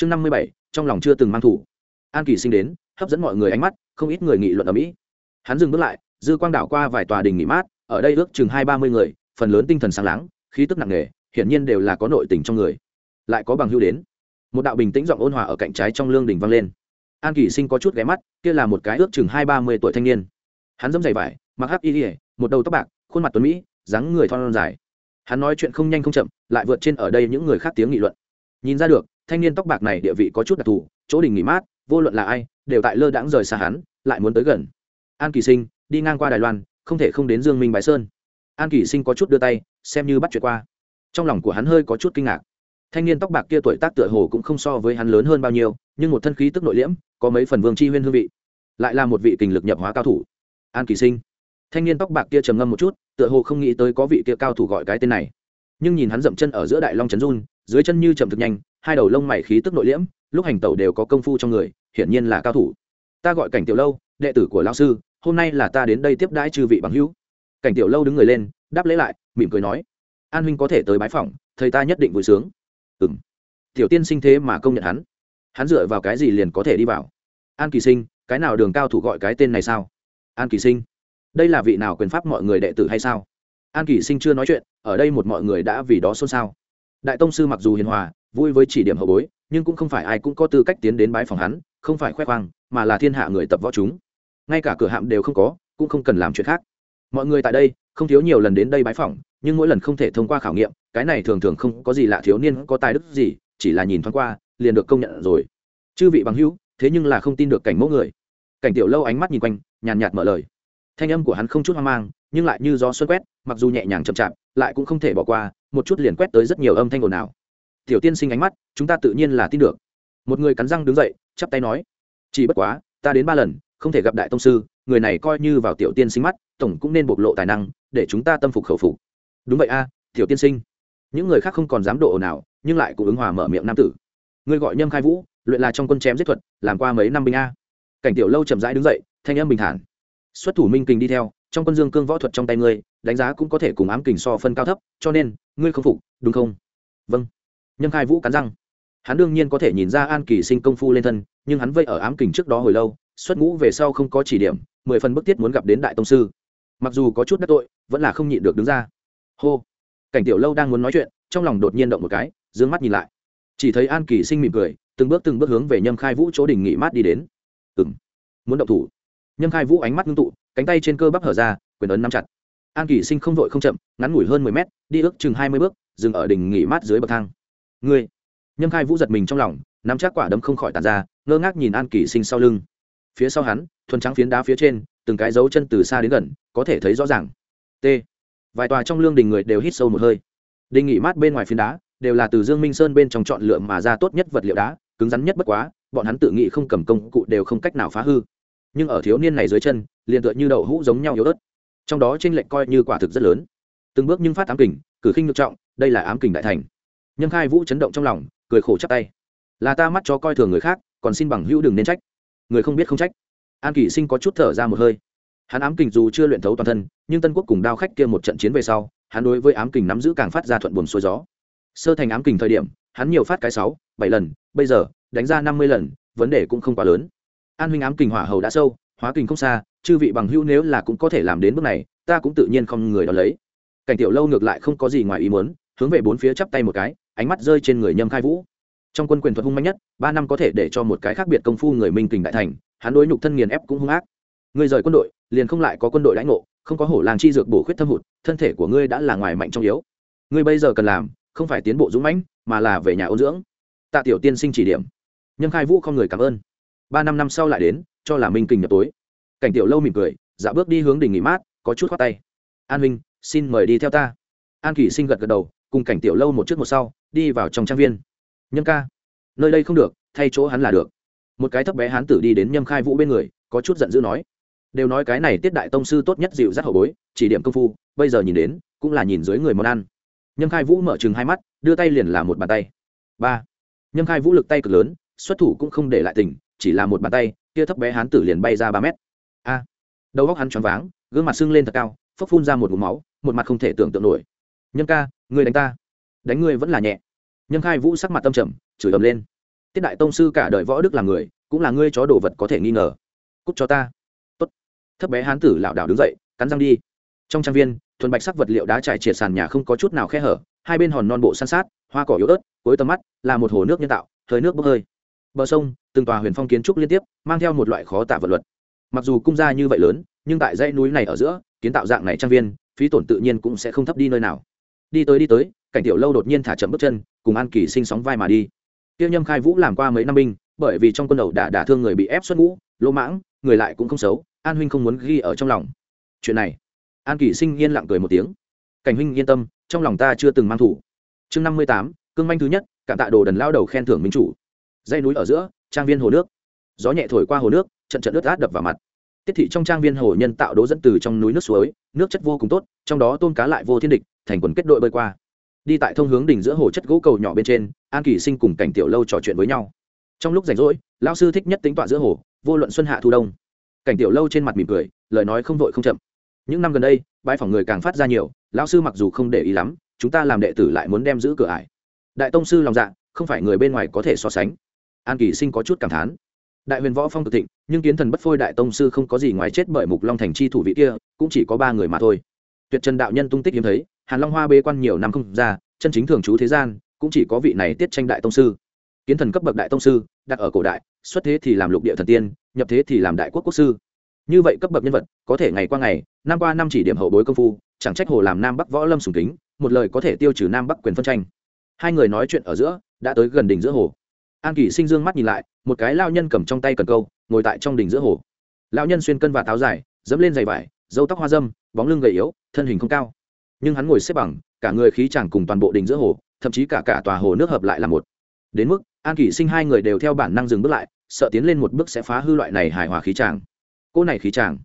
chương năm mươi bảy, trong lòng chưa từng mang thủ. An kỳ sinh đến, hấp dẫn mọi người ánh mắt, không ít người nghị luận ở mỹ. Hắn dừng bước lại, dư quang đảo qua vài tòa đình nghỉ mát, ở đây ước chừng hai ba mươi người, phần lớn tinh thần sáng láng, khí tức nặng nề, hiển nhiên đều là có nội tình trong người. Lại có bằng hưu đến. Một đạo bình tĩnh giọng ôn hòa ở cạnh trái trong lương đình vang lên. An kỳ sinh có chút ghé mắt, kia là một cái ước chừng hai ba mươi tuổi thanh niên. Hắn dẫm dày vải, mặc hắc y ỉa một đầu tóc bạc, khuôn mặt tuấn mỹ, dáng người thon dài. Hắn nói chuyện không nhanh không chậm, lại vượt trên ở đây những người khác tiếng nghị luận. Nhìn ra được thanh niên tóc bạc này địa vị có chút đặc thù, chỗ đình nghỉ mát, vô luận là ai, đều tại lơ đãng rời xa hắn, lại muốn tới gần. An kỳ sinh, đi ngang qua đài loan, không thể không đến dương minh bái sơn. An kỳ sinh có chút đưa tay, xem như bắt chuyện qua. Trong lòng của hắn hơi có chút kinh ngạc. Thanh niên tóc bạc kia tuổi tác tựa hồ cũng không so với hắn lớn hơn bao nhiêu, nhưng một thân khí tức nội liễm, có mấy phần vương chi huyên hương vị. Lại là một vị kình lực nhập hóa cao thủ. An kỳ sinh. Thanh niên tóc bạc kia trầm ngâm một chút, tựa hồ không nghĩ tới có vị kia cao thủ gọi cái tên này. Nhưng nhìn hắn dậm chân ở giữa đại long trấn run dưới chân như chậm thực nhanh, hai đầu lông mày khí tức nội liễm, lúc hành tẩu đều có công phu trong người, hiển nhiên là cao thủ. Ta gọi cảnh tiểu lâu, đệ tử của lão sư, hôm nay là ta đến đây tiếp đãi chư vị bằng hữu. Cảnh tiểu lâu đứng người lên, đáp lễ lại, mỉm cười nói, an huynh có thể tới bái phỏng, thầy ta nhất định vui sướng. Ừ m tiểu tiên sinh thế mà công nhận hắn. Hắn dựa vào cái gì liền có thể đi vào? An kỳ sinh, cái nào đường cao thủ gọi cái tên này sao? An kỳ sinh, đây là vị nào quyền pháp mọi người đệ tử hay sao? An kỳ sinh chưa nói chuyện, ở đây một mọi người đã vì đó xôn xao đại tông sư mặc dù hiền hòa, vui với chỉ điểm hậu bối, nhưng cũng không phải ai cũng có tư cách tiến đến bái phòng hắn, không phải khoe khoang, mà là thiên hạ người tập võ chúng. Ngay cả cửa hạm đều không có, cũng không cần làm chuyện khác. Mọi người tại đây, không thiếu nhiều lần đến đây bái phỏng, nhưng mỗi lần không thể thông qua khảo nghiệm, cái này thường thường không có gì lạ thiếu niên có tài đức gì, chỉ là nhìn thoáng qua, liền được công nhận rồi. Chư vị bằng hữu, thế nhưng là không tin được cảnh mẫu người. Cảnh tiểu lâu ánh mắt nhìn quanh, nhàn nhạt mở lời. Thanh âm của hắn không chút hoang mang nhưng lại như gió xuân quét, mặc dù nhẹ nhàng chậm chạp, lại cũng không thể bỏ qua, một chút liền quét tới rất nhiều âm thanh ồn ào. Tiểu tiên sinh ánh mắt, chúng ta tự nhiên là tin được. Một người cắn răng đứng dậy, chắp tay nói, chỉ bất quá, ta đến ba lần, không thể gặp đại tông sư, người này coi như vào tiểu tiên sinh mắt, tổng cũng nên bộc lộ tài năng, để chúng ta tâm phục khẩu phục. Đúng vậy a, tiểu tiên sinh. Những người khác không còn dám độ ồn ào, nhưng lại cũng ứng hòa mở miệng nam tử. Ngươi gọi nhâm khai vũ, luyện là trong quân chém giết thuật, làm qua mấy năm binh a. Cảnh tiểu lâu chậm rãi đứng dậy, thanh âm bình thản. Xuất thủ minh kình đi theo trong quân dương cương võ thuật trong tay ngươi, đánh giá cũng có thể cùng ám kình so phân cao thấp, cho nên, ngươi không phục, đúng không? Vâng. Nhâm khai vũ cắn răng. Hắn đương nhiên có thể nhìn ra an kỳ sinh công phu lên thân, nhưng hắn vây ở ám kình trước đó hồi lâu, xuất ngũ về sau không có chỉ điểm, mười phần bức thiết muốn gặp đến đại tông sư. Mặc dù có chút đắc tội, vẫn là không nhịn được đứng ra. Hô. Cảnh tiểu lâu đang muốn nói chuyện, trong lòng đột nhiên động một cái d ư ơ n g mắt nhìn lại. Chỉ thấy an kỳ sinh mỉm cười, từng bước từng bước hướng về nhâm khai vũ chỗ đình nghỉ mát đi đến. Ừng muốn động thủ nhâm khai vũ ánh mắt ngưng tụ, cánh tay trên cơ bắp hở ra, quyền ấn nắm chặt. An kỳ sinh không vội không chậm, ngắn ngủi hơn mười mét, đi ước chừng hai mươi bước, dừng ở đỉnh nghỉ mát dưới bậc thang. Ngươi! Nhâm khai vũ giật mình trong lòng, nắm chắc quả đấm không khỏi tàn ra, ngơ ngác nhìn an kỳ sinh sau lưng. Phía sau hắn, thuần trắng phiến đá phía trên, từng cái dấu chân từ xa đến gần, có thể thấy rõ ràng. T. Vài tòa trong lương đình người đều hít sâu một hơi. Đình nghỉ mát bên ngoài phiến đá, đều là từ dương minh sơn bên trong chọn lựa mà ra tốt nhất vật liệu đá, cứng rắn nhất bất quá, bọn hắn tự nghĩ không cầm công cụ đều không cách nào phá hư nhưng ở thiếu niên này dưới chân, liền tựa như đậu hũ giống nhau yếu ớt. Trong đó tranh lệch coi như quả thực rất lớn. Từng bước nhưng phát ám kình, cử khinh ngược trọng, đây là ám kình đại thành. Nhân khai vũ chấn động trong lòng, cười khổ chắp tay. Là ta mắt cho coi thường người khác, còn xin bằng hữu đừng nên trách. Người không biết không trách. An kỷ sinh có chút thở ra một hơi. Hắn ám kình dù chưa luyện thấu toàn thân, nhưng tân quốc cùng đao khách kia một trận chiến về sau, hắn đối với ám kình nắm giữ càng phát ra thuận buồn xuôi gió. Sơ thành ám kình thời điểm, hắn nhiều phát cái sáu, bảy lần, bây giờ, đánh ra năm mươi lần, vấn đề cũng không quá lớn an huynh ám kình hỏa hầu đã sâu, hóa kình không xa, chư vị bằng hữu nếu là cũng có thể làm đến bước này, ta cũng tự nhiên không người đó lấy. Cảnh tiểu lâu ngược lại không có gì ngoài ý muốn, hướng về bốn phía chắp tay một cái, ánh mắt rơi trên người nhâm khai vũ. Trong quân quyền thuật hung mạnh nhất, ba năm có thể để cho một cái khác biệt công phu người minh kình đại thành, hắn đối nhục thân nghiền ép cũng hung ác. Ngươi rời quân đội, liền không lại có quân đội lãnh ngộ, không có hổ làng chi dược bổ khuyết thâm hụt, thân thể của ngươi đã là ngoài mạnh trong yếu. Ngươi bây giờ cần làm, không phải tiến bộ dũng mãnh, mà là về nhà ôn dưỡng. Tạ tiểu tiên sinh chỉ điểm. Nhâm khai vũ không người cảm ơn ba năm năm sau lại đến, cho là minh kình nhập tối. Cảnh tiểu lâu mỉm cười dạ bước đi hướng đỉnh nghỉ mát, có chút khoát tay. An huynh, xin mời đi theo ta. An kỳ sinh gật gật đầu, cùng cảnh tiểu lâu một trước một sau, đi vào trong trang viên. Nhâm ca. Nơi đây không được, thay chỗ hắn là được. Một cái thấp bé hán tử đi đến nhâm khai vũ bên người, có chút giận dữ nói. Đều nói cái này tiết đại tông sư tốt nhất dịu dắt hậu bối, chỉ điểm công phu, bây giờ nhìn đến, cũng là nhìn dưới người món ăn. Nhâm khai vũ mở chừng hai mắt, đưa tay liền là một bàn tay. Ba. Nhâm khai vũ lực tay cực lớn, xuất thủ cũng không để lại tình chỉ là một bàn tay, kia thấp bé hán tử liền bay ra ba mét. A, đầu góc hắn choáng váng, gương mặt sưng lên thật cao, phốc phun ra một vùng máu, một mặt không thể tưởng tượng nổi. Nhân ca người đánh ta. Đánh ngươi vẫn là nhẹ. Nhân khai vũ sắc mặt tâm trầm, chửi ầm lên. Tiết đại tông sư cả đời võ đức là người, cũng là ngươi chó đồ vật có thể nghi ngờ. Cút cho ta. Tốt. thấp bé hán tử lảo đảo đứng dậy, cắn răng đi. Trong trang viên, thuần bạch sắc vật liệu đá trải triệt sàn nhà không có chút nào khe hở, hai bên hòn non bộ san sát, hoa cỏ yếu ớt, cuối tầm mắt là một hồ nước nhân tạo, hơi nước bốc hơi. Bờ sông từng tòa huyền phong kiến trúc liên tiếp, mang theo một loại khó tạ vật luật. Mặc dù cung gia như vậy lớn, nhưng tại dãy núi này ở giữa, kiến tạo dạng này trang viên, phí tổn tự nhiên cũng sẽ không thấp đi nơi nào. Đi tới đi tới, cảnh tiểu lâu đột nhiên thả chậm bước chân, cùng an kỳ sinh sóng vai mà đi. Tiêu nhâm khai vũ làm qua mấy năm binh, bởi vì trong quân đầu đã đả thương người bị ép xuất ngũ, lỗ mãng, người lại cũng không xấu, an huynh không muốn ghi ở trong lòng. Chuyện này, an kỳ sinh yên lặng cười một tiếng. Cảnh huynh yên tâm, trong lòng ta chưa từng mang thủ. Chương năm mươi tám, cương manh thứ nhất cạn tạ đồ đần lao đầu khen thưởng minh chủ dây núi ở giữa, trang viên hồ nước. Gió nhẹ thổi qua hồ nước, trận trận ướt át đập vào mặt. Tiết thị trong trang viên hồ nhân tạo đố dẫn từ trong núi nước suối, nước chất vô cùng tốt, trong đó tôm cá lại vô thiên địch, thành quần kết đội bơi qua. Đi tại thông hướng đỉnh giữa hồ chất gỗ cầu nhỏ bên trên, an kỳ sinh cùng cảnh tiểu lâu trò chuyện với nhau. Trong lúc rảnh rỗi, lão sư thích nhất tính tọa giữa hồ, vô luận xuân hạ thu đông. Cảnh tiểu lâu trên mặt mỉm cười, lời nói không vội không chậm. Những năm gần đây, bãi phòng người càng phát ra nhiều, lão sư mặc dù không để ý lắm, chúng ta làm đệ tử lại muốn đem giữ cửa ải. Đại tông sư lòng dạ không phải người bên ngoài có thể so sánh an kỳ sinh có chút cảm thán. Đại huyền võ phong tự thịnh, nhưng kiến thần bất phôi đại tông sư không có gì ngoài chết bởi mục long thành chi thủ vị kia, cũng chỉ có ba người mà thôi. Tuyệt trần đạo nhân tung tích hiếm thấy, hàn long hoa bế quan nhiều năm không ra, chân chính thường trú thế gian, cũng chỉ có vị này tiết tranh đại tông sư. Kiến thần cấp bậc đại tông sư, đặt ở cổ đại, xuất thế thì làm lục địa thần tiên, nhập thế thì làm đại quốc quốc sư. Như vậy cấp bậc nhân vật, có thể ngày qua ngày, năm qua năm chỉ điểm hậu bối công phu, chẳng trách hồ làm nam bắc võ lâm sùng kính, một lời có thể tiêu trừ nam bắc quyền phân tranh. Hai người nói chuyện ở giữa, đã tới gần đỉnh giữa hồ an kỷ sinh dương mắt nhìn lại, một cái lao nhân cầm trong tay cần câu, ngồi tại trong đỉnh giữa hồ. Lao nhân xuyên cân và táo dài, dẫm lên giày vải, dâu tóc hoa dâm, bóng lưng gầy yếu, thân hình không cao. Nhưng hắn ngồi xếp bằng, cả người khí chẳng cùng toàn bộ đỉnh giữa hồ, thậm chí cả cả tòa hồ nước hợp lại là một. Đến mức, an kỷ sinh hai người đều theo bản năng dừng bước lại, sợ tiến lên một bước sẽ phá hư loại này hài hòa khí chàng. Cô này khí chàng.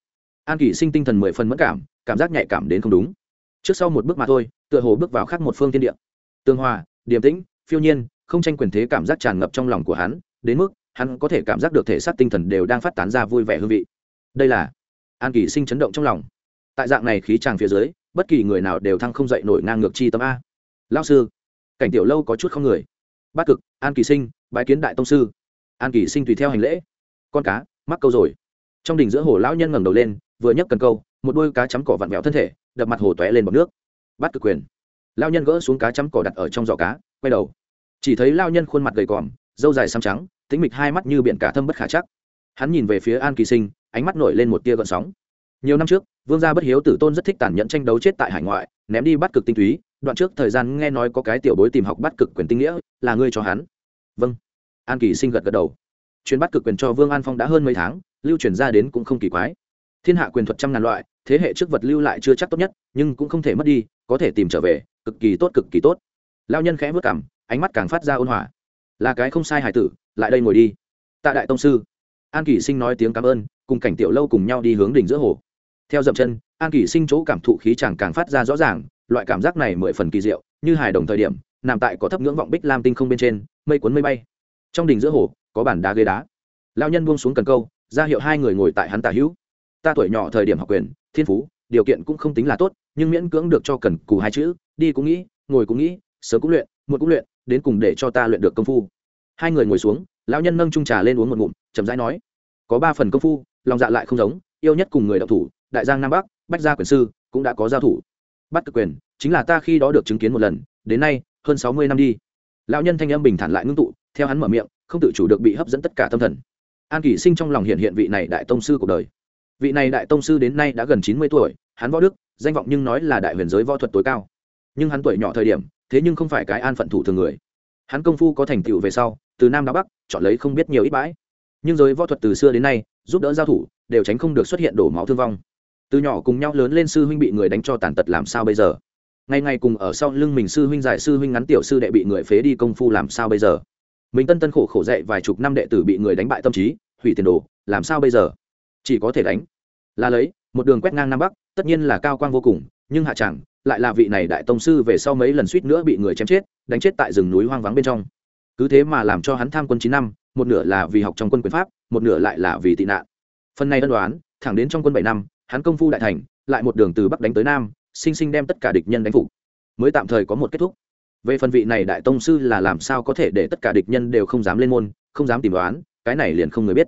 An kỷ sinh tinh thần mười phần mất cảm cảm giác nhạy cảm đến không đúng. Trước sau một bước mà thôi, tựa hồ bước vào khác một phương tiên địa. Tương hòa, điềm tĩnh, phiêu nhiên không tranh quyền thế cảm giác tràn ngập trong lòng của hắn, đến mức hắn có thể cảm giác được thể xác tinh thần đều đang phát tán ra vui vẻ hương vị. Đây là an kỳ sinh chấn động trong lòng. Tại dạng này khí tràng phía dưới, bất kỳ người nào đều thăng không dậy nổi ngang ngược chi tâm a. Lao sư, cảnh tiểu lâu có chút không người. Bát cực, an kỳ sinh, bái kiến đại tông sư. An kỳ sinh tùy theo hành lễ. Con cá, mắc câu rồi. Trong đỉnh giữa hồ lão nhân ngẩng đầu lên, vừa nhấc cần câu, một đôi cá chấm cỏ vặn vẹo thân thể, đập mặt hồ tóe lên bọc nước. Bát cực quyền. Lao nhân gỡ xuống cá chấm cỏ đặt ở trong giỏ cá, quay đầu chỉ thấy lao nhân khuôn mặt gầy còm dâu dài xăm trắng tính mịch hai mắt như biển cả thâm bất khả chắc. Hắn nhìn về phía an kỳ sinh, ánh mắt nổi lên một tia gợn sóng. Nhiều năm trước, vương gia bất hiếu tử tôn rất thích tàn nhẫn tranh đấu chết tại hải ngoại, ném đi bắt cực tinh túy. Đoạn trước thời gian nghe nói có cái tiểu bối tìm học bắt cực quyền tinh nghĩa, là ngươi cho hắn. Vâng. An kỳ sinh gật gật đầu. Chuyến bắt cực quyền cho vương an phong đã hơn mấy tháng, lưu truyền ra đến cũng không kỳ quái. Thiên hạ quyền thuật trăm ngàn loại, thế hệ trước vật lưu lại chưa chắc tốt nhất, nhưng cũng không thể mất đi, có thể tìm trở về, cực kỳ tốt, cực kỳ tốt. Lao nhân khẽ vất cảm ánh mắt càng phát ra ôn hòa. Là cái không sai hải tử, lại đây ngồi đi. Tạ đại tông sư. An kỷ sinh nói tiếng cảm ơn, cùng cảnh tiểu lâu cùng nhau đi hướng đỉnh giữa hồ. Theo dậm chân, an kỷ sinh chỗ cảm thụ khí chẳng càng phát ra rõ ràng, loại cảm giác này mười phần kỳ diệu, như hài đồng thời điểm, nằm tại có thấp ngưỡng vọng bích lam tinh không bên trên, mây cuốn mây bay. Trong đỉnh giữa hồ, có bàn đá ghế đá. Lao nhân buông xuống cần câu, ra hiệu hai người ngồi tại hắn tả hữu. Ta tuổi nhỏ thời điểm học quyền, thiên phú, điều kiện cũng không tính là tốt, nhưng miễn cưỡng được cho cần cù hai chữ, đi cũng nghĩ, ngồi cũng nghĩ, sớm cũng luyện, muộn cũng luyện đến cùng để cho ta luyện được công phu. Hai người ngồi xuống, lão nhân nâng trung trà lên uống một ngụm, chậm rãi nói, có ba phần công phu, lòng dạ lại không giống, yêu nhất cùng người đạo thủ, đại giang nam bắc, bách gia quyền sư cũng đã có giao thủ. Bắt cực quyền, chính là ta khi đó được chứng kiến một lần, đến nay, hơn sáu mươi năm đi. Lão nhân thanh âm bình thản lại ngưng tụ, theo hắn mở miệng, không tự chủ được bị hấp dẫn tất cả tâm thần. An kỷ sinh trong lòng hiện hiện vị này đại tông sư cuộc đời. Vị này đại tông sư đến nay đã gần chín mươi tuổi, hắn võ đức, danh vọng nhưng nói là đại huyền giới võ thuật tối cao nhưng hắn tuổi nhỏ thời điểm, thế nhưng không phải cái an phận thủ thường người. Hắn công phu có thành tựu về sau, từ nam đá bắc, chọn lấy không biết nhiều ít bãi. Nhưng giới võ thuật từ xưa đến nay, giúp đỡ giao thủ, đều tránh không được xuất hiện đổ máu thương vong. Từ nhỏ cùng nhau lớn lên sư huynh bị người đánh cho tàn tật làm sao bây giờ? Ngày ngày cùng ở sau lưng mình sư huynh giải sư huynh ngắn tiểu sư đệ bị người phế đi công phu làm sao bây giờ? Mình tân tân khổ khổ dạy vài chục năm đệ tử bị người đánh bại tâm trí, hủy tiền đồ, làm sao bây giờ? Chỉ có thể đánh. Là lấy, một đường quét ngang nam bắc, tất nhiên là cao quang vô cùng nhưng hạ chẳng, lại là vị này đại tông sư về sau mấy lần suýt nữa bị người chém chết, đánh chết tại rừng núi hoang vắng bên trong. Cứ thế mà làm cho hắn tham quân chín năm, một nửa là vì học trong quân quyền pháp, một nửa lại là vì tị nạn. Phần này ân đoán thẳng đến trong quân bảy năm, hắn công phu đại thành, lại một đường từ bắc đánh tới nam, sinh sinh đem tất cả địch nhân đánh phục. Mới tạm thời có một kết thúc. Về phần vị này đại tông sư là làm sao có thể để tất cả địch nhân đều không dám lên môn, không dám tìm đoán, cái này liền không người biết.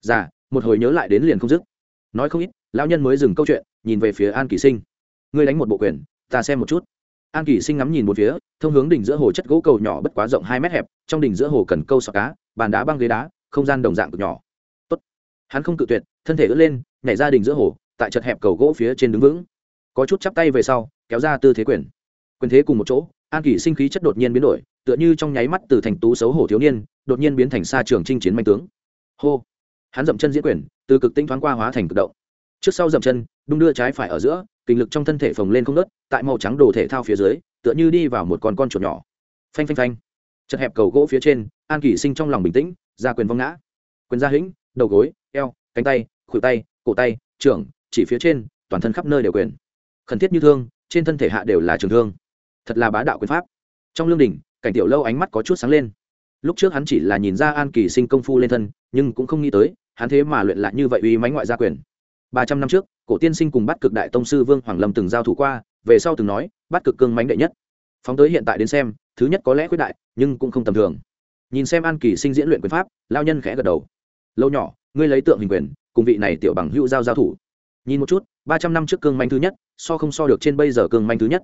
Già một hồi nhớ lại đến liền không dứt. Nói không ít, lão nhân mới dừng câu chuyện, nhìn về phía an kỳ sinh ngươi đánh một bộ quyền, ta xem một chút. An kỳ sinh ngắm nhìn một phía, thông hướng đỉnh giữa hồ chất gỗ cầu nhỏ bất quá rộng hai mét hẹp, trong đỉnh giữa hồ cần câu sọ cá, bàn đá băng ghế đá, không gian đồng dạng cực nhỏ. Tốt. hắn không cự tuyệt, thân thể ướt lên, nhảy ra đỉnh giữa hồ, tại chật hẹp cầu gỗ phía trên đứng vững. Có chút chắp tay về sau, kéo ra tư thế quyền. Quyền thế cùng một chỗ, an kỳ sinh khí chất đột nhiên biến đổi, tựa như trong nháy mắt từ thành tú xấu hổ thiếu niên, đột nhiên biến thành xa trường chinh chiến manh tướng. Hô. Hắn dậm chân diễn quyền, từ cực tinh thoáng qua hóa thành cực động. Trước sau dậm chân đung đưa trái phải ở giữa, kinh lực trong thân thể phồng lên không nớt tại màu trắng đồ thể thao phía dưới, tựa như đi vào một con con chuột nhỏ. Phanh phanh phanh. Chật hẹp cầu gỗ phía trên, an kỳ sinh trong lòng bình tĩnh, ra quyền vong ngã. Quyền ra hĩnh, đầu gối, eo, cánh tay, khuỷu tay, cổ tay, trưởng, chỉ phía trên, toàn thân khắp nơi đều quyền. Khẩn thiết như thương, trên thân thể hạ đều là trường thương. Thật là bá đạo quyền pháp. Trong lương đình cảnh tiểu lâu ánh mắt có chút sáng lên. Lúc trước hắn chỉ là nhìn ra an kỳ sinh công phu lên thân, nhưng cũng không nghĩ tới, hắn thế mà luyện lại như vậy uy mánh ngoại gia quyền ba trăm năm trước, cổ tiên sinh cùng bắt cực đại tông sư vương hoàng lâm từng giao thủ qua, về sau từng nói, bắt cực cương mánh đệ nhất. Phóng tới hiện tại đến xem, thứ nhất có lẽ khuyết đại, nhưng cũng không tầm thường. Nhìn xem an kỳ sinh diễn luyện quyền pháp lao nhân khẽ gật đầu. Lâu nhỏ, ngươi lấy tượng hình quyền, cùng vị này tiểu bằng hữu giao giao thủ. Nhìn một chút, ba trăm năm trước cương manh thứ nhất, so không so được trên bây giờ cương manh thứ nhất.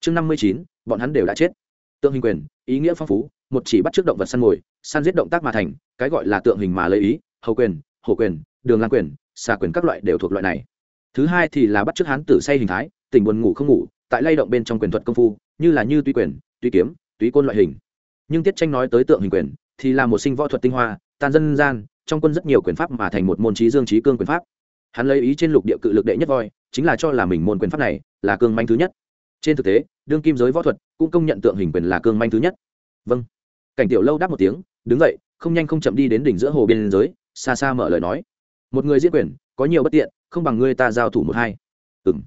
Chương năm mươi chín, bọn hắn đều đã chết. Tượng hình quyền, ý nghĩa phong phú, một chỉ bắt trước động vật săn mồi, săn giết động tác mà thành, cái gọi là tượng hình mà lấy ý, hầu quyền, hổ quyền, đường lan quyền xà quyền các loại đều thuộc loại này. Thứ hai thì là bắt chước hán tử say hình thái, tỉnh buồn ngủ không ngủ, tại lay động bên trong quyền thuật công phu, như là như tuy quyền, tuy kiếm, tuy côn loại hình. Nhưng tiết tranh nói tới tượng hình quyền, thì là một sinh võ thuật tinh hoa tàn dân gian, trong quân rất nhiều quyền pháp mà thành một môn trí dương trí cương quyền pháp. Hắn lấy ý trên lục địa cự lực đệ nhất voi, chính là cho là mình môn quyền pháp này là cương manh thứ nhất. Trên thực tế, đương kim giới võ thuật cũng công nhận tượng hình quyền là cương manh thứ nhất. Vâng. Cảnh tiểu lâu đáp một tiếng, đứng dậy, không nhanh không chậm đi đến đỉnh giữa hồ biên giới, xa xa mở lời nói một người diễn quyền, có nhiều bất tiện, không bằng ngươi ta giao thủ một hai. Ừng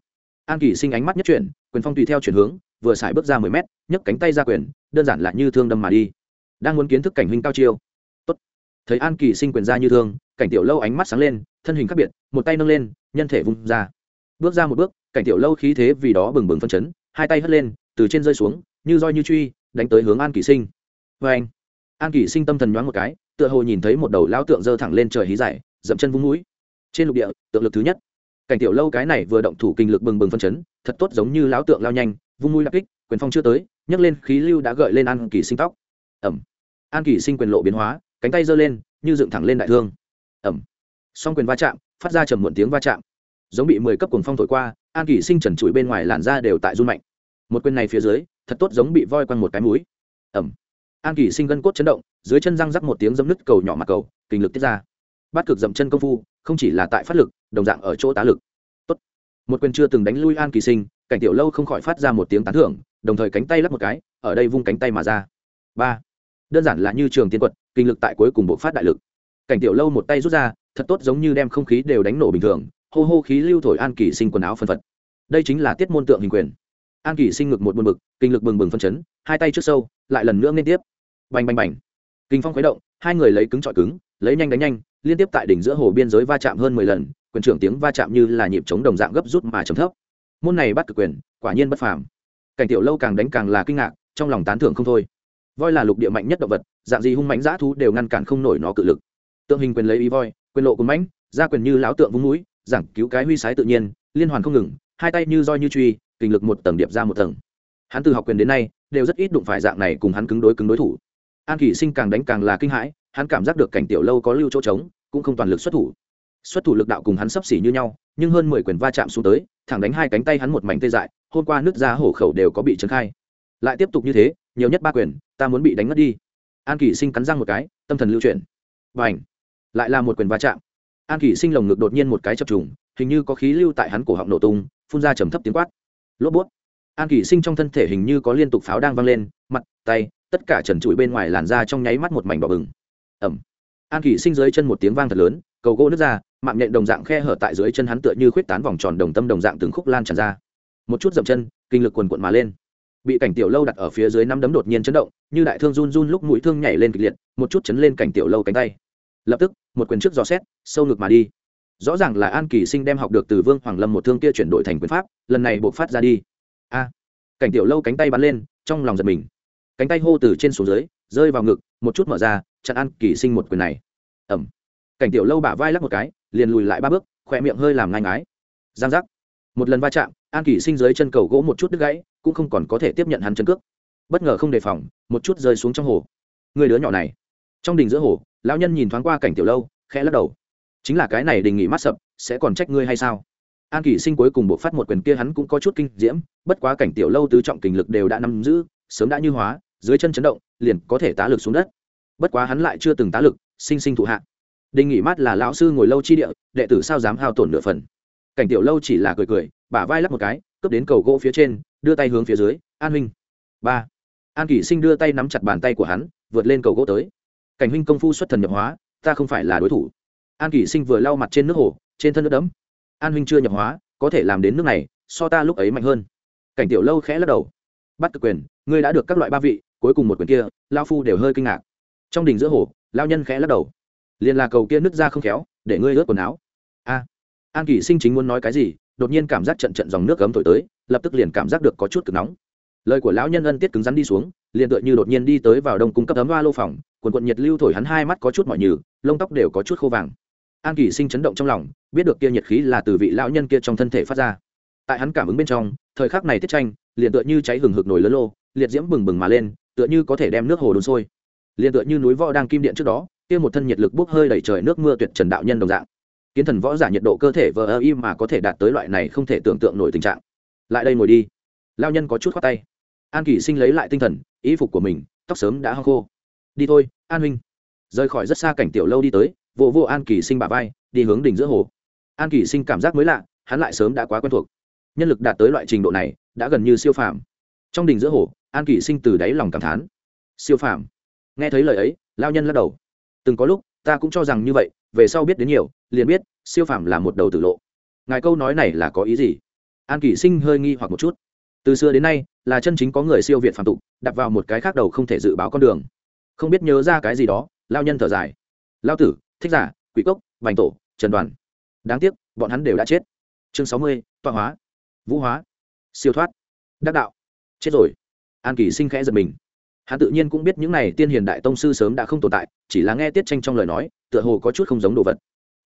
an kỳ sinh ánh mắt nhất chuyển, quyền phong tùy theo chuyển hướng, vừa xài bước ra mười mét, nhấc cánh tay ra quyền, đơn giản là như thương đâm mà đi. Đang muốn kiến thức cảnh huynh cao chiêu. Tốt. thấy an kỳ sinh quyền ra như thương, cảnh tiểu lâu ánh mắt sáng lên, thân hình khác biệt, một tay nâng lên, nhân thể vung ra. Bước ra một bước, cảnh tiểu lâu khí thế vì đó bừng bừng phân chấn, hai tay hất lên, từ trên rơi xuống, như roi như truy, đánh tới hướng an kỳ sinh. Vê anh an kỳ sinh tâm thần nhoáng một cái, tựa hồ nhìn thấy một đầu lao tượng dơ thẳng lên trời hí dài dậm chân vung mũi trên lục địa, tượng lực thứ nhất. Cảnh tiểu lâu cái này vừa động thủ kinh lực bừng bừng phân chấn, thật tốt giống như lão tượng lao nhanh, vung mũi đặc kích, quyền phong chưa tới, nhấc lên khí lưu đã gợi lên an kỳ sinh tóc. Ẩm. An kỳ sinh quyền lộ biến hóa, cánh tay giơ lên, như dựng thẳng lên đại thương. Ẩm. Song quyền va chạm, phát ra trầm muộn tiếng va chạm. Giống bị mười cấp cuồng phong thổi qua, an kỳ sinh trần trụi bên ngoài làn da đều tại run mạnh. Một quyền này phía dưới, thật tốt giống bị voi quăng một cái mũi. Ẩm. An kỳ sinh gân cốt chấn động, dưới chân răng rắc một tiếng dâm nứt cầu nhỏ mặt cầu, kinh lực tiết ra bắt cực dậm chân công phu, không chỉ là tại phát lực, đồng dạng ở chỗ tá lực. Tốt. một quyền chưa từng đánh lui an kỳ sinh, cảnh tiểu lâu không khỏi phát ra một tiếng tán thưởng, đồng thời cánh tay lắp một cái, ở đây vung cánh tay mà ra. Ba. Đơn giản là như trường tiên quật, kinh lực tại cuối cùng bộ phát đại lực. Cảnh tiểu lâu một tay rút ra, thật tốt giống như đem không khí đều đánh nổ bình thường, hô hô khí lưu thổi an kỳ sinh quần áo phân phật. Đây chính là tiết môn tượng hình quyền. An kỳ sinh ngực một buồn bực, kinh lực bừng bừng phân chấn, hai tay trước sâu, lại lần nữa liên tiếp. Bành bành bành. Kinh phong khuấy động, hai người lấy cứng trọi cứng, lấy nhanh đánh nhanh liên tiếp tại đỉnh giữa hồ biên giới va chạm hơn mười lần, quyền trưởng tiếng va chạm như là nhịp chống đồng dạng gấp rút mà chấm thấp. Môn này bắt cực quyền, quả nhiên bất phàm. Cảnh tiểu lâu càng đánh càng là kinh ngạc, trong lòng tán thưởng không thôi. Voi là lục địa mạnh nhất động vật, dạng gì hung mãnh dã thú đều ngăn cản không nổi nó cự lực. Tượng hình quyền lấy ý voi, quyền lộ cùng mãnh ra quyền như láo tượng vung mũi giảng cứu cái huy sái tự nhiên, liên hoàn không ngừng, hai tay như roi như truy kình lực một tầng điệp ra một tầng. Hắn từ học quyền đến nay, đều rất ít đụng phải dạng này cùng hắn cứng đối cứng đối thủ. An kỷ sinh càng đánh càng là kinh hãi, hắn cảm giác được cảnh tiểu lâu có lưu chỗ trống cũng không toàn lực xuất thủ. Xuất thủ lực đạo cùng hắn sấp xỉ như nhau, nhưng hơn mười quyền va chạm xuống tới, thẳng đánh hai cánh tay hắn một mảnh tê dại, hôm qua nước ra hổ khẩu đều có bị trấn khai. Lại tiếp tục như thế, nhiều nhất ba quyền, ta muốn bị đánh mất đi. An kỷ sinh cắn răng một cái, tâm thần lưu chuyển. Và ảnh lại là một quyền va chạm. An kỷ sinh lồng ngực đột nhiên một cái chập trùng, hình như có khí lưu tại hắn cổ họng nổ tung, phun ra trầm thấp tiếng quát. Lốp bút an kỷ sinh trong thân thể hình như có liên tục pháo đang văng lên, mặt, tay, tất cả trần trụi bên ngoài làn ra trong nháy mắt một mảnh đỏ bừng. Ẩm an kỷ sinh dưới chân một tiếng vang thật lớn, cầu gỗ nước ra, mạng nhện đồng dạng khe hở tại dưới chân hắn tựa như khuyết tán vòng tròn đồng tâm đồng dạng từng khúc lan tràn ra. Một chút dậm chân, kinh lực quần quận mà lên. Bị cảnh tiểu lâu đặt ở phía dưới năm đấm đột nhiên chấn động, như đại thương run run lúc mũi thương nhảy lên kịch liệt, một chút chấn lên cảnh tiểu lâu cánh tay. Lập tức, một quyền trước dò xét sâu ngực mà đi. Rõ ràng là an kỳ sinh đem học được từ vương hoàng lâm một thương kia chuyển đổi thành quyền pháp, lần này buộc phát ra đi. A! Cảnh tiểu lâu cánh tay bắn lên, trong lòng giật mình. Cánh tay hô từ trên xuống dưới, rơi vào ngực, một chút mở ra chặn an kỳ sinh một quyền này. Ẩm cảnh tiểu lâu bả vai lắc một cái, liền lùi lại ba bước, khỏe miệng hơi làm ngang ái giang giác. Một lần va chạm, an kỳ sinh dưới chân cầu gỗ một chút đứt gãy, cũng không còn có thể tiếp nhận hắn chân cước. Bất ngờ không đề phòng, một chút rơi xuống trong hồ. Người đứa nhỏ này. Trong đình giữa hồ, lão nhân nhìn thoáng qua cảnh tiểu lâu, khẽ lắc đầu. Chính là cái này đình nghỉ mắt sập, sẽ còn trách ngươi hay sao? An kỳ sinh cuối cùng buộc phát một quyền kia hắn cũng có chút kinh diễm, bất quá cảnh tiểu lâu tứ trọng kình lực đều đã nắm giữ, sớm đã như hóa, dưới chân chấn động, liền có thể tá lực xuống đất bất quá hắn lại chưa từng tá lực, sinh sinh thụ hạ. Đình nghỉ mát là lão sư ngồi lâu chi địa, đệ tử sao dám hao tổn nửa phần. Cảnh tiểu lâu chỉ là cười cười, bả vai lắp một cái, cướp đến cầu gỗ phía trên, đưa tay hướng phía dưới, an huynh. Ba. An kỷ sinh đưa tay nắm chặt bàn tay của hắn, vượt lên cầu gỗ tới. Cảnh huynh công phu xuất thần nhập hóa, ta không phải là đối thủ. An kỷ sinh vừa lau mặt trên nước hồ, trên thân nước đẫm. An huynh chưa nhập hóa, có thể làm đến nước này, so ta lúc ấy mạnh hơn. Cảnh tiểu lâu khẽ lắc đầu. Bắt cực quyền, ngươi đã được các loại ba vị, cuối cùng một quyền kia lao phu đều hơi kinh ngạc trong đình giữa hồ lao nhân khẽ lắc đầu. Liền là cầu kia nứt ra không khéo, để ngươi ướt quần áo. A. An kỷ sinh chính muốn nói cái gì, đột nhiên cảm giác trận trận dòng nước cấm thổi tới, lập tức liền cảm giác được có chút cực nóng. Lời của lão nhân ân tiết cứng rắn đi xuống, liền tựa như đột nhiên đi tới vào đông cung cấp ấm hoa lô phòng, quần quận nhiệt lưu thổi hắn hai mắt có chút mỏi nhừ, lông tóc đều có chút khô vàng. An kỷ sinh chấn động trong lòng, biết được kia nhiệt khí là từ vị lão nhân kia trong thân thể phát ra. Tại hắn cảm ứng bên trong, thời khắc này tiết tranh, liền tựa như cháy hừng hực nổi lớn lô, liệt diễm bừng bừng mà lên, tựa như có thể đem nước hồ đun sôi liền tựa như núi võ đang kim điện trước đó kia một thân nhiệt lực bốc hơi đẩy trời nước mưa tuyệt trần đạo nhân đồng dạng. Kiến thần võ giả nhiệt độ cơ thể vờ ơ im mà có thể đạt tới loại này không thể tưởng tượng nổi tình trạng. Lại đây ngồi đi. Lao nhân có chút khoát tay. An kỷ sinh lấy lại tinh thần ý phục của mình tóc sớm đã hao khô. Đi thôi an huynh. Rời khỏi rất xa cảnh tiểu lâu đi tới vụ vô, vô an kỳ sinh bà vai đi hướng đỉnh giữa hồ. An kỳ sinh cảm giác mới lạ hắn lại sớm đã quá quen thuộc. Nhân lực đạt tới loại trình độ này đã gần như siêu phàm. Trong đỉnh giữa hồ an kỳ sinh từ đáy lòng cảm thán. Siêu phàm nghe thấy lời ấy lao nhân lắc đầu. Từng có lúc, ta cũng cho rằng như vậy, về sau biết đến nhiều, liền biết, siêu phàm là một đầu tử lộ. Ngài câu nói này là có ý gì? An kỷ sinh hơi nghi hoặc một chút. Từ xưa đến nay, là chân chính có người siêu việt phàm tục, đặt vào một cái khác đầu không thể dự báo con đường. Không biết nhớ ra cái gì đó lao nhân thở dài. Lao tử, thích giả, quỷ cốc, bành tổ, trần đoàn. Đáng tiếc, bọn hắn đều đã chết. Chương sáu mươi, tọa hóa. Vũ hóa. Siêu thoát. Đắc đạo. Chết rồi. An kỳ sinh khẽ giật mình hắn tự nhiên cũng biết những này tiên hiền đại tông sư sớm đã không tồn tại, chỉ là nghe tiết tranh trong lời nói, tựa hồ có chút không giống đồ vật.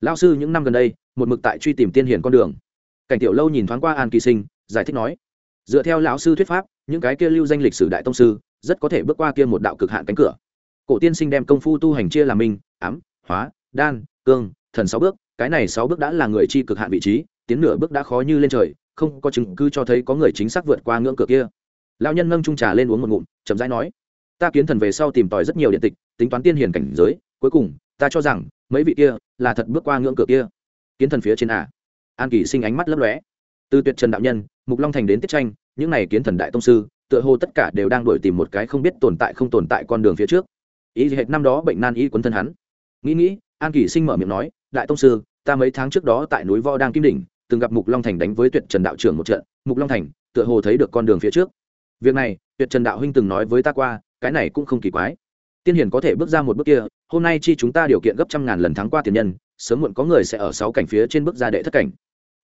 Lao sư, những năm gần đây, một mực tại truy tìm tiên hiền con đường. Cảnh tiểu lâu nhìn thoáng qua an kỳ sinh, giải thích nói, dựa theo lão sư thuyết pháp, những cái kia lưu danh lịch sử đại tông sư, rất có thể bước qua kia một đạo cực hạn cánh cửa. Cổ tiên sinh đem công phu tu hành chia làm minh, ám, hóa, đan, cương, thần sáu bước. Cái này sáu bước đã là người chi cực hạn vị trí, tiến nửa bước đã khó như lên trời, không có chứng cứ cho thấy có người chính xác vượt qua ngưỡng cửa kia. Lão nhân nâng trung trà lên uống một ngụm, chậm rãi nói ta kiến thần về sau tìm tòi rất nhiều điện tịch, tính toán tiên hiền cảnh giới, cuối cùng, ta cho rằng, mấy vị kia, là thật bước qua ngưỡng cửa kia. Kiến thần phía trên à an kỳ sinh ánh mắt lấp lóe. Từ tuyệt trần đạo nhân, mục long thành đến tiết tranh, những này kiến thần đại tông sư, tựa hồ tất cả đều đang đổi tìm một cái không biết tồn tại không tồn tại con đường phía trước. Ý hệt năm đó bệnh nan y quấn thân hắn. Nghĩ nghĩ, an kỳ sinh mở miệng nói, đại tông sư, ta mấy tháng trước đó tại núi võ đang kim đỉnh, từng gặp mục long thành đánh với tuyệt trần đạo trưởng một trận. Mục long thành, tựa hồ thấy được con đường phía trước. Việc này, tuyệt trần đạo huynh từng nói với ta qua cái này cũng không kỳ quái. Tiên hiền có thể bước ra một bước kia, hôm nay chi chúng ta điều kiện gấp trăm ngàn lần thắng qua tiền nhân, sớm muộn có người sẽ ở sáu cảnh phía trên bước ra đệ thất cảnh.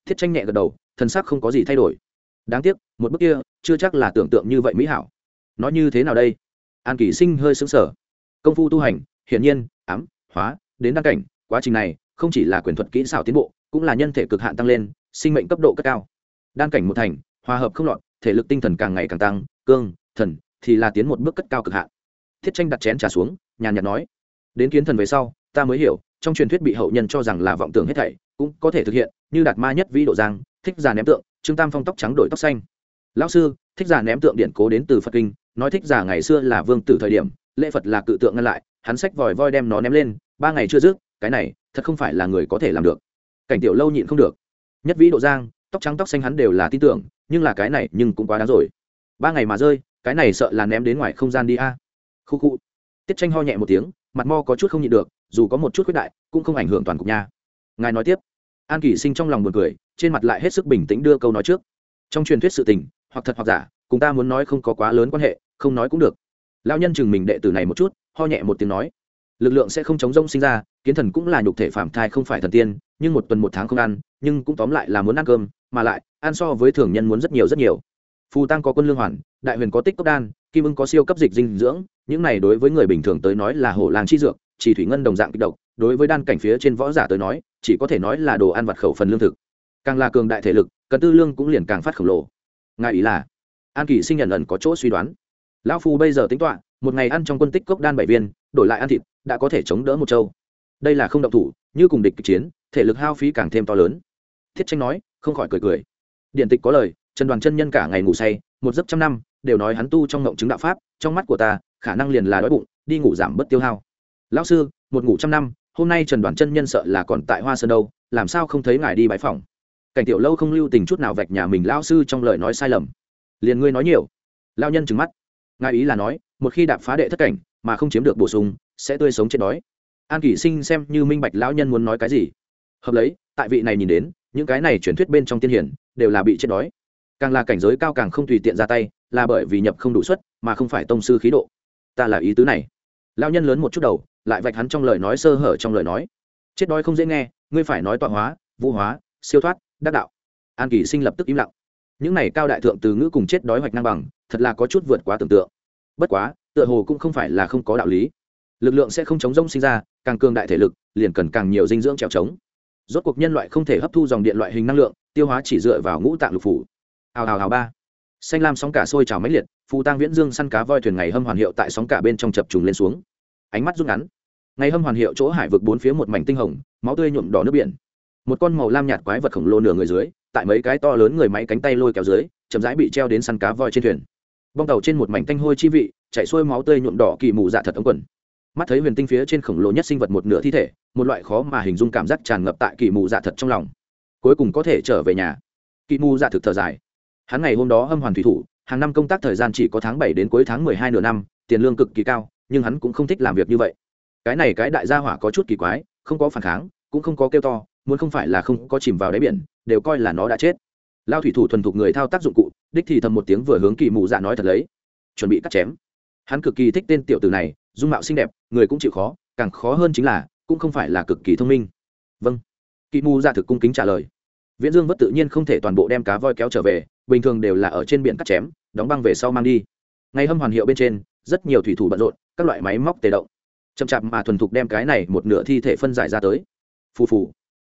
Thiết tranh nhẹ gật đầu thân xác không có gì thay đổi. Đáng tiếc, một bước kia, chưa chắc là tưởng tượng như vậy mỹ hảo. Nói như thế nào đây? An kỷ sinh hơi xứng sở công phu tu hành, hiển nhiên, ám, hóa, đến đăng cảnh, quá trình này, không chỉ là quyền thuật kỹ xảo tiến bộ, cũng là nhân thể cực hạn tăng lên, sinh mệnh cấp độ cất cao. Đan cảnh một thành, hòa hợp không lọt, thể lực tinh thần càng ngày càng tăng, cương, thần thì là tiến một bước cất cao cực hạn. Thiết tranh đặt chén trà xuống, nhàn nhạt nói, đến kiến thần về sau, ta mới hiểu, trong truyền thuyết bị hậu nhân cho rằng là vọng tưởng hết thảy, cũng có thể thực hiện, như đạt ma nhất vĩ độ giang, thích già ném tượng, trương tam phong tóc trắng đổi tóc xanh. Lão sư, thích già ném tượng điện cố đến từ phật kinh, nói thích già ngày xưa là vương tử thời điểm, lễ phật là cự tượng ngăn lại, hắn xách vòi voi đem nó ném lên, ba ngày chưa dứt, cái này, thật không phải là người có thể làm được. Cảnh tiểu lâu nhịn không được. Nhất vĩ độ giang, tóc trắng tóc xanh hắn đều là tin tưởng, nhưng là cái này nhưng cũng quá đáng rồi. Ba ngày mà rơi cái này sợ là ném đến ngoài không gian đi a. Khu khu. Tiết tranh ho nhẹ một tiếng, mặt mo có chút không nhịn được, dù có một chút khuyết đại, cũng không ảnh hưởng toàn cục nha. Ngài nói tiếp. An kỷ sinh trong lòng buồn cười, trên mặt lại hết sức bình tĩnh đưa câu nói trước. Trong truyền thuyết sự tình, hoặc thật hoặc giả, cùng ta muốn nói không có quá lớn quan hệ, không nói cũng được. Lao nhân chừng mình đệ tử này một chút, ho nhẹ một tiếng nói. Lực lượng sẽ không chống rông sinh ra, kiến thần cũng là nhục thể phạm thai không phải thần tiên, nhưng một tuần một tháng không ăn, nhưng cũng tóm lại là muốn ăn cơm, mà lại, ăn so với thường nhân muốn rất nhiều rất nhiều phù tăng có quân lương hoàn, đại huyền có tích cốc đan, kim ưng có siêu cấp dịch dinh dưỡng, những này đối với người bình thường tới nói là hổ làng chi dược, chỉ thủy ngân đồng dạng kích độc, đối với đan cảnh phía trên võ giả tới nói, chỉ có thể nói là đồ ăn vặt khẩu phần lương thực. Càng là cường đại thể lực, cần tư lương cũng liền càng phát khổng lồ. Ngài ý là, an kỳ sinh nhận ẩn có chỗ suy đoán. Lão phu bây giờ tính toán, một ngày ăn trong quân tích cốc đan bảy viên, đổi lại ăn thịt, đã có thể chống đỡ một châu. Đây là không động thủ, như cùng địch kịch chiến, thể lực hao phí càng thêm to lớn. Thiết tranh nói, không khỏi cười cười. Điện tịch có lời trần đoàn chân nhân cả ngày ngủ say, một giấc trăm năm, đều nói hắn tu trong ngộng chứng đạo pháp, trong mắt của ta, khả năng liền là đói bụng, đi ngủ giảm bớt tiêu hao. Lão sư, một ngủ trăm năm, hôm nay trần đoàn chân nhân sợ là còn tại hoa sơn đâu, làm sao không thấy ngài đi bãi phòng cảnh tiểu lâu không lưu tình chút nào vạch nhà mình lão sư trong lời nói sai lầm. Liền ngươi nói nhiều. Lao nhân trừng mắt. Ngài ý là nói, một khi đạp phá đệ thất cảnh, mà không chiếm được bổ sung, sẽ tươi sống chết đói. An kỷ sinh xem như minh bạch lão nhân muốn nói cái gì. Hợp lấy, tại vị này nhìn đến, những cái này truyền thuyết bên trong tiên hiển, đều là bị chết đói càng là cảnh giới cao càng không tùy tiện ra tay, là bởi vì nhập không đủ suất, mà không phải tông sư khí độ. Ta là ý tứ này. Lão nhân lớn một chút đầu, lại vạch hắn trong lời nói sơ hở trong lời nói. Chết đói không dễ nghe, ngươi phải nói tọa hóa, vũ hóa, siêu thoát, đắc đạo. An kỳ sinh lập tức im lặng. Những này cao đại thượng từ ngữ cùng chết đói hoạch năng bằng, thật là có chút vượt quá tưởng tượng. Bất quá, tựa hồ cũng không phải là không có đạo lý. Lực lượng sẽ không chống rông sinh ra, càng cường đại thể lực, liền cần càng nhiều dinh dưỡng trèo trống. Rốt cuộc nhân loại không thể hấp thu dòng điện loại hình năng lượng, tiêu hóa chỉ dựa vào ngũ tạng lục phủ hào hào hào, ba. Xanh lam sóng cả sôi trào máy liệt, phù tang viễn dương săn cá voi thuyền ngày hâm hoàn hiệu tại sóng cả bên trong chập trùng lên xuống. Ánh mắt rút ngắn. Ngày hâm hoàn hiệu chỗ hải vực bốn phía một mảnh tinh hồng, máu tươi nhuộm đỏ nước biển. Một con màu lam nhạt quái vật khổng lồ nửa người dưới, tại mấy cái to lớn người máy cánh tay lôi kéo dưới, chậm rãi bị treo đến săn cá voi trên thuyền. Bong tàu trên một mảnh tanh hôi chi vị chạy xuôi máu tươi nhuộm đỏ kỳ mù dạ thật ống quần. Mắt thấy huyền tinh phía trên khổng lồ nhất sinh vật một nửa thi thể, một loại khó mà hình dung cảm giác tràn ngập tại kỳ mù dạ thật trong lòng. Cuối cùng có thể trở về nhà. Kỳ mù dạ thực thở dài hắn ngày hôm đó hâm hoàn thủy thủ, hàng năm công tác thời gian chỉ có tháng bảy đến cuối tháng mười hai nửa năm, tiền lương cực kỳ cao, nhưng hắn cũng không thích làm việc như vậy. Cái này cái đại gia hỏa có chút kỳ quái, không có phản kháng, cũng không có kêu to, muốn không phải là không có chìm vào đáy biển, đều coi là nó đã chết. Lao thủy thủ thuần thục người thao tác dụng cụ, đích thì thầm một tiếng vừa hướng kỳ mù dạ nói thật lấy. Chuẩn bị cắt chém. Hắn cực kỳ thích tên tiểu tử này, dung mạo xinh đẹp, người cũng chịu khó, càng khó hơn chính là, cũng không phải là cực kỳ thông minh. Vâng. Kỳ mù dạ thực cung kính trả lời. Viễn dương vất tự nhiên không thể toàn bộ đem cá voi kéo trở về bình thường đều là ở trên biển cắt chém, đóng băng về sau mang đi. Ngày hâm hoàn hiệu bên trên, rất nhiều thủy thủ bận rộn, các loại máy móc tề động. Chậm chạp mà thuần thục đem cái này một nửa thi thể phân giải ra tới. Phù phù.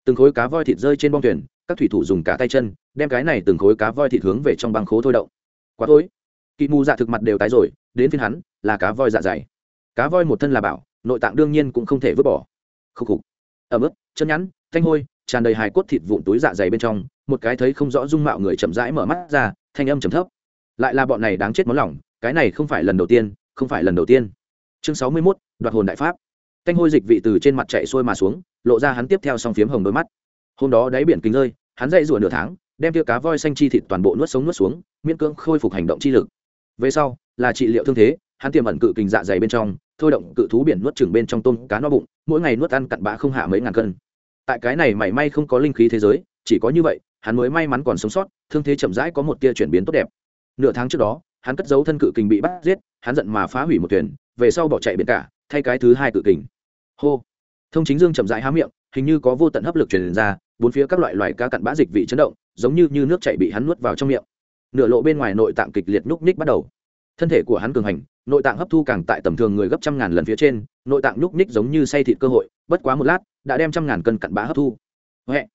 Từng khối cá voi thịt rơi trên bong thuyền, các thủy thủ dùng cả tay chân, đem cái này từng khối cá voi thịt hướng về trong băng khố thôi động. Quá thối kỵ mù dạ thực mặt đều tái rồi, đến phiên hắn, là cá voi dạ dày. Cá voi một thân là bảo, nội tạng đương nhiên cũng không thể vứt bỏ. Khúc khục. Ẩm ướp chân nhắn thanh hôi, tràn đầy hài cốt thịt vụn túi dạ dày bên trong một cái thấy không rõ dung mạo người chậm rãi mở mắt ra, thanh âm trầm thấp. Lại là bọn này đáng chết món lỏng, cái này không phải lần đầu tiên, không phải lần đầu tiên. Chương sáu mươi mốt, đoạt hồn đại pháp. Thanh hôi dịch vị từ trên mặt chạy xuôi mà xuống, lộ ra hắn tiếp theo song phiếm hồng đôi mắt. Hôm đó đáy biển kính rơi, hắn dậy rủa nửa tháng, đem tiêu cá voi xanh chi thịt toàn bộ nuốt sống nuốt xuống, miễn cưỡng khôi phục hành động chi lực. Về sau, là trị liệu thương thế, hắn tiềm ẩn cự kình dạ dày bên trong, thôi động cự thú biển nuốt chừng bên trong tôm, cá no bụng, mỗi ngày nuốt ăn cặn bã không hạ mấy ngàn cân. Tại cái này mảy may không có linh khí thế giới, chỉ có như vậy hắn mới may mắn còn sống sót thương thế chậm rãi có một tia chuyển biến tốt đẹp. Nửa tháng trước đó hắn cất giấu thân cự kình bị bắt giết hắn giận mà phá hủy một thuyền về sau bỏ chạy biển cả thay cái thứ hai cự kình. Hô! Thông chính dương chậm rãi há miệng hình như có vô tận hấp lực truyền ra bốn phía các loại loài cá cặn bã dịch vị chấn động giống như, như nước chảy bị hắn nuốt vào trong miệng. Nửa lộ bên ngoài nội tạng kịch liệt nhúc nhích bắt đầu. Thân thể của hắn cường hành nội tạng hấp thu càng tại tầm thường người gấp trăm ngàn lần phía trên nội tạng nhúc nhích giống như say thịt cơ hội bất quá một lát đã đem trăm ngàn cân cặn bã hấp thu. Huệ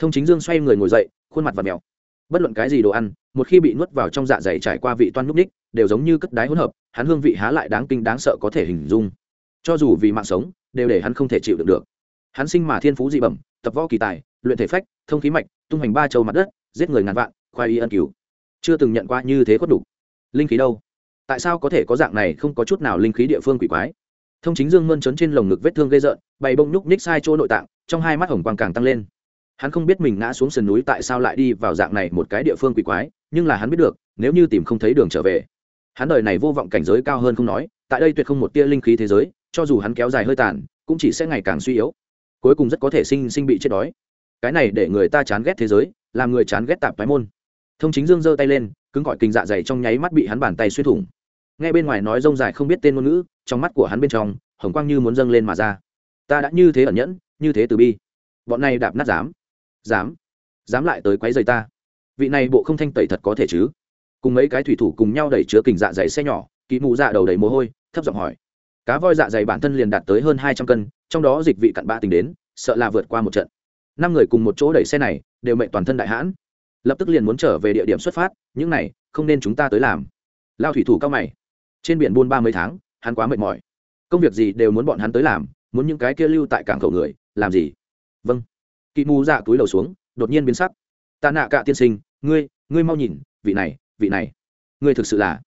thông chính dương xoay người ngồi dậy, khuôn mặt và mèo. Bất luận cái gì đồ ăn, một khi bị nuốt vào trong dạ dày trải qua vị toan núp ních, đều giống như cất đái hỗn hợp, hắn hương vị há lại đáng kinh đáng sợ có thể hình dung. Cho dù vì mạng sống, đều để hắn không thể chịu được được. Hắn sinh mà thiên phú dị bẩm, tập võ kỳ tài, luyện thể phách, thông khí mạch, tung hành ba châu mặt đất, giết người ngàn vạn, khoai y ân cứu chưa từng nhận qua như thế khuất đủ linh khí đâu? Tại sao có thể có dạng này không có chút nào linh khí địa phương quỷ quái? Thông chính dương mơn trấn trên lồng ngực vết thương gây rợn, bày bông nhúc ních sai chỗ nội tạng, trong hai mắt hồng quang càng tăng lên hắn không biết mình ngã xuống sườn núi tại sao lại đi vào dạng này một cái địa phương quỷ quái, nhưng là hắn biết được, nếu như tìm không thấy đường trở về, hắn đời này vô vọng cảnh giới cao hơn không nói, tại đây tuyệt không một tia linh khí thế giới, cho dù hắn kéo dài hơi tàn, cũng chỉ sẽ ngày càng suy yếu, cuối cùng rất có thể sinh sinh bị chết đói. Cái này để người ta chán ghét thế giới, làm người chán ghét tạp thoái môn. Thông chính dương giơ tay lên, cứng gọi kinh dạ dày trong nháy mắt bị hắn bàn tay xuyên thủng. Nghe bên ngoài nói rông dài không biết tên ngôn ngữ, trong mắt của hắn bên trong, hồng quang như muốn dâng lên mà ra. Ta đã như thế ẩn nhẫn, như thế từ bi. Bọn này đạp nát dám dám dám lại tới quấy rầy ta. Vị này bộ không thanh tẩy thật có thể chứ? Cùng mấy cái thủy thủ cùng nhau đẩy chứa kình dạ dày xe nhỏ, kỹ mụ dạ đầu đầy mồ hôi, thấp giọng hỏi. Cá voi dạ dày bản thân liền đạt tới hơn hai trăm cân, trong đó dịch vị cặn bã tính đến, sợ là vượt qua một trận. Năm người cùng một chỗ đẩy xe này, đều mệnh toàn thân đại hãn. Lập tức liền muốn trở về địa điểm xuất phát, những này, không nên chúng ta tới làm. Lao thủy thủ cao mày. Trên biển buôn ba mươi tháng, hắn quá mệt mỏi. Công việc gì đều muốn bọn hắn tới làm, muốn những cái kia lưu tại cảng khẩu người, làm gì? Vâng kỵ mù dạ túi đầu xuống, đột nhiên biến sắc. Tạ nạ cạ tiên sinh, ngươi ngươi mau nhìn, vị này vị này, ngươi thực sự là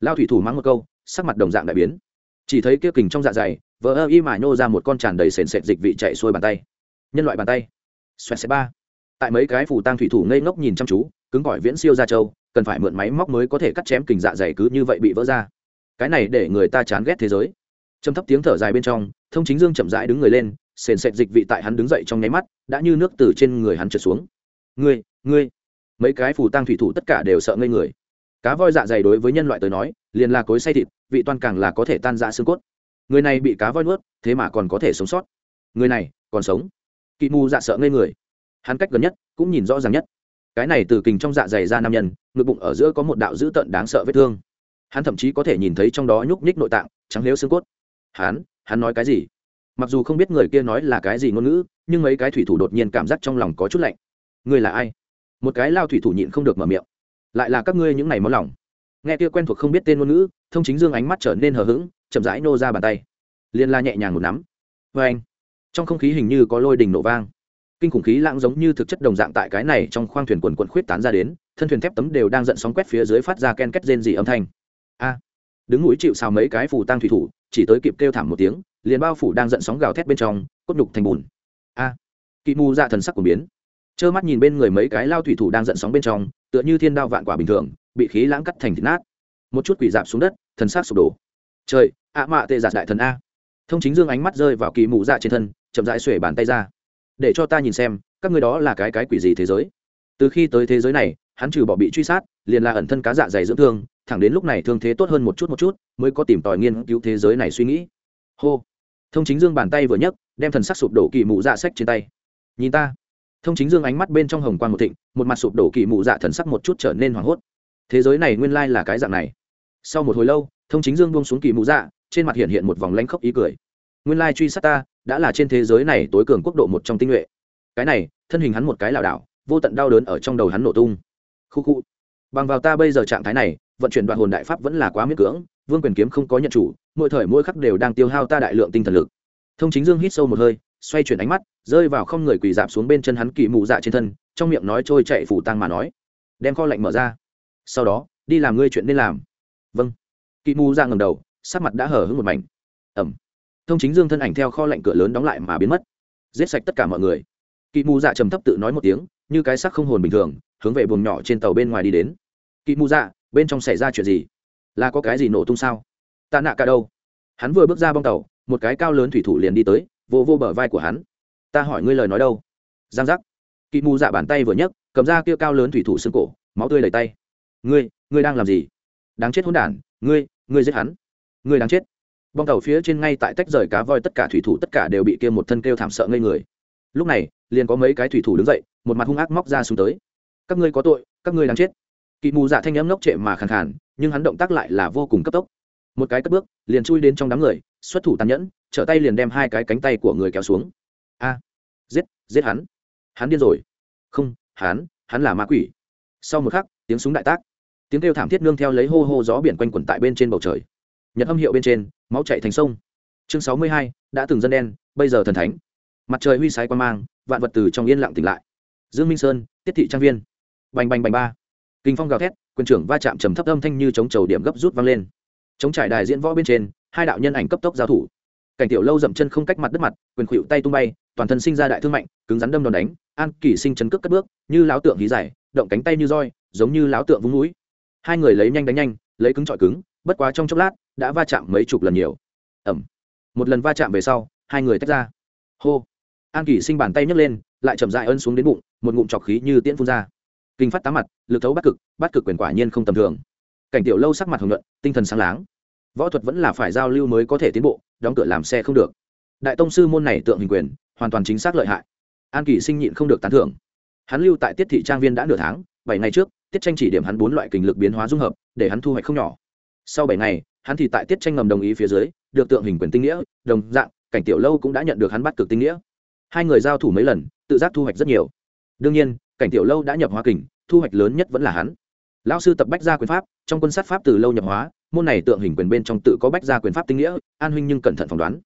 lao thủy thủ mắng một câu, sắc mặt đồng dạng đại biến. Chỉ thấy kia kình trong dạ dày, vỡ ơ y mà nhô ra một con tràn đầy sền sệt dịch vị chạy xuôi bàn tay. Nhân loại bàn tay. Xoẹt xe ba. Tại mấy cái phủ tang thủy thủ ngây ngốc nhìn chăm chú, cứng gọi viễn siêu ra châu cần phải mượn máy móc mới có thể cắt chém kình dạ dày cứ như vậy bị vỡ ra. Cái này để người ta chán ghét thế giới. Trầm thấp tiếng thở dài bên trong, thông chính dương chậm rãi đứng người lên sền sệt dịch vị tại hắn đứng dậy trong nháy mắt, đã như nước từ trên người hắn trượt xuống. Ngươi ngươi. Mấy cái phù tang thủy thủ tất cả đều sợ ngây người. Cá voi dạ dày đối với nhân loại tới nói, liền là cối say thịt, vị toan càng là có thể tan ra xương cốt. Người này bị cá voi nuốt, thế mà còn có thể sống sót. Người này còn sống. Kỵ mù dạ sợ ngây người. Hắn cách gần nhất, cũng nhìn rõ ràng nhất. Cái này từ kình trong dạ dày ra nam nhân, ngực bụng ở giữa có một đạo dữ tợn đáng sợ vết thương. Hắn thậm chí có thể nhìn thấy trong đó nhúc nhích nội tạng, trắng lếu xương cốt. Hắn hắn nói cái gì? Mặc dù không biết người kia nói là cái gì ngôn ngữ, nhưng mấy cái thủy thủ đột nhiên cảm giác trong lòng có chút lạnh. Ngươi là ai? Một cái lao thủy thủ nhịn không được mở miệng. Lại là các ngươi những này món lòng. Nghe kia quen thuộc không biết tên ngôn ngữ, thông chính dương ánh mắt trở nên hờ hững, chậm rãi nô ra bàn tay. Liên la nhẹ nhàng một nắm. Vê anh, trong không khí hình như có lôi đình nổ vang. Kinh khủng khí lãng giống như thực chất đồng dạng tại cái này trong khoang thuyền quần quần khuyết tán ra đến, thân thuyền thép tấm đều đang giận sóng quét phía dưới phát ra ken két rên dị âm thanh. A, đứng núi chịu sao mấy cái phù tang thủy thủ, chỉ tới kịp kêu thảm một tiếng liền bao phủ đang giận sóng gào thét bên trong, cốt nhục thành bùn. A à. kỵ mù dạ thần sắc của biến. Trơ mắt nhìn bên người mấy cái lao thủy thủ đang giận sóng bên trong, tựa như thiên đao vạn quả bình thường, bị khí lãng cắt thành thịt nát. Một chút quỷ dạp xuống đất, thần sắc sụp đổ. Trời, ạ mạ tệ giạt đại thần a. Thông chính dương ánh mắt rơi vào kỳ mù dạ trên thân, chậm rãi xuể bàn tay ra. Để cho ta nhìn xem, các người đó là cái cái quỷ gì thế giới? Từ khi tới thế giới này, hắn trừ bỏ bị truy sát, liền là ẩn thân cá dạ dày dưỡng thương, thẳng đến lúc này thương thế tốt hơn một chút một chút, mới có tìm tòi nghiên cứu thế giới này suy nghĩ. Hô thông chính dương bàn tay vừa nhấc, đem thần sắc sụp đổ kỳ mụ dạ sách trên tay. Nhìn ta. Thông chính dương ánh mắt bên trong hồng quan một thịnh, một mặt sụp đổ kỳ mụ dạ thần sắc một chút trở nên hoảng hốt. Thế giới này nguyên lai là cái dạng này. Sau một hồi lâu, thông chính dương buông xuống kỳ mụ dạ trên mặt hiện hiện một vòng lanh khóc ý cười. Nguyên lai truy sát ta, đã là trên thế giới này tối cường quốc độ một trong tinh nhuệ. Cái này, thân hình hắn một cái lảo đảo, vô tận đau đớn ở trong đầu hắn nổ tung. Khu khu bằng vào ta bây giờ trạng thái này, vận chuyển đoạn hồn đại pháp vẫn là quá miễn cưỡng, vương quyền kiếm không có nhận chủ, mỗi thời mỗi khắc đều đang tiêu hao ta đại lượng tinh thần lực. Thông chính dương hít sâu một hơi, xoay chuyển ánh mắt, rơi vào không người quỳ dạp xuống bên chân hắn kỳ mụ dạ trên thân, trong miệng nói trôi chạy phủ tăng mà nói. Đem kho lạnh mở ra. Sau đó, đi làm ngươi chuyện nên làm. Vâng. Kỳ mù dạ ngầm đầu, sắc mặt đã hở hứng một mảnh. Ẩm. Thông chính dương thân ảnh theo kho lạnh cửa lớn đóng lại mà biến mất. Giết sạch tất cả mọi người. Kỳ mù dạ trầm thấp tự nói một tiếng, như cái sắc không hồn bình thường hướng về buồng nhỏ trên tàu bên ngoài đi đến. Kỳ mù dạ bên trong xảy ra chuyện gì? Là có cái gì nổ tung sao? Tạ nạ cả đâu? Hắn vừa bước ra bong tàu, một cái cao lớn thủy thủ liền đi tới, vô vô bờ vai của hắn. Ta hỏi ngươi lời nói đâu? Giang giác. Kỵ mù dạ bàn tay vừa nhấc, cầm ra kia cao lớn thủy thủ xương cổ, máu tươi lầy tay. Ngươi ngươi đang làm gì? Đáng chết hôn đản, ngươi ngươi giết hắn. Ngươi đáng chết. Bong tàu phía trên ngay tại tách rời cá voi tất cả thủy thủ tất cả đều bị kia một thân kêu thảm sợ ngây người. Lúc này, liền có mấy cái thủy thủ đứng dậy, một mặt hung ác móc ra xuống tới các ngươi có tội, các ngươi đáng chết. Kỵ mù dạ thanh âm ngốc trệ mà khàn khàn, nhưng hắn động tác lại là vô cùng cấp tốc. Một cái cất bước, liền chui đến trong đám người, xuất thủ tàn nhẫn, trở tay liền đem hai cái cánh tay của người kéo xuống. A, giết giết hắn. Hắn điên rồi. Không, hắn hắn là ma quỷ. Sau một khắc, tiếng súng đại tác. Tiếng kêu thảm thiết nương theo lấy hô hô gió biển quanh quẩn tại bên trên bầu trời. Nhật âm hiệu bên trên, máu chạy thành sông. Chương sáu mươi hai, đã từng dân đen, bây giờ thần thánh. Mặt trời huy sái quan mang, vạn vật từ trong yên lặng tỉnh lại. Dương minh sơn, tiết thị trang viên bành bành bành ba. Kinh phong gào thét, quyền trưởng va chạm trầm thấp âm thanh như chống trầu điểm gấp rút vang lên. Chống trải đài diễn võ bên trên, hai đạo nhân ảnh cấp tốc giao thủ. Cảnh tiểu lâu dậm chân không cách mặt đất mặt, quyền khuỵu tay tung bay, toàn thân sinh ra đại thương mạnh, cứng rắn đâm đòn đánh, an kỷ sinh chấn cước cất bước, như láo tượng hí dài, động cánh tay như roi, giống như láo tượng vung núi. Hai người lấy nhanh đánh nhanh, lấy cứng trọi cứng, bất quá trong chốc lát, đã va chạm mấy chục lần nhiều. Ẩm một lần va chạm về sau, hai người tách ra. Hô. An kỷ sinh bàn tay nhấc lên, lại chậm dại ân xuống đến bụng, một ngụm trọc khí như tiễn phun ra kinh phát tám mặt, lực thấu bắt cực bắt cực quyền quả nhiên không tầm thường. Cảnh tiểu lâu sắc mặt hồng nhuận, tinh thần sáng láng. Võ thuật vẫn là phải giao lưu mới có thể tiến bộ, đóng cửa làm xe không được. Đại tông sư môn này tượng hình quyền, hoàn toàn chính xác lợi hại. An kỳ sinh nhịn không được tán thưởng. Hắn lưu tại tiết thị trang viên đã nửa tháng, bảy ngày trước, tiết tranh chỉ điểm hắn bốn loại kình lực biến hóa dung hợp, để hắn thu hoạch không nhỏ. Sau bảy ngày, hắn thì tại tiết tranh ngầm đồng ý phía dưới, được tượng hình quyền tinh nghĩa, đồng dạng, cảnh tiểu lâu cũng đã nhận được hắn bắt cực tinh nghĩa. Hai người giao thủ mấy lần, tự giác thu hoạch rất nhiều đương nhiên, cảnh tiểu lâu đã nhập hóa kình, thu hoạch lớn nhất vẫn là hắn. Lão sư tập bách gia quyền pháp, trong quân sát pháp từ lâu nhập hóa, môn này tượng hình quyền bên trong tự có bách gia quyền pháp tinh nghĩa, an huynh nhưng cẩn thận phỏng đoán.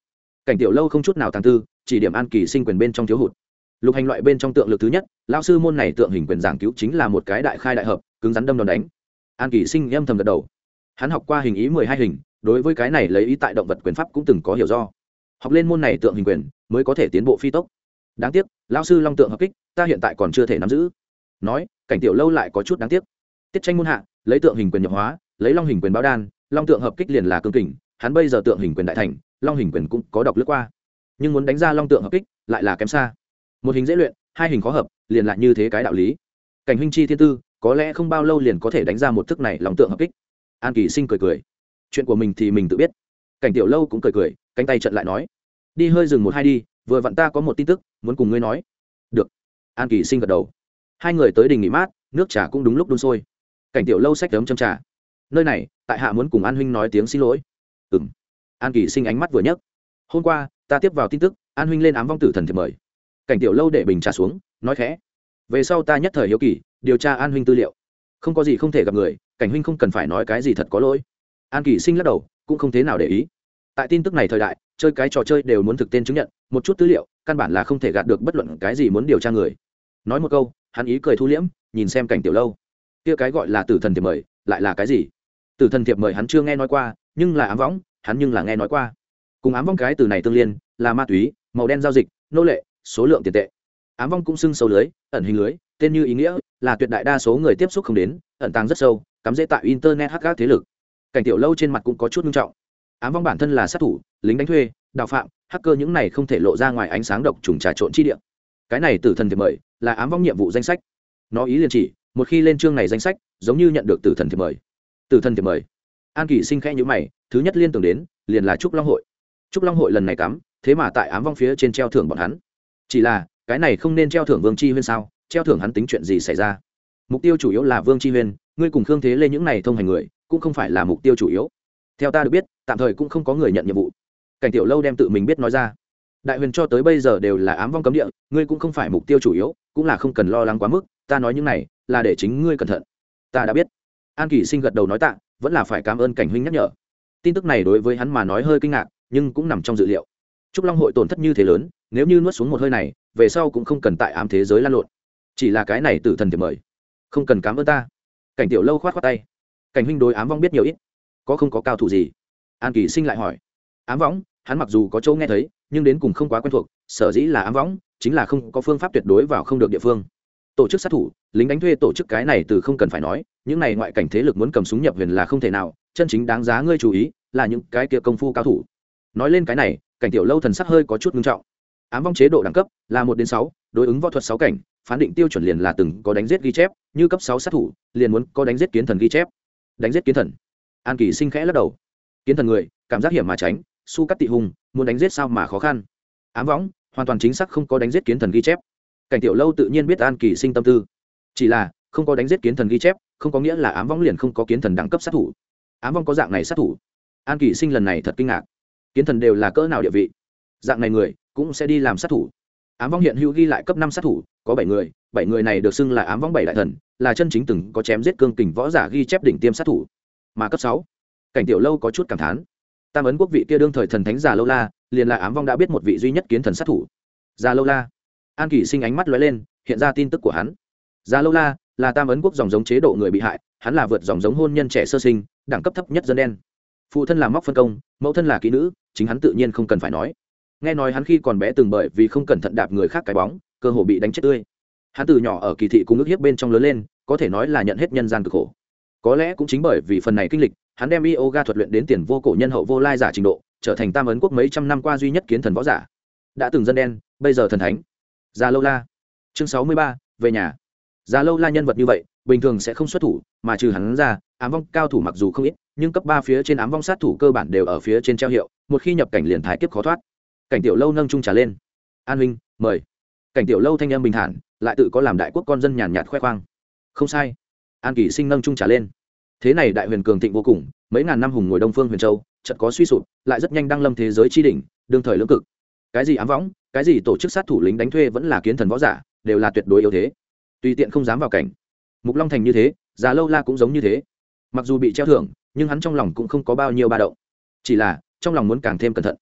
Cảnh tiểu lâu không chút nào tàng tư, chỉ điểm an kỳ sinh quyền bên trong thiếu hụt. Lục hành loại bên trong tượng lực thứ nhất, lão sư môn này tượng hình quyền giảng cứu chính là một cái đại khai đại hợp, cứng rắn đâm đòn đánh. An kỳ sinh âm thầm gật đầu. Hắn học qua hình ý mười hai hình, đối với cái này lấy ý tại động vật quyền pháp cũng từng có hiểu do. Học lên môn này tượng hình quyền, mới có thể tiến bộ phi tốc đáng tiếc, lão sư long tượng hợp kích, ta hiện tại còn chưa thể nắm giữ. Nói, cảnh tiểu lâu lại có chút đáng tiếc. Tiết tranh môn hạ, lấy tượng hình quyền nhập hóa, lấy long hình quyền báo đan, long tượng hợp kích liền là cương kình, hắn bây giờ tượng hình quyền đại thành, long hình quyền cũng có đọc lướt qua. Nhưng muốn đánh ra long tượng hợp kích, lại là kém xa. Một hình dễ luyện, hai hình khó hợp, liền lại như thế cái đạo lý. Cảnh huynh chi thiên tư, có lẽ không bao lâu liền có thể đánh ra một thức này lòng tượng hợp kích. An kỳ sinh cười cười. Chuyện của mình thì mình tự biết. Cảnh tiểu lâu cũng cười cười, cánh tay trận lại nói. Đi hơi dừng một hai đi vừa vặn ta có một tin tức, muốn cùng ngươi nói. Được. An kỳ sinh gật đầu. Hai người tới đình nghỉ mát, nước trà cũng đúng lúc đun sôi. Cảnh tiểu lâu sách tấm châm trà. Nơi này, tại hạ muốn cùng an huynh nói tiếng xin lỗi. Ừ m an kỳ sinh ánh mắt vừa nhấc. Hôm qua, ta tiếp vào tin tức, an huynh lên ám vong tử thần thiệp mời. Cảnh tiểu lâu để bình trà xuống, nói khẽ. Về sau ta nhất thời hiếu kỳ, điều tra an huynh tư liệu. Không có gì không thể gặp người, cảnh huynh không cần phải nói cái gì thật có lỗi. An kỳ sinh lắc đầu, cũng không thế nào để ý. Tại tin tức này thời đại chơi cái trò chơi đều muốn thực tên chứng nhận, một chút tư liệu, căn bản là không thể gạt được bất luận cái gì muốn điều tra người. Nói một câu, hắn ý cười thu liễm, nhìn xem cảnh tiểu lâu. Kia cái gọi là tử thần thiệp mời, lại là cái gì? Tử thần thiệp mời hắn chưa nghe nói qua, nhưng là ám võng, hắn nhưng là nghe nói qua. Cùng ám vong cái từ này tương liên, là ma túy, màu đen giao dịch, nô lệ, số lượng tiền tệ. Ám vong cũng xưng sâu lưới, ẩn hình lưới, tên như ý nghĩa, là tuyệt đại đa số người tiếp xúc không đến, ẩn tàng rất sâu, cắm dễ tại internet hắc gác thế lực. Cảnh tiểu lâu trên mặt cũng có chút nghiêm trọng ám vong bản thân là sát thủ, lính đánh thuê, đạo phạm, hacker những này không thể lộ ra ngoài ánh sáng độc trùng trà trộn chi địa. Cái này tử thần thiệp mời là ám vong nhiệm vụ danh sách. Nó ý liền chỉ, một khi lên chương này danh sách, giống như nhận được tử thần thiệp mời. Tử thần thiệp mời. An kỳ sinh khẽ nhữ mày, thứ nhất liên tưởng đến, liền là trúc long hội. Trúc long hội lần này cắm, thế mà tại ám vong phía trên treo thưởng bọn hắn. Chỉ là, cái này không nên treo thưởng vương chi huyên sao? Treo thưởng hắn tính chuyện gì xảy ra? Mục tiêu chủ yếu là vương chi huyên, ngươi cùng khương thế lên những này thông hành người, cũng không phải là mục tiêu chủ yếu theo ta được biết, tạm thời cũng không có người nhận nhiệm vụ. Cảnh tiểu lâu đem tự mình biết nói ra. Đại huyền cho tới bây giờ đều là ám vong cấm địa, ngươi cũng không phải mục tiêu chủ yếu, cũng là không cần lo lắng quá mức, ta nói những này là để chính ngươi cẩn thận. Ta đã biết. An kỷ sinh gật đầu nói tạ, vẫn là phải cảm ơn cảnh huynh nhắc nhở. Tin tức này đối với hắn mà nói hơi kinh ngạc, nhưng cũng nằm trong dự liệu. Trúc long hội tổn thất như thế lớn, nếu như nuốt xuống một hơi này, về sau cũng không cần tại ám thế giới lan lộn. Chỉ là cái này tử thần thì mời. Không cần cảm ơn ta. Cảnh tiểu lâu khoát khoát tay. Cảnh huynh đối ám vong biết nhiều ít có không có cao thủ gì? An kỳ sinh lại hỏi. Ám võng, hắn mặc dù có chỗ nghe thấy, nhưng đến cùng không quá quen thuộc, sở dĩ là ám võng, chính là không có phương pháp tuyệt đối vào không được địa phương. Tổ chức sát thủ, lính đánh thuê tổ chức cái này từ không cần phải nói, những này ngoại cảnh thế lực muốn cầm súng nhập huyền là không thể nào, chân chính đáng giá ngươi chú ý là những cái kia công phu cao thủ. Nói lên cái này, cảnh tiểu lâu thần sắc hơi có chút nghiêm trọng. Ám vong chế độ đẳng cấp là một đến sáu, đối ứng võ thuật sáu cảnh, phán định tiêu chuẩn liền là từng có đánh giết ghi chép, như cấp sáu sát thủ, liền muốn có đánh giết kiến thần ghi chép. Đánh giết kiến thần an kỳ sinh khẽ lắc đầu. Kiến thần người, cảm giác hiểm mà tránh, su cắt tị hùng, muốn đánh giết sao mà khó khăn. Ám võng, hoàn toàn chính xác không có đánh giết kiến thần ghi chép. Cảnh tiểu lâu tự nhiên biết an kỳ sinh tâm tư. Chỉ là, không có đánh giết kiến thần ghi chép, không có nghĩa là ám võng liền không có kiến thần đẳng cấp sát thủ. Ám vong có dạng này sát thủ. An kỳ sinh lần này thật kinh ngạc. Kiến thần đều là cỡ nào địa vị? Dạng này người, cũng sẽ đi làm sát thủ. Ám vong hiện hữu ghi lại cấp năm sát thủ, có bảy người bảy người này được xưng là ám vong bảy đại thần, là chân chính từng có chém giết cương kình võ giả ghi chép đỉnh tiêm sát thủ mà cấp sáu. Cảnh tiểu lâu có chút cảm thán. Tam ấn quốc vị kia đương thời thần thánh già lâu la, liền là ám vong đã biết một vị duy nhất kiến thần sát thủ. Già lâu la. An kỳ sinh ánh mắt lóe lên, hiện ra tin tức của hắn. Già lâu la là tam ấn quốc dòng giống chế độ người bị hại, hắn là vượt dòng giống hôn nhân trẻ sơ sinh, đẳng cấp thấp nhất dân đen. Phụ thân là móc phân công, mẫu thân là kỹ nữ, chính hắn tự nhiên không cần phải nói. Nghe nói hắn khi còn bé từng bởi vì không cẩn thận đạp người khác cái bóng, cơ hồ bị đánh chết tươi. Hắn từ nhỏ ở kỳ thị cùng nước hiếp bên trong lớn lên, có thể nói là nhận hết nhân gian cực khổ có lẽ cũng chính bởi vì phần này kinh lịch, hắn đem yoga thuật luyện đến tiền vô cổ nhân hậu vô lai giả trình độ, trở thành tam ấn quốc mấy trăm năm qua duy nhất kiến thần võ giả. Đã từng dân đen, bây giờ thần thánh. Già lâu la. Chương sáu mươi ba, về nhà. Già lâu la nhân vật như vậy, bình thường sẽ không xuất thủ, mà trừ hắn ra, ám vong cao thủ mặc dù không ít, nhưng cấp ba phía trên ám vong sát thủ cơ bản đều ở phía trên treo hiệu, một khi nhập cảnh liền thái kiếp khó thoát. Cảnh tiểu lâu nâng trung trà lên. An huynh, mời. Cảnh tiểu lâu thanh âm bình thản, lại tự có làm đại quốc con dân nhàn nhạt khoe khoang. Không sai an kỳ sinh nâng trung trả lên. Thế này đại huyền cường thịnh vô cùng, mấy ngàn năm hùng ngồi đông phương huyền châu, chợt có suy sụp, lại rất nhanh đăng lâm thế giới tri đỉnh, đương thời lưỡng cực. Cái gì ám võng, cái gì tổ chức sát thủ lính đánh thuê vẫn là kiến thần võ giả, đều là tuyệt đối yếu thế. Tùy tiện không dám vào cảnh. Mục long thành như thế, già lâu la cũng giống như thế. Mặc dù bị treo thưởng, nhưng hắn trong lòng cũng không có bao nhiêu ba động. Chỉ là, trong lòng muốn càng thêm cẩn thận.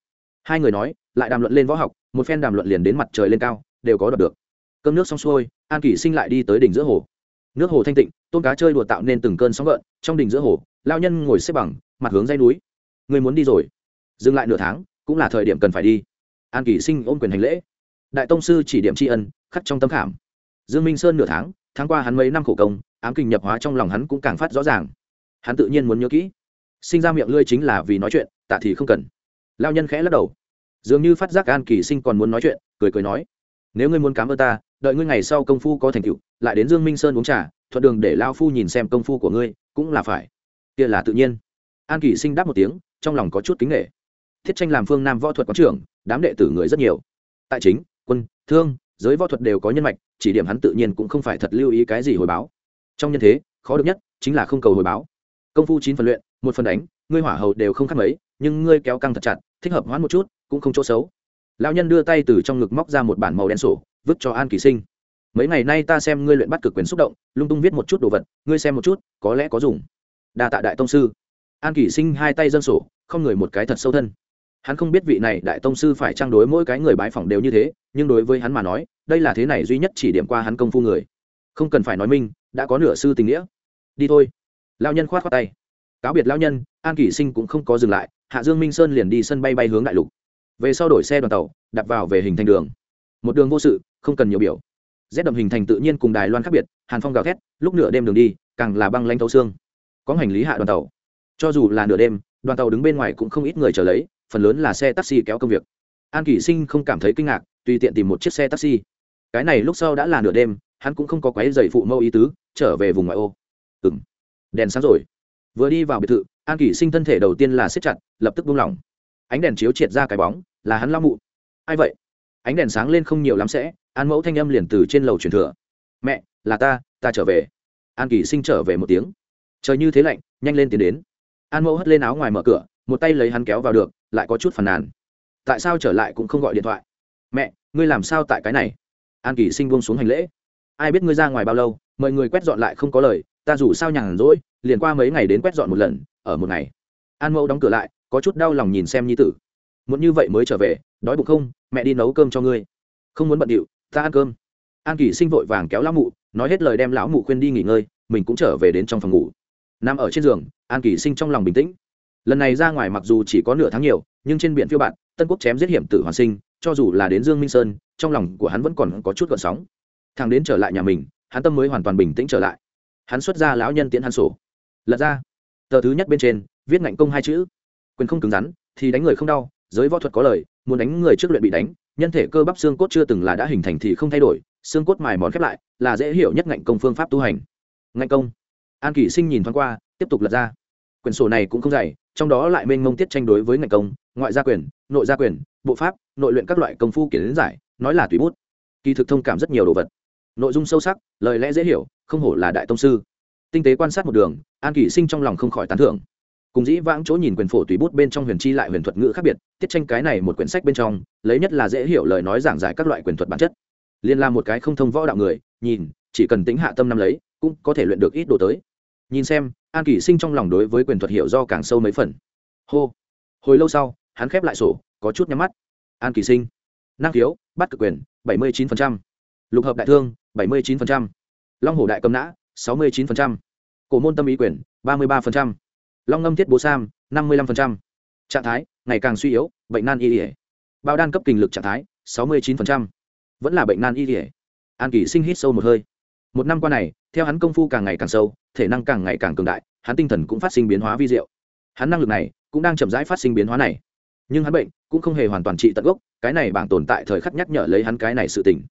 Hai người nói, lại đàm luận lên võ học, một phen đàm luận liền đến mặt trời lên cao, đều có đọc được. Cơm nước xong xuôi, an kỷ sinh lại đi tới đỉnh giữa hồ nước hồ thanh tịnh, tôm cá chơi đùa tạo nên từng cơn sóng gợn, trong đỉnh giữa hồ lao nhân ngồi xếp bằng, mặt hướng dây núi. Người muốn đi rồi. Dừng lại nửa tháng, cũng là thời điểm cần phải đi. An kỷ sinh ôm quyền hành lễ. Đại tông sư chỉ điểm tri ân, khắc trong tâm khảm. Dương minh sơn nửa tháng tháng qua hắn mấy năm khổ công, ám kình nhập hóa trong lòng hắn cũng càng phát rõ ràng. Hắn tự nhiên muốn nhớ kỹ. Sinh ra miệng lươi chính là vì nói chuyện, tạ thì không cần. Lao nhân khẽ lắc đầu. Dường như phát giác an kỳ sinh còn muốn nói chuyện, cười cười nói. Nếu ngươi muốn cám ơn ta, đợi ngươi ngày sau công phu có thành tựu lại đến dương minh sơn uống trà, thuận đường để lao phu nhìn xem công phu của ngươi, cũng là phải. Kia là tự nhiên. An kỳ sinh đáp một tiếng, trong lòng có chút kính nghệ thiết tranh làm phương nam võ thuật quán trưởng, đám đệ tử người rất nhiều. Tại chính, quân, thương, giới võ thuật đều có nhân mạch, chỉ điểm hắn tự nhiên cũng không phải thật lưu ý cái gì hồi báo. Trong nhân thế, khó được nhất chính là không cầu hồi báo. Công phu chín phần luyện, một phần đánh, ngươi hỏa hầu đều không khác mấy, nhưng ngươi kéo căng thật chặt, thích hợp hoãn một chút, cũng không chỗ xấu. Lão nhân đưa tay từ trong ngực móc ra một bản màu đen sổ, vứt cho an kỳ sinh mấy ngày nay ta xem ngươi luyện bắt cực quyền xúc động, lung tung viết một chút đồ vật, ngươi xem một chút, có lẽ có dùng. Đa tạ đại tông sư. An kỷ sinh hai tay dân sổ, không người một cái thật sâu thân. Hắn không biết vị này đại tông sư phải trang đối mỗi cái người bái phỏng đều như thế, nhưng đối với hắn mà nói, đây là thế này duy nhất chỉ điểm qua hắn công phu người. Không cần phải nói minh đã có nửa sư tình nghĩa. Đi thôi. Lao nhân khoát khoát tay. Cáo biệt lao nhân, an kỷ sinh cũng không có dừng lại, hạ dương minh sơn liền đi sân bay bay hướng đại lục. Về sau đổi xe đoàn tàu đặt vào về hình thành đường. Một đường vô sự, không cần nhiều biểu rét đậm hình thành tự nhiên cùng đài loan khác biệt hàn phong gào thét lúc nửa đêm đường đi càng là băng lanh thấu xương có hành lý hạ đoàn tàu cho dù là nửa đêm đoàn tàu đứng bên ngoài cũng không ít người chờ lấy phần lớn là xe taxi kéo công việc an kỷ sinh không cảm thấy kinh ngạc tùy tiện tìm một chiếc xe taxi cái này lúc sau đã là nửa đêm hắn cũng không có quái dày phụ mâu ý tứ trở về vùng ngoại ô ừng đèn sáng rồi vừa đi vào biệt thự an kỷ sinh thân thể đầu tiên là siết chặt lập tức buông lỏng ánh đèn chiếu triệt ra cái bóng là hắn lao mụ ai vậy ánh đèn sáng lên không nhiều lắm sẽ an mẫu thanh âm liền từ trên lầu truyền thừa. Mẹ, là ta ta trở về. An kỷ sinh trở về một tiếng. Trời như thế lạnh, nhanh lên tiến đến. An mẫu hất lên áo ngoài mở cửa, một tay lấy hắn kéo vào được, lại có chút phàn nàn. Tại sao trở lại cũng không gọi điện thoại? Mẹ, ngươi làm sao tại cái này? An kỷ sinh buông xuống hành lễ. Ai biết ngươi ra ngoài bao lâu mời người quét dọn lại không có lời, ta dù sao nhàn rỗi, liền qua mấy ngày đến quét dọn một lần, ở một ngày. An mẫu đóng cửa lại, có chút đau lòng nhìn xem nhi tử. Muốn như vậy mới trở về, đói bụng không? Mẹ đi nấu cơm cho ngươi. Không muốn bận điệu ta ăn cơm. An kỳ sinh vội vàng kéo lão mụ, nói hết lời đem lão mụ khuyên đi nghỉ ngơi, mình cũng trở về đến trong phòng ngủ. Nằm ở trên giường, an kỳ sinh trong lòng bình tĩnh. Lần này ra ngoài mặc dù chỉ có nửa tháng nhiều, nhưng trên biển phiêu bạn tân quốc chém giết hiểm tử hoàn sinh, cho dù là đến dương minh sơn, trong lòng của hắn vẫn còn có chút gợn sóng. Thằng đến trở lại nhà mình, hắn tâm mới hoàn toàn bình tĩnh trở lại. Hắn xuất ra lão nhân tiễn hắn sổ. Lật ra. Tờ thứ nhất bên trên, viết ngạnh công hai chữ. Quyền không cứng rắn, thì đánh người không đau, giới võ thuật có lời, muốn đánh người trước luyện bị đánh nhân thể cơ bắp xương cốt chưa từng là đã hình thành thì không thay đổi, xương cốt mài mòn khép lại, là dễ hiểu nhất ngạnh công phương pháp tu hành. Ngạnh công. An kỷ sinh nhìn thoáng qua, tiếp tục lật ra. Quyển sổ này cũng không dày, trong đó lại mênh mông tiết tranh đối với ngành công, ngoại gia quyền, nội gia quyền, bộ pháp, nội luyện các loại công phu kiến giải, nói là tùy bút. Kỳ thực thông cảm rất nhiều đồ vật. Nội dung sâu sắc, lời lẽ dễ hiểu, không hổ là đại tông sư. Tinh tế quan sát một đường, an kỷ sinh trong lòng không khỏi tán thưởng cùng dĩ vãng chỗ nhìn quyền phổ tùy bút bên trong huyền chi lại huyền thuật ngữ khác biệt, tiết tranh cái này một quyển sách bên trong, lấy nhất là dễ hiểu lời nói giảng giải các loại quyền thuật bản chất. Liên la một cái không thông võ đạo người, nhìn, chỉ cần tính hạ tâm năm lấy, cũng có thể luyện được ít đồ tới. Nhìn xem, an kỷ sinh trong lòng đối với quyền thuật hiểu do càng sâu mấy phần. Hô. Hồi lâu sau, hắn khép lại sổ, có chút nhắm mắt. An kỷ sinh. Năng khiếu, bắt cực quyền, bảy mươi chín lục hợp đại thương, bảy mươi chín long hồ đại cầm nã, sáu mươi chín cổ môn tâm ý quyền, ba mươi ba long ngâm thiết bố sam, năm mươi năm trạng thái, ngày càng suy yếu, bệnh nan y ỉa. Bao đan cấp kinh lực trạng thái, sáu mươi chín vẫn là bệnh nan y ỉa. An kỷ sinh hít sâu một hơi. Một năm qua này, theo hắn công phu càng ngày càng sâu, thể năng càng ngày càng cường đại, hắn tinh thần cũng phát sinh biến hóa vi diệu. Hắn năng lực này cũng đang chậm rãi phát sinh biến hóa này. Nhưng hắn bệnh cũng không hề hoàn toàn trị tận gốc, cái này bảng tồn tại thời khắc nhắc nhở lấy hắn cái này sự tỉnh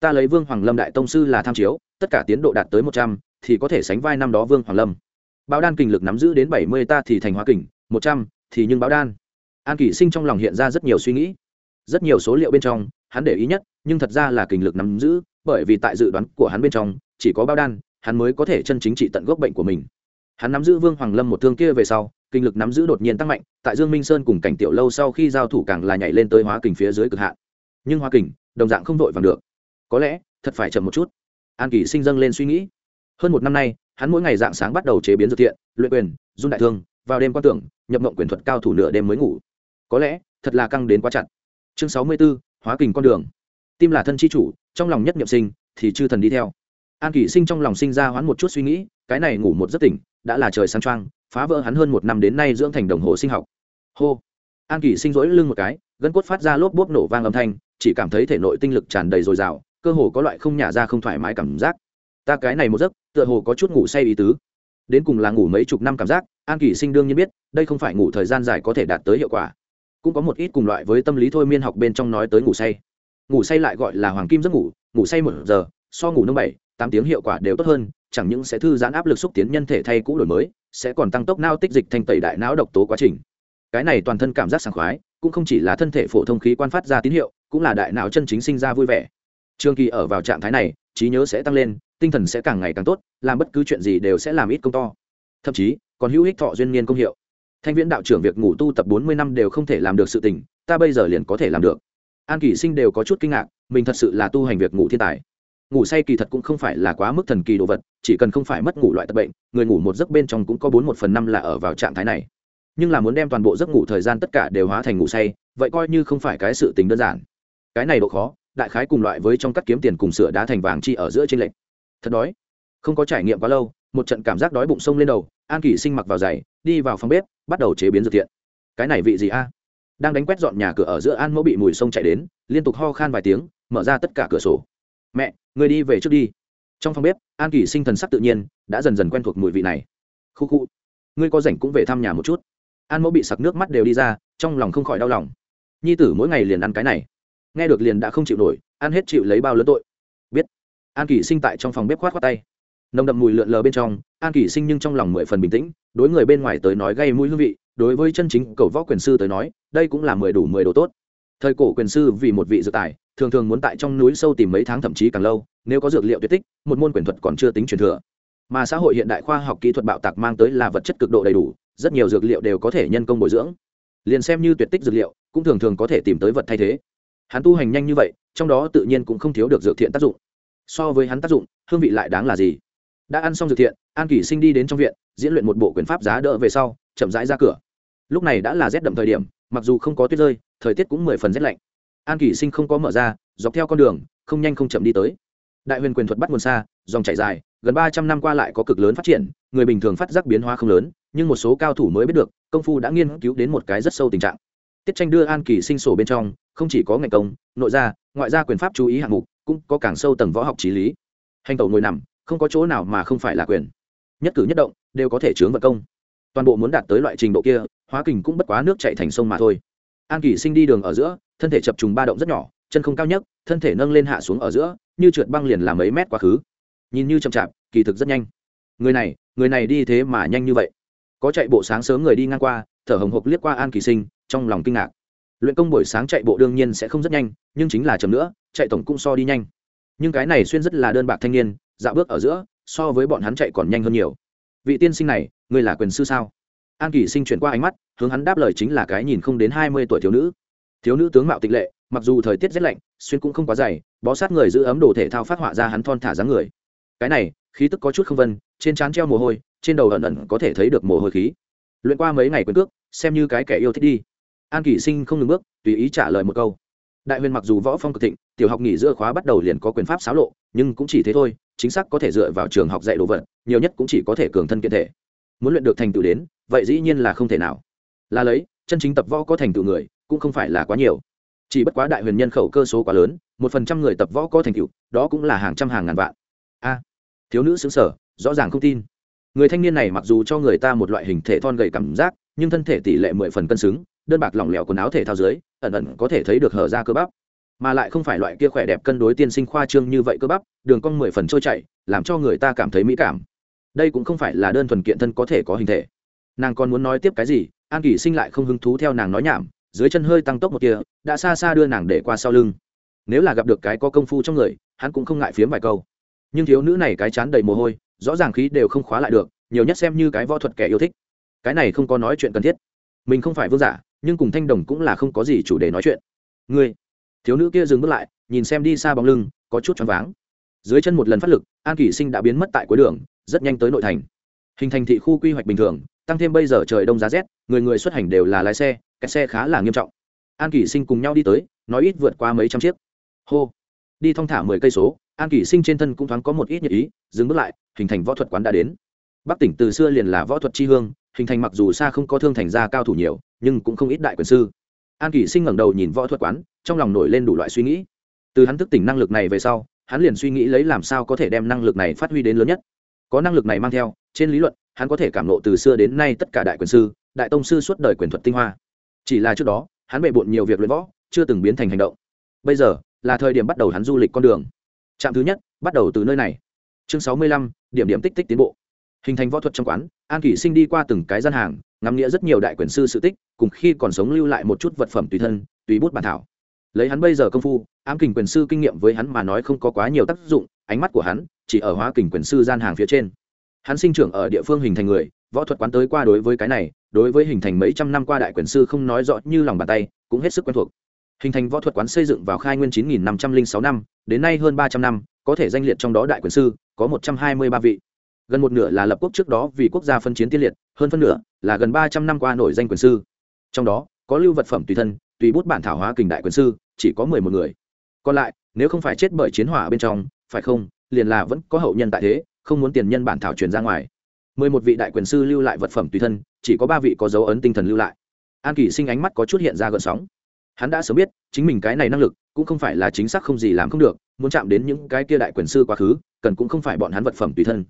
ta lấy vương hoàng lâm đại tông sư là tham chiếu, tất cả tiến độ đạt tới một trăm, thì có thể sánh vai năm đó vương hoàng lâm báo đan kình lực nắm giữ đến bảy mươi ta thì thành hóa kình một trăm thì nhưng báo đan. An kỷ sinh trong lòng hiện ra rất nhiều suy nghĩ. Rất nhiều số liệu bên trong, hắn để ý nhất, nhưng thật ra là kình lực nắm giữ, bởi vì tại dự đoán của hắn bên trong, chỉ có báo đan, hắn mới có thể chân chính trị tận gốc bệnh của mình. Hắn nắm giữ vương hoàng lâm một thương kia về sau, kinh lực nắm giữ đột nhiên tăng mạnh, tại dương minh sơn cùng cảnh tiểu lâu sau khi giao thủ càng là nhảy lên tới hóa kình phía dưới cực hạn. Nhưng hóa kình đồng dạng không vội vàng được. Có lẽ, thật phải chậm một chút. An kỳ sinh dâng lên suy nghĩ hơn một năm nay hắn mỗi ngày dạng sáng bắt đầu chế biến dược thiện luyện quyền dung đại thương vào đêm quan tưởng nhập mộng quyền thuật cao thủ nửa đêm mới ngủ. Có lẽ thật là căng đến quá chặt. Chương sáu mươi 64, hóa kình con đường. Tim là thân chi chủ trong lòng nhất niệm sinh thì chư thần đi theo. An kỷ sinh trong lòng sinh ra hoán một chút suy nghĩ cái này ngủ một giấc tỉnh đã là trời sáng trăng phá vỡ hắn hơn một năm đến nay dưỡng thành đồng hồ sinh học. Hô. An kỷ sinh rỗi lưng một cái gân cốt phát ra lốp bốp nổ vang âm thanh chỉ cảm thấy thể nội tinh lực tràn đầy dồi dào cơ hồ có loại không nhả ra không thoải mái cảm giác. Ta cái này một giấc tựa hồ có chút ngủ say ý tứ. Đến cùng là ngủ mấy chục năm cảm giác, an kỷ sinh đương nhiên biết, đây không phải ngủ thời gian dài có thể đạt tới hiệu quả. Cũng có một ít cùng loại với tâm lý thôi miên học bên trong nói tới ngủ say. Ngủ say lại gọi là hoàng kim giấc ngủ ngủ say một giờ, so ngủ năm bảy, tám tiếng hiệu quả đều tốt hơn, chẳng những sẽ thư giãn áp lực xúc tiến nhân thể thay cũ đổi mới, sẽ còn tăng tốc nao tích dịch thành tẩy đại não độc tố quá trình. Cái này toàn thân cảm giác sảng khoái, cũng không chỉ là thân thể phổ thông khí quan phát ra tín hiệu, cũng là đại não chân chính sinh ra vui vẻ. Trường kỳ ở vào trạng thái này, trí nhớ sẽ tăng lên tinh thần sẽ càng ngày càng tốt, làm bất cứ chuyện gì đều sẽ làm ít công to. Thậm chí, còn hữu ích thọ duyên niên công hiệu. Thanh viễn đạo trưởng việc ngủ tu tập bốn mươi năm đều không thể làm được sự tình, ta bây giờ liền có thể làm được. An kỷ sinh đều có chút kinh ngạc, mình thật sự là tu hành việc ngủ thiên tài. Ngủ say kỳ thật cũng không phải là quá mức thần kỳ đồ vật, chỉ cần không phải mất ngủ loại tập bệnh, người ngủ một giấc bên trong cũng có bốn một phần năm là ở vào trạng thái này. Nhưng là muốn đem toàn bộ giấc ngủ thời gian tất cả đều hóa thành ngủ say, vậy coi như không phải cái sự tính đơn giản. Cái này độ khó, đại khái cùng loại với trong cắt kiếm tiền cùng sửa đá thành vàng chi ở giữa trên lệnh thật đói. Không có trải nghiệm quá lâu, một trận cảm giác đói bụng sông lên đầu, an kỷ sinh mặc vào giày, đi vào phòng bếp, bắt đầu chế biến dược thiện. Cái này vị gì a? Đang đánh quét dọn nhà cửa ở giữa an mẫu bị mùi sông chạy đến, liên tục ho khan vài tiếng, mở ra tất cả cửa sổ. Mẹ, người đi về trước đi. Trong phòng bếp, an kỷ sinh thần sắc tự nhiên, đã dần dần quen thuộc mùi vị này. Khu khu, ngươi có rảnh cũng về thăm nhà một chút. An mẫu bị sặc nước mắt đều đi ra, trong lòng không khỏi đau lòng. Nhi tử mỗi ngày liền ăn cái này. Nghe được liền đã không chịu nổi, ăn hết chịu lấy bao lớn tội an kỷ sinh tại trong phòng bếp khoát khoát tay. Nồng đậm mùi lượn lờ bên trong, an kỷ sinh nhưng trong lòng mười phần bình tĩnh, đối người bên ngoài tới nói gây mũi hương vị, đối với chân chính cầu võ quyền sư tới nói, đây cũng là mười đủ mười đồ tốt. Thời cổ quyền sư vì một vị dược tài, thường thường muốn tại trong núi sâu tìm mấy tháng thậm chí càng lâu, nếu có dược liệu tuyệt tích, một môn quyền thuật còn chưa tính truyền thừa. Mà xã hội hiện đại khoa học kỹ thuật bạo tạc mang tới là vật chất cực độ đầy đủ, rất nhiều dược liệu đều có thể nhân công bồi dưỡng. Liền xem như tuyệt tích dược liệu, cũng thường thường có thể tìm tới vật thay thế. Hắn tu hành nhanh như vậy, trong đó tự nhiên cũng không thiếu được dược thiện tác dụng so với hắn tác dụng, hương vị lại đáng là gì? Đã ăn xong dược thiện, an kỷ sinh đi đến trong viện, diễn luyện một bộ quyền pháp giá đỡ về sau, chậm rãi ra cửa. Lúc này đã là rét đậm thời điểm, mặc dù không có tuyết rơi, thời tiết cũng mười phần rét lạnh. An kỷ sinh không có mở ra, dọc theo con đường, không nhanh không chậm đi tới. Đại huyền quyền thuật bắt nguồn xa, dòng chảy dài, gần ba trăm năm qua lại có cực lớn phát triển, người bình thường phát giác biến hóa không lớn, nhưng một số cao thủ mới biết được, công phu đã nghiên cứu đến một cái rất sâu tình trạng. Tiết tranh đưa an kỳ sinh sổ bên trong không chỉ có ngành công, nội gia, ngoại gia quyền pháp chú ý hạng mục, cũng có càng sâu tầng võ học trí lý. Hành tẩu ngồi nằm, không có chỗ nào mà không phải là quyền. Nhất cử nhất động, đều có thể chướng vật công. Toàn bộ muốn đạt tới loại trình độ kia, hóa kình cũng bất quá nước chạy thành sông mà thôi. An kỳ sinh đi đường ở giữa, thân thể chập trùng ba động rất nhỏ, chân không cao nhất, thân thể nâng lên hạ xuống ở giữa, như trượt băng liền làm mấy mét quá khứ. Nhìn như chậm chạp, kỳ thực rất nhanh. Người này người này đi thế mà nhanh như vậy. Có chạy bộ sáng sớm người đi ngang qua, thở hồng hộc liếc qua an kỳ sinh, trong lòng kinh ngạc luyện công buổi sáng chạy bộ đương nhiên sẽ không rất nhanh, nhưng chính là chậm nữa, chạy tổng cũng so đi nhanh. Nhưng cái này xuyên rất là đơn bạc thanh niên, dạo bước ở giữa, so với bọn hắn chạy còn nhanh hơn nhiều. Vị tiên sinh này, ngươi là quyền sư sao? An kỳ sinh chuyển qua ánh mắt, hướng hắn đáp lời chính là cái nhìn không đến hai mươi tuổi thiếu nữ. Thiếu nữ tướng mạo tịch lệ, mặc dù thời tiết rét lạnh, xuyên cũng không quá dày, bó sát người giữ ấm đồ thể thao phát họa ra hắn thon thả dáng người. Cái này, khí tức có chút không vân, trên trán treo mồ hôi, trên đầu ẩn ẩn có thể thấy được mồ hôi khí. Luyện qua mấy ngày quyền cước, xem như cái kẻ yêu thích đi an kỷ sinh không ngừng bước, tùy ý trả lời một câu. Đại huyền mặc dù võ phong cực thịnh, tiểu học nghỉ giữa khóa bắt đầu liền có quyền pháp xáo lộ, nhưng cũng chỉ thế thôi, chính xác có thể dựa vào trường học dạy đồ vật, nhiều nhất cũng chỉ có thể cường thân kiện thể. Muốn luyện được thành tựu đến, vậy dĩ nhiên là không thể nào. Là lấy, chân chính tập võ có thành tựu người, cũng không phải là quá nhiều. Chỉ bất quá đại huyền nhân khẩu cơ số quá lớn, một phần trăm người tập võ có thành tựu, đó cũng là hàng trăm hàng ngàn vạn. A, thiếu nữ xứng sở rõ ràng không tin. Người thanh niên này mặc dù cho người ta một loại hình thể thon gầy cảm giác, nhưng thân thể tỷ lệ mười phần cân xứng đơn bạc lỏng lẻo quần áo thể thao dưới, ẩn ẩn có thể thấy được hở ra cơ bắp. Mà lại không phải loại kia khỏe đẹp cân đối tiên sinh khoa trương như vậy cơ bắp, đường cong mười phần trôi chảy, làm cho người ta cảm thấy mỹ cảm. Đây cũng không phải là đơn thuần kiện thân có thể có hình thể. Nàng còn muốn nói tiếp cái gì, an kỷ sinh lại không hứng thú theo nàng nói nhảm, dưới chân hơi tăng tốc một kia đã xa xa đưa nàng để qua sau lưng. Nếu là gặp được cái có công phu trong người, hắn cũng không ngại phiếm vài câu. Nhưng thiếu nữ này cái chán đầy mồ hôi, rõ ràng khí đều không khóa lại được, nhiều nhất xem như cái võ thuật kẻ yêu thích. Cái này không có nói chuyện cần thiết. Mình không phải vương giả nhưng cùng thanh đồng cũng là không có gì chủ đề nói chuyện. Ngươi, thiếu nữ kia dừng bước lại, nhìn xem đi xa bóng lưng, có chút choáng váng. Dưới chân một lần phát lực, an kỷ sinh đã biến mất tại cuối đường, rất nhanh tới nội thành. Hình thành thị khu quy hoạch bình thường, tăng thêm bây giờ trời đông giá rét, người người xuất hành đều là lái xe, cái xe khá là nghiêm trọng. An kỷ sinh cùng nhau đi tới, nói ít vượt qua mấy trăm chiếc. Hô. Đi thong thả mười cây số, an kỷ sinh trên thân cũng thoáng có một ít nhật ý, dừng bước lại, hình thành võ thuật quán đã đến. Bắc tỉnh từ xưa liền là võ thuật tri hương, hình thành mặc dù xa không có thương thành gia cao thủ nhiều nhưng cũng không ít đại quyền sư. An kỷ sinh ngẩng đầu nhìn võ thuật quán, trong lòng nổi lên đủ loại suy nghĩ. Từ hắn thức tỉnh năng lực này về sau, hắn liền suy nghĩ lấy làm sao có thể đem năng lực này phát huy đến lớn nhất. Có năng lực này mang theo, trên lý luận, hắn có thể cảm nộ từ xưa đến nay tất cả đại quyền sư, đại tông sư suốt đời quyền thuật tinh hoa. Chỉ là trước đó, hắn bệ bộn nhiều việc luyện võ, chưa từng biến thành hành động. Bây giờ, là thời điểm bắt đầu hắn du lịch con đường. Trạm thứ nhất, bắt đầu từ nơi này. Chương sáu mươi lăm, điểm điểm tích tích tiến bộ hình thành võ thuật trong quán, an kỷ sinh đi qua từng cái gian hàng, ngắm nghĩa rất nhiều đại quyền sư sự tích, cùng khi còn sống lưu lại một chút vật phẩm tùy thân, tùy bút bản thảo. Lấy hắn bây giờ công phu, ám kình quyền sư kinh nghiệm với hắn mà nói không có quá nhiều tác dụng, ánh mắt của hắn chỉ ở hóa kình quyền sư gian hàng phía trên. Hắn sinh trưởng ở địa phương hình thành người, võ thuật quán tới qua đối với cái này, đối với hình thành mấy trăm năm qua đại quyền sư không nói rõ như lòng bàn tay, cũng hết sức quen thuộc. Hình thành võ thuật quán xây dựng vào khai nguyên chín nghìn năm trăm linh sáu năm, đến nay hơn ba trăm năm, có thể danh liệt trong đó đại quyền sư, có một trăm hai mươi ba vị gần một nửa là lập quốc trước đó vì quốc gia phân chiến tiên liệt, hơn phân nửa là gần ba trăm năm qua nổi danh quyền sư. Trong đó, có lưu vật phẩm tùy thân, tùy bút bản thảo hóa kình đại quyền sư, chỉ có mười một người. Còn lại, nếu không phải chết bởi chiến hỏa bên trong, phải không, liền là vẫn có hậu nhân tại thế, không muốn tiền nhân bản thảo truyền ra ngoài. mười một vị đại quyền sư lưu lại vật phẩm tùy thân, chỉ có ba vị có dấu ấn tinh thần lưu lại. An kỳ sinh ánh mắt có chút hiện ra gợn sóng. Hắn đã sớm biết, chính mình cái này năng lực, cũng không phải là chính xác không gì làm không được, muốn chạm đến những cái kia đại quyền sư quá khứ, cần cũng không phải bọn hắn vật phẩm tùy thân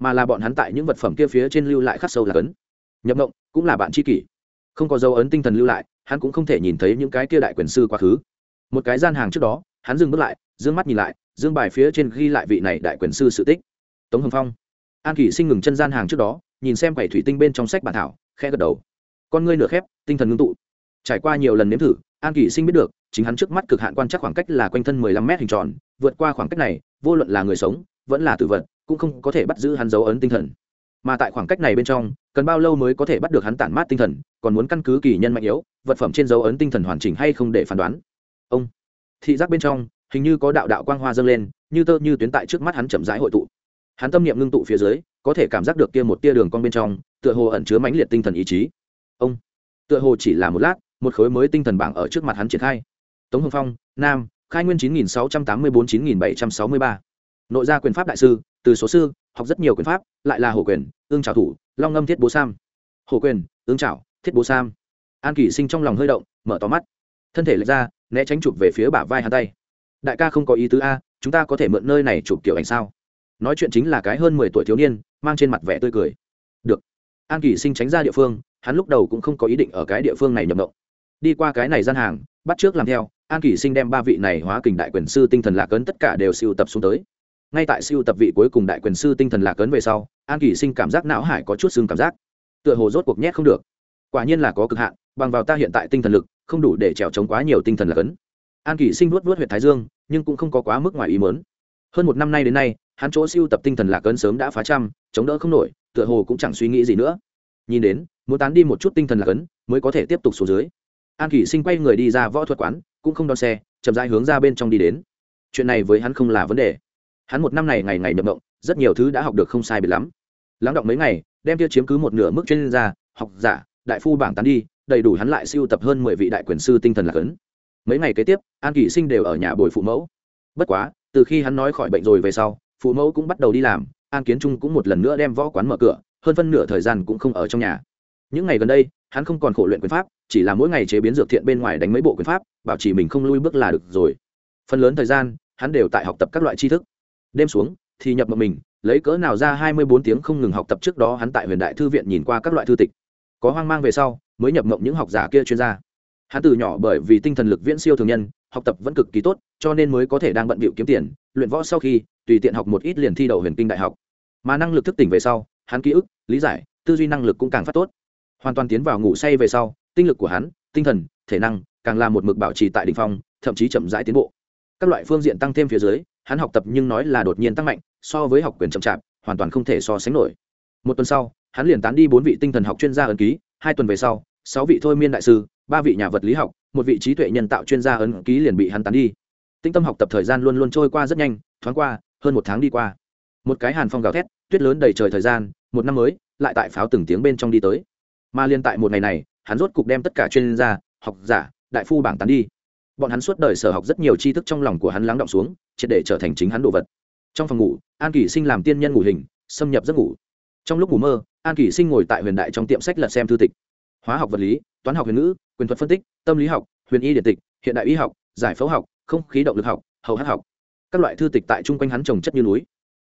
mà là bọn hắn tại những vật phẩm kia phía trên lưu lại khắc sâu là cấn. Nhập động cũng là bạn tri kỷ. Không có dấu ấn tinh thần lưu lại, hắn cũng không thể nhìn thấy những cái kia đại quyền sư quá khứ. Một cái gian hàng trước đó, hắn dừng bước lại d ư ơ n g mắt nhìn lại, dương bài phía trên ghi lại vị này đại quyền sư sự tích. Tống hồng phong. An kỷ sinh ngừng chân gian hàng trước đó, nhìn xem quầy thủy tinh bên trong sách bản thảo khe gật đầu. Con ngươi nửa khép, tinh thần ngưng tụ. Trải qua nhiều lần nếm thử, an kỷ sinh biết được, chính hắn trước mắt cực hạn quan chắc khoảng cách là quanh thân mười lăm mét hình tròn, vượt qua khoảng cách này, vô luận là người sống, vẫn là tử vật cũng không có thể bắt giữ hắn dấu ấn tinh thần. Mà tại khoảng cách này bên trong, cần bao lâu mới có thể bắt được hắn tản mát tinh thần, còn muốn căn cứ kỳ nhân mạnh yếu, vật phẩm trên dấu ấn tinh thần hoàn chỉnh hay không để phán đoán. Ông, thị giác bên trong, hình như có đạo đạo quang hoa dâng lên, như tơ như tuyến tại trước mắt hắn chậm rãi hội tụ. Hắn tâm niệm ngưng tụ phía dưới, có thể cảm giác được kia một tia đường cong bên trong, tựa hồ ẩn chứa mãnh liệt tinh thần ý chí. Ông, tựa hồ chỉ là một lát, một khối mới tinh thần bảng ở trước mặt hắn triển khai. Tống hồng phong, nam, khai nguyên chín nghìn sáu trăm tám mươi bốn chín nghìn bảy trăm sáu mươi ba nội gia quyền pháp đại sư, từ số sư, học rất nhiều quyền pháp, lại là hổ quyền, ương trào thủ, long ngâm thiết bố sam. Hổ quyền, ương trào thiết bố sam. An kỷ sinh trong lòng hơi động, mở tò mắt. Thân thể lệch ra, né tránh chụp về phía bả vai hắn tay. Đại ca không có ý tứ a, chúng ta có thể mượn nơi này chụp kiểu ảnh sao? Nói chuyện chính là cái hơn mười tuổi thiếu niên, mang trên mặt vẻ tươi cười. Được. An kỷ sinh tránh ra địa phương, hắn lúc đầu cũng không có ý định ở cái địa phương này nhập động. Đi qua cái này gian hàng, bắt trước làm theo, an kỷ sinh đem ba vị này hóa kình đại quyền sư tinh thần lạc ấn tất cả đều siêu tập xuống tới ngay tại siêu tập vị cuối cùng đại quyền sư tinh thần lạc ấn về sau, an kỷ sinh cảm giác não hải có chút xương cảm giác. Tựa hồ rốt cuộc nhét không được. Quả nhiên là có cực hạn, bằng vào ta hiện tại tinh thần lực, không đủ để trèo chống quá nhiều tinh thần lạc ấn. An kỷ sinh vuốt vuốt huyện thái dương, nhưng cũng không có quá mức ngoài ý mớn hơn một năm nay đến nay, hắn chỗ siêu tập tinh thần lạc ấn sớm đã phá trăm, chống đỡ không nổi, tựa hồ cũng chẳng suy nghĩ gì nữa. Nhìn đến, muốn tán đi một chút tinh thần lạc ấn, mới có thể tiếp tục xuống dưới. An kỷ sinh quay người đi ra võ thuật quán, cũng không đón xe, chậm rãi hướng ra bên trong đi đến. Chuyện này với hắn không là vấn đề hắn một năm này ngày ngày nhập động rất nhiều thứ đã học được không sai biệt lắm. Lắng động mấy ngày, đem kia chiếm cứ một nửa mức chuyên gia học giả, đại phu bảng tán đi, đầy đủ hắn lại siêu tập hơn mười vị đại quyền sư tinh thần lạc ấn. Mấy ngày kế tiếp, an kỷ sinh đều ở nhà bồi phụ mẫu. Bất quá, từ khi hắn nói khỏi bệnh rồi về sau, phụ mẫu cũng bắt đầu đi làm, an kiến trung cũng một lần nữa đem võ quán mở cửa, hơn phân nửa thời gian cũng không ở trong nhà. Những ngày gần đây, hắn không còn khổ luyện quyền pháp, chỉ là mỗi ngày chế biến dược thiện bên ngoài đánh mấy bộ quyền pháp, bảo chỉ mình không lui bước là được rồi. Phần lớn thời gian, hắn đều tại học tập các loại tri thức đêm xuống, thì nhập mộng mình, lấy cỡ nào ra hai mươi bốn tiếng không ngừng học tập trước đó hắn tại huyền đại thư viện nhìn qua các loại thư tịch. Có hoang mang về sau, mới nhập mộng những học giả kia chuyên gia. Hắn từ nhỏ bởi vì tinh thần lực viễn siêu thường nhân, học tập vẫn cực kỳ tốt, cho nên mới có thể đang bận bịu kiếm tiền, luyện võ sau khi, tùy tiện học một ít liền thi đầu huyền kinh đại học. Mà năng lực thức tỉnh về sau, hắn ký ức, lý giải, tư duy năng lực cũng càng phát tốt. Hoàn toàn tiến vào ngủ say về sau, tinh lực của hắn, tinh thần, thể năng, càng là một mực bảo trì tại đ ỉ n h phong, thậm chí chậm rãi tiến bộ. Các loại phương diện tăng thêm phía dưới hắn học tập nhưng nói là đột nhiên tăng mạnh, so với học quyền chậm chạp, hoàn toàn không thể so sánh nổi. Một tuần sau, hắn liền tán đi bốn vị tinh thần học chuyên gia ấn ký, hai tuần về sau, sáu vị thôi miên đại sư, ba vị nhà vật lý học, một vị trí tuệ nhân tạo chuyên gia ấn ký liền bị hắn tán đi. Tinh tâm học tập thời gian luôn luôn trôi qua rất nhanh, thoáng qua, hơn một tháng đi qua. Một cái hàn phong gào thét, tuyết lớn đầy trời thời gian, một năm mới, lại tại pháo từng tiếng bên trong đi tới. Mà liên tại một ngày này, hắn rốt cục đem tất cả chuyên gia, học giả, đại phu bảng tán đi bọn hắn suốt đời sở học rất nhiều tri thức trong lòng của hắn lắng động xuống, triệt để trở thành chính hắn đồ vật. Trong phòng ngủ, an kỷ sinh làm tiên nhân ngủ hình, xâm nhập giấc ngủ. Trong lúc ngủ mơ, an kỷ sinh ngồi tại huyền đại trong tiệm sách lật xem thư tịch. Hóa học vật lý, toán học huyền ngữ, quyền thuật phân tích, tâm lý học, huyền y điện tịch, hiện đại y học, giải phẫu học, không khí động lực học, hầu hát học. Các loại thư tịch tại chung quanh hắn trồng chất như núi.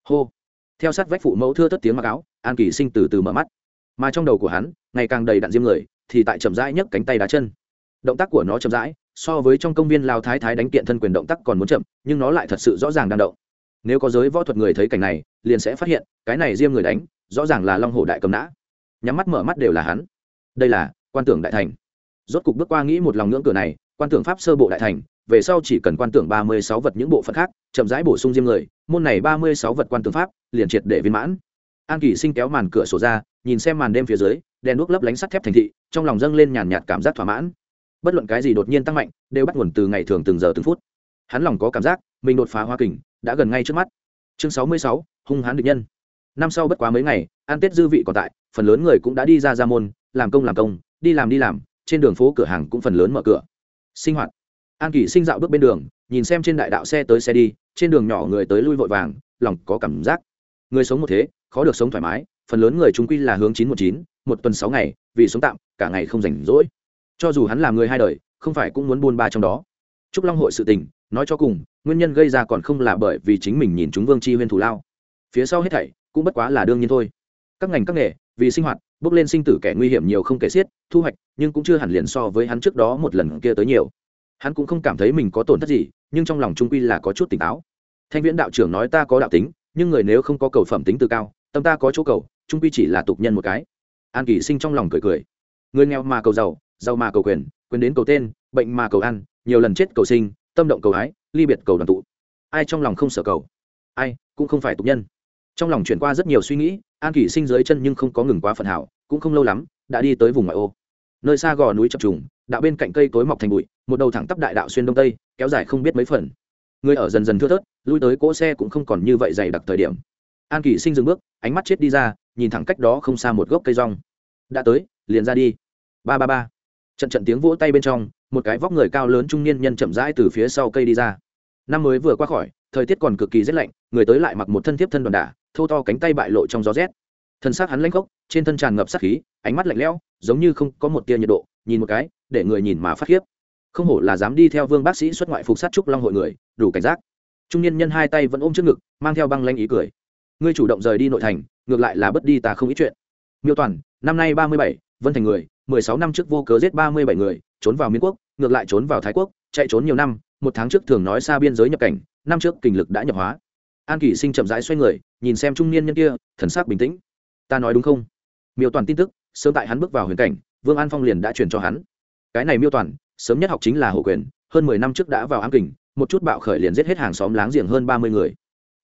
Hô. Theo sát vách phụ mẫu thưa thất tiếng mặc áo, an kỷ sinh từ từ mở mắt. Mà trong đầu của hắn, ngày càng đầy đặn diêm người, thì tại chậm rãi nhấc cánh tay đá chân. Động tác của nó chậm rãi so với trong công viên lao thái thái đánh kiện thân quyền động tác còn muốn chậm, nhưng nó lại thật sự rõ ràng đang động. Nếu có giới võ thuật người thấy cảnh này, liền sẽ phát hiện, cái này diêm người đánh, rõ ràng là long hồ đại cầm nã. Nhắm mắt mở mắt đều là hắn. Đây là quan tưởng đại thành. Rốt cục bước qua nghĩ một lòng ngưỡng cửa này, quan tưởng pháp sơ bộ đại thành, về sau chỉ cần quan tưởng ba mươi sáu vật những bộ phận khác, chậm rãi bổ sung diêm người, môn này ba mươi sáu vật quan tưởng pháp, liền triệt để viên mãn. An kỳ sinh kéo màn cửa sổ ra, nhìn xem màn đêm phía dưới, đèn đuốc lấp lánh sắt thép thành thị, trong lòng dâng lên nhàn nhạt cảm giác thỏa mãn bất luận cái gì đột nhiên tăng mạnh, đều bắt nguồn từ ngày thường từng giờ từng phút. Hắn lòng có cảm giác, mình đột phá hoa kình, đã gần ngay trước mắt. Chương sáu mươi sáu, hung hãn địch nhân. Năm sau bất quá mấy ngày an tết dư vị còn tại, phần lớn người cũng đã đi ra ra môn, làm công làm công, đi làm đi làm, trên đường phố cửa hàng cũng phần lớn mở cửa. Sinh hoạt. An kỷ sinh dạo bước bên đường, nhìn xem trên đại đạo xe tới xe đi, trên đường nhỏ người tới lui vội vàng, lòng có cảm giác. Người sống một thế, khó được sống thoải mái, phần lớn người chúng quy là hướng chín một chín, một tuần sáu ngày, vì sống tạm, cả ngày không rảnh rỗi cho dù hắn là người hai đời, không phải cũng muốn buôn ba trong đó. Trúc long hội sự tình, nói cho cùng, nguyên nhân gây ra còn không là bởi vì chính mình nhìn chúng vương chi huyên thủ lao. Phía sau hết thảy, cũng bất quá là đương nhiên thôi. Các ngành các nghề, vì sinh hoạt, bước lên sinh tử kẻ nguy hiểm nhiều không kể xiết, thu hoạch, nhưng cũng chưa hẳn liền so với hắn trước đó một lần kia tới nhiều. Hắn cũng không cảm thấy mình có tổn thất gì, nhưng trong lòng trung quy là có chút tỉnh táo. Thanh viễn đạo trưởng nói ta có đạo tính, nhưng người nếu không có cầu phẩm tính từ cao, tâm ta có chỗ cầu, trung quy chỉ là tục nhân một cái. An kỳ sinh trong lòng cười cười. Người nghèo mà cầu giàu giàu mà cầu quyền quyền đến cầu tên, bệnh mà cầu ăn, nhiều lần chết cầu sinh, tâm động cầu hái, ly biệt cầu đoàn tụ. Ai trong lòng không sợ cầu? Ai cũng không phải tục nhân. Trong lòng chuyển qua rất nhiều suy nghĩ, an kỷ sinh dưới chân nhưng không có ngừng quá phần hảo, cũng không lâu lắm, đã đi tới vùng ngoại ô. Nơi xa gò núi chập trùng, đạo bên cạnh cây tối mọc thành bụi, một đầu thẳng tắp đại đạo xuyên đông tây, kéo dài không biết mấy phần. Người ở dần dần thưa thớt, lui tới cỗ xe cũng không còn như vậy dày đặc thời điểm. An kỷ sinh dừng bước, ánh mắt chết đi ra, nhìn thẳng cách đó không xa một gốc cây rong. Đã tới, liền ra đi. Ba ba ba trận trận tiếng vỗ tay bên trong, một cái vóc người cao lớn trung niên nhân chậm rãi từ phía sau cây đi ra. Năm mới vừa qua khỏi, thời tiết còn cực kỳ rét lạnh, người tới lại mặc một thân thiếp thân đoàn đả, thô to cánh tay bại lộ trong gió rét. Thân xác hắn lanh khốc, trên thân tràn ngập sát khí, ánh mắt lạnh lẽo, giống như không có một tia nhiệt độ, nhìn một cái, để người nhìn mà phát khiếp. Không hổ là dám đi theo vương bác sĩ xuất ngoại phục sát trúc long hội người, đủ cảnh giác. Trung niên nhân hai tay vẫn ôm trước ngực, mang theo băng lanh ý cười. Ngươi chủ động rời đi nội thành, ngược lại là bất đi ta không ít chuyện. Miêu toàn, năm nay ba mươi bảy, vân thành người mười sáu năm trước vô cớ giết ba mươi bảy người, trốn vào miến quốc, ngược lại trốn vào thái quốc, chạy trốn nhiều năm, một tháng trước thường nói xa biên giới nhập cảnh, năm trước kình lực đã nhập hóa. An kỷ sinh chậm rãi xoay người, nhìn xem trung niên nhân kia, thần sắc bình tĩnh. Ta nói đúng không? Miêu toàn tin tức, sớm tại hắn bước vào huyền cảnh, vương an phong liền đã truyền cho hắn. Cái này miêu toàn, sớm nhất học chính là hộ quyền, hơn mười năm trước đã vào ám kình, một chút bạo khởi liền giết hết hàng xóm láng giềng hơn ba mươi người.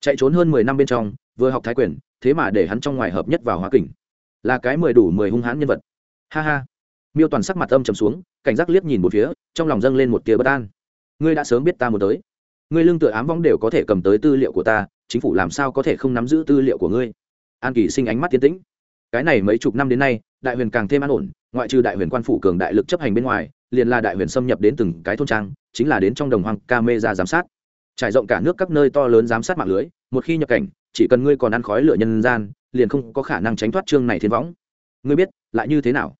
Chạy trốn hơn mười năm bên trong, vừa học thái quyền, thế mà để hắn trong ngoài hợp nhất vào hóa kình. Là cái mười đủ mười hung hãn nhân vật. Ha ha miêu toàn sắc mặt âm trầm xuống, cảnh giác liếc nhìn một phía, trong lòng dâng lên một tia bất an. Ngươi đã sớm biết ta muốn tới. Ngươi lương tựa ám vong đều có thể cầm tới tư liệu của ta, chính phủ làm sao có thể không nắm giữ tư liệu của ngươi? An kỳ sinh ánh mắt tiến tĩnh. Cái này mấy chục năm đến nay, đại huyền càng thêm an ổn, ngoại trừ đại huyền quan phủ cường đại lực chấp hành bên ngoài, liền là đại huyền xâm nhập đến từng cái thôn trang, chính là đến trong đồng hoang ca mê ra giám sát. Trải rộng cả nước các nơi to lớn giám sát mạng lưới, một khi nhập cảnh, chỉ cần ngươi còn ăn khói lửa nhân gian, liền không có khả năng tránh thoát chương này thiên võng. Ngươi biết, lại như thế nào?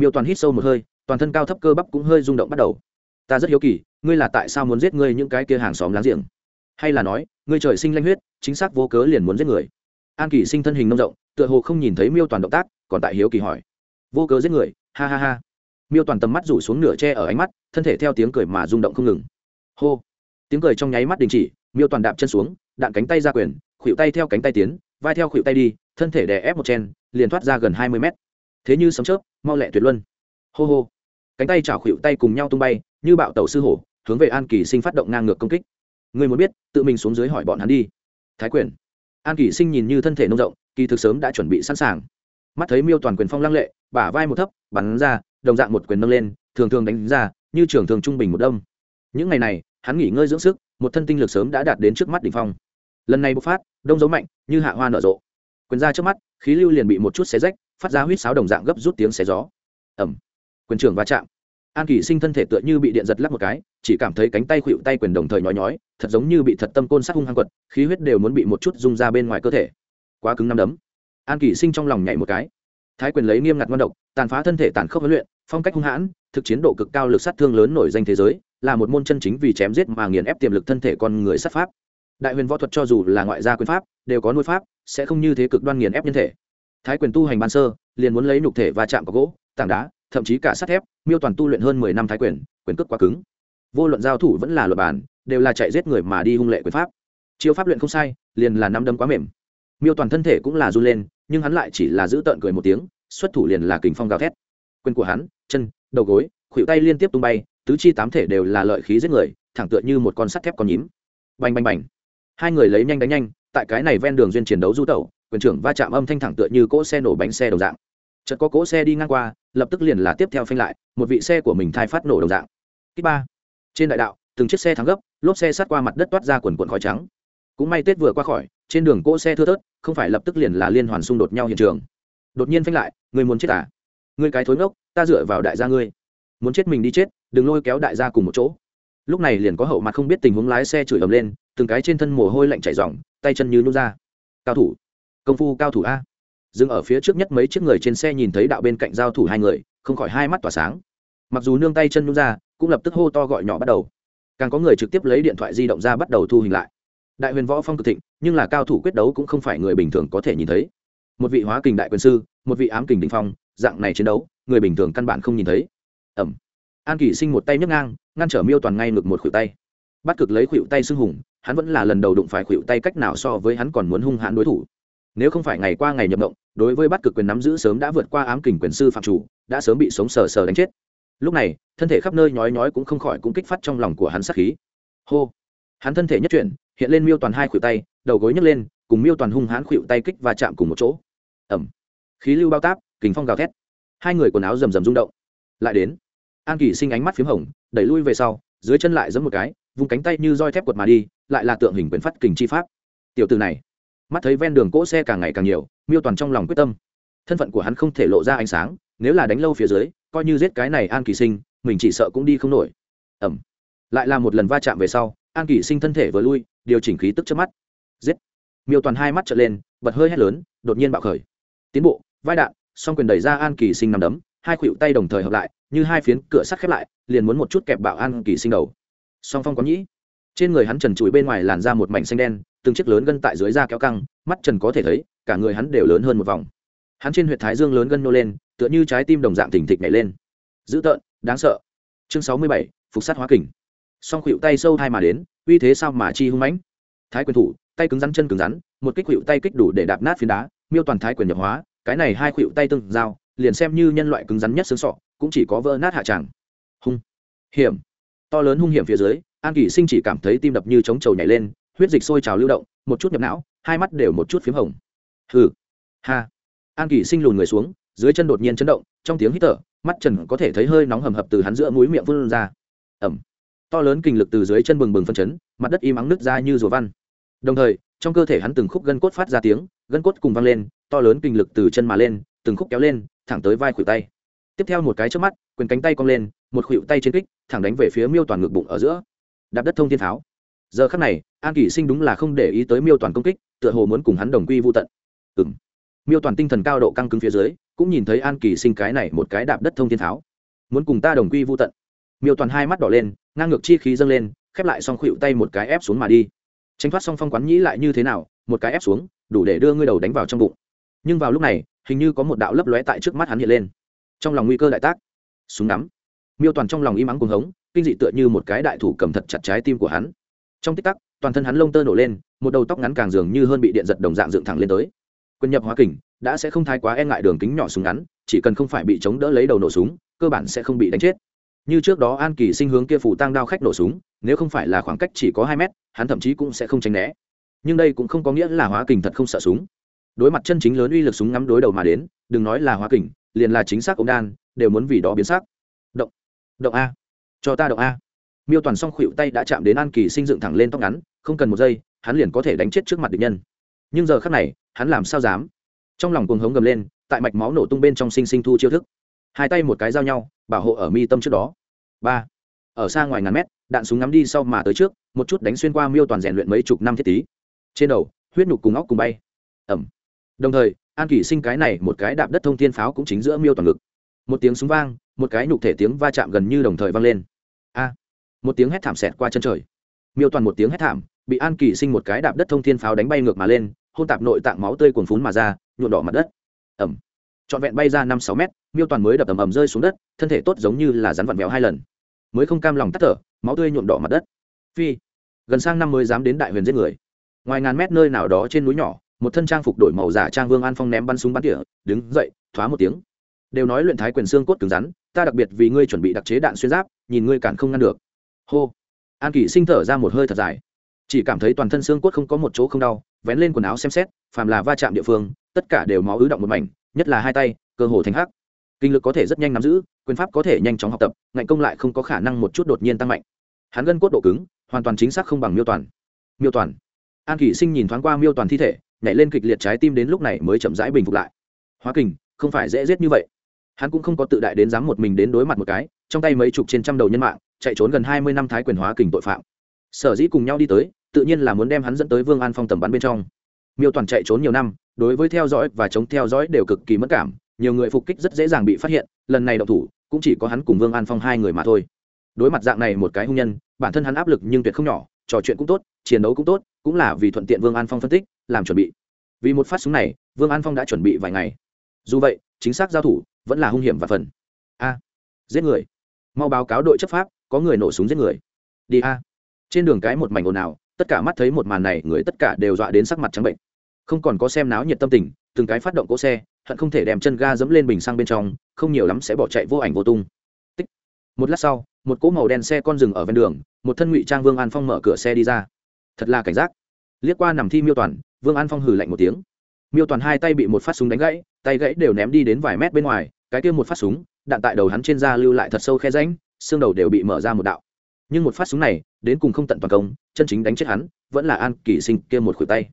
Miêu toàn hít sâu một hơi, toàn thân cao thấp cơ bắp cũng hơi rung động bắt đầu. Ta rất hiếu kỳ, ngươi là tại sao muốn giết ngươi những cái kia hàng xóm láng giềng? Hay là nói, ngươi trời sinh lanh huyết, chính xác vô cớ liền muốn giết người? An kỳ sinh thân hình nông rộng, tựa hồ không nhìn thấy miêu toàn động tác, còn tại hiếu kỳ hỏi. Vô cớ giết người? Ha ha ha. Miêu toàn tầm mắt rủ xuống nửa tre ở ánh mắt, thân thể theo tiếng cười mà rung động không ngừng. Hô. Tiếng cười trong nháy mắt đình chỉ, miêu toàn đạp chân xuống, đạn cánh tay ra quyền khuỵu tay theo cánh tay tiến, vai theo khuỵu tay đi, thân thể đè ép một chen, liền thoát ra gần hai mươi mét thế như sấm chớp, mau lẹ tuyệt luân. Hô hô. Cánh tay chảo khuỵu tay cùng nhau tung bay, như bạo tàu sư hổ, hướng về an kỳ sinh phát động ngang ngược công kích. Người muốn biết, tự mình xuống dưới hỏi bọn hắn đi. Thái quyền. An kỳ sinh nhìn như thân thể nông rộng, kỳ thực sớm đã chuẩn bị sẵn sàng. Mắt thấy miêu toàn quyền phong lăng lệ, bả vai một thấp, bắn ra, đồng dạng một quyền nâng lên, thường thường đánh ra, như trường thường trung bình một đông những ngày này, hắn nghỉ ngơi dưỡng sức, một thân tinh lực sớm đã đạt đến trước mắt đỉnh phong. Lần này bộc phát, đông dấu mạnh, như hạ hoa nở rộ. Quyền ra trước mắt, khí lưu liền bị một chút xé rách phát ra huýt sáo đồng dạng gấp rút tiếng xé gió. Ẩm quyền trưởng va chạm. An kỳ sinh thân thể tựa như bị điện giật lắc một cái, chỉ cảm thấy cánh tay khuỵu tay quyền đồng thời nhói nhói, thật giống như bị thật tâm côn sát hung hăng quật, khí huyết đều muốn bị một chút rung ra bên ngoài cơ thể. Quá cứng năm đấm. An kỳ sinh trong lòng nhảy một cái. Thái quyền lấy nghiêm ngặt ngon độc, tàn phá thân thể tàn khốc huấn luyện, phong cách hung hãn, thực chiến độ cực cao lực sát thương lớn nổi danh thế giới, là một môn chân chính vì chém giết mà nghiền ép tiềm lực thân thể con người sát pháp. Đại huyền võ thuật cho dù là ngoại gia quyền pháp, đều có nuôi pháp, sẽ không như thế cực đoan nghiền ép nhân thể thái quyền tu hành ban sơ, liền muốn lấy nhục thể và chạm có gỗ, tảng đá, thậm chí cả sắt thép, miêu toàn tu luyện hơn mười năm thái quyền quyền cước quá cứng. Vô luận giao thủ vẫn là luật bản, đều là chạy giết người mà đi hung lệ quyền pháp. Chiêu pháp luyện không sai, liền là năm đâm quá mềm. Miêu toàn thân thể cũng là run lên, nhưng hắn lại chỉ là giữ tợn cười một tiếng, xuất thủ liền là kình phong gào thét. Quyền của hắn, chân, đầu gối, khuỷu tay liên tiếp tung bay, tứ chi tám thể đều là lợi khí giết người, thẳng tựa như một con sắt thép con nhím. Bành bành bành. Hai người lấy nhanh đánh nhanh, tại cái này ven đường duyên chiến đấu du tẩu quyền trưởng va chạm âm thanh thẳng tựa như cỗ xe nổ bánh xe đồng dạng. Chợt có cỗ xe đi ngang qua, lập tức liền là tiếp theo phanh lại, một vị xe của mình thai phát nổ đồng dạng. Kích ba. Trên đại đạo, từng chiếc xe thắng gấp, lốp xe sát qua mặt đất toát ra quần quần khói trắng. Cũng may tết vừa qua khỏi, trên đường cỗ xe thưa thớt, không phải lập tức liền là liên hoàn xung đột nhau hiện trường. Đột nhiên phanh lại, người muốn chết à? Người cái thối ngốc, ta dựa vào đại gia ngươi. Muốn chết mình đi chết, đừng lôi kéo đại gia cùng một chỗ. Lúc này liền có hậu mặt không biết tình huống lái xe chửi ầm lên, từng cái trên thân mồ hôi lạnh chảy ròng, tay chân như nút ra. Cao thủ công phu cao thủ a. Dừng ở phía trước nhất mấy chiếc người trên xe nhìn thấy đạo bên cạnh giao thủ hai người, không khỏi hai mắt tỏa sáng. Mặc dù nương tay chân nhún ra, cũng lập tức hô to gọi nhỏ bắt đầu. Càng có người trực tiếp lấy điện thoại di động ra bắt đầu thu hình lại. Đại huyền võ phong cực thịnh, nhưng là cao thủ quyết đấu cũng không phải người bình thường có thể nhìn thấy. Một vị hóa kình đại quyền sư, một vị ám kình đình phong, dạng này chiến đấu, người bình thường căn bản không nhìn thấy. Ẩm. An kỷ sinh một tay nhấc ngang, ngăn trở miêu toàn ngay ngực một khuỷu tay. Bắt cực lấy khuỷu tay xưng hùng, hắn vẫn là lần đầu đụng phải khuỷu tay cách nào so với hắn còn muốn hung hãn đối thủ nếu không phải ngày qua ngày nhập động đối với bắt cực quyền nắm giữ sớm đã vượt qua ám kình quyền sư phạm chủ, đã sớm bị sống sờ sờ đánh chết. Lúc này, thân thể khắp nơi nhói nhói cũng không khỏi cũng kích phát trong lòng của hắn sát khí. Hô! Hắn thân thể nhất chuyển, hiện lên miêu toàn hai khuỷu tay, đầu gối nhấc lên, cùng miêu toàn hung hãn khuỵu tay kích và chạm cùng một chỗ. Ẩm khí lưu bao táp kính phong gào thét. Hai người quần áo rầm rầm rung động. Lại đến. An kỳ sinh ánh mắt p h í m hồng, đẩy lui về sau, dưới chân lại giấm một cái vùng cánh tay như roi thép quật mà đi, lại là tượng hình quyền phát kình chi pháp. Tiểu từ này mắt thấy ven đường cỗ xe càng ngày càng nhiều, miêu toàn trong lòng quyết tâm. Thân phận của hắn không thể lộ ra ánh sáng, nếu là đánh lâu phía dưới, coi như giết cái này an kỳ sinh, mình chỉ sợ cũng đi không nổi. Ẩm lại là một lần va chạm về sau, an kỳ sinh thân thể vừa lui, điều chỉnh khí tức trước mắt. Giết. Miêu toàn hai mắt trở lên, bật hơi hét lớn, đột nhiên bạo khởi. Tiến bộ, vai đạn, song quyền đẩy ra an kỳ sinh nằm đấm, hai khuỷu tay đồng thời hợp lại, như hai phiến cửa sắt khép lại, liền muốn một chút kẹp bạo an kỳ sinh đầu. Song phong có nhĩ. Trên người hắn trần trụi bên ngoài làn ra một mảnh xanh đen từng chiếc lớn gân tại dưới da kéo căng, mắt trần có thể thấy, cả người hắn đều lớn hơn một vòng. Hắn trên huyệt thái dương lớn gân nô lên, tựa như trái tim đồng dạng thình thịch nhảy lên. Dữ tợn, đáng sợ. Chương sáu mươi bảy, phục sát hóa kình. Song khuỵu tay sâu hai mà đến, uy thế sao mà chi hung mãnh? Thái quyền thủ, tay cứng rắn chân cứng rắn, một kích khuỵu tay kích đủ để đạp nát phiến đá, miêu toàn thái quyền nhập hóa, cái này hai khuỵu tay tương giao, liền xem như nhân loại cứng rắn nhất xương sọ, cũng chỉ có vỡ nát hạ tràng. Hung. Hiểm. To lớn hung hiểm phía dưới, an kỷ sinh chỉ cảm thấy tim đập như chống trầu nhảy lên huyết dịch sôi trào lưu động, một chút nhập não, hai mắt đều một chút p h í m hồng. Hừ. Ha. An kỳ sinh lùn người xuống, dưới chân đột nhiên chấn động, trong tiếng hít thở, mắt trần có thể thấy hơi nóng hầm hập từ hắn giữa mũi miệng vươn ra. Ẩm. To lớn kinh lực từ dưới chân bừng bừng phân chấn, mặt đất im ắng nứt ra như rùa văn. Đồng thời, trong cơ thể hắn từng khúc gân cốt phát ra tiếng, gân cốt cùng văng lên, to lớn kinh lực từ chân mà lên, từng khúc kéo lên, thẳng tới vai khuỷu tay. Tiếp theo một cái trước mắt, quyền cánh tay cong lên, một khuỷu tay trên kích, thẳng đánh về phía miêu toàn ngực bụng ở giữa. Đạp đất thông thiên tháo giờ khắc này, an kỷ sinh đúng là không để ý tới miêu toàn công kích, tựa hồ muốn cùng hắn đồng quy vô tận. Ừ m miêu toàn tinh thần cao độ căng cứng phía dưới, cũng nhìn thấy an kỳ sinh cái này một cái đạp đất thông thiên tháo. Muốn cùng ta đồng quy vô tận. Miêu toàn hai mắt đỏ lên, ngang ngược chi khí dâng lên, khép lại xong khuỵu tay một cái ép xuống mà đi. Tranh thoát xong phong quán nhĩ lại như thế nào, một cái ép xuống, đủ để đưa ngươi đầu đánh vào trong bụng. Nhưng vào lúc này, hình như có một đạo lấp lóe tại trước mắt hắn hiện lên. Trong lòng nguy cơ đại tác. Súng nắm miêu toàn trong lòng im ắng cuồng hống, kinh dị tựa như một cái đại thủ cầm thật chặt trái tim của hắn trong tích tắc, toàn thân hắn lông tơ nổ lên, một đầu tóc ngắn càng dường như hơn bị điện giật đồng dạng dựng thẳng lên tới. Quân nhập hóa kình, đã sẽ không thái quá e ngại đường kính nhỏ súng ngắn, chỉ cần không phải bị chống đỡ lấy đầu nổ súng, cơ bản sẽ không bị đánh chết. Như trước đó an kỳ sinh hướng kia phủ tăng đao khách nổ súng, nếu không phải là khoảng cách chỉ có hai mét, hắn thậm chí cũng sẽ không tránh né. Nhưng đây cũng không có nghĩa là hóa kình thật không sợ súng. Đối mặt chân chính lớn uy lực súng ngắm đối đầu mà đến, đừng nói là hóa kình, liền là chính xác ống đan, đều muốn vì đó biến sắc. Động động a. Cho ta động a miêu toàn song khuỵu tay đã chạm đến an kỳ sinh dựng thẳng lên tóc ngắn, không cần một giây, hắn liền có thể đánh chết trước mặt địch nhân. Nhưng giờ khắc này, hắn làm sao dám? Trong lòng cuồng hống gầm lên, tại mạch máu nổ tung bên trong sinh sinh thu chiêu thức. Hai tay một cái giao nhau, bảo hộ ở mi tâm trước đó. Ba. Ở xa ngoài ngàn mét, đạn súng ngắm đi sau mà tới trước, một chút đánh xuyên qua miêu toàn rèn luyện mấy chục năm thiết tí. Trên đầu, huyết nhục cùng óc cùng bay. Ẩm. Đồng thời, an kỷ sinh cái này một cái đạp đất thông thiên pháo cũng chính giữa miêu toàn ngực. Một tiếng súng vang, một cái nhục thể tiếng va chạm gần như đồng thời vang lên một tiếng hét thảm xẹt qua chân trời. Miêu toàn một tiếng hét thảm, bị an kỳ sinh một cái đạp đất thông thiên pháo đánh bay ngược mà lên, hôn tạp nội tạng máu tươi cuồn phún mà ra, nhuộn đỏ mặt đất. Ẩm trọn vẹn bay ra năm sáu mét, miêu toàn mới đập ầm ầm rơi xuống đất, thân thể tốt giống như là rắn vặn vẹo hai lần. Mới không cam lòng tắt thở, máu tươi nhuộm đỏ mặt đất. Phi. Gần sang năm mới dám đến đại huyền giết người. Ngoài ngàn mét nơi nào đó trên núi nhỏ, một thân trang phục đổi màu giả trang vương an phong ném bắn súng bắn tỉa, đứng dậy, thoá một tiếng. Đều nói luyện thái quyền xương cốt cứng rắn, ta đặc biệt vì ngươi chuẩn bị đặc chế đạn xuyên giáp, nhìn ngươi cản không ngăn được hô. An kỷ sinh thở ra một hơi thật dài. Chỉ cảm thấy toàn thân xương cốt không có một chỗ không đau, vén lên quần áo xem xét, phàm là va chạm địa phương, tất cả đều máu ứ động một mảnh, nhất là hai tay, cơ hồ thành hắc. Kinh lực có thể rất nhanh nắm giữ, quyền pháp có thể nhanh chóng học tập, ngạnh công lại không có khả năng một chút đột nhiên tăng mạnh. Hắn gân cốt độ cứng, hoàn toàn chính xác không bằng miêu toàn. Miêu toàn. An kỷ sinh nhìn thoáng qua miêu toàn thi thể, nhảy lên kịch liệt trái tim đến lúc này mới chậm rãi bình phục lại. Hóa kình, không phải dễ giết như vậy. Hắn cũng không có tự đại đến dám một mình đến đối mặt một cái trong tay mấy chục trên trăm đầu nhân mạng, chạy trốn gần hai mươi năm thái quyền hóa kình tội phạm. Sở dĩ cùng nhau đi tới, tự nhiên là muốn đem hắn dẫn tới vương an phong tầm bắn bên trong. Miêu toàn chạy trốn nhiều năm, đối với theo dõi và chống theo dõi đều cực kỳ mất cảm, nhiều người phục kích rất dễ dàng bị phát hiện, lần này động thủ, cũng chỉ có hắn cùng vương an phong hai người mà thôi. Đối mặt dạng này một cái hung nhân, bản thân hắn áp lực nhưng tuyệt không nhỏ, trò chuyện cũng tốt, chiến đấu cũng tốt, cũng là vì thuận tiện vương an phong phân tích, làm chuẩn bị. Vì một phát súng này, vương an phong đã chuẩn bị vài ngày. Dù vậy, chính xác giao thủ vẫn là hung hiểm và phần. A, giết người mau báo cáo đội chấp pháp, có người nổ súng giết người. Đi a. Trên đường cái một mảnh ồn ào, tất cả mắt thấy một màn này, người tất cả đều dọa đến sắc mặt trắng bệnh. Không còn có xem náo nhiệt tâm tình, từng cái phát động cỗ xe, hận không thể đem chân ga dẫm lên bình xăng bên trong, không nhiều lắm sẽ bỏ chạy vô ảnh vô tung. Tích. Một lát sau, một cỗ màu đen xe con rừng ở ven đường, một thân ngụy trang vương an phong mở cửa xe đi ra. Thật là cảnh giác. Liếc qua nằm thi miêu toàn, vương an phong hừ lạnh một tiếng. Miêu toàn hai tay bị một phát súng đánh gãy, tay gãy đều ném đi đến vài mét bên ngoài, cái kia một phát súng đạn tại đầu hắn trên da lưu lại thật sâu khe ránh xương đầu đều bị mở ra một đạo. Nhưng một phát súng này, đến cùng không tận toàn công, chân chính đánh chết hắn, vẫn là an kỳ sinh kia một khuỷu tay.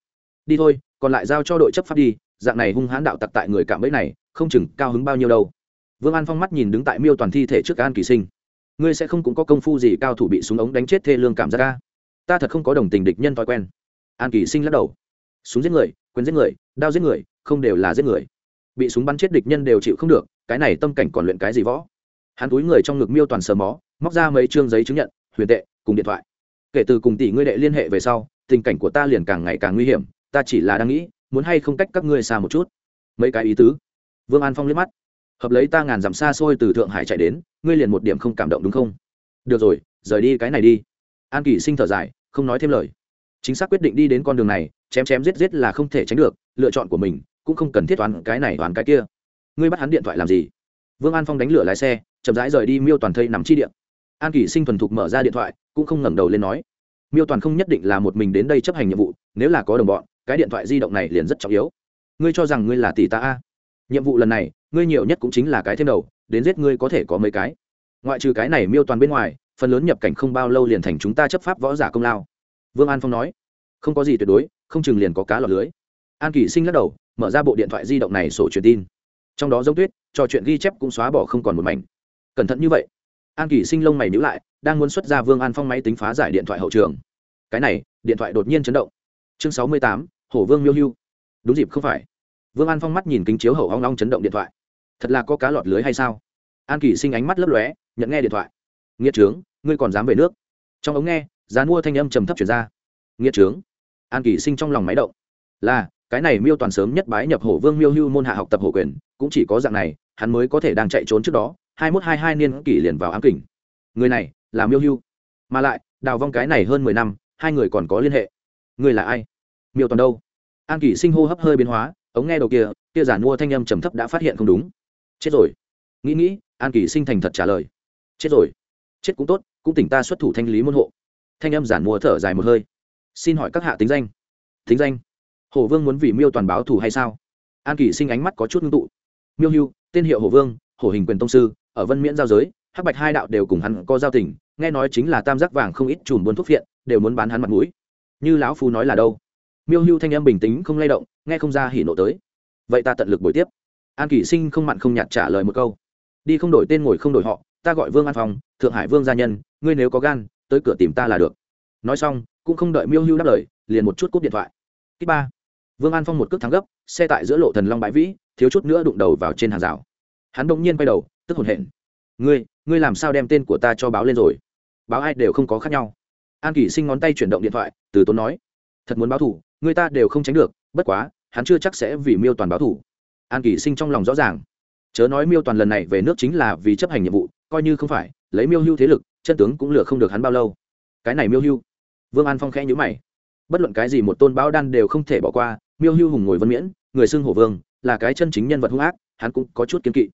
Đi thôi, còn lại giao cho đội chấp pháp đi, dạng này hung hãn đạo tặc tại người cạm bẫy này, không chừng cao hứng bao nhiêu đâu. Vương an phong mắt nhìn đứng tại miêu toàn thi thể trước an kỳ sinh. Ngươi sẽ không cũng có công phu gì cao thủ bị súng ống đánh chết thê lương cảm giác ca ta thật không có đồng tình địch nhân thói quen. An kỳ sinh lắc đầu. Súng giết người, quyền giết người, đao giết người, không đều là giết người. Bị súng bắn chết địch nhân đều chịu không được cái này tâm cảnh còn luyện cái gì võ? Hắn túi người trong ngực miêu toàn sờ mó, móc ra mấy chương giấy chứng nhận, huyền tệ cùng điện thoại. Kể từ cùng tỷ ngươi đệ liên hệ về sau, tình cảnh của ta liền càng ngày càng nguy hiểm, ta chỉ là đang nghĩ, muốn hay không cách các ngươi xa một chút. Mấy cái ý tứ. Vương an phong liếc mắt. Hợp lấy ta ngàn dặm xa xôi từ thượng hải chạy đến, ngươi liền một điểm không cảm động đúng không? Được rồi, rời đi cái này đi. An kỳ sinh thở dài, không nói thêm lời. Chính xác quyết định đi đến con đường này, chém chém giết giết là không thể tránh được, lựa chọn của mình cũng không cần thiết toán cái này toán cái kia ngươi bắt hắn điện thoại làm gì? Vương an phong đánh lửa lái xe, chậm rãi rời đi miêu toàn thây nằm chi điện. An kỷ sinh thuần thục mở ra điện thoại, cũng không ngẩng đầu lên nói, miêu toàn không nhất định là một mình đến đây chấp hành nhiệm vụ, nếu là có đồng bọn, cái điện thoại di động này liền rất trọng yếu. Ngươi cho rằng ngươi là tỷ ta a? Nhiệm vụ lần này, ngươi nhiều nhất cũng chính là cái thêm đầu, đến giết ngươi có thể có mấy cái. Ngoại trừ cái này miêu toàn bên ngoài, phần lớn nhập cảnh không bao lâu liền thành chúng ta chấp pháp võ giả công lao. Vương an phong nói, không có gì tuyệt đối, không chừng liền có cá lọt lưới. An kỷ sinh lắc đầu, mở ra bộ điện thoại di động này sổ truyền tin trong đó giống tuyết, trò chuyện ghi chép cũng xóa bỏ không còn một mảnh. Cẩn thận như vậy, an kỳ sinh lông mày nhữ lại, đang muốn xuất ra vương an phong máy tính phá giải điện thoại hậu trường. Cái này, điện thoại đột nhiên chấn động. Chương sáu mươi tám, hổ vương miêu hưu. Đúng dịp không phải. Vương an phong mắt nhìn kính chiếu hậu hoang long chấn động điện thoại. Thật là có cá lọt lưới hay sao? An kỳ sinh ánh mắt lấp lóe, nhận nghe điện thoại. Nghĩa trướng, ngươi còn dám về nước? Trong ống nghe, giá mua thanh âm trầm thấp chuyển ra. Nghĩa trướng. An kỳ sinh trong lòng máy động. Là cái này miêu toàn sớm nhất bái nhập hổ vương miêu hưu môn hạ học tập hổ quyền, cũng chỉ có dạng này, hắn mới có thể đang chạy trốn trước đó, hai mốt hai hai niên kỷ liền vào ám kỉnh người này, là miêu hưu. Mà lại, đào vong cái này hơn mười năm, hai người còn có liên hệ. Người là ai? Miêu toàn đâu? An kỷ sinh hô hấp hơi biến hóa, ống nghe đầu kia kia giả mua thanh âm trầm thấp đã phát hiện không đúng. Chết rồi. Nghĩ nghĩ, an kỷ sinh thành thật trả lời. Chết rồi. Chết cũng tốt, cũng tỉnh ta xuất thủ thanh lý môn hộ. Thanh âm giản mua thở dài một hơi. Xin hỏi các hạ tính danh. Tính danh? Hổ vương muốn vì miêu toàn báo thù hay sao? An kỷ sinh ánh mắt có chút ngưng tụ. Miêu hưu, tên hiệu Hổ vương, hổ hình quyền tông sư, ở vân miễn giao giới, hắc bạch hai đạo đều cùng hắn có giao tình, nghe nói chính là tam giác vàng không ít chùm buôn thuốc phiện, đều muốn bán hắn mặt mũi. Như lão phu nói là đâu? Miêu hưu thanh âm bình tĩnh không lay động, nghe không ra hỉ nộ tới. Vậy ta tận lực buổi tiếp. An kỷ sinh không mặn không nhạt trả lời một câu. Đi không đổi tên ngồi không đổi họ, ta gọi vương an phòng thượng hải vương gia nhân, ngươi nếu có gan, tới cửa tìm ta là được. Nói xong, cũng không đợi miêu hưu đáp lời, liền một chút cúp điện thoại. Kích ba vương an phong một cước thắng gấp, xe tại giữa lộ thần long bãi vĩ, thiếu chút nữa đụng đầu vào trên hàng rào. Hắn bỗng nhiên quay đầu, tức hồn hển. Ngươi ngươi làm sao đem tên của ta cho báo lên rồi? Báo ai đều không có khác nhau. An kỷ sinh ngón tay chuyển động điện thoại, từ tốn nói, thật muốn báo thủ, người ta đều không tránh được, bất quá, hắn chưa chắc sẽ vì miêu toàn báo thủ. An kỷ sinh trong lòng rõ ràng. Chớ nói miêu toàn lần này về nước chính là vì chấp hành nhiệm vụ, coi như không phải, lấy miêu hưu thế lực, chân tướng cũng lừa không được hắn bao lâu. Cái này miêu hưu. Vương an phong khẽ nhữ mày. Bất luận cái gì một tôn báo đan đều không thể bỏ qua miêu hưu hùng ngồi vân miễn, người xưng hổ vương, là cái chân chính nhân vật hung ác, hắn cũng có chút kiên kỵ.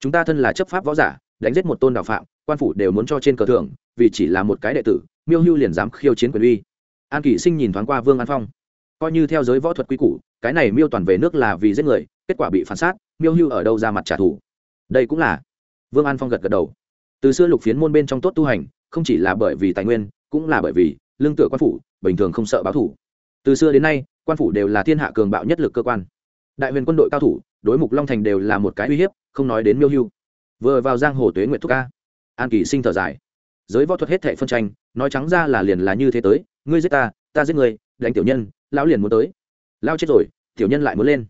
Chúng ta thân là chấp pháp võ giả, đánh giết một tôn đạo phạm, quan phủ đều muốn cho trên cờ thưởng, vì chỉ là một cái đệ tử, miêu hưu liền dám khiêu chiến quyền uy. An kỷ sinh nhìn thoáng qua vương an phong. Coi như theo giới võ thuật quy củ, cái này miêu toàn về nước là vì giết người, kết quả bị phản sát, miêu hưu ở đâu ra mặt trả thù. Đây cũng là. Vương an phong gật gật đầu. Từ xưa lục phiến môn bên trong tốt tu hành, không chỉ là bởi vì tài nguyên, cũng là bởi vì lương tựa quan phủ, bình thường không sợ báo thủ từ xưa đến nay quan phủ đều là thiên hạ cường bạo nhất lực cơ quan. Đại huyền quân đội cao thủ, đối mục long thành đều là một cái uy hiếp, không nói đến miêu hưu. Vừa vào giang hồ tuế nguyện thúc ca, an kỳ sinh thở dài. Giới võ thuật hết thệ phân tranh, nói trắng ra là liền là như thế tới, ngươi giết ta ta giết ngươi, đánh tiểu nhân, lão liền muốn tới. Lao chết rồi, tiểu nhân lại muốn lên.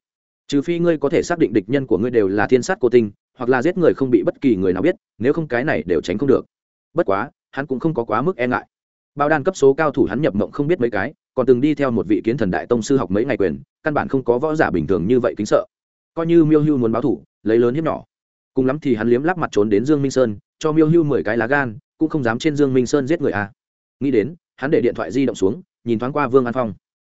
Trừ phi ngươi có thể xác định địch nhân của ngươi đều là thiên sát cô tinh, hoặc là giết người không bị bất kỳ người nào biết, nếu không cái này đều tránh không được. Bất quá, hắn cũng không có quá mức e ngại. Bao đan cấp số cao thủ hắn nhập mộng không biết mấy cái còn từng đi theo một vị kiến thần đại tông sư học mấy ngày quyền, căn bản không có võ giả bình thường như vậy kính sợ. Coi như miêu hưu muốn báo thủ, lấy lớn hiếp nhỏ. Cùng lắm thì hắn liếm lắc mặt trốn đến dương minh sơn, cho miêu hưu mười cái lá gan, cũng không dám trên dương minh sơn giết người a à. nghĩ đến, hắn để điện thoại di động xuống, nhìn thoáng qua vương an phong.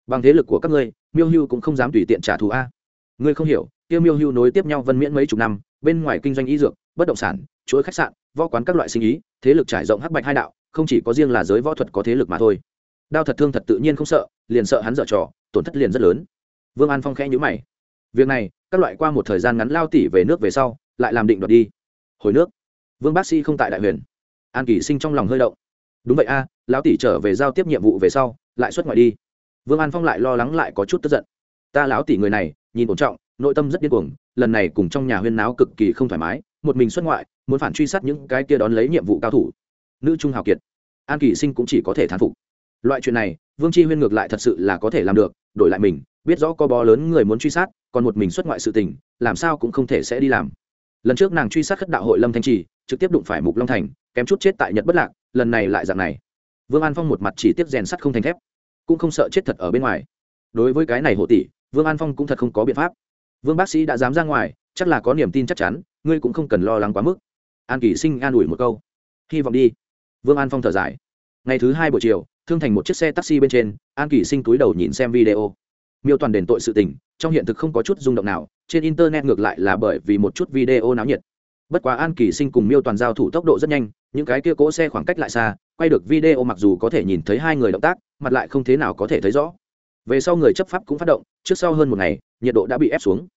Bằng thế lực của các ngươi, miêu hưu cũng không dám tùy tiện trả thù a. Ngươi không hiểu tiêu miêu hưu nối tiếp nhau vân miễn mấy chục năm, bên ngoài kinh doanh y dược, bất động sản, chuỗi khách sạn, võ quán các loại sinh ý, thế lực trải rộng hắc bạch hai đạo, không chỉ có riêng là giới võ thuật có thế lực mà thôi đao thật thương thật tự nhiên không sợ, liền sợ hắn dở trò, tổn thất liền rất lớn. Vương an phong khẽ nhữ mày. Việc này, các loại qua một thời gian ngắn lao tỉ về nước về sau, lại làm định đoạt đi. Hồi nước. Vương bác sĩ không tại đại huyền. An kỳ sinh trong lòng hơi động. Đúng vậy a, lão tỷ trở về giao tiếp nhiệm vụ về sau, lại xuất ngoại đi. Vương an phong lại lo lắng lại có chút tức giận. Ta lão tỷ người này, nhìn ổn trọng, nội tâm rất điên cuồng, lần này cùng trong nhà huyên náo cực kỳ không thoải mái, một mình xuất ngoại, muốn phản truy sát những cái kia đón lấy nhiệm vụ cao thủ. Nữ trung hào kiệt. An kỳ sinh cũng chỉ có thể thán phục loại chuyện này, vương chi huyên ngược lại thật sự là có thể làm được, đổi lại mình, biết rõ có bó lớn người muốn truy sát, còn một mình xuất ngoại sự tình, làm sao cũng không thể sẽ đi làm. Lần trước nàng truy sát khất đạo hội lâm thanh trì, trực tiếp đụng phải mục long thành, kém chút chết tại nhật bất lạc, lần này lại dạng này. Vương an phong một mặt chỉ tiếp rèn sắt không thành thép, cũng không sợ chết thật ở bên ngoài. Đối với cái này hộ tỷ, vương an phong cũng thật không có biện pháp. Vương bác sĩ đã dám ra ngoài, chắc là có niềm tin chắc chắn, ngươi cũng không cần lo lắng quá mức. An kỳ sinh an ủi một câu. Hy vọng đi. Vương an phong thở dài. Ngày thứ hai buổi chiều thương thành một chiếc xe taxi bên trên, an kỳ sinh túi đầu nhìn xem video. Miêu toàn đền tội sự tình, trong hiện thực không có chút rung động nào, trên internet ngược lại là bởi vì một chút video náo nhiệt. Bất quá an kỳ sinh cùng miêu toàn giao thủ tốc độ rất nhanh, những cái kia cỗ xe khoảng cách lại xa, quay được video mặc dù có thể nhìn thấy hai người động tác, mặt lại không thế nào có thể thấy rõ. Về sau người chấp pháp cũng phát động, trước sau hơn một ngày, nhiệt độ đã bị ép xuống.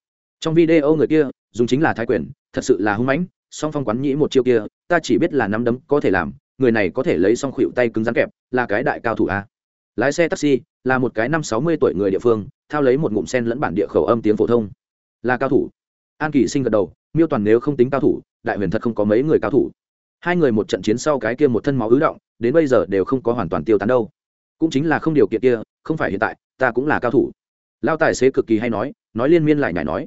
Trong video người kia, dùng chính là thái quyền, thật sự là hung mãnh, song phong quán nhĩ một chiêu kia, ta chỉ biết là nắm đấm có thể làm người này có thể lấy xong khuỵu tay cứng rắn kẹp, là cái đại cao thủ a. Lái xe taxi, là một cái năm sáu mươi tuổi người địa phương, thao lấy một ngụm sen lẫn bản địa khẩu âm tiếng phổ thông. Là cao thủ. An kỳ sinh gật đầu, miêu toàn nếu không tính cao thủ, đại huyền thật không có mấy người cao thủ. Hai người một trận chiến sau cái kia một thân máu ứ động, đến bây giờ đều không có hoàn toàn tiêu tán đâu. Cũng chính là không điều kiện kia, không phải hiện tại, ta cũng là cao thủ. Lao tài xế cực kỳ hay nói nói liên miên lại nhảy nói.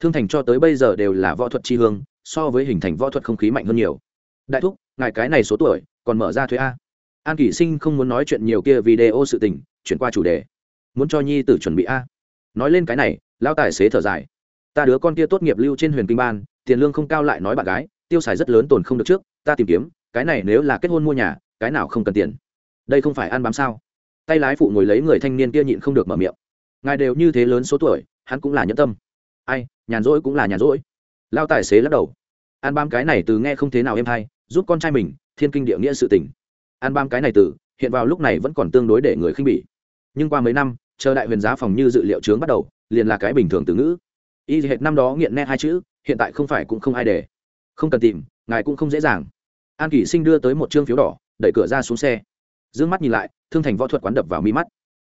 Thương thành cho tới bây giờ đều là võ thuật tri hương, so với hình thành võ thuật không khí mạnh hơn nhiều đại thúc, ngài cái này số tuổi, còn mở ra thuế a. An kỷ sinh không muốn nói chuyện nhiều kia video sự tình, chuyển qua chủ đề. Muốn cho nhi tử chuẩn bị a. Nói lên cái này lao tài xế thở dài. Ta đứa con kia tốt nghiệp lưu trên huyền kinh ban, tiền lương không cao lại nói bạn gái, tiêu xài rất lớn tồn không được trước, ta tìm kiếm, cái này nếu là kết hôn mua nhà, cái nào không cần tiền. Đây không phải ăn bám sao? Tay lái phụ ngồi lấy người thanh niên kia nhịn không được mở miệng. Ngài đều như thế lớn số tuổi, hắn cũng là nhẫn tâm. Ai, nhàn rỗi cũng là nhàn rỗi. Lao tài xế lắc đầu. Ăn bám cái này từ nghe không thế nào em hay giúp con trai mình, thiên kinh địa nghĩa sự tình. An bam cái này từ, hiện vào lúc này vẫn còn tương đối để người khinh bỉ. Nhưng qua mấy năm, chờ đại huyền giá phòng như dự liệu chướng bắt đầu, liền là cái bình thường từ ngữ. Y hệt năm đó nghiện nét hai chữ, hiện tại không phải cũng không ai để. Không cần tìm, ngài cũng không dễ dàng. An kỷ sinh đưa tới một chương phiếu đỏ, đẩy cửa ra xuống xe. D ư ơ n g mắt nhìn lại, thương thành võ thuật quán đập vào mi mắt.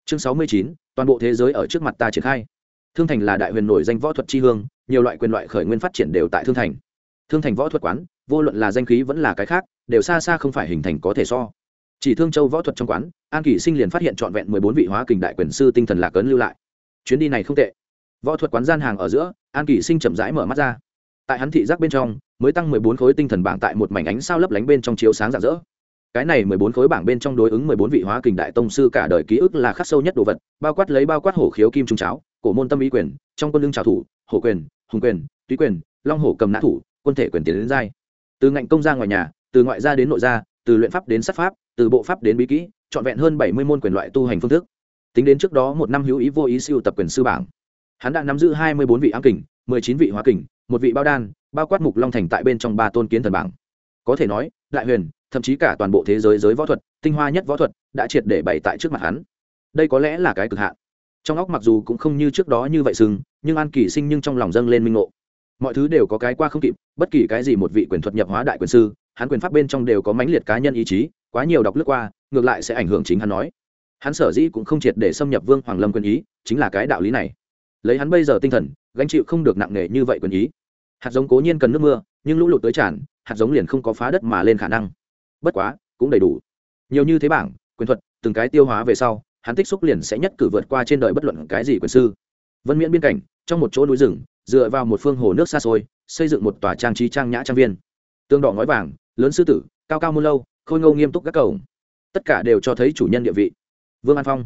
Chương sáu mươi chín, toàn bộ thế giới ở trước mặt ta triển khai. Thương thành là đại huyền nổi danh võ thuật tri hương, nhiều loại quyền loại khởi nguyên phát triển đều tại thương thành. Thương thành võ thuật quán vô luận là danh khí vẫn là cái khác, đều xa xa không phải hình thành có thể so. Chỉ thương châu võ thuật trong quán, an kỷ sinh liền phát hiện trọn vẹn mười bốn vị hóa kình đại quyền sư tinh thần lạc ấn lưu lại. Chuyến đi này không tệ. Võ thuật quán gian hàng ở giữa, an kỷ sinh chậm rãi mở mắt ra. Tại hắn thị giác bên trong, mới tăng mười bốn khối tinh thần bảng tại một mảnh ánh sao lấp lánh bên trong chiếu sáng rạng rỡ. Cái này mười bốn khối bảng bên trong đối ứng mười bốn vị hóa kình đại tông sư cả đời ký ức là khắc sâu nhất đồ vật, bao quát lấy bao quát hổ khiếu kim trung cháo, cổ môn tâm ý quyền, trong quân lương trào thủ, hổ quyền, hùng quyền, túy quyền, long hổ cầm nã thủ, quân thể quyền tiến đến giai từ ngạnh công ra ngoài nhà, từ ngoại gia đến nội gia, từ luyện pháp đến sát pháp, từ bộ pháp đến bí kỹ, trọn vẹn hơn bảy mươi môn quyền loại tu hành phương thức. Tính đến trước đó một năm hữu ý vô ý siêu tập quyền sư bảng. Hắn đã nắm giữ hai mươi bốn vị ám kình, mười chín vị hóa kình, một vị bao đan, bao quát mục long thành tại bên trong ba tôn kiến thần bảng. Có thể nói, đại huyền, thậm chí cả toàn bộ thế giới giới võ thuật, tinh hoa nhất võ thuật, đã triệt để bày tại trước mặt hắn. Đây có lẽ là cái cực hạn. Trong óc mặc dù cũng không như trước đó như vậy sừng, nhưng an kỳ sinh nhưng trong lòng dâng lên minh ngộ mọi thứ đều có cái qua không kịp, bất kỳ cái gì một vị quyền thuật nhập hóa đại quyền sư, hắn quyền pháp bên trong đều có mãnh liệt cá nhân ý chí, quá nhiều đọc lướt qua, ngược lại sẽ ảnh hưởng chính hắn nói. Hắn sở dĩ cũng không triệt để xâm nhập vương hoàng lâm quyền ý, chính là cái đạo lý này. Lấy hắn bây giờ tinh thần, gánh chịu không được nặng nề như vậy quyền ý. Hạt giống cố nhiên cần nước mưa, nhưng lũ lụt tới tràn, hạt giống liền không có phá đất mà lên khả năng. Bất quá, cũng đầy đủ. Nhiều như thế bảng, quyền thuật, từng cái tiêu hóa về sau, hắn tích xúc liền sẽ nhất cử vượt qua trên đời bất luận cái gì quyền sư. Vân miễn biên cảnh trong một chỗ núi rừng dựa vào một phương hồ nước xa xôi, xây dựng một tòa trang trí trang nhã trang viên. Tương đỏ ngói vàng, lớn sư tử, cao cao muôn lâu, khôi ngâu nghiêm túc các cầu tất cả đều cho thấy chủ nhân địa vị. Vương an phong.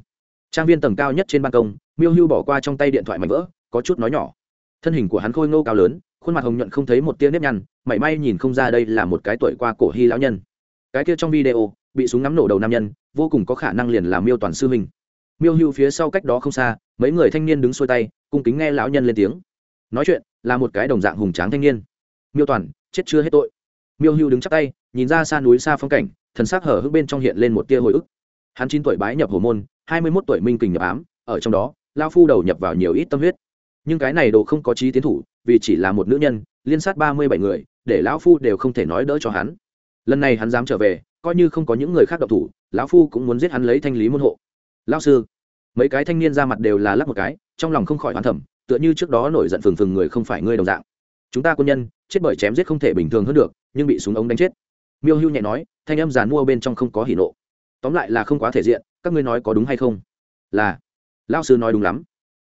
Trang viên tầng cao nhất trên ban công, miêu hưu bỏ qua trong tay điện thoại mảnh vỡ, có chút nói nhỏ. Thân hình của hắn khôi ngô cao lớn, khuôn mặt hồng nhuận không thấy một tia nếp nhăn, mảy may nhìn không ra đây là một cái tuổi qua cổ hy lão nhân. Cái kia trong video, bị súng ngắm nổ đầu nam nhân, vô cùng có khả năng liền làm miêu toàn sư huynh miêu hưu phía sau cách đó không xa, mấy người thanh niên đứng xuôi tay, cung kính nghe lão nhân lên tiếng nói chuyện, là một cái đồng dạng hùng tráng thanh niên. Miêu toàn, chết chưa hết tội. Miêu hưu đứng chắc tay, nhìn ra xa núi xa phong cảnh, thần sắc hở hức bên trong hiện lên một tia hồi ức. Hắn chín tuổi bái nhập hồ môn, hai mươi mốt tuổi minh kình nhập ám, ở trong đó lao phu đầu nhập vào nhiều ít tâm huyết. Nhưng cái này đồ không có trí tiến thủ, vì chỉ là một nữ nhân, liên sát ba mươi bảy người, để lão phu đều không thể nói đỡ cho hắn. Lần này hắn dám trở về, coi như không có những người khác độc thủ, lão phu cũng muốn giết hắn lấy thanh lý môn hộ. Lão sư, mấy cái thanh niên ra mặt đều là lắc một cái, trong lòng không khỏi hoán thẩm tựa như trước đó nổi giận phừng phừng người không phải ngươi đồng dạng. Chúng ta quân nhân, chết bởi chém giết không thể bình thường hơn được, nhưng bị súng ống đánh chết. Miêu hưu nhẹ nói, thanh âm giàn mua bên trong không có hỉ nộ. Tóm lại là không quá thể diện, các ngươi nói có đúng hay không? Là. Lao sư nói đúng lắm.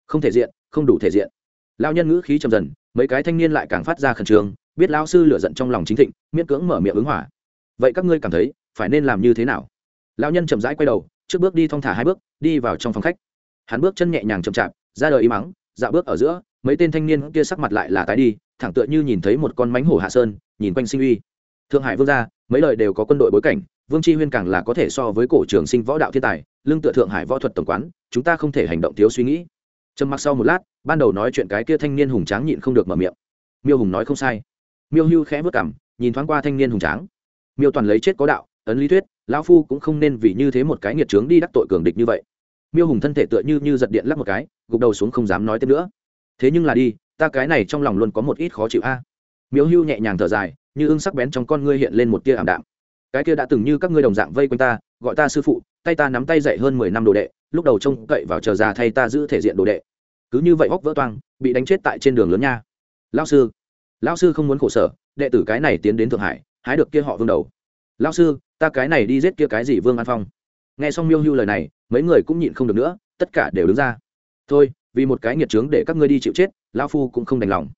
Không thể diện, không đủ thể diện. Lao nhân ngữ khí trầm dần, mấy cái thanh niên lại càng phát ra khẩn trương, biết lao sư lửa giận trong lòng chính thịnh, miễn cưỡng mở miệng ứng hỏa vậy các ngươi cảm thấy, phải nên làm như thế nào? Lao nhân chậm rãi quay đầu, trước bước đi thong thả hai bước, đi vào trong phòng khách. Hắn bước chân nhẹ nhàng chậm chạp, ra đời im mắng dạo bước ở giữa, mấy tên thanh niên kia sắc mặt lại là tái đi, thẳng tựa như nhìn thấy một con mánh hổ hạ sơn, nhìn quanh sinh uy. Thượng hải vương gia, mấy lời đều có quân đội bối cảnh, vương tri huyên càng là có thể so với cổ trường sinh võ đạo thiên tài lương tựa thượng hải võ thuật tổng quán, chúng ta không thể hành động thiếu suy nghĩ. Trầm mặc sau một lát, ban đầu nói chuyện cái kia thanh niên hùng tráng nhịn không được mở miệng. Miêu hùng nói không sai. Miêu hưu khẽ vất cảm nhìn thoáng qua thanh niên hùng tráng. Miêu toàn lấy chết có đạo, ấn lý thuyết, lão phu cũng không nên vì như thế một cái nghiệt trướng đi đắc tội cường địch như vậy. Miêu hùng thân thể tựa như như giật điện lắc một cái gục đầu xuống không dám nói tiếp nữa. Thế nhưng là đi, ta cái này trong lòng luôn có một ít khó chịu a. Miêu hưu nhẹ nhàng thở dài, như ưng sắc bén trong con ngươi hiện lên một tia ảm đạm. Cái kia đã từng như các ngươi đồng dạng vây quanh ta, gọi ta sư phụ, tay ta nắm tay dậy hơn mười năm đồ đệ, lúc đầu trông cậy vào chờ già thay ta giữ thể diện đồ đệ. Cứ như vậy hóc vỡ toang, bị đánh chết tại trên đường lớn nha. Lao sư lao sư không muốn khổ sở, đệ tử cái này tiến đến thượng hải, hái được kia họ vương đầu. Lao sư, ta cái này đi giết kia cái gì vương an phong. Nghe xong miêu hưu lời này, mấy người cũng nhịn không được nữa, tất cả đều đứng ra thôi, vì một cái nghiệt trướng để các ngươi đi chịu chết lao phu cũng không đành lòng.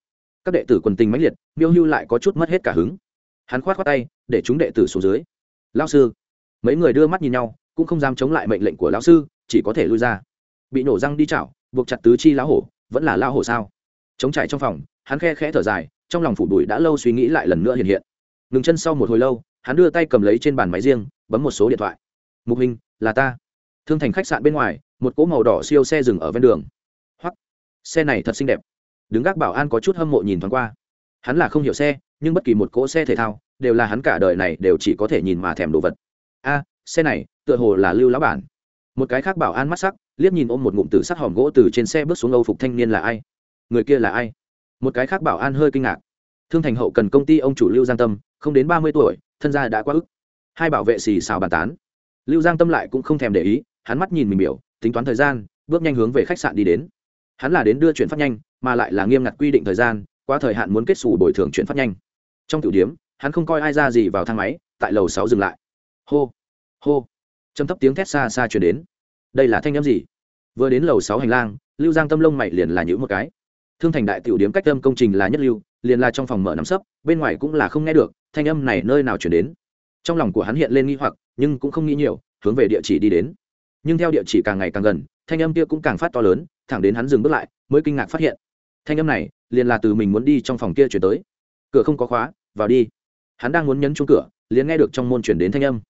Các đệ tử quần tình mãnh liệt, miêu hưu lại có chút mất hết cả hứng. Hắn khoát khoát tay, để chúng đệ tử xuống dưới. Lao sư. Mấy người đưa mắt nhìn nhau, cũng không dám chống lại mệnh lệnh của lão sư, chỉ có thể lui ra. Bị nổ răng đi chảo, buộc chặt tứ chi lão hổ, vẫn là lão hổ sao? Chống trải trong phòng, hắn khe khẽ thở dài, trong lòng phủ bụi đã lâu suy nghĩ lại lần nữa hiện hiện. Ngừng chân sau một hồi lâu, hắn đưa tay cầm lấy trên bàn máy riêng, bấm một số điện thoại. Mục hình là ta. Thương thành khách sạn bên ngoài một cỗ màu đỏ siêu xe dừng ở ven đường. Hoặc xe này thật xinh đẹp. Đứng gác bảo an có chút hâm mộ nhìn thoáng qua. Hắn là không hiểu xe, nhưng bất kỳ một cỗ xe thể thao, đều là hắn cả đời này đều chỉ có thể nhìn mà thèm đồ vật. A, xe này, tựa hồ là lưu lão bản. Một cái khác bảo an mắt sắc, liếc nhìn ôm một ngụm tử sắc hòm gỗ từ trên xe bước xuống âu phục thanh niên là ai? Người kia là ai? Một cái khác bảo an hơi kinh ngạc. Thương thành hậu cần công ty ông chủ lưu giang tâm, không đến ba mươi tuổi, thân gia đã quá ức. Hai bảo vệ xì xào bàn tán. Lưu giang tâm lại cũng không thèm để ý, hắn mắt nhìn mình biểu tính toán thời gian, bước nhanh hướng về khách sạn đi đến. Hắn là đến đưa chuyển phát nhanh, mà lại là nghiêm ngặt quy định thời gian, qua thời hạn muốn kết xù bồi thường chuyển phát nhanh. Trong tiểu điếm hắn không coi ai ra gì vào thang máy, tại lầu sáu dừng lại. Hô hô. Châm thấp tiếng thét xa xa chuyển đến. Đây là thanh â m gì? Vừa đến lầu sáu hành lang, lưu giang tâm lông mày liền là những một cái. Thương thành đại tiểu điếm cách âm công trình là nhất lưu, liền là trong phòng mở nắm sấp, bên ngoài cũng là không nghe được, thanh âm này nơi nào chuyển đến? Trong lòng của hắn hiện lên nghi hoặc, nhưng cũng không nghĩ nhiều, hướng về địa chỉ đi đến nhưng theo địa chỉ càng ngày càng gần, thanh âm kia cũng càng phát to lớn, thẳng đến hắn dừng bước lại, mới kinh ngạc phát hiện. Thanh âm này, liền là từ mình muốn đi trong phòng kia chuyển tới. Cửa không có khóa, vào đi. Hắn đang muốn nhấn chung cửa, liền nghe được trong môn chuyển đến thanh âm.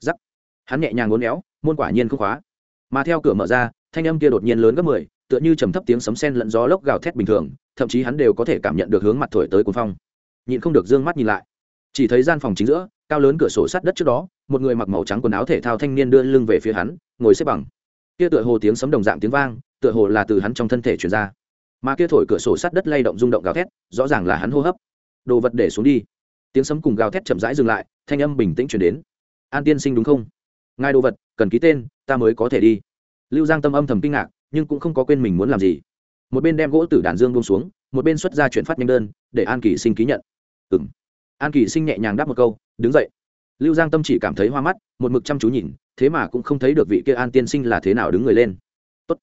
Giắc hắn nhẹ nhàng ngốn éo, môn quả nhiên không khóa. Mà theo cửa mở ra, thanh âm kia đột nhiên lớn gấp mười, tựa như trầm thấp tiếng sấm sen lẫn gió lốc gào thét bình thường, thậm chí hắn đều có thể cảm nhận được hướng mặt thổi tới cuốn phong. Nhịn không được d ư ơ n g mắt nhìn lại. Chỉ thấy gian phòng chính giữa, cao lớn cửa sổ sát đất trước đó, một người mặc màu trắng quần áo thể thao thanh niên đưa lưng về phía hắn ngồi xếp bằng. Kia tựa hồ tiếng sấm đồng dạng tiếng vang, tựa hồ là từ hắn trong thân thể chuyển ra. Mà kia thổi cửa sổ sắt đất lay động rung động gào thét, rõ ràng là hắn hô hấp. Đồ vật để xuống đi. Tiếng sấm cùng gào thét chậm rãi dừng lại, thanh âm bình tĩnh chuyển đến. An tiên sinh đúng không? Ngài đồ vật, cần ký tên, ta mới có thể đi. Lưu giang tâm âm thầm kinh ngạc, nhưng cũng không có quên mình muốn làm gì. Một bên đem gỗ tử đàn dương bông xuống, một bên xuất ra chuyển phát nhanh đơn, để an kỳ sinh ký nhận. Ừ m an kỳ sinh nhẹ nhàng đáp một câu, đứng dậy. Lưu giang tâm chỉ cảm thấy hoa mắt, một mực chăm chú nhìn thế mà cũng không thấy được vị kia an tiên sinh là thế nào đứng người lên. Tốt.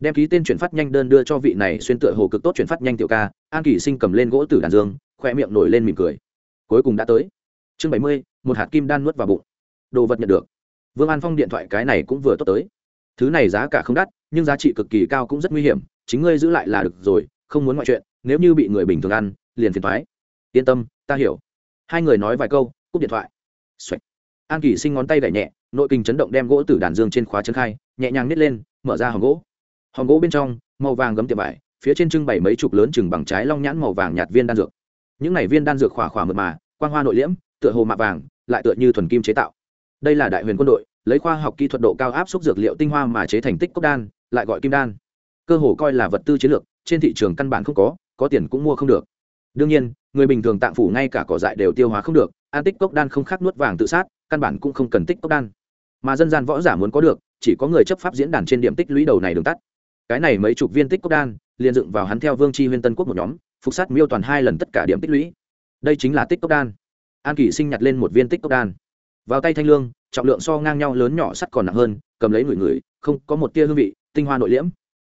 đem ký tên chuyển phát nhanh đơn đưa cho vị này xuyên tựa hồ cực tốt chuyển phát nhanh tiểu ca, an kỳ sinh cầm lên gỗ tử đàn dương khoe miệng nổi lên mỉm cười. Cuối cùng đã tới. Chương bảy mươi, một hạt kim đan nuốt vào bụng. Đồ vật nhận được. Vương an phong điện thoại cái này cũng vừa tốt tới. Thứ này giá cả không đắt, nhưng giá trị cực kỳ cao cũng rất nguy hiểm, chính ngươi giữ lại là được rồi, không muốn ngoại chuyện, nếu như bị người bình thường ăn, liền phiền thoái yên tâm, ta hiểu. Hai người nói vài câu, cúp điện thoại、Xoạch. an kỳ sinh ngón tay gảy nhẹ nội kinh chấn động đem gỗ từ đàn dương trên khóa chân khai, nhẹ nhàng nít lên, mở ra hòm gỗ. Hòm gỗ bên trong, màu vàng gấm tiệm vải, phía trên trưng bày mấy chục lớn chừng bằng trái long nhãn màu vàng nhạt viên đan dược. Những này viên đan dược khỏa khỏa mượt mà, quang hoa nội liễm, tựa hồ mạ vàng, lại tựa như thuần kim chế tạo. Đây là đại huyền quân đội, lấy khoa học kỹ thuật độ cao áp suất dược liệu tinh hoa mà chế thành tích cốc đan, lại gọi kim đan. Cơ hồ coi là vật tư chiến lược, trên thị trường căn bản không có có tiền cũng mua không được. Đương nhiên, người bình thường tạng phủ ngay cả cỏ dại đều tiêu hóa không được an tích cốc đan không khác nuốt vàng tự sát, căn bản cũng không cần tích cốc đan mà dân gian võ giả muốn có được, chỉ có người chấp pháp diễn đàn trên điểm tích lũy đầu này đường tắt. Cái này mấy chục viên tích cốc đan, liền dựng vào hắn theo vương tri huyên tân quốc một nhóm, phục sát miêu toàn hai lần tất cả điểm tích lũy. Đây chính là tích cốc đan. An kỷ sinh nhặt lên một viên tích cốc đan. Vào tay thanh lương, trọng lượng so ngang nhau lớn nhỏ sắt còn nặng hơn, cầm lấy người người, không, có một tia hương vị, tinh hoa nội liễm.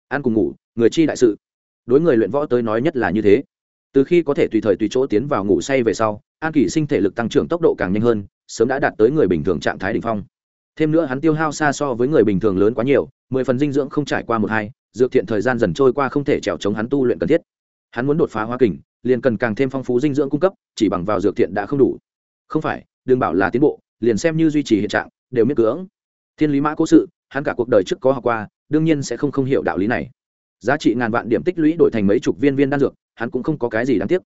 Ăn cùng ngủ, người chi đại sự. Đối người luyện võ tới nói nhất là như thế. Từ khi có thể tùy thời tùy chỗ tiến vào ngủ say về sau, an kỷ sinh thể lực tăng trưởng tốc độ càng nhanh hơn, sớm đã đạt tới người bình thường trạng thái đ ỉ n h phong thêm nữa hắn tiêu hao xa so với người bình thường lớn quá nhiều, mười phần dinh dưỡng không trải qua một hai dược thiện thời gian dần trôi qua không thể trèo chống hắn tu luyện cần thiết. Hắn muốn đột phá hoa kình, liền cần càng thêm phong phú dinh dưỡng cung cấp, chỉ bằng vào dược thiện đã không đủ. Không phải, đừng bảo là tiến bộ, liền xem như duy trì hiện trạng, đều miết cưỡng. Thiên lý mã cố sự, hắn cả cuộc đời trước có học qua, đương nhiên sẽ không không hiểu đạo lý này. Giá trị ngàn vạn điểm tích lũy đổi thành mấy chục viên viên đan dược, hắn cũng không có cái gì đáng tiếc.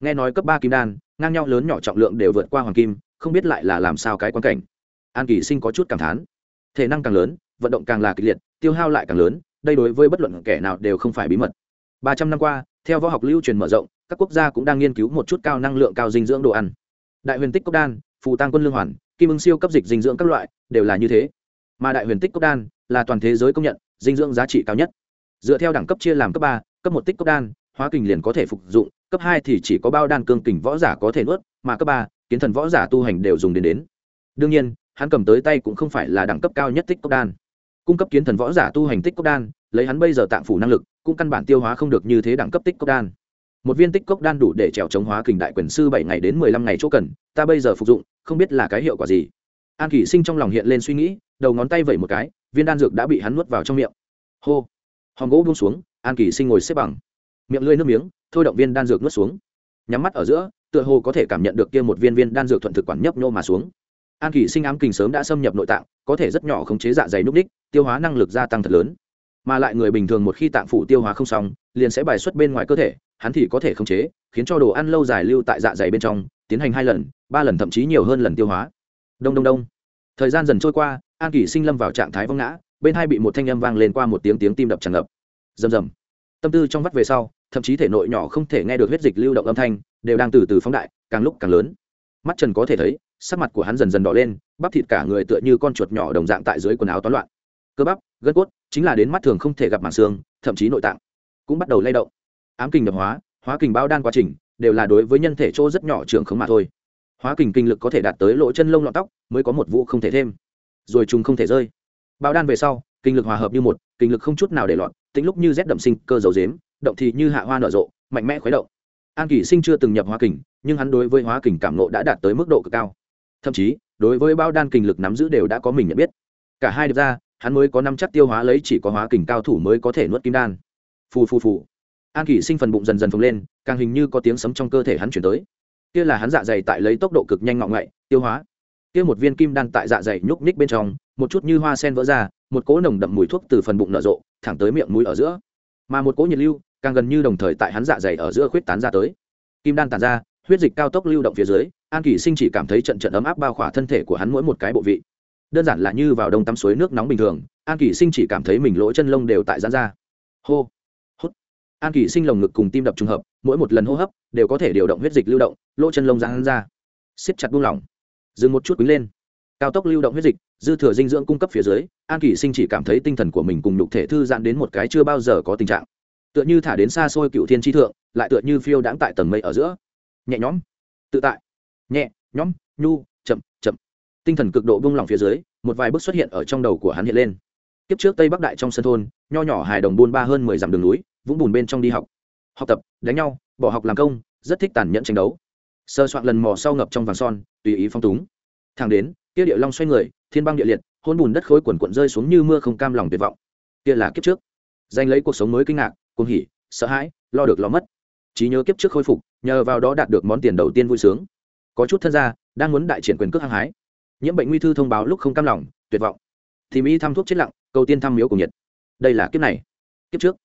Nghe nói cấp ba kim đan, ngang nhau lớn nhỏ trọng lượng đều vượt qua hoàng kim, không biết lại là làm sao cái quan cảnh an kỳ sinh có chút cảm thán. Thể năng càng lớn, vận động càng là kịch liệt, tiêu hao lại càng lớn, đây đối với bất luận kẻ nào đều không phải bí mật. Ba trăm năm qua, theo võ học lưu truyền mở rộng, các quốc gia cũng đang nghiên cứu một chút cao năng lượng, cao dinh dưỡng đồ ăn. Đại huyền tích cốc đan, phù tăng quân lương hoàn, kim ưng siêu cấp dịch dinh dưỡng các loại, đều là như thế. Mà đại huyền tích cốc đan là toàn thế giới công nhận, dinh dưỡng giá trị cao nhất. Dựa theo đẳng cấp chia làm cấp ba, cấp một tích cốc đan, hóa kình liền có thể phục dụng, cấp hai thì chỉ có bao đan cương kình võ giả có thể nuốt, mà cấp ba, kiến thần võ giả tu hành đều dùng đến đến. Đương nhiên hắn cầm tới tay cũng không phải là đẳng cấp cao nhất tích cốc đan. Cung cấp kiến thần võ giả tu hành tích cốc đan, lấy hắn bây giờ tạng phủ năng lực, cũng căn bản tiêu hóa không được như thế đẳng cấp tích cốc đan. Một viên tích cốc đan đủ để trèo chống hóa kình đại quyền sư bảy ngày đến mười lăm ngày chỗ cần, ta bây giờ phục dụng, không biết là cái hiệu quả gì. An kỷ sinh trong lòng hiện lên suy nghĩ, đầu ngón tay vẩy một cái, viên đan dược đã bị hắn nuốt vào trong miệng. Hô! Hòm gỗ buông xuống, an kỷ sinh ngồi xếp bằng. Miệng lưỡi nước miếng, thôi động viên đan dược nuốt xuống. Nhắm mắt ở giữa, tựa hồ có thể cảm nhận được kia một viên viên đan dược thuận thực quản nhấp nhô mà xuống an kỷ sinh ám kình sớm đã xâm nhập nội tạng, có thể rất nhỏ khống chế dạ dày núc đích, tiêu hóa năng lực gia tăng thật lớn. Mà lại người bình thường một khi tạng phủ tiêu hóa không xong, liền sẽ bài xuất bên ngoài cơ thể, hắn thì có thể khống chế, khiến cho đồ ăn lâu dài lưu tại dạ dày bên trong, tiến hành hai lần, ba lần thậm chí nhiều hơn lần tiêu hóa. Đông đông đông. Thời gian dần trôi qua, an kỷ sinh lâm vào trạng thái vong ngã, bên hai bị một thanh âm vang lên qua một tiếng tiếng tim đập tràn ngập. Rầm rầm. Tâm tư trong vắt về sau, thậm chí thể nội nhỏ không thể nghe được huyết dịch lưu động âm thanh, đều đang từ từ phóng đại, càng lúc càng lớn. Mắt trần có thể thấy sắc mặt của hắn dần dần đỏ lên, bắp thịt cả người tựa như con chuột nhỏ đồng dạng tại dưới quần áo toán loạn. Cơ bắp, gân cốt, chính là đến mắt thường không thể gặp mảng xương, thậm chí nội tạng, cũng bắt đầu lay động. Ám kình nhập hóa hóa kình bao đan quá trình, đều là đối với nhân thể chỗ rất nhỏ trưởng không mà thôi. Hóa kình kinh lực có thể đạt tới lỗ chân lông lọn tóc, mới có một vụ không thể thêm. Rồi chúng không thể rơi. Bao đan về sau, kinh lực hòa hợp như một, kinh lực không chút nào để lọt, tính lúc như rét đậm sinh, cơ dầu dếm, động thì như hạ hoa nở rộ, mạnh mẽ khuấy động. An kỷ sinh chưa từng nhập hóa kình, nhưng hắn đối với hóa kình cảm nộ đã đạt tới mức độ cực cao thậm chí, đối với bao đan kinh lực nắm giữ đều đã có mình nhận biết. Cả hai được ra, hắn mới có năm chắc tiêu hóa lấy chỉ có hóa kình cao thủ mới có thể nuốt kim đan. Phù phù phù. An kỷ sinh phần bụng dần dần phồng lên, càng hình như có tiếng sấm trong cơ thể hắn chuyển tới. Kia là hắn dạ dày tại lấy tốc độ cực nhanh ngọng ngậy tiêu hóa. Kia một viên kim đan tại dạ dày nhúc ních bên trong, một chút như hoa sen vỡ ra, một cỗ nồng đậm mùi thuốc từ phần bụng nở rộ, thẳng tới miệng mũi ở giữa. Mà một cỗ nhiệt lưu, càng gần như đồng thời tại hắn dạ dày ở giữa khuyết tán ra tới. Kim đan tàn ra, huyết dịch cao tốc lưu động phía dưới an kỷ sinh chỉ cảm thấy trận trận ấm áp bao khỏa thân thể của hắn mỗi một cái bộ vị. Đơn giản là như vào đông tắm suối nước nóng bình thường, an kỷ sinh chỉ cảm thấy mình lỗ chân lông đều tại giãn ra. Hô hốt. an kỷ sinh lồng ngực cùng tim đập trùng hợp, mỗi một lần hô hấp đều có thể điều động huyết dịch lưu động, lỗ chân lông giãn ra. Siết chặt buông lỏng. Dừng một chút quý lên. Cao tốc lưu động huyết dịch, dư thừa dinh dưỡng cung cấp phía dưới, an kỷ sinh chỉ cảm thấy tinh thần của mình cùng nhục thể thư giãn đến một cái chưa bao giờ có tình trạng. Tựa như thả đến xa xôi cựu thiên tri thượng, lại tựa như phiêu đãng tại tầng mây ở giữa. Nhẹ nhõm. Tự tại nhẹ, nhõm, nhu, chậm chậm. Tinh thần cực độ buông lỏng phía dưới, một vài bước xuất hiện ở trong đầu của hắn hiện lên. Kiếp trước tây bắc đại trong sân thôn, nho nhỏ hài đồng buôn ba hơn mười dặm đường núi, vũng bùn bên trong đi học. Học tập, đánh nhau, bỏ học làm công, rất thích tàn nhẫn tranh đấu. Sơ soạn lần mò sau ngập trong vàng son, tùy ý phong túng. Thang đến, kia địa long xoay người, thiên băng địa liệt, hôn bùn đất khối quần quận rơi xuống như mưa không cam lòng tuyệt vọng. Kia là kiếp trước. Giành lấy cuộc sống mới kinh ngạc, cuồng hỉ, sợ hãi, lo được lo mất. Trí nhớ kiếp trước khôi phục, nhờ vào đó đạt được món tiền đầu tiên vui sướng có chút thân gia, đang muốn đại triển quyền cước hăng hái. Nhiễm bệnh nguy thư thông báo lúc không cam lòng, tuyệt vọng. Thì mỹ thăm thuốc chết lặng, cầu tiên thăm miếu cùng nhiệt đây là kiếp này. Kiếp trước.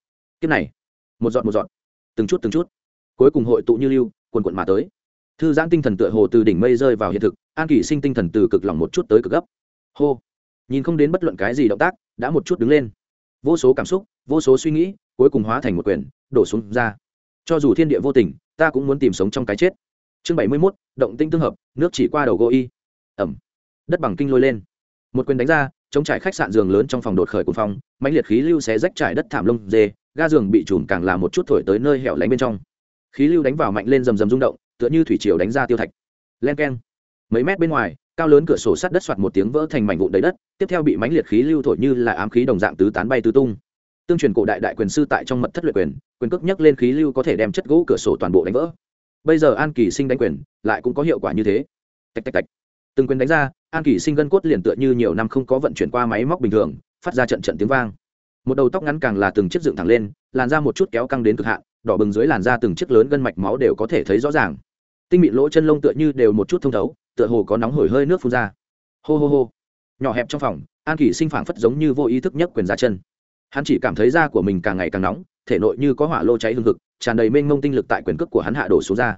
Kiếp này. Một giọt một giọt. Từng chút từng chút. Cuối cùng hội tụ như lưu quần quận mà tới. Thư giãn tinh thần tựa hồ từ đỉnh mây rơi vào hiện thực, an kỷ sinh tinh thần từ cực lòng một chút tới cực gấp. Hô. Nhìn không đến bất luận cái gì động tác, đã một chút đứng lên. Vô số cảm xúc, vô số suy nghĩ, cuối cùng hóa thành một quyền, đổ xuống ra. Cho dù thiên địa vô tình, ta cũng muốn tìm sống trong cái chết chương bảy mươi mốt, động tinh tương hợp, nước chỉ qua đầu gỗ y ẩm. Đất bằng kinh lôi lên. Một quyền đánh ra, chống trải khách sạn giường lớn trong phòng đột khởi cùng phong mạnh liệt khí lưu xé rách trải đất thảm lông dê, ga giường bị trùn càng là một chút thổi tới nơi hẻo lánh bên trong. Khí lưu đánh vào mạnh lên rầm rầm rung động, tựa như thủy triều đánh ra tiêu thạch. Len keng. Mấy mét bên ngoài, cao lớn cửa sổ sắt đất soạt một tiếng vỡ thành mảnh vụn đầy đất, tiếp theo bị mánh liệt khí lưu thổi như là ám khí đồng dạng tứ tán bay tứ tung. Tương truyền cổ đại đại quyền sư tại trong mật thất luyện quyền quyền cước nhắc lên khí lưu có thể đem chất gỗ cửa sổ toàn bộ đánh vỡ bây giờ an kỳ sinh đánh quyền, lại cũng có hiệu quả như thế. Tạch tạch tạch. Từng quyền đánh ra, an kỳ sinh gân cốt liền tựa như nhiều năm không có vận chuyển qua máy móc bình thường, phát ra trận trận tiếng vang. Một đầu tóc ngắn càng là từng chiếc dựng thẳng lên, làn ra một chút kéo căng đến cực hạn, đỏ bừng dưới làn da từng chiếc lớn gân mạch máu đều có thể thấy rõ ràng. Tinh mịn lỗ chân lông tựa như đều một chút thông thấu, tựa hồ có nóng hổi hơi nước phun ra. Hô hô hô. Nhỏ hẹp trong phòng, an kỷ sinh phảng phất giống như vô ý thức nhất quyền ra chân. Hắn chỉ cảm thấy da của mình càng ngày càng nóng, thể nội như có hỏa lô cháy hương thực tràn đầy mênh mông tinh lực tại quyền cước của hắn hạ đổ xuống ra.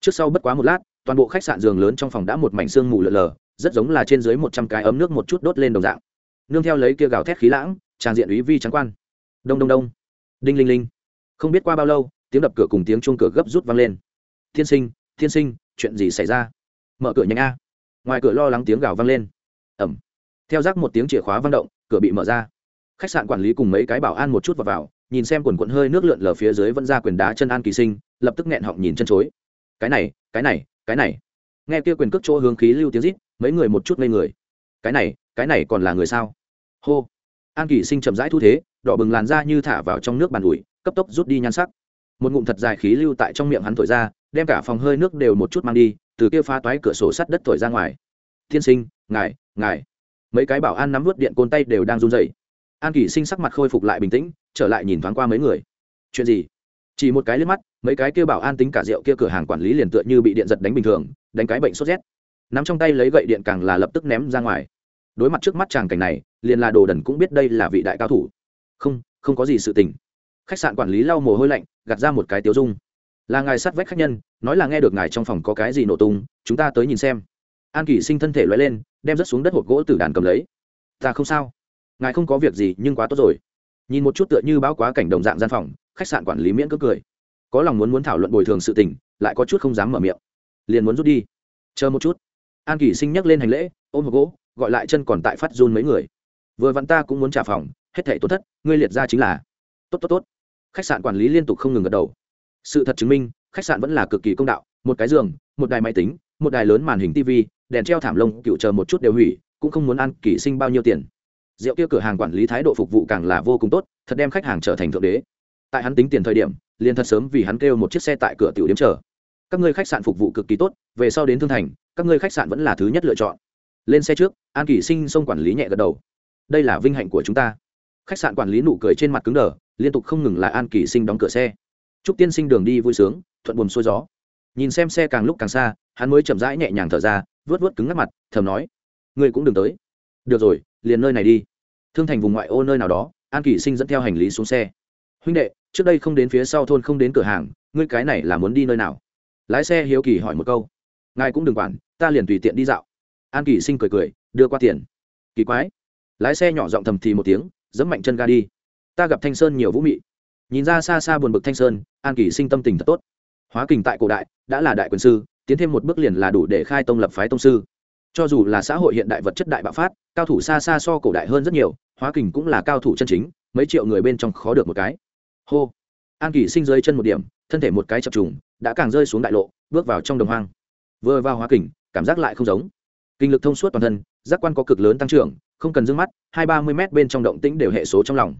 Trước sau bất quá một lát, toàn bộ khách sạn giường lớn trong phòng đã một mảnh xương mù lờ lờ rất giống là trên dưới một trăm cái ấm nước một chút đốt lên đồng dạng. Nương theo lấy kia gào thét khí lãng tràn diện úy vi trắng quan. Đông đông đông. Đinh linh linh. Không biết qua bao lâu, tiếng đập cửa cùng tiếng chuông cửa gấp rút vang lên. Thiên sinh thiên sinh, chuyện gì xảy ra? Mở cửa nhanh a. Ngoài cửa lo lắng tiếng gào vang lên. Ẩm. Theo rác một tiếng chìa khóa vang động, cửa bị mở ra. Khách sạn quản lý cùng mấy cái bảo an một chút vào vào nhìn xem quần quận hơi nước lượn lờ phía dưới vẫn ra quyền đá chân an kỳ sinh, lập tức nghẹn họng nhìn chân chối. Cái này cái này cái này. Nghe kia quyền cước chỗ hướng khí lưu tiếng rít, mấy người một chút ngây người. Cái này cái này còn là người sao? Hô. An kỳ sinh chậm rãi thu thế, đỏ bừng làn da như thả vào trong nước bàn ủi, cấp tốc rút đi nhan sắc. Một ngụm thật dài khí lưu tại trong miệng hắn thổi ra, đem cả phòng hơi nước đều một chút mang đi, từ kia phá toái cửa sổ sắt đất thổi ra ngoài. Tiên sinh, ngài ngài. Mấy cái bảo an nắm vớt điện côn tay đều đang run rẩy. An kỳ sinh sắc mặt khôi phục lại bình tĩnh trở lại nhìn thoáng qua mấy người. Chuyện gì? Chỉ một cái liếc mắt, mấy cái kia bảo an tính cả rượu kia cửa hàng quản lý liền tựa như bị điện giật đánh bình thường, đánh cái bệnh sốt rét. Nắm trong tay lấy gậy điện càng là lập tức ném ra ngoài. Đối mặt trước mắt chàng cảnh này, liền là đồ đần cũng biết đây là vị đại cao thủ. Không không có gì sự tình. Khách sạn quản lý lau mồ hôi lạnh, gạt ra một cái tiêu dung. Là ngài sát vách khách nhân, nói là nghe được ngài trong phòng có cái gì nổ tung, chúng ta tới nhìn xem. An kỷ sinh thân thể loay lên, đem rớt xuống đất hộp gỗ từ đàn cầm lấy. Ta không sao. Ngài không có việc gì, nhưng quá tốt rồi nhìn một chút tựa như báo quá cảnh đồng dạng gian phòng, khách sạn quản lý miễn cứ cười. Có lòng muốn muốn thảo luận bồi thường sự tình, lại có chút không dám mở miệng. Liền muốn rút đi. Chờ một chút. An kỷ sinh nhắc lên hành lễ, ôm hộp gỗ, gọi lại chân còn tại phát run mấy người. Vừa vặn ta cũng muốn trả phòng, hết thể tốt thất, ngươi liệt ra chính là. Tốt tốt tốt. Khách sạn quản lý liên tục không ngừng gật đầu. Sự thật chứng minh, khách sạn vẫn là cực kỳ công đạo, một cái giường, một đài máy tính, một đài lớn màn hình tv đèn treo thảm lông, cựu chờ một chút đều hủy, cũng không muốn ăn kỷ sinh bao nhiêu tiền rượu kia cửa hàng quản lý thái độ phục vụ càng là vô cùng tốt, thật đem khách hàng trở thành thượng đế. Tại hắn tính tiền thời điểm, liền thật sớm vì hắn kêu một chiếc xe tại cửa tiểu điểm chờ. Các ngươi khách sạn phục vụ cực kỳ tốt, về sau đến thương thành, các ngươi khách sạn vẫn là thứ nhất lựa chọn. Lên xe trước, an kỷ sinh xông quản lý nhẹ gật đầu. Đây là vinh hạnh của chúng ta. Khách sạn quản lý nụ cười trên mặt cứng đờ, liên tục không ngừng là an kỷ sinh đóng cửa xe. Chúc tiên sinh đường đi vui sướng, thuận buồm xuôi gió. Nhìn xem xe càng lúc càng xa, hắn mới chậm rãi nhẹ nhàng thở ra vớt vớt cứng ngắt mặt, thầm nói, ngươi cũng đừng tới. Được rồi liền nơi này đi. Thương thành vùng ngoại ô nơi nào đó, an kỷ sinh dẫn theo hành lý xuống xe. Huynh đệ, trước đây không đến phía sau thôn không đến cửa hàng, ngươi cái này là muốn đi nơi nào? Lái xe hiếu kỳ hỏi một câu. Ngài cũng đừng quản, ta liền tùy tiện đi dạo. An kỷ sinh cười cười, đưa qua tiền. Kỳ quái. Lái xe nhỏ giọng thầm thì một tiếng dẫm mạnh chân ga đi. Ta gặp thanh sơn nhiều vũ mị. Nhìn ra xa xa buồn bực thanh sơn, an kỷ sinh tâm tình thật tốt. Hóa kình tại cổ đại, đã là đại quyền sư, tiến thêm một bước liền là đủ để khai tông lập phái tông sư cho dù là xã hội hiện đại vật chất đại bạo phát, cao thủ xa xa so cổ đại hơn rất nhiều, hóa kình cũng là cao thủ chân chính, mấy triệu người bên trong khó được một cái. Hô. An kỳ sinh rơi chân một điểm, thân thể một cái chập trùng, đã càng rơi xuống đại lộ, bước vào trong đồng hoang. Vừa vào hóa kình, cảm giác lại không giống. Kinh lực thông suốt toàn thân, giác quan có cực lớn tăng trưởng, không cần d ư ơ n g mắt, hai ba mươi m bên trong động tĩnh đều hệ số trong lòng.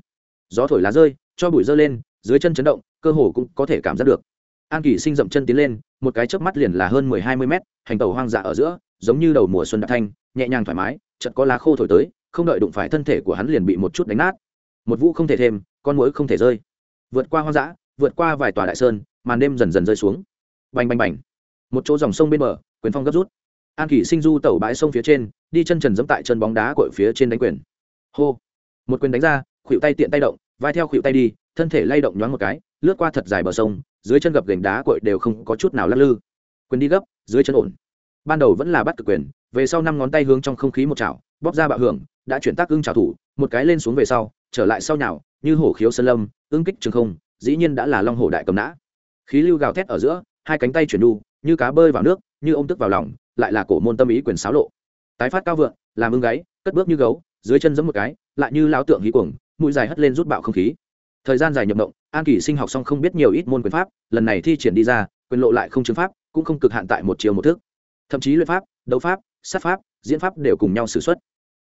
Gió thổi lá rơi, cho bụi dơ lên, dưới chân chấn động, cơ hồ cũng có thể cảm giác được. An kỳ sinh dậm chân tiến lên, một cái chớp mắt liền là hơn mười hai mươi mét, hành tàu hoang dã ở giữa giống như đầu mùa xuân đạp thanh, nhẹ nhàng thoải mái chật có lá khô thổi tới, không đợi đụng phải thân thể của hắn liền bị một chút đánh nát. Một vũ không thể thêm, con mũi không thể rơi. Vượt qua hoang dã, vượt qua vài tòa đại sơn, màn đêm dần dần rơi xuống. Bành bành bành. Một chỗ dòng sông bên bờ, quyền phong gấp rút. An kỷ sinh du tẩu bãi sông phía trên, đi chân trần dẫm tại chân bóng đá cội phía trên đánh quyền. Hô. Một quyền đánh ra khuỵu tay tiện tay động, vai theo khuỵu tay đi, thân thể lay động nhoáng một cái, lướt qua thật dài bờ sông, dưới chân gập gành đá cội đều không có chút nào lắc lư. Quyền đi gấp, dưới chân ổn ban đầu vẫn là bắt cực quyền, về sau năm ngón tay hướng trong không khí một chảo, bóp ra bạo hưởng, đã chuyển tác ưng trào thủ, một cái lên xuống về sau, trở lại sau nhào, như hổ khiếu sơn lâm, ưng kích trường không, dĩ nhiên đã là long hổ đại cầm nã. Khí lưu gào thét ở giữa, hai cánh tay chuyển đu, như cá bơi vào nước, như ôm tức vào lòng, lại là cổ môn tâm ý quyền xáo lộ. Tái phát cao vượng, làm ưng gáy, cất bước như gấu, dưới chân giẫm một cái, lại như lao tượng hí cuồng, mũi dài hất lên rút bạo không khí. Thời gian dài nhập động an kỷ sinh học xong không biết nhiều ít môn quyền pháp, lần này thi triển đi ra, quyền lộ lại không chứng pháp, cũng không cực hạn tại một chiều một thước thậm chí luyện pháp, đấu pháp, sát pháp, diễn pháp đều cùng nhau xử xuất.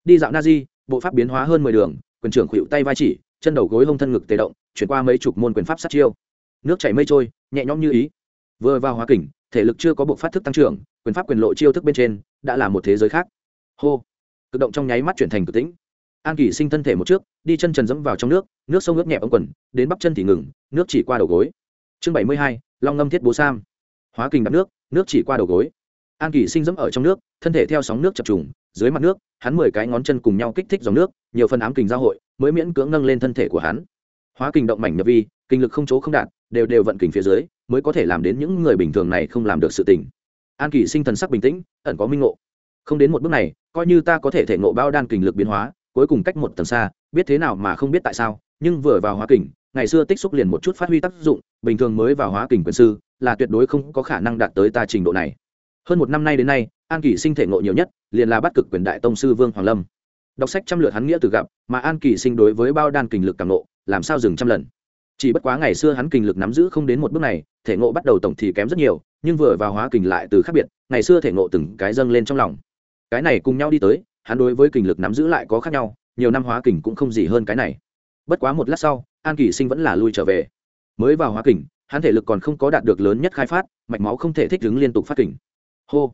Đi dạo na di bộ pháp biến hóa hơn mười đường, quyền trưởng khuỵu tay vai chỉ, chân đầu gối hông thân ngực tề động, chuyển qua mấy chục môn quyền pháp sát chiêu. Nước chảy mây trôi, nhẹ nhõm như ý. Vừa vào hóa kình, thể lực chưa có bộ phát thức tăng trưởng, quyền pháp quyền lộ chiêu thức bên trên đã là một thế giới khác. Hô! Cực động trong nháy mắt chuyển thành cực tĩnh. An kỷ sinh thân thể một trước, đi chân trần dẫm vào trong nước nước sông ướt nhẹ ống quần, đến bắp chân thì ngừng, nước chỉ qua đầu gối. Chương bảy mươi hai, long ngâm thiết bố sam. Hóa kình đập nước nước chỉ qua đầu gối an kỳ sinh dẫm ở trong nước, thân thể theo sóng nước chập trùng, dưới mặt nước, hắn mười cái ngón chân cùng nhau kích thích dòng nước, nhiều phần ám kình giao hội, mới miễn cưỡng nâng lên thân thể của hắn. Hóa kình động mảnh nhập vi, kinh lực không chỗ không đạt, đều đều vận kình phía dưới, mới có thể làm đến những người bình thường này không làm được sự tình. An kỳ sinh thần sắc bình tĩnh, ẩn có minh ngộ. Không đến một bước này, coi như ta có thể thể ngộ bao đan kình lực biến hóa, cuối cùng cách một tầng xa, biết thế nào mà không biết tại sao, nhưng vừa vào hóa kình, ngày xưa tích xúc liền một chút phát huy tác dụng, bình thường mới vào hóa kình quyền sư, là tuyệt đối không có khả năng đạt tới ta trình độ này hơn một năm nay đến nay, an kỳ sinh thể ngộ nhiều nhất, liền là bắt cực quyền đại tông sư vương hoàng lâm. Đọc sách trăm lượt hắn nghĩa từ gặp, mà an kỳ sinh đối với bao đan kình lực càng ngộ, làm sao dừng trăm lần. Chỉ bất quá ngày xưa hắn kình lực nắm giữ không đến một bước này, thể ngộ bắt đầu tổng thì kém rất nhiều, nhưng vừa vào hóa kình lại từ khác biệt, ngày xưa thể ngộ từng cái dâng lên trong lòng. Cái này cùng nhau đi tới, hắn đối với kình lực nắm giữ lại có khác nhau, nhiều năm hóa kình cũng không gì hơn cái này. Bất quá một lát sau, an kỳ sinh vẫn là lui trở về. Mới vào hóa kình hắn thể lực còn không có đạt được lớn nhất khai phát, mạch máu không thể thích ứng liên tục phát kình hô.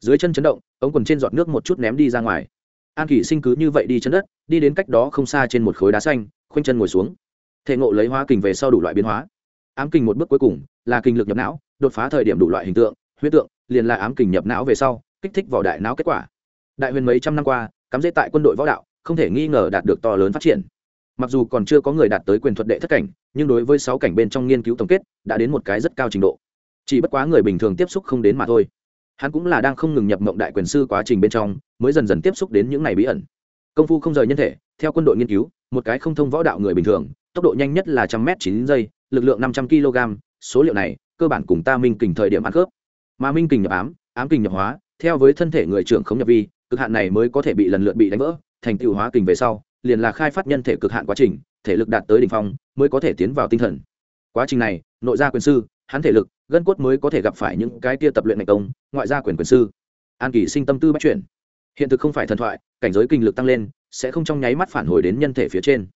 Dưới chân chấn động, ống quần trên giọt nước một chút ném đi ra ngoài. An kỳ sinh cứ như vậy đi chân đất, đi đến cách đó không xa trên một khối đá xanh, khoanh chân ngồi xuống. Thể ngộ lấy hóa kình về sau đủ loại biến hóa. Ám kình một bước cuối cùng, là kinh lực nhập não, đột phá thời điểm đủ loại hình tượng, huyết tượng, liền là ám kình nhập não về sau, kích thích vào đại não kết quả. Đại huyền mấy trăm năm qua, cắm dễ tại quân đội võ đạo, không thể nghi ngờ đạt được to lớn phát triển. Mặc dù còn chưa có người đạt tới quyền thuật đệ thất cảnh, nhưng đối với sáu cảnh bên trong nghiên cứu tổng kết, đã đến một cái rất cao trình độ. Chỉ bất quá người bình thường tiếp xúc không đến mà thôi hắn cũng là đang không ngừng nhập mộng đại quyền sư quá trình bên trong, mới dần dần tiếp xúc đến những này bí ẩn. Công phu không rời nhân thể, theo quân đội nghiên cứu, một cái không thông võ đạo người bình thường, tốc độ nhanh nhất là trăm m chín giây, lực lượng năm trăm kg, số liệu này, cơ bản cùng ta minh kình thời điểm ăn khớp. Mà minh kình nhập ám ám kình nhập hóa, theo với thân thể người trưởng không nhập vi, cực hạn này mới có thể bị lần lượt bị đánh vỡ, thành tựu hóa kình về sau, liền là khai phát nhân thể cực hạn quá trình, thể lực đạt tới đỉnh phong, mới có thể tiến vào tinh thần. Quá trình này, nội gia quyền sư, hắn thể lực gân cốt mới có thể gặp phải những cái tia tập luyện ngành công, ngoại gia quyền quyền sư. An kỳ sinh tâm tư bắt chuyển. Hiện thực không phải thần thoại, cảnh giới kinh lực tăng lên, sẽ không trong nháy mắt phản hồi đến nhân thể phía trên.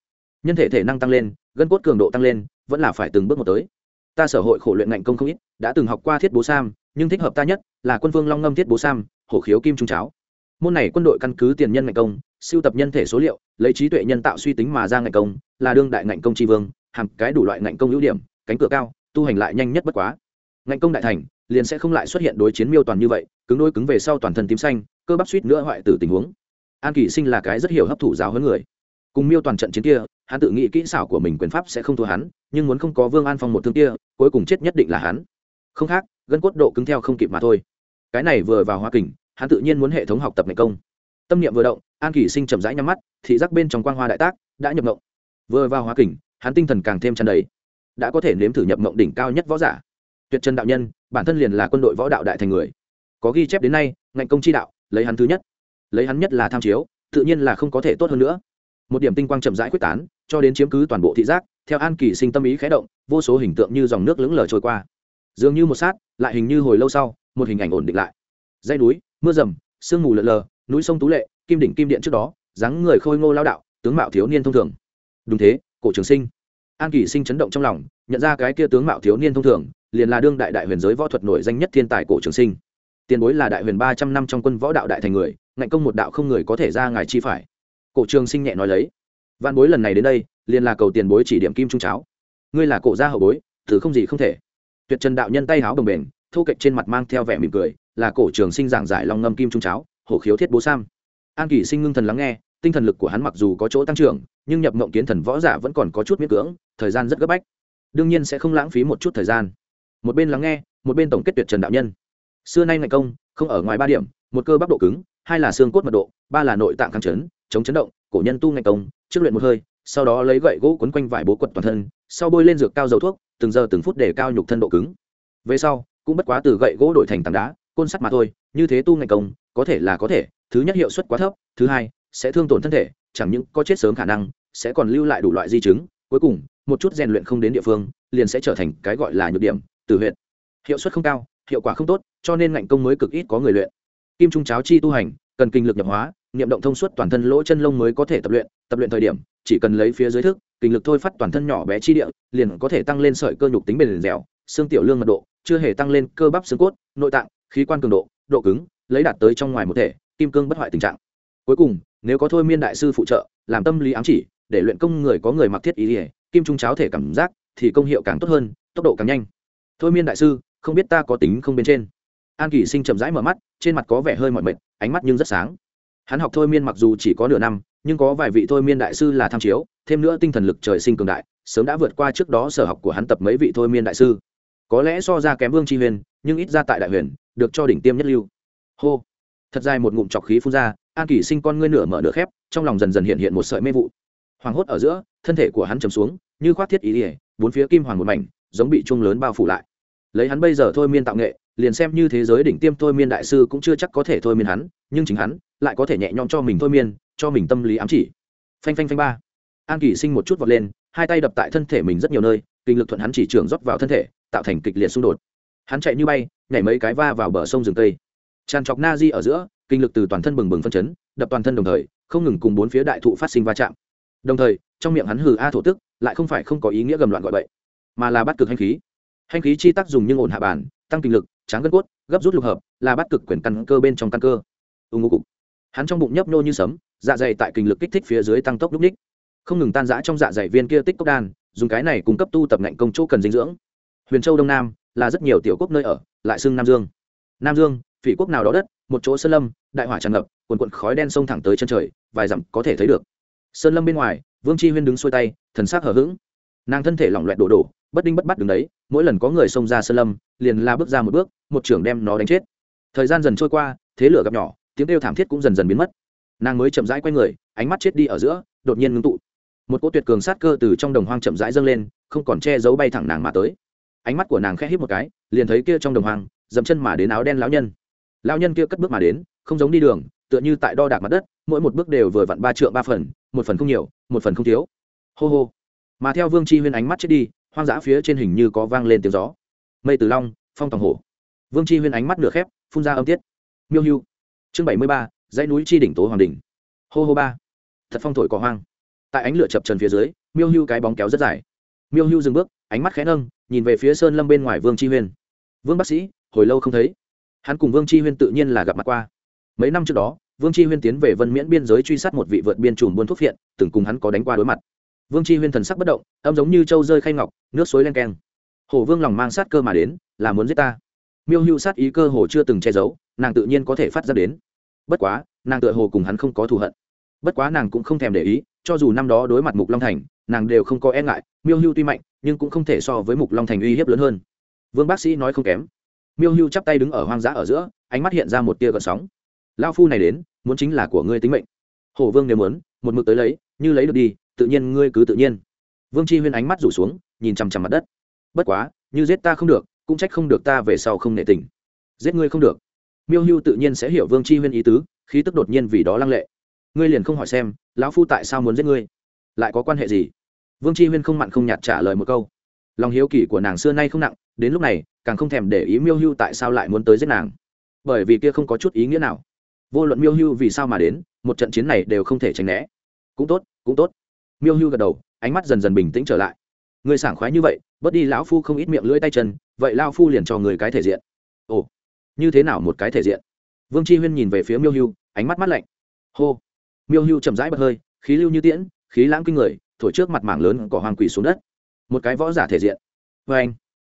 Nhân thể thể năng tăng lên, gân cốt cường độ tăng lên, vẫn là phải từng bước một tới. Ta sở hội khổ luyện ngành công không ít, đã từng học qua thiết bố sam, nhưng thích hợp ta nhất là quân vương long ngâm thiết bố sam, hổ khiếu kim trung cháo. Môn này quân đội căn cứ tiền nhân ngành công siêu tập nhân thể số liệu, lấy trí tuệ nhân tạo suy tính mà ra ngành công, là đương đại ngành công tri vương hàm cái đủ loại ngành công ưu điểm, cánh cửa cao, tu hành lại nhanh nhất bất quá ngành công đại thành, liền sẽ không lại xuất hiện đối chiến miêu toàn như vậy, cứng đôi cứng về sau toàn thân tím xanh, cơ bắp suýt nữa hoại tử tình huống. An kỷ sinh là cái rất hiểu hấp thụ giáo hơn người. Cùng miêu toàn trận chiến kia, hắn tự nghĩ kỹ xảo của mình quyền pháp sẽ không thua hắn, nhưng muốn không có vương an phong một thương kia, cuối cùng chết nhất định là hắn. Không khác, gân cốt độ cứng theo không kịp mà thôi. Cái này vừa vào hoa kình, hắn tự nhiên muốn hệ thống học tập ngày công. Tâm niệm vừa động, an kỷ sinh chậm rãi nhắm mắt, thị giác bên trong quang hoa đại tác, đã nhập mộng. Vừa vào hoa kình, hắn tinh thần càng thêm tràn đầy. Đã có thể nếm thử nhập mộng đỉnh cao nhất võ giả tuyệt trần đạo nhân, bản thân liền là quân đội võ đạo đại thành người. Có ghi chép đến nay, ngạnh công chi đạo, lấy hắn thứ nhất. Lấy hắn nhất là tham chiếu, tự nhiên là không có thể tốt hơn nữa. Một điểm tinh quang chậm rãi quyết tán, cho đến chiếm cứ toàn bộ thị giác, theo an kỳ sinh tâm ý khé động, vô số hình tượng như dòng nước lững lờ trôi qua. Dường như một sát, lại hình như hồi lâu sau, một hình ảnh ổn định lại. Dây núi, mưa rầm, sương mù lợn lờ, núi sông tú lệ, kim đỉnh kim điện trước đó, dáng người khôi ngô lao đạo, tướng mạo thiếu niên thông thường. Đúng thế, cổ trường sinh. An kỳ sinh chấn động trong lòng, nhận ra cái kia tướng mạo thiếu niên thông thường liền là đương đại đại huyền giới võ thuật nổi danh nhất thiên tài cổ trường sinh. Tiền bối là đại huyền ba trăm năm trong quân võ đạo đại thành người, ngạnh công một đạo không người có thể ra ngài chi phải. Cổ trường sinh nhẹ nói lấy. Văn bối lần này đến đây, liền là cầu tiền bối chỉ điểm kim trung cháo. Ngươi là cổ gia hậu bối, thử không gì không thể. Tuyệt trần đạo nhân tay háo đồng bền thu kệch trên mặt mang theo vẻ mỉm cười, là cổ trường sinh giảng giải long ngâm kim trung cháo, hổ khiếu thiết bố sam. An kỷ sinh ngưng thần lắng nghe, tinh thần lực của hắn mặc dù có chỗ tăng trưởng, nhưng nhập mộng kiến thần võ giả vẫn còn có chút miễn cưỡng, thời gian rất gấp bách. Đương nhiên sẽ không lãng phí một chút thời gian một bên lắng nghe, một bên tổng kết tuyệt trần đạo nhân. Xưa nay ngày công, không ở ngoài ba điểm, một cơ bắp độ cứng, hai là xương cốt mật độ, ba là nội tạng kháng chấn, chống chấn động, cổ nhân tu ngày công, trước luyện một hơi, sau đó lấy gậy gỗ quấn quanh vải bố quật toàn thân, sau bôi lên dược cao dầu thuốc, từng giờ từng phút để cao nhục thân độ cứng. Về sau, cũng bất quá từ gậy gỗ đổi thành tảng đá, côn sắt mà thôi, như thế tu ngày công, có thể là có thể, thứ nhất hiệu suất quá thấp, thứ hai, sẽ thương tổn thân thể, chẳng những có chết sớm khả năng, sẽ còn lưu lại đủ loại di chứng, cuối cùng, một chút rèn luyện không đến địa phương, liền sẽ trở thành cái gọi là nhược điểm. Tử huyện hiệu suất không cao, hiệu quả không tốt, cho nên ngạnh công mới cực ít có người luyện. Kim trung cháo chi tu hành, cần kinh lực nhập hóa, niệm động thông suốt toàn thân lỗ chân lông mới có thể tập luyện tập luyện thời điểm, chỉ cần lấy phía dưới thức, kinh lực thôi phát toàn thân nhỏ bé chi địa, liền có thể tăng lên sợi cơ nhục tính bền dẻo, xương tiểu lương mật độ chưa hề tăng lên cơ bắp xương cốt, nội tạng, khí quan cường độ độ cứng, lấy đạt tới trong ngoài một thể, kim cương bất hoại tình trạng. Cuối cùng, nếu có thôi miên đại sư phụ trợ, làm tâm lý ám chỉ, để luyện công người có người mặc thiết ý ỉa kim trung cháo thể cảm giác thì công hiệu càng tốt hơn, tốc độ càng nhanh thôi miên đại sư, không biết ta có tính không bên trên. An Kỷ sinh chậm rãi mở mắt, trên mặt có vẻ hơi mỏi mệt, ánh mắt nhưng rất sáng. Hắn học thôi miên mặc dù chỉ có nửa năm, nhưng có vài vị thôi miên đại sư là tham chiếu, thêm nữa tinh thần lực trời sinh cường đại, sớm đã vượt qua trước đó sở học của hắn tập mấy vị thôi miên đại sư. Có lẽ so ra kém vương tri huyền, nhưng ít ra tại đại huyền, được cho đỉnh tiêm nhất lưu. Hô. Thật dài một ngụm trọc khí phun ra, an kỷ sinh con ngươi nửa mở nửa khép, trong lòng dần dần hiện hiện một sợi mê vụ. Hoàng hốt ở giữa, thân thể của hắn chầm xuống, như khoác thiết ý ỉa bốn phía kim hoàng một mảnh giống bị chung lớn bao phủ lại. Lấy hắn bây giờ thôi miên tạo nghệ, liền xem như thế giới đỉnh tiêm thôi miên đại sư cũng chưa chắc có thể thôi miên hắn, nhưng chính hắn lại có thể nhẹ nhõm cho mình thôi miên, cho mình tâm lý ám chỉ. Phanh phanh phanh ba. An kỳ sinh một chút vọt lên, hai tay đập tại thân thể mình rất nhiều nơi, kinh lực thuận hắn chỉ trường rót vào thân thể, tạo thành kịch liệt xung đột. Hắn chạy như bay, nhảy mấy cái va vào bờ sông rừng tây tràn chọc na di ở giữa, kinh lực từ toàn thân bừng bừng phân chấn, đập toàn thân đồng thời, không ngừng cùng bốn phía đại thụ phát sinh va chạm. Đồng thời, trong miệng hắn hừ a thổ tức, lại không phải không có ý nghĩa gầm loạn gọi bậy mà là bắt cực hành khí. Hành khí chi tác dùng nhưng ổn hạ bản, tăng kinh lực, tráng gân cốt, gấp rút lục hợp, là bắt cực quyền căn cơ bên trong căn cơ. Ưng ngô cục. Hắn trong bụng nhấp nô như sấm dạ dày tại kinh lực kích thích phía dưới tăng tốc lúc ních không ngừng tan rã trong dạ dày viên kia tích cốc đan, dùng cái này cung cấp tu tập ngạnh công chỗ cần dinh dưỡng. Huyền châu đông nam, là rất nhiều tiểu quốc nơi ở, lại xưng nam dương. Nam dương, phỉ quốc nào đó đất, một chỗ sơn lâm, đại hỏa tràn ngập quần quận khói đen sông thẳng tới chân trời, vài dặm có thể thấy được. Sơn lâm bên ngoài, vương chi huyên đứng xuôi tay, thần sắc hở h ữ g nàng thân thể lỏng loẹt đổ đổ bất đinh bất bắt đứng đấy mỗi lần có người xông ra sơn lâm liền la bước ra một bước một trưởng đem nó đánh chết. Thời gian dần trôi qua thế lửa gặp nhỏ tiếng kêu thảm thiết cũng dần dần biến mất. Nàng mới chậm rãi q u a y người ánh mắt chết đi ở giữa đột nhiên ngưng tụ. Một cỗ tuyệt cường sát cơ từ trong đồng hoang chậm rãi dâng lên không còn che giấu bay thẳng nàng mà tới. Ánh mắt của nàng khẽ hít một cái liền thấy kia trong đồng hoang, dậm chân mà đến áo đen lão nhân. Lão nhân kia cất bước mà đến không giống đi đường tựa như tại đo đạc mặt đất mỗi một bước đều vừa vặn ba trượng ba phần một phần không nhiều một phần không thiếu. Hô hô. Mà theo vương chi huyên ánh mắt chết đi hoang dã phía trên hình như có vang lên tiếng gió. Mây từ long, phong tòng hổ. Vương chi huyên ánh mắt nửa khép, phun ra âm tiết. Miêu hưu. Chương bảy mươi ba, dãy núi chi đỉnh tố hoàng đỉnh hô hô ba. Thật phong thổi cỏ hoang. Tại ánh lửa chập trần phía dưới, miêu hưu cái bóng kéo rất dài. Miêu hưu dừng bước, ánh mắt khẽ nâng, nhìn về phía sơn lâm bên ngoài vương chi huyên. Vương bác sĩ, hồi lâu không thấy. Hắn cùng vương chi huyên tự nhiên là gặp mặt qua. Mấy năm trước đó, vương chi huyên tiến về vân miễn biên giới truy sát một vị vượt biên trùm buôn thuốc phiện, từng cùng hắn có đánh qua đối mặt vương chi huyên thần sắc bất động, âm giống như trâu rơi khay ngọc, nước suối len keng. Hồ vương lòng mang sát cơ mà đến, là muốn giết ta. Miêu hưu sát ý cơ hồ chưa từng che giấu, nàng tự nhiên có thể phát ra đến. Bất quá, nàng tựa hồ cùng hắn không có thù hận. Bất quá nàng cũng không thèm để ý, cho dù năm đó đối mặt mục long thành, nàng đều không có e ngại, miêu hưu tuy mạnh, nhưng cũng không thể so với mục long thành uy hiếp lớn hơn. Vương bác sĩ nói không kém. Miêu hưu chắp tay đứng ở hoang dã ở giữa, ánh mắt hiện ra một tia gợn sóng. Lao phu này đến, muốn chính là của ngươi tính mệnh. Hổ vương nếu muốn, một mực tới lấy, như lấy được đi tự nhiên ngươi cứ tự nhiên. Vương chi huyên ánh mắt rủ xuống, nhìn chằm chằm mặt đất. Bất quá, như giết ta không được, cũng trách không được ta về sau không nệ tình. Giết ngươi không được. Miêu hưu tự nhiên sẽ hiểu vương chi huyên ý tứ, khí tức đột nhiên vì đó lăng lệ. Ngươi liền không hỏi xem, lão phu tại sao muốn giết ngươi? Lại có quan hệ gì? Vương chi huyên không mặn không nhạt trả lời một câu. Lòng hiếu kỳ của nàng xưa nay không nặng, đến lúc này, càng không thèm để ý miêu hưu tại sao lại muốn tới giết nàng. Bởi vì kia không có chút ý nghĩa nào. Vô luận miêu hưu vì sao mà đến, một trận chiến này đều không thể tránh né. Cũng tốt cũng tốt miêu hưu gật đầu, ánh mắt dần dần bình tĩnh trở lại. Người sảng khoái như vậy, bớt đi lão phu không ít miệng lưỡi tay chân, vậy lao phu liền cho người cái thể diện. Ồ, như thế nào một cái thể diện? Vương Tri huyên nhìn về phía miêu hưu, ánh mắt mắt lạnh. Hô, miêu hưu chậm rãi bật hơi, khí lưu như tiễn, khí lãng kinh người, thổi trước mặt mảng lớn cỏ hoàng quỷ xuống đất. Một cái võ giả thể diện. Vê anh.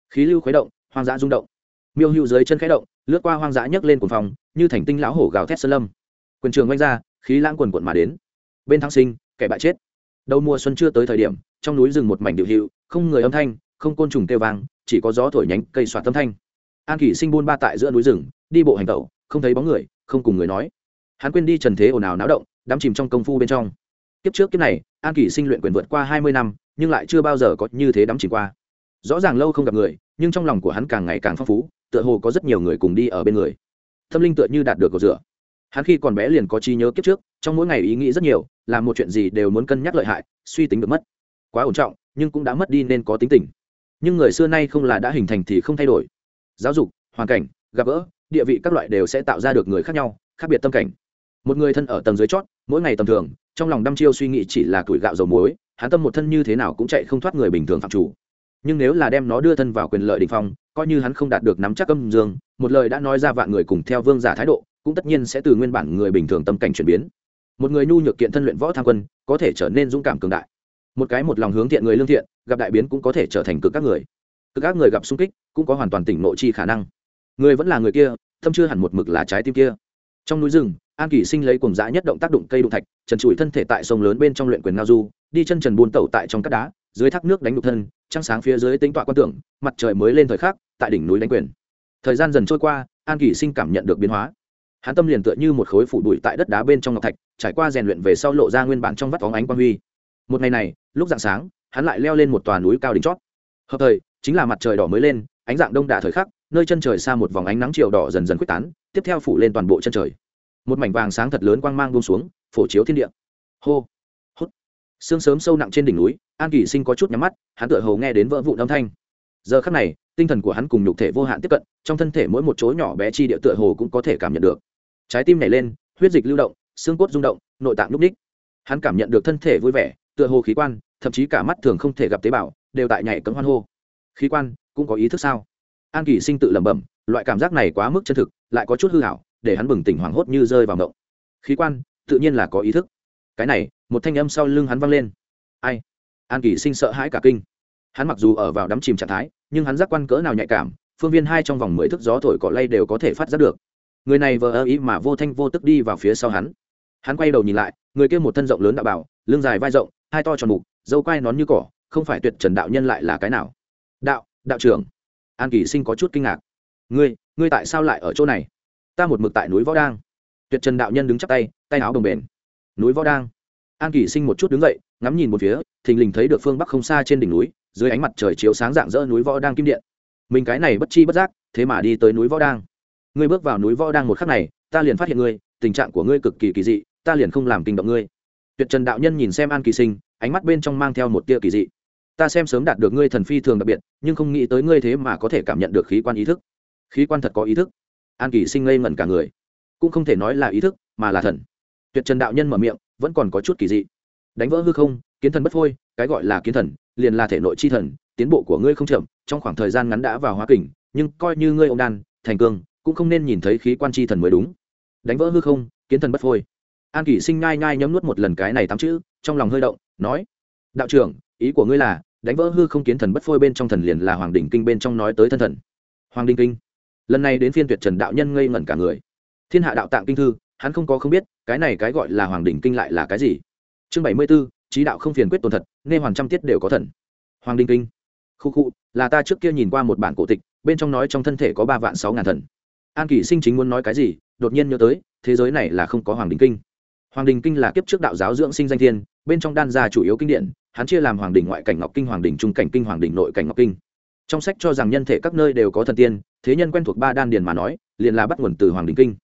Khí lưu khuấy động, hoang dã rung động. Miêu hưu dưới chân khẽ động, lướt qua hoang dã nhấc lên cuồng phòng như thành tinh lão hổ gào thét sơn lâm. Quyền trường oanh ra, khí lãng quần quận mà đến. Bên thăng sinh, kẻ bại chết đầu mùa xuân chưa tới thời điểm, trong núi rừng một mảnh điệu hiệu, không người âm thanh, không côn trùng kêu vang, chỉ có gió thổi nhánh cây xoạt tâm thanh. An kỷ sinh buôn ba tại giữa núi rừng, đi bộ hành tẩu, không thấy bóng người, không cùng người nói. Hắn quên đi trần thế ồn ào náo động, đắm chìm trong công phu bên trong. Kiếp trước kiếp này, an kỷ sinh luyện quyền vượt qua hai mươi năm, nhưng lại chưa bao giờ có như thế đắm chìm qua. Rõ ràng lâu không gặp người, nhưng trong lòng của hắn càng ngày càng phong phú, tựa hồ có rất nhiều người cùng đi ở bên người. Tâm linh tựa như đạt được cầu rửa. Hắn khi còn bé liền có trí nhớ kiếp trước trong mỗi ngày ý nghĩ rất nhiều, làm một chuyện gì đều muốn cân nhắc lợi hại, suy tính được mất. Quá ổn trọng, nhưng cũng đã mất đi nên có tính tình. Nhưng người xưa nay không là đã hình thành thì không thay đổi. Giáo dục, hoàn cảnh, gặp gỡ, địa vị các loại đều sẽ tạo ra được người khác nhau, khác biệt tâm cảnh. Một người thân ở tầng dưới chót, mỗi ngày tầm thường, trong lòng đăm chiêu suy nghĩ chỉ là tuổi gạo dầu muối, hắn tâm một thân như thế nào cũng chạy không thoát người bình thường phạm chủ. Nhưng nếu là đem nó đưa thân vào quyền lợi đình phong, coi như hắn không đạt được nắm chắc âm dương, một lời đã nói ra vạn người cùng theo vương giả thái độ, cũng tất nhiên sẽ từ nguyên bản người bình thường tâm cảnh chuyển biến một người nhu nhược kiện thân luyện võ tham quân, có thể trở nên dũng cảm cường đại. Một cái một lòng hướng thiện người lương thiện, gặp đại biến cũng có thể trở thành cực các người. Cực các người gặp sung kích, cũng có hoàn toàn tỉnh nội chi khả năng. Người vẫn là người kia, thâm chưa hẳn một mực là trái tim kia. Trong núi rừng, an kỳ sinh lấy cùng dã nhất động tác đụng cây đụng thạch, trần trụi thân thể tại sông lớn bên trong luyện quyền ngao du, đi chân trần buôn tẩu tại trong các đá, dưới thác nước đánh đục thân, trăng sáng phía dưới tính tọa quan tưởng, mặt trời mới lên thời khắc, tại đỉnh núi đánh quyền. Thời gian dần trôi qua, an kỳ sinh cảm nhận được biến hóa hắn tâm liền tựa như một khối phủ bụi tại đất đá bên trong ngọc thạch, trải qua rèn luyện về sau lộ ra nguyên bản trong vắt phóng ánh quang huy. Một ngày này, lúc dạng sáng, hắn lại leo lên một tòa núi cao đỉnh chót. Hợp thời, chính là mặt trời đỏ mới lên, ánh dạng đông đà thời khắc, nơi chân trời xa một vòng ánh nắng chiều đỏ dần dần quyết tán, tiếp theo phủ lên toàn bộ chân trời. Một mảnh vàng sáng thật lớn quang mang buông xuống, phổ chiếu thiên địa. Hô hốt. sương sớm sâu nặng trên đỉnh núi, an kỳ sinh có chút nhắm mắt, hắn tựa hồ nghe đến vỡ vụ âm thanh giờ khắc này, tinh thần của hắn cùng nhục thể vô hạn tiếp cận, trong thân thể mỗi một chỗ nhỏ bé chi địa tựa hồ cũng có thể cảm nhận được. Trái tim nảy lên, huyết dịch lưu động, xương cốt rung động, nội tạng núp ních hắn cảm nhận được thân thể vui vẻ, tựa hồ khí quan, thậm chí cả mắt thường không thể gặp tế bào, đều tại nhảy cấm hoan hô. Khí quan, cũng có ý thức sao? An kỳ sinh tự lẩm bẩm, loại cảm giác này quá mức chân thực, lại có chút hư hảo, để hắn bừng tỉnh hoảng hốt như rơi vào ngộng. Khí quan, tự nhiên là có ý thức. Cái này, một thanh âm sau lưng hắn vang lên. Ai? An kỳ sinh sợ hãi cả kinh hắn mặc dù ở vào đắm chìm trạng thái, nhưng hắn giác quan cỡ nào nhạy cảm, phương viên hai trong vòng mười thước gió thổi cỏ lay đều có thể phát giác được. Người này vờ ơ ý mà vô thanh vô tức đi vào phía sau hắn. Hắn quay đầu nhìn lại, người kia một thân rộng lớn đạo bảo, lưng dài vai rộng, hai to tròn mục, dâu quai nón như cỏ, không phải tuyệt trần đạo nhân lại là cái nào? Đạo đạo trưởng. An kỳ sinh có chút kinh ngạc. Ngươi ngươi tại sao lại ở chỗ này? Ta một mực tại núi võ đang. Tuyệt trần đạo nhân đứng chắp tay tay áo đồng bền. Núi võ đang. An kỳ sinh một chút đứng dậy, ngắm nhìn một phía, thình lình thấy được phương bắc không xa trên đỉnh núi dưới ánh mặt trời chiếu sáng dạng dỡ núi võ đang kim điện. Mình cái này bất chi bất giác, thế mà đi tới núi võ đang. Ngươi bước vào núi võ đang một khắc này, ta liền phát hiện ngươi, tình trạng của ngươi cực kỳ kỳ dị, ta liền không làm kinh động ngươi. Tuyệt trần đạo nhân nhìn xem an kỳ sinh, ánh mắt bên trong mang theo một tia kỳ dị. Ta xem sớm đạt được ngươi thần phi thường đặc biệt, nhưng không nghĩ tới ngươi thế mà có thể cảm nhận được khí quan ý thức. Khí quan thật có ý thức. An kỳ sinh ngây ngẩn cả người. Cũng không thể nói là ý thức, mà là thần. Tuyệt trần đạo nhân mở miệng, vẫn còn có chút kỳ dị. Đánh vỡ hư không, kiến thần bất phôi, cái gọi là kiến thần liền là thể nội chi thần, tiến bộ của ngươi không chậm, trong khoảng thời gian ngắn đã vào hóa kình, nhưng coi như ngươi ông đan, thành cương, cũng không nên nhìn thấy khí quan chi thần mới đúng. Đánh vỡ hư không, kiến thần bất phôi. An kỷ sinh ngai ngai nhấm nuốt một lần cái này tám chữ, trong lòng hơi động, nói, đạo trưởng, ý của ngươi là, đánh vỡ hư không kiến thần bất phôi bên trong thần liền là hoàng đình kinh bên trong nói tới thân thần. Hoàng đình kinh. Lần này đến phiên tuyệt trần đạo nhân ngây ngẩn cả người. Thiên hạ đạo tạng kinh thư, hắn không có không biết, cái này cái gọi là hoàng đình kinh lại là cái gì? Chương bảy mươi b ố trí đạo không phiền quyết tồn thật nên hoàn trăm tiết đều có thần. Hoàng đình kinh. Khu khu, là ta trước kia nhìn qua một bản cổ tịch, bên trong nói trong thân thể có ba vạn sáu ngàn thần. An kỷ sinh chính muốn nói cái gì, đột nhiên nhớ tới, thế giới này là không có hoàng đình kinh. Hoàng đình kinh là kiếp trước đạo giáo dưỡng sinh danh thiên, bên trong đan gia chủ yếu kinh điển, hắn chia làm hoàng đình ngoại cảnh ngọc kinh, hoàng đình trung cảnh kinh, hoàng đình nội cảnh ngọc kinh. Trong sách cho rằng nhân thể các nơi đều có thần tiên, thế nhân quen thuộc ba đan điền mà nói, liền là bắt nguồn từ hoàng đình kinh.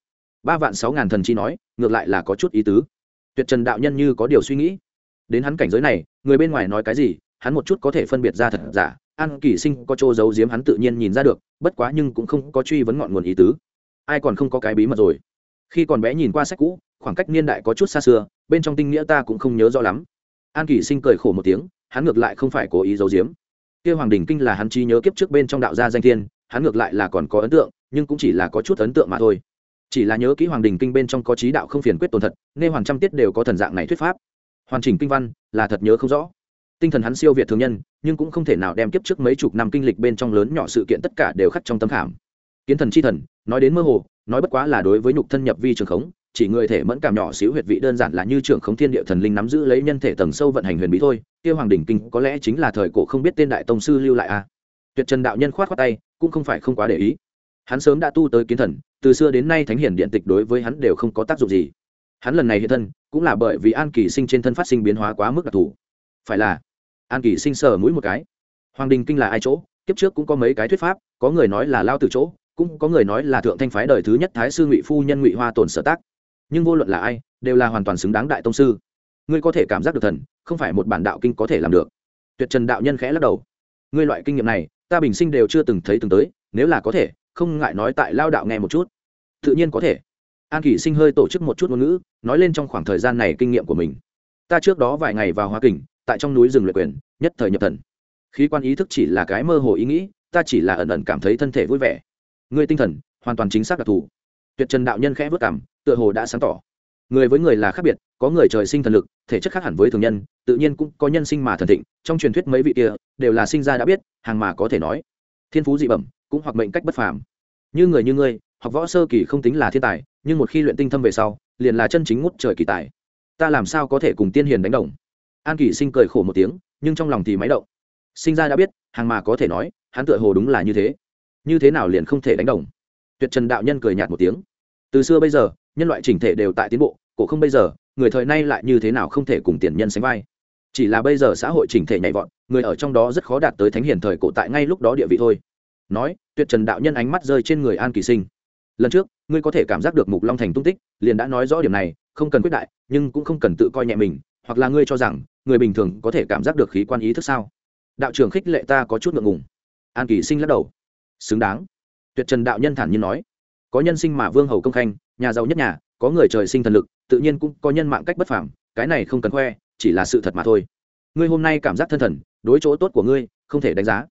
Ba vạn sáu ngàn thần chi nói, ngược lại là có chút ý tứ. Tuyệt trần đạo nhân như có điều suy nghĩ đến hắn cảnh giới này, người bên ngoài nói cái gì, hắn một chút có thể phân biệt ra thật giả. An kỳ sinh có chỗ giấu giếm hắn tự nhiên nhìn ra được, bất quá nhưng cũng không có truy vấn ngọn nguồn ý tứ. Ai còn không có cái bí mật rồi? Khi còn bé nhìn qua sách cũ, khoảng cách niên đại có chút xa xưa, bên trong tinh nghĩa ta cũng không nhớ rõ lắm. An kỳ sinh cười khổ một tiếng, hắn ngược lại không phải cố ý giấu giếm. Kia hoàng đình kinh là hắn trí nhớ kiếp trước bên trong đạo gia danh thiên, hắn ngược lại là còn có ấn tượng, nhưng cũng chỉ là có chút ấn tượng mà thôi. Chỉ là nhớ kỹ hoàng đình kinh bên trong có trí đạo không phiền quyết tồn thật, nên hoàng trăm tiết đều có thần dạng này thuyết pháp hoàn chỉnh kinh văn là thật nhớ không rõ. Tinh thần hắn siêu việt thường nhân, nhưng cũng không thể nào đem kiếp trước mấy chục năm kinh lịch bên trong lớn nhỏ sự kiện tất cả đều khắc trong tâm khảm. Kiến thần chi thần, nói đến mơ hồ, nói bất quá là đối với nhục thân nhập vi trường khống, chỉ người thể mẫn cảm nhỏ xíu huyệt vị đơn giản là như trưởng khống thiên địa thần linh nắm giữ lấy nhân thể tầng sâu vận hành huyền bí thôi, kia hoàng đỉnh kinh có lẽ chính là thời cổ không biết tên đại tông sư lưu lại a à. tuyệt trần đạo nhân khoát khoát tay, cũng không phải không quá để ý. Hắn sớm đã tu tới kiến thần, từ xưa đến nay thánh hiển điện tịch đối với hắn đều không có tác dụng gì hắn lần này hiện thân cũng là bởi vì an kỳ sinh trên thân phát sinh biến hóa quá mức đặc thù. Phải là, an kỳ sinh sờ mũi một cái. Hoàng đình kinh là ai chỗ? Kiếp trước cũng có mấy cái thuyết pháp, có người nói là lao từ chỗ, cũng có người nói là thượng thanh phái đời thứ nhất thái sư ngụy phu nhân ngụy hoa tồn sở tác. Nhưng vô luận là ai, đều là hoàn toàn xứng đáng đại tông sư. Ngươi có thể cảm giác được thần, không phải một bản đạo kinh có thể làm được. Tuyệt trần đạo nhân khẽ lắc đầu. Ngươi loại kinh nghiệm này, ta bình sinh đều chưa từng thấy từng tới, nếu là có thể, không ngại nói tại lao đạo nghe một chút. Tự nhiên có thể an kỷ sinh hơi tổ chức một chút ngôn ngữ, nói lên trong khoảng thời gian này kinh nghiệm của mình. Ta trước đó vài ngày vào hoa kình, tại trong núi rừng luyện quyền, nhất thời nhập thần. Khí quan ý thức chỉ là cái mơ hồ ý nghĩ, ta chỉ là ẩn ẩn cảm thấy thân thể vui vẻ. Người tinh thần, hoàn toàn chính xác đặc thù. Tuyệt trần đạo nhân khẽ vất cảm, tựa hồ đã sáng tỏ. Người với người là khác biệt, có người trời sinh thần lực, thể chất khác hẳn với thường nhân, tự nhiên cũng có nhân sinh mà thần thịnh, trong truyền thuyết mấy vị kia, đều là sinh ra đã biết, hàng mà có thể nói. Thiên phú dị bẩm, cũng hoặc mệnh cách bất phàm. Như người như ngươi, học võ sơ kỳ không tính là thiên tài nhưng một khi luyện tinh thâm về sau, liền là chân chính ngút trời kỳ tài. Ta làm sao có thể cùng tiên hiền đánh đồng? An kỷ sinh cười khổ một tiếng, nhưng trong lòng thì máy động. Sinh ra đã biết, hàng mà có thể nói, hắn tựa hồ đúng là như thế. Như thế nào liền không thể đánh đồng? Tuyệt trần đạo nhân cười nhạt một tiếng. Từ xưa bây giờ, nhân loại chỉnh thể đều tại tiến bộ, cổ không bây giờ, người thời nay lại như thế nào không thể cùng tiền nhân sánh vai? Chỉ là bây giờ xã hội chỉnh thể nhảy vọt, người ở trong đó rất khó đạt tới thánh hiền thời cổ tại ngay lúc đó địa vị thôi. Nói, tuyệt trần đạo nhân ánh mắt rơi trên người an kỳ sinh lần trước, ngươi có thể cảm giác được mục long thành tung tích, liền đã nói rõ điểm này, không cần quyết đại, nhưng cũng không cần tự coi nhẹ mình, hoặc là ngươi cho rằng, người bình thường có thể cảm giác được khí quan ý thức sao? Đạo trưởng khích lệ ta có chút ngượng ngùng. An kỳ sinh lắc đầu. Xứng đáng. Tuyệt trần đạo nhân thản nhiên nói. Có nhân sinh mà vương hầu công khanh, nhà giàu nhất nhà, có người trời sinh thần lực, tự nhiên cũng có nhân mạng cách bất phẳng cái này không cần khoe, chỉ là sự thật mà thôi. Ngươi hôm nay cảm giác thân thần, đối chỗ tốt của ngươi, không thể đánh giá.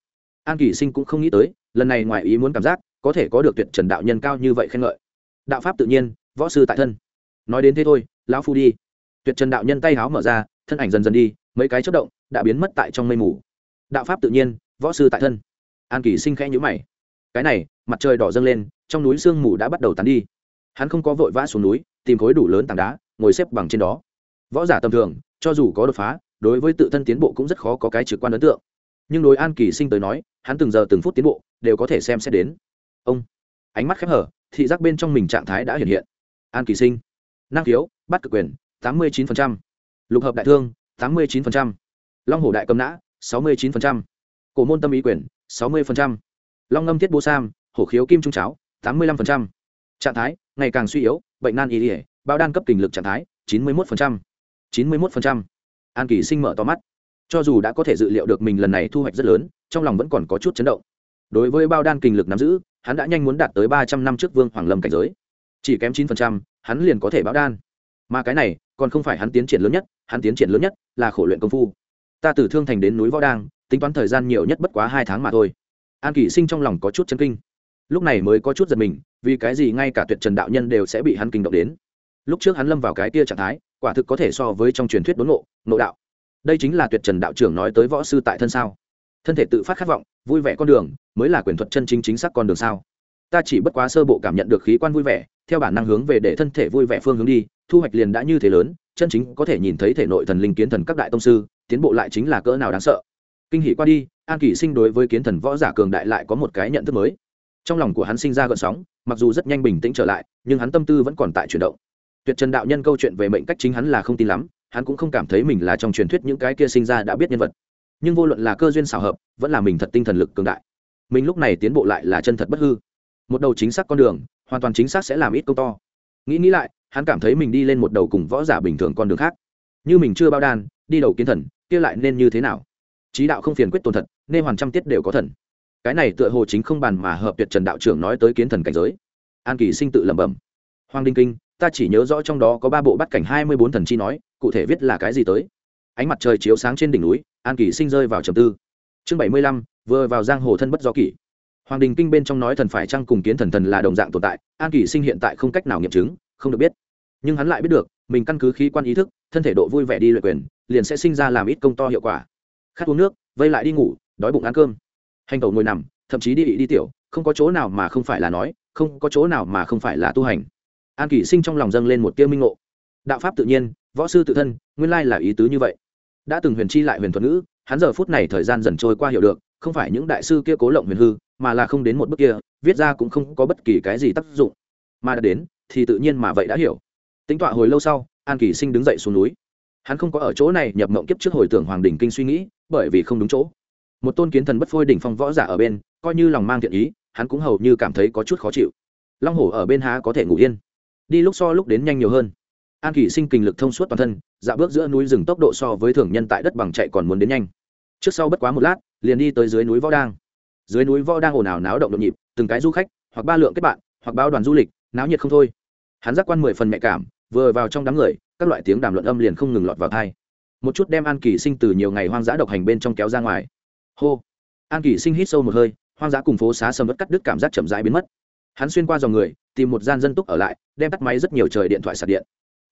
An kỳ sinh cũng không nghĩ tới, lần này ngoài ý muốn cảm giác có thể có được tuyệt trần đạo nhân cao như vậy khen ngợi. Đạo pháp tự nhiên, võ sư tại thân. Nói đến thế thôi, lão phu đi. Tuyệt trần đạo nhân tay háo mở ra, thân ảnh dần dần đi, mấy cái chất động, đã biến mất tại trong mây mù. Đạo pháp tự nhiên, võ sư tại thân. An kỳ sinh khẽ nhữ mày. Cái này, mặt trời đỏ dâng lên, trong núi sương mù đã bắt đầu tán đi. Hắn không có vội vã xuống núi, tìm khối đủ lớn tảng đá, ngồi xếp bằng trên đó. Võ giả tầm thường, cho dù có đột phá, đối với tự thân tiến bộ cũng rất khó có cái trực quan ấn tượng. Nhưng đối an kỳ sinh tới nói, hắn từng giờ từng phút tiến bộ, đều có thể xem xét đến ông. Ánh mắt khép hở, thị giác bên trong mình trạng thái đã hiện hiện. An kỳ sinh. Năng khiếu, bắt cực quyền, tám mươi chín lục hợp đại thương, tám mươi chín long hổ đại cầm nã, sáu mươi chín cổ môn tâm ý quyền, sáu mươi long ngâm thiết bô sam, hổ khiếu kim trung cháo, tám mươi lăm trạng thái, ngày càng suy yếu, bệnh nan y ỉa bao đan cấp kình lực trạng thái, chín mươi một chín mươi một an kỳ sinh mở to mắt. Cho dù đã có thể dự liệu được mình lần này thu hoạch rất lớn, trong lòng vẫn còn có chút chấn động. Đối với bao đan kình lực nắm giữ hắn đã nhanh muốn đạt tới ba trăm năm trước vương hoàng lâm cảnh giới. Chỉ kém chín hắn liền có thể báo đan. Mà cái này, còn không phải hắn tiến triển lớn nhất, hắn tiến triển lớn nhất là khổ luyện công phu. Ta từ thương thành đến núi võ đang tính toán thời gian nhiều nhất bất quá hai tháng mà thôi. An kỷ sinh trong lòng có chút chân kinh. Lúc này mới có chút giật mình, vì cái gì ngay cả tuyệt trần đạo nhân đều sẽ bị hắn kinh động đến? Lúc trước hắn lâm vào cái kia trạng thái, quả thực có thể so với trong truyền thuyết đốn ngộ nộ đạo. Đây chính là tuyệt trần đạo trưởng nói tới võ sư tại thân sao. Thân thể tự phát khát vọng vui vẻ con đường, mới là quyền thuật chân chính chính xác con đường sao? Ta chỉ bất quá sơ bộ cảm nhận được khí quan vui vẻ, theo bản năng hướng về để thân thể vui vẻ phương hướng đi, thu hoạch liền đã như thế lớn, chân chính có thể nhìn thấy thể nội thần linh kiến thần các đại tông sư, tiến bộ lại chính là cỡ nào đáng sợ. Kinh hỷ qua đi, an kỷ sinh đối với kiến thần võ giả cường đại lại có một cái nhận thức mới. Trong lòng của hắn sinh ra gợn sóng, mặc dù rất nhanh bình tĩnh trở lại, nhưng hắn tâm tư vẫn còn tại chuyển động. Tuyệt trần đạo nhân câu chuyện về mệnh cách chính hắn là không tin lắm, hắn cũng không cảm thấy mình là trong truyền thuyết những cái kia sinh ra đã biết nhân vật nhưng vô luận là cơ duyên xảo hợp, vẫn là mình thật tinh thần lực cường đại. Mình lúc này tiến bộ lại là chân thật bất hư. Một đầu chính xác con đường, hoàn toàn chính xác sẽ làm ít công to. Nghĩ nghĩ lại, hắn cảm thấy mình đi lên một đầu cùng võ giả bình thường con đường khác. Như mình chưa bao đan, đi đầu kiến thần, kia lại nên như thế nào? Trí đạo không phiền quyết tồn thật, nên hoàn trăm tiết đều có thần. Cái này tựa hồ chính không bàn mà hợp tuyệt trần đạo trưởng nói tới kiến thần cảnh giới. An kỳ sinh tự lẩm bẩm. Hoàng đinh kinh, ta chỉ nhớ rõ trong đó có ba bộ bắt cảnh hai mươi bốn thần chi nói, cụ thể viết là cái gì tới? Ánh mặt trời chiếu sáng trên đỉnh núi an kỳ sinh rơi vào trầm tư. Chương bảy mươi lăm, vừa vào giang hồ thân bất do kỷ. Hoàng đình kinh bên trong nói thần phải chăng cùng kiến thần thần là đồng dạng tồn tại, an kỳ sinh hiện tại không cách nào nghiệm chứng, không được biết. Nhưng hắn lại biết được, mình căn cứ khí quan ý thức, thân thể độ vui vẻ đi luyện quyền, liền sẽ sinh ra làm ít công to hiệu quả. Khát uống nước, vây lại đi ngủ, đói bụng ăn cơm. Hành tẩu ngồi nằm, thậm chí đi đi tiểu, không có chỗ nào mà không phải là nói, không có chỗ nào mà không phải là tu hành. An kỷ sinh trong lòng dâng lên một tiêu minh ngộ. Đạo pháp tự nhiên, võ sư tự thân, nguyên lai là ý tứ như vậy đã từng huyền chi lại huyền thuật ngữ, hắn giờ phút này thời gian dần trôi qua hiểu được, không phải những đại sư kia cố lộng huyền hư, mà là không đến một bước kia, viết ra cũng không có bất kỳ cái gì tác dụng. Mà đã đến, thì tự nhiên mà vậy đã hiểu. Tính tọa hồi lâu sau, an kỳ sinh đứng dậy xuống núi. Hắn không có ở chỗ này nhập mộng kiếp trước hồi tưởng hoàng đình kinh suy nghĩ, bởi vì không đúng chỗ. Một tôn kiến thần bất phôi đỉnh phong võ giả ở bên, coi như lòng mang thiện ý, hắn cũng hầu như cảm thấy có chút khó chịu. Long hổ ở bên há có thể ngủ yên. Đi lúc so lúc đến nhanh nhiều hơn an kỳ sinh kinh lực thông suốt toàn thân dạ bước giữa núi rừng tốc độ so với thường nhân tại đất bằng chạy còn muốn đến nhanh. Trước sau bất quá một lát, liền đi tới dưới núi võ đang. Dưới núi võ đang ồn ào náo động nhộn nhịp, từng cái du khách, hoặc ba lượng kết bạn, hoặc bao đoàn du lịch, náo nhiệt không thôi. Hắn giác quan mười phần nhạy cảm, vừa vào trong đám người, các loại tiếng đàm luận âm liền không ngừng lọt vào thai một chút đem an kỳ sinh từ nhiều ngày hoang dã độc hành bên trong kéo ra ngoài. Hô! An kỳ sinh hít sâu một hơi, hoang dã cùng phố xá sầm mất cắt đứt cảm giác chậm rãi biến mất. Hắn xuyên qua dòng người, tìm một gian dân túc ở lại, đem tắt máy rất nhiều trời điện thoại sạc điện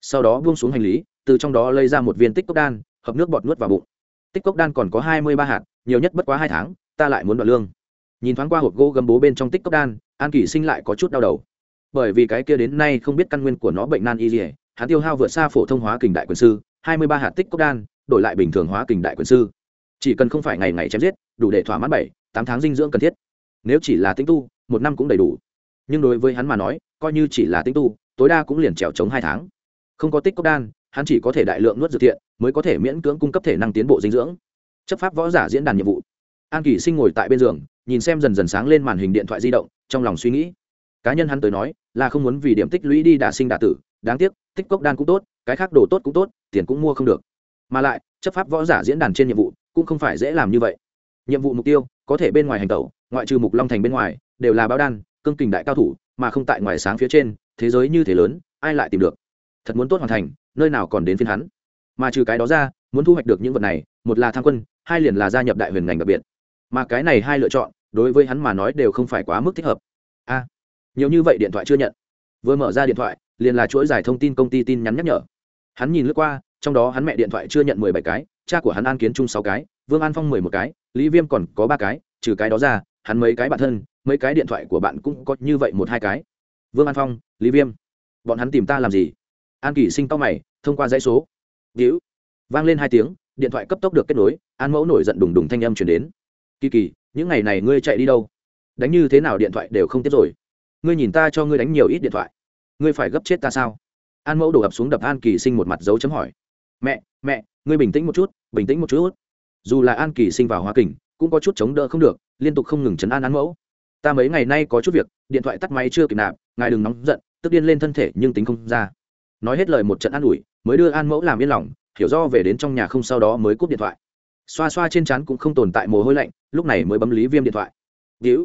sau đó buông xuống hành lý, từ trong đó lấy ra một viên tích cốc đan, hợp nước bọt nuốt vào bụng. Tích cốc đan còn có hai mươi ba hạt, nhiều nhất bất quá hai tháng, ta lại muốn đoạn lương. Nhìn thoáng qua hộp gỗ gấm bố bên trong tích cốc đan, an kỳ sinh lại có chút đau đầu. Bởi vì cái kia đến nay không biết căn nguyên của nó bệnh nan y dỉa hắn tiêu hao vượt xa phổ thông hóa kình đại quyền sư, hai mươi ba hạt tích cốc đan, đổi lại bình thường hóa kình đại quyền sư. Chỉ cần không phải ngày ngày chém giết, đủ để thỏa mãn bảy, tám tháng dinh dưỡng cần thiết. Nếu chỉ là tinh tu, một năm cũng đầy đủ. Nhưng đối với hắn mà nói, coi như chỉ là tinh tu, tối đa cũng liền trèo chống hai tháng không có tích cốc đan, hắn chỉ có thể đại lượng nuốt dược thiện, mới có thể miễn cưỡng cung cấp thể năng tiến bộ dinh dưỡng. Chấp pháp võ giả diễn đàn nhiệm vụ. An kỷ sinh ngồi tại bên giường, nhìn xem dần dần sáng lên màn hình điện thoại di động, trong lòng suy nghĩ. Cá nhân hắn tới nói, là không muốn vì điểm tích lũy đi đả sinh đả tử, đáng tiếc, tích cốc đan cũng tốt, cái khác đồ tốt cũng tốt, tiền cũng mua không được. Mà lại, chấp pháp võ giả diễn đàn trên nhiệm vụ, cũng không phải dễ làm như vậy. Nhiệm vụ mục tiêu, có thể bên ngoài hành tẩu, ngoại trừ mục long thành bên ngoài, đều là báo đan, cương kình đại cao thủ, mà không tại ngoài sáng phía trên, thế giới như thế lớn, ai lại tìm được? Thật muốn tốt hoàn thành, nơi nào còn đến phiên hắn. Mà trừ cái đó ra, muốn thu hoạch được những vật này, một là tham quân, hai liền là gia nhập đại huyền ngành đặc biệt. Mà cái này hai lựa chọn, đối với hắn mà nói đều không phải quá mức thích hợp. A, nhiều như vậy điện thoại chưa nhận. Vừa mở ra điện thoại, liền là chuỗi giải thông tin công ty tin nhắn nhắc nhở. Hắn nhìn lướt qua, trong đó hắn mẹ điện thoại chưa nhận mười bảy cái, cha của hắn an kiến chung sáu cái, vương an phong mười một cái, lý viêm còn có ba cái, trừ cái đó ra, hắn mấy cái bạn thân, mấy cái điện thoại của bạn cũng có như vậy một hai cái. Vương an phong, lý viêm, bọn hắn tìm ta làm gì? An Kỳ sinh tóc mày, thông qua dãy số. Víu. Vang lên hai tiếng, điện thoại cấp tốc được kết nối, an mẫu nổi giận đùng đùng thanh âm chuyển đến. Kỳ kỳ, những ngày này ngươi chạy đi đâu? Đánh như thế nào điện thoại đều không tiếp rồi. Ngươi nhìn ta cho ngươi đánh nhiều ít điện thoại. Ngươi phải gấp chết ta sao? An mẫu đổ ập xuống đập an kỳ sinh một mặt dấu chấm hỏi. Mẹ mẹ, ngươi bình tĩnh một chút, bình tĩnh một chút. Dù là an kỳ sinh vào hoa kình, cũng có chút chống đỡ không được, liên tục không ngừng chấn an an mẫu. Ta mấy ngày nay có chút việc, điện thoại tắt máy chưa kịp nạp, ngài đừng nóng giận, tức điên lên thân thể nhưng tính không ra nói hết lời một trận an ủi, mới đưa an mẫu làm yên lòng, hiểu do về đến trong nhà không sau đó mới cúp điện thoại. Xoa xoa trên trán cũng không tồn tại mồ hôi lạnh, lúc này mới bấm lý viêm điện thoại. Víu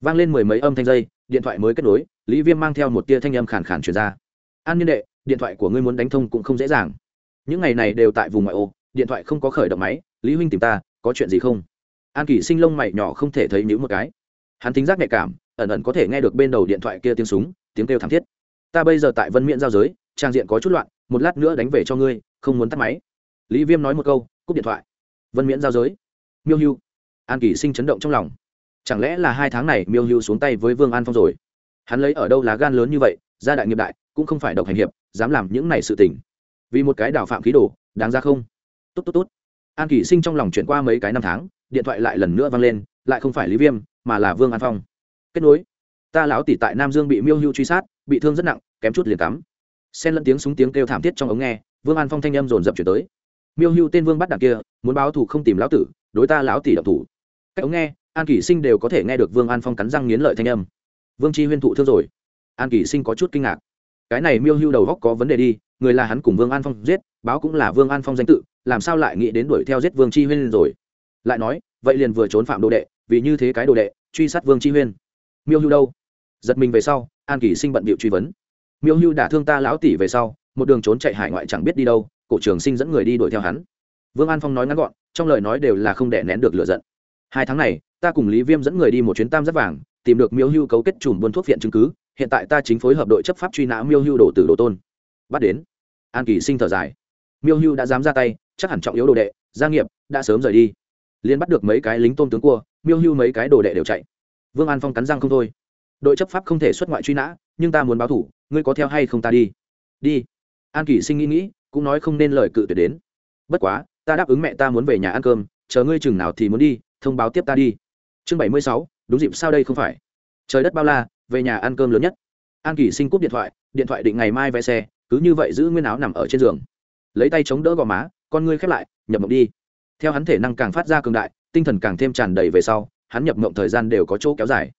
vang lên mười mấy âm thanh dây, điện thoại mới kết nối, lý viêm mang theo một tia thanh âm khàn khàn truyền ra. An nhân đệ, điện thoại của ngươi muốn đánh thông cũng không dễ dàng. Những ngày này đều tại vùng ngoại ô, điện thoại không có khởi động máy, lý huynh tìm ta, có chuyện gì không? An kỷ sinh lông mày nhỏ không thể thấy nhữ một cái. Hắn tính giác nhạy cảm, ẩn ẩn có thể nghe được bên đầu điện thoại kia tiếng súng, tiếng kêu thảm thiết. Ta bây giờ tại vân miễn giao giới trang diện có chút loạn, một lát nữa đánh về cho ngươi, không muốn tắt máy. Lý viêm nói một câu, cúp điện thoại. Vân miễn giao giới. Miêu hưu. An Kỳ sinh chấn động trong lòng. Chẳng lẽ là hai tháng này miêu hưu xuống tay với vương an phong rồi? Hắn lấy ở đâu lá gan lớn như vậy, gia đại nghiệp đại, cũng không phải độc hành hiệp, dám làm những này sự tình. Vì một cái đào phạm khí đồ, đáng ra không? Tốt tốt tốt. An Kỳ sinh trong lòng chuyển qua mấy cái năm tháng, điện thoại lại lần nữa vang lên, lại không phải lý viêm, mà là vương an phong. Kết nối. Ta lão tỷ tại nam dương bị miêu hưu truy sát, bị thương rất nặng, kém chút liền cắm xen lẫn tiếng súng tiếng kêu thảm thiết trong ống nghe, vương an phong thanh âm dồn dập chuyển tới. Miêu hưu tên vương bắt đằng kia, muốn báo thù không tìm lão tử, đối ta lão tỷ độc thủ. Cách ống nghe, an kỷ sinh đều có thể nghe được vương an phong cắn răng nghiến lợi thanh âm. Vương chi huyên thụ thương rồi. An kỷ sinh có chút kinh ngạc. Cái này miêu hưu đầu góc có vấn đề đi, người là hắn cùng vương an phong giết, báo cũng là vương an phong danh tự, làm sao lại nghĩ đến đuổi theo giết vương chi huyên rồi? Lại nói, vậy liền vừa trốn phạm đồ đệ, vì như thế cái đồ đệ, truy sát vương chi huyên. Miêu hưu đâu? Giật mình về sau, an kỷ sinh bận bịu truy vấn miêu hưu đả thương ta lão tỷ về sau, một đường trốn chạy hải ngoại chẳng biết đi đâu, cổ trường sinh dẫn người đi đuổi theo hắn. Vương an phong nói ngắn gọn, trong lời nói đều là không đẻ nén được lựa giận. Hai tháng này, ta cùng lý viêm dẫn người đi một chuyến tam giáp vàng, tìm được miêu hưu cấu kết chùm buôn thuốc viện chứng cứ, hiện tại ta chính phối hợp đội chấp pháp truy nã miêu hưu đổ tử đồ tôn. Bắt đến. An kỳ sinh thở dài. Miêu hưu đã dám ra tay, chắc hẳn trọng yếu đồ đệ, gia nghiệp, đã sớm rời đi. Liên bắt được mấy cái lính tôn tướng cua, miêu hưu mấy cái đồ đệ đều chạy. Vương an phong cắn răng không thôi. Đội chấp pháp không thể xuất ngoại truy nã, nhưng ta muốn báo thủ ngươi có theo hay không ta đi? Đi. An Kỷ sinh nghĩ nghĩ, cũng nói không nên lời cự tuyệt đến. Bất quá, ta đáp ứng mẹ ta muốn về nhà ăn cơm, chờ ngươi chừng nào thì muốn đi, thông báo tiếp ta đi. Chương bảy mươi sáu, đúng dịp sao đây không phải? Trời đất bao la, về nhà ăn cơm lớn nhất. An Kỷ sinh cúp điện thoại điện thoại định ngày mai vé xe, cứ như vậy giữ nguyên áo nằm ở trên giường. Lấy tay chống đỡ gò má, con ngươi khép lại, nhập mộng đi. Theo hắn thể năng càng phát ra cường đại, tinh thần càng thêm tràn đầy về sau, hắn nhập mộng thời gian đều có chỗ kéo dài.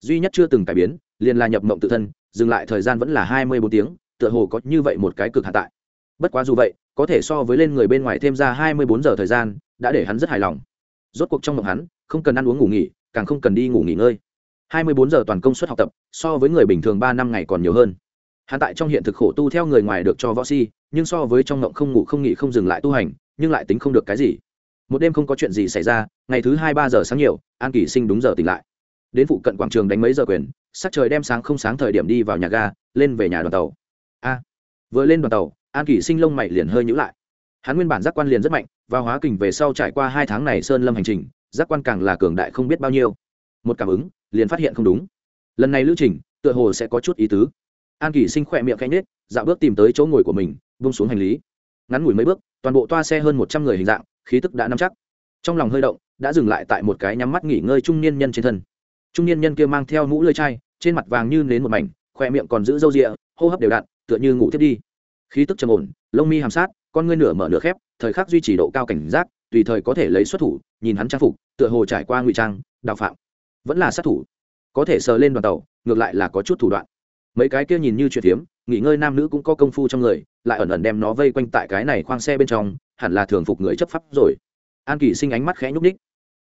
Duy nhất chưa từng cải biến liền là nhập mộng tự thân, dừng lại thời gian vẫn là hai mươi bốn tiếng, tựa hồ có như vậy một cái cực hạ tại. Bất quá dù vậy, có thể so với lên người bên ngoài thêm ra hai mươi bốn giờ thời gian, đã để hắn rất hài lòng. Rốt cuộc trong mộng hắn, không cần ăn uống ngủ nghỉ, càng không cần đi ngủ nghỉ ngơi. Hai mươi bốn giờ toàn công suất học tập, so với người bình thường ba năm ngày còn nhiều hơn. Hắn tại trong hiện thực khổ tu theo người ngoài được cho võ si, nhưng so với trong mộng không ngủ không nghỉ không dừng lại tu hành, nhưng lại tính không được cái gì. Một đêm không có chuyện gì xảy ra, ngày thứ hai ba giờ sáng nhiều, an kỳ sinh đúng giờ tỉnh lại đến phụ cận quảng trường đánh mấy giờ quyền, sắc trời đem sáng không sáng thời điểm đi vào nhà ga, lên về nhà đoàn tàu. A, vừa lên đoàn tàu, an kỳ sinh lông mày liền hơi nhữ lại. Hắn nguyên bản giác quan liền rất mạnh và hóa kình về sau trải qua hai tháng này sơn lâm hành trình, giác quan càng là cường đại không biết bao nhiêu. Một cảm ứng, liền phát hiện không đúng. Lần này lữ trình, tựa hồ sẽ có chút ý tứ. An kỳ sinh khỏe miệng canh nết dạo bước tìm tới chỗ ngồi của mình bung xuống hành lý. Ngắn ngủi mấy bước, toàn bộ toa xe hơn một trăm người hình dạng, khí tức đã nắm chắc. Trong lòng hơi động, đã dừng lại tại một cái nhắm mắt nghỉ ngơi trung niên nhân trên thân trung niên nhân kia mang theo mũ lơi chai, trên mặt vàng như nến một mảnh khoe miệng còn giữ râu rịa, hô hấp đều đặn, tựa như ngủ thiết đi. Khí tức trầm ổn, lông mi hàm sát, con ngươi nửa mở nửa khép, thời khắc duy trì độ cao cảnh giác, tùy thời có thể lấy xuất thủ, nhìn hắn trang phục, tựa hồ trải qua ngụy trang, đào phạm. Vẫn là sát thủ. Có thể sờ lên đoàn tàu, ngược lại là có chút thủ đoạn. Mấy cái kia nhìn như chuyện hiếm, nghỉ ngơi nam nữ cũng có công phu trong người, lại ẩn ẩn đem nó vây quanh tại cái này khoang xe bên trong, hẳn là thường phục người chấp pháp rồi. An kỳ sinh ánh mắt khẽ nhúc ních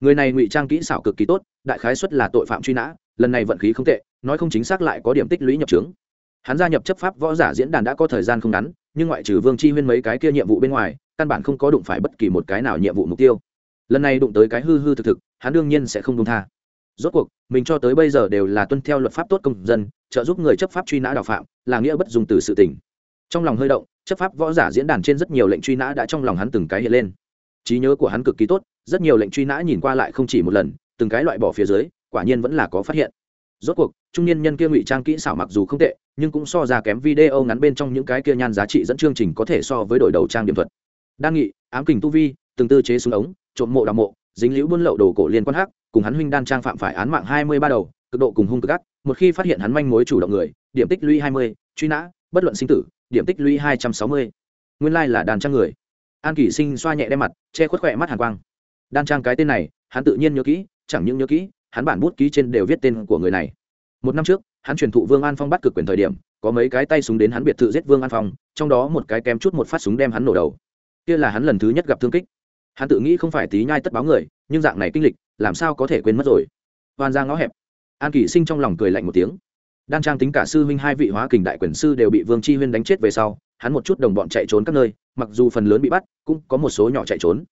người này ngụy trang kỹ xảo cực kỳ tốt, đại khái xuất là tội phạm truy nã, lần này vận khí không tệ, nói không chính xác lại có điểm tích lũy nhập trướng hắn gia nhập chấp pháp võ giả diễn đàn đã có thời gian không ngắn, nhưng ngoại trừ vương chi huyên mấy cái kia nhiệm vụ bên ngoài, căn bản không có đụng phải bất kỳ một cái nào nhiệm vụ mục tiêu. Lần này đụng tới cái hư hư thực thực, hắn đương nhiên sẽ không đông tha. Rốt cuộc, mình cho tới bây giờ đều là tuân theo luật pháp tốt công dân, trợ giúp người chấp pháp truy nã đạo phạm, là nghĩa bất dùng từ sự tình. Trong lòng hơi động, chấp pháp võ giả diễn đàn trên rất nhiều lệnh truy nã đã trong lòng hắn từng cái hiện lên trí nhớ của hắn cực kỳ tốt rất nhiều lệnh truy nã nhìn qua lại không chỉ một lần từng cái loại bỏ phía dưới quả nhiên vẫn là có phát hiện. Rốt cuộc trung niên nhân kia ngụy trang kỹ xảo mặc dù không tệ nhưng cũng so ra kém video ngắn bên trong những cái kia nhan giá trị dẫn chương trình có thể so với đổi đầu trang điểm thuật. Đang nghị ám kình tu vi từng tư chế súng ống trộm mộ đào mộ dính liễu buôn lậu đồ cổ liên quan hắc cùng hắn huynh đan trang phạm phải án mạng hai mươi ba đầu cực độ cùng hung cực gắt, một khi phát hiện hắn manh mối chủ động người điểm tích lũy hai mươi truy nã bất luận sinh tử điểm tích lũy hai trăm sáu mươi. Nguyên lai là đàn trang người an kỷ sinh xoa nhẹ đem mặt, che khuất khỏe mắt hàn quang. Đan trang cái tên này, hắn tự nhiên nhớ kỹ, chẳng những nhớ kỹ, hắn bản bút ký trên đều viết tên của người này. Một năm trước, hắn truyền thụ vương an phong bắt cực quyền thời điểm, có mấy cái tay súng đến hắn biệt thự giết vương an phong, trong đó một cái kém chút một phát súng đem hắn nổ đầu. Kia là hắn lần thứ nhất gặp thương kích. Hắn tự nghĩ không phải tí nhai tất báo người, nhưng dạng này kinh lịch, làm sao có thể quên mất rồi? Hoàn ra ngõ hẹp. An kỷ sinh trong lòng cười lạnh một tiếng. Đan trang tính cả sư huynh hai vị hóa kình đại quyền sư đều bị vương chi huyên đánh chết về sau hắn một chút đồng bọn chạy trốn các nơi, mặc dù phần lớn bị bắt, cũng có một số nhỏ chạy trốn.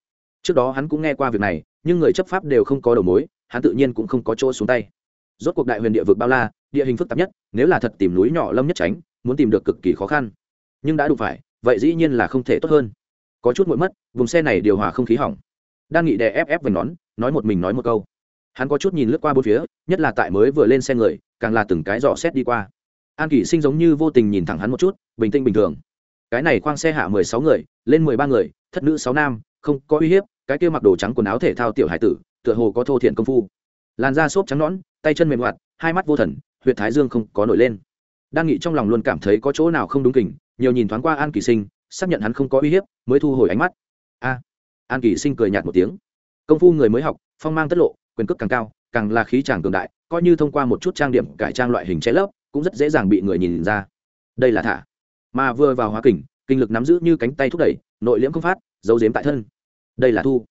Trước đó hắn cũng nghe qua việc này, nhưng người chấp pháp đều không có đầu mối, hắn tự nhiên cũng không có chỗ xuống tay. Rốt cuộc đại huyền địa vực bao la, địa hình phức tạp nhất, nếu là thật tìm núi nhỏ lâm nhất tránh, muốn tìm được cực kỳ khó khăn. Nhưng đã đủ phải, vậy dĩ nhiên là không thể tốt hơn. Có chút muội mất, vùng xe này điều hòa không khí hỏng. Đang nghị đè ép ép vành nón, nói một mình nói một câu. Hắn có chút nhìn lướt qua bốn phía, nhất là tại mới vừa lên xe người, càng là từng cái dò xét đi qua. An kỷ sinh giống như vô tình nhìn thẳng hắn một chút, bình tĩnh bình thường cái này khoang xe hạ mười sáu người, lên mười ba người, thất nữ sáu nam, không có uy hiếp, cái kia mặc đồ trắng quần áo thể thao tiểu hải tử, tựa hồ có thô thiện công phu. Làn da xốp trắng nõn, tay chân mềm hoạt, hai mắt vô thần, huyệt thái dương không có nổi lên. Đang nghĩ trong lòng luôn cảm thấy có chỗ nào không đúng kình, nhiều nhìn thoáng qua an kỳ sinh, xác nhận hắn không có uy hiếp, mới thu hồi ánh mắt. A, an kỳ sinh cười nhạt một tiếng. Công phu người mới học, phong mang tất lộ, quyền cước càng cao, càng là khí tràng cường đại, coi như thông qua một chút trang điểm cải trang loại hình che lấp, cũng rất dễ dàng bị người nhìn ra. Đây là thả mà vừa vào hóa kình, kinh lực nắm giữ như cánh tay thúc đẩy, nội liễm không phát, giấu giếm tại thân. Đây là thu.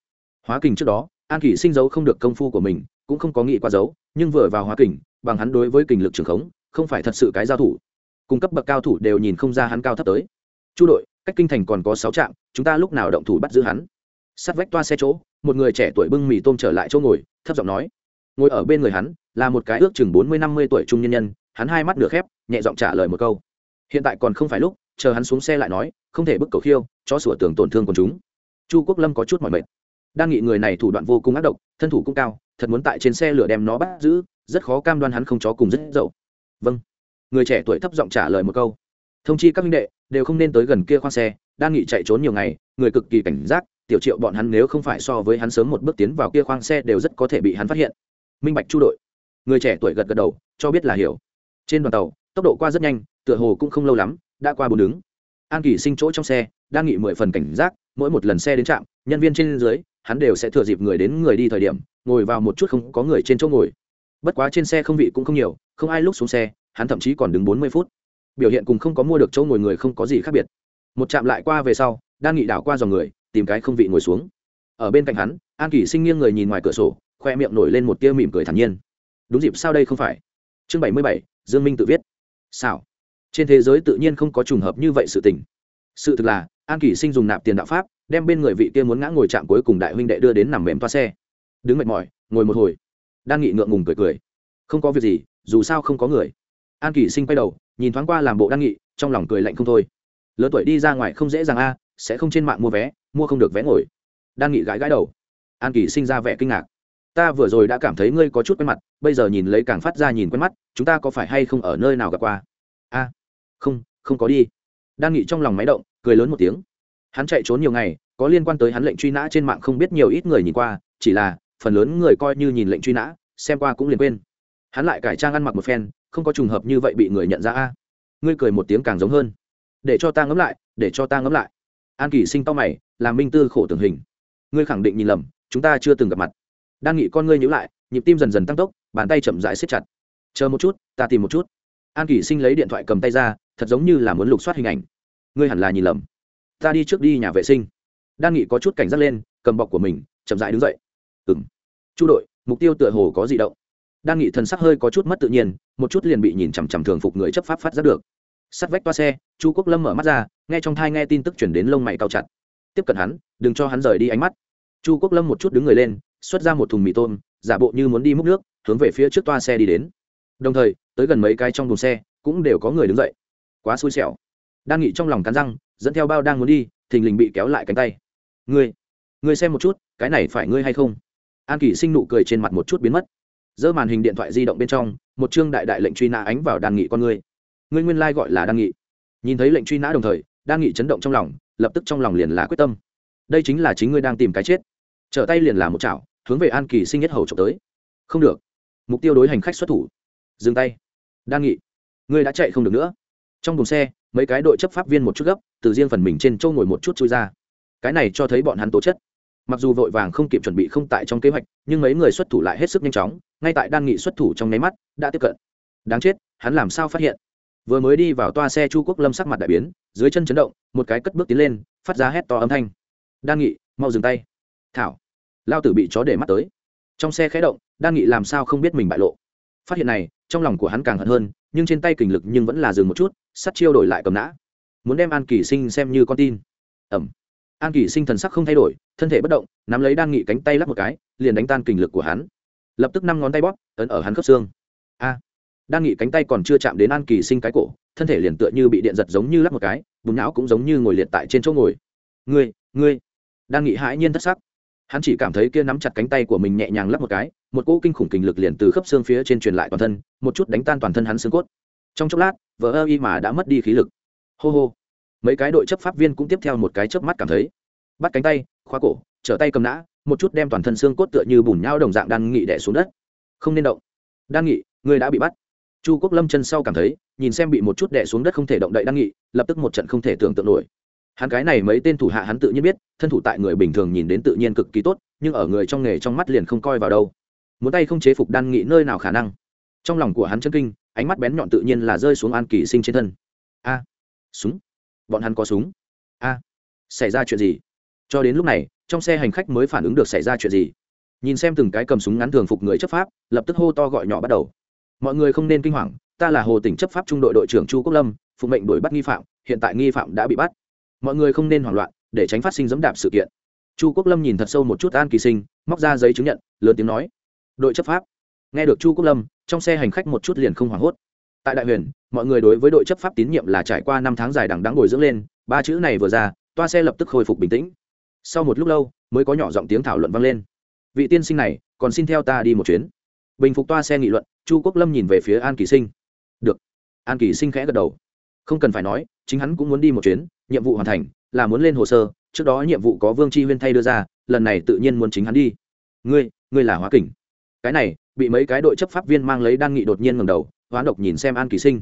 Hóa kình trước đó, an kỷ sinh giấu không được công phu của mình, cũng không có nghĩ qua giấu nhưng vừa vào hóa kình, bằng hắn đối với kình lực trường khống, không phải thật sự cái giao thủ. Cung cấp bậc cao thủ đều nhìn không ra hắn cao thấp tới. Chu đội, cách kinh thành còn có sáu trạm, chúng ta lúc nào động thủ bắt giữ hắn? Sát vách toa xe chỗ, một người trẻ tuổi bưng mì tôm trở lại chỗ ngồi, thấp giọng nói. Ngồi ở bên người hắn, là một cái ước chừng bốn mươi năm mươi tuổi trung nhân nhân, hắn hai mắt nửa khép, nhẹ giọng trả lời một câu hiện tại còn không phải lúc, chờ hắn xuống xe lại nói, không thể bức cầu khiêu cho sửa tường tổn thương của chúng. Chu quốc lâm có chút mỏi mệt. Đang nghĩ người này thủ đoạn vô cùng ác độc, thân thủ cũng cao, thật muốn tại trên xe lửa đem nó bắt giữ, rất khó cam đoan hắn không chó cùng rất dậu. Vâng. Người trẻ tuổi thấp giọng trả lời một câu. Thông chi các minh đệ, đều không nên tới gần kia khoang xe, đang nghị chạy trốn nhiều ngày, người cực kỳ cảnh giác, tiểu triệu bọn hắn nếu không phải so với hắn sớm một bước tiến vào kia khoang xe đều rất có thể bị hắn phát hiện. Minh bạch chu đội. Người trẻ tuổi gật gật đầu, cho biết là hiểu. Trên đoàn tàu tốc độ qua rất nhanh, tựa hồ cũng không lâu lắm, đã qua bốn đứng. An kỳ sinh chỗ trong xe, đang nghị mười phần cảnh giác, mỗi một lần xe đến trạm, nhân viên trên dưới, hắn đều sẽ thừa dịp người đến người đi thời điểm, ngồi vào một chút không có người trên chỗ ngồi. Bất quá trên xe không vị cũng không nhiều, không ai lúc xuống xe, hắn thậm chí còn đứng bốn mươi phút. Biểu hiện cùng không có mua được chỗ ngồi người không có gì khác biệt. Một chạm lại qua về sau, đang nghị đảo qua dòng người, tìm cái không vị ngồi xuống. Ở bên cạnh hắn, an kỷ sinh nghiêng người nhìn ngoài cửa sổ, khoe miệng nổi lên một tia mỉm cười thản nhiên. Đúng dịp sao đây không phải? Chương bảy mươi bảy, dương minh tự viết sao? Trên thế giới tự nhiên không có trùng hợp như vậy sự tình. Sự thực là, an kỷ sinh dùng nạp tiền đạo pháp, đem bên người vị kia muốn ngã ngồi chạm cuối cùng đại huynh đệ đưa đến nằm mềm toa xe. Đứng mệt mỏi, ngồi một hồi. Đang nghị ngượng ngùng cười cười. Không có việc gì, dù sao không có người. An kỷ sinh quay đầu, nhìn thoáng qua làm bộ đang nghị, trong lòng cười lạnh không thôi. Lớn tuổi đi ra ngoài không dễ dàng a, sẽ không trên mạng mua vé, mua không được vé ngồi. Đang nghị gãi gãi đầu. An kỷ sinh ra vẻ kinh ngạc ta vừa rồi đã cảm thấy ngươi có chút quen mặt, bây giờ nhìn lấy càng phát ra nhìn quen mắt, chúng ta có phải hay không ở nơi nào gặp qua? A, không không có đi. Đang nghị trong lòng máy động, cười lớn một tiếng. Hắn chạy trốn nhiều ngày, có liên quan tới hắn lệnh truy nã trên mạng không biết nhiều ít người nhìn qua, chỉ là, phần lớn người coi như nhìn lệnh truy nã, xem qua cũng liền quên. Hắn lại cải trang ăn mặc một phen, không có trùng hợp như vậy bị người nhận ra a. Ngươi cười một tiếng càng giống hơn. Để cho ta ngẫm lại, để cho ta ngẫm lại. An kỳ sinh to mày, làm minh tư khổ tưởng hình. Ngươi khẳng định nhìn lầm, chúng ta chưa từng gặp mặt đang nghĩ con ngươi nhữ lại, nhịp tim dần dần tăng tốc, bàn tay chậm rãi siết chặt. Chờ một chút, ta tìm một chút. An kỷ sinh lấy điện thoại cầm tay ra, thật giống như là muốn lục soát hình ảnh. Ngươi hẳn là nhìn lầm. Ta đi trước đi nhà vệ sinh. Đan nghị có chút cảnh giác lên, cầm bọc của mình, chậm rãi đứng dậy. Ừng chu đội, mục tiêu tựa hồ có di động. Đan nghị thần sắc hơi có chút mất tự nhiên, một chút liền bị nhìn chằm chằm thường phục người chấp pháp phát giác được. Sắt vách toa xe, chu quốc lâm mở mắt ra, nghe trong thai nghe tin tức chuyển đến lông mày cao chặt. Tiếp cận hắn, đừng cho hắn rời đi ánh mắt. Chu quốc lâm một chút đứng người lên xuất ra một thùng mì tôm, giả bộ như muốn đi múc nước, hướng về phía trước toa xe đi đến. Đồng thời, tới gần mấy cái trong đồn xe, cũng đều có người đứng dậy. Quá xui xẻo. Đang nghị trong lòng cắn răng, dẫn theo bao đang muốn đi, thình lình bị kéo lại cánh tay. Ngươi ngươi xem một chút, cái này phải ngươi hay không? An kỷ sinh nụ cười trên mặt một chút biến mất. Giơ màn hình điện thoại di động bên trong, một chương đại đại lệnh truy nã ánh vào đan nghị con ngươi. Ngươi nguyên lai、like、gọi là đan nghị. Nhìn thấy lệnh truy nã đồng thời đan nghị chấn động trong lòng, lập tức trong lòng liền là quyết tâm. Đây chính là chính ngươi đang tìm cái chết. Trở tay liền là một chảo hướng về an kỳ sinh nhất hầu trộm tới. Không được. Mục tiêu đối hành khách xuất thủ. Dừng tay. Đan nghị, ngươi đã chạy không được nữa. Trong thùng xe, mấy cái đội chấp pháp viên một chút gấp, từ riêng phần mình trên châu ngồi một chút chui ra. Cái này cho thấy bọn hắn tố chất. Mặc dù vội vàng không kịp chuẩn bị không tại trong kế hoạch, nhưng mấy người xuất thủ lại hết sức nhanh chóng, ngay tại đan nghị xuất thủ trong nháy mắt, đã tiếp cận. Đáng chết, hắn làm sao phát hiện? Vừa mới đi vào toa xe chu quốc lâm sắc mặt đại biến, dưới chân chấn động, một cái cất bước tiến lên, phát ra hét to âm thanh. Đan nghị, mau dừng tay. Thảo lao tử bị chó để mắt tới. Trong xe khé động đan nghị làm sao không biết mình bại lộ. Phát hiện này, trong lòng của hắn càng hận hơn, nhưng trên tay kình lực nhưng vẫn là dừng một chút, sắt chiêu đổi lại cầm nã. Muốn đem an kỳ sinh xem như con tin. Ẩm an kỳ sinh thần sắc không thay đổi, thân thể bất động, nắm lấy đan nghị cánh tay lắp một cái, liền đánh tan kình lực của hắn. Lập tức năm ngón tay bóp, ấn ở hắn khớp xương. A. Đan nghị cánh tay còn chưa chạm đến an kỳ sinh cái cổ, thân thể liền tựa như bị điện giật giống như lắp một cái bùn não cũng giống như ngồi liệt tại trên chỗ ngồi. Ngươi ngươi. Đan nghị hãi nhiên thất sắc hắn chỉ cảm thấy kia nắm chặt cánh tay của mình nhẹ nhàng lắp một cái, một cỗ kinh khủng kình lực liền từ khớp xương phía trên truyền lại toàn thân, một chút đánh tan toàn thân hắn xương cốt. Trong chốc lát vợ ơ y mà đã mất đi khí lực. Hô hô. Mấy cái đội chấp pháp viên cũng tiếp theo một cái chớp mắt cảm thấy. Bắt cánh tay, khóa cổ, trở tay cầm nã, một chút đem toàn thân xương cốt tựa như bùn nhau đồng dạng đan nghị đẻ xuống đất. Không nên động. Đan nghị, người đã bị bắt. Chu quốc lâm chân sau cảm thấy, nhìn xem bị một chút đẻ xuống đất không thể động đậy đan nghị, lập tức một trận không thể tưởng tượng nổi hắn cái này mấy tên thủ hạ hắn tự nhiên biết, thân thủ tại người bình thường nhìn đến tự nhiên cực kỳ tốt, nhưng ở người trong nghề trong mắt liền không coi vào đâu. Muốn tay không chế phục đan nghị nơi nào khả năng? Trong lòng của hắn chân kinh, ánh mắt bén nhọn tự nhiên là rơi xuống an kỳ sinh trên thân. A, súng. Bọn hắn có súng. A, xảy ra chuyện gì? Cho đến lúc này, trong xe hành khách mới phản ứng được xảy ra chuyện gì? Nhìn xem từng cái cầm súng ngắn thường phục người chấp pháp, lập tức hô to gọi nhỏ bắt đầu. Mọi người không nên kinh hoàng, ta là hồ tỉnh chấp pháp trung đội đội trưởng chu quốc lâm, phụ mệnh đuổi bắt nghi phạm, hiện tại nghi phạm đã bị bắt mọi người không nên hoảng loạn, để tránh phát sinh dẫm đạp sự kiện. Chu quốc lâm nhìn thật sâu một chút an kỳ sinh, móc ra giấy chứng nhận, lớn tiếng nói, đội chấp pháp. Nghe được chu quốc lâm, trong xe hành khách một chút liền không hoảng hốt. Tại đại huyền, mọi người đối với đội chấp pháp tín nhiệm là trải qua năm tháng dài đằng đáng ngồi dưỡng lên, ba chữ này vừa ra, toa xe lập tức khôi phục bình tĩnh. Sau một lúc lâu, mới có nhỏ giọng tiếng thảo luận vang lên. Vị tiên sinh này, còn xin theo ta đi một chuyến. Bình phục toa xe nghị luận, chu quốc lâm nhìn về phía an kỳ sinh. Được. An kỳ sinh khẽ gật đầu không cần phải nói, chính hắn cũng muốn đi một chuyến, nhiệm vụ hoàn thành, là muốn lên hồ sơ, trước đó nhiệm vụ có vương chi huyên thay đưa ra, lần này tự nhiên muốn chính hắn đi. Ngươi ngươi là hóa kình. Cái này, bị mấy cái đội chấp pháp viên mang lấy đan nghị đột nhiên ngầm đầu, hoán độc nhìn xem an kỳ sinh.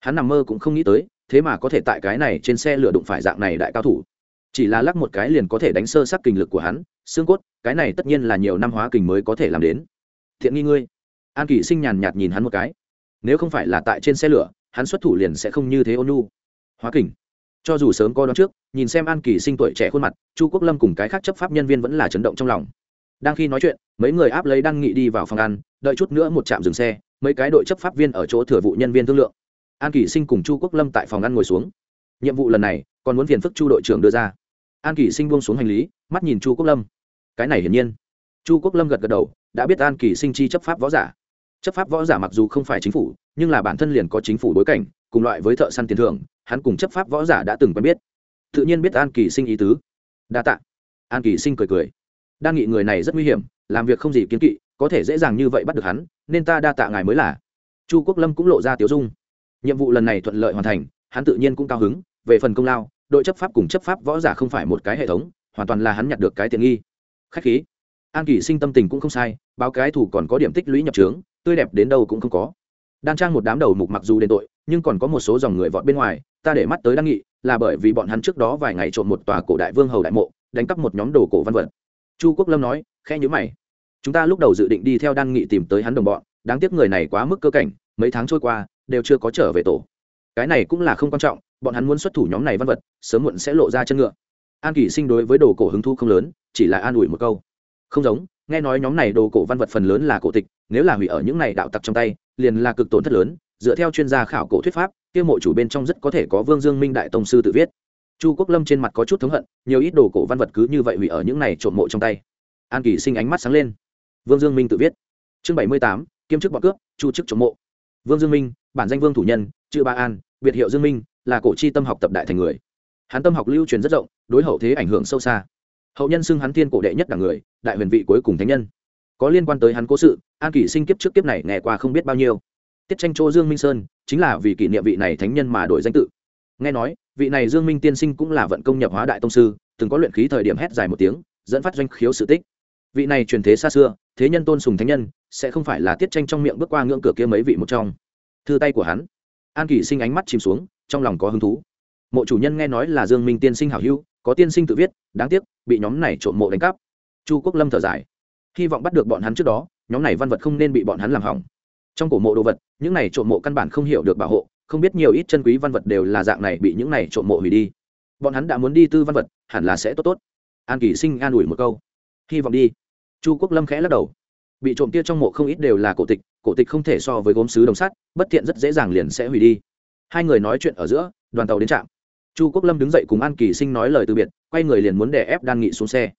Hắn nằm mơ cũng không nghĩ tới, thế mà có thể tại cái này trên xe lửa đụng phải dạng này đại cao thủ. Chỉ là lắc một cái liền có thể đánh sơ sắc kinh lực của hắn, xương cốt, cái này tất nhiên là nhiều năm hóa kình mới có thể làm đến. Thiện nghi ngươi. An kỳ sinh nhàn nhạt nhìn hắn một cái. Nếu không phải là tại trên xe lửa hắn xuất thủ liền sẽ không như thế ôn nhu. Hóa kình. Cho dù sớm coi đó trước, nhìn xem an kỳ sinh tuổi trẻ khuôn mặt, chu quốc lâm cùng cái khác chấp pháp nhân viên vẫn là chấn động trong lòng. Đang khi nói chuyện, mấy người áp lấy đăng nghị đi vào phòng ăn, đợi chút nữa một trạm dừng xe, mấy cái đội chấp pháp viên ở chỗ thừa vụ nhân viên thương lượng. An kỳ sinh cùng chu quốc lâm tại phòng ăn ngồi xuống. Nhiệm vụ lần này, còn muốn phiền phức chu đội trưởng đưa ra. An kỳ sinh buông xuống hành lý, mắt nhìn chu quốc lâm. Cái này hiển nhiên. Chu quốc lâm gật gật đầu, đã biết an kỳ sinh chi chấp pháp võ giả chấp pháp võ giả mặc dù không phải chính phủ, nhưng là bản thân liền có chính phủ bối cảnh, cùng loại với thợ săn tiền thưởng, hắn cùng chấp pháp võ giả đã từng quen biết. Tự nhiên biết an kỳ sinh ý tứ. Đa t ạ an kỳ sinh cười cười. Đan nghị người này rất nguy hiểm, làm việc không gì kiến kỵ, có thể dễ dàng như vậy bắt được hắn, nên ta đa tạ ngài mới là. Chu quốc lâm cũng lộ ra tiếu dung. Nhiệm vụ lần này thuận lợi hoàn thành, hắn tự nhiên cũng cao hứng, về phần công lao, đội chấp pháp cùng chấp pháp võ giả không phải một cái hệ thống, hoàn toàn là hắn nhặt được cái tiện nghi. Khách khí. An kỳ sinh tâm tình cũng không sai, báo cái thủ còn có điểm tích lũy nhập trướng tươi đẹp đến đâu cũng không có. Đan trang một đám đầu mục mặc dù đền tội, nhưng còn có một số dòng người vọt bên ngoài, ta để mắt tới đan nghị, là bởi vì bọn hắn trước đó vài ngày trộm một tòa cổ đại vương hầu đại mộ, đánh cắp một nhóm đồ cổ văn vật. Chu quốc lâm nói khe nhữ mày. Chúng ta lúc đầu dự định đi theo đan nghị tìm tới hắn đồng bọn, đáng tiếc người này quá mức cơ cảnh, mấy tháng trôi qua, đều chưa có trở về tổ. Cái này cũng là không quan trọng, bọn hắn muốn xuất thủ nhóm này văn vật, sớm muộn sẽ lộ ra chân ngựa. An kỷ sinh đối với đồ cổ hứng thu không lớn, chỉ là an ủi một câu. Không giống nghe nói nhóm này đồ cổ văn vật phần lớn là cổ tịch, nếu là hủy ở những này đạo tặc trong tay, liền là cực tổn thất lớn, dựa theo chuyên gia khảo cổ thuyết pháp, kia mộ chủ bên trong rất có thể có vương dương minh đại tông sư tự viết. Chu quốc lâm trên mặt có chút thống hận, nhiều ít đồ cổ văn vật cứ như vậy hủy ở những này trộm mộ trong tay. An kỳ sinh ánh mắt sáng lên. Vương dương minh tự viết. Chương bảy mươi tám, kiêm chức bọc cướp, chu chức trộm mộ. Vương dương minh, bản danh vương thủ nhân, chữ ba an, biệt hiệu dương minh, là cổ chi tâm học tập đại thành người. Hắn tâm học lưu truyền rất rộng, đối hậu thế ảnh hưởng sâu xa. Hậu nhân xưng hắn thiên cổ đệ nhất đảng người đại huyền vị cuối cùng thánh nhân. Có liên quan tới hắn cố sự, an kỷ sinh kiếp trước kiếp này nghe qua không biết bao nhiêu. Tiết tranh chỗ dương minh sơn, chính là vì kỷ niệm vị này thánh nhân mà đổi danh tự. Nghe nói, vị này dương minh tiên sinh cũng là vận công nhập hóa đại tông sư, từng có luyện khí thời điểm hét dài một tiếng, dẫn phát doanh khiếu sự tích. Vị này truyền thế xa xưa, thế nhân tôn sùng thánh nhân, sẽ không phải là tiết tranh trong miệng bước qua ngưỡng cửa kia mấy vị một trong. Thư tay của hắn. An kỷ sinh ánh mắt chìm xuống, trong lòng có hứng thú. Mộ chủ nhân nghe nói là dương minh tiên sinh hảo hữu, có tiên sinh tự viết, đáng tiếc, bị nhóm này trộm mộ đánh cắp chu quốc lâm thở dài. Hy vọng bắt được bọn hắn trước đó, nhóm này văn vật không nên bị bọn hắn làm hỏng. Trong cổ mộ đồ vật, những này trộm mộ căn bản không hiểu được bảo hộ, không biết nhiều ít chân quý văn vật đều là dạng này bị những này trộm mộ hủy đi. Bọn hắn đã muốn đi tư văn vật, hẳn là sẽ tốt tốt. An kỳ sinh an ủi một câu. Hy vọng đi. Chu quốc lâm khẽ lắc đầu. Bị trộm kia trong mộ không ít đều là cổ tịch cổ tịch không thể so với gốm sứ đồng sắt, bất thiện rất dễ dàng liền sẽ hủy đi. Hai người nói chuyện ở giữa, đoàn tàu đến trạm. Chu quốc lâm đứng dậy cùng an kỳ sinh nói lời từ biệt, quay người liền muốn đè ép đan nghị xuống xe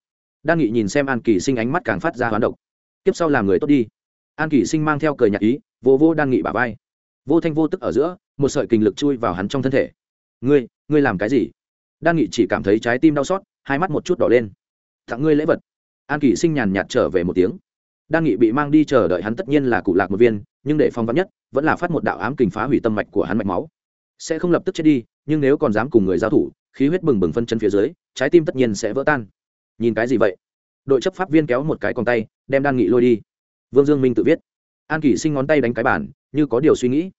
đan nghị nhìn xem an kỳ sinh ánh mắt càng phát ra hoán độc. Tiếp sau làm người tốt đi. An kỳ sinh mang theo cười nhạc ý, vô vô đan nghị bà vai. Vô thanh vô tức ở giữa, một sợi kình lực chui vào hắn trong thân thể. Ngươi ngươi làm cái gì? Đan nghị chỉ cảm thấy trái tim đau xót, hai mắt một chút đỏ lên. Tặng ngươi lễ vật. An kỳ sinh nhàn nhạt trở về một tiếng. Đan nghị bị mang đi chờ đợi hắn tất nhiên là cụ lạc một viên, nhưng để phong vắn nhất, vẫn là phát một đạo ám kình phá hủy tâm mạch của hắn mạch máu. Sẽ không lập tức chết đi, nhưng nếu còn dám cùng người giao thủ, khí huyết bừng bừng phân chân phía dưới, trái tim tất nhiên sẽ vỡ tan nhìn cái gì vậy? Đội chấp pháp viên kéo một cái con tay, đem đan nghị lôi đi. Vương dương minh tự viết. An kỷ sinh ngón tay đánh cái bản như có điều suy nghĩ.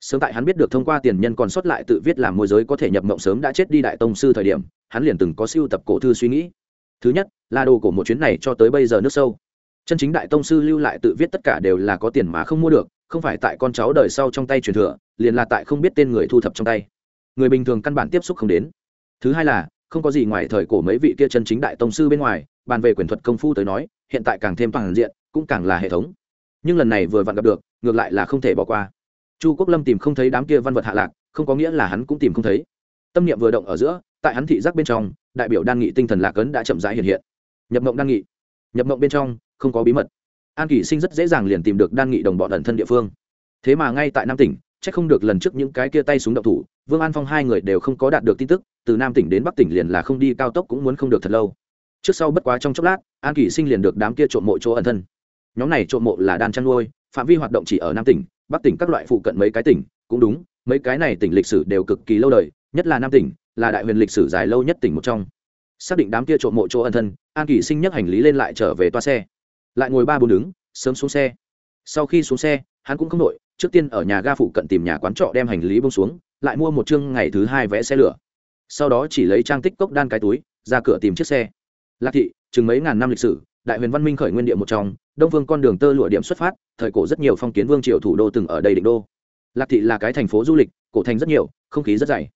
Sớm tại hắn biết được thông qua tiền nhân còn sót lại tự viết làm môi giới có thể nhập mộng sớm đã chết đi đại tông sư thời điểm, hắn liền từng có siêu tập cổ thư suy nghĩ. Thứ nhất, là đồ của một chuyến này cho tới bây giờ nước sâu. Chân chính đại tông sư lưu lại tự viết tất cả đều là có tiền mà không mua được, không phải tại con cháu đời sau trong tay truyền thừa, liền là tại không biết tên người thu thập trong tay. Người bình thường căn bản tiếp xúc không đến. Thứ hai là không có gì ngoài thời cổ mấy vị kia chân chính đại tông sư bên ngoài, bàn về quyền thuật công phu tới nói, hiện tại càng thêm toàn diện, cũng càng là hệ thống. Nhưng lần này vừa vặn gặp được, ngược lại là không thể bỏ qua. Chu quốc lâm tìm không thấy đám kia văn vật hạ lạc, không có nghĩa là hắn cũng tìm không thấy. Tâm niệm vừa động ở giữa, tại hắn thị giác bên trong, đại biểu đan nghị tinh thần lạc ấn đã chậm rãi hiện hiện. Nhập mộng đan nghị. Nhập mộng bên trong, không có bí mật. An kỷ sinh rất dễ dàng liền tìm được đan nghị đồng bọn ẩn thân địa phương. Thế mà ngay tại nam tỉnh c h ắ c không được lần trước những cái kia tay súng động thủ vương an phong hai người đều không có đạt được tin tức, từ nam tỉnh đến bắc tỉnh liền là không đi, cao tốc cũng muốn không được thật lâu. Trước sau bất quá trong chốc lát, an kỷ sinh liền được đám kia trộm mộ chỗ ẩn thân. Nhóm này trộm mộ là đan chăn nuôi, phạm vi hoạt động chỉ ở nam tỉnh, bắc tỉnh các loại phụ cận mấy cái tỉnh, cũng đúng, mấy cái này tỉnh lịch sử đều cực kỳ lâu đời, nhất là nam tỉnh, là đại huyền lịch sử dài lâu nhất tỉnh một trong. Xác định đám kia trộm mộ chỗ ẩn thân, an kỷ sinh nhắc hành lý lên lại trở về toa xe. Lại ngồi ba bốn đứng, sớm xuống xe. Sau khi xuống xe, hắn cũng không đội trước tiên ở nhà ga phụ cận tìm nhà quán trọ đem hành lý bông xuống, lại mua một chương ngày thứ hai vẽ xe lửa. Sau đó chỉ lấy trang tích cốc đan cái túi, ra cửa tìm chiếc xe. Lạc thị, chừng mấy ngàn năm lịch sử, đại huyền văn minh khởi nguyên địa một trong, đông vương con đường tơ lụa điểm xuất phát, thời cổ rất nhiều phong kiến vương triều thủ đô từng ở đây định đô. Lạc thị là cái thành phố du lịch, cổ thành rất nhiều, không khí rất dày.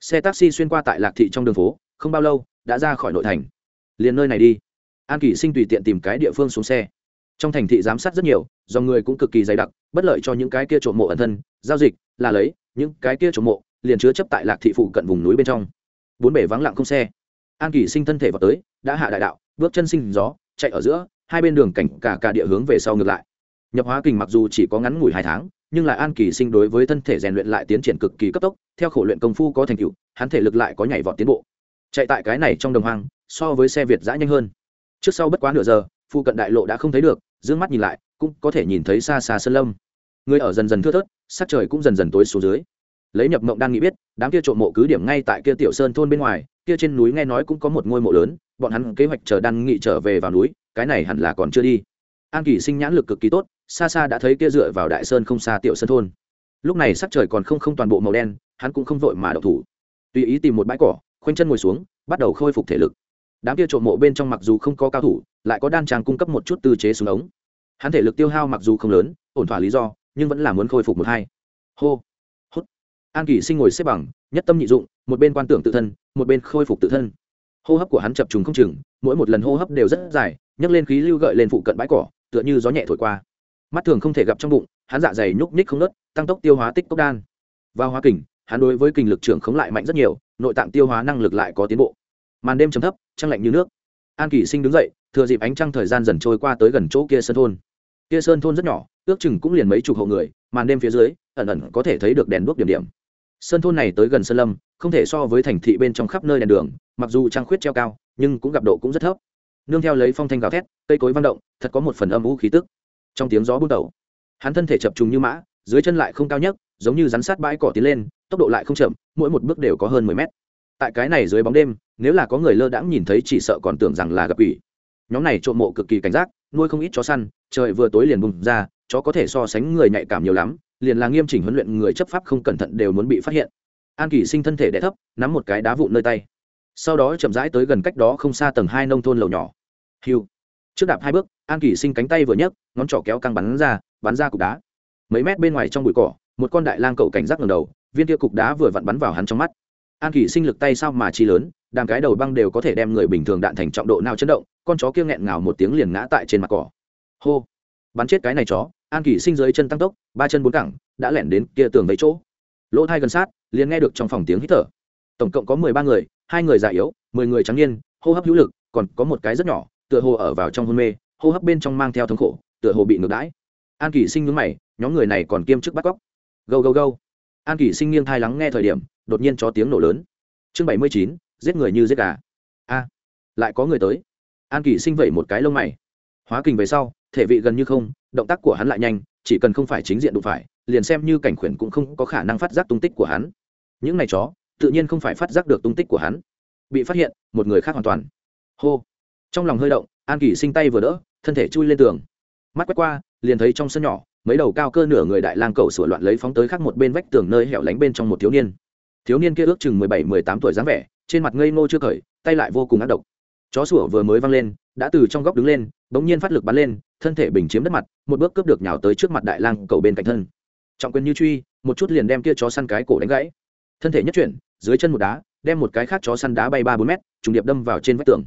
Xe taxi xuyên qua tại lạc thị trong đường phố, không bao lâu, đã ra khỏi nội thành. Liền nơi này đi. An kỷ sinh tùy tiện tìm cái địa phương xuống xe trong thành thị giám sát rất nhiều do người cũng cực kỳ dày đặc, bất lợi cho những cái kia trộm mộ ẩn thân, giao dịch, là lấy, những cái kia trộm mộ, liền chứa chấp tại lạc thị phụ cận vùng núi bên trong. Bốn bể vắng lặng không xe. An Kỳ sinh thân thể vào tới, đã hạ đại đạo, bước chân sinh gió, chạy ở giữa, hai bên đường cảnh cả cả địa hướng về sau ngược lại. Nhập hóa kình mặc dù chỉ có ngắn ngủi hai tháng, nhưng lại an kỳ sinh đối với thân thể rèn luyện lại tiến triển cực kỳ cấp tốc, theo khổ luyện công phu có thành tựu, hắn thể lực lại có nhảy vọt tiến bộ. Chạy tại cái này trong đồng hoang, so với xe việt giã nhanh hơn. Trước sau bất quá nửa giờ, phụ cận đại lộ đã không thấy được d mắt nhìn lại, cũng có thể nhìn thấy xa xa sơn lâm. Người ở dần dần thưa thớt, sắc trời cũng dần dần tối xuống dưới. Lấy nhập mộng đang nghĩ biết, đám kia trộm mộ cứ điểm ngay tại kia tiểu sơn thôn bên ngoài, kia trên núi nghe nói cũng có một ngôi mộ lớn, bọn hắn kế hoạch chờ đan nghị trở về vào núi, cái này hẳn là còn chưa đi. An kỳ sinh nhãn lực cực kỳ tốt, xa xa đã thấy kia dựa vào đại sơn không xa tiểu sơn thôn. Lúc này sắc trời còn không không toàn bộ màu đen, hắn cũng không vội mà đậu thủ. Tùy ý tìm một bãi cỏ, khoanh chân ngồi xuống, bắt đầu khôi phục thể lực. Đám kia trộm mộ bên trong mặc dù không có cao thủ, lại có đan tràng cung cấp một chút tư chế xuống ống hắn thể lực tiêu hao mặc dù không lớn, ổn thỏa lý do, nhưng vẫn là muốn khôi phục một hai. Hô, hút. An kỳ sinh ngồi xếp bằng, nhất tâm nhị dụng, một bên quan tưởng tự thân, một bên khôi phục tự thân. Hô hấp của hắn chập trùng không chừng, mỗi một lần hô hấp đều rất dài, nhấc lên khí lưu gợi lên phụ cận bãi cỏ, tựa như gió nhẹ thổi qua. Mắt thường không thể gặp trong bụng, hắn dạ dày nhúc nhích không nớt tăng tốc tiêu hóa tích tốc đan. Vào hóa kình, hắn đối với kình lực trưởng khống lại mạnh rất nhiều, nội tạng tiêu hóa năng lực lại có tiến bộ. Màn đêm chấm thấp, trăng lạnh như nước. An kỷ sinh đứng dậy, thừa dịp ánh trăng thời gian dần trôi qua tới gần chỗ kia sân thôn kia sơn thôn rất nhỏ ước chừng cũng liền mấy chục hộ người màn đêm phía dưới ẩn ẩn có thể thấy được đèn đuốc điểm điểm. Sơn thôn này tới gần sơn lâm không thể so với thành thị bên trong khắp nơi đèn đường mặc dù trăng khuyết treo cao nhưng cũng gặp độ cũng rất thấp. Nương theo lấy phong thanh gào thét cây cối vang động thật có một phần âm u khí tức. Trong tiếng gió buôn đầu, hắn thân thể chập trùng như mã dưới chân lại không cao nhất giống như rắn sát bãi cỏ tiến lên tốc độ lại không chậm mỗi một bước đều có hơn mười mét. Tại cái này dưới bóng đêm nếu là có người lơ đãng nhìn thấy chỉ sợ còn tưởng rằng là gặp ủy nhóm này trộm mộ cực kỳ cảnh giác nuôi không ít chó săn trời vừa tối liền bùng ra, chó có thể so sánh người nhạy cảm nhiều lắm, liền là nghiêm chỉnh huấn luyện người chấp pháp không cẩn thận đều muốn bị phát hiện. An kỷ sinh thân thể đẻ thấp, nắm một cái đá vụn nơi tay. Sau đó chậm rãi tới gần cách đó không xa tầng hai nông thôn lầu nhỏ. Hiu trước đạp hai bước, an kỷ sinh cánh tay vừa nhấc, ngón trỏ kéo căng bắn ra bắn ra cục đá. Mấy mét bên ngoài trong bụi cỏ, một con đại lang cậu cảnh giác ngầm đầu, viên kia cục đá vừa vặn bắn vào hắn trong mắt. An kỷ sinh lực tay sao mà chi lớn, đàm cái đầu băng đều có thể đem người bình thường đạn thành trọng độ nào chấn động, con chó kia nghẹn ngào một tiếng liền ngã tại trên mặt cỏ hô. Bắn chết cái này chó, an kỳ sinh dưới chân tăng tốc, ba chân bốn cẳng, đã lẻn đến kia tường mấy chỗ. Lỗ thai gần sát, liền nghe được trong phòng tiếng hít thở. Tổng cộng có mười ba người, hai người già yếu, mười người trắng niên, hô hấp hữu lực, còn có một cái rất nhỏ, tựa hồ ở vào trong hôn mê, hô hấp bên trong mang theo thống khổ, tựa hồ bị ngược đãi. An kỳ sinh nhúng mày, nhóm người này còn kiêm chức bắt cóc. Gâu gâu gâu. An kỳ sinh nghiêng thai lắng nghe thời điểm, đột nhiên cho tiếng nổ lớn. Chương bảy mươi chín, giết người như giết gà. A, lại có người tới. An kỳ sinh vẩy một cái lông mày. Hóa kình về sau thể vị gần như không, động tác của hắn lại nhanh, chỉ cần không phải chính diện đụng phải, liền xem như cảnh khuyển cũng không có khả năng phát giác tung tích của hắn. Những này chó, tự nhiên không phải phát giác được tung tích của hắn. Bị phát hiện, một người khác hoàn toàn. Hô. Trong lòng hơi động, an kỳ sinh tay vừa đỡ, thân thể chui lên tường. Mắt quét qua, liền thấy trong sân nhỏ, mấy đầu cao cơ nửa người đại lang cầu sửa loạn lấy phóng tới khác một bên vách tường nơi hẻo lánh bên trong một thiếu niên. Thiếu niên kia ước chừng mười bảy, mười tám tuổi dáng vẻ, trên mặt ngây ngô chưa cởi, tay lại vô cùng ác độc. Chó sủa vừa mới văng lên, đã từ trong góc đứng lên, bỗng nhiên phát lực bắn lên thân thể bình chiếm đất mặt, một bước cướp được nhào tới trước mặt đại lang cầu bên cạnh thân. Trọng quyền như truy, một chút liền đem kia chó săn cái cổ đánh gãy. Thân thể nhất chuyển, dưới chân một đá, đem một cái khác chó săn đá bay ba bốn mét, trùng điệp đâm vào trên vách tường.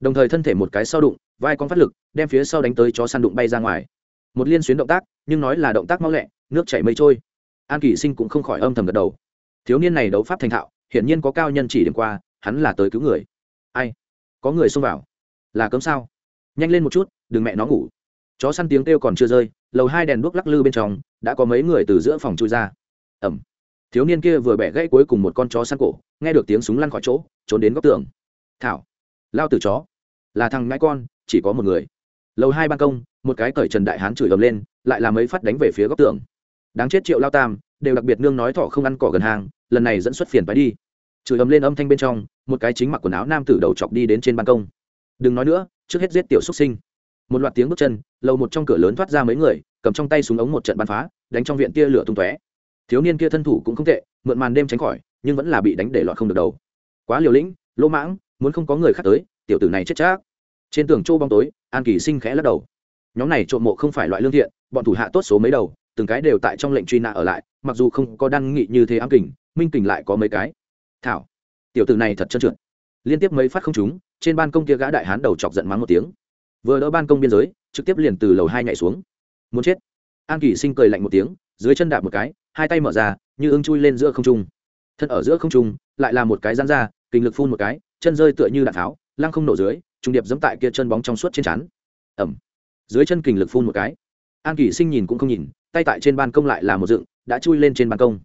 Đồng thời thân thể một cái sau đụng, vai con phát lực, đem phía sau đánh tới chó săn đụng bay ra ngoài. Một liên xuyến động tác, nhưng nói là động tác mau lẹ, nước chảy mây trôi. An kỷ sinh cũng không khỏi âm thầm gật đầu. Thiếu niên này đấu pháp thành thạo, hiển nhiên có cao nhân chỉ điểm qua, hắn là tới cứu người. Ai? Có người xông vào. Là cấm sao? Nhanh lên một chút, đừng mẹ nó ngủ chó săn tiếng kêu còn chưa rơi, lầu hai đèn đuốc lắc lư bên trong, đã có mấy người từ giữa phòng chui ra. Ẩm thiếu niên kia vừa bẻ gãy cuối cùng một con chó săn cổ, nghe được tiếng súng lăn khỏi chỗ, trốn đến góc tường. Thảo. Lao từ chó. Là thằng ngãi con, chỉ có một người. Lầu hai ban công, một cái cởi trần đại hán chửi ầm lên, lại làm mấy phát đánh về phía góc tường. Đáng chết triệu lao tam, đều đặc biệt nương nói thọ không ăn cỏ gần hàng, lần này dẫn xuất phiền phải đi. Chửi ầm lên âm thanh bên trong, một cái chính mặc quần áo nam tử đầu chọc đi đến trên ban công. Đừng nói nữa, trước hết giết tiểu xuất sinh một loạt tiếng bước chân, lầu một trong cửa lớn thoát ra mấy người, cầm trong tay súng ống một trận bắn phá, đánh trong viện tia lửa tung tóe. Thiếu niên kia thân thủ cũng không tệ, mượn màn đêm tránh khỏi, nhưng vẫn là bị đánh để lọt không được đầu. Quá liều lĩnh, lỗ mãng, muốn không có người khác tới, tiểu tử này chết chắc. Trên tường châu bóng tối, an kỳ sinh khẽ lắc đầu. Nhóm này trộm mộ không phải loại lương thiện, bọn thủ hạ tốt số mấy đầu, từng cái đều tại trong lệnh truy nã ở lại, mặc dù không có đăng nghị như thế ám kình, minh kình lại có mấy cái. Thảo, tiểu tử này thật trơn trượt. Liên tiếp mấy phát không trúng, trên ban công kia gã đại hán đầu chọc giận mắng một tiếng vừa đỡ ban công biên giới, trực tiếp liền từ lầu hai nhảy xuống. Muốn chết. An kỳ sinh cười lạnh một tiếng, dưới chân đạp một cái, hai tay mở ra, như ưng chui lên giữa không trung. Thân ở giữa không trung, lại là một cái rán ra, kinh lực phun một cái, chân rơi tựa như đạn tháo, lăng không nổ dưới, trung điệp dẫm tại kia chân bóng trong suốt trên chắn ẩm. Dưới chân kình lực phun một cái. An kỳ sinh nhìn cũng không nhìn, tay tại trên ban công lại là một dựng, đã chui lên trên ban công.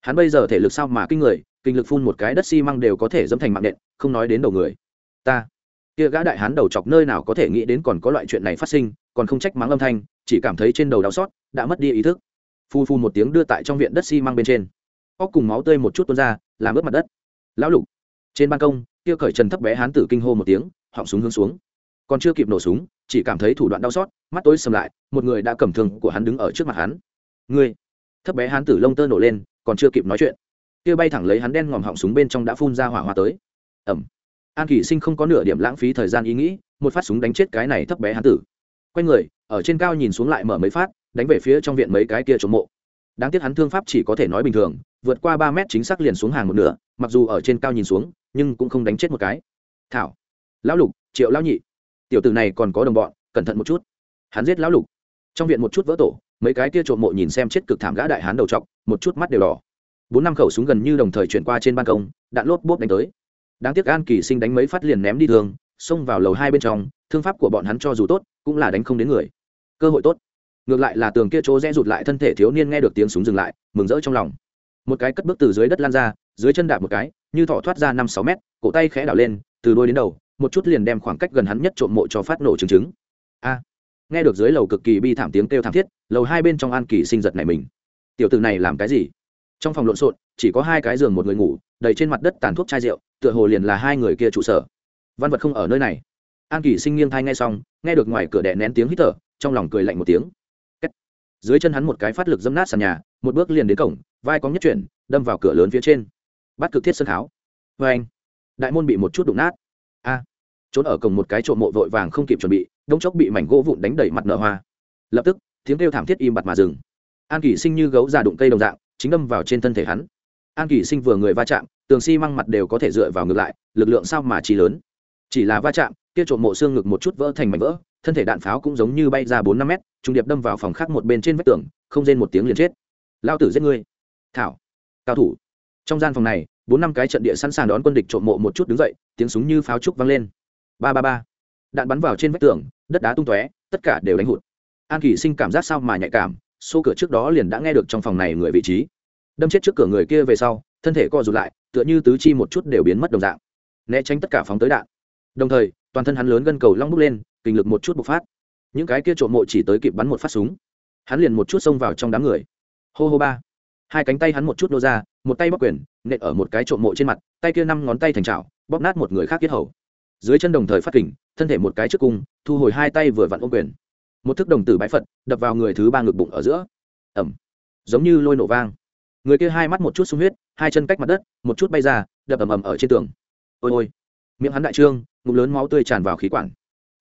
Hắn bây giờ thể lực sao mà kinh người, kinh lực phun một cái đất xi măng đều có thể dẫm thành mạng nện, không nói đến đầu người. Ta kia gã đại hán đầu chọc nơi nào có thể nghĩ đến còn có loại chuyện này phát sinh, còn không trách mắng âm thanh, chỉ cảm thấy trên đầu đau xót, đã mất đi ý thức. Phu phu một tiếng đưa tại trong viện đất xi bên trên. Óc cùng máu tươi một chút tuôn ra, làm ướt mặt đất. Lão lục, trên ban công, kia cởi trần thấp bé hán tử kinh hô một tiếng, họng súng hướng xuống. Còn chưa kịp nổ súng, chỉ cảm thấy thủ đoạn đau xót, mắt tối sầm lại, một người đã cầm thương của hắn đứng ở trước mặt hắn. Ngươi, thấp bé hán tử lông tơ nổ lên, còn chưa kịp nói chuyện. Kia bay thẳng lấy hắn đen ngòm họng súng bên trong đã phun ra hỏa hoa tới. Ẩm an kỷ sinh không có nửa điểm lãng phí thời gian ý nghĩ, một phát súng đánh chết cái này thấp bé hán tử. Quay người, ở trên cao nhìn xuống lại mở mấy phát, đánh về phía trong viện mấy cái kia trộm mộ. Đáng tiếc hắn thương pháp chỉ có thể nói bình thường, vượt qua ba mét chính xác liền xuống hàng một nửa, mặc dù ở trên cao nhìn xuống, nhưng cũng không đánh chết một cái. Thảo, lão lục, triệu lão nhị. Tiểu tử này còn có đồng bọn, cẩn thận một chút. Hắn giết lão lục. Trong viện một chút vỡ tổ, mấy cái kia trộm mộ nhìn xem chết cực thảm gã đại hán đầu trọc, một chút mắt đều đỏ. Bốn năm khẩu súng gần như đồng thời chuyển qua trên ban công, đạn lốp bốp đánh tới đáng tiếc an kỳ sinh đánh mấy phát liền ném đi thường, xông vào lầu hai bên trong, thương pháp của bọn hắn cho dù tốt, cũng là đánh không đến người. Cơ hội tốt. Ngược lại là tường kia chỗ rẽ rụt lại thân thể thiếu niên nghe được tiếng súng dừng lại, mừng rỡ trong lòng. Một cái cất bước từ dưới đất lan ra, dưới chân đạp một cái, như thọ thoát ra năm sáu mét, cổ tay khẽ đảo lên, từ đôi đến đầu, một chút liền đem khoảng cách gần hắn nhất trộm mộ cho phát nổ chứng chứng a. Nghe được dưới lầu cực kỳ bi thảm tiếng kêu thảm thiết, lầu hai bên trong an kỳ sinh giật này mình. Tiểu tử này làm cái gì? Trong phòng lộn xộn, chỉ có hai cái giường một người ngủ đầy trên mặt đất tàn thuốc chai rượu, tựa hồ liền là hai người kia trụ sở. Văn vật không ở nơi này. An kỳ sinh nghiêng thai ngay xong, nghe được ngoài cửa đè nén tiếng hít thở, trong lòng cười lạnh một tiếng. Dưới chân hắn một cái phát lực dâm nát sàn nhà, một bước liền đến cổng, vai có nhất chuyển, đâm vào cửa lớn phía trên. Bắt cực thiết sân tháo. Vê anh. Đại môn bị một chút đụng nát. A. Trốn ở cổng một cái trộm mộ vội vàng không kịp chuẩn bị, đông chốc bị mảnh gỗ vụn đánh đẩy mặt nở hoa. Lập tức, tiếng kêu thảm thiết im bặt mà dừng. An kỷ sinh như gấu già đụng cây đồng dạng, chính đâm vào trên thân thể hắn an kỷ sinh vừa người va chạm, tường xi、si、măng mặt đều có thể dựa vào ngược lại, lực lượng sao mà chỉ lớn. Chỉ là va chạm, kia trộm mộ xương ngực một chút vỡ thành mảnh vỡ, thân thể đạn pháo cũng giống như bay ra bốn năm mét, trung điệp đâm vào phòng khác một bên trên vách tường, không rên một tiếng liền chết. Lao tử giết ngươi. Thảo, cao thủ. Trong gian phòng này, bốn năm cái trận địa sẵn sàng đón quân địch trộm mộ một chút đứng dậy, tiếng súng như pháo trúc vang lên. Ba ba ba. Đạn bắn vào trên vách tường, đất đá tung tóe, tất cả đều đánh hụt. An Kỷ sinh cảm giác sao mà nhạy cảm, xô cửa trước đó liền đã nghe được trong phòng này người vị trí đâm chết trước cửa người kia về sau, thân thể co rụt lại, tựa như tứ chi một chút đều biến mất đồng dạng. Né tránh tất cả phóng tới đạn. Đồng thời, toàn thân hắn lớn gân cầu long bốc lên, kinh lực một chút bộc phát. Những cái kia trộm mộ chỉ tới kịp bắn một phát súng. Hắn liền một chút xông vào trong đám người. Hô hô ba. Hai cánh tay hắn một chút nô ra, một tay bóc quyền, nện ở một cái trộm mộ trên mặt, tay kia năm ngón tay thành trào bóp nát một người khác kết hầu. Dưới chân đồng thời phát kỉnh thân thể một cái trước cung, thu hồi hai tay vừa vặn ôm quyền. Một thức đồng tử bãi phật, đập vào người thứ ba ngực bụng ở giữa. Ẩm. Giống như lôi nổ vang người kia hai mắt một chút sung huyết, hai chân cách mặt đất, một chút bay ra, đập ầm ầm ở trên tường. Ôi ôi, miệng hắn đại trương, ngụm lớn máu tươi tràn vào khí quản.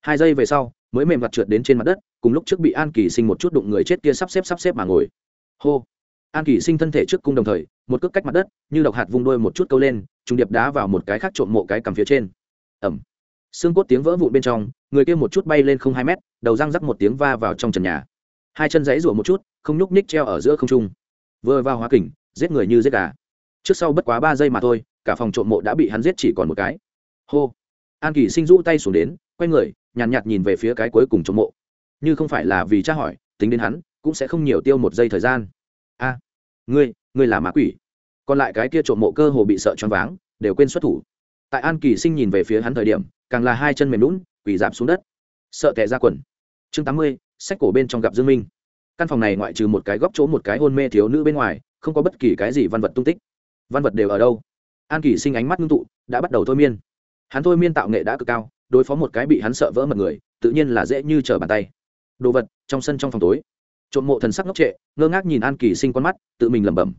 Hai giây về sau, mới mềm vặt trượt đến trên mặt đất, cùng lúc trước bị an kỳ sinh một chút đụng người chết kia sắp xếp sắp xếp mà ngồi. Hô. An kỳ sinh thân thể trước cung đồng thời, một cước cách mặt đất, như độc hạt vung đôi một chút câu lên, trùng điệp đá vào một cái khác trộm mộ cái cằm phía trên. Ẩm xương cốt tiếng vỡ vụn bên trong, người kia một chút bay lên không hai mét, đầu răng rắc một tiếng va vào trong trần nhà. Hai chân giấy rủa một chút, không nhúc ních treo ở giữa không trung vừa vào hóa kình, giết người như giết gà. Trước sau bất quá ba giây mà thôi cả phòng trộm mộ đã bị hắn giết chỉ còn một cái. Hô. An kỳ sinh rũ tay xuống đến quay người nhàn nhạt, nhạt nhìn về phía cái cuối cùng trộm mộ. Như không phải là vì tra hỏi tính đến hắn cũng sẽ không nhiều tiêu một giây thời gian. A ngươi ngươi là ma quỷ. Còn lại cái kia trộm mộ cơ hồ bị sợ choáng váng đều quên xuất thủ. Tại an kỳ sinh nhìn về phía hắn thời điểm càng là hai chân mềm lún quỳ dạp xuống đất. Sợ tệ ra quần. Chương tám mươi sách cổ bên trong gặp dương minh căn phòng này ngoại trừ một cái góc chỗ một cái hôn mê thiếu nữ bên ngoài, không có bất kỳ cái gì văn vật tung tích. Văn vật đều ở đâu? An kỳ sinh ánh mắt ngưng tụ, đã bắt đầu thôi miên. Hắn thôi miên tạo nghệ đã cực cao, đối phó một cái bị hắn sợ vỡ mật người, tự nhiên là dễ như trở bàn tay. Đồ vật, trong sân trong phòng tối. Trộm mộ thần sắc ngốc trệ, ngơ ngác nhìn an kỳ sinh con mắt, tự mình lẩm bẩm.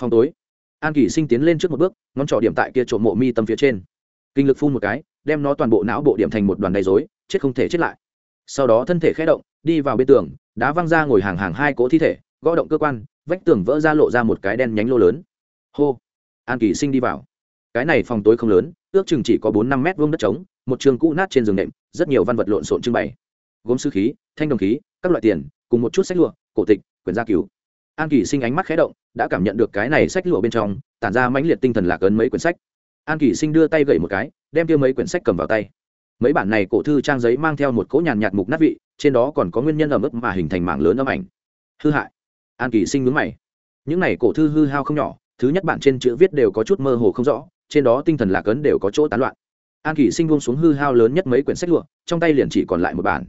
Phòng tối. An kỳ sinh tiến lên trước một bước, ngón trỏ điểm tại kia trộm mộ mi tâm phía trên. Kinh lực phun một cái, đem nó toàn bộ não bộ điểm thành một đoàn đầy dối chết không thể chết lại. Sau đó thân thể khé động, đi vào bên tường đá văng ra ngồi hàng hàng hai cỗ thi thể, gõ động cơ quan, vách tường vỡ ra lộ ra một cái đen nhánh lô lớn. Hô! An kỳ sinh đi vào. Cái này phòng tối không lớn, ước chừng chỉ có bốn năm mét vuông đất trống, một trường cũ nát trên giường nệm, rất nhiều văn vật lộn xộn trưng bày. Gốm sư khí, thanh đồng khí, các loại tiền, cùng một chút sách lụa, cổ tịch, quyển gia cứu an kỳ sinh ánh mắt khé động, đã cảm nhận được cái này sách lụa bên trong, tản ra mãnh liệt tinh thần lạc ấn mấy quyển sách. An kỳ sinh đưa tay gậy một cái, đem tiêu mấy quyển sách cầm vào tay. Mấy bản này cổ thư trang giấy mang theo một cỗ nhàn nhạt mục nát vị trên đó còn có nguyên nhân ẩm ướt mà hình thành mạng lớn âm ảnh. Hư hại. An kỳ sinh ngứng mày. Những này cổ thư hư hao không nhỏ, thứ nhất bản trên chữ viết đều có chút mơ hồ không rõ, trên đó tinh thần lạc ấn đều có chỗ tán loạn. An kỳ sinh buông xuống hư hao lớn nhất mấy quyển sách lụa, trong tay liền chỉ còn lại một bản.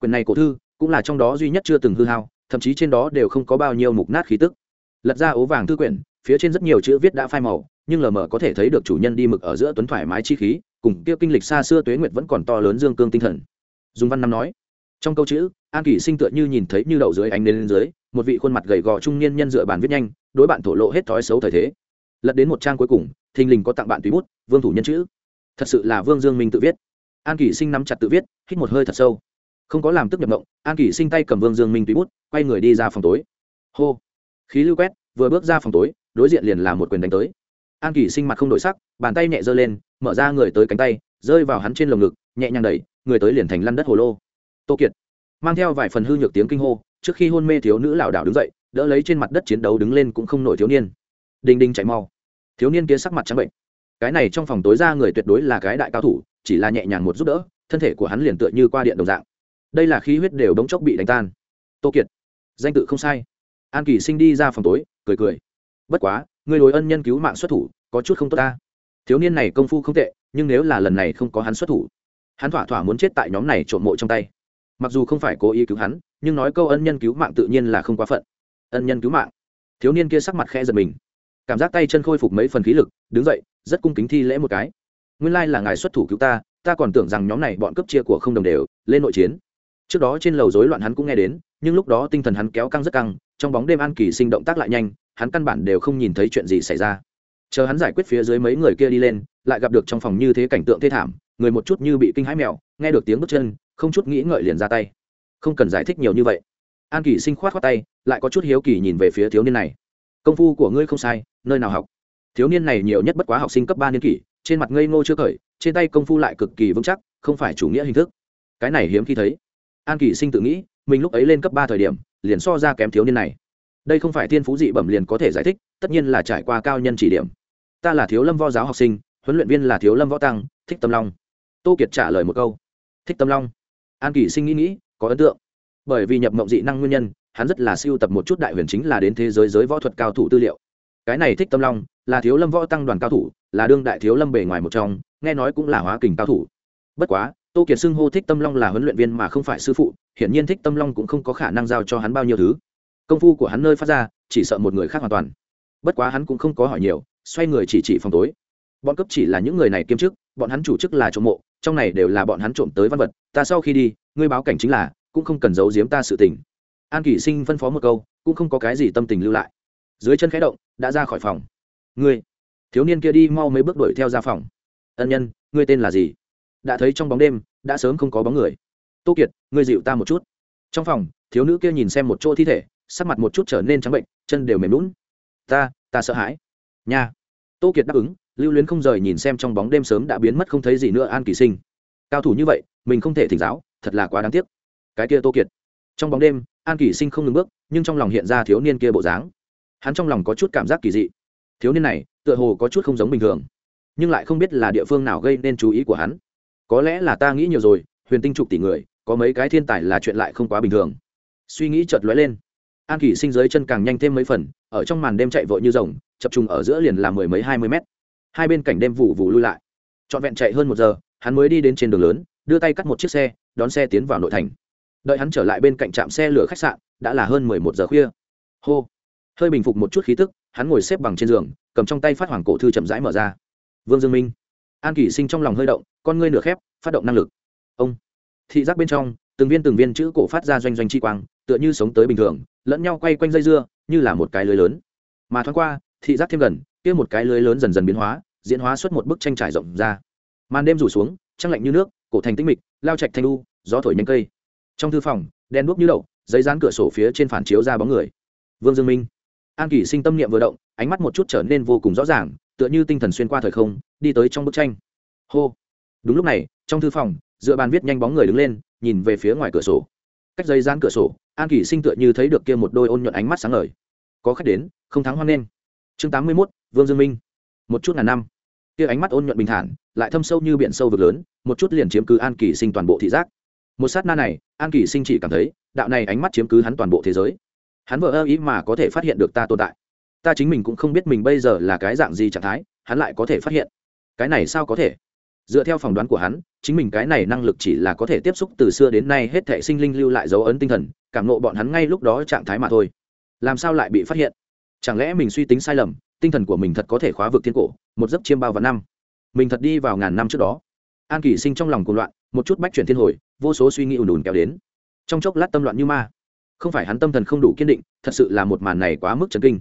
Quyển này cổ thư, cũng là trong đó duy nhất chưa từng hư hao, thậm chí trên đó đều không có bao nhiêu mục nát khí tức. Lật ra ố vàng thư quyển, phía trên rất nhiều chữ viết đã phai màu, nhưng lờ mờ có thể thấy được chủ nhân đi mực ở giữa tuấn thoải mái chi khí, cùng kia kinh lịch xa xưa tuế nguyệt vẫn còn to lớn dương cương tinh thần. Dùng văn năm nói trong câu chữ, an kỳ sinh tựa như nhìn thấy như đậu dưới ánh lên dưới, một vị khuôn mặt gầy gò trung niên nhân dựa bàn viết nhanh, đối bạn thổ lộ hết thói xấu thời thế. Lật đến một trang cuối cùng, thình lình có tặng bạn tùy bút, vương thủ nhân chữ. Thật sự là vương dương minh tự viết. An kỳ sinh nắm chặt tự viết, hít một hơi thật sâu. Không có làm tức nhập mộng, an kỳ sinh tay cầm vương dương minh tùy bút, quay người đi ra phòng tối. Hô. Khí lưu quét, vừa bước ra phòng tối, đối diện liền là một quyền đánh tới. An kỳ sinh mặt không đổi sắc, bàn tay nhẹ giơ lên, mở ra người tới cánh tay, rơi vào hắn trên lồng ngực, nhẹ nhàng đẩy, người tới liền thành lăn đất hồ lô tô kiệt. Mang theo vài phần hư nhược tiếng kinh hô, trước khi hôn mê thiếu nữ lảo đảo đứng dậy, đỡ lấy trên mặt đất chiến đấu đứng lên cũng không nổi thiếu niên. Đinh đinh chạy mau. Thiếu niên kia sắc mặt trắng bệnh. Cái này trong phòng tối ra người tuyệt đối là cái đại cao thủ, chỉ là nhẹ nhàng một giúp đỡ, thân thể của hắn liền tựa như qua điện đồng dạng. Đây là khí huyết đều đống chốc bị đánh tan. Tô kiệt. Danh tự không sai. An kỳ sinh đi ra phòng tối, cười cười. Bất quá, người đối ân nhân cứu mạng xuất thủ, có chút không tốt ta. Thiếu niên này công phu không tệ, nhưng nếu là lần này không có hắn xuất thủ, hắn thỏa thỏa muốn chết tại nhóm này trộm mộ trong tay mặc dù không phải cố ý cứu hắn, nhưng nói câu ân nhân cứu mạng tự nhiên là không quá phận. Ân nhân cứu mạng. Thiếu niên kia sắc mặt khẽ giật mình. Cảm giác tay chân khôi phục mấy phần khí lực, đứng dậy, rất cung kính thi lễ một cái. Nguyên lai là ngài xuất thủ cứu ta ta còn tưởng rằng nhóm này bọn cấp chia của không đồng đều, lên nội chiến. Trước đó trên lầu rối loạn hắn cũng nghe đến, nhưng lúc đó tinh thần hắn kéo căng rất căng, trong bóng đêm an kỳ sinh động tác lại nhanh, hắn căn bản đều không nhìn thấy chuyện gì xảy ra. Chờ hắn giải quyết phía dưới mấy người kia đi lên, lại gặp được trong phòng như thế cảnh tượng thê thảm, người một chút như bị kinh hãi mèo, nghe được tiếng bước chân không chút nghĩ ngợi liền ra tay. Không cần giải thích nhiều như vậy. An kỳ sinh khoát khoát tay, lại có chút hiếu kỳ nhìn về phía thiếu niên này. Công phu của ngươi không sai, nơi nào học? Thiếu niên này nhiều nhất bất quá học sinh cấp ba niên kỷ, trên mặt ngây ngô chưa khởi, trên tay công phu lại cực kỳ vững chắc, không phải chủ nghĩa hình thức. Cái này hiếm khi thấy. An kỳ sinh tự nghĩ, mình lúc ấy lên cấp ba thời điểm, liền so ra kém thiếu niên này. Đây không phải thiên phú dị bẩm liền có thể giải thích, tất nhiên là trải qua cao nhân chỉ điểm. Ta là thiếu lâm võ giáo học sinh, huấn luyện viên là thiếu lâm võ tăng, thích tâm long. Tô kiệt trả lời một câu. Thích tâm long an kỳ sinh nghĩ nghĩ, có ấn tượng. Bởi vì nhập mộng dị năng nguyên nhân, hắn rất là siêu tập một chút đại huyền chính là đến thế giới giới võ thuật cao thủ tư liệu. Cái này thích tâm long, là thiếu lâm võ tăng đoàn cao thủ, là đương đại thiếu lâm bề ngoài một trong, nghe nói cũng là hóa kình cao thủ. Bất quá, tô kiệt xưng hô thích tâm long là huấn luyện viên mà không phải sư phụ, hiển nhiên thích tâm long cũng không có khả năng giao cho hắn bao nhiêu thứ. Công phu của hắn nơi phát ra, chỉ sợ một người khác hoàn toàn. Bất quá hắn cũng không có hỏi nhiều, xoay người chỉ chỉ phòng tối. Bọn cấp chỉ là những người này kiêm chức, bọn hắn chủ chức là trộm mộ trong này đều là bọn hắn trộm tới văn vật, ta sau khi đi, ngươi báo cảnh chính là, cũng không cần giấu giếm ta sự tình. An kỷ sinh phân phó một câu, cũng không có cái gì tâm tình lưu lại. Dưới chân khẽ động, đã ra khỏi phòng. Ngươi, thiếu niên kia đi mau mấy bước đuổi theo ra phòng. Ân nhân, ngươi tên là gì? Đã thấy trong bóng đêm, đã sớm không có bóng người. Tô kiệt, ngươi dịu ta một chút. Trong phòng, thiếu nữ kia nhìn xem một chỗ thi thể, sắc mặt một chút trở nên trắng bệnh, chân đều mềm lún ta ta sợ hãi. Nha. Tô kiệt đáp ứng lưu luyến không rời nhìn xem trong bóng đêm sớm đã biến mất không thấy gì nữa an kỳ sinh. Cao thủ như vậy, mình không thể thỉnh giáo, thật là quá đáng tiếc. Cái kia tô kiệt. Trong bóng đêm, an kỳ sinh không ngừng bước, nhưng trong lòng hiện ra thiếu niên kia bộ dáng. Hắn trong lòng có chút cảm giác kỳ dị. Thiếu niên này, tựa hồ có chút không giống bình thường, nhưng lại không biết là địa phương nào gây nên chú ý của hắn. Có lẽ là ta nghĩ nhiều rồi, huyền tinh trục tỷ người, có mấy cái thiên tài là chuyện lại không quá bình thường. Suy nghĩ chợt lóe lên. An kỷ sinh dưới chân càng nhanh thêm mấy phần, ở trong màn đêm chạy vội như rồng, chập trùng ở giữa liền là mười mấy hai mươi mét hai bên cảnh đêm vụ vụ lui lại. Trọn vẹn chạy hơn một giờ, hắn mới đi đến trên đường lớn, đưa tay cắt một chiếc xe, đón xe tiến vào nội thành. Đợi hắn trở lại bên cạnh trạm xe lửa khách sạn, đã là hơn mười một giờ khuya. Hô! Hơi bình phục một chút khí tức, hắn ngồi xếp bằng trên giường, cầm trong tay phát hoàng cổ thư chậm rãi mở ra. Vương dương minh. An kỷ sinh trong lòng hơi động, con ngươi nửa khép, phát động năng lực. Ông! Thị giác bên trong, từng viên từng viên chữ cổ phát ra doanh doanh chi quang, tựa như sống tới bình thường, lẫn nhau quay quanh dây dưa, như là một cái lưới lớn. Mà thoáng qua, thị giác thêm gần, kia một cái lưới lớn dần dần biến hóa diễn hóa xuất một bức tranh trải rộng ra. Màn đêm rủ xuống, trăng lạnh như nước, cổ thành tĩnh mịch, lao trạch thanh lu gió thổi nhanh cây. Trong thư phòng đen đuốc như đậu, giấy dán cửa sổ phía trên phản chiếu ra bóng người. Vương dương minh. An kỷ sinh tâm niệm vừa động, ánh mắt một chút trở nên vô cùng rõ ràng, tựa như tinh thần xuyên qua thời không, đi tới trong bức tranh. Hô. Đúng lúc này, trong thư phòng dựa bàn viết nhanh bóng người đứng lên, nhìn về phía ngoài cửa sổ. Cách giấy dán cửa sổ, an kỷ sinh tựa như thấy được kia một đôi ôn nhuận ánh mắt sáng ngời. Có khách đến, không thắng hoan nghênh. Chương tám mươi mốt, vương dương minh. Một chút ngàn năm kia ánh mắt ôn nhuận bình thản, lại thâm sâu như biển sâu vực lớn, một chút liền chiếm cứ an kỳ sinh toàn bộ thị giác. Một sát na này, an kỳ sinh chỉ cảm thấy, đạo này ánh mắt chiếm cứ hắn toàn bộ thế giới. Hắn vợ ơ ý mà có thể phát hiện được ta tồn tại. Ta chính mình cũng không biết mình bây giờ là cái dạng gì trạng thái, hắn lại có thể phát hiện. Cái này sao có thể? Dựa theo phỏng đoán của hắn, chính mình cái này năng lực chỉ là có thể tiếp xúc từ xưa đến nay hết thể sinh linh lưu lại dấu ấn tinh thần, cảm nộ bọn hắn ngay lúc đó trạng thái mà thôi. Làm sao lại bị phát hiện? Chẳng lẽ mình suy tính sai lầm tinh thần của mình thật có thể khóa vực thiên cổ, một giấc chiêm bao và năm. Mình thật đi vào ngàn năm trước đó. An kỷ sinh trong lòng cuồng loạn, một chút bách chuyển thiên hồi, vô số suy nghĩ ùn ùn kéo đến. Trong chốc lát tâm loạn như ma. Không phải hắn tâm thần không đủ kiên định, thật sự là một màn này quá mức chấn kinh.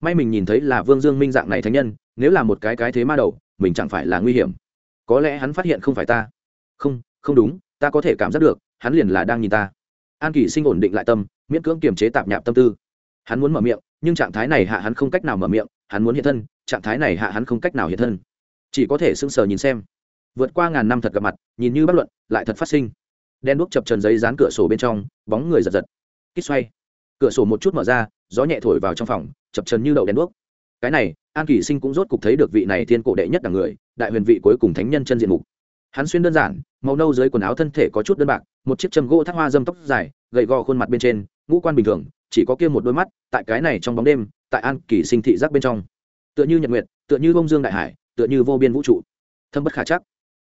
May mình nhìn thấy là vương dương minh dạng này thánh nhân, nếu là một cái cái thế ma đầu, mình chẳng phải là nguy hiểm. Có lẽ hắn phát hiện không phải ta. Không không đúng, ta có thể cảm giác được, hắn liền là đang nhìn ta. An kỳ sinh ổn định lại tâm, miễn cưỡng kiềm chế tạp nhạp tâm tư. Hắn muốn mở miệng, nhưng trạng thái này hạ hắn không cách nào mở miệng hắn muốn hiện thân, trạng thái này hạ hắn không cách nào hiện thân. Chỉ có thể sững sờ nhìn xem. Vượt qua ngàn năm thật gặp mặt, nhìn như bất luận, lại thật phát sinh. Đen đuốc chập trần giấy dán cửa sổ bên trong, bóng người giật giật. Kích xoay. Cửa sổ một chút mở ra, gió nhẹ thổi vào trong phòng, chập trần như đậu đèn đuốc. Cái này, an kỳ sinh cũng rốt cục thấy được vị này thiên cổ đệ nhất đẳng người, đại huyền vị cuối cùng thánh nhân chân diện mục. Hắn xuyên đơn giản, màu nâu dưới quần áo thân thể có chút đơn bạc, một chiếc châm gỗ thác hoa dâm tóc dài, gầy gò khuôn mặt bên trên, ngũ quan bình thường, chỉ có kia một đôi mắt, tại cái này trong bóng đêm tại an kỳ sinh thị giác bên trong. Tựa như nhật nguyệt, tựa như bông dương đại hải, tựa như vô biên vũ trụ. Thâm bất khả chắc.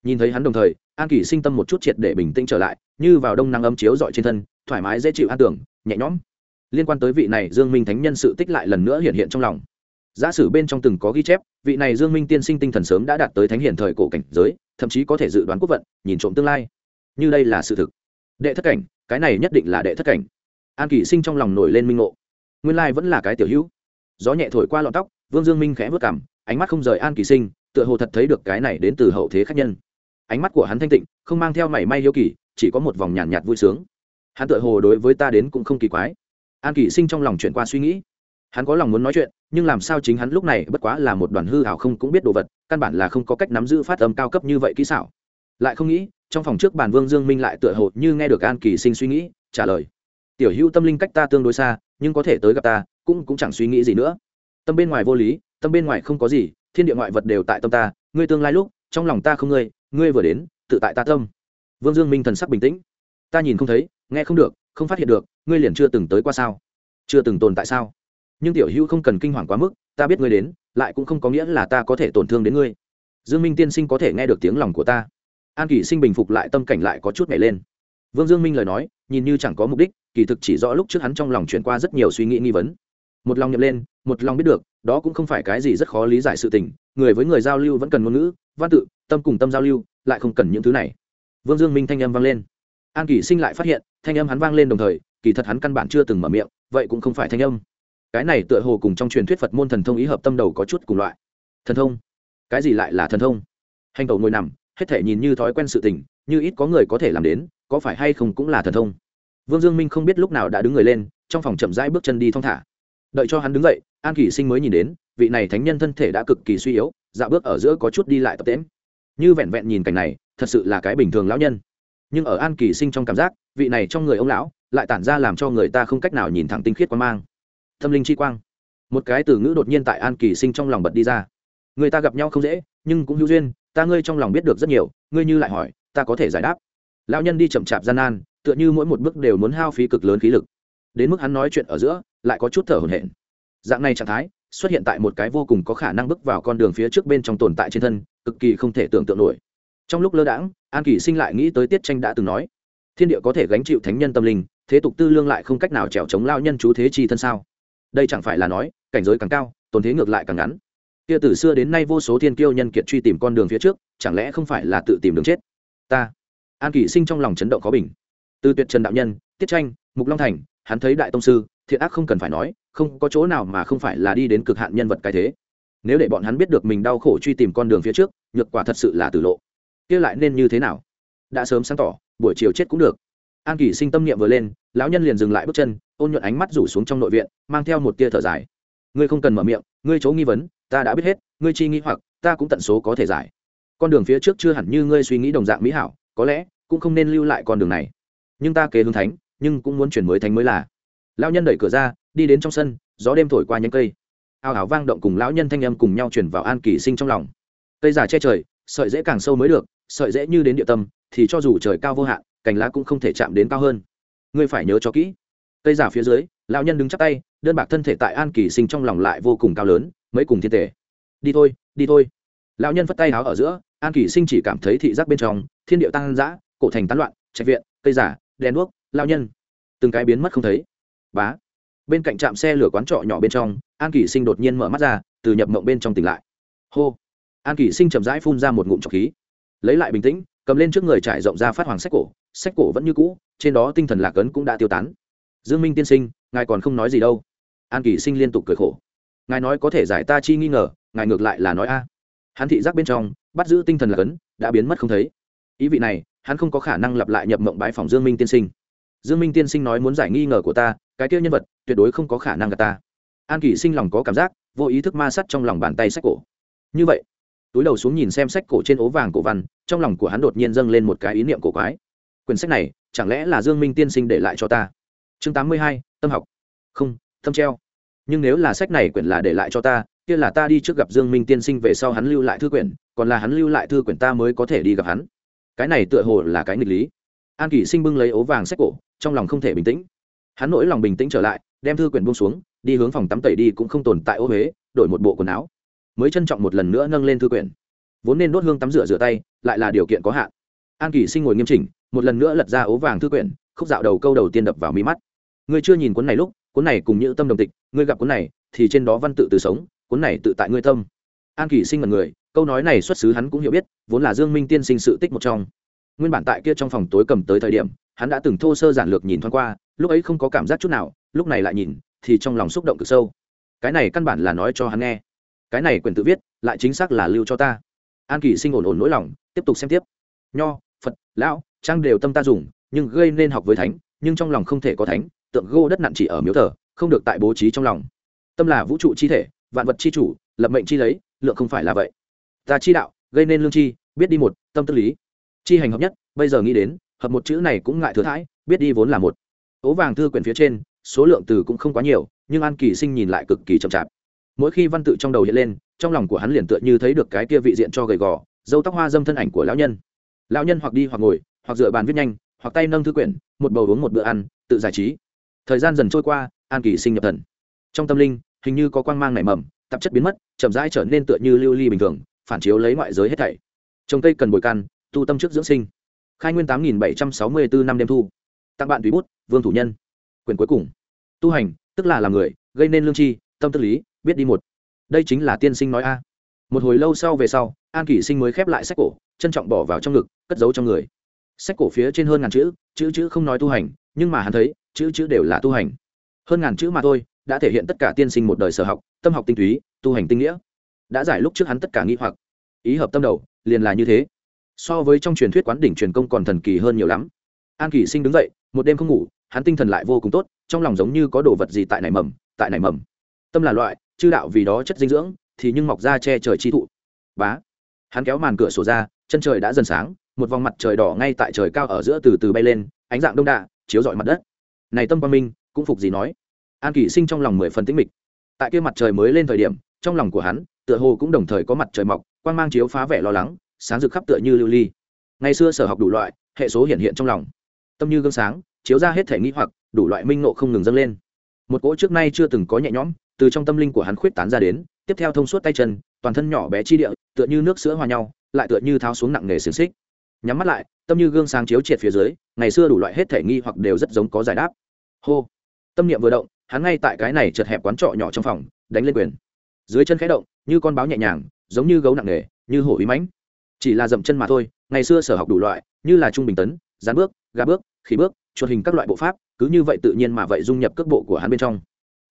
Nhìn thấy hắn đồng thời, an kỳ sinh tâm một chút triệt để bình tĩnh trở lại, như vào đông nắng ấm chiếu dọi trên thân, thoải mái dễ chịu an tưởng, nhẹ nhõm. Liên quan tới vị này dương minh thánh nhân sự tích lại lần nữa hiện hiện trong lòng. Giả sử bên trong từng có ghi chép, vị này dương minh tiên sinh tinh thần sớm đã đạt tới thánh hiển thời cổ cảnh giới, thậm chí có thể dự đoán quốc vận, nhìn trộm tương lai. Như đây là sự thực. Đệ thất cảnh, cái này nhất định là đệ thất cảnh. An kỳ sinh trong lòng nổi lên minh ngộ. Nguyên lai vẫn là cái tiểu hữu gió nhẹ thổi qua lọn tóc vương dương minh khẽ vớt cảm ánh mắt không rời an kỳ sinh tựa hồ thật thấy được cái này đến từ hậu thế khách nhân. Ánh mắt của hắn thanh tịnh không mang theo mảy may hiếu kỳ chỉ có một vòng nhàn nhạt, nhạt vui sướng. Hắn tựa hồ đối với ta đến cũng không kỳ quái. An kỷ sinh trong lòng chuyển qua suy nghĩ. Hắn có lòng muốn nói chuyện nhưng làm sao chính hắn lúc này bất quá là một đoàn hư hảo không cũng biết đồ vật căn bản là không có cách nắm giữ phát âm cao cấp như vậy kỹ xảo. Lại không nghĩ trong phòng trước bàn vương dương minh lại tựa hồ như nghe được an kỳ sinh suy nghĩ trả lời. Tiểu hữu tâm linh cách ta tương đối xa nhưng có thể tới gặp ta cũng cũng chẳng suy nghĩ gì nữa. Tâm bên ngoài vô lý, tâm bên ngoài không có gì, thiên địa ngoại vật đều tại tâm ta, ngươi tương lai lúc, trong lòng ta không ngươi ngươi vừa đến, tự tại ta tâm. Vương dương minh thần sắc bình tĩnh. Ta nhìn không thấy, nghe không được, không phát hiện được, ngươi liền chưa từng tới qua sao? Chưa từng tồn tại sao? Nhưng tiểu hữu không cần kinh hoàng quá mức, ta biết ngươi đến, lại cũng không có nghĩa là ta có thể tổn thương đến ngươi. Dương minh tiên sinh có thể nghe được tiếng lòng của ta. An kỷ sinh bình phục lại tâm cảnh lại có chút nhảy lên. Vương dương minh lời nói, nhìn như chẳng có mục đích, kỳ thực chỉ rõ lúc trước hắn trong lòng chuyển qua rất nhiều suy nghĩ nghi vấn một lòng nhập lên, một lòng biết được, đó cũng không phải cái gì rất khó lý giải sự tình, người với người giao lưu vẫn cần ngôn ngữ, văn tự, tâm cùng tâm giao lưu, lại không cần những thứ này. Vương dương minh thanh âm vang lên. An kỷ sinh lại phát hiện, thanh âm hắn vang lên đồng thời, kỳ thật hắn căn bản chưa từng mở miệng, vậy cũng không phải thanh âm. Cái này tựa hồ cùng trong truyền thuyết phật môn thần thông ý hợp tâm đầu có chút cùng loại. Thần thông? Cái gì lại là thần thông? Hành tẩu ngồi nằm, hết thể nhìn như thói quen sự tình, như ít có người có thể làm đến, có phải hay không cũng là thần thông. Vương dương minh không biết lúc nào đã đứng người lên, trong phòng chậm rãi bước chân đi thong thả đợi cho hắn đứng dậy, an kỷ sinh mới nhìn đến, vị này thánh nhân thân thể đã cực kỳ suy yếu dạo bước ở giữa có chút đi lại tập tễm như vẹn vẹn nhìn cảnh này, thật sự là cái bình thường lão nhân. Nhưng ở an kỳ sinh trong cảm giác, vị này trong người ông lão lại tản ra làm cho người ta không cách nào nhìn thẳng tinh khiết quan mang. Tâm linh chi quang. Một cái từ ngữ đột nhiên tại an kỳ sinh trong lòng bật đi ra. Người ta gặp nhau không dễ, nhưng cũng hữu duyên, ta ngươi trong lòng biết được rất nhiều, ngươi như lại hỏi, ta có thể giải đáp. Lão nhân đi chậm chạp gian nan, tựa như mỗi một bước đều muốn hao phí cực lớn khí lực đến mức hắn nói chuyện ở giữa, lại có chút thở hổn hển. Dạng này trạng thái, xuất hiện tại một cái vô cùng có khả năng bước vào con đường phía trước bên trong tồn tại trên thân, cực kỳ không thể tưởng tượng nổi. Trong lúc lơ đãng, an kỳ sinh lại nghĩ tới tiết tranh đã từng nói, thiên địa có thể gánh chịu thánh nhân tâm linh, thế tục tư lương lại không cách nào trèo chống lao nhân chú thế chi thân sao? Đây chẳng phải là nói, cảnh giới càng cao, tồn thế ngược lại càng ngắn. Kia từ xưa đến nay vô số thiên kiêu nhân kiệt truy tìm con đường phía trước, chẳng lẽ không phải là tự tìm đường chết? Ta. An kỳ sinh trong lòng chấn động có bình. Từ tuyệt trần đạo nhân, tiết tranh, mục long thành hắn thấy đại tông sư, thiện ác không cần phải nói, không có chỗ nào mà không phải là đi đến cực hạn nhân vật cái thế. Nếu để bọn hắn biết được mình đau khổ truy tìm con đường phía trước, nhược quả thật sự là tử lộ. Kia lại nên như thế nào? Đã sớm sáng tỏ, buổi chiều chết cũng được. An kỳ sinh tâm niệm vừa lên, lão nhân liền dừng lại bước chân, ôn nhuận ánh mắt rủ xuống trong nội viện, mang theo một tia thở dài. Ngươi không cần mở miệng, ngươi chỗ nghi vấn, ta đã biết hết, ngươi chi nghi hoặc, ta cũng tận số có thể giải. Con đường phía trước chưa hẳn như ngươi suy nghĩ đồng dạng mỹ hảo, có lẽ cũng không nên lưu lại con đường này. Nhưng ta kế hướng thánh nhưng cũng muốn chuyển mới thành mới là. Lão nhân đẩy cửa ra, đi đến trong sân, gió đêm thổi qua nhánh cây. Ao ảo vang động cùng lão nhân thanh âm cùng nhau chuyển vào an kỳ sinh trong lòng. Cây già che trời, sợi dễ càng sâu mới được, sợi dễ như đến địa tâm, thì cho dù trời cao vô hạn, cành lá cũng không thể chạm đến cao hơn. Ngươi phải nhớ cho kỹ. Cây giả phía dưới, lão nhân đứng chắp tay, đơn bạc thân thể tại an kỳ sinh trong lòng lại vô cùng cao lớn, mấy cùng thiên thể đi thôi đi thôi. Lão nhân vất tay áo ở giữa, an kỳ sinh chỉ cảm thấy thị giác bên trong, thiên điệu tăng dã, cổ thành tán loạn, trạch viện, cây giả đèn đuốc lão nhân. Từng cái biến mất không thấy. Bá. Bên cạnh trạm xe lửa quán trọ nhỏ bên trong, an kỳ sinh đột nhiên mở mắt ra, từ nhập mộng bên trong tỉnh lại. Hô. An kỳ sinh chậm rãi phun ra một ngụm trọc khí. Lấy lại bình tĩnh, cầm lên trước người trải rộng ra phát hoàng sách cổ. Sách cổ vẫn như cũ, trên đó tinh thần lạc ấn cũng đã tiêu tán. Dương minh tiên sinh, ngài còn không nói gì đâu. An kỳ sinh liên tục cười khổ. Ngài nói có thể giải ta chi nghi ngờ, ngài ngược lại là nói a. Hắn thị giác bên trong, bắt giữ tinh thần lạc ấn, đã biến mất không thấy. Ý vị này, hắn không có khả năng lặp lại nhập mộng bãi phòng dương minh tiên sinh dương minh tiên sinh nói muốn giải nghi ngờ của ta, cái kia nhân vật, tuyệt đối không có khả năng gặp ta. An kỳ sinh lòng có cảm giác, vô ý thức ma sắt trong lòng bàn tay sách cổ. Như vậy, túi đầu xuống nhìn xem sách cổ trên ố vàng cổ văn, trong lòng của hắn đột nhiên dâng lên một cái ý niệm cổ quái. Quyển sách này, chẳng lẽ là dương minh tiên sinh để lại cho ta? Chương tám mươi hai, tâm học. Không, tâm treo. Nhưng nếu là sách này quyển là để lại cho ta, kia là ta đi trước gặp dương minh tiên sinh về sau hắn lưu lại thư quyển, còn là hắn lưu lại thư quyển ta mới có thể đi gặp hắn. Cái này tựa hồ là cái nghịch lý. An kỷ sinh bưng lấy ố vàng sách cổ trong lòng không thể bình tĩnh. Hắn nỗi lòng bình tĩnh trở lại, đem thư quyển buông xuống, đi hướng phòng tắm tẩy đi cũng không tồn tại ô huế, đổi một bộ quần áo. Mới trân trọng một lần nữa nâng lên thư quyển. Vốn nên đốt hương tắm rửa rửa tay, lại là điều kiện có hạn. An kỳ sinh ngồi nghiêm chỉnh, một lần nữa lật ra ố vàng thư quyển, khúc dạo đầu câu đầu tiên đập vào mí mắt. Ngươi chưa nhìn cuốn này lúc, cuốn này cùng như tâm đồng tịch, ngươi gặp cuốn này, thì trên đó văn tự từ sống, cuốn này tự tại ngươi tâm. An kỳ sinh mật người, câu nói này xuất xứ hắn cũng hiểu biết, vốn là dương minh tiên sinh sự tích một trong. Nguyên bản tại kia trong phòng tối cầm tới thời điểm hắn đã từng thô sơ giản lược nhìn thoáng qua, lúc ấy không có cảm giác chút nào, lúc này lại nhìn, thì trong lòng xúc động cực sâu. Cái này căn bản là nói cho hắn nghe. Cái này quyền tự viết, lại chính xác là lưu cho ta. An kỳ sinh ổn ổn nỗi lòng, tiếp tục xem tiếp. Nho, phật, lão, trang đều tâm ta dùng, nhưng gây nên học với thánh, nhưng trong lòng không thể có thánh, tượng gô đất nặng chỉ ở miếu thờ, không được tại bố trí trong lòng. Tâm là vũ trụ chi thể, vạn vật chi chủ, lập mệnh chi lấy, lượng không phải là vậy. Ta chi đạo, gây nên lương chi, biết đi một, tâm tức lý. Chi hành hợp nhất, bây giờ nghĩ đến hợp một chữ này cũng ngại thừa thãi, biết đi vốn là một. Ố vàng thư quyển phía trên, số lượng từ cũng không quá nhiều, nhưng an kỳ sinh nhìn lại cực kỳ chậm chạp. Mỗi khi văn tự trong đầu hiện lên, trong lòng của hắn liền tựa như thấy được cái kia vị diện cho gầy gò, dâu tóc hoa dâm thân ảnh của lão nhân. Lão nhân hoặc đi hoặc ngồi, hoặc dựa bàn viết nhanh, hoặc tay nâng thư quyển, một bầu uống một bữa ăn, tự giải trí. Thời gian dần trôi qua, an kỳ sinh nhập thần. Trong tâm linh, hình như có quang mang nảy mầm, tạp chất biến mất, chậm rãi trở nên tựa như lưu ly bình thường, phản chiếu lấy ngoại giới hết thảy. Trồng cây cần bồi căn, tu tâm trước dưỡng sinh khai nguyên tám nghìn bảy trăm sáu mươi bốn năm đêm thu. Tặng bạn tùy bút, vương thủ nhân. Quyền cuối cùng. Tu hành, tức là làm người, gây nên lương tri, tâm tức lý, biết đi một. Đây chính là tiên sinh nói a. Một hồi lâu sau về sau, an kỷ sinh mới khép lại sách cổ, trân trọng bỏ vào trong ngực, cất giấu trong người. Sách cổ phía trên hơn ngàn chữ chữ chữ không nói tu hành, nhưng mà hắn thấy, chữ chữ đều là tu hành. Hơn ngàn chữ mà thôi, đã thể hiện tất cả tiên sinh một đời sở học, tâm học tinh túy, tu hành tinh nghĩa. Đã giải lúc trước hắn tất cả nghĩ hoặc. Ý hợp tâm đầu, liền là như thế so với trong truyền thuyết quán đỉnh truyền công còn thần kỳ hơn nhiều lắm. An kỳ sinh đứng dậy, một đêm không ngủ, hắn tinh thần lại vô cùng tốt, trong lòng giống như có đồ vật gì tại nảy mầm, tại nảy mầm. Tâm là loại, chư đạo vì đó chất dinh dưỡng, thì nhưng mọc ra che trời chi thụ. Bá. Hắn kéo màn cửa sổ ra, chân trời đã dần sáng, một vòng mặt trời đỏ ngay tại trời cao ở giữa từ từ bay lên, ánh dạng đông đạ, chiếu rọi mặt đất. Này tâm quang minh, cũng phục gì nói? An kỳ sinh trong lòng mười phần tĩnh mịch. Tại kia mặt trời mới lên thời điểm, trong lòng của hắn, tựa hồ cũng đồng thời có mặt trời mọc, quang mang chiếu phá vẻ lo lắng sáng rực khắp tựa như lưu ly. Ngày xưa sở học đủ loại, hệ số hiện hiện trong lòng. Tâm như gương sáng, chiếu ra hết thể nghĩ hoặc, đủ loại minh nộ không ngừng dâng lên. Một cỗ trước nay chưa từng có nhẹ nhõm, từ trong tâm linh của hắn khuyết tán ra đến, tiếp theo thông suốt tay chân, toàn thân nhỏ bé chi địa, tựa như nước sữa hòa nhau, lại tựa như tháo xuống nặng nề xiềng xích. Nhắm mắt lại, tâm như gương sáng chiếu triệt phía dưới, ngày xưa đủ loại hết thể nghi hoặc đều rất giống có giải đáp. Hô. Tâm niệm vừa động, hắn ngay tại cái này chật hẹp quán trọ nhỏ trong phòng, đánh lên quyền. Dưới chân khẽ động, như con báo nhẹ nhàng, giống như gấu nặng nề, như hổ uy mãnh chỉ là dậm chân mà thôi, ngày xưa sở học đủ loại, như là trung bình tấn gián bước, gà bước khí bước, chuột hình các loại bộ pháp, cứ như vậy tự nhiên mà vậy dung nhập cước bộ của hắn bên trong.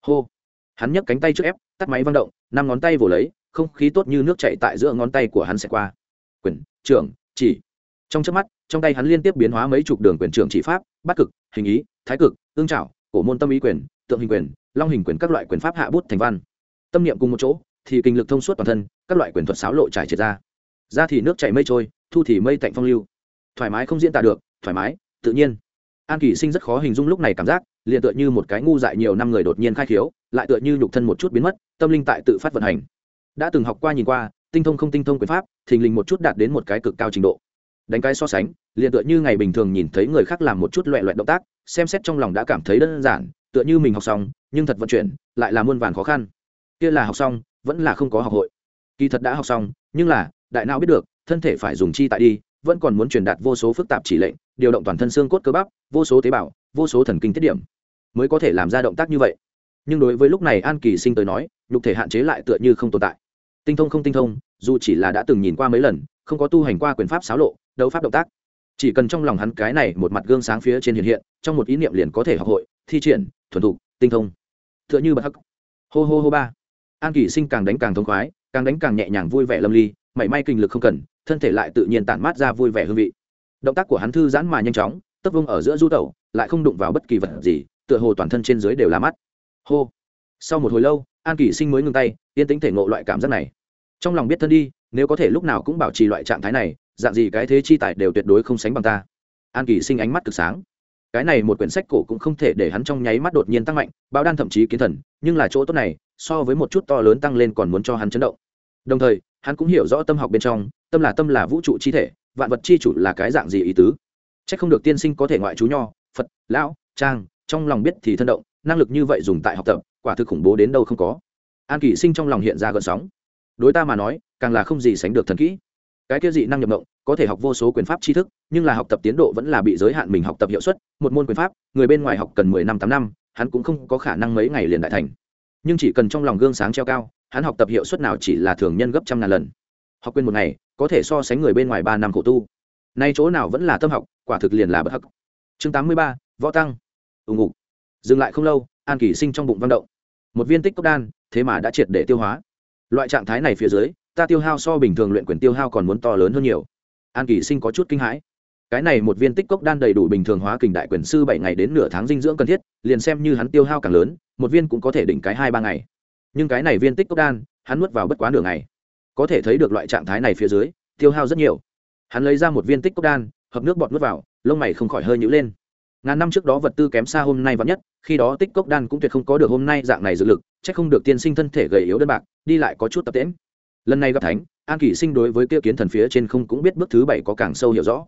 Hô! Hắn nhấc cánh tay trước ép, tắt máy văng động, năm ngón tay vồ lấy, không khí tốt như nước chạy tại giữa ngón tay của hắn sẽ qua. Quyền, trưởng, chỉ. Trong trước mắt, trong tay hắn liên tiếp biến hóa mấy chục đường quyền trưởng chỉ pháp bắt cực, hình ý, thái cực, tương trảo, cổ môn tâm ý quyền, tượng hình quyền, long hình quyền các loại quyền pháp hạ bút thành văn. Tâm niệm cùng một chỗ, thì kinh lực thông suốt toàn thân, các loại quyền thuật sáo lộ trải triệt ra ra thì nước chảy mây trôi, thu thì mây tạnh phong lưu. Thoải mái không diễn tả được, thoải mái, tự nhiên. An kỳ sinh rất khó hình dung lúc này cảm giác, liền tựa như một cái ngu dại nhiều năm người đột nhiên khai khiếu, lại tựa như nhục thân một chút biến mất, tâm linh tại tự phát vận hành. Đã từng học qua nhìn qua, tinh thông không tinh thông quyền pháp, thình lình một chút đạt đến một cái cực cao trình độ. Đánh cái so sánh, liền tựa như ngày bình thường nhìn thấy người khác làm một chút loẹ loẹt động tác, xem xét trong lòng đã cảm thấy đơn giản, tựa như mình học xong, nhưng thật vận chuyển, lại là muôn vàn khó khăn. Kia là học xong, vẫn là không có học hội. Kỳ thật đã học xong, nhưng là đại não biết được, thân thể phải dùng chi tại đi, vẫn còn muốn truyền đạt vô số phức tạp chỉ lệnh, điều động toàn thân xương cốt cơ bắp, vô số tế bào, vô số thần kinh tiết điểm, mới có thể làm ra động tác như vậy. Nhưng đối với lúc này an kỳ sinh tới nói, nhục thể hạn chế lại tựa như không tồn tại. Tinh thông không tinh thông, dù chỉ là đã từng nhìn qua mấy lần, không có tu hành qua quyền pháp xáo lộ, đấu pháp động tác. Chỉ cần trong lòng hắn cái này một mặt gương sáng phía trên hiện hiện, trong một ý niệm liền có thể học hội, thi triển, thuần thục, tinh thông. T h ư ợ n h ư bật hắc. Hô hô hô ba. An kỳ sinh càng đánh càng thông khoái, càng đánh càng nhẹ nhàng vui vẻ lâm ly mảy may kinh lực không cần, thân thể lại tự nhiên tản mát ra vui vẻ hương vị. Động tác của hắn thư giãn mà nhanh chóng, tấp vung ở giữa du tẩu, lại không đụng vào bất kỳ vật gì, tựa hồ toàn thân trên dưới đều là mắt. Hô. Sau một hồi lâu, an kỷ sinh mới ngừng tay, yên tĩnh thể ngộ loại cảm giác này. Trong lòng biết thân đi, nếu có thể lúc nào cũng bảo trì loại trạng thái này, dạng gì cái thế chi tài đều tuyệt đối không sánh bằng ta. An kỷ sinh ánh mắt cực sáng. Cái này một quyển sách cổ cũng không thể để hắn trong nháy mắt đột nhiên tăng mạnh bao đan thậm chí kiến thần, nhưng là chỗ tốt này, so với một chút to lớn tăng lên còn muốn cho hắn chấn động. Đồng thời hắn cũng hiểu rõ tâm học bên trong, tâm là tâm là vũ trụ chi thể, vạn vật chi chủ là cái dạng gì ý tứ. C h ắ c không được tiên sinh có thể ngoại chú nho, phật, lão, trang, trong lòng biết thì thân động, năng lực như vậy dùng tại học tập, quả thực khủng bố đến đâu không có. An Kỷ sinh trong lòng hiện ra gợn sóng. Đối ta mà nói, càng là không gì sánh được thần kỹ. Cái kia dị năng nhập động có thể học vô số quyền pháp tri thức, nhưng là học tập tiến độ vẫn là bị giới hạn mình học tập hiệu suất, một môn quyền pháp, người bên ngoài học cần mười năm tám năm, hắn cũng không có khả năng mấy ngày liền đại thành. Nhưng chỉ cần trong lòng gương sáng treo cao hắn học tập hiệu suất nào chỉ là thường nhân gấp trăm ngàn lần. Học quên một ngày, có thể so sánh người bên ngoài ba năm khổ tu. Nay chỗ nào vẫn là tâm học, quả thực liền là bất hắc. Chương tám mươi ba, võ tăng. Ùng ục dừng lại không lâu, an kỳ sinh trong bụng văn động. Một viên tích cốc đan, thế mà đã triệt để tiêu hóa. Loại trạng thái này phía dưới, ta tiêu hao so bình thường luyện quyền tiêu hao còn muốn to lớn hơn nhiều. An kỳ sinh có chút kinh hãi. Cái này một viên tích cốc đan đầy đủ bình thường hóa kình đại quyền sư bảy ngày đến nửa tháng dinh dưỡng cần thiết, liền xem như hắn tiêu hao càng lớn, một viên cũng có thể đỉnh cái hai ba ngày nhưng cái này viên tích cốc đan, hắn nuốt vào bất quá nửa ngày. Có thể thấy được loại trạng thái này phía dưới, tiêu hao rất nhiều. Hắn lấy ra một viên tích cốc đan, hợp nước bọt nuốt vào, lông mày không khỏi hơi nhữ lên. Ngàn năm trước đó vật tư kém xa hôm nay vắng nhất, khi đó tích cốc đan cũng tuyệt không có được hôm nay dạng này dự lực c h ắ c không được tiên sinh thân thể gầy yếu đơn bạc, đi lại có chút tập tễm lần này gặp thánh, an kỷ sinh đối với kia kiến thần phía trên không cũng biết bước thứ bảy có càng sâu hiểu rõ.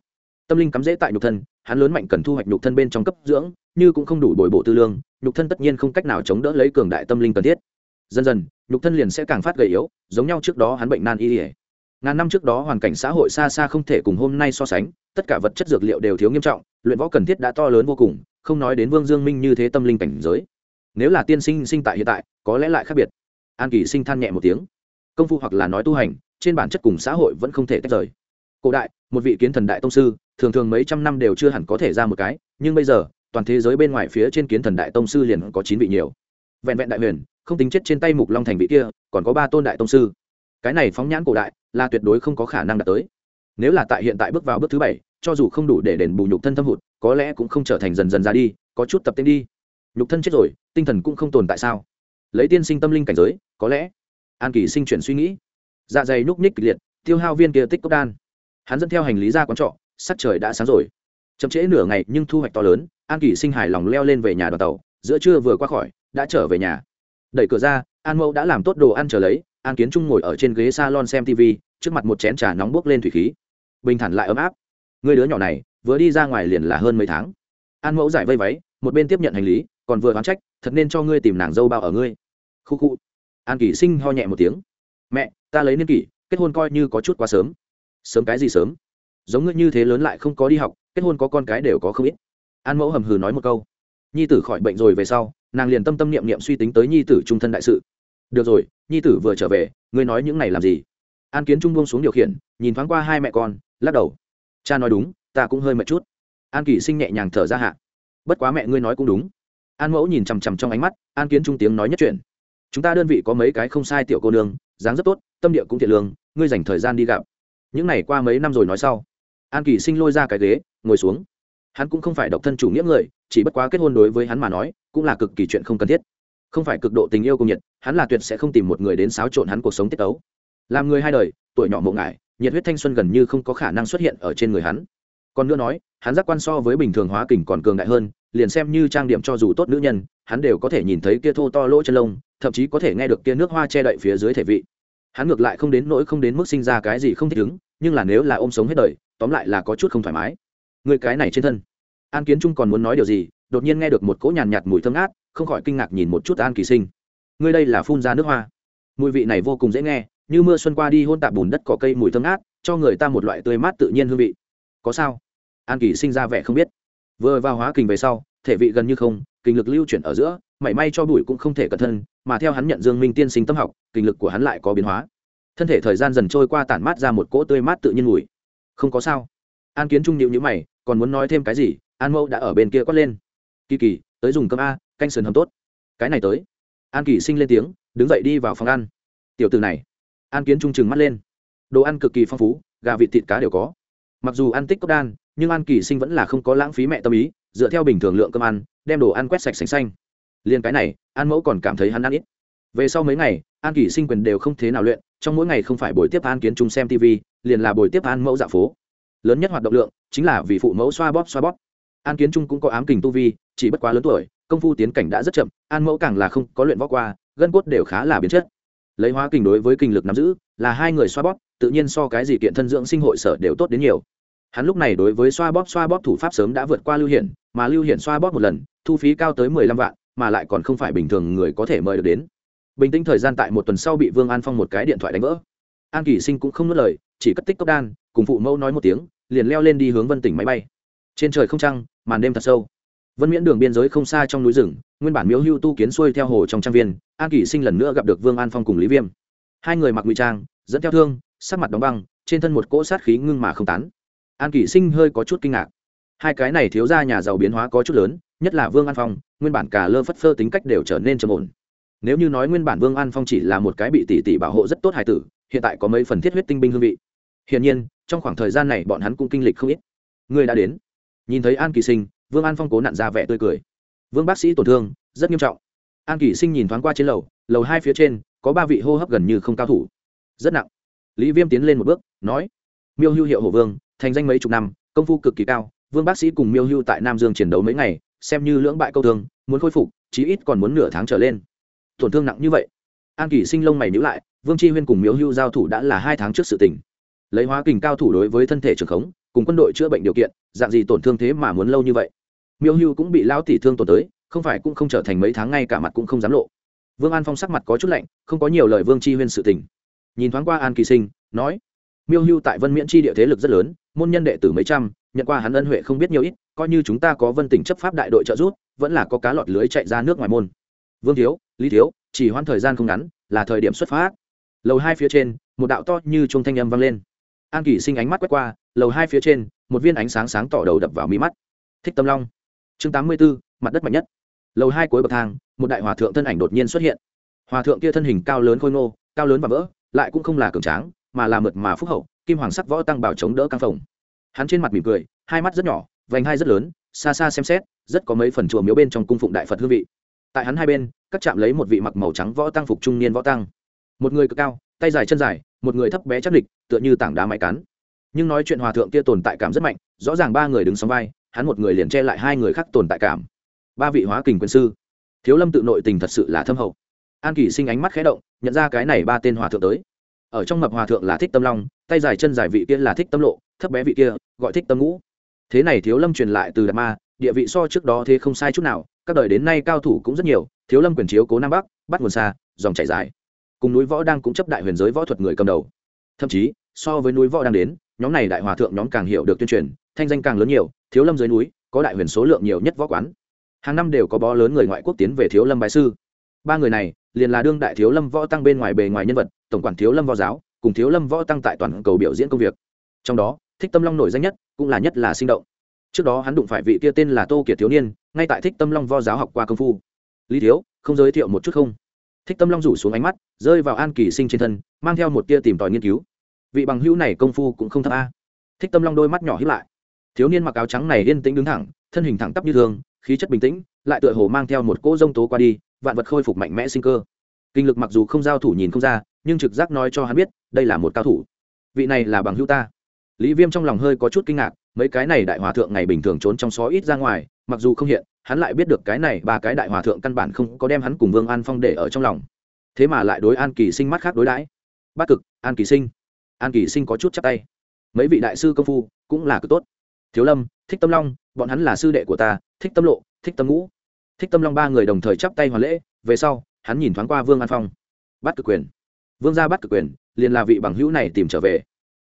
Tâm linh cắm rễ tại nhục thân, hắn lớn mạnh cần thu hoạch nhục thân bên trong cấp dưỡng, như cũng không đủ bồi bộ tư lương, nhục thân tất nhiên không cách nào chống đỡ lấy cường đại tâm linh cần thiết dần dần, nhục thân liền sẽ càng phát gầy yếu, giống nhau trước đó hắn bệnh nan y ỉa ngàn năm trước đó hoàn cảnh xã hội xa xa không thể cùng hôm nay so sánh, tất cả vật chất dược liệu đều thiếu nghiêm trọng, luyện võ cần thiết đã to lớn vô cùng, không nói đến vương dương minh như thế tâm linh cảnh giới. Nếu là tiên sinh sinh tại hiện tại, có lẽ lại khác biệt. An kỳ sinh than nhẹ một tiếng. Công phu hoặc là nói tu hành, trên bản chất cùng xã hội vẫn không thể tách rời. Cổ đại, một vị kiến thần đại tông sư, thường thường mấy trăm năm đều chưa hẳn có thể ra một cái, nhưng bây giờ, toàn thế giới bên ngoài phía trên kiến thần đại tông sư liền có chín vị nhiều. Vẹn vẹn đại huyền không tính chết trên tay mục long thành vị kia, còn có ba tôn đại tông sư. Cái này phóng nhãn cổ đại là tuyệt đối không có khả năng đạt tới. Nếu là tại hiện tại bước vào bước thứ bảy, cho dù không đủ để đền bù nhục thân thâm hụt, có lẽ cũng không trở thành dần dần ra đi, có chút tập tên đi. Nhục thân chết rồi, tinh thần cũng không tồn tại sao? Lấy tiên sinh tâm linh cảnh giới, có lẽ an kỳ sinh chuyển suy nghĩ. Dạ dày nhúc nhích kịch liệt, tiêu hao viên kia tích cốc đan. Hắn dẫn theo hành lý ra quán trọ, sắc trời đã sáng rồi. Chậm trễ nửa ngày nhưng thu hoạch to lớn, an kỳ sinh hài lòng leo lên về nhà đoàn tàu, giữa trưa vừa qua khỏi, đã trở về nhà đẩy cửa ra, an mẫu đã làm tốt đồ ăn trở lấy, an kiến trung ngồi ở trên ghế s a lon xem tv trước mặt một chén trà nóng bốc lên thủy khí. Bình thản lại ấm áp. Người đứa nhỏ này, vừa đi ra ngoài liền là hơn mấy tháng. An mẫu giải vây váy, một bên tiếp nhận hành lý, còn vừa đoán trách, thật nên cho ngươi tìm nàng dâu bao ở ngươi. Khu khu. An kỷ sinh ho nhẹ một tiếng. Mẹ, ta lấy niên kỷ, kết hôn coi như có chút quá sớm. Sớm cái gì sớm? Giống ngươi như thế lớn lại không có đi học, kết hôn có con cái đều có không ít. An mẫu hầm hừ nói một câu. Nhi tử khỏi bệnh rồi về sau nàng liền tâm tâm niệm niệm suy tính tới nhi tử trung thân đại sự. Được rồi, nhi tử vừa trở về, ngươi nói những này làm gì? An kiến trung buông xuống điều khiển, nhìn thoáng qua hai mẹ con, lắc đầu. Cha nói đúng, ta cũng hơi mệt chút. An kỳ sinh nhẹ nhàng thở ra hạ. Bất quá mẹ ngươi nói cũng đúng. An mẫu nhìn chằm chằm trong ánh mắt, an kiến trung tiếng nói nhất chuyện chúng ta đơn vị có mấy cái không sai tiểu cô nương, dáng rất tốt, tâm địa cũng thiện lương, ngươi dành thời gian đi gặp. Những này qua mấy năm rồi nói sau. An kỳ sinh lôi ra cái ghế, ngồi xuống hắn cũng không phải độc thân chủ nghĩa người chỉ bất quá kết hôn đối với hắn mà nói cũng là cực kỳ chuyện không cần thiết. Không phải cực độ tình yêu cùng nhiệt hắn là tuyệt sẽ không tìm một người đến xáo trộn hắn cuộc sống tiết tấu, làm người hai đời tuổi nhỏ mộ ngại nhiệt huyết thanh xuân gần như không có khả năng xuất hiện ở trên người hắn. Còn nữa nói hắn giác quan so với bình thường hóa kình còn cường đại hơn liền xem như trang điểm cho dù tốt nữ nhân hắn đều có thể nhìn thấy kia thô to lỗ chân lông thậm chí có thể nghe được kia nước hoa che đậy phía dưới thể vị. Hắn ngược lại không đến nỗi không đến mức sinh ra cái gì không thích ứng nhưng là nếu là ôm sống hết đời tóm lại là có chút không thoải mái người cái này trên thân. An kiến trung còn muốn nói điều gì đột nhiên nghe được một cỗ nhàn nhạt, mùi thơm át không khỏi kinh ngạc nhìn một chút an kỳ sinh. Ngươi đây là phun ra nước hoa. Mùi vị này vô cùng dễ nghe như mưa xuân qua đi hôn tạp bùn đất cỏ cây mùi thơm át cho người ta một loại tươi mát tự nhiên hương vị. Có sao? An kỳ sinh ra vẻ không biết. Vừa vào hóa kình về sau thể vị gần như không kinh lực lưu chuyển ở giữa mảy may cho bụi cũng không thể cẩn thân mà theo hắn nhận dương minh tiên sinh tâm học kinh lực của hắn lại có biến hóa. Thân thể thời gian dần trôi qua tản mát ra một cỗ tươi mát tự nhiên mùi. Không có sao an kiến trung nhịu nhữ mày, còn muốn nói thêm cái gì, an mẫu đã ở bên kia quát lên. Kỳ kỳ, tới dùng cơm a, canh sườn hầm tốt. Cái này tới. An kỳ sinh lên tiếng, đứng dậy đi vào phòng ăn. Tiểu từ này. An kiến trung trừng mắt lên. Đồ ăn cực kỳ phong phú, gà vịt thịt cá đều có. Mặc dù ăn tích cốc đan, nhưng an kỳ sinh vẫn là không có lãng phí mẹ tâm ý, dựa theo bình thường lượng cơm ăn, đem đồ ăn quét sạch sành xanh. Liền cái này, an mẫu còn cảm thấy hắn ăn ít. Về sau mấy ngày, an kỳ sinh quyền đều không thế nào luyện, trong mỗi ngày không phải buổi tiếp an kiến trung xem tv liền là buổi tiếp an mẫu dạ phố lớn nhất hoạt động lượng chính là vì phụ mẫu xoa bóp xoa bóp. An kiến trung cũng có ám kình tu vi, chỉ bất quá lớn tuổi, công phu tiến cảnh đã rất chậm, an mẫu càng là không có luyện võ qua, gân cốt đều khá là biến chất. Lấy hóa kình đối với kinh lực nắm giữ, là hai người xoa bóp, tự nhiên so cái gì kiện thân dưỡng sinh hội sở đều tốt đến nhiều. Hắn lúc này đối với xoa bóp xoa bóp thủ pháp sớm đã vượt qua lưu hiển, mà lưu hiển xoa bóp một lần, thu phí cao tới mười lăm vạn, mà lại còn không phải bình thường người có thể mời được đến. Bình tĩnh thời gian tại một tuần sau bị vương an phong một cái điện thoại đánh vỡ. An kỳ sinh cũng không ngớt lời, chỉ cất tích cốc đan, cùng phụ mẫu nói một tiếng liền leo lên đi hướng vân tỉnh máy bay. Trên trời không trăng, màn đêm thật sâu. Vân miễn đường biên giới không xa trong núi rừng, nguyên bản miếu hưu tu kiến xuôi theo hồ trong trang viên, an kỷ sinh lần nữa gặp được vương an phong cùng lý viêm. Hai người mặc ngụy trang, dẫn theo thương, sắc mặt đóng băng, trên thân một cỗ sát khí ngưng mà không tán. An kỷ sinh hơi có chút kinh ngạc. Hai cái này thiếu ra nhà giàu biến hóa có chút lớn, nhất là vương an phong, nguyên bản cả lơ phất phơ tính cách đều trở nên trầm ổn. Nếu như nói nguyên bản vương an phong chỉ là một cái bị tỷ tỷ bảo hộ rất tốt hài tử, hiện tại có mấy phần thiết huyết tinh binh hương vị. Hiển nhiên trong khoảng thời gian này bọn hắn cũng kinh lịch không ít. Ngươi đã đến. Nhìn thấy an kỳ sinh, vương an phong cố nặn ra vẻ tươi cười. Vương bác sĩ tổn thương, rất nghiêm trọng. An kỳ sinh nhìn thoáng qua trên lầu lầu hai phía trên, có ba vị hô hấp gần như không cao thủ. Rất nặng. Lý viêm tiến lên một bước, nói, miêu hưu hiệu hồ vương, thành danh mấy chục năm, công phu cực kỳ cao, vương bác sĩ cùng miêu hưu tại nam dương chiến đấu mấy ngày, xem như lưỡng bại câu thương, muốn khôi phục, chí ít còn muốn nửa tháng trở lên. Tổn thương nặng như vậy? An kỳ sinh lông mày nhữ lại, vương chi huyên cùng miêu hưu giao thủ đã là hai tháng trước sự tình lấy hóa kình cao thủ đối với thân thể trường khống, cùng quân đội chữa bệnh điều kiện, dạng gì tổn thương thế mà muốn lâu như vậy. Miêu hưu cũng bị lao tỷ thương tổn tới, không phải cũng không trở thành mấy tháng ngay cả mặt cũng không dám lộ. Vương an phong sắc mặt có chút lạnh, không có nhiều lời vương chi huyên sự tình. Nhìn thoáng qua an kỳ sinh, nói, miêu hưu tại vân miễn chi địa thế lực rất lớn, môn nhân đệ tử mấy trăm, nhận qua hắn ân huệ không biết nhiều ít, coi như chúng ta có vân tỉnh chấp pháp đại đội trợ giúp, vẫn là có cá lọt lưới chạy ra nước ngoài môn. Vương thiếu, lý thiếu, chỉ hoãn thời gian không ngắn, là thời điểm xuất phát. Lầu hai phía trên, một đạo to như chuông thanh âm vang lên an kỳ sinh ánh mắt quét qua, lầu hai phía trên, một viên ánh sáng sáng tỏ đầu đập vào mí mắt. Thích tâm long. Chương tám mươi b ố mặt đất mạnh nhất. Lầu hai cuối bậc thang, một đại hòa thượng thân ảnh đột nhiên xuất hiện. Hòa thượng kia thân hình cao lớn khôi ngô, cao lớn và vỡ, lại cũng không là cường tráng, mà là mượt mà phúc hậu, kim hoàng sắc võ tăng bảo chống đỡ căng phòng hắn trên mặt mỉm cười, hai mắt rất nhỏ, vành hai rất lớn, xa xa xem xét, rất có mấy phần chùa miếu bên trong cung phụng đại phật hương vị. Tại hắn hai bên, các chạm lấy một vị mặc màu trắng võ tăng phục trung niên võ tăng. Một người cực cao tay dài chân dài, một người thấp bé chắc địch, tựa như tảng đá máy cắn nhưng nói chuyện hòa thượng kia tồn tại cảm rất mạnh, rõ ràng ba người đứng sóng vai, hắn một người liền che lại hai người khác tồn tại cảm. Ba vị hóa kình quân sư. Thiếu lâm tự nội tình thật sự là thâm hậu. An kỳ sinh ánh mắt khé động, nhận ra cái này ba tên hòa thượng tới. Ở trong mập hòa thượng là thích tâm long, tay dài chân dài vị kia là thích tâm lộ, thấp bé vị kia, gọi thích tâm ngũ. Thế này thiếu lâm truyền lại từ đạt ma, địa vị so trước đó thế không sai chút nào, các đời đến nay cao thủ cũng rất nhiều, thiếu lâm quyền chiếu cố nam bắc, bắt nguồn xa, dòng chảy dài cùng núi võ đang cũng chấp đại huyền giới võ thuật người cầm đầu. Thậm chí, so với núi võ đang đến, nhóm này đại hòa thượng nhóm càng hiểu được tuyên truyền, thanh danh càng lớn nhiều, thiếu lâm dưới núi, có đại huyền số lượng nhiều nhất võ quán. Hàng năm đều có bó lớn người ngoại quốc tiến về thiếu lâm bái sư. Ba người này, liền là đương đại thiếu lâm võ tăng bên ngoài bề ngoài nhân vật, tổng quản thiếu lâm võ giáo, cùng thiếu lâm võ tăng tại toàn cầu biểu diễn công việc. Trong đó, thích tâm long nổi danh nhất, cũng là nhất là sinh động. Trước đó hắn đụng phải vị kia tên là tô kiệt thiếu niên, ngay tại thích tâm long võ giáo học qua công phu. Lý thiếu, không giới thiệu một chút không? Thích tâm long rủ xuống ánh mắt, rơi vào an kỳ sinh trên thân, mang theo một tia tìm tòi nghiên cứu. Vị bằng hữu này công phu cũng không thấp a. Thích tâm long đôi mắt nhỏ hiếp lại. Thiếu niên mặc áo trắng này yên tĩnh đứng thẳng, thân hình thẳng tắp như thường, khí chất bình tĩnh, lại tựa hồ mang theo một cỗ rông tố qua đi, vạn vật khôi phục mạnh mẽ sinh cơ. Kinh lực mặc dù không giao thủ nhìn không ra, nhưng trực giác nói cho hắn biết, đây là một cao thủ. Vị này là bằng hữu ta. Lý viêm trong lòng hơi có chút kinh ngạc, mấy cái này đại hòa thượng ngày bình thường trốn trong xó ít ra ngoài, mặc dù không hiện hắn lại biết được cái này ba cái đại hòa thượng căn bản không có đem hắn cùng vương an phong để ở trong lòng. Thế mà lại đối an kỳ sinh mắt khác đối đãi. Bát cực, an kỳ sinh. An kỳ sinh có chút chắc tay. Mấy vị đại sư công phu cũng là cực tốt. Thiếu lâm, thích tâm long, bọn hắn là sư đệ của ta, thích tâm lộ, thích tâm ngũ. Thích tâm long ba người đồng thời chắp tay hoàn lễ, về sau, hắn nhìn thoáng qua vương an phong. Bắt cực quyền. Vương gia bắt cực quyền, liền là vị bằng hữu này tìm trở về.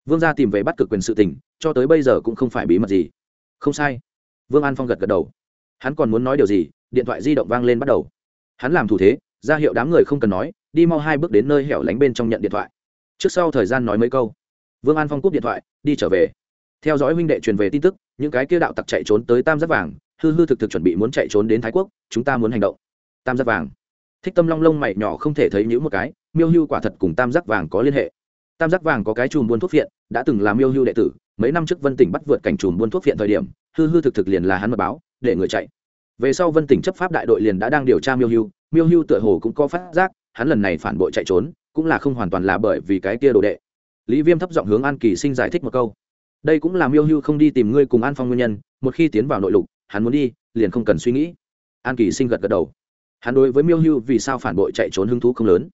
Vương gia tìm về bắt cực quyền sự tình, cho tới bây giờ cũng không phải bí mật gì. Không sai. Vương an phong gật gật đầu hắn còn muốn nói điều gì, điện thoại di động vang lên bắt đầu. Hắn làm thủ thế, ra hiệu đám người không cần nói, đi mau hai bước đến nơi hẻo lánh bên trong nhận điện thoại. Trước sau thời gian nói mấy câu. Vương an phong cúp điện thoại, đi trở về. Theo dõi huynh đệ truyền về tin tức, những cái kia đạo tặc chạy trốn tới tam giác vàng, hư hư thực thực chuẩn bị muốn chạy trốn đến thái quốc, chúng ta muốn hành động. Tam giác vàng. Thích tâm long lông mày nhỏ không thể thấy những một cái, miêu hưu quả thật cùng tam giác vàng có liên hệ. Tam giác vàng có cái chùm buôn thuốc phiện, đã từng làm miêu hưu đệ tử, mấy năm trước vân tỉnh bắt vượt cảnh chùm buôn thuốc phiện thời điểm, hư hư thực thực liền là hắn mật báo để người chạy. Về sau vân tỉnh chấp pháp đại đội liền đã đang điều tra miêu hưu. Miêu hưu tựa hồ cũng có phát giác, hắn lần này phản bội chạy trốn, cũng là không hoàn toàn là bởi vì cái kia đồ đệ. Lý viêm thấp giọng hướng an kỳ sinh giải thích một câu. Đây cũng là miêu hưu không đi tìm ngươi cùng an phong nguyên nhân, một khi tiến vào nội lục, hắn muốn đi, liền không cần suy nghĩ. An kỳ sinh gật gật đầu. Hắn đối với miêu hưu vì sao phản bội chạy trốn hứng thú không lớn.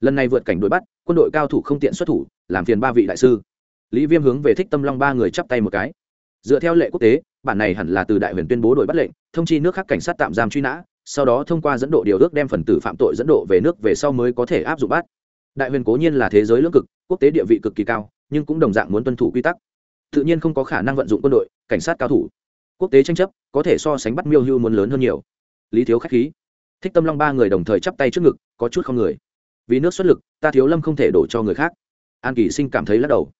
Lần này vượt cảnh đuổi bắt, quân đội cao thủ không tiện xuất thủ, làm phiền ba vị đại sư. Lý viêm hướng về thích tâm long ba người chắp tay một cái dựa theo lệ quốc tế, bản này hẳn là từ đại huyền tuyên bố đội bắt lệnh, thông chi nước khác cảnh sát tạm giam truy nã, sau đó thông qua dẫn độ điều ước đem phần tử phạm tội dẫn độ về nước về sau mới có thể áp dụng bắt. Đại huyền cố nhiên là thế giới lưỡng cực, quốc tế địa vị cực kỳ cao, nhưng cũng đồng dạng muốn tuân thủ quy tắc. Tự nhiên không có khả năng vận dụng quân đội, cảnh sát cao thủ. Quốc tế tranh chấp, có thể so sánh bắt miêu hưu muốn lớn hơn nhiều. Lý thiếu khách khí. Thích tâm long ba người đồng thời chắp tay trước ngực, có chút không người. Vì nước xuất lực, ta thiếu lâm không thể đổ cho người khác. An kỳ sinh cảm thấy lắc đầu.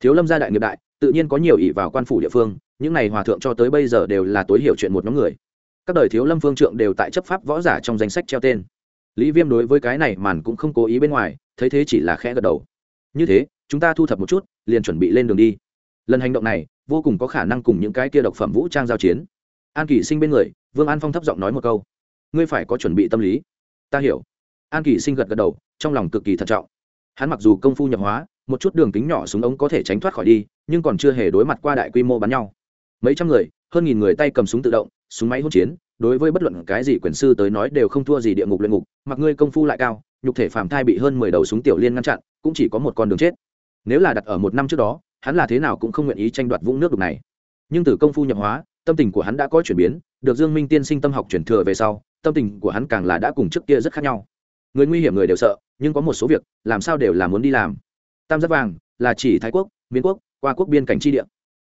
Thiếu lâm gia đại nghiệp đại tự nhiên có nhiều ỷ vào quan phủ địa phương, những này hòa thượng cho tới bây giờ đều là tối hiểu chuyện một nhóm người. Các đời thiếu lâm phương trượng đều tại chấp pháp võ giả trong danh sách treo tên. Lý viêm đối với cái này màn cũng không cố ý bên ngoài, thấy thế chỉ là khẽ gật đầu. Như thế, chúng ta thu thập một chút, liền chuẩn bị lên đường đi. Lần hành động này, vô cùng có khả năng cùng những cái kia độc phẩm vũ trang giao chiến. An kỷ sinh bên người, vương an phong thấp giọng nói một câu. Ngươi phải có chuẩn bị tâm lý. Ta hiểu. An kỷ sinh gật gật đầu, trong lòng cực kỳ thận trọng. Hắn mặc dù công phu nhập hóa, một chút đường kính nhỏ súng ống có thể tránh thoát khỏi đi nhưng còn chưa hề đối mặt qua đại quy mô bắn nhau. Mấy trăm người, hơn nghìn người tay cầm súng tự động, súng máy hỗn chiến, đối với bất luận cái gì quyền sư tới nói đều không thua gì địa ngục luyện ngục, mặc ngươi công phu lại cao, nhục thể phàm thai bị hơn mười đầu súng tiểu liên ngăn chặn, cũng chỉ có một con đường chết. Nếu là đặt ở một năm trước đó, hắn là thế nào cũng không nguyện ý tranh đoạt vũng nước đục này. Nhưng từ công phu nhập hóa, tâm tình của hắn đã có chuyển biến, được dương minh tiên sinh tâm học chuyển thừa về sau, tâm tình của hắn càng là đã cùng trước kia rất khác nhau. Người nguy hiểm người đều sợ, nhưng có một số việc, làm sao đều là muốn đi làm. Tam giác vàng là chỉ thái quốc miến quốc, qua quốc biên cảnh tri địa.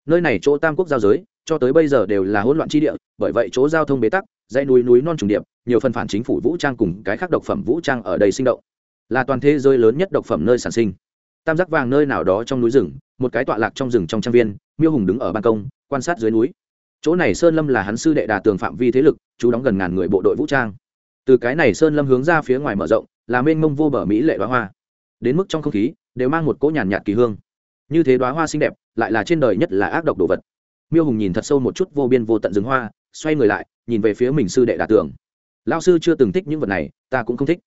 Nơi này chỗ tam quốc giao giới, cho tới bây giờ đều là hỗn loạn tri địa, bởi vậy chỗ giao thông bế tắc, dãy núi núi non trùng điệp, nhiều phần phản chính phủ vũ trang cùng cái khác độc phẩm vũ trang ở đây sinh động. Là toàn thế giới lớn nhất độc phẩm nơi sản sinh. Tam giác vàng nơi nào đó trong núi rừng, một cái tọa lạc trong rừng trong trang viên, miêu hùng đứng ở ban công, quan sát dưới núi. Chỗ này sơn lâm là hắn sư đệ đà tường phạm vi thế lực, chú đóng gần ngàn người bộ đội vũ trang. Từ cái này sơn lâm hướng ra phía ngoài mở rộng, là mênh mông vô bờ mỹ lệ đoá hoa. Đến mức trong không khí, đều mang một cỗ nhàn nhạt kỳ hương như thế đoá hoa xinh đẹp, lại là trên đời nhất là ác độc đồ vật. Miêu hùng nhìn thật sâu một chút vô biên vô tận rừng hoa, xoay người lại, nhìn về phía mình sư đệ đà tường. Lao sư chưa từng thích những vật này, ta cũng không thích.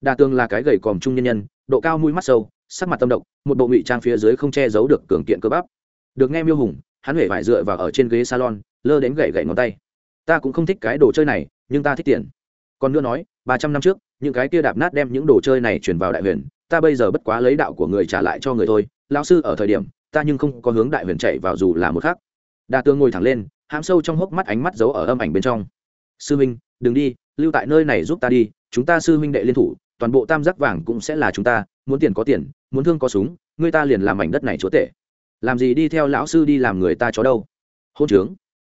Đà tường là cái gầy còm trung nhân nhân, độ cao mũi mắt sâu, sắc mặt tâm động một bộ ngụy trang phía dưới không che giấu được cường kiện cơ bắp. Được nghe miêu hùng, hắn huệ vải dựa vào ở trên ghế salon, lơ đến gậy gậy ngón tay. Ta cũng không thích cái đồ chơi này, nhưng ta thích tiền. Còn nữa nói, ba trăm năm trước, những cái kia đạp nát đem những đồ chơi này chuyển vào đại huyền, ta bây giờ bất quá lấy đạo của người trả lại cho người thôi lao sư ở thời điểm, ta nhưng không có hướng đại huyền chạy vào dù là một khắc. Đa tương ngồi thẳng lên, hãm sâu trong hốc mắt ánh mắt giấu ở âm ảnh bên trong. Sư minh đừng đi, lưu tại nơi này giúp ta đi, chúng ta sư minh đệ liên thủ, toàn bộ tam giác vàng cũng sẽ là chúng ta, muốn tiền có tiền, muốn thương có súng, người ta liền làm mảnh đất này chúa tệ làm gì đi theo lão sư đi làm người ta chó đâu? Hôn trướng.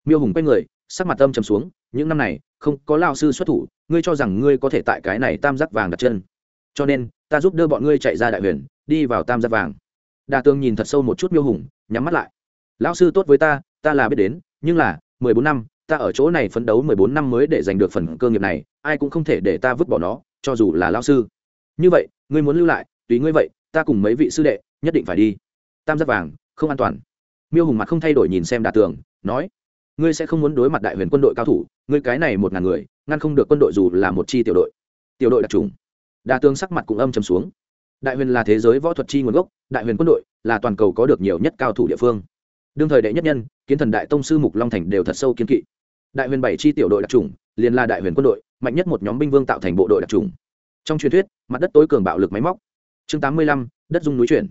Miêu hùng quay người, sắc mặt âm trầm xuống, những năm này, không có lao sư xuất thủ, ngươi cho rằng ngươi có thể tại cái này tam giác vàng đặt chân. Cho nên, ta giúp đưa bọn ngươi chạy ra đại huyền, đi vào tam giác vàng đà tương nhìn thật sâu một chút miêu hùng, nhắm mắt lại. Lão sư tốt với ta ta là biết đến, nhưng là, mười bốn năm, ta ở chỗ này phấn đấu mười bốn năm mới để giành được phần cơ nghiệp này, ai cũng không thể để ta vứt bỏ nó, cho dù là lão sư. Như vậy, ngươi muốn lưu lại, tùy ngươi vậy, ta cùng mấy vị sư đệ, nhất định phải đi. Tam giác vàng, không an toàn. Miêu hùng mặt không thay đổi nhìn xem đà tường, nói, ngươi sẽ không muốn đối mặt đại huyền quân đội cao thủ, ngươi cái này một ngàn người, ngăn không được quân đội dù là một chi tiểu đội. Tiểu đội đặc trùng. Đa tương sắc mặt cũng âm trầm xuống đại huyền là thế giới võ thuật chi nguồn gốc, đại huyền quân đội là toàn cầu có được nhiều nhất cao thủ địa phương. Đương thời đệ nhất nhân, kiến thần đại tông sư mục long thành đều thật sâu kiến kỵ. Đại huyền bảy chi tiểu đội đặc trùng liền là đại huyền quân đội, mạnh nhất một nhóm binh vương tạo thành bộ đội đặc trùng trong truyền thuyết, mặt đất tối cường bạo lực máy móc. Chương tám mươi lăm, đất dung núi chuyển.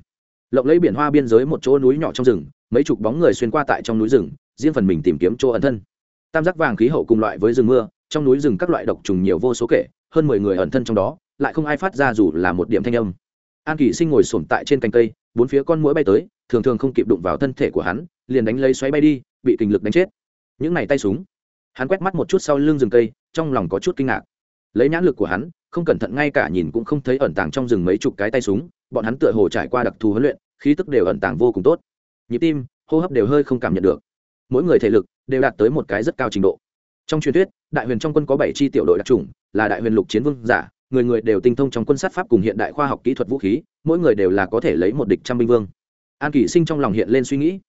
Lộng lấy biển hoa biên giới một chỗ núi nhỏ trong rừng, mấy chục bóng người xuyên qua tại trong núi rừng, riêng phần mình tìm kiếm chỗ ẩn thân. Tam giác vàng khí hậu cùng loại với rừng mưa, trong núi rừng các loại độc trùng nhiều vô số kể, hơn mười người ẩn thân trong đó, lại không ai phát ra dù là một điểm thanh âm an kỷ sinh ngồi sổm tại trên cành cây, bốn phía con mũi bay tới, thường thường không kịp đụng vào thân thể của hắn, liền đánh lấy xoáy bay đi, bị kình lực đánh chết. Những này tay súng. Hắn quét mắt một chút sau lưng rừng cây, trong lòng có chút kinh ngạc. Lấy nhãn lực của hắn, không cẩn thận ngay cả nhìn cũng không thấy ẩn tàng trong rừng mấy chục cái tay súng, bọn hắn tựa hồ trải qua đặc thù huấn luyện, khí tức đều ẩn tàng vô cùng tốt. Nhịp tim, hô hấp đều hơi không cảm nhận được. Mỗi người thể lực đều đạt tới một cái rất cao trình độ. Trong truyền thuyết, đại huyền trong quân có bảy chi tiểu đội đặc trùng là đại huyền lục chiến vương giả người người đều tinh thông trong quân sát pháp cùng hiện đại khoa học kỹ thuật vũ khí, mỗi người đều là có thể lấy một địch trăm binh vương. An kỷ sinh trong lòng hiện lên suy nghĩ.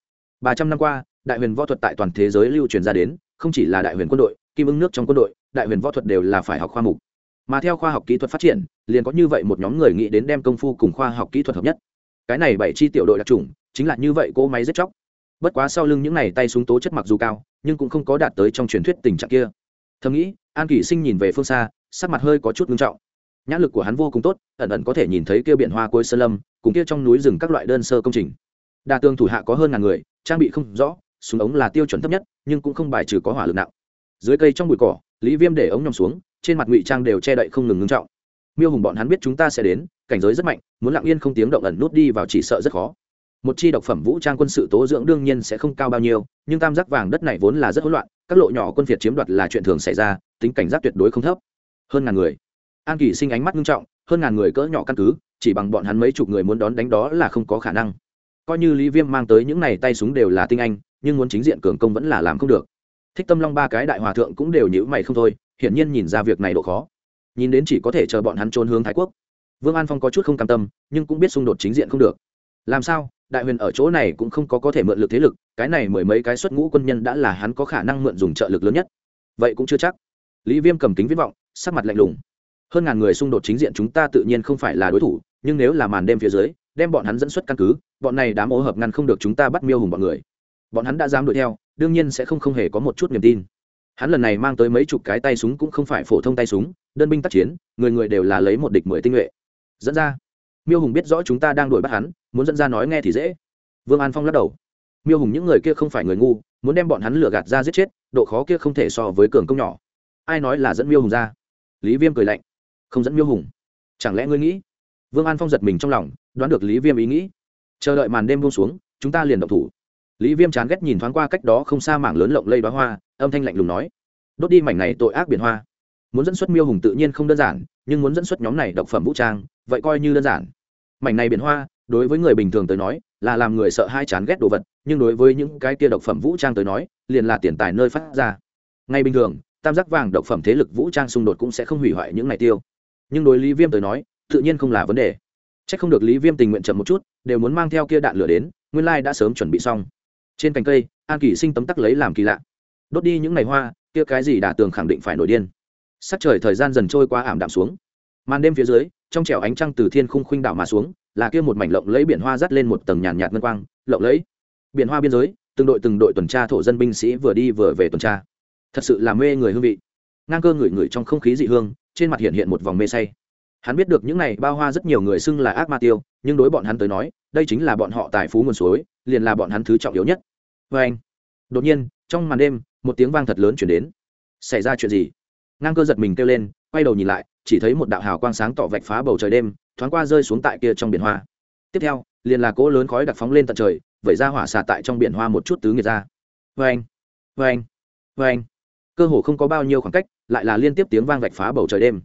Ba trăm năm qua, đại huyền võ thuật tại toàn thế giới lưu truyền ra đến, không chỉ là đại huyền quân đội, kim ứng nước trong quân đội, đại huyền võ thuật đều là phải học khoa mục. Mà theo khoa học kỹ thuật phát triển, liền có như vậy một nhóm người nghĩ đến đem công phu cùng khoa học kỹ thuật hợp nhất. Cái này bảy chi tiểu đội đặc trùng chính là như vậy cỗ máy giết chóc. Bất quá sau lưng những này tay súng tố chất mặc dù cao, nhưng cũng không có đạt tới trong truyền thuyết tình trạng kia. Thầm nghĩ, an kỷ sinh nhìn về phương xa, sắc mặt hơi có chút ngưng trọng nhã lực của hắn vô cùng tốt, ẩn ẩn có thể nhìn thấy kia biển hoa cuối sơn lâm, cùng kia trong núi rừng các loại đơn sơ công trình. Đa tương thủ hạ có hơn ngàn người, trang bị không rõ, súng ống là tiêu chuẩn thấp nhất, nhưng cũng không bài trừ có hỏa lực nặng. Dưới cây trong bụi cỏ, lý viêm để ống nhòm xuống, trên mặt ngụy trang đều che đậy không ngừng ngưng trọng. Miêu hùng bọn hắn biết chúng ta sẽ đến, cảnh giới rất mạnh, muốn lặng yên không tiếng động ẩn nút đi vào chỉ sợ rất khó. Một chi độc phẩm vũ trang quân sự tố dưỡng đương nhiên sẽ không cao bao nhiêu, nhưng tam giác vàng đất này vốn là rất hỗn loạn, các lộ nhỏ quân phiệt chiếm đoạt là chuyện thường xảy ra, tính cảnh giác tuyệt đối không thấp. Hơn ngàn người an kỳ sinh ánh mắt nghiêm trọng, hơn ngàn người cỡ nhỏ căn cứ, chỉ bằng bọn hắn mấy chục người muốn đón đánh đó là không có khả năng. Coi như lý viêm mang tới những này tay súng đều là tinh anh, nhưng muốn chính diện cường công vẫn là làm không được. Thích tâm long ba cái đại hòa thượng cũng đều nhữ mày không thôi, hiển nhiên nhìn ra việc này độ khó. Nhìn đến chỉ có thể chờ bọn hắn trốn hướng thái quốc. Vương an phong có chút không cam tâm, nhưng cũng biết xung đột chính diện không được. Làm sao? Đại huyền ở chỗ này cũng không có có thể mượn lực thế lực, cái này mười mấy cái xuất ngũ quân nhân đã là hắn có khả năng mượn dùng trợ lực lớn nhất. Vậy cũng chưa chắc. Lý viêm cầm kính viết vọng, sắc mặt lạnh lùng hơn ngàn người xung đột chính diện chúng ta tự nhiên không phải là đối thủ, nhưng nếu là màn đêm phía dưới, đem bọn hắn dẫn xuất căn cứ, bọn này đám ô hợp ngăn không được chúng ta bắt miêu hùng bọn người. Bọn hắn đã dám đuổi theo, đương nhiên sẽ không không hề có một chút niềm tin. Hắn lần này mang tới mấy chục cái tay súng cũng không phải phổ thông tay súng, đơn binh tác chiến, người người đều là lấy một địch mười tinh nhuệ. Dẫn ra. Miêu hùng biết rõ chúng ta đang đuổi bắt hắn, muốn dẫn ra nói nghe thì dễ. Vương an phong lắc đầu. Miêu hùng những người kia không phải người ngu, muốn đem bọn hắn lừa gạt ra giết chết, độ khó kia không thể so với cường công nhỏ. Ai nói là dẫn miêu hùng ra? Lý viêm cười lạnh không dẫn miêu hùng. Chẳng lẽ ngươi nghĩ? Vương an phong giật mình trong lòng, đoán được lý viêm ý nghĩ. Chờ đợi màn đêm buông xuống, chúng ta liền động thủ. Lý viêm chán ghét nhìn thoáng qua cách đó không xa mảng lớn lộng lây đoá hoa, âm thanh lạnh lùng nói, đốt đi mảnh này tội ác biển hoa. Muốn dẫn xuất miêu hùng tự nhiên không đơn giản, nhưng muốn dẫn xuất nhóm này độc phẩm vũ trang, vậy coi như đơn giản. Mảnh này biển hoa, đối với người bình thường tới nói, là làm người sợ hai chán ghét đồ vật, nhưng đối với những cái kia độc phẩm vũ trang tới nói, liền là tiền tài nơi phát ra. Ngay bình thường, tam giác vàng độc phẩm thế lực vũ trang xung đột cũng sẽ không hủy hoại những này tiêu nhưng đối lý viêm tới nói, tự nhiên không là vấn đề. C h ắ c không được lý viêm tình nguyện chậm một chút, đều muốn mang theo kia đạn lửa đến, nguyên lai đã sớm chuẩn bị xong. Trên cành cây, an kỳ sinh tấm tắc lấy làm kỳ lạ. Đốt đi những ngày hoa, kia cái gì đả tường khẳng định phải nổi điên. Sắc trời thời gian dần trôi qua ảm đạm xuống. Màn đêm phía dưới, trong trẻo ánh trăng từ thiên khung khuynh đảo mà xuống, là kia một mảnh lộng lấy biển hoa dắt lên một tầng nhàn nhạt ngân quang, lộng lấy biển hoa biên giới, từng đội từng đội tuần tra thổ dân binh sĩ vừa đi vừa về tuần tra. Thật sự là mê người hương vị. Ngang cơ ngửi ngửi trong không khí dị hương trên mặt hiện hiện một vòng mê say. Hắn biết được những này bao hoa rất nhiều người xưng là ác ma tiêu, nhưng đối bọn hắn tới nói, đây chính là bọn họ tài phú nguồn suối, liền là bọn hắn thứ trọng yếu nhất. Vê anh, đột nhiên, trong màn đêm, một tiếng vang thật lớn chuyển đến. Xảy ra chuyện gì? Ngang cơ giật mình kêu lên, quay đầu nhìn lại, chỉ thấy một đạo hào quang sáng tỏ vạch phá bầu trời đêm, thoáng qua rơi xuống tại kia trong biển hoa. Tiếp theo, liền là cỗ lớn khói đặc phóng lên tận trời, vẩy ra hỏa xà tại trong biển hoa một chút tứ nghiệt ra. Vê anh vê anh vê anh cơ hồ không có bao nhiêu khoảng cách, lại là liên tiếp tiếng vang vạch phá bầu trời đêm.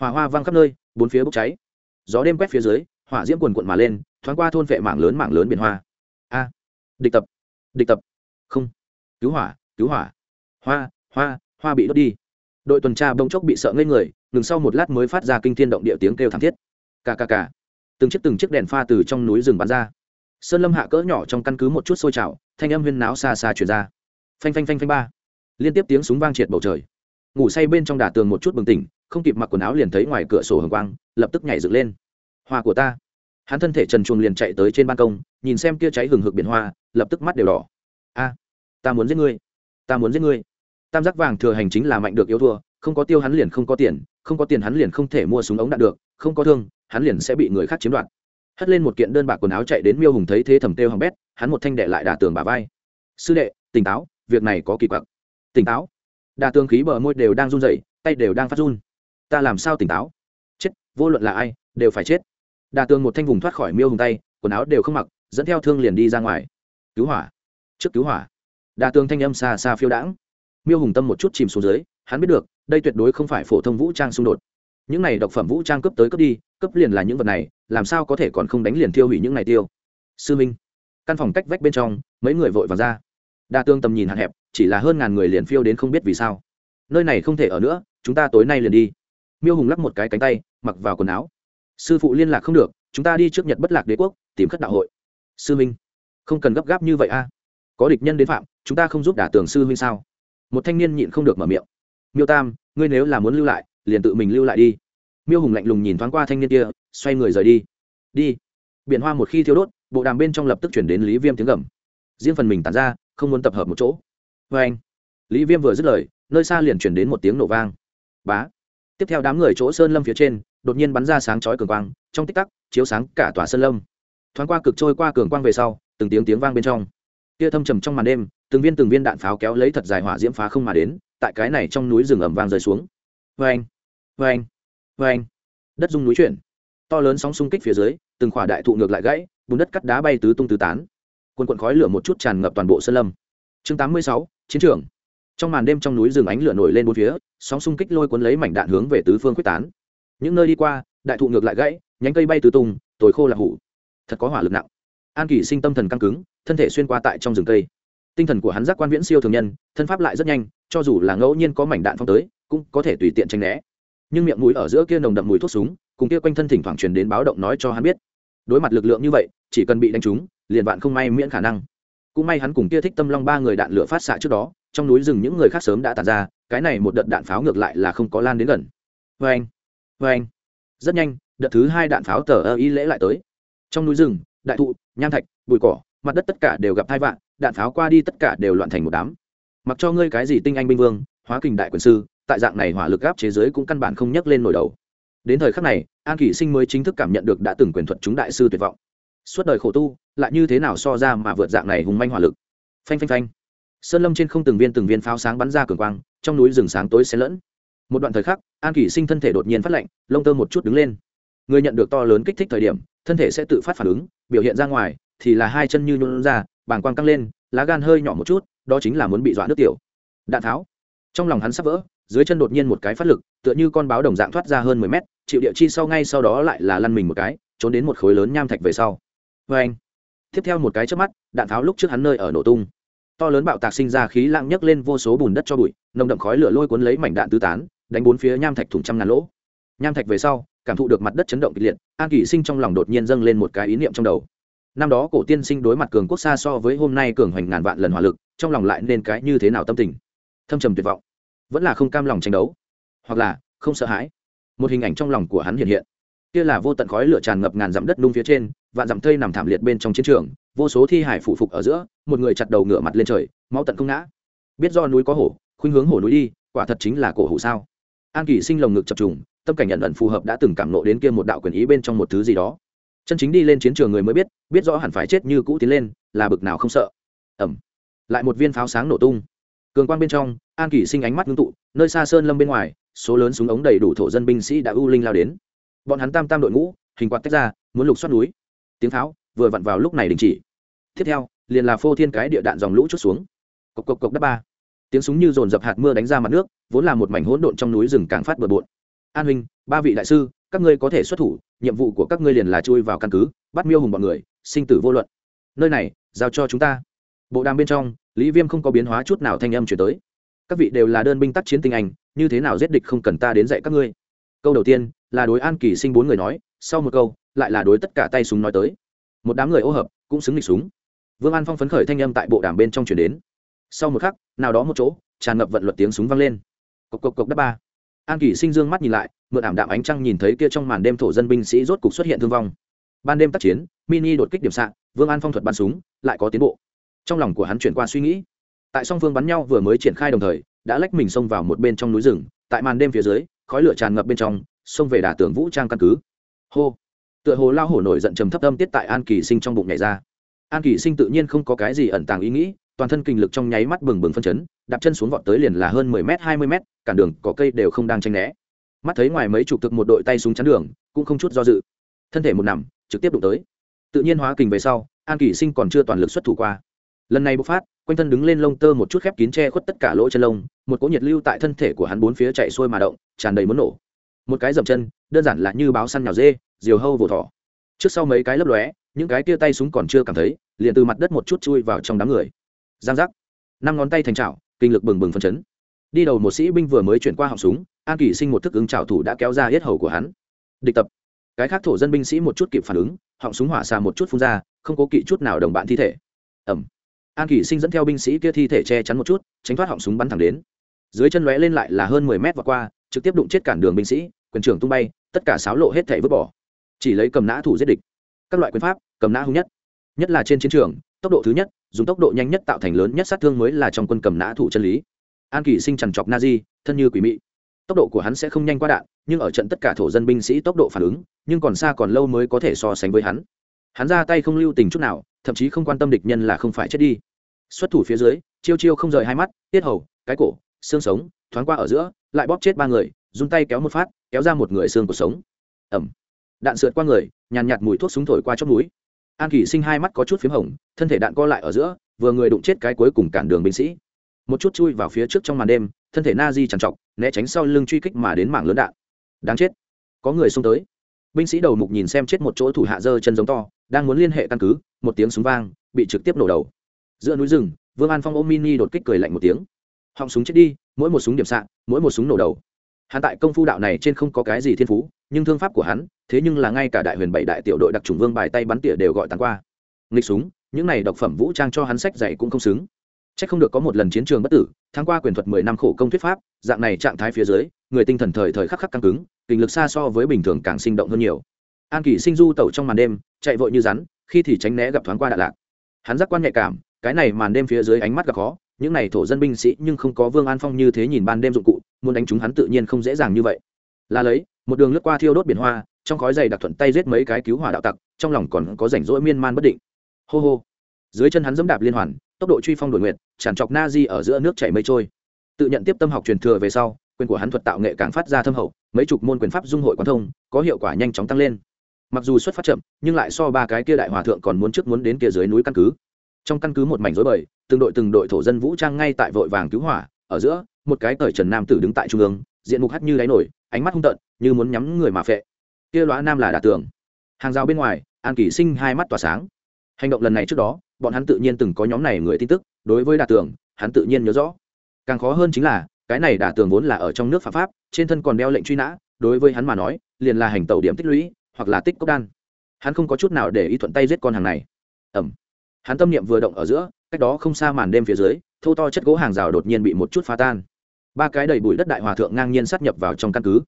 Hỏa hoa vang khắp nơi, bốn phía bốc cháy. Gió đêm quét phía dưới, hỏa diễm quần quận mà lên, thoáng qua thôn vệ mảng lớn mảng lớn biển hoa. A! Địch tập! Địch tập! Không! Cứu hỏa! Cứu hỏa! Hoa! Hoa! Hoa bị đốt đi. Đội tuần tra bông chốc bị sợ ngây người, ngừng sau một lát mới phát ra kinh thiên động địa tiếng kêu thảm thiết. Cà cà cà. Từng chiếc từng chiếc đèn pha từ trong núi rừng bắn ra. Sơn lâm hạ cỡ nhỏ trong căn cứ một chút sôi trào, thanh âm huyên náo xa xa chuyển ra. Phanh phanh phanh phanh ba liên tiếp tiếng súng vang triệt bầu trời. Ngủ say bên trong đà tường một chút bừng tỉnh, không kịp mặc quần áo liền thấy ngoài cửa sổ hồng quang, lập tức nhảy dựng lên. Hoa của ta. Hắn thân thể trần chuồng liền chạy tới trên ban công, nhìn xem kia cháy hừng hực biển hoa, lập tức mắt đều đỏ. A, ta muốn giết ngươi. Ta muốn giết ngươi. Tam giác vàng thừa hành chính là mạnh được yếu thua, không có tiêu hắn liền không có tiền, không có tiền hắn liền không thể mua súng ống đạn được, không có thương, hắn liền sẽ bị người khác chiếm đoạt. Hất lên một kiện đơn bạc quần áo chạy đến miêu hùng thấy thế thầm têu hằng bét, hắn một thanh đệ lại đà tường bà vai. Sư đệ, tỉnh táo, việc này có kỳ quặc tỉnh táo. Đa tương khí bờ môi đều đang run rẩy, tay đều đang phát run. Ta làm sao tỉnh táo? Chết, vô luận là ai, đều phải chết. Đa tương một thanh vùng thoát khỏi miêu hùng tay, quần áo đều không mặc, dẫn theo thương liền đi ra ngoài. Cứu hỏa, trước cứu hỏa. Đa tương thanh âm xa xa phiêu đãng. Miêu hùng tâm một chút chìm xuống dưới, hắn biết được, đây tuyệt đối không phải phổ thông vũ trang xung đột. Những này độc phẩm vũ trang cấp tới cấp đi cấp liền là những vật này, làm sao có thể còn không đánh liền tiêu hủy những này tiêu? Sư minh, căn phòng cách vách bên trong, mấy người vội vàng ra. Đa tương tầm nhìn hạn hẹp chỉ là hơn ngàn người liền phiêu đến không biết vì sao. Nơi này không thể ở nữa, chúng ta tối nay liền đi. Miêu hùng lắp một cái cánh tay, mặc vào quần áo. Sư phụ liên lạc không được, chúng ta đi trước nhật bất lạc đế quốc, tìm khất đạo hội. Sư minh, không cần gấp gáp như vậy a. Có địch nhân đến phạm, chúng ta không giúp đả tường sư minh sao? Một thanh niên nhịn không được mở miệng. Miêu tam, ngươi nếu là muốn lưu lại, liền tự mình lưu lại đi. Miêu hùng lạnh lùng nhìn thoáng qua thanh niên kia, xoay người rời đi. Đi. Biển hoa một khi thiêu đốt, bộ đàm bên trong lập tức chuyển đến lý viêm tiếng gầm. Riêng phần mình tàn ra, không muốn tập hợp một chỗ vê anh. Lý viêm vừa dứt lời, nơi xa liền chuyển đến một tiếng nổ vang. Bá. Tiếp theo đám người chỗ sơn lâm phía trên, đột nhiên bắn ra sáng chói cường quang, trong tích tắc, chiếu sáng cả tòa sơn lâm. Thoáng qua cực trôi qua cường quang về sau, từng tiếng tiếng vang bên trong. Kia thâm trầm trong màn đêm, từng viên từng viên đạn pháo kéo lấy thật dài hỏa diễm phá không mà đến, tại cái này trong núi rừng ẩm vang rơi xuống. Vê anh. Vê anh. Vê anh. Đất dung núi chuyển. To lớn sóng xung kích phía dưới, từng khỏa đại thụ ngược lại gãy, bùn đất cắt đá bay tứ tung tứ tán. Quần quần khói lửa một chút tràn ngập toàn bộ sơn lâm. Chương tám mươi sáu chiến trường. Trong màn đêm trong núi rừng ánh lửa nổi lên bốn phía, sóng xung kích lôi cuốn lấy mảnh đạn hướng về tứ phương quyết tán. Những nơi đi qua, đại thụ ngược lại gãy, nhánh cây bay tứ tung, tồi khô là hủ. Thật có hỏa lực nặng. An kỳ sinh tâm thần căng cứng, thân thể xuyên qua tại trong rừng cây. Tinh thần của hắn giác quan viễn siêu thường nhân, thân pháp lại rất nhanh, cho dù là ngẫu nhiên có mảnh đạn phong tới, cũng có thể tùy tiện tranh né. Nhưng miệng mũi ở giữa kia nồng đậm mùi thuốc súng, cùng kia quanh thân thỉnh thoảng truyền đến báo động nói cho hắn biết. Đối mặt lực lượng như vậy, chỉ cần bị đánh trúng, liền vạn không may miễn khả năng cũng may hắn cùng kia thích tâm long ba người đạn lửa phát xạ trước đó, trong núi rừng những người khác sớm đã tàn ra, cái này một đợt đạn pháo ngược lại là không có lan đến gần. Vê anh vê anh rất nhanh, đợt thứ hai đạn pháo tờ ơ y lễ lại tới. Trong núi rừng, đại thụ, nham thạch, bụi cỏ, mặt đất tất cả đều gặp hai vạn đạn pháo qua đi tất cả đều loạn thành một đám. Mặc cho ngươi cái gì tinh anh binh vương, hóa kình đại quyền sư, tại dạng này hỏa lực gáp chế giới cũng căn bản không nhấc lên nổi đầu. Đến thời khắc này, an kỷ sinh mới chính thức cảm nhận được đã từng quyền thuật chúng đại sư tuyệt vọng suốt đời khổ tu, lại như thế nào so ra mà vượt dạng này hùng manh hỏa lực? Phanh phanh phanh. Sơn lâm trên không từng viên từng viên pháo sáng bắn ra cường quang, trong núi rừng sáng tối xen lẫn. Một đoạn thời khắc, an kỷ sinh thân thể đột nhiên phát lạnh, lông tơ một chút đứng lên. Người nhận được to lớn kích thích thời điểm, thân thể sẽ tự phát phản ứng, biểu hiện ra ngoài thì là hai chân như nhún ra, bàng quang căng lên, lá gan hơi nhỏ một chút, đó chính là muốn bị dọa nước tiểu. Đạn tháo. Trong lòng hắn sắp vỡ, dưới chân đột nhiên một cái phát lực, tựa như con báo đồng dạng thoát ra hơn mười mét, chịu địa chi sau ngay sau đó lại là lăn mình một cái, trốn đến một khối lớn nham thạch về sau vê anh. Tiếp theo một cái trước mắt, đạn tháo lúc trước hắn nơi ở nổ tung. To lớn bạo tạc sinh ra khí lạng nhấc lên vô số bùn đất cho bụi, nồng đậm khói lửa lôi cuốn lấy mảnh đạn tứ tán, đánh bốn phía nham thạch thủng trăm ngàn lỗ. Nham thạch về sau, cảm thụ được mặt đất chấn động kịch liệt, an kỷ sinh trong lòng đột nhiên dâng lên một cái ý niệm trong đầu. Năm đó cổ tiên sinh đối mặt cường quốc xa so với hôm nay cường hoành ngàn vạn lần hỏa lực, trong lòng lại nên cái như thế nào tâm tình? Thâm trầm tuyệt vọng. Vẫn là không cam lòng tranh đấu. Hoặc là, không sợ hãi. Một hình ảnh trong lòng của hắn hiện hiện kia là vô tận khói lửa tràn ngập ngàn dặm đất nung phía trên, vạn dặm thây nằm thảm liệt bên trong chiến trường, vô số thi hải phụ phục ở giữa, một người chặt đầu ngựa mặt lên trời, máu tận không ngã. Biết do núi có hổ, khuynh hướng hổ núi đi, quả thật chính là cổ hủ sao? An kỳ sinh lồng ngực chập trùng, tâm cảnh nhận ẩn phù hợp đã từng cảm nộ đến kia một đạo quyền ý bên trong một thứ gì đó. Chân chính đi lên chiến trường người mới biết biết rõ hẳn phải chết như cũ tiến lên, là bực nào không sợ. Ẩm lại một viên pháo sáng nổ tung. Cường quang bên trong, an kỷ sinh ánh mắt ngưng tụ, nơi xa sơn lâm bên ngoài, số lớn súng ống đầy đủ thổ dân binh sĩ đã ưu linh lao đến bọn hắn tam tam đội ngũ hình quạt tách ra muốn lục xoát núi. Tiếng tháo, vừa vặn vào lúc này đình chỉ. Tiếp theo liền là phô thiên cái địa đạn dòng lũ chút xuống. Cộc cộc cộc đắp ba. Tiếng súng như dồn dập hạt mưa đánh ra mặt nước vốn là một mảnh hỗn độn trong núi rừng càng phát bừa bộn. An huynh ba vị đại sư các ngươi có thể xuất thủ nhiệm vụ của các ngươi liền là chui vào căn cứ bắt miêu hùng bọn người sinh tử vô luận. Nơi này giao cho chúng ta. Bộ đàm bên trong lý viêm không có biến hóa chút nào thanh âm chuyển tới. Các vị đều là đơn binh tác chiến tinh anh như thế nào giết địch không cần ta đến dạy các ngươi câu đầu tiên, là đối an kỳ sinh bốn người nói, sau một câu, lại là đối tất cả tay súng nói tới. Một đám người ô hợp, cũng xứng nghịch súng. Vương an phong phấn khởi thanh âm tại bộ đàm bên trong chuyển đến. Sau một khắc, nào đó một chỗ, tràn ngập vận luật tiếng súng vang lên. Cộc cộc cộc đắp ba. An kỳ sinh dương mắt nhìn lại, mượn ảm đạm ánh trăng nhìn thấy kia trong màn đêm thổ dân binh sĩ rốt cục xuất hiện thương vong. Ban đêm tác chiến, mini đột kích điểm xạ, vương an phong thuật bắn súng, lại có tiến bộ. Trong lòng của hắn chuyển qua suy nghĩ. Tại song phương bắn nhau vừa mới triển khai đồng thời, đã lách mình xông vào một bên trong núi rừng, tại màn đêm phía dưới khói lửa tràn ngập bên trong, xông về đả tưởng vũ trang căn cứ. Hô. Tựa hồ lao hổ nổi giận trầm thấp âm tiết tại an kỳ sinh trong bụng nhảy ra. An kỳ sinh tự nhiên không có cái gì ẩn tàng ý nghĩ, toàn thân kinh lực trong nháy mắt bừng bừng phân chấn, đạp chân xuống vọt tới liền là hơn mười m hai mươi m cản đường có cây đều không đang tranh né. Mắt thấy ngoài mấy chục thực một đội tay súng chắn đường, cũng không chút do dự. Thân thể một nằm, trực tiếp đụng tới. Tự nhiên hóa kình về sau, an kỳ sinh còn chưa toàn lực xuất thủ qua. Lần này bộc phát quanh thân đứng lên lông tơ một chút khép kín che khuất tất cả lỗ chân lông, một cỗ nhiệt lưu tại thân thể của hắn bốn phía chạy xuôi mà động, tràn đầy muốn nổ. Một cái dậm chân, đơn giản là như báo săn nhào dê, diều hâu vồ thỏ. Trước sau mấy cái lấp lóe, những cái tia tay súng còn chưa cảm thấy, liền từ mặt đất một chút chui vào trong đám người. Giang giác. Năm ngón tay thành trào kinh lực bừng bừng phân chấn. Đi đầu một sĩ binh vừa mới chuyển qua họng súng, an kỳ sinh một thức ứng trào thủ đã kéo ra hết hầu của hắn. Địch tập. Cái khác thổ dân binh sĩ một chút kịp phản ứng, họng súng hỏa xà một chút phun ra, không có kỵ chút nào đồng bạn thi thể. Ẩm an kỷ sinh dẫn theo binh sĩ kia thi thể che chắn một chút, tránh thoát họng súng bắn thẳng đến. Dưới chân lóe lên lại là hơn mười mét và qua, trực tiếp đụng chết cản đường binh sĩ, quyền trưởng tung bay, tất cả sáo lộ hết thể vứt bỏ. Chỉ lấy cầm nã thủ giết địch. Các loại quyền pháp, cầm nã hung nhất. Nhất là trên chiến trường, tốc độ thứ nhất, dùng tốc độ nhanh nhất tạo thành lớn nhất sát thương mới là trong quân cầm nã thủ chân lý. An kỷ sinh trằn trọc na di thân như quỷ mị. Tốc độ của hắn sẽ không nhanh qua đạn, nhưng ở trận tất cả thổ dân binh sĩ tốc độ phản ứng, nhưng còn xa còn lâu mới có thể so sánh với hắn. Hắn ra tay không lưu tình chút nào thậm chí không quan tâm địch nhân là không phải chết đi. Xuất thủ phía dưới, chiêu chiêu không rời hai mắt, tiết hầu, cái cổ, xương sống, thoáng qua ở giữa, lại bóp chết ba người, dùng tay kéo một phát, kéo ra một người xương cuộc sống. Ẩm. Đạn sượt qua người, nhàn nhạt mùi thuốc súng thổi qua chót núi an kỷ sinh hai mắt có chút p h í m hồng, thân thể đạn co lại ở giữa, vừa người đụng chết cái cuối cùng cản đường binh sĩ. Một chút chui vào phía trước trong màn đêm, thân thể na di trằn trọc, né tránh sau lưng truy kích mà đến mảng lớn đạn. Đáng chết. Có người xông tới. Binh sĩ đầu mục nhìn xem chết một chỗ thủ hạ dơ chân giống to đang muốn liên hệ căn cứ một tiếng súng vang bị trực tiếp nổ đầu. Giữa núi rừng vương an phong ôm mini đột kích cười lạnh một tiếng. Họng súng chết đi mỗi một súng điểm sạn mỗi một súng nổ đầu. Hắn tại công phu đạo này trên không có cái gì thiên phú nhưng thương pháp của hắn thế nhưng là ngay cả đại huyền bảy đại tiểu đội đặc trùng vương bài tay bắn tỉa đều gọi tàn qua. Nghịch súng những này độc phẩm vũ trang cho hắn sách dạy cũng không xứng. Chắc không được có một lần chiến trường bất tử, tháng qua quyền thuật mười năm khổ công thuyết pháp, dạng này trạng thái phía dưới, người tinh thần thời thời khắc khắc căng cứng, kinh lực xa so với bình thường càng sinh động hơn nhiều. An Kỷ Sinh du tẩu trong màn đêm, chạy vội như rắn, khi thì tránh né gặp thoáng qua đạn lạc. Hắn giác quan nhạy cảm, cái này màn đêm phía dưới ánh mắt gặp khó, những này thổ dân binh sĩ nhưng không có Vương An Phong như thế nhìn ban đêm dụng cụ, muốn đánh chúng hắn tự nhiên không dễ dàng như vậy. Là lấy, một đường lướt qua thiêu đốt biển hoa, trong khói dày đặc thuận tay giết mấy cái cứu hỏa đạo tặc, trong lòng còn có rảnh rỗi miên man bất định. Hô hô. Dưới chân hắn dẫm đạp liên hoàn, tốc độ truy phong đổi nguyệt tràn trọc na di ở giữa nước chảy mây trôi tự nhận tiếp tâm học truyền thừa về sau quyền của hắn thuật tạo nghệ càng phát ra thâm hậu mấy chục môn quyền pháp dung hội quán thông có hiệu quả nhanh chóng tăng lên mặc dù xuất phát chậm, nhưng lại so ba cái kia đại hòa thượng còn muốn trước muốn đến kia dưới núi căn cứ. Trong căn cứ một mảnh rối bời, từng đội từng đội thổ dân vũ trang ngay tại vội vàng cứu hỏa. Ở giữa, một cái cởi trần nam tử đứng tại trung ương, diện mục hắt như đáy nổi, ánh mắt hung tợn, như muốn nhắm người mà phệ. Kia lóa nam là đả tường. Hàng rào bên ngoài, an kỳ sinh hai mắt tỏa sáng. Hành động lần này trước đó, bọn hắn tự nhiên từng có nhóm này người tin tức, đối với đà tường, hắn tự nhiên nhớ rõ. Càng khó hơn chính là, cái này đà tường vốn là ở trong nước pháp pháp, trên thân còn đeo lệnh truy nã, đối với hắn mà nói, liền là hành tẩu điểm tích lũy hoặc là tích cốc đan. Hắn không có chút nào để ý thuận tay giết con hàng này. Ẩm hắn tâm niệm vừa động ở giữa, cách đó không xa màn đêm phía dưới, thô to chất gỗ hàng rào đột nhiên bị một chút phá tan. Ba cái đầy bụi đất đại hòa thượng ngang nhiên sát nhập vào trong căn cứ.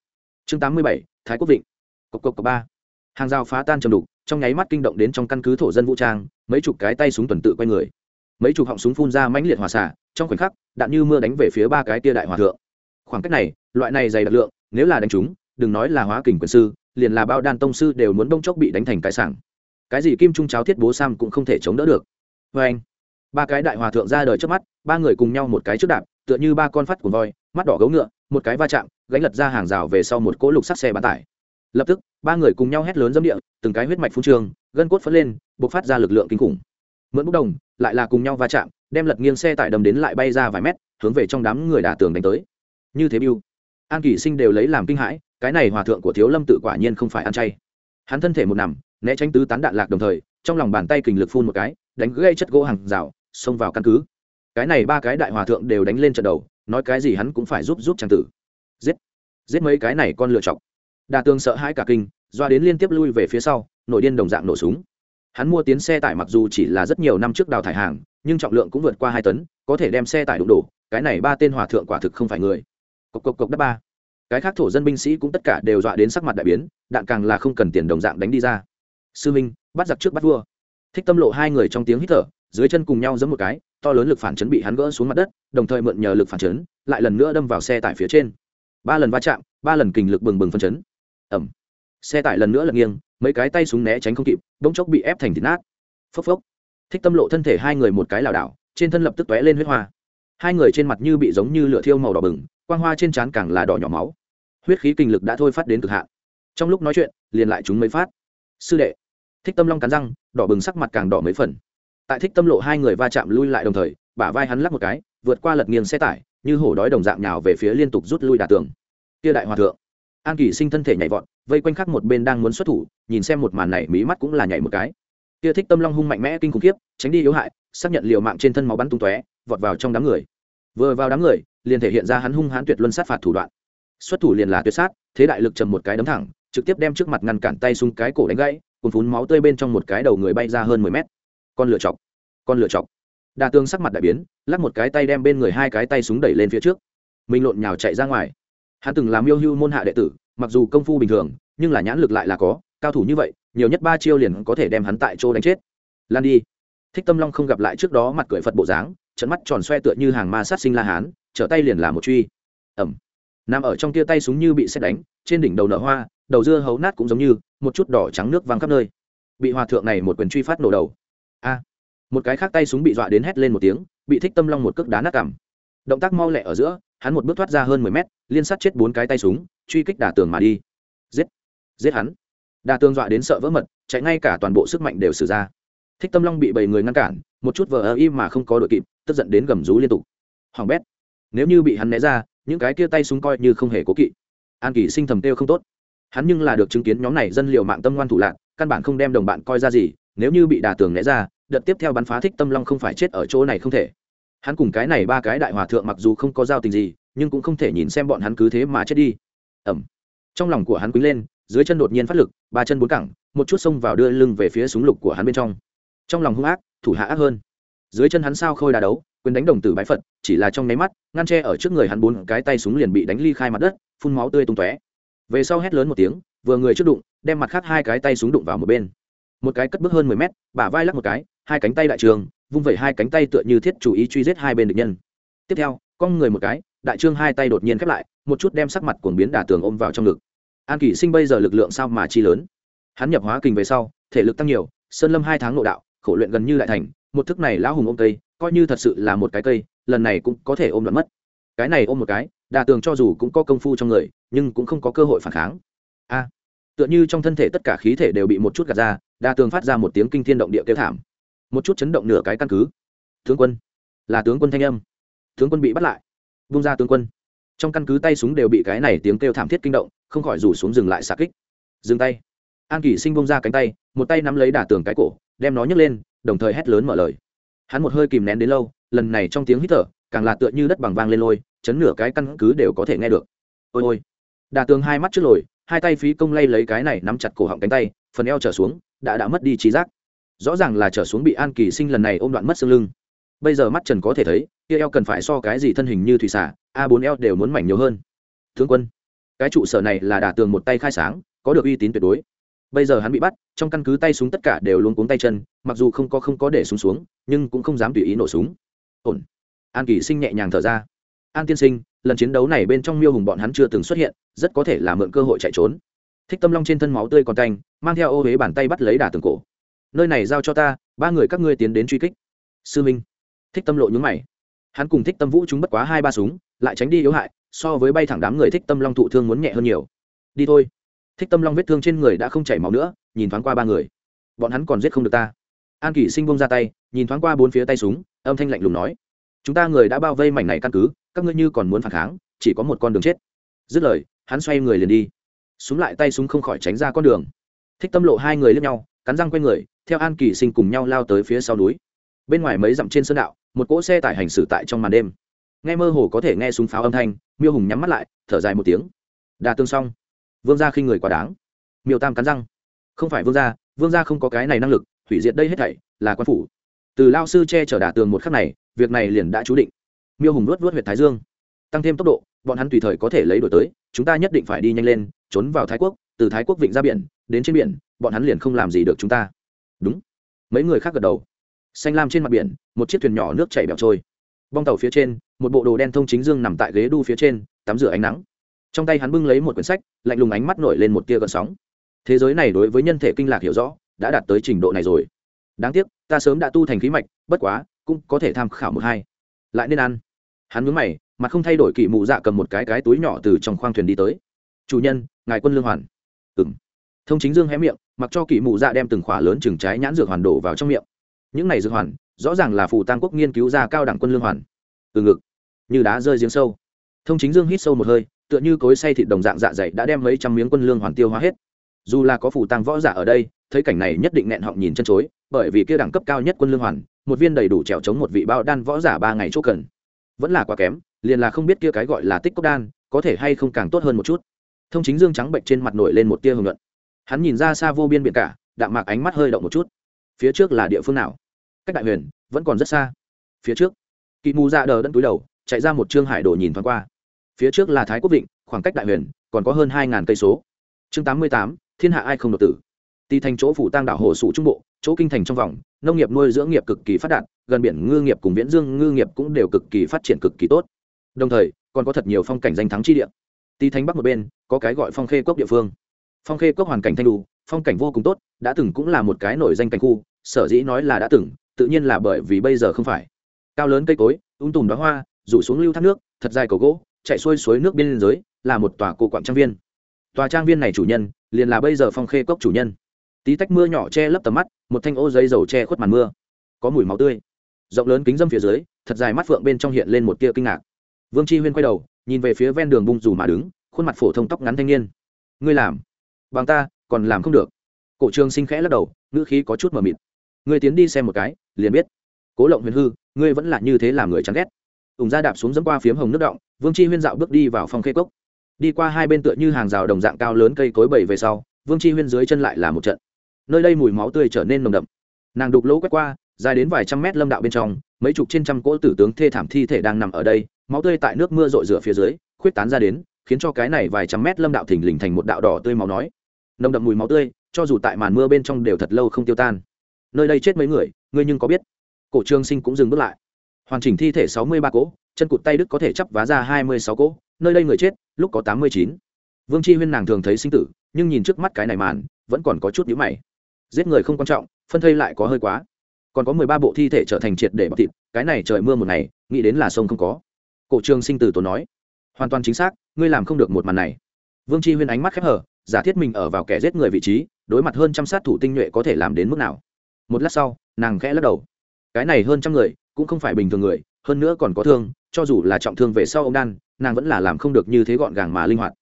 Chương tám mươi bảy, thái quốc vịnh. Cộc cộc cộc ba. Hàng rào phá tan trầm đục, trong nháy mắt kinh động đến trong căn cứ thổ dân vũ trang, mấy chục cái tay súng tuần tự quay người. Mấy chục họng súng phun ra mãnh liệt hòa xả trong khoảnh khắc, đạn như mưa đánh về phía ba cái tia đại hòa thượng. Khoảng cách này, loại này dày đặc lượng, nếu là đánh chúng, đừng nói là hóa kình quyền sư liền là bao đan tông sư đều muốn bông chốc bị đánh thành cái sảng. Cái gì kim trung cháo thiết bố sam cũng không thể chống đỡ được. Vê anh, ba cái đại hòa thượng ra đời trước mắt, ba người cùng nhau một cái trước đạp, tựa như ba con phát của voi, mắt đỏ gấu ngựa, một cái va chạm, gánh lật ra hàng rào về sau một cỗ lục sắt xe bán tải. Lập tức, ba người cùng nhau hét lớn dâm địa, từng cái huyết mạch phun trường, gân cốt phất lên b ộ c phát ra lực lượng kinh khủng. Mượn bốc đồng, lại là cùng nhau va chạm, đem lật nghiêng xe tải đầm đến lại bay ra vài mét, hướng về trong đám người đả tường đánh tới. Như thế biêu an kỷ sinh đều lấy làm kinh hãi cái này hòa thượng của thiếu lâm tự quả nhiên không phải ăn chay. Hắn thân thể một nằm, né tránh tứ tán đạn lạc đồng thời, trong lòng bàn tay kình lực phun một cái, đánh gây chất gỗ hàng rào, xông vào căn cứ. Cái này ba cái đại hòa thượng đều đánh lên trận đầu, nói cái gì hắn cũng phải giúp giúp trang tử. Giết giết mấy cái này con lựa chọc đà tường sợ hãi cả kinh, doa đến liên tiếp lui về phía sau, nội điên đồng dạng nổ súng. Hắn mua tiến xe tải mặc dù chỉ là rất nhiều năm trước đào thải hàng, nhưng trọng lượng cũng vượt qua hai tấn, có thể đem xe tải đụng đổ, cái này ba tên hòa thượng quả thực không phải người. Cộc cộc cộc đắp ba cái khác thổ dân binh sĩ cũng tất cả đều dọa đến sắc mặt đại biến, đạn càng là không cần tiền đồng dạng đánh đi ra. Sư minh, bắt giặc trước bắt vua. Thích tâm lộ hai người trong tiếng hít thở, dưới chân cùng nhau giấm một cái, to lớn lực phản chấn bị hắn gỡ xuống mặt đất, đồng thời mượn nhờ lực phản chấn, lại lần nữa đâm vào xe tải phía trên. Ba lần va chạm, ba lần kình lực bừng bừng phân chấn. Ẩm xe tải lần nữa lật nghiêng, mấy cái tay súng né tránh không kịp, bỗng chốc bị ép thành thịt nát. Phốc phốc. Thích tâm lộ thân thể hai người một cái lảo đảo, trên thân lập tức tóe lên huyết hoa. Hai người trên mặt như bị giống như lửa thiêu màu đỏ bừng quang hoa trên trán càng là đỏ nhỏ máu. Huyết khí kinh lực đã thôi phát đến cực hạn. Trong lúc nói chuyện, liền lại chúng mấy phát. Sư đệ, thích tâm long cắn răng, đỏ bừng sắc mặt càng đỏ mấy phần. Tại thích tâm lộ hai người va chạm lui lại đồng thời, bả vai hắn lắc một cái, vượt qua lật nghiêng xe tải, như hổ đói đồng dạng nhào về phía liên tục rút lui đà tường. Kia đại hòa thượng. An kỳ sinh thân thể nhảy vọt, vây quanh khắc một bên đang muốn xuất thủ, nhìn xem một màn này, mí mắt cũng là nhảy một cái. Kia thích tâm long hung mạnh mẽ kinh khủng khiếp, tránh đi yếu hại, xác nhận liều mạng trên thân máu bắn tung tóe, vọt vào trong đám người. Vừa vào đám người liền thể hiện ra hắn hung hãn tuyệt luân sát phạt thủ đoạn. Xuất thủ liền là tuyệt sát, thế đại lực trầm một cái đấm thẳng, trực tiếp đem trước mặt ngăn cản tay xung cái cổ đánh gãy cùng phún máu tươi bên trong một cái đầu người bay ra hơn mười mét. Con lửa chọc, con lửa chọc. Đa tương sắc mặt đại biến, lắc một cái tay đem bên người hai cái tay súng đẩy lên phía trước. Mình lộn nhào chạy ra ngoài. Hắn từng làm yêu hưu môn hạ đệ tử, mặc dù công phu bình thường, nhưng là nhãn lực lại là có, cao thủ như vậy, nhiều nhất ba chiêu liền có thể đem hắn tại chỗ đánh chết. Lan đi. Thích tâm long không gặp lại trước đó mặt cười phật bộ dáng trận mắt tròn xoe tựa như hàng ma sát sinh la hán trở tay liền là một truy. Ẩm nằm ở trong tia tay súng như bị xét đánh, trên đỉnh đầu nở hoa, đầu dưa hấu nát cũng giống như, một chút đỏ trắng nước văng khắp nơi. Bị hòa thượng này một quyền truy phát nổ đầu. A. Một cái khác tay súng bị dọa đến hét lên một tiếng, bị thích tâm long một cước đá nát cảm động tác mau lẹ ở giữa, hắn một bước thoát ra hơn mười mét, liên sát chết bốn cái tay súng, truy kích đà tường mà đi. Giết. Giết hắn. Đà tường dọa đến sợ vỡ mật, chạy ngay cả toàn bộ sức mạnh đều sử ra. Thích tâm long bị bảy người ngăn cản, một chút vờ ơ im mà không có đội kịp, tức giận đến gầm rú liên tục. Hoàng bét nếu như bị hắn né ra, những cái kia tay súng coi như không hề cố kỵ. An kỳ sinh thầm têu không tốt. Hắn nhưng là được chứng kiến nhóm này dân liệu mạng tâm ngoan thủ lạc căn bản không đem đồng bạn coi ra gì, nếu như bị đà tường né ra, đợt tiếp theo bắn phá thích tâm long không phải chết ở chỗ này không thể. Hắn cùng cái này ba cái đại hòa thượng mặc dù không có giao tình gì, nhưng cũng không thể nhìn xem bọn hắn cứ thế mà chết đi. Ẩm. Trong lòng của hắn quý lên, dưới chân đột nhiên phát lực, ba chân bốn cẳng, một chút xông vào đưa lưng về phía súng lục của hắn bên trong. Trong lòng hung ác, thủ hạ ác hơn dưới chân hắn sao khôi đà đấu, quyền đánh đồng tử bái phật, chỉ là trong nháy mắt, ngăn tre ở trước người hắn bốn cái tay súng liền bị đánh ly khai mặt đất, phun máu tươi tung tóe. Về sau hét lớn một tiếng, vừa người trước đụng, đem mặt khác hai cái tay súng đụng vào một bên. Một cái cất bước hơn mười mét, bả vai lắc một cái, hai cánh tay đại trường, vung vẩy hai cánh tay tựa như thiết chủ ý truy giết hai bên địch nhân. Tiếp theo con người một cái, đại trương hai tay đột nhiên khép lại, một chút đem sắc mặt cuồng biến đả tường ôm vào trong ngực. An kỷ sinh bây giờ lực lượng sao mà chi lớn? Hắn nhập hóa kình về sau, thể lực tăng nhiều, sơn lâm hai tháng nội đạo, khổ luyện gần như đại thành một thức này lão hùng ôm cây, coi như thật sự là một cái cây, lần này cũng có thể ôm đoạn mất. Cái này ôm một cái, đà tường cho dù cũng có công phu trong người, nhưng cũng không có cơ hội phản kháng. A, tựa như trong thân thể tất cả khí thể đều bị một chút gạt ra, đà tường phát ra một tiếng kinh thiên động địa kêu thảm. Một chút chấn động nửa cái căn cứ. Tướng quân, là tướng quân thanh âm. Tướng quân bị bắt lại. Vung ra tướng quân. Trong căn cứ tay súng đều bị cái này tiếng kêu thảm thiết kinh động, không khỏi rủ xuống dừng lại xạ kích. Dừng tay. An kỷ sinh bông ra cánh tay, một tay nắm lấy đà tường cái cổ, đem nó nhấc lên đồng thời hét lớn mở lời. Hắn một hơi kìm nén đến lâu, lần này trong tiếng hít thở, càng là tựa như đất bằng vang lên lôi, chấn nửa cái căn cứ đều có thể nghe được. Ôi ôi. Đà tường hai mắt trước lồi, hai tay phí công lay lấy cái này nắm chặt cổ họng cánh tay, phần eo trở xuống, đã đã mất đi trí giác. Rõ ràng là trở xuống bị an kỳ sinh lần này ôm đoạn mất xương lưng. Bây giờ mắt trần có thể thấy, kia eo cần phải so cái gì thân hình như thủy xả, a bốn eo đều muốn mảnh nhiều hơn. Thương quân, cái trụ sở này là đà tường một tay khai sáng, có được uy tín tuyệt đối bây giờ hắn bị bắt, trong căn cứ tay súng tất cả đều luôn cuống tay chân, mặc dù không có không có để súng xuống, nhưng cũng không dám tùy ý nổ súng. Ổn. An kỳ sinh nhẹ nhàng thở ra. An tiên sinh, lần chiến đấu này bên trong miêu hùng bọn hắn chưa từng xuất hiện, rất có thể là mượn cơ hội chạy trốn. Thích tâm long trên thân máu tươi còn tanh, mang theo ô huế bàn tay bắt lấy đà tường cổ. Nơi này giao cho ta, ba người các ngươi tiến đến truy kích. Sư minh. Thích tâm lộ nhúng mày. Hắn cùng thích tâm vũ chúng bất quá hai ba súng, lại tránh đi yếu hại, so với bay thẳng đám người thích tâm long thụ thương muốn nhẹ hơn nhiều. Đi thôi thích tâm long vết thương trên người đã không chảy máu nữa, nhìn thoáng qua ba người. Bọn hắn còn giết không được ta. An kỷ sinh bông ra tay, nhìn thoáng qua bốn phía tay súng, âm thanh lạnh lùng nói. Chúng ta người đã bao vây mảnh này căn cứ, các ngươi như còn muốn phản kháng, chỉ có một con đường chết. Dứt lời, hắn xoay người liền đi. Súng lại tay súng không khỏi tránh ra con đường. Thích tâm lộ hai người lướt nhau, cắn răng q u a y người, theo an kỳ sinh cùng nhau lao tới phía sau núi. Bên ngoài mấy dặm trên sơn đạo, một cỗ xe tải hành xử tại trong màn đêm. Nghe mơ hồ có thể nghe súng pháo âm thanh, miêu hùng nhắm mắt lại, thở dài một tiếng. Đà tương xong vương gia khi người quá đáng. Miêu tam cắn răng. Không phải vương gia vương gia không có cái này năng lực, hủy diệt đây hết thảy, là quan phủ. Từ lao sư che chở đả tường một khắc này, việc này liền đã chú định. Miêu hùng luốt luốt huyện thái dương. Tăng thêm tốc độ, bọn hắn tùy thời có thể lấy đổi tới, chúng ta nhất định phải đi nhanh lên, trốn vào thái quốc, từ thái quốc vịnh ra biển, đến trên biển, bọn hắn liền không làm gì được chúng ta. Đúng. Mấy người khác gật đầu. Xanh lam trên mặt biển, một chiếc thuyền nhỏ nước chảy bẹo trôi. Bong tàu phía trên, một bộ đồ đen thông chính dương nằm tại ghế đu phía trên, tắm rửa ánh nắng trong tay hắn bưng lấy một quyển sách, lạnh lùng ánh mắt nổi lên một tia gợn sóng. Thế giới này đối với nhân thể kinh lạc hiểu rõ, đã đạt tới trình độ này rồi. Đáng tiếc, ta sớm đã tu thành khí mạch, bất quá, cũng có thể tham khảo một hai. Lại nên ăn. Hắn mướn mày, mặt không thay đổi kỵ mụ dạ cầm một cái cái túi nhỏ từ trong khoang thuyền đi tới. Chủ nhân, ngài quân lương hoàn. Ừng thông chính dương hé miệng, mặc cho kỵ mụ dạ đem từng khỏa lớn chừng trái nhãn dược hoàn đổ vào trong miệng. Những này dược hoàn, rõ ràng là phù tăng quốc nghiên cứu ra cao đẳng quân lương hoàn. Từ ngực. Như đá rơi giếng sâu. Thông chính dương hít sâu một hơi tựa như cối say thịt đồng dạng dạ dày đã đem mấy trăm miếng quân lương hoàn tiêu hóa hết. Dù là có phù tăng võ giả ở đây, thấy cảnh này nhất định nghẹn họng nhìn chân chối, bởi vì kia đẳng cấp cao nhất quân lương hoàn, một viên đầy đủ trèo chống một vị bao đan võ giả ba ngày chỗ cần. Vẫn là quá kém, liền là không biết kia cái gọi là tích cốc đan, có thể hay không càng tốt hơn một chút. Thông chính dương trắng bệnh trên mặt nổi lên một tia hưởng luận. Hắn nhìn ra xa vô biên biển cả, đạm mạc ánh mắt hơi động một chút. Phía trước là địa phương nào? Cách đại huyền, vẫn còn rất xa. Phía trước. Kỵ mù ra đờ đẫn túi đầu, chạy ra một trương hải đồ nhìn thoáng qua phía trước là thái quốc vịnh, khoảng cách đại huyền, còn có hơn hai ngàn cây số. Chương tám mươi tám, thiên hạ ai không độc tử. Tì thành chỗ phủ tăng đảo hồ sủ trung bộ, chỗ kinh thành trong vòng, nông nghiệp nuôi dưỡng nghiệp cực kỳ phát đạt, gần biển ngư nghiệp cùng viễn dương ngư nghiệp cũng đều cực kỳ phát triển cực kỳ tốt. Đồng thời, còn có thật nhiều phong cảnh danh thắng chi địa. Tì thành bắc một bên, có cái gọi phong khê cốc địa phương. Phong khê cốc hoàn cảnh thanh đủ phong cảnh vô cùng tốt, đã từng cũng là một cái nổi danh cảnh khu, sở dĩ nói là đã từng, tự nhiên là bởi vì bây giờ không phải. Cao lớn cây cối, ung tùm đóa hoa, rủ xuống lưu thác nước, thật dài cầu gỗ chạy xuôi suối nước biên giới, là một tòa cổ quạng trang viên. Tòa trang viên này chủ nhân, liền là bây giờ phong khê cốc chủ nhân. Tí tách mưa nhỏ che lấp tầm mắt, một thanh ô giấy dầu che khuất màn mưa. Có mùi máu tươi. Rộng lớn kính dâm phía dưới, thật dài mắt phượng bên trong hiện lên một tia kinh ngạc. Vương chi huyên quay đầu, nhìn về phía ven đường bung dù mà đứng, khuôn mặt phổ thông tóc ngắn thanh niên. Ngươi làm? Bằng ta, còn làm không được. Cổ trường sinh khẽ lắc đầu, ngữ khí có chút mờ mịt. Ngươi tiến đi xem một cái, liền biết. Cố lộng huyền hư, ngươi vẫn là như thế làm người chán ghét ủng ra đạp xuống dẫm qua phiếm hồng nước động, vương chi huyên dạo bước đi vào phòng khê cốc. Đi qua hai bên tựa như hàng rào đồng dạng cao lớn cây cối bầy về sau, vương chi huyên dưới chân lại là một trận. Nơi đây mùi máu tươi trở nên nồng đậm. Nàng đục lỗ quét qua, dài đến vài trăm mét lâm đạo bên trong, mấy chục trên trăm cỗ tử tướng thê thảm thi thể đang nằm ở đây, máu tươi tại nước mưa rội rửa phía dưới, khuyết tán ra đến, khiến cho cái này vài trăm mét lâm đạo thình lình thành một đạo đỏ tươi máu nói. Nồng đậm mùi máu tươi, cho dù tại màn mưa bên trong đều thật lâu không tiêu tan. Nơi đây chết mấy người, ngươi nhưng có biết. Cổ trương sinh cũng dừng bước lại hoàn chỉnh thi thể sáu mươi ba cỗ, chân cụt tay đức có thể chấp vá ra hai mươi sáu cỗ, nơi đây người chết, lúc có tám mươi chín. Vương chi huyên nàng thường thấy sinh tử, nhưng nhìn trước mắt cái này màn, vẫn còn có chút nhữ mày. Giết người không quan trọng, phân thây lại có hơi quá. Còn có mười ba bộ thi thể trở thành triệt để bọc thịt, cái này trời mưa một ngày, nghĩ đến là sông không có. Cổ trường sinh tử tổ nói, hoàn toàn chính xác, ngươi làm không được một màn này. Vương chi huyên ánh mắt khép hở giả thiết mình ở vào kẻ giết người vị trí, đối mặt hơn trăm sát thủ tinh nhuệ có thể làm đến mức nào. Một lát sau, nàng khẽ lắc đầu. Cái này hơn trăm người cũng không phải bình thường người, hơn nữa còn có thương, cho dù là trọng thương về sau ông đan, nàng vẫn là làm không được như thế gọn gàng mà linh hoạt.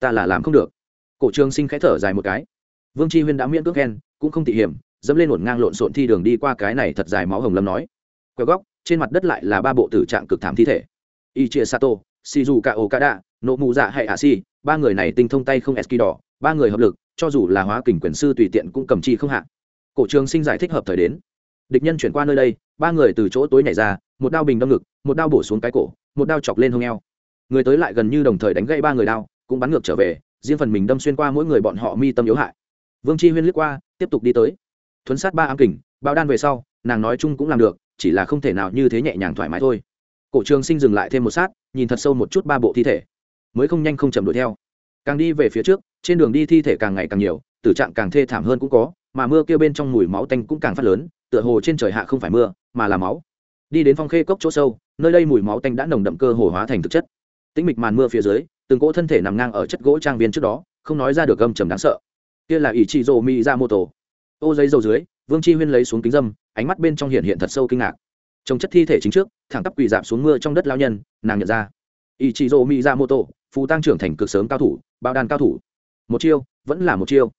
Ta là làm không được. Cổ trường sinh khẽ thở dài một cái. Vương chi huyên đã miễn cước khen, cũng không tỉ hiểm, dẫm lên ổn ngang lộn xộn thi đường đi qua cái này thật dài máu hồng lâm nói. Quẹo góc, trên mặt đất lại là ba bộ tử trạng cực thảm thi thể. Y chia sato, shizuka okada nộ mù dạ hay a si ba người này tinh thông tay không eski đỏ, ba người hợp lực, cho dù là hóa kình quyền sư tùy tiện cũng cầm chi không hạ. Cổ trường sinh giải thích hợp thời đến địch nhân chuyển qua nơi đây, ba người từ chỗ tối nhảy ra, một đao bình đâm ngực, một đao bổ xuống cái cổ, một đao chọc lên hông eo. Người tới lại gần như đồng thời đánh gãy ba người đao, cũng bắn ngược trở về, riêng phần mình đâm xuyên qua mỗi người bọn họ mi tâm yếu hại. Vương chi huyên liếc qua, tiếp tục đi tới. Thuấn sát ba ám kình, bao đan về sau, nàng nói chung cũng làm được, chỉ là không thể nào như thế nhẹ nhàng thoải mái thôi. Cổ trường sinh dừng lại thêm một sát, nhìn thật sâu một chút ba bộ thi thể. Mới không nhanh không chậm đuổi theo. Càng đi về phía trước, trên đường đi thi thể càng ngày càng nhiều, tử trạng càng thê thảm hơn cũng có, mà mưa kêu bên trong mùi máu tanh cũng càng phát lớn tựa hồ trên trời hạ không phải mưa, mà là máu. Đi đến phong khê cốc chỗ sâu, nơi đây mùi máu tanh đã nồng đậm cơ hồ hóa thành thực chất. Tĩnh mịch màn mưa phía dưới, từng cỗ thân thể nằm ngang ở chất gỗ trang viên trước đó, không nói ra được âm trầm đáng sợ. Kia là ỷ trị rộ mỹ ra mô tổ ô giấy dầu dưới, vương chi huyên lấy xuống kính dâm, ánh mắt bên trong hiện hiện thật sâu kinh ngạc. Trong chất thi thể chính trước, thẳng tắp quỳ dạp xuống mưa trong đất lao nhân, nàng nhận ra. Ỷ trị rộ mỹ ra mô tổ phù tăng trưởng thành cực sớm cao thủ, bao đàn cao thủ. Một chiêu, vẫn là một chiêu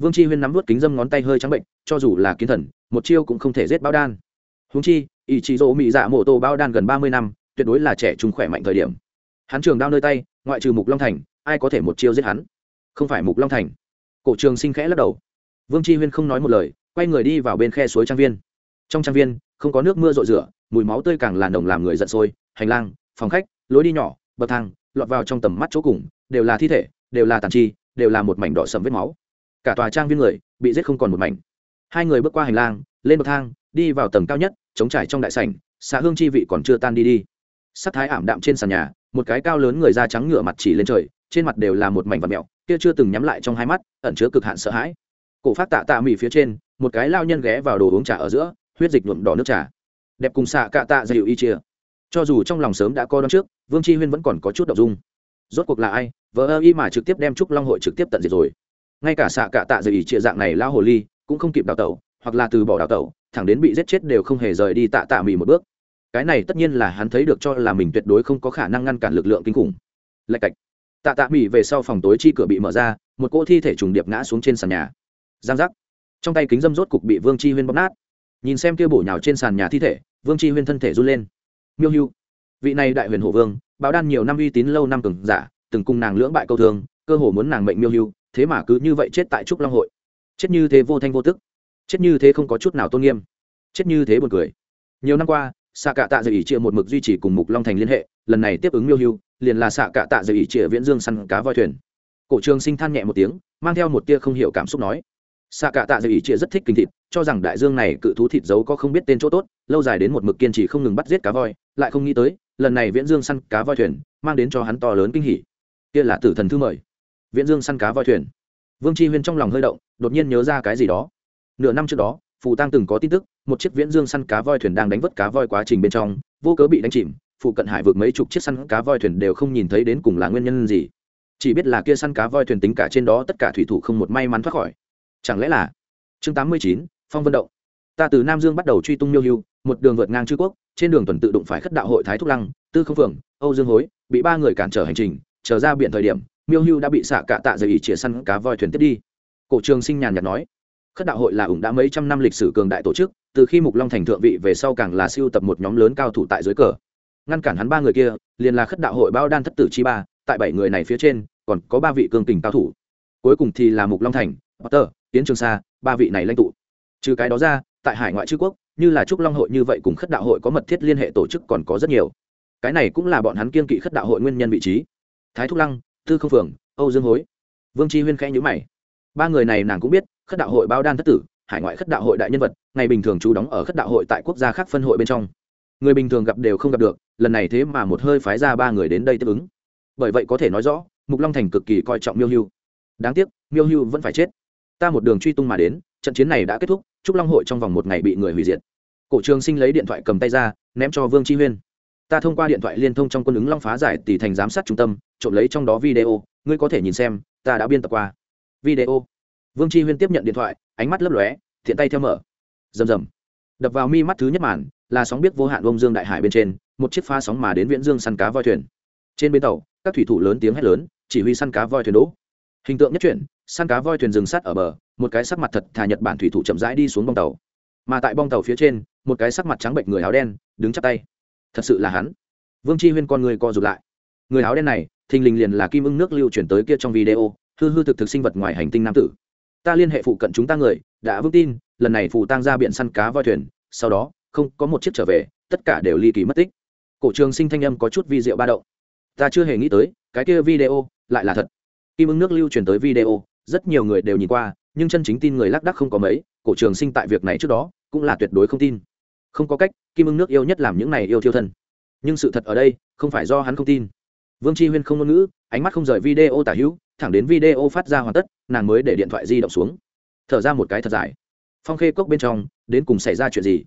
vương chi huyên nắm vút kính dâm ngón tay hơi trắng bệnh, cho dù là kiến thần, một chiêu cũng không thể giết bao đan. Húng chi, ý chí dỗ mỹ dạ mộ tô bao đan gần ba mươi năm, tuyệt đối là trẻ trung khỏe mạnh thời điểm. Hắn trường đao nơi tay, ngoại trừ mục long thành, ai có thể một chiêu giết hắn? Không phải mục long thành. Cổ trường sinh khẽ lắc đầu. Vương chi huyên không nói một lời, quay người đi vào bên khe suối trang viên. Trong trang viên, không có nước mưa rội rửa, mùi máu tươi càng làn đồng làm người giận sôi, hành lang, phòng khách, lối đi nhỏ, bậc thang, lọt vào trong tầm mắt chỗ cùng, đều là thi thể, đều là tàn chi, đều là một mảnh đỏ sầm vết máu cả tòa trang viên người bị giết không còn một mảnh. Hai người bước qua hành lang, lên bậc thang, đi vào tầng cao nhất chống trải trong đại sảnh xã hương chi vị còn chưa tan đi đi. Sắc thái ảm đạm trên sàn nhà, một cái cao lớn người da trắng ngựa mặt chỉ lên trời, trên mặt đều là một mảnh vật mẹo, kia chưa từng nhắm lại trong hai mắt, ẩn chứa cực hạn sợ hãi. Cổ phát tạ tạ mỉ phía trên, một cái lao nhân ghé vào đồ uống trà ở giữa, huyết dịch nhuộm đỏ nước trà. Đẹp cùng xạ cạ tạ dịu y chia. Cho dù trong lòng sớm đã co đón trước, vương chi huyên vẫn còn có chút đ ộ n g dung. Rốt cuộc là ai? Vợ ơ y mà trực tiếp đem trúc long hội trực tiếp tận diệt rồi ngay cả xạ cạ tạ dự ý trịa dạng này lao hồ ly cũng không kịp đào tẩu, hoặc là từ bỏ đào tẩu, thẳng đến bị giết chết đều không hề rời đi tạ tạ mì một bước. Cái này tất nhiên là hắn thấy được cho là mình tuyệt đối không có khả năng ngăn cản lực lượng kinh khủng. Lạch cạch. Tạ tạ mì về sau phòng tối chi cửa bị mở ra, một cỗ thi thể trùng điệp ngã xuống trên sàn nhà. Giang giác. Trong tay kính dâm rốt cục bị vương chi huyên bóp nát. Nhìn xem kia bổ nhào trên sàn nhà thi thể, vương chi huyên thân thể run lên. Miêu hưu. Vị này đại huyền hổ vương báo đan nhiều năm uy tín lâu năm cường giả, từng cùng nàng lưỡng bại câu thương, cơ hồ muốn nàng mệnh miêu hưu thế mà cứ như vậy chết tại trúc long hội. Chết như thế vô thanh vô tức. Chết như thế không có chút nào tôn nghiêm. Chết như thế buồn cười. Nhiều năm qua xạ cạ tạ dày ỉ chia một mực duy trì cùng mục long thành liên hệ, lần này tiếp ứng miêu hưu, liền là xạ cạ tạ dày ỉ chia viễn dương săn cá voi thuyền. Cổ trường sinh than nhẹ một tiếng, mang theo một tia không hiểu cảm xúc nói xạ cạ tạ dày ỉ chia rất thích kinh thịt, cho rằng đại dương này cự thú thịt giấu có không biết tên chỗ tốt, lâu dài đến một mực kiên trì không ngừng bắt giết cá voi, lại không nghĩ tới, lần này viễn dương săn cá voi thuyền, mang đến cho hắn to lớn kinh hỉ. Kia là tử thần thư mời viễn dương săn cá voi thuyền. Vương tri huyên trong lòng hơi động đột nhiên nhớ ra cái gì đó. Nửa năm trước đó phù tăng từng có tin tức một chiếc viễn dương săn cá voi thuyền đang đánh vớt cá voi quá trình bên trong vô cớ bị đánh chìm phụ cận hải vượt mấy chục chiếc săn cá voi thuyền đều không nhìn thấy đến cùng là nguyên nhân gì. Chỉ biết là kia săn cá voi thuyền tính cả trên đó tất cả thủy thủ không một may mắn thoát khỏi. Chẳng lẽ là chương tám mươi chín phong vân động? Ta từ nam dương bắt đầu truy tung miêu hưu một đường vượt ngang chư quốc trên đường tuần tự đụng phải khất đạo hội thái thúc lăng tư không Phường, âu dương hối bị ba người cản trở hành trình trở ra biển thời điểm miêu hưu đã bị xạ cạ tạ dày ỉ chĩa săn cá voi thuyền tiếp đi. Cổ trường sinh nhàn nhạt nói, khất đạo hội là ủng đã mấy trăm năm lịch sử cường đại tổ chức, từ khi mục long thành thượng vị về sau càng là siêu tập một nhóm lớn cao thủ tại dưới cờ. Ngăn cản hắn ba người kia, liền là khất đạo hội bao đan thất tử chi ba, tại bảy người này phía trên, còn có ba vị cường tình cao thủ. Cuối cùng thì là mục long thành, potter tiến trường sa, ba vị này lãnh tụ. Trừ cái đó ra, tại hải ngoại chư quốc, như là trúc long hội như vậy cùng khất đạo hội có mật thiết liên hệ tổ chức còn có rất nhiều. Cái này cũng là bọn hắn kiên kỵ khất đạo hội nguyên nhân vị trí. Thái thúc lăng tư không phường, âu dương hối. Vương chi huyên khẽ nhữ mày. Ba người này nàng cũng biết, khất đạo hội bao đan thất tử, hải ngoại khất đạo hội đại nhân vật, ngày bình thường chú đóng ở khất đạo hội tại quốc gia khác phân hội bên trong. Người bình thường gặp đều không gặp được, lần này thế mà một hơi phái ra ba người đến đây tiếp ứng. Bởi vậy có thể nói rõ, mục long thành cực kỳ coi trọng miêu hưu. Đáng tiếc, miêu hưu vẫn phải chết. Ta một đường truy tung mà đến, trận chiến này đã kết thúc, trúc long hội trong vòng một ngày bị người hủy diệt. Cổ trường sinh lấy điện thoại cầm tay ra, ném cho vương chi huyên. Ta thông qua điện thoại liên thông trong quân ứng long phá giải tỷ thành giám sát trung tâm trộm lấy trong đó video, ngươi có thể nhìn xem, ta đã biên tập qua. Video. Vương chi huyên tiếp nhận điện thoại, ánh mắt lấp lóe, thiện tay theo mở. Rầm rầm. Đập vào mi mắt thứ nhất màn, là sóng biết vô hạn bông dương đại hải bên trên, một chiếc pha sóng mà đến viễn dương săn cá voi thuyền. Trên bến tàu, các thủy thủ lớn tiếng hét lớn, chỉ huy săn cá voi thuyền đỗ. Hình tượng nhất chuyển, săn cá voi thuyền dừng sắt ở bờ, một cái sắc mặt thật thà nhật bản thủy thủ chậm rãi đi xuống bong tàu. Mà tại bong tàu phía trên, một cái sắc mặt trắng bệnh người áo đen, đứng chắp tay. Thật sự là hắn. Vương chi huyên con người co rụt lại. Người áo đen này thình lình liền là kim ưng nước lưu chuyển tới kia trong video, hư hư thực thực sinh vật ngoài hành tinh nam tử. Ta liên hệ phụ cận chúng ta người, đã vững tin, lần này phụ tăng ra biển săn cá voi thuyền, sau đó, không, có một chiếc trở về, tất cả đều ly kỳ mất tích. Cổ trường sinh thanh âm có chút vi diệu ba động. Ta chưa hề nghĩ tới, cái kia video, lại là thật. Kim ưng nước lưu truyền tới video, rất nhiều người đều nhìn qua, nhưng chân chính tin người lác đắc không có mấy, cổ trường sinh tại việc này trước đó, cũng là tuyệt đối không tin. Không có cách, kim ưng nước yêu nhất làm những này yêu thiêu thân. Nhưng sự thật ở đây, không phải do hắn không tin vương chi huyên không ngôn ngữ, ánh mắt không rời video tả hữu, thẳng đến video phát ra hoàn tất, nàng mới để điện thoại di động xuống. Thở ra một cái thật dài. Phong khê cốc bên trong, đến cùng xảy ra chuyện gì?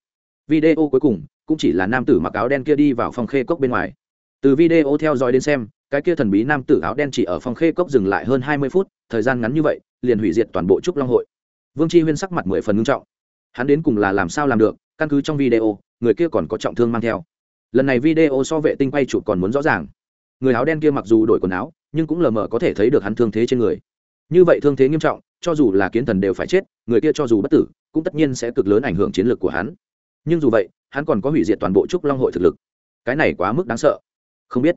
Video cuối cùng, cũng chỉ là nam tử mặc áo đen kia đi vào phong khê cốc bên ngoài. Từ video theo dõi đến xem, cái kia thần bí nam tử áo đen chỉ ở phong khê cốc dừng lại hơn hai mươi phút, thời gian ngắn như vậy, liền hủy diệt toàn bộ trúc long hội. Vương chi huyên sắc mặt mười phần ngưng trọng. Hắn đến cùng là làm sao làm được, căn cứ trong video, người kia còn có trọng thương mang theo. Lần này video so vệ tinh quay chụp còn muốn rõ ràng người áo đen kia mặc dù đổi quần áo, nhưng cũng lờ mờ có thể thấy được hắn thương thế trên người. Như vậy thương thế nghiêm trọng, cho dù là kiến thần đều phải chết, người kia cho dù bất tử, cũng tất nhiên sẽ cực lớn ảnh hưởng chiến lược của hắn. Nhưng dù vậy, hắn còn có hủy diệt toàn bộ trúc long hội thực lực. Cái này quá mức đáng sợ. Không biết.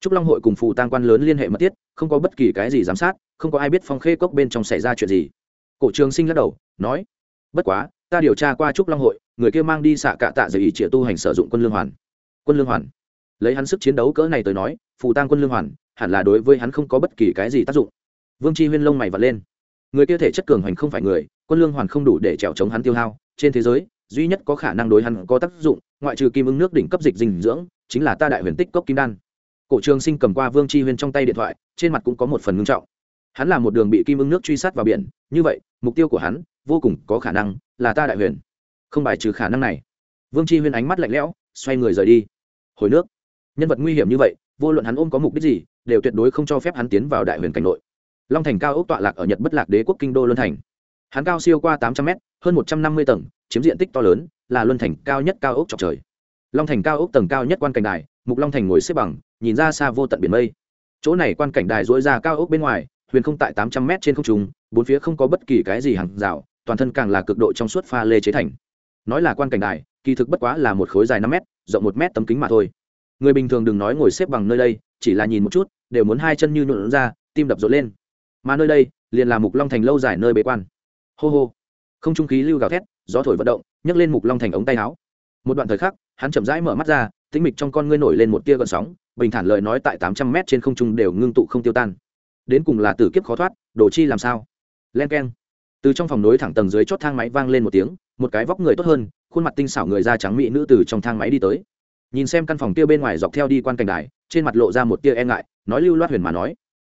Trúc long hội cùng phù tăng quan lớn liên hệ mật thiết, không có bất kỳ cái gì giám sát, không có ai biết phong khê cốc bên trong xảy ra chuyện gì. Cổ trường sinh lắc đầu, nói, bất quá, ta điều tra qua trúc long hội, người kia mang đi xạ cạ tạ giới ý trịa tu hành sử dụng quân lương hoàn. Quân lương hoàn? Lấy hắn sức chiến đấu cỡ này tới nói, phù tăng quân lương hoàn, hẳn là đối với hắn không có bất kỳ cái gì tác dụng. Vương Tri huyên lông mày vật lên. Người kia thể chất cường hoành không phải người, quân lương hoàn không đủ để trèo chống hắn tiêu hao. Trên thế giới, duy nhất có khả năng đối hắn có tác dụng, ngoại trừ kim ứng nước đỉnh cấp dịch dinh dưỡng, chính là ta đại huyền tích cốc kim đan. Cổ trường sinh cầm qua vương Tri huyên trong tay điện thoại, trên mặt cũng có một phần ngưng trọng. Hắn là một đường bị kim ưng nước truy sát vào biển, như vậy, mục tiêu của hắn vô cùng có khả năng là ta đại huyền. Không bài trừ khả năng này. Vương Tri huyên ánh mắt lạnh lẽo, xoay người rời đi. Hồi nước nhân vật nguy hiểm như vậy, vô luận hắn ôm có mục đích gì, đều tuyệt đối không cho phép hắn tiến vào đại huyền cảnh nội. Long thành cao ốc tọa lạc ở nhật bất lạc đế quốc kinh đô luân thành. Hắn cao siêu qua tám trăm m hơn một trăm năm mươi tầng, chiếm diện tích to lớn, là luân thành cao nhất cao ốc trọc trời. Long thành cao ốc tầng cao nhất quan cảnh đài, mục long thành ngồi xếp bằng, nhìn ra xa vô tận biển mây. Chỗ này quan cảnh đài dối ra cao ốc bên ngoài, huyền không tại tám trăm m trên không trung, bốn phía không có bất kỳ cái gì hàng rào, toàn thân càng là cực độ trong suốt pha lê chế thành. Nói là quan cảnh đài, kỳ thực bất quá là một khối dài năm m rộng một m tấm kính mà thôi người bình thường đừng nói ngồi xếp bằng nơi đây, chỉ là nhìn một chút, đều muốn hai chân như nhuộn ra, tim đập rộn lên. Mà nơi đây, liền là mục long thành lâu dài nơi bế quan. Hô hô. Không trung khí lưu gào thét, gió thổi vận động, nhấc lên mục long thành ống tay áo. Một đoạn thời khắc, hắn chậm rãi mở mắt ra, tĩnh mịch trong con ngươi nổi lên một tia gợn sóng, bình thản lời nói tại tám trăm mét trên không trung đều ngưng tụ không tiêu tan. Đến cùng là tử kiếp khó thoát, đồ chi làm sao? Len keng. Từ trong phòng nối thẳng tầng dưới chót thang máy vang lên một tiếng, một cái vóc người tốt hơn, khuôn mặt tinh xảo người da trắng mỹ nữ từ trong thang máy đi tới nhìn xem căn phòng kia bên ngoài dọc theo đi quan cảnh đài, trên mặt lộ ra một tia e ngại, nói lưu loát huyền mà nói,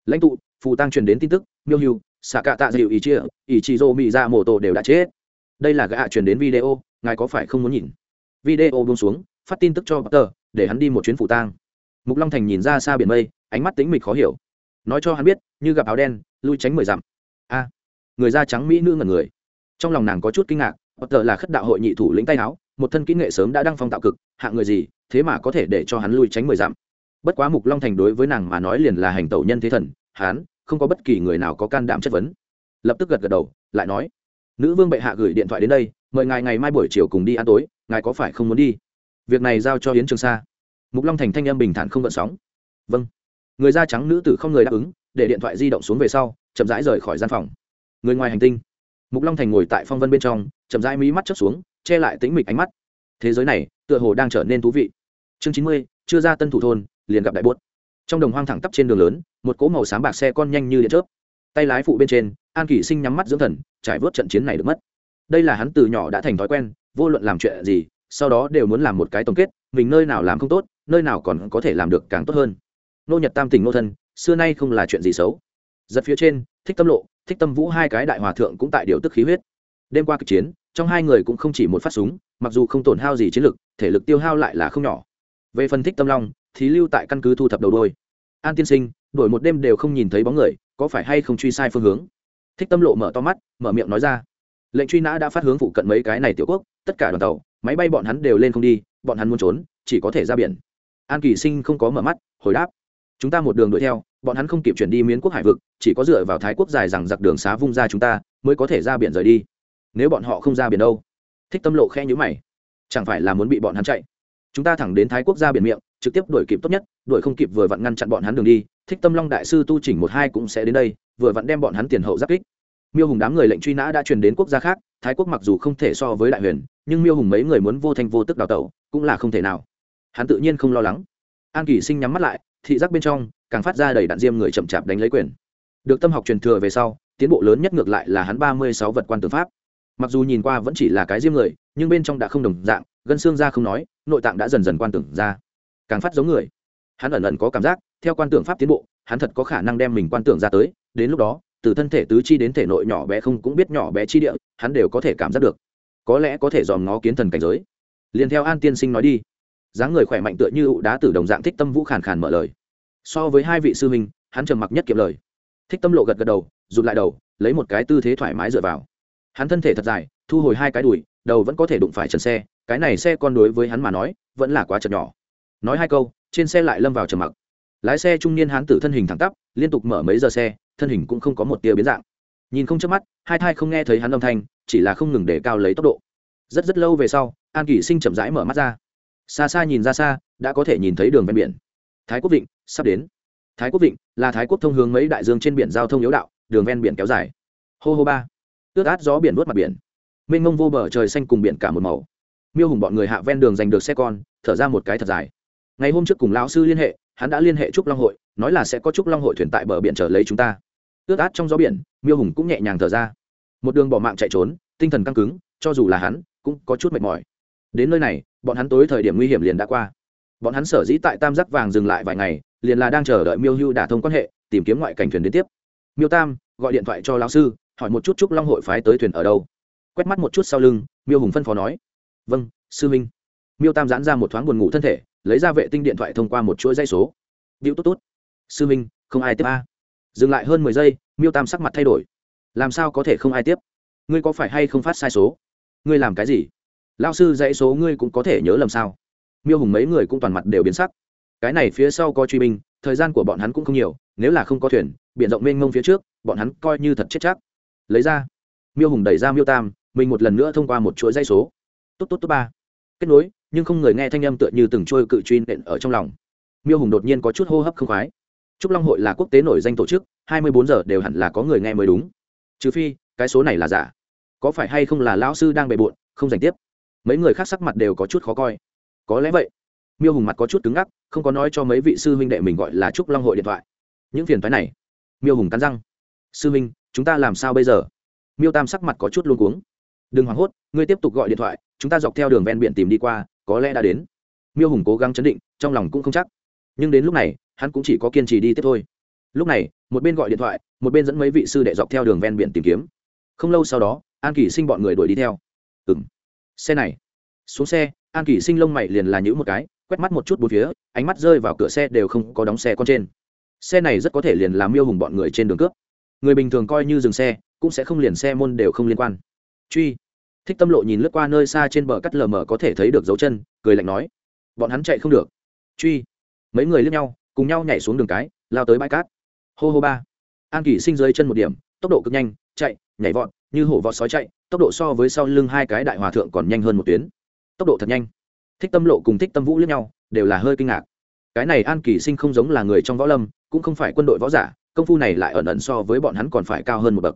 lãnh tụ, phù tăng truyền đến tin tức, miêu hưu, xạ cạ tạ dịu ý chia, ý chị dô mỹ ra mổ tổ đều đã chết. Đây là gã truyền đến video, ngài có phải không muốn nhìn? Video buông xuống, phát tin tức cho tờ để hắn đi một chuyến phủ tang. Mục long thành nhìn ra xa biển mây, ánh mắt tính mịch khó hiểu. Nói cho hắn biết, như gặp áo đen, lui tránh mười dặm. A, người da trắng mỹ nữ ngẩn người. Trong lòng nàng có chút kinh ngạc, Potter là khất đạo hội nhị thủ lĩnh tay áo một thân kỹ nghệ sớm đã đăng phong tạo cực, hạng người gì, thế mà có thể để cho hắn lui tránh mười dặm. Bất quá mục long thành đối với nàng mà nói liền là hành tẩu nhân thế thần, hắn không có bất kỳ người nào có can đảm chất vấn. Lập tức gật gật đầu, lại nói, nữ vương bệ hạ gửi điện thoại đến đây, mời ngài ngày mai buổi chiều cùng đi ăn tối, ngài có phải không muốn đi? Việc này giao cho yến trường sa. Mục long thành thanh âm bình thản không gợn sóng. Vâng. Người da trắng nữ tử không người đáp ứng, để điện thoại di động xuống về sau, chậm rãi rời khỏi gian phòng. Người ngoài hành tinh. Mục long thành ngồi tại phong vân bên trong, chậm rãi mí mắt chớp xuống che lại tính mịch ánh mắt. Thế giới này tựa hồ đang trở nên thú vị. Chương chín mươi, chưa ra tân thủ thôn, liền gặp đại bốt trong đồng hoang thẳng tắp trên đường lớn, một cỗ màu xám bạc xe con nhanh như điện chớp. Tay lái phụ bên trên, an kỷ sinh nhắm mắt dưỡng thần, trải vớt trận chiến này được mất. Đây là hắn từ nhỏ đã thành thói quen, vô luận làm chuyện gì, sau đó đều muốn làm một cái tổng kết, mình nơi nào làm không tốt, nơi nào còn có thể làm được càng tốt hơn. Nô nhật tam tình nô thân, xưa nay không là chuyện gì xấu. Giật phía trên, thích tâm lộ, thích tâm vũ hai cái đại hòa thượng cũng tại điều tức khí huyết đêm qua kịch chiến, trong hai người cũng không chỉ một phát súng, mặc dù không tổn hao gì chiến lực, thể lực tiêu hao lại là không nhỏ. Về phân thích tâm long, thì lưu tại căn cứ thu thập đầu đôi. An tiên sinh, đổi một đêm đều không nhìn thấy bóng người, có phải hay không truy sai phương hướng? Thích tâm lộ mở to mắt, mở miệng nói ra. Lệnh truy nã đã phát hướng phụ cận mấy cái này tiểu quốc, tất cả đoàn tàu, máy bay bọn hắn đều lên không đi, bọn hắn muốn trốn, chỉ có thể ra biển. An kỳ sinh không có mở mắt, hồi đáp. Chúng ta một đường đuổi theo, bọn hắn không kịp chuyển đi miến quốc hải vực, chỉ có dựa vào thái quốc dài rằng giặc đường xá vung ra chúng ta, mới có thể ra biển rời đi nếu bọn họ không ra biển đâu? Thích tâm lộ khe nhữ mày. Chẳng phải là muốn bị bọn hắn chạy? Chúng ta thẳng đến thái quốc ra biển miệng, trực tiếp đuổi kịp tốt nhất, đuổi không kịp vừa vặn ngăn chặn bọn hắn đường đi, thích tâm long đại sư tu chỉnh một hai cũng sẽ đến đây, vừa vặn đem bọn hắn tiền hậu giáp kích. Miêu hùng đám người lệnh truy nã đã truyền đến quốc gia khác, thái quốc mặc dù không thể so với đại huyền, nhưng miêu hùng mấy người muốn vô thanh vô tức đào tẩu, cũng là không thể nào. Hắn tự nhiên không lo lắng. An kỳ sinh nhắm mắt lại, thị giác bên trong, càng phát ra đầy đạn diêm người chậm chạp đánh lấy quyền. Được tâm học truyền thừa về sau, tiến bộ lớn nhất ngược lại là hắn ba mươi sáu vật quan tư pháp mặc dù nhìn qua vẫn chỉ là cái diêm người, nhưng bên trong đã không đồng dạng, gân xương ra không nói, nội tạng đã dần dần quan tưởng ra. Càng phát giống người. Hắn ẩn ẩn có cảm giác, theo quan tưởng pháp tiến bộ, hắn thật có khả năng đem mình quan tưởng ra tới, đến lúc đó, từ thân thể tứ chi đến thể nội nhỏ bé không cũng biết nhỏ bé chi địa, hắn đều có thể cảm giác được. Có lẽ có thể dòm ngó kiến thần cảnh giới. Liền theo an tiên sinh nói đi. Dáng người khỏe mạnh tựa như ụ đá tử đồng dạng thích tâm vũ khàn khàn mở lời. So với hai vị sư huynh, hắn trầm mặc nhất kiệm lời. Thích tâm lộ gật gật đầu, rụt lại đầu, lấy một cái tư thế thoải mái dựa vào hắn thân thể thật dài, thu hồi hai cái đùi, đầu vẫn có thể đụng phải trần xe, cái này xe con đối với hắn mà nói, vẫn là quá chật nhỏ. Nói hai câu, trên xe lại lâm vào trầm mặc. Lái xe trung niên hán tử thân hình thẳng tắp, liên tục mở mấy giờ xe, thân hình cũng không có một tia biến dạng. Nhìn không chớp mắt, hai thai không nghe thấy hắn âm thanh, chỉ là không ngừng để cao lấy tốc độ. Rất rất lâu về sau, an kỷ sinh chậm rãi mở mắt ra. Xa xa nhìn ra xa, đã có thể nhìn thấy đường ven biển. Thái quốc vịnh, sắp đến. Thái quốc vịnh là thái quốc thông hướng mấy đại dương trên biển giao thông yếu đạo, đường ven biển kéo dài. Hô hô ba ướt át gió biển nuốt mặt biển. Mênh mông vô bờ trời xanh cùng biển cả một màu. Miêu hùng bọn người hạ ven đường giành được xe con, thở ra một cái thật dài. Ngày hôm trước cùng lão sư liên hệ, hắn đã liên hệ trúc long hội, nói là sẽ có trúc long hội thuyền tại bờ biển chờ lấy chúng ta. Ướt át trong gió biển, miêu hùng cũng nhẹ nhàng thở ra. Một đường bỏ mạng chạy trốn, tinh thần căng cứng, cho dù là hắn, cũng có chút mệt mỏi. Đến nơi này, bọn hắn tối thời điểm nguy hiểm liền đã qua. Bọn hắn sở dĩ tại tam giác vàng dừng lại vài ngày, liền là đang chờ đợi miêu hưu đả thông quan hệ, tìm kiếm ngoại cảnh thuyền đến tiếp. Miêu tam, gọi điện thoại cho lão sư hỏi một chút trúc long hội phái tới thuyền ở đâu. Quét mắt một chút sau lưng, miêu hùng phân phó nói. Vâng sư minh miêu tam giãn ra một thoáng buồn ngủ thân thể, lấy ra vệ tinh điện thoại thông qua một chuỗi dây số. Điệu tốt tốt. Sư minh không ai tiếp a. Dừng lại hơn mười giây, miêu tam sắc mặt thay đổi. Làm sao có thể không ai tiếp? Ngươi có phải hay không phát sai số? Ngươi làm cái gì? Lao sư dãy số ngươi cũng có thể nhớ lầm sao? Miêu hùng mấy người cũng toàn mặt đều biến sắc. Cái này phía sau có truy binh, thời gian của bọn hắn cũng không nhiều, nếu là không có thuyền b i ể n rộng mênh mông phía trước, bọn hắn coi như thật chết chắc lấy ra. Miêu hùng đẩy ra miêu tam, mình một lần nữa thông qua một chuỗi dây số. Tốt tốt tốt ba. Kết nối, nhưng không người nghe thanh âm tựa như từng trôi cự truy nện ở trong lòng. Miêu hùng đột nhiên có chút hô hấp không khoái. Trúc long hội là quốc tế nổi danh tổ chức, hai mươi bốn giờ đều hẳn là có người nghe mới đúng. Trừ phi, cái số này là giả. Có phải hay không là lão sư đang bề bộn, không giành tiếp. Mấy người khác sắc mặt đều có chút khó coi. Có lẽ vậy. Miêu hùng mặt có chút cứng ngắc, không có nói cho mấy vị sư huynh đệ mình gọi là trúc long hội điện thoại. Những phiền phái này. Miêu hùng cắn răng. Sư huynh chúng ta làm sao bây giờ? Miêu tam sắc mặt có chút luôn cuống. Đừng hoảng hốt, ngươi tiếp tục gọi điện thoại, chúng ta dọc theo đường ven biển tìm đi qua, có lẽ đã đến. Miêu hùng cố gắng chấn định, trong lòng cũng không chắc. Nhưng đến lúc này, hắn cũng chỉ có kiên trì đi tiếp thôi. Lúc này, một bên gọi điện thoại, một bên dẫn mấy vị sư đệ dọc theo đường ven biển tìm kiếm. Không lâu sau đó, an Kỷ sinh bọn người đuổi đi theo. Ừ m xe này. Xuống xe, an Kỷ sinh lông mày liền là nhữ một cái, quét mắt một chút bốn phía, ánh mắt rơi vào cửa xe đều không có đóng xe con trên. Xe này rất có thể liền làm miêu hùng bọn người trên đường cướp người bình thường coi như dừng xe, cũng sẽ không liền xe môn đều không liên quan. Truy. Thích tâm lộ nhìn lướt qua nơi xa trên bờ cắt lờ mờ có thể thấy được dấu chân, cười lạnh nói, bọn hắn chạy không được. Truy. Mấy người lướt nhau, cùng nhau nhảy xuống đường cái, lao tới bãi cát. Hô hô ba. An kỳ sinh dưới chân một điểm, tốc độ cực nhanh, chạy, nhảy vọt, như hổ vọt sói chạy, tốc độ so với sau lưng hai cái đại hòa thượng còn nhanh hơn một tuyến. Tốc độ thật nhanh. Thích tâm lộ cùng thích tâm vũ lướt nhau, đều là hơi kinh ngạc. Cái này an kỳ sinh không giống là người trong võ lâm, cũng không phải quân đội võ giả công phu này lại ẩn ẩn so với bọn hắn còn phải cao hơn một bậc.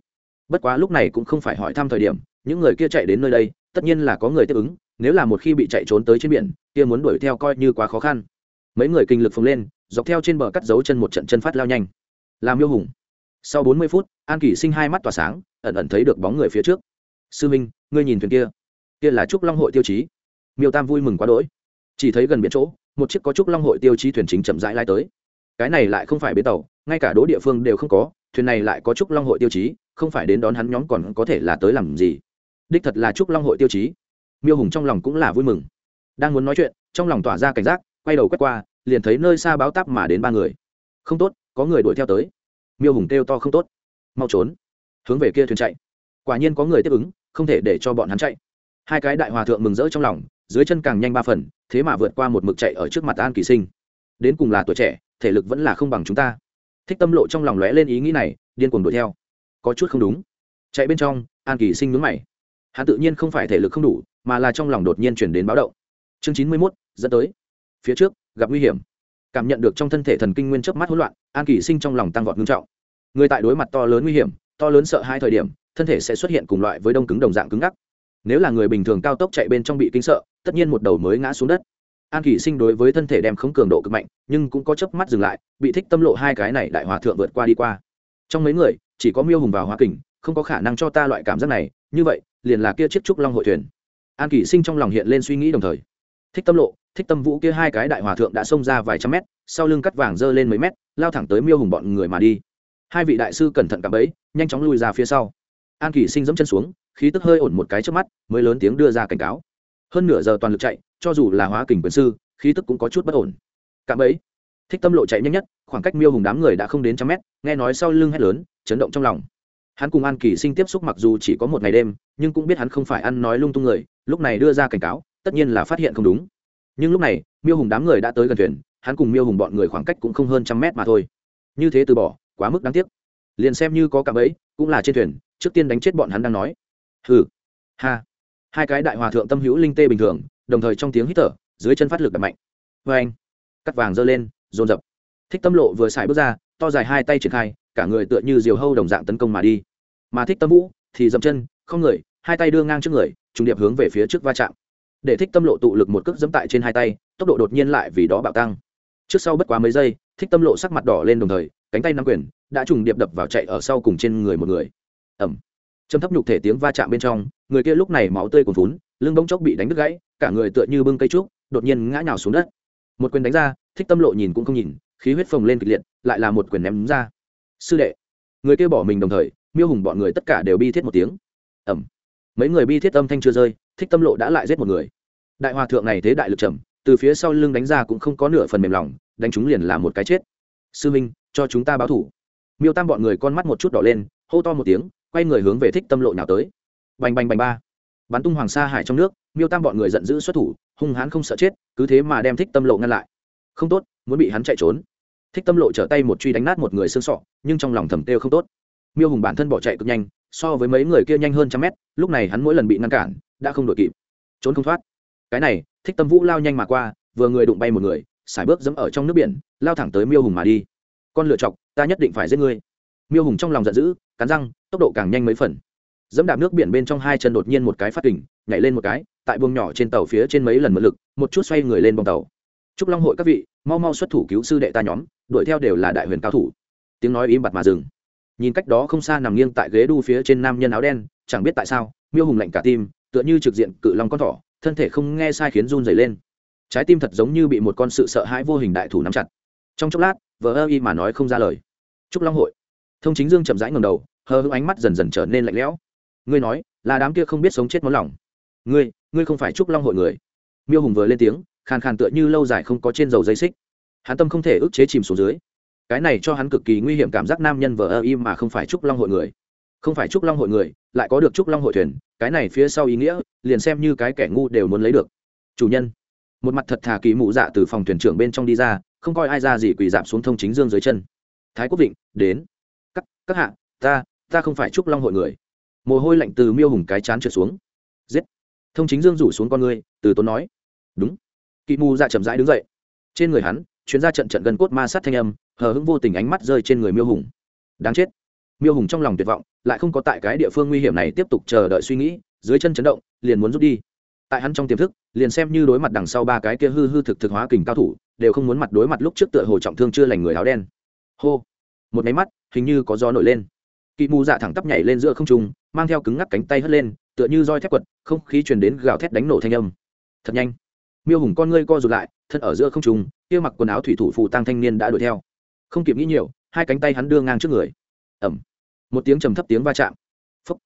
Bất quá lúc này cũng không phải hỏi thăm thời điểm, những người kia chạy đến nơi đây, tất nhiên là có người tiếp ứng, nếu là một khi bị chạy trốn tới trên biển, kia muốn đuổi theo coi như quá khó khăn. Mấy người kinh lực phồng lên, dọc theo trên bờ cắt dấu chân một trận chân phát lao nhanh. Làm yêu hùng. Sau bốn mươi phút, an kỷ sinh hai mắt tỏa sáng, ẩn ẩn thấy được bóng người phía trước. Sư minh, ngươi nhìn thuyền kia. Kia là trúc long hội tiêu chí. Miêu tam vui mừng quá đỗi. Chỉ thấy gần biển chỗ, một chiếc có trúc long hội tiêu chí thuyền chính chậm rãi lai tới. Cái này lại không phải bến tàu ngay cả đỗ địa phương đều không có, thuyền này lại có trúc long hội tiêu chí, không phải đến đón hắn nhóm còn có thể là tới làm gì. Đích thật là trúc long hội tiêu chí. Miêu hùng trong lòng cũng là vui mừng. Đang muốn nói chuyện, trong lòng tỏa ra cảnh giác, quay đầu quét qua, liền thấy nơi xa báo táp mà đến ba người. Không tốt, có người đuổi theo tới. Miêu hùng kêu to không tốt. Mau trốn. Hướng về kia thuyền chạy. Quả nhiên có người tiếp ứng, không thể để cho bọn hắn chạy. Hai cái đại hòa thượng mừng rỡ trong lòng, dưới chân càng nhanh ba phần, thế mà vượt qua một mực chạy ở trước mặt an kỳ sinh. Đến cùng là tuổi trẻ, thể lực vẫn là không bằng chúng ta thích tâm lộ trong lòng lóe lên ý nghĩ này, điên cuồng đuổi theo. Có chút không đúng. Chạy bên trong, an kỳ sinh nhướng mày. Hắn tự nhiên không phải thể lực không đủ, mà là trong lòng đột nhiên chuyển đến báo động. Chương chín mươi mốt, dẫn tới. Phía trước, gặp nguy hiểm. Cảm nhận được trong thân thể thần kinh nguyên chớp mắt hỗn loạn, an kỳ sinh trong lòng tăng vọt ngưng trọng. Người tại đối mặt to lớn nguy hiểm, to lớn sợ hai thời điểm, thân thể sẽ xuất hiện cùng loại với đông cứng đồng dạng cứng ngắc. Nếu là người bình thường cao tốc chạy bên trong bị kinh sợ, tất nhiên một đầu mới ngã xuống đất an kỷ sinh đối với thân thể đem không cường độ cực mạnh, nhưng cũng có chớp mắt dừng lại, bị thích tâm lộ hai cái này đại hòa thượng vượt qua đi qua. Trong mấy người, chỉ có miêu hùng vào hoa kình, không có khả năng cho ta loại cảm giác này, như vậy, liền là kia chiếc trúc long hội thuyền. An kỷ sinh trong lòng hiện lên suy nghĩ đồng thời. Thích tâm lộ, thích tâm vũ kia hai cái đại hòa thượng đã xông ra vài trăm mét, sau lưng cắt vàng dơ lên mấy mét, lao thẳng tới miêu hùng bọn người mà đi. Hai vị đại sư cẩn thận cạm ấy nhanh chóng lui ra phía sau. An kỷ sinh dẫm chân xuống, khí tức hơi ổn một cái trước mắt, mới lớn tiếng đưa ra cảnh cáo. Hơn nửa giờ toàn lực chạy cho dù là hóa kình quyền sư, khí tức cũng có chút bất ổn. Cạm ấy, thích tâm lộ chạy nhanh nhất, khoảng cách miêu hùng đám người đã không đến trăm mét, nghe nói sau lưng hét lớn, chấn động trong lòng. Hắn cùng an kỳ sinh tiếp xúc mặc dù chỉ có một ngày đêm, nhưng cũng biết hắn không phải ăn nói lung tung người, lúc này đưa ra cảnh cáo, tất nhiên là phát hiện không đúng. Nhưng lúc này, miêu hùng đám người đã tới gần thuyền, hắn cùng miêu hùng bọn người khoảng cách cũng không hơn trăm mét mà thôi. Như thế từ bỏ, quá mức đáng tiếc. Liền xem như có cạm ấy, cũng là trên thuyền, trước tiên đánh chết bọn hắn đang nói. Hừ, ha. Hai cái đại hòa thượng tâm hữu linh tê bình thường đồng thời trong tiếng hít thở, dưới chân phát lực đập mạnh. Vê anh, cắt vàng giơ lên, dồn dập. Thích tâm lộ vừa xài bước ra, to dài hai tay triển khai, cả người tựa như diều hâu đồng dạng tấn công mà đi. Mà thích tâm vũ thì dậm chân, không người, hai tay đưa ngang trước người, trùng điệp hướng về phía trước va chạm. Để thích tâm lộ tụ lực một cước dẫm tại trên hai tay, tốc độ đột nhiên lại vì đó bạo tăng. Trước sau bất quá mấy giây, thích tâm lộ sắc mặt đỏ lên đồng thời, cánh tay nắm quyền đã trùng điệp đập vào chạy ở sau cùng trên người một người. Ẩm châm thấp nhục thể tiếng va chạm bên trong, người kia lúc này máu tươi còn vún lưng Bỗng chốc bị đánh đứt gãy, cả người tựa như bưng cây trúc, đột nhiên ngã nhào xuống đất. Một quyền đánh ra, thích tâm lộ nhìn cũng không nhìn, khí huyết phồng lên kịch liệt, lại là một quyền ném ra. Sư đệ. Người kia bỏ mình đồng thời, miêu hùng bọn người tất cả đều bi thiết một tiếng. Ẩm mấy người bi thiết âm thanh chưa rơi, thích tâm lộ đã lại giết một người. Đại hòa thượng này thế đại lực trầm, từ phía sau lưng đánh ra cũng không có nửa phần mềm lòng, đánh chúng liền là một cái chết. Sư minh, cho chúng ta báo thủ. Miêu tam bọn người con mắt một chút đỏ lên, hô to một tiếng, quay người hướng về thích tâm lộ nào tới. Bành bành bành ba bắn tung hoàng sa hải trong nước, miêu tam bọn người giận dữ xuất thủ, hung hãn không sợ chết, cứ thế mà đem thích tâm lộ ngăn lại. Không tốt, muốn bị hắn chạy trốn. Thích tâm lộ trở tay một truy đánh nát một người xương sọ, nhưng trong lòng thầm têu không tốt. Miêu hùng bản thân bỏ chạy cực nhanh, so với mấy người kia nhanh hơn trăm mét, lúc này hắn mỗi lần bị ngăn cản, đã không đội kịp, trốn không thoát. Cái này, thích tâm vũ lao nhanh mà qua, vừa người đụng bay một người, sải bước dẫm ở trong nước biển, lao thẳng tới miêu hùng mà đi. Con lựa chọc, ta nhất định phải giết ngươi. Miêu hùng trong lòng giận dữ, cắn răng, tốc độ càng nhanh mấy phần dẫm đạp nước biển bên trong hai chân đột nhiên một cái phát kình, nhảy lên một cái, tại buồng nhỏ trên tàu phía trên mấy lần mượn lực, một chút xoay người lên bông tàu. Chúc long hội các vị, mau mau xuất thủ cứu sư đệ ta nhóm, đuổi theo đều là đại huyền cao thủ. Tiếng nói im bặt mà dừng. Nhìn cách đó không xa nằm nghiêng tại ghế đu phía trên nam nhân áo đen, chẳng biết tại sao, miêu hùng lạnh cả tim, tựa như trực diện cự long con thỏ, thân thể không nghe sai khiến run dày lên. Trái tim thật giống như bị một con sự sợ hãi vô hình đại thủ nắm chặt. Trong chốc lát, vờ ơ y mà nói không ra lời. Chúc long hội. Thông chính dương chậm rãi ngầm đầu, hờ hững ánh mắt dần dần trở nên lạnh lẽo ngươi nói, là đám kia không biết sống chết món lòng. Ngươi ngươi không phải chúc long hội người. Miêu hùng vừa lên tiếng, khàn khàn tựa như lâu dài không có trên dầu dây xích. Hắn tâm không thể ức chế chìm xuống dưới. Cái này cho hắn cực kỳ nguy hiểm cảm giác nam nhân vờ ơ im mà không phải trúc long hội người. Không phải trúc long hội người, lại có được trúc long hội thuyền, cái này phía sau ý nghĩa, liền xem như cái kẻ ngu đều muốn lấy được. Chủ nhân, một mặt thật thà kỳ mụ dạ từ phòng thuyền trưởng bên trong đi ra, không coi ai ra gì quỳ dạp xuống thông chính dương dưới chân. Thái quốc vịnh, đến. Các các hạ, ta ta không phải trúc long hội người mồ hôi lạnh từ miêu hùng cái chán trượt xuống. Giết! Thông chính dương rủ xuống con ngươi, từ tốn nói. Đúng. Kỵ mù dạ chậm rãi đứng dậy. Trên người hắn, chuyến ra trận trận gần cốt ma sát thanh âm, hờ hững vô tình ánh mắt rơi trên người miêu hùng. Đáng chết. Miêu hùng trong lòng tuyệt vọng, lại không có tại cái địa phương nguy hiểm này tiếp tục chờ đợi suy nghĩ, dưới chân chấn động, liền muốn rút đi. Tại hắn trong tiềm thức, liền xem như đối mặt đằng sau ba cái kia hư hư thực thực hóa kình cao thủ, đều không muốn mặt đối mặt lúc trước tựa hồ trọng thương chưa lành người áo đen. Hô! Một máy mắt, hình như có gió nổi lên kỵ mù dạ thẳng tắp nhảy lên giữa không trung, mang theo cứng ngắc cánh tay hất lên, tựa như roi thép quật, không khí truyền đến gào thét đánh nổ thanh âm. Thật nhanh. Miêu hùng con ngươi co rụt lại, thân ở giữa không trung, kia mặc quần áo thủy thủ phù tăng thanh niên đã đuổi theo. Không kịp nghĩ nhiều, hai cánh tay hắn đưa ngang trước người. Ẩm một tiếng trầm thấp tiếng va chạm. Phấp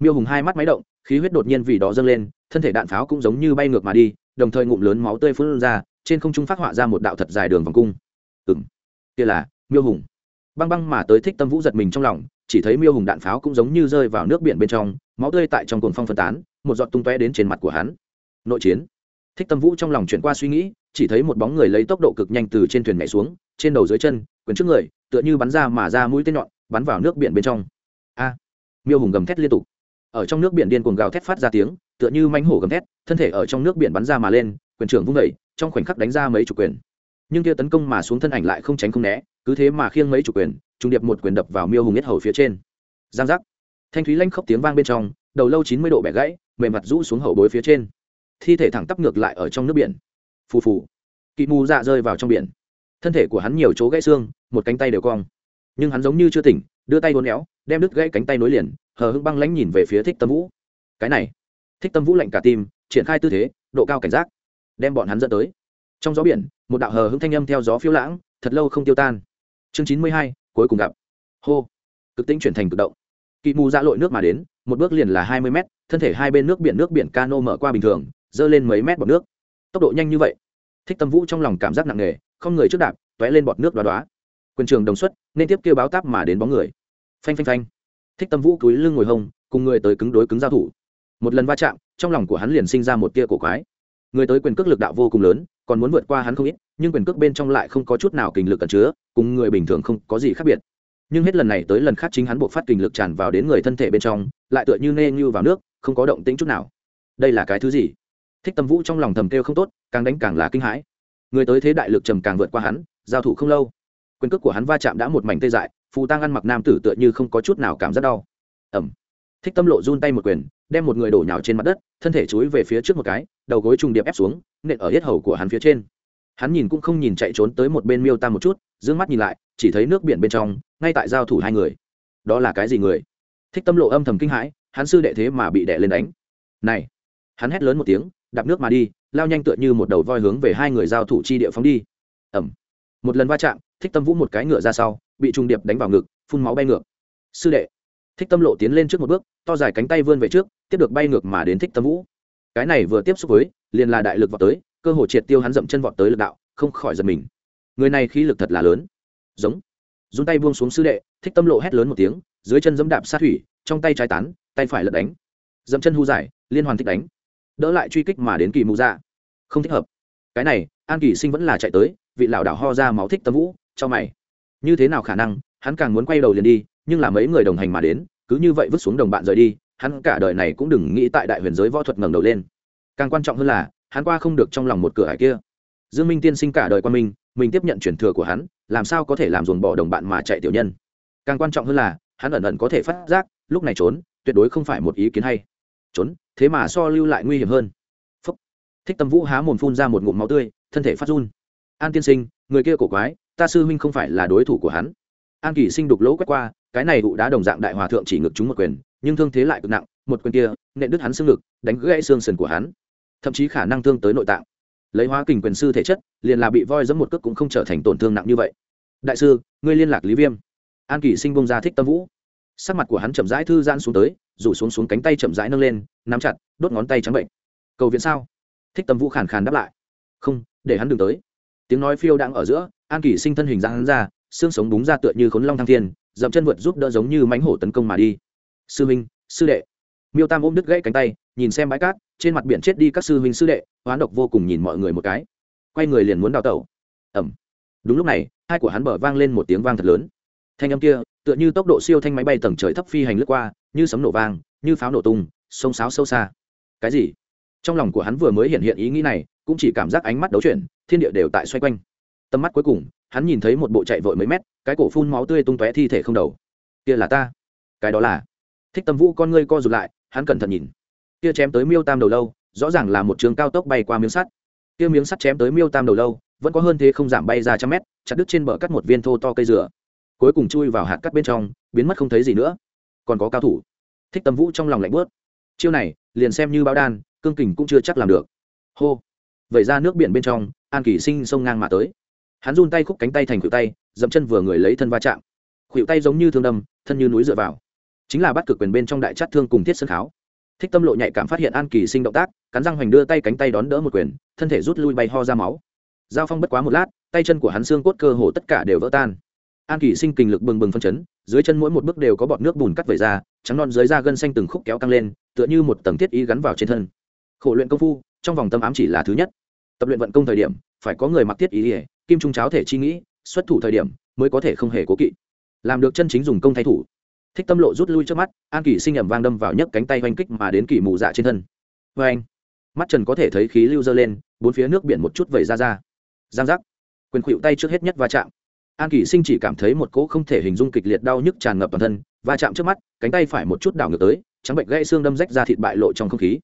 miêu hùng hai mắt máy động, khí huyết đột nhiên vì đó dâng lên, thân thể đạn pháo cũng giống như bay ngược mà đi, đồng thời ngụm lớn máu tươi phun ra, trên không trung phát họa ra một đạo thật dài đường vòng cung. Ừng kia là miêu hùng. Băng băng mà tới thích tâm vũ giật mình trong lòng chỉ thấy miêu hùng đạn pháo cũng giống như rơi vào nước biển bên trong, máu tươi tại trong cồn phong phân tán, một giọt tung tóe đến trên mặt của hắn. Nội chiến. Thích tâm vũ trong lòng chuyển qua suy nghĩ, chỉ thấy một bóng người lấy tốc độ cực nhanh từ trên thuyền nhảy xuống, trên đầu dưới chân, quyền trước người, tựa như bắn ra mà ra mũi tên nhọn, bắn vào nước biển bên trong. A! Miêu hùng gầm thét liên tục. Ở trong nước biển điên cuồng gào thét phát ra tiếng, tựa như mánh hổ gầm thét, thân thể ở trong nước biển bắn ra mà lên, quyền trưởng vung vẩy trong khoảnh khắc đánh ra mấy chủ quyền. Nhưng kia tấn công mà xuống thân ảnh lại không tránh không né, cứ thế mà khiêng mấy chủ quyền trung điệp một quyền đập vào miêu hùng nhất hầu phía trên. Giang giác. Thanh thúy lanh khóc tiếng vang bên trong, đầu lâu chín mươi độ bẻ gãy, mềm mặt rũ xuống hậu bối phía trên. Thi thể thẳng tắp ngược lại ở trong nước biển. Phù phù. Kỵ mù dạ rơi vào trong biển. Thân thể của hắn nhiều chỗ gãy xương, một cánh tay đều cong. Nhưng hắn giống như chưa tỉnh, đưa tay hôn éo, đem đứt gãy cánh tay nối liền, hờ hững băng lánh nhìn về phía thích tâm vũ. Cái này. Thích tâm vũ lạnh cả tim, triển khai tư thế, độ cao cảnh giác. Đem bọn hắn dẫn tới. Trong gió biển, một đạo hờ hững thanh âm theo gió phiêu lãng, thật lâu không tiêu tan. Chương chín mươi hai cuối cùng gặp. Hô. Cực tính chuyển thành cực động. Kỵ mù ra lội nước mà đến, một bước liền là hai mươi mét, thân thể hai bên nước biển nước biển cano mở qua bình thường, dơ lên mấy mét bọt nước. Tốc độ nhanh như vậy. Thích tâm vũ trong lòng cảm giác nặng nề, không người trước đạp t ó é lên bọt nước đoá đoá quyền trường đồng xuất, nên tiếp kêu báo táp mà đến bóng người. Phanh phanh phanh. Thích tâm vũ cúi lưng ngồi hông cùng người tới cứng đối cứng giao thủ. Một lần va chạm, trong lòng của hắn liền sinh ra một tia cổ quái. Người tới quyền cước lực đạo vô cùng lớn còn muốn vượt qua hắn không ít, nhưng quyền cước bên trong lại không có chút nào kình lực cẩn chứa, cùng người bình thường không có gì khác biệt. Nhưng hết lần này tới lần khác chính hắn buộc phát kình lực tràn vào đến người thân thể bên trong, lại tựa như nê như vào nước, không có động tĩnh chút nào. Đây là cái thứ gì? Thích tâm vũ trong lòng thầm kêu không tốt, càng đánh càng là kinh hãi. Người tới thế đại lực trầm càng vượt qua hắn, giao thủ không lâu, quyền cước của hắn va chạm đã một mảnh tê dại, phù tăng ăn mặc nam tử tựa như không có chút nào cảm giác đau. Ẩm thích tâm lộ run tay một quyền đem một người đổ nhào trên mặt đất, thân thể chúi về phía trước một cái, đầu gối trùng điệp ép xuống, nện ở hết hầu của hắn phía trên. Hắn nhìn cũng không nhìn chạy trốn tới một bên miêu tam một chút d ư ơ n g mắt nhìn lại, chỉ thấy nước biển bên trong, ngay tại giao thủ hai người. Đó là cái gì người? Thích tâm lộ âm thầm kinh hãi, hắn sư đệ thế mà bị đẻ lên đánh. Này! Hắn hét lớn một tiếng, đạp nước mà đi, lao nhanh tựa như một đầu voi hướng về hai người giao thủ chi địa phóng đi. Ẩm một lần va chạm, thích tâm vũ một cái ngựa ra sau, bị trung điệp đánh vào ngực, phun máu bay ngược. Sư đệ thích tâm lộ tiến lên trước một bước, to dài cánh tay vươn về trước, tiếp được bay ngược mà đến thích tâm vũ. Cái này vừa tiếp xúc với, liền là đại lực vọt tới, cơ hồ triệt tiêu hắn dậm chân vọt tới lực đạo, không khỏi giật mình. Người này khí lực thật là lớn. Giống. Run tay buông xuống sư đệ, thích tâm lộ hét lớn một tiếng, dưới chân dẫm đạp sát thủy, trong tay trái tán, tay phải lật đánh. Dậm chân hư giải liên hoàn thích đánh. Đỡ lại truy kích mà đến kỳ mù ra không thích hợp. Cái này, an kỳ sinh vẫn là chạy tới, vị lão đảo ho ra máu thích tâm vũ, cho mày. Như thế nào khả năng, hắn càng muốn quay đầu liền đi nhưng là mấy người đồng hành mà đến, cứ như vậy vứt xuống đồng bạn rời đi, hắn cả đời này cũng đừng nghĩ tại đại huyền giới võ thuật ngẩng đầu lên. Càng quan trọng hơn là, hắn qua không được trong lòng một cửa hải kia. Dương minh tiên sinh cả đời qua mình mình tiếp nhận truyền thừa của hắn, làm sao có thể làm dồn bỏ đồng bạn mà chạy tiểu nhân? Càng quan trọng hơn là, hắn ẩn ẩn có thể phát giác, lúc này trốn, tuyệt đối không phải một ý kiến hay. Trốn, thế mà so lưu lại nguy hiểm hơn. Phúc. thích tâm vũ há mồm phun ra một ngụm máu tươi, thân thể phát run. An tiên sinh, người kia cổ quái, ta sư huynh không phải là đối thủ của hắn an kỳ sinh đục lỗ quét qua, cái này ụ đá đồng dạng đại hòa thượng chỉ ngực chúng một quyền, nhưng thương thế lại cực nặng, một quyền kia, nện đứt hắn xương ngực, đánh gãy xương sườn của hắn. Thậm chí khả năng thương tới nội tạng. Lấy hóa kình quyền sư thể chất, liền là bị voi dẫm một cước cũng không trở thành tổn thương nặng như vậy. Đại sư, ngươi liên lạc lý viêm. An kỳ sinh bông ra thích tâm vũ. Sắc mặt của hắn chậm rãi thư giãn xuống tới, rủ xuống xuống cánh tay chậm rãi nâng lên, nắm chặt, đốt ngón tay trắng bệnh. Cầu viện sao? Thích tâm vũ khàn khàn đáp lại. Không, để hắn đừng tới. Tiếng nói phiêu đang ở giữa, an kỳ sinh thân hình ra hắn ra xương sống búng ra tựa như khốn long thăng thiên, dậm chân vượt giúp đỡ giống như mánh hổ tấn công mà đi. Sư minh sư đệ. Miêu tam ôm đứt gãy cánh tay, nhìn xem bãi cát, trên mặt biển chết đi các sư huynh sư đệ, hoán độc vô cùng nhìn mọi người một cái. Quay người liền muốn đào tẩu. Ẩm đúng lúc này, hai của hắn bờ vang lên một tiếng vang thật lớn. Thanh âm kia, tựa như tốc độ siêu thanh máy bay tầng trời thấp phi hành lướt qua, như sấm nổ vang, như pháo nổ tung, sông sáo sâu xa. Cái gì? Trong lòng của hắn vừa mới hiện hiện ý nghĩ này, cũng chỉ cảm giác ánh mắt đấu chuyển, thiên địa đều tại xoay quanh tầm mắt cuối cùng, hắn nhìn thấy một bộ chạy vội mấy mét, cái cổ phun máu tươi tung tóe thi thể không đầu. Kia là ta. Cái đó là. Thích tâm vũ con ngươi co rụt lại, hắn cẩn thận nhìn. Kia chém tới miêu tam đầu lâu, rõ ràng là một trường cao tốc bay qua miếng sắt. Kia miếng sắt chém tới miêu tam đầu lâu, vẫn có hơn thế không giảm bay ra trăm mét, chặt đứt trên bờ cắt một viên thô to cây dừa. Cuối cùng chui vào hạt cắt bên trong, biến mất không thấy gì nữa. Còn có cao thủ. Thích tâm vũ trong lòng lạnh bớt chiêu này, liền xem như bao đan, cương kình cũng chưa chắc làm được. Hô. Vẩy ra nước biển bên trong, an kỳ sinh sông ngang mà tới hắn run tay khúc cánh tay thành khuỷu tay, dậm chân vừa người lấy thân va chạm. Khuỷu tay giống như thương đâm, thân như núi dựa vào. Chính là bắt cực quyền bên trong đại chát thương cùng thiết sơn kháo. Thích tâm lộ nhạy cảm phát hiện an kỳ sinh động tác, cắn răng hoành đưa tay cánh tay đón đỡ một quyền, thân thể rút lui bay ho ra máu. Giao phong bất quá một lát, tay chân của hắn xương cốt cơ hồ tất cả đều vỡ tan. An kỳ sinh kình lực bừng bừng phân chấn, dưới chân mỗi một bước đều có bọt nước bùn cắt vẩy ra, trắng non dưới da gân xanh từng khúc kéo căng lên, tựa như một tầng thiết ý gắn vào trên thân. Khổ luyện công phu, trong vòng tâm ám chỉ là thứ nhất. Tập luyện vận công thời điểm, phải có người mặc thiết ý ỉa kim trung cháo thể chi nghĩ, xuất thủ thời điểm mới có thể không hề cố kỵ. Làm được chân chính dùng công thay thủ. Thích tâm lộ rút lui trước mắt, an kỷ sinh ẩm vang đâm vào nhấc cánh tay oanh kích mà đến kỷ mù dạ trên thân. Vê anh, mắt trần có thể thấy khí lưu dơ lên, bốn phía nước biển một chút vẩy ra ra. Giang giác. Quyền khuỵu tay trước hết nhất va chạm. An kỷ sinh chỉ cảm thấy một cỗ không thể hình dung kịch liệt đau nhức tràn ngập toàn thân, va chạm trước mắt, cánh tay phải một chút đảo ngược tới, trắng bệnh gãy xương đâm rách ra thịt bại lộ trong không khí.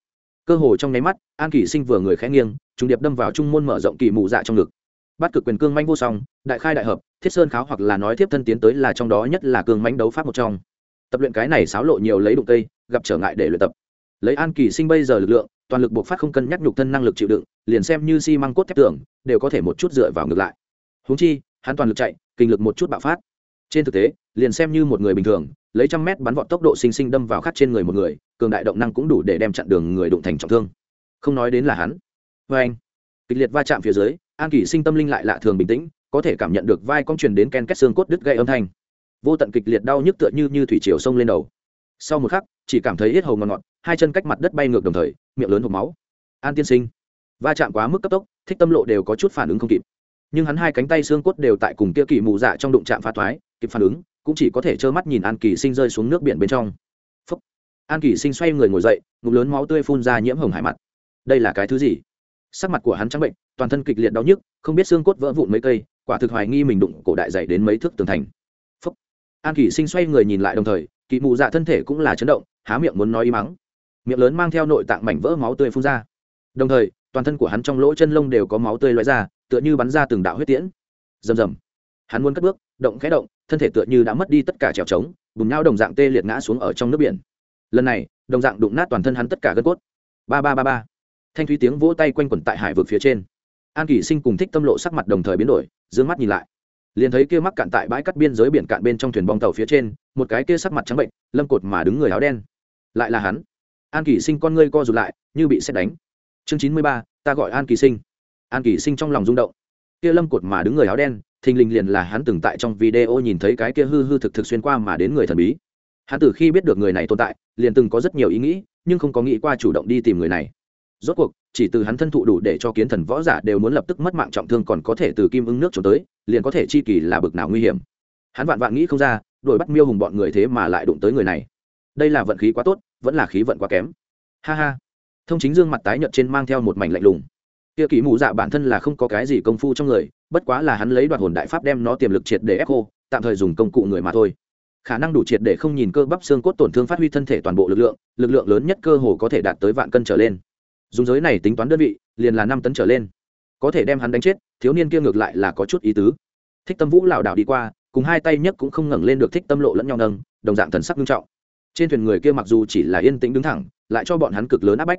Cơ hồ trong nháy mắt, an kỷ sinh vừa người khẽ nghiêng, trùng điệp đâm vào trung môn mở rộng kỳ mù dạ trong ngực bắt cực quyền cương manh vô song, đại khai đại hợp, thiết sơn kháo hoặc là nói tiếp thân tiến tới là trong đó nhất là cương manh đấu pháp một trong. Tập luyện cái này xáo lộ nhiều lấy đụng cây, gặp trở ngại để luyện tập. Lấy an kỳ sinh bây giờ lực lượng, toàn lực buộc phát không cân nhắc nhục thân năng lực chịu đựng, liền xem như xi、si、măng cốt thép tưởng đều có thể một chút dựa vào ngược lại. Húng chi, hắn toàn lực chạy, kinh lực một chút bạo phát. Trên thực tế, liền xem như một người bình thường, lấy trăm mét bắn vọt tốc độ sinh sinh đâm vào khát trên người một người, cường đại động năng cũng đủ để đem chặn đường người đụng thành trọng thương. Không nói đến là hắn. Vê anh kịch liệt va chạm phía dưới an kỷ sinh tâm linh lại lạ thường bình tĩnh, có thể cảm nhận được vai cong truyền đến ken kết xương cốt đứt gây âm thanh. Vô tận kịch liệt đau nhức tựa như như thủy triều sông lên đầu. Sau một khắc, chỉ cảm thấy hết hầu ngọt ngọt hai chân cách mặt đất bay ngược đồng thời, miệng lớn hộp máu. An tiên sinh, va chạm quá mức cấp tốc, thích tâm lộ đều có chút phản ứng không kịp. Nhưng hắn hai cánh tay xương cốt đều tại cùng kia kỳ mù dạ trong đụng chạm phá thoái, kịp phản ứng, cũng chỉ có thể trơ mắt nhìn an kỳ sinh rơi xuống nước biển bên trong. Phúc. an kỳ sinh xoay người ngồi dậy, ngụm lớn máu tươi phun ra nhiễm hồng hải mặt. Đây là cái thứ gì? Sắc mặt của hắn trắng bệnh, toàn thân kịch liệt đau nhức, không biết xương cốt vỡ vụn mấy cây, quả thực hoài nghi mình đụng cổ đại dày đến mấy thước tường thành. Phúc. an kỷ sinh xoay người nhìn lại đồng thời kỳ mù dạ thân thể cũng là chấn động, há miệng muốn nói y mắng. Miệng lớn mang theo nội tạng mảnh vỡ máu tươi phun ra. Đồng thời, toàn thân của hắn trong lỗ chân lông đều có máu tươi loại ra, tựa như bắn ra từng đạo huyết tiễn. Rầm rầm. Hắn muốn cất bước, động khẽ động, thân thể tựa như đã mất đi tất cả trèo trống, bùn nhau đồng dạng tê liệt ngã xuống ở trong nước biển. Lần này, đồng dạng đụng nát toàn thân hắn tất cả gân cốt. Ba ba ba ba thanh thúy tiếng vỗ tay quanh quẩn tại hải vực phía trên. An kỷ sinh cùng thích tâm lộ sắc mặt đồng thời biến đổi d ư ơ n g mắt nhìn lại. Liền thấy kia mắc cạn tại bãi cắt biên giới biển cạn bên trong thuyền bong tàu phía trên, một cái kia sắc mặt trắng bệnh, lâm cột mà đứng người áo đen. Lại là hắn. An kỷ sinh con ngươi co rụt lại, như bị xét đánh. Chương chín mươi ba, ta gọi an kỳ sinh. An kỳ sinh trong lòng rung động. Kia lâm cột mà đứng người áo đen, thình lình liền là hắn từng tại trong video nhìn thấy cái kia hư hư thực thực xuyên qua mà đến người thần bí. Hắn từ khi biết được người này tồn tại, liền từng có rất nhiều ý nghĩ, nhưng không có nghĩ qua chủ động đi tìm người này rốt cuộc, chỉ từ hắn thân thụ đủ để cho kiến thần võ giả đều muốn lập tức mất mạng trọng thương còn có thể từ kim ứng nước trốn tới, liền có thể chi kỳ là bực nào nguy hiểm. Hắn vạn vạn nghĩ không ra, đuổi bắt miêu hùng bọn người thế mà lại đụng tới người này. Đây là vận khí quá tốt, vẫn là khí vận quá kém. Ha ha. Thông chính dương mặt tái nhợt trên mang theo một mảnh lạnh lùng. Kia kỳ mù dạ bản thân là không có cái gì công phu trong người, bất quá là hắn lấy đoạt hồn đại pháp đem nó tiềm lực triệt để ép khô, tạm thời dùng công cụ người mà thôi. Khả năng đủ triệt để không nhìn cơ bắp xương cốt tổn thương phát huy thân thể toàn bộ lực lượng lực lượng lớn nhất cơ hồ có thể đạt tới vạn cân trở lên dùng giới này tính toán đơn vị, liền là năm tấn trở lên. Có thể đem hắn đánh chết, thiếu niên kia ngược lại là có chút ý tứ. Thích tâm vũ lảo đảo đi qua, cùng hai tay nhất cũng không ngẩng lên được thích tâm lộ lẫn nhau nâng, đồng dạng thần sắc nghiêm trọng. Trên thuyền người kia mặc dù chỉ là yên tĩnh đứng thẳng, lại cho bọn hắn cực lớn áp bách.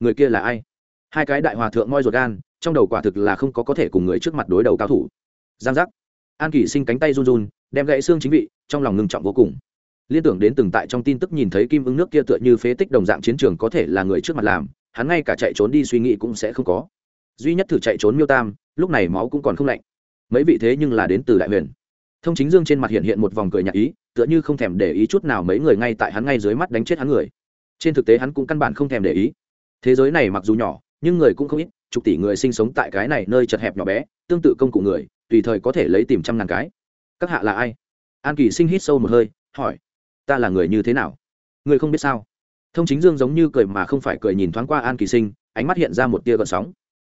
Người kia là ai? Hai cái đại hòa thượng moi ruột gan, trong đầu quả thực là không có có thể cùng người trước mặt đối đầu cao thủ. Giang giác. An kỷ sinh cánh tay run run, đem gãy xương chính vị, trong lòng ngưng trọng vô cùng. Liên tưởng đến từng tại trong tin tức nhìn thấy kim ứng nước kia tựa như phế tích đồng dạng chiến trường có thể là người trước mặt làm hắn ngay cả chạy trốn đi suy nghĩ cũng sẽ không có. Duy nhất thử chạy trốn miêu tam, lúc này máu cũng còn không lạnh. Mấy vị thế nhưng là đến từ đại huyền. Thông chính dương trên mặt hiện hiện một vòng cười nhạc ý, tựa như không thèm để ý chút nào mấy người ngay tại hắn ngay dưới mắt đánh chết hắn người. Trên thực tế hắn cũng căn bản không thèm để ý. Thế giới này mặc dù nhỏ, nhưng người cũng không ít, chục tỷ người sinh sống tại cái này nơi chật hẹp nhỏ bé, tương tự công cụ người, tùy thời có thể lấy tìm trăm ngàn cái. Các hạ là ai? An kỳ sinh hít sâu một hơi, hỏi, ta là người như thế nào? Người không biết sao thông chính dương giống như cười mà không phải cười nhìn thoáng qua an kỳ sinh, ánh mắt hiện ra một tia gợn sóng.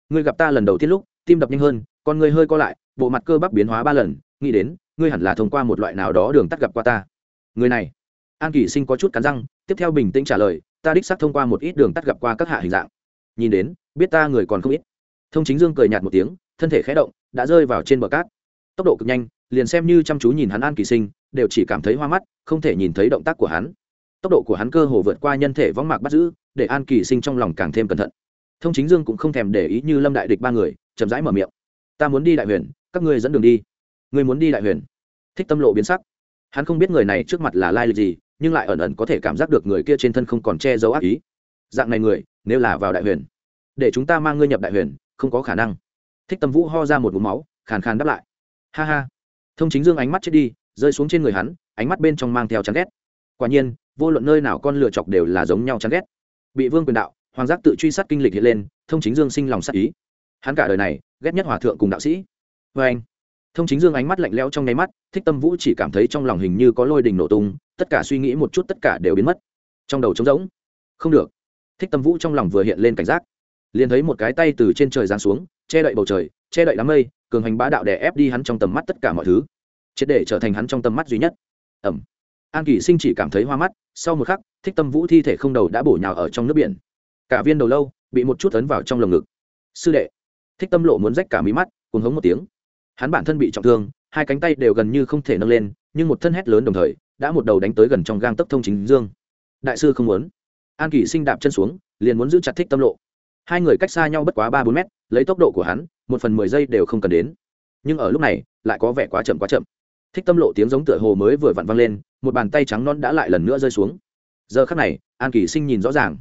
Ngươi gặp ta lần đầu tiên lúc, tim đập nhanh hơn, con ngươi hơi co lại, bộ mặt cơ bắp biến hóa ba lần, nghĩ đến, ngươi hẳn là thông qua một loại nào đó đường tắt gặp qua ta. Người này. An kỳ sinh có chút cắn răng, tiếp theo bình tĩnh trả lời, ta đích xác thông qua một ít đường tắt gặp qua các hạ hình dạng. Nhìn đến, biết ta người còn không ít. Thông chính dương cười nhạt một tiếng, thân thể khẽ động, đã rơi vào trên bờ cát. Tốc độ cực nhanh, liền xem như chăm chú nhìn hắn an kỳ sinh, đều chỉ cảm thấy hoa mắt, không thể nhìn thấy động tác của hắn tốc độ của hắn cơ hồ vượt qua nhân thể võng mạc bắt giữ, để an kỳ sinh trong lòng càng thêm cẩn thận. Thông chính dương cũng không thèm để ý như lâm đại địch ba người, chậm rãi mở miệng. Ta muốn đi đại huyền, các ngươi dẫn đường đi. Ngươi muốn đi đại huyền? Thích tâm lộ biến sắc. Hắn không biết người này trước mặt là lai lịch gì, nhưng lại ẩn ẩn có thể cảm giác được người kia trên thân không còn che giấu ác ý. Dạng này người, nếu là vào đại huyền, để chúng ta mang ngươi nhập đại huyền, không có khả năng. Thích tâm vũ ho ra một vùng máu, khàn khàn đáp lại. Ha ha. Thông chính dương ánh mắt chết đi, rơi xuống trên người hắn, ánh mắt bên trong mang theo chán ghét quả nhiên, vô luận nơi nào con lựa chọc đều là giống nhau chán ghét. Bị vương quyền đạo, hoàng giác tự truy sát kinh lịch hiện lên, thông chính dương sinh lòng sát ý. Hắn cả đời này, ghét nhất hòa thượng cùng đạo sĩ. Vê anh, thông chính dương ánh mắt lạnh lẽo trong nháy mắt, thích tâm vũ chỉ cảm thấy trong lòng hình như có lôi đình nổ tung, tất cả suy nghĩ một chút tất cả đều biến mất. Trong đầu trống rỗng. Không được. Thích tâm vũ trong lòng vừa hiện lên cảnh giác. Liền thấy một cái tay từ trên trời giáng xuống, che đậy bầu trời, che đậy đám mây, cường hành bá đạo đè ép đi hắn trong tầm mắt tất cả mọi thứ, triệt để trở thành hắn trong tầm mắt duy nhất. Ẩm an kỳ sinh chỉ cảm thấy hoa mắt, sau một khắc, thích tâm vũ thi thể không đầu đã bổ nhào ở trong nước biển. Cả viên đầu lâu bị một chút ấn vào trong lồng ngực. Sư đệ. Thích tâm lộ muốn rách cả mí mắt, cuồng hống một tiếng. Hắn bản thân bị trọng thương, hai cánh tay đều gần như không thể nâng lên, nhưng một thân hét lớn đồng thời, đã một đầu đánh tới gần trong gang tấc thông chính dương. Đại sư không muốn. An kỳ sinh đạp chân xuống, liền muốn giữ chặt thích tâm lộ. Hai người cách xa nhau bất quá ba bốn mét, lấy tốc độ của hắn, một phần mười giây đều không cần đến. Nhưng ở lúc này, lại có vẻ quá chậm quá chậm. Thích tâm lộ tiếng giống tựa hồ mới vừa vặn văng lên một bàn tay trắng non đã lại lần nữa rơi xuống. Giờ khắc này, an kỳ sinh nhìn rõ ràng.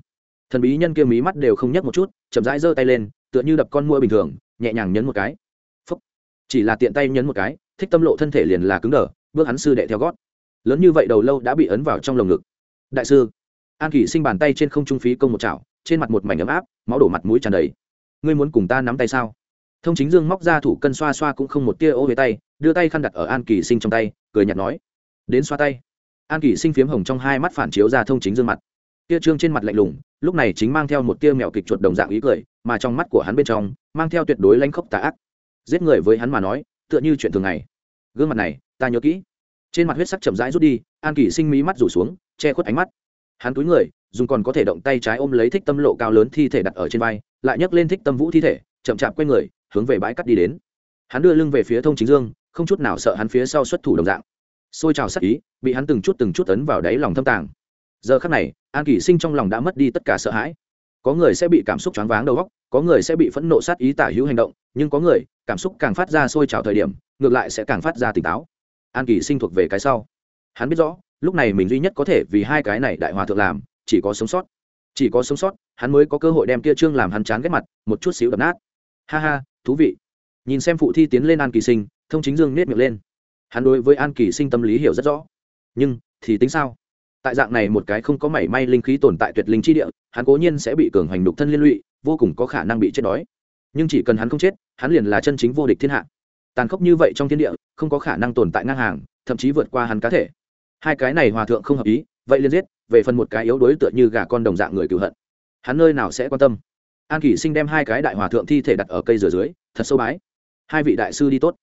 Thần bí nhân kia mí mắt đều không nhấc một chút, chậm rãi giơ tay lên, tựa như đập con mua bình thường, nhẹ nhàng nhấn một cái. Phúc. chỉ là tiện tay nhấn một cái, thích tâm lộ thân thể liền là cứng đờ, bước hắn sư đệ theo gót. Lớn như vậy đầu lâu đã bị ấn vào trong lồng ngực. Đại sư. An kỳ sinh bàn tay trên không trung phí công một chảo, trên mặt một mảnh ấm áp, máu đổ mặt mũi tràn đầy. Ngươi muốn cùng ta nắm tay sao? Thông chính dương móc ra thủ cân xoa xoa cũng không một tia ô về tay, đưa tay khăn đặt ở an kỳ sinh trong tay, cười nhạt nói. Đến xoa tay an kỷ sinh phiếm hồng trong hai mắt phản chiếu ra thông chính dương mặt. Tia trương trên mặt lạnh lùng, lúc này chính mang theo một tia mèo kịch chuột đồng dạng ý cười, mà trong mắt của hắn bên trong, mang theo tuyệt đối lanh khốc tà ác. Giết người với hắn mà nói, tựa như chuyện thường ngày. Gương mặt này, ta nhớ kỹ. Trên mặt huyết sắc chậm rãi rút đi, an kỷ sinh mí mắt rủ xuống, che khuất ánh mắt. Hắn túi người, dùng còn có thể động tay trái ôm lấy thích tâm lộ cao lớn thi thể đặt ở trên vai, lại nhấc lên thích tâm vũ thi thể, chậm chạp q u a y người, hướng về bãi cắt đi đến. Hắn đưa lưng về phía thông chính dương, không chút nào sợ hắn phía sau xuất thủ đồng dạng xôi trào sắc ý, bị hắn từng chút từng chút tấn vào đáy lòng thâm tàng. Giờ khắc này, an kỷ sinh trong lòng đã mất đi tất cả sợ hãi. Có người sẽ bị cảm xúc choáng váng đầu óc, có người sẽ bị phẫn nộ sát ý tả hữu hành động, nhưng có người, cảm xúc càng phát ra sôi trào thời điểm, ngược lại sẽ càng phát ra tỉnh táo. An kỳ sinh thuộc về cái sau. Hắn biết rõ, lúc này mình duy nhất có thể vì hai cái này đại hòa thượng làm, chỉ có sống sót. Chỉ có sống sót, hắn mới có cơ hội đem kia trương làm hắn chán ghét mặt, một chút xíu đập nát. Ha ha, thú vị. Nhìn xem phụ thi tiến lên an kỳ sinh, thông chính dương nết miệng lên hắn đối với an kỳ sinh tâm lý hiểu rất rõ. Nhưng, thì tính sao? Tại dạng này một cái không có mảy may linh khí tồn tại tuyệt linh chi địa, hắn cố nhiên sẽ bị cường hành đục thân liên lụy, vô cùng có khả năng bị chết đói. Nhưng chỉ cần hắn không chết, hắn liền là chân chính vô địch thiên hạ. Tàn khốc như vậy trong thiên địa, không có khả năng tồn tại ngang hàng, thậm chí vượt qua hắn cá thể. Hai cái này hòa thượng không hợp ý, vậy liền giết, về phần một cái yếu đối tựa như gà con đồng dạng người cựu hận. Hắn nơi nào sẽ quan tâm? An kỷ sinh đem hai cái đại hòa thượng thi thể đặt ở cây rửa dưới, thật sâu bái. Hai vị đại sư đi tốt.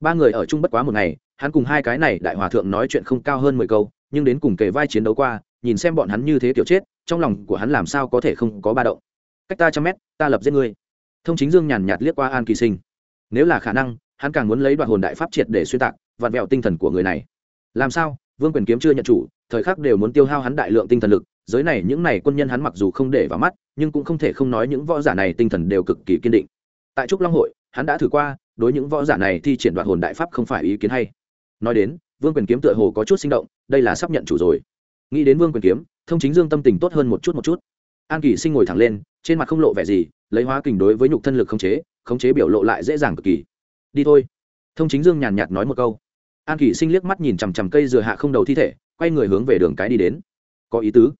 Ba người ở chung bất quá một ngày hắn cùng hai cái này đại hòa thượng nói chuyện không cao hơn mười câu, nhưng đến cùng kề vai chiến đấu qua, nhìn xem bọn hắn như thế kiểu chết, trong lòng của hắn làm sao có thể không có ba động. Cách ta trăm mét, ta lập giết ngươi. Thông chính dương nhàn nhạt liếc qua an kỳ sinh. Nếu là khả năng, hắn càng muốn lấy đoạn hồn đại pháp triệt để xuyên tạc, vặn vẹo tinh thần của người này. Làm sao? Vương quyền kiếm chưa nhận chủ, thời khắc đều muốn tiêu hao hắn đại lượng tinh thần lực, giới này những này quân nhân hắn mặc dù không để vào mắt, nhưng cũng không thể không nói những võ giả này tinh thần đều cực kỳ kiên định. Tại trúc long hội, hắn đã thử qua, đối những võ giả này thi triển đoạn hồn đại pháp không phải ý kiến hay nói đến, vương quyền kiếm tựa hồ có chút sinh động, đây là sắp nhận chủ rồi. Nghĩ đến vương quyền kiếm, thông chính dương tâm tình tốt hơn một chút một chút. An kỳ sinh ngồi thẳng lên, trên mặt không lộ vẻ gì, lấy hóa kình đối với nhục thân lực khống chế khống chế biểu lộ lại dễ dàng cực kỳ. Đi thôi. Thông chính dương nhàn nhạt nói một câu. An kỳ sinh liếc mắt nhìn chằm chằm cây dừa hạ không đầu thi thể, quay người hướng về đường cái đi đến. Có ý tứ.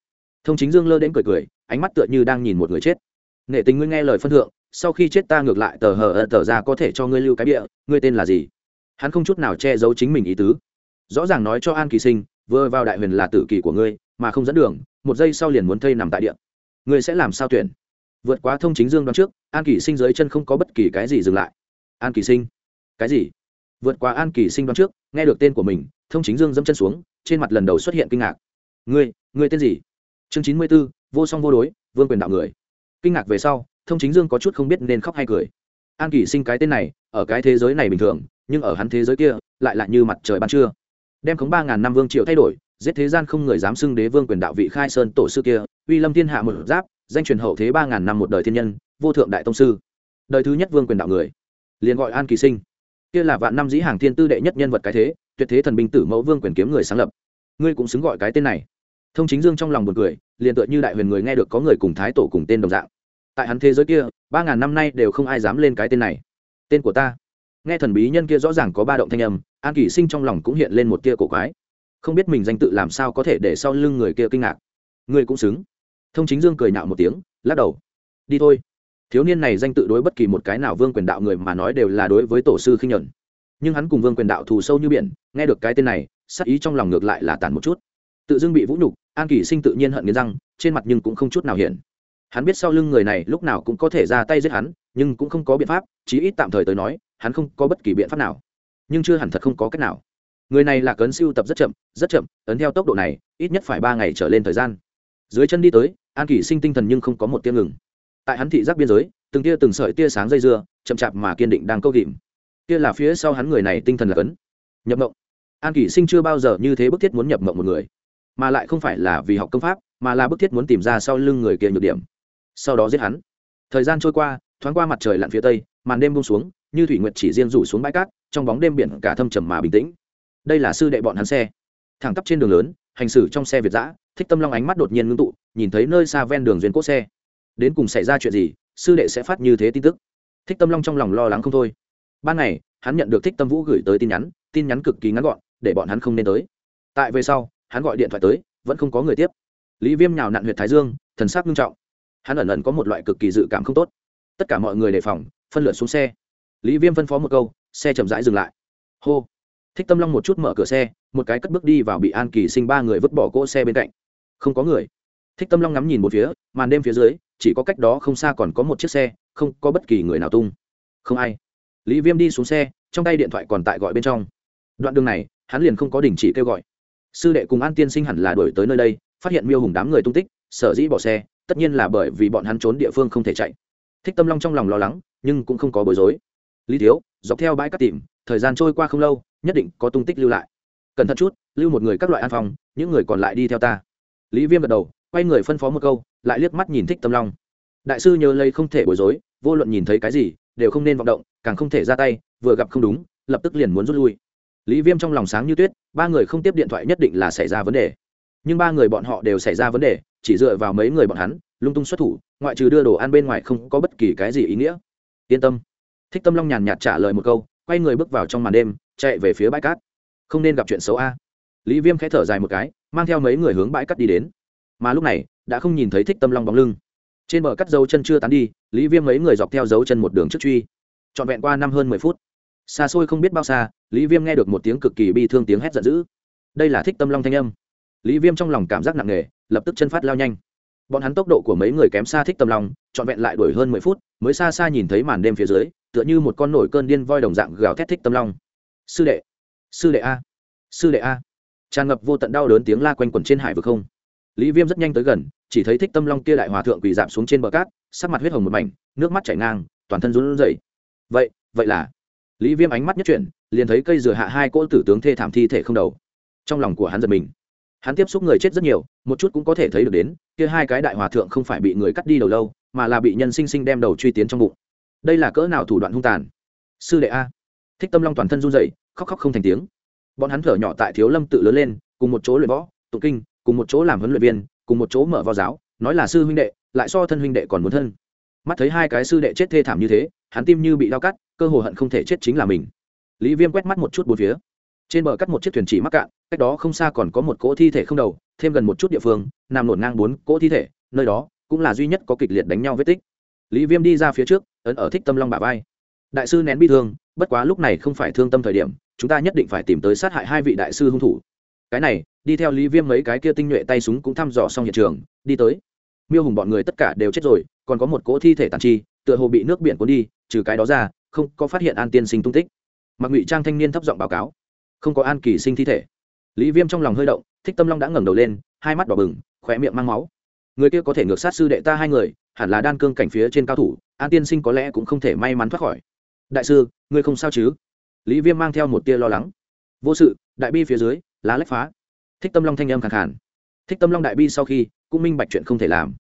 Thông chính dương lơ đến cười cười, ánh mắt tựa như đang nhìn một người chết. Nể tình ngươi nghe lời phân thượng, sau khi chết ta ngược lại tờ hờ ợt tờ ra có thể cho ngươi lưu cái bịa, ngươi tên là gì? Hắn không chút nào che giấu chính mình ý tứ. Rõ ràng nói cho an kỳ sinh, vừa vào đại huyền là tử kỳ của ngươi, mà không dẫn đường, một giây sau liền muốn thây nằm tại địa. Ngươi sẽ làm sao tuyển? Vượt quá thông chính dương đoán trước, an kỳ sinh dưới chân không có bất kỳ cái gì dừng lại. An kỳ sinh? Cái gì? Vượt qua an kỳ sinh đoán trước, nghe được tên của mình, thông chính dương dẫm chân xuống, trên mặt lần đầu xuất hiện kinh ngạc. Ngươi ngươi tên gì? Chương chín mươi b ố vô song vô đối, vương quyền đạo người. Kinh ngạc về sau, thông chính dương có chút không biết nên khóc hay cười. An kỷ sinh cái tên này, ở cái thế giới này bình thường nhưng ở hắn thế giới kia, lại lại như mặt trời ban trưa. Đem khống ba ngàn năm vương triều thay đổi, giết thế gian không người dám xưng đế vương quyền đạo vị khai sơn tổ sư kia, uy lâm thiên hạ một giáp, danh truyền hậu thế ba ngàn năm một đời thiên nhân, vô thượng đại tông sư. Đời thứ nhất vương quyền đạo người. Liền gọi an kỳ sinh. Kia là vạn năm dĩ hàng thiên tư đệ nhất nhân vật cái thế, tuyệt thế thần binh tử mẫu vương quyền kiếm người sáng lập. Ngươi cũng xứng gọi cái tên này. Thông chính dương trong lòng buồn cười, liền tựa như đại huyền người nghe được có người cùng thái tổ cùng tên đồng dạng. Tại hắn thế giới kia, ba ngàn năm nay đều không ai dám lên cái tên này. Tên của ta nghe thần bí nhân kia rõ ràng có ba động thanh âm, an kỳ sinh trong lòng cũng hiện lên một tia cổ quái. Không biết mình danh tự làm sao có thể để sau lưng người kia kinh ngạc. Ngươi cũng xứng. Thông chính dương cười nhạo một tiếng, lắc đầu. Đi thôi. Thiếu niên này danh tự đối bất kỳ một cái nào vương quyền đạo người mà nói đều là đối với tổ sư khinh nhuận. Nhưng hắn cùng vương quyền đạo thù sâu như biển, nghe được cái tên này, sắc ý trong lòng ngược lại là tàn một chút. Tự dưng bị vũ nhục, an kỳ sinh tự nhiên hận nghiến răng, trên mặt nhưng cũng không chút nào hiện. Hắn biết sau lưng người này lúc nào cũng có thể ra tay giết hắn nhưng cũng không có biện pháp, chí ít tạm thời tới nói, hắn không có bất kỳ biện pháp nào. Nhưng chưa hẳn thật không có cách nào. Người này là cấn siêu tập rất chậm rất chậm, ấn theo tốc độ này, ít nhất phải ba ngày trở lên thời gian. Dưới chân đi tới, an kỷ sinh tinh thần nhưng không có một tiếng ngừng. Tại hắn thị giác biên giới, từng tia từng sợi tia sáng dây dưa, chậm chạp mà kiên định đang câu kìm kia là phía sau hắn người này tinh thần là cấn. Nhập mộng. An kỷ sinh chưa bao giờ như thế bức thiết muốn nhập mộng một người. Mà lại không phải là vì học công pháp, mà là bức thiết muốn tìm ra sau lưng người kia nhược điểm. Sau đó giết hắn. Thời gian trôi qua thoáng qua mặt trời lặn phía tây, màn đêm buông xuống, như thủy nguyệt chỉ riêng rủ xuống bãi cát, trong bóng đêm biển cả thâm trầm mà bình tĩnh. Đây là sư đệ bọn hắn xe. Thẳng tắp trên đường lớn, hành xử trong xe việt giã thích tâm long ánh mắt đột nhiên ngưng tụ, nhìn thấy nơi xa ven đường duyên cốt xe. Đến cùng xảy ra chuyện gì, sư đệ sẽ phát như thế tin tức. Thích tâm long trong lòng lo lắng không thôi. Ban ngày, hắn nhận được thích tâm vũ gửi tới tin nhắn tin nhắn cực kỳ ngắn gọn, để bọn hắn không nên tới. Tại về sau, hắn gọi điện thoại tới, vẫn không có người tiếp. Lý viêm nhào nặn huyện thái dương, thần sắc nghiêm trọng. Hắn ẩn ẩn có một loại cực kỳ dự cảm không tốt tất cả mọi người đề phòng, phân lượt xuống xe. Lý viêm phân phó một câu, xe chậm rãi dừng lại. Hô. Thích tâm long một chút mở cửa xe, một cái cất bước đi vào bị an kỳ sinh ba người vứt bỏ cỗ xe bên cạnh. Không có người. Thích tâm long ngắm nhìn một phía, màn đêm phía dưới, chỉ có cách đó không xa còn có một chiếc xe, không có bất kỳ người nào tung. Không ai. Lý viêm đi xuống xe, trong tay điện thoại còn tại gọi bên trong. Đoạn đường này, hắn liền không có đình chỉ kêu gọi. Sư đệ cùng an tiên sinh hẳn là đổi tới nơi đây, phát hiện miêu hùng đám người tung tích, sở dĩ bỏ xe, tất nhiên là bởi vì bọn hắn trốn địa phương không thể chạy thích tâm long trong lòng lo lắng, nhưng cũng không có bối rối. Lý thiếu, dọc theo bãi cát tìm, thời gian trôi qua không lâu, nhất định có tung tích lưu lại. Cẩn thận chút, lưu một người các loại an phòng, những người còn lại đi theo ta. Lý viêm gật đầu, quay người phân phó một câu, lại liếc mắt nhìn thích tâm long. Đại sư nhớ lấy không thể bối rối, vô luận nhìn thấy cái gì, đều không nên vọng động, càng không thể ra tay, vừa gặp không đúng, lập tức liền muốn rút lui. Lý viêm trong lòng sáng như tuyết, ba người không tiếp điện thoại nhất định là xảy ra vấn đề nhưng ba người bọn họ đều xảy ra vấn đề, chỉ dựa vào mấy người bọn hắn, lung tung xuất thủ, ngoại trừ đưa đồ ăn bên ngoài không có bất kỳ cái gì ý nghĩa. Yên tâm. Thích tâm long nhàn nhạt trả lời một câu, quay người bước vào trong màn đêm, chạy về phía bãi cát. Không nên gặp chuyện xấu a. Lý viêm khẽ thở dài một cái, mang theo mấy người hướng bãi cát đi đến. Mà lúc này, đã không nhìn thấy thích tâm long bóng lưng. Trên bờ cắt dấu chân chưa tán đi, lý viêm mấy người dọc theo dấu chân một đường trước truy. Trọn vẹn qua năm hơn mười phút. Xa xôi không biết bao xa, lý viêm nghe được một tiếng cực kỳ bi thương tiếng hét giận dữ. Đây là thích tâm long thanh âm lý viêm trong lòng cảm giác nặng nề, lập tức chân phát lao nhanh. Bọn hắn tốc độ của mấy người kém xa thích tâm long trọn vẹn lại đuổi hơn mười phút, mới xa xa nhìn thấy màn đêm phía dưới, tựa như một con nổi cơn điên voi đồng dạng gào thét thích tâm long sư đệ sư đệ a, sư đệ a. Tràn ngập vô tận đau đớn tiếng la quanh quẩn trên hải vực không. Lý viêm rất nhanh tới gần, chỉ thấy thích tâm long kia đại hòa thượng quỳ giảm xuống trên bờ cát, sắc mặt huyết hồng một mảnh, nước mắt chảy ngang, toàn thân run rẩy. Vậy vậy là? Lý viêm ánh mắt nhất chuyển, liền thấy cây dừa hạ hai cỗ tử tướng thê thảm thi thể không đầu. Trong lòng của hắn giật mình hắn tiếp xúc người chết rất nhiều, một chút cũng có thể thấy được đến, kia hai cái đại hòa thượng không phải bị người cắt đi đầu lâu, mà là bị nhân sinh sinh đem đầu truy tiến trong bụng. Đây là cỡ nào thủ đoạn hung tàn? Sư đệ a. Thích tâm long toàn thân run dậy khóc khóc không thành tiếng. Bọn hắn thở nhỏ tại thiếu lâm tự lớn lên, cùng một chỗ luyện võ, tụng kinh, cùng một chỗ làm huấn luyện viên, cùng một chỗ mở vào giáo, nói là sư huynh đệ, lại so thân huynh đệ còn muốn thân. Mắt thấy hai cái sư đệ chết thê thảm như thế, hắn tim như bị đau cắt, cơ hồ hận không thể chết chính là mình. Lý viêm quét mắt một chút bốn phía trên bờ cắt một chiếc thuyền chỉ mắc cạn, cách đó không xa còn có một cỗ thi thể không đầu, thêm gần một chút địa phương, nằm nổn ngang bốn cỗ thi thể, nơi đó cũng là duy nhất có kịch liệt đánh nhau vết tích. Lý viêm đi ra phía trước, ấn ở thích tâm long bà vai. Đại sư nén bi thương, bất quá lúc này không phải thương tâm thời điểm, chúng ta nhất định phải tìm tới sát hại hai vị đại sư hung thủ. Cái này, đi theo lý viêm mấy cái kia tinh nhuệ tay súng cũng thăm dò xong hiện trường, đi tới. Miêu hùng bọn người tất cả đều chết rồi, còn có một cỗ thi thể tàn chi, tựa hồ bị nước biển cuốn đi, trừ cái đó ra, không có phát hiện an tiên sinh tung tích. Mặc ngụy trang thanh niên thấp giọng báo cáo không có an kỳ sinh thi thể. Lý viêm trong lòng hơi động, thích tâm long đã ngẩng đầu lên, hai mắt đỏ bừng khỏe miệng mang máu. Người kia có thể ngược sát sư đệ ta hai người, hẳn là đan cương cảnh phía trên cao thủ, an tiên sinh có lẽ cũng không thể may mắn thoát khỏi. Đại sư, ngươi không sao chứ? Lý viêm mang theo một tia lo lắng. Vô sự, đại bi phía dưới, lá lách phá. Thích tâm long thanh âm khẳng khản thích tâm long đại bi sau khi, cũng minh bạch chuyện không thể làm.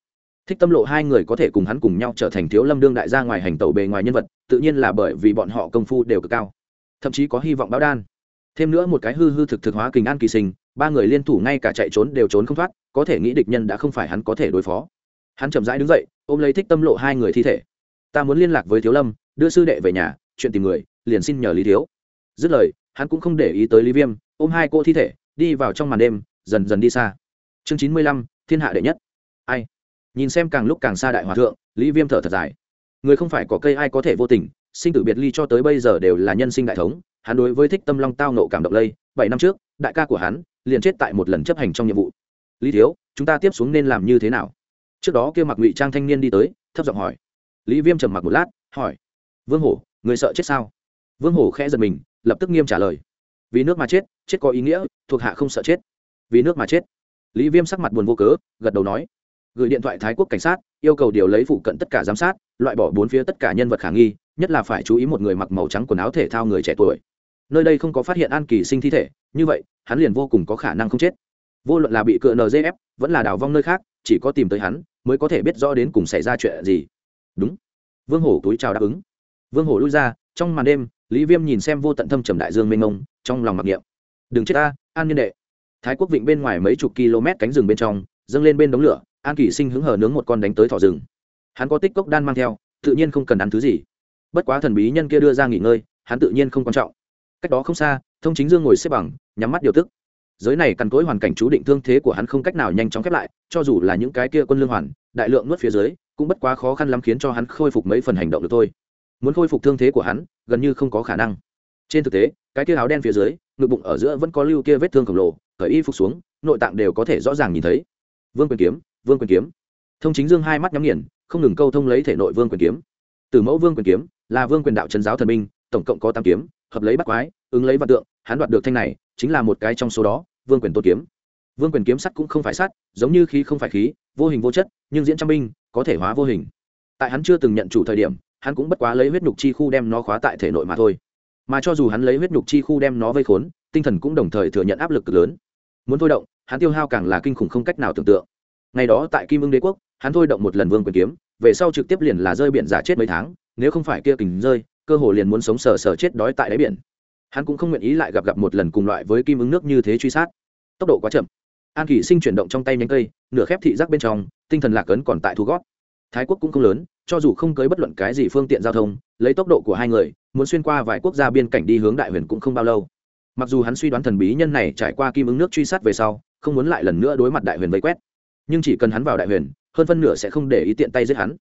Thích tâm lộ hai người có thể cùng hắn cùng nhau trở thành thiếu lâm đương đại gia ngoài hành tẩu bề ngoài nhân vật, tự nhiên là bởi vì bọn họ công phu đều cực cao. Thậm chí có hy vọng báo đan thêm nữa một cái hư hư thực thực hóa kình an kỳ sinh, ba người liên thủ ngay cả chạy trốn đều trốn không thoát, có thể nghĩ địch nhân đã không phải hắn có thể đối phó. Hắn chậm rãi đứng dậy, ôm lấy thích tâm lộ hai người thi thể. Ta muốn liên lạc với thiếu lâm, đưa sư đệ về nhà, chuyện tìm người, liền xin nhờ lý thiếu. Dứt lời, hắn cũng không để ý tới lý viêm, ôm hai cô thi thể, đi vào trong màn đêm, dần dần đi xa. Chương chín mươi lăm, thiên hạ đệ nhất. Ai? Nhìn xem càng lúc càng xa đại hòa thượng, lý viêm thở thật dài. Người không phải có cây ai có thể vô tình sinh tử biệt ly cho tới bây giờ đều là nhân sinh đại thống, hắn đối với thích tâm long tao nộ cảm động lây, bảy năm trước, đại ca của hắn liền chết tại một lần chấp hành trong nhiệm vụ. Lý thiếu, chúng ta tiếp xuống nên làm như thế nào? Trước đó kia mặc ngụy trang thanh niên đi tới, thấp giọng hỏi. Lý viêm trầm mặc một lát, hỏi. Vương hổ, người sợ chết sao? Vương hổ khẽ giật mình, lập tức nghiêm trả lời. Vì nước mà chết chết có ý nghĩa, thuộc hạ không sợ chết. Vì nước mà chết. Lý viêm sắc mặt buồn vô cớ, gật đầu nói. Gửi điện thoại thái quốc cảnh sát, yêu cầu điều lấy phụ cận tất cả giám sát, loại bỏ bốn phía tất cả nhân vật khả nghi nhất là phải chú ý một người mặc màu trắng quần áo thể thao người trẻ tuổi. Nơi đây không có phát hiện an kỳ sinh thi thể, như vậy, hắn liền vô cùng có khả năng không chết. Vô luận là bị cựa nzf vẫn là đào vong nơi khác, chỉ có tìm tới hắn, mới có thể biết rõ đến cùng xảy ra chuyện gì. Đúng. Vương hổ túi chào đáp ứng. Vương hổ lui ra, trong màn đêm, lý viêm nhìn xem vô tận thâm trầm đại dương mênh mông, trong lòng mặc niệm. Đừng chết ta, an nhân đệ. Thái quốc vịnh bên ngoài mấy chục km cánh rừng bên trong, dâng lên bên đống lửa, an kỷ sinh hứng hờ nướng một con đánh tới thỏ rừng. Hắn có tích cốc đan mang theo, tự nhiên không cần ăn thứ gì bất quá thần bí nhân kia đưa ra nghỉ ngơi, hắn tự nhiên không quan trọng. Cách đó không xa, thông chính dương ngồi xếp bằng, nhắm mắt điều tức. Giới này cằn cối hoàn cảnh chú định thương thế của hắn không cách nào nhanh chóng khép lại, cho dù là những cái kia quân lương hoàn, đại lượng nuốt phía dưới, cũng bất quá khó khăn lắm khiến cho hắn khôi phục mấy phần hành động được thôi. Muốn khôi phục thương thế của hắn, gần như không có khả năng. Trên thực tế, cái kia áo đen phía dưới, ngực bụng ở giữa vẫn có lưu kia vết thương khổng lồ, cởi y phục xuống, nội tạng đều có thể rõ ràng nhìn thấy. Vương quyền kiếm, vương quyền kiếm. Thông chính dương hai mắt nhắm nghiền, không ngừng câu thông lấy thể nội vương quyền kiếm từ mẫu vương quyền kiếm, là vương quyền đạo trấn giáo thần minh tổng cộng có tám kiếm, hợp lấy bắt quái, ứng lấy vật tượng, hắn đoạt được thanh này, chính là một cái trong số đó, vương quyền tôn kiếm. Vương quyền kiếm sắt cũng không phải sắt, giống như khí không phải khí, vô hình vô chất, nhưng diễn trăm binh, có thể hóa vô hình. Tại hắn chưa từng nhận chủ thời điểm, hắn cũng bất quá lấy huyết nhục chi khu đem nó khóa tại thể nội mà thôi. Mà cho dù hắn lấy huyết nhục chi khu đem nó vây khốn, tinh thần cũng đồng thời thừa nhận áp lực cực lớn. Muốn thôi động, hắn tiêu hao càng là kinh khủng không cách nào tưởng tượng. Ngày đó tại kim ưng đế quốc, hắn thôi động một lần vương quyền kiếm về sau trực tiếp liền là rơi biển giả chết mấy tháng, nếu không phải kia kình rơi, cơ hồ liền muốn sống sờ sờ chết đói tại đáy biển. Hắn cũng không nguyện ý lại gặp gặp một lần cùng loại với kim ứng nước như thế truy sát. Tốc độ quá chậm. An kỷ sinh chuyển động trong tay nhánh cây, nửa khép thị giác bên trong, tinh thần lạc ấn còn tại thu gót. Thái quốc cũng không lớn, cho dù không cưới bất luận cái gì phương tiện giao thông, lấy tốc độ của hai người, muốn xuyên qua vài quốc gia biên cảnh đi hướng đại huyền cũng không bao lâu. Mặc dù hắn suy đoán thần bí nhân này trải qua kim ứng nước truy sát về sau, không muốn lại lần nữa đối mặt đại huyền vây quét. Nhưng chỉ cần hắn vào đại huyền hơn phân nửa sẽ không để ý tiện tay giết hắn.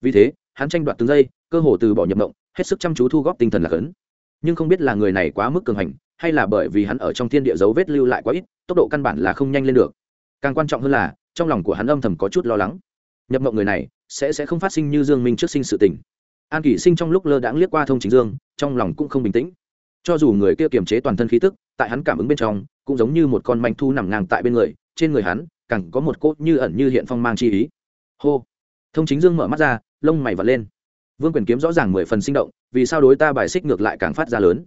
Vì thế, hắn tranh đoạt từng giây, cơ hồ từ bỏ nhập mộng, hết sức chăm chú thu góp tinh thần lạc ấn. Nhưng không biết là người này quá mức cường hành, hay là bởi vì hắn ở trong thiên địa dấu vết lưu lại quá ít, tốc độ căn bản là không nhanh lên được. Càng quan trọng hơn là, trong lòng của hắn âm thầm có chút lo lắng. Nhập mộng người này, sẽ sẽ không phát sinh như dương minh trước sinh sự tình. An kỷ sinh trong lúc lơ đãng liếc qua thông chính dương, trong lòng cũng không bình tĩnh. Cho dù người kia kiềm chế toàn thân khí tức, tại hắn cảm ứng bên trong, cũng giống như một con manh thu nằm ngang tại bên người, trên người hắn, càng có một cốt như ẩn như hiện phong mang chi ý hô. Thông chính dương mở mắt ra, lông mày vật lên. Vương quyền kiếm rõ ràng mười phần sinh động, vì sao đối ta bài xích ngược lại càng phát ra lớn?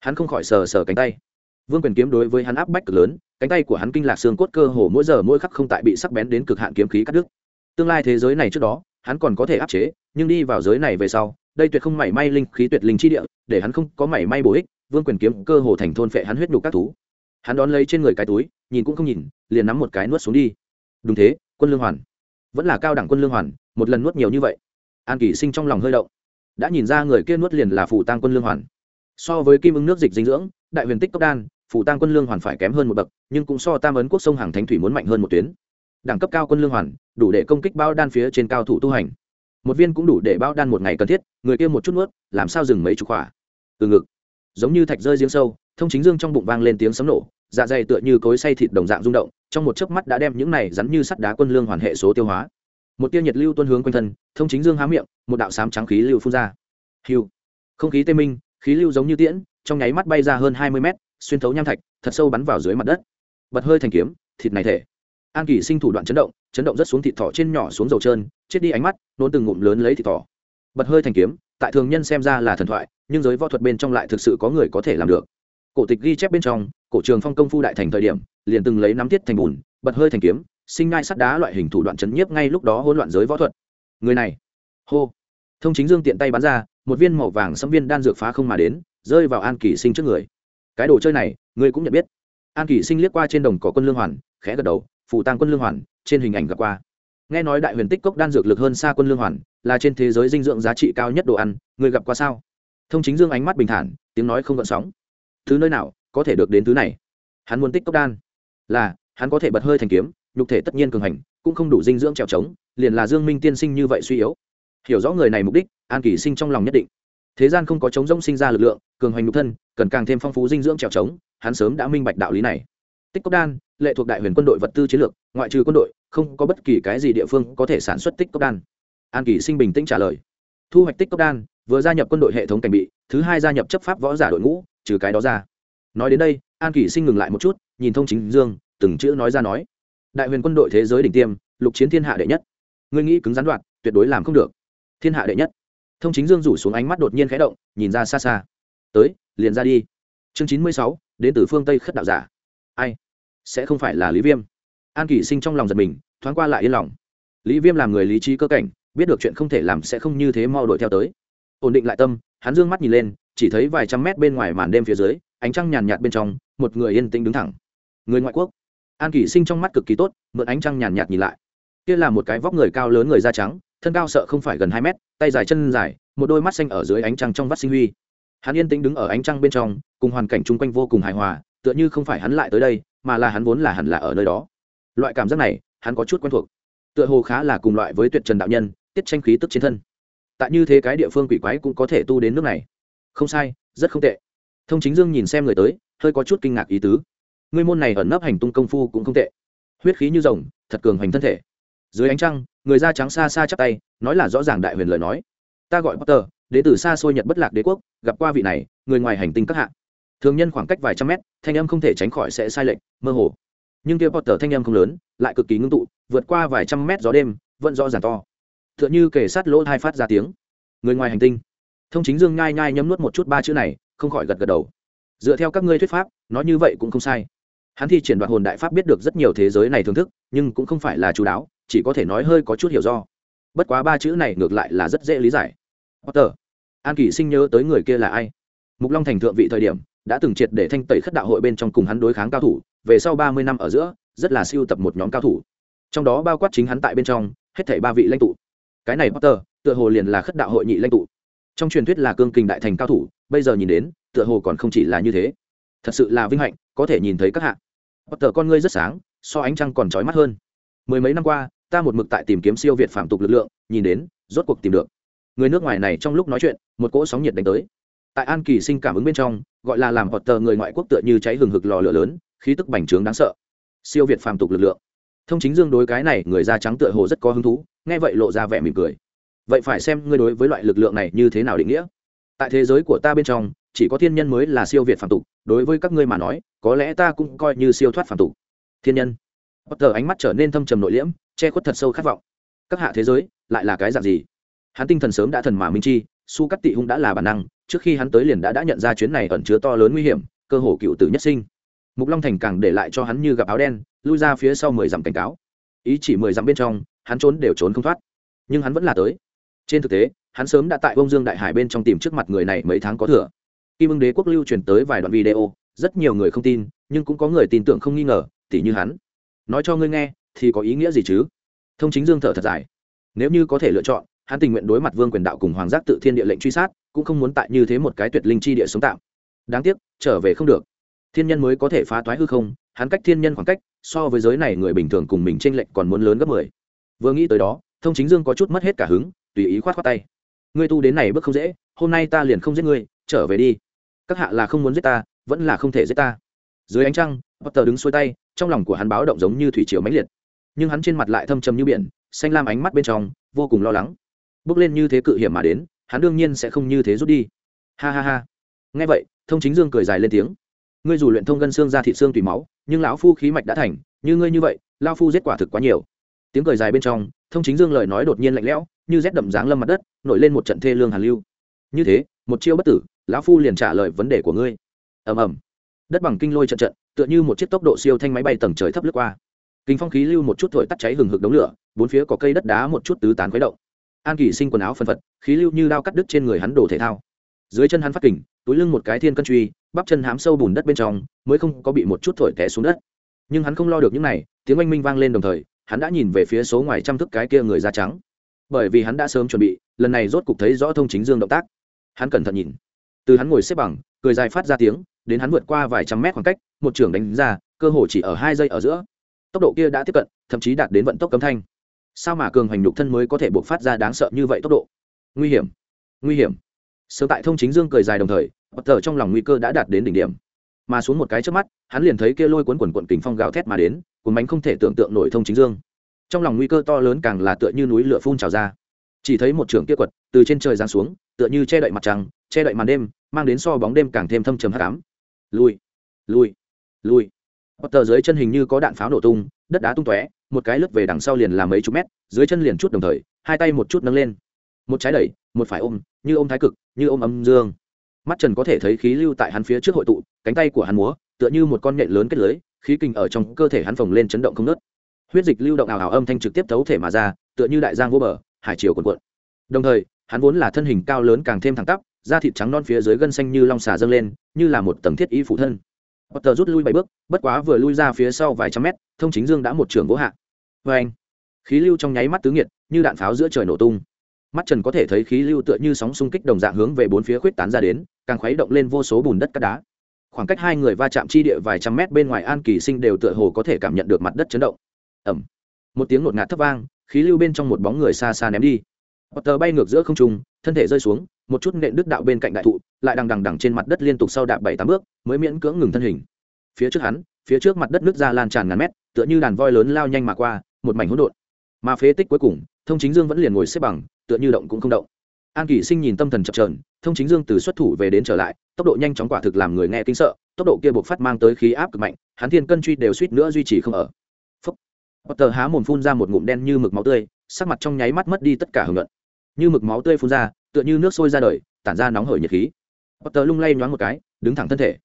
Hắn không khỏi sờ sờ cánh tay. Vương quyền kiếm đối với hắn áp bách cực lớn, cánh tay của hắn kinh lạc xương cốt cơ hồ mỗi giờ mỗi khắc không tại bị sắc bén đến cực hạn kiếm khí cắt đứt. Tương lai thế giới này trước đó, hắn còn có thể áp chế, nhưng đi vào giới này về sau, đây tuyệt không mảy may linh khí tuyệt linh chi địa, để hắn không có mảy may bổ ích, vương quyền kiếm cơ hồ thành thôn phệ hắn huyết đục các thú. Hắn đón lấy trên người cái túi, nhìn cũng không nhìn, liền nắm một cái nuốt xuống đi. Đúng thế, quân lương hoàn vẫn là cao đẳng quân lương hoàn, một lần nuốt nhiều như vậy. An kỳ sinh trong lòng hơi động. Đã nhìn ra người kia nuốt liền là phủ tăng quân lương hoàn. So với kim ứng nước dịch dinh dưỡng, đại huyền tích cốc đan, phủ tăng quân lương hoàn phải kém hơn một bậc, nhưng cũng so tam ấn quốc sông hàng thánh thủy muốn mạnh hơn một tuyến. Đẳng cấp cao quân lương hoàn, đủ để công kích bao đan phía trên cao thủ tu hành. Một viên cũng đủ để bao đan một ngày cần thiết, người kia một chút nuốt, làm sao dừng mấy chục quả? Từ ngực. Giống như thạch rơi giếng sâu, thông chính dương trong bụng vang lên tiếng sấm nổ dạ dày tựa như cối say thịt đồng dạng rung động trong một chớp mắt đã đem những này rắn như sắt đá quân lương hoàn hệ số tiêu hóa. Một tia nhiệt lưu tuân hướng quanh thân, thông chính dương há miệng, một đạo sám trắng khí lưu phun ra. Hiu. Không khí tê minh, khí lưu giống như tiễn, trong nháy mắt bay ra hơn hai mươi mét, xuyên thấu nham thạch, thật sâu bắn vào dưới mặt đất. Bật hơi thành kiếm, thịt này thể. An kỳ sinh thủ đoạn chấn động chấn động rất xuống thịt thỏ trên nhỏ xuống dầu trơn, chết đi ánh mắt, nôn từng ngụm lớn lấy thịt thỏ. Bật hơi thành kiếm, tại thường nhân xem ra là thần thoại, nhưng giới võ thuật bên trong lại thực sự có người có thể làm được. Cổ tịch ghi chép bên trong cổ trường phong công phu đại thành thời điểm, liền từng lấy nắm tiết thành bùn, bật hơi thành kiếm, sinh ngai sắt đá loại hình thủ đoạn chấn nhiếp ngay lúc đó hỗn loạn giới võ thuật. Người này, hô, thông chính dương tiện tay bắn ra, một viên màu vàng xâm viên đan dược phá không mà đến, rơi vào an kỳ sinh trước người. Cái đồ chơi này, ngươi cũng nhận biết. An kỳ sinh liếc qua trên đồng có quân lương hoàn, khẽ gật đầu phụ tăng quân lương hoàn, trên hình ảnh gặp qua. Nghe nói đại huyền tích cốc đan dược lực hơn xa quân lương hoàn, là trên thế giới dinh dưỡng giá trị cao nhất đồ ăn người gặp qua sao? Thông chính dương ánh mắt bình thản, tiếng nói không gợn sóng. Thứ nơi nào có thể được đến thứ này. Hắn muốn tích cốc đan. Là, hắn có thể bật hơi thành kiếm, nhục thể tất nhiên cường hành, cũng không đủ dinh dưỡng trèo trống, liền là dương minh tiên sinh như vậy suy yếu. Hiểu rõ người này mục đích, an kỳ sinh trong lòng nhất định. Thế gian không có chống rỗng sinh ra lực lượng, cường hoành nhục thân, cần càng thêm phong phú dinh dưỡng trèo trống, hắn sớm đã minh bạch đạo lý này. Tích cốc đan, lệ thuộc đại huyền quân đội vật tư chiến lược, ngoại trừ quân đội, không có bất kỳ cái gì địa phương có thể sản xuất tích cốc đan. An kỳ sinh bình tĩnh trả lời. Thu hoạch tích cốc đan, vừa gia nhập quân đội hệ thống cảnh bị, thứ hai gia nhập chấp pháp võ giả đội ngũ, trừ cái đó ra nói đến đây, an kỳ sinh ngừng lại một chút, nhìn thông chính dương, từng chữ nói ra nói. Đại huyền quân đội thế giới đỉnh tiêm, lục chiến thiên hạ đệ nhất. Ngươi nghĩ cứng gián đoạn tuyệt đối làm không được. Thiên hạ đệ nhất. Thông chính dương rủ xuống ánh mắt đột nhiên khẽ động, nhìn ra xa xa. Tới, liền ra đi. Chương chín mươi sáu, đến từ phương tây khất đạo giả. Ai? Sẽ không phải là lý viêm. An kỷ sinh trong lòng giật mình, thoáng qua lại yên lòng. Lý viêm làm người lý trí cơ cảnh, biết được chuyện không thể làm sẽ không như thế mau đuổi theo tới. Ổn định lại tâm, hắn d ư ơ n g mắt nhìn lên, chỉ thấy vài trăm mét bên ngoài màn đêm phía dưới ánh trăng nhàn nhạt bên trong, một người yên tĩnh đứng thẳng. Người ngoại quốc. An kỷ sinh trong mắt cực kỳ tốt, mượn ánh trăng nhàn nhạt nhìn lại. Kia là một cái vóc người cao lớn người da trắng, thân cao sợ không phải gần hai mét, tay dài chân dài, một đôi mắt xanh ở dưới ánh trăng trong vắt sinh huy. Hắn yên tĩnh đứng ở ánh trăng bên trong, cùng hoàn cảnh chung quanh vô cùng hài hòa, tựa như không phải hắn lại tới đây, mà là hắn vốn là hẳn là ở nơi đó. Loại cảm giác này, hắn có chút quen thuộc. Tựa hồ khá là cùng loại với tuyệt trần đạo nhân, tiết tranh khí tức chiến thân. Tại như thế cái địa phương quỷ quái cũng có thể tu đến nước này. Không sai, rất không tệ thông chính dương nhìn xem người tới, hơi có chút kinh ngạc ý tứ. Ngươi môn này ẩn nấp hành tung công phu cũng không tệ. Huyết khí như rồng, thật cường hành thân thể. Dưới ánh trăng, người da trắng xa xa chắp tay, nói là rõ ràng đại huyền lời nói. Ta gọi potter, đến từ xa xôi nhật bất lạc đế quốc, gặp qua vị này, người ngoài hành tinh các hạ. thường nhân khoảng cách vài trăm mét, thanh âm không thể tránh khỏi sẽ sai lệch, mơ hồ. Nhưng kia potter thanh âm không lớn, lại cực kỳ ngưng tụ, vượt qua vài trăm mét gió đêm, vẫn rõ ràng to. T h ư ợ n h ư kể sát lỗ hai phát ra tiếng. Người ngoài hành tinh. Thông chính dương nhai nhai nhấm nuốt một chút ba chữ này không khỏi gật gật đầu. Dựa theo các ngươi thuyết pháp, nói như vậy cũng không sai. Hắn thi triển đoạt hồn đại pháp biết được rất nhiều thế giới này thưởng thức, nhưng cũng không phải là chú đáo, chỉ có thể nói hơi có chút hiểu do. Bất quá ba chữ này ngược lại là rất dễ lý giải. Potter, an kỷ sinh nhớ tới người kia là ai? Mục long thành thượng vị thời điểm, đã từng triệt để thanh tẩy khất đạo hội bên trong cùng hắn đối kháng cao thủ, về sau ba mươi năm ở giữa, rất là siêu tập một nhóm cao thủ. Trong đó bao quát chính hắn tại bên trong, hết thảy ba vị lãnh tụ. Cái này potter, tựa hồ liền là khất đạo hội nhị lãnh tụ trong truyền thuyết là cương kình đại thành cao thủ, bây giờ nhìn đến, tựa hồ còn không chỉ là như thế. Thật sự là vinh hạnh, có thể nhìn thấy các hạ. Tờ con ngươi rất sáng, so ánh trăng còn trói mắt hơn. Mười mấy năm qua, ta một mực tại tìm kiếm siêu việt phạm tục lực lượng, nhìn đến, rốt cuộc tìm được. Người nước ngoài này trong lúc nói chuyện, một cỗ sóng nhiệt đánh tới. Tại an kỳ sinh cảm ứng bên trong, gọi là làm hoạt tờ người ngoại quốc tựa như cháy hừng hực lò lửa lớn, khí tức bành trướng đáng sợ. Siêu việt phàm tục lực lượng. Thông chính dương đối cái này, người da trắng tựa hồ rất có hứng thú, nghe vậy lộ ra vẻ mỉm cười vậy phải xem ngươi đối với loại lực lượng này như thế nào định nghĩa. Tại thế giới của ta bên trong, chỉ có thiên nhân mới là siêu việt phản tục, đối với các ngươi mà nói, có lẽ ta cũng coi như siêu thoát phản tục. Thiên nhân. Potter ánh mắt trở nên thâm trầm nội liễm, che khuất thật sâu khát vọng. Các hạ thế giới, lại là cái dạng gì? Hắn tinh thần sớm đã thần mà minh chi, su cắt tị hung đã là bản năng, trước khi hắn tới liền đã đã nhận ra chuyến này ẩn chứa to lớn nguy hiểm, cơ hồ cựu tử nhất sinh. Mục long thành càng để lại cho hắn như gặp áo đen, lui ra phía sau mười dặm cảnh cáo. Ý chỉ mười dặm bên trong, hắn trốn đều trốn không thoát. Nhưng hắn vẫn là tới trên thực tế, hắn sớm đã tại bông dương đại hải bên trong tìm trước mặt người này mấy tháng có thừa. Kim ưng đế quốc lưu truyền tới vài đoạn video, rất nhiều người không tin, nhưng cũng có người tin tưởng không nghi ngờ, tỉ như hắn. Nói cho ngươi nghe, thì có ý nghĩa gì chứ? Thông chính dương thở thật dài. Nếu như có thể lựa chọn, hắn tình nguyện đối mặt vương quyền đạo cùng hoàng giác tự thiên địa lệnh truy sát, cũng không muốn tại như thế một cái tuyệt linh chi địa sống tạm. Đáng tiếc, trở về không được. Thiên nhân mới có thể phá toái hư không, hắn cách thiên nhân khoảng cách, so với giới này người bình thường cùng mình tranh lệnh còn muốn lớn gấp mười. Vừa nghĩ tới đó, thông chính dương có chút mất hết cả hứng tùy ý khoát khoát tay. Ngươi tu đến này bước không dễ, hôm nay ta liền không giết ngươi, trở về đi. Các hạ là không muốn giết ta, vẫn là không thể giết ta. Dưới ánh trăng, potter đứng xuôi tay, trong lòng của hắn báo động giống như thủy triều mãnh liệt. Nhưng hắn trên mặt lại thâm trầm như biển, xanh lam ánh mắt bên trong, vô cùng lo lắng. Bước lên như thế cự hiểm mà đến, hắn đương nhiên sẽ không như thế rút đi. Ha ha ha. Nghe vậy, thông chính dương cười dài lên tiếng. Ngươi dù luyện thông gân xương ra thị xương tùy máu, nhưng lão phu khí mạch đã thành, như ngươi như vậy lao phu giết quả thực quá nhiều. Tiếng cười dài bên trong, thông chính dương lời nói đột nhiên lạnh lẽo như rét đậm dáng lâm mặt đất, nổi lên một trận thê lương hàn lưu. Như thế, một chiêu bất tử, lão phu liền trả lời vấn đề của ngươi. Ầm ầm. Đất bằng kinh lôi trận trận, tựa như một chiếc tốc độ siêu thanh máy bay tầng trời thấp lướt qua. Kinh phong khí lưu một chút thổi tắt cháy hừng hực đống lửa, bốn phía có cây đất đá một chút tứ tán khuấy động. An kỳ sinh quần áo phân phật, khí lưu như đao cắt đứt trên người hắn đồ thể thao. Dưới chân hắn phát kình, túi lưng một cái thiên cân truy, bắp chân hám sâu bùn đất bên trong, mới không có bị một chút thổi té xuống đất. Nhưng hắn không lo được những này, tiếng oanh minh vang lên đồng thời, hắn đã nhìn về phía số ngoài trăm thức cái kia người da trắng bởi vì hắn đã sớm chuẩn bị, lần này rốt cục thấy rõ thông chính dương động tác. Hắn cẩn thận nhìn. Từ hắn ngồi xếp bằng, cười dài phát ra tiếng, đến hắn vượt qua vài trăm mét khoảng cách, một trưởng đánh ra, cơ hồ chỉ ở hai giây ở giữa. Tốc độ kia đã tiếp cận, thậm chí đạt đến vận tốc cấm thanh. Sao mà cường hành nhục thân mới có thể buộc phát ra đáng sợ như vậy tốc độ? Nguy hiểm. Nguy hiểm. Sớm tại thông chính dương cười dài đồng thời, bất thờ trong lòng nguy cơ đã đạt đến đỉnh điểm. Mà xuống một cái trước mắt, hắn liền thấy kia lôi cuốn quần quận kình phong gào thét mà đến, cuốn bánh không thể tưởng tượng nổi thông chính dương trong lòng nguy cơ to lớn càng là tựa như núi lửa phun trào ra. Chỉ thấy một trường kia quật, từ trên trời giáng xuống, tựa như che đậy mặt trăng, che đậy màn đêm, mang đến so bóng đêm càng thêm thâm trầm hắc ám. Lùi lùi bọt tờ dưới chân hình như có đạn pháo nổ tung, đất đá tung tóe, một cái lướt về đằng sau liền làm mấy chục mét, dưới chân liền chút đồng thời, hai tay một chút nâng lên. Một trái đẩy, một phải ôm, như ôm thái cực, như ôm âm dương. Mắt trần có thể thấy khí lưu tại hắn phía trước hội tụ, cánh tay của hắn múa, tựa như một con nhện lớn kết lưới, khí kinh ở trong cơ thể hắn phồng lên chấn động không nớt huyết dịch lưu động ảo ảo âm thanh trực tiếp thấu thể mà ra, tựa như đại giang vô bờ, hải chiều cuồn cuộn. Đồng thời, hắn vốn là thân hình cao lớn càng thêm thẳng tắp, da thịt trắng non phía dưới gân xanh như long xà dâng lên, như là một tầng thiết y phụ thân. Potter rút lui bảy bước, bất quá vừa lui ra phía sau vài trăm mét, thông chính dương đã một trường vỗ hạ. Vê anh, khí lưu trong nháy mắt tứ nghiệt, như đạn pháo giữa trời nổ tung. Mắt trần có thể thấy khí lưu tựa như sóng xung kích đồng dạng hướng về bốn phía khuyết tán ra đến, càng khuấy động lên vô số bùn đất cát đá. Khoảng cách hai người va chạm chi địa vài trăm mét bên ngoài an kỳ sinh đều tựa hồ có thể cảm nhận được mặt đất chấn động ẩm. Một tiếng ngột ngạt thấp vang, khí lưu bên trong một bóng người xa xa ném đi. Potter bay ngược giữa không trung, thân thể rơi xuống, một chút nện đứt đạo bên cạnh đại thụ, lại đằng đằng đằng trên mặt đất liên tục sau đạp bảy tám bước, mới miễn cưỡng ngừng thân hình. Phía trước hắn, phía trước mặt đất nước ra lan tràn ngàn mét, tựa như đàn voi lớn lao nhanh mà qua, một mảnh hỗn độn. Mà phế tích cuối cùng, thông chính dương vẫn liền ngồi xếp bằng, tựa như động cũng không động. An kỷ sinh nhìn tâm thần chập trờn thông chính dương từ xuất thủ về đến trở lại, tốc độ nhanh chóng quả thực làm người nghe kinh sợ, tốc độ kia buộc phát mang tới khí áp cực mạnh, hắn thiên cân truy đều suýt nữa duy trì không ở bất tờ há mồm phun ra một ngụm đen như mực máu tươi, sắc mặt trong nháy mắt mất đi tất cả hưởng luận. Như mực máu tươi phun ra, tựa như nước sôi ra đời, tản ra nóng hởi nhiệt khí. Bất tờ lung lay nhoáng một cái, đứng thẳng thân thể.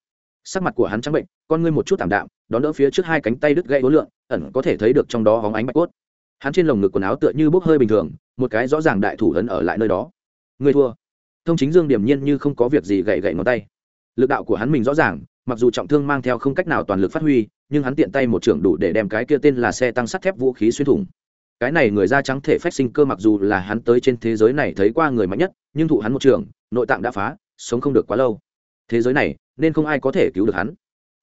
Sắc mặt của hắn trắng bệnh, con ngươi một chút tạm đạm, đón đỡ phía trước hai cánh tay đứt gãy đối lượng ẩn có thể thấy được trong đó hóng ánh bạch cốt. Hắn trên lồng ngực quần áo tựa như bốc hơi bình thường, một cái rõ ràng đại thủ ấn ở lại nơi đó. Ngươi thua. Thông chính dương điểm nhiên như không có việc gì gậy gậy ngón tay. Lực đạo của hắn mình rõ ràng, mặc dù trọng thương mang theo không cách nào toàn lực phát huy nhưng hắn tiện tay một trưởng đủ để đem cái kia tên là xe tăng sắt thép vũ khí xuyên thủng. Cái này người da trắng thể phách sinh cơ mặc dù là hắn tới trên thế giới này thấy qua người mạnh nhất, nhưng thụ hắn một trường nội tạng đã phá, sống không được quá lâu. Thế giới này, nên không ai có thể cứu được hắn.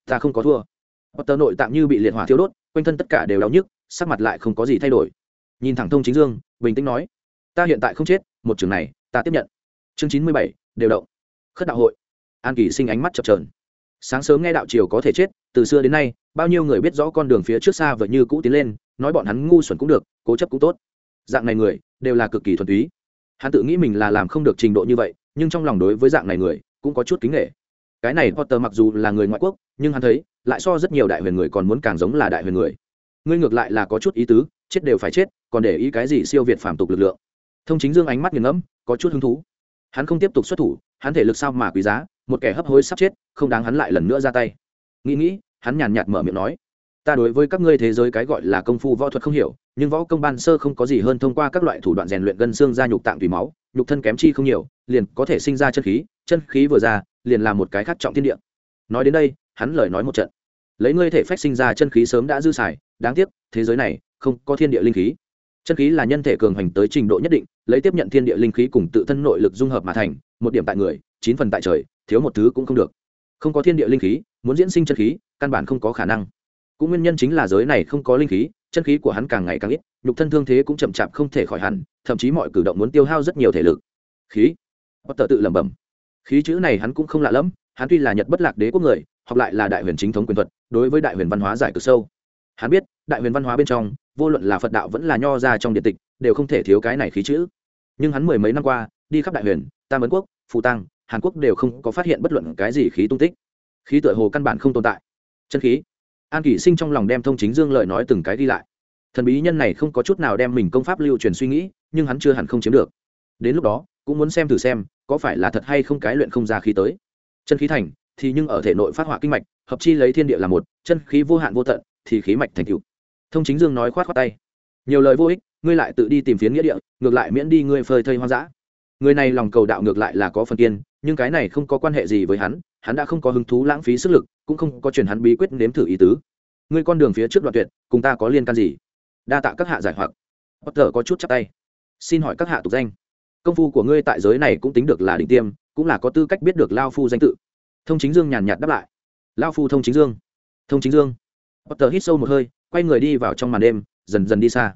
Ta không có thua. Potter nội tạng như bị liệt hỏa thiêu đốt, quanh thân tất cả đều đau nhức, sắc mặt lại không có gì thay đổi. Nhìn thẳng thông chính dương, bình tĩnh nói, ta hiện tại không chết, một trường này, ta tiếp nhận. Chương chín mươi bảy, đều động. Khất đạo hội. An kỳ sinh ánh mắt chập trờn sáng sớm nghe đạo triều có thể chết, từ xưa đến nay bao nhiêu người biết rõ con đường phía trước xa vợ như cũ tiến lên, nói bọn hắn ngu xuẩn cũng được, cố chấp cũng tốt. Dạng này người, đều là cực kỳ thuần túy. Hắn tự nghĩ mình là làm không được trình độ như vậy, nhưng trong lòng đối với dạng này người, cũng có chút kính nghệ cái này potter mặc dù là người ngoại quốc, nhưng hắn thấy, lại so rất nhiều đại huyền người còn muốn càng giống là đại huyền người. Ngươi ngược lại là có chút ý tứ, chết đều phải chết, còn để ý cái gì siêu việt phản tục lực lượng. Thông chính dương ánh mắt nghiền ngẫm, có chút hứng thú. Hắn không tiếp tục xuất thủ, hắn thể lực sao mà quý giá, một kẻ hấp hối sắp chết, không đáng hắn lại lần nữa ra tay. Nghĩ nghĩ hắn nhàn nhạt mở miệng nói, ta đối với các ngươi thế giới cái gọi là công phu võ thuật không hiểu, nhưng võ công ban sơ không có gì hơn thông qua các loại thủ đoạn rèn luyện gân xương ra nhục tạng tùy máu, nhục thân kém chi không nhiều, liền có thể sinh ra chân khí chân khí vừa ra, liền là một cái khác trọng thiên địa. Nói đến đây, hắn lời nói một trận. Lấy ngươi thể phách sinh ra chân khí sớm đã dư xài, đáng tiếc, thế giới này không có thiên địa linh khí. Chân khí là nhân thể cường hành tới trình độ nhất định, lấy tiếp nhận thiên địa linh khí cùng tự thân nội lực dung hợp mà thành, một điểm tại người, chín phần tại trời, thiếu một thứ cũng không được không có thiên địa linh khí, muốn diễn sinh chân khí, căn bản không có khả năng. Cũng nguyên nhân chính là giới này không có linh khí, chân khí của hắn càng ngày càng ít, nhục thân thương thế cũng chậm chạp không thể khỏi hẳn, thậm chí mọi cử động muốn tiêu hao rất nhiều thể lực. Khí. Bất tự lẩm bẩm. Khí chữ này hắn cũng không lạ lẫm, hắn tuy là nhật bất lạc đế quốc người học lại là đại huyền chính thống quyền thuật, đối với đại huyền văn hóa giải cực sâu. Hắn biết, đại huyền văn hóa bên trong, vô luận là phật đạo vẫn là nho ra trong điện tịch, đều không thể thiếu cái này khí chữ. Nhưng hắn mười mấy năm qua, đi khắp đại huyền, tam ấn quốc, phù tăng hàn quốc đều không có phát hiện bất luận cái gì khí tung tích. Khí tựa hồ căn bản không tồn tại. Chân khí. An kỷ sinh trong lòng đem thông chính dương lời nói từng cái đi lại. Thần bí nhân này không có chút nào đem mình công pháp lưu truyền suy nghĩ, nhưng hắn chưa hẳn không chiếm được. Đến lúc đó, cũng muốn xem thử xem, có phải là thật hay không cái luyện không ra khí tới. Chân khí thành, thì nhưng ở thể nội phát họa kinh mạch, hợp chi lấy thiên địa là một, chân khí vô hạn vô tận, thì khí mạch thành cựu thông chính dương nói khoát khoát tay. Nhiều lời vô ích, ngươi lại tự đi tìm phiến nghĩa địa, ngược lại miễn đi ngươi phơi thây hoang dã. Người này lòng cầu đạo ngược lại là có phần kiên nhưng cái này không có quan hệ gì với hắn hắn đã không có hứng thú lãng phí sức lực, cũng không có truyền hắn bí quyết nếm thử ý tứ. Ngươi con đường phía trước đoạn tuyệt, cùng ta có liên can gì? Đa tạ các hạ giải hoặc. Bất thờ có chút chắc tay. Xin hỏi các hạ tục danh. Công phu của ngươi tại giới này cũng tính được là đỉnh tiêm, cũng là có tư cách biết được lao phu danh tự. Thông chính dương nhàn nhạt đáp lại. Lao phu thông chính dương. Thông chính dương. Bất thờ hít sâu một hơi, quay người đi vào trong màn đêm, dần dần đi xa.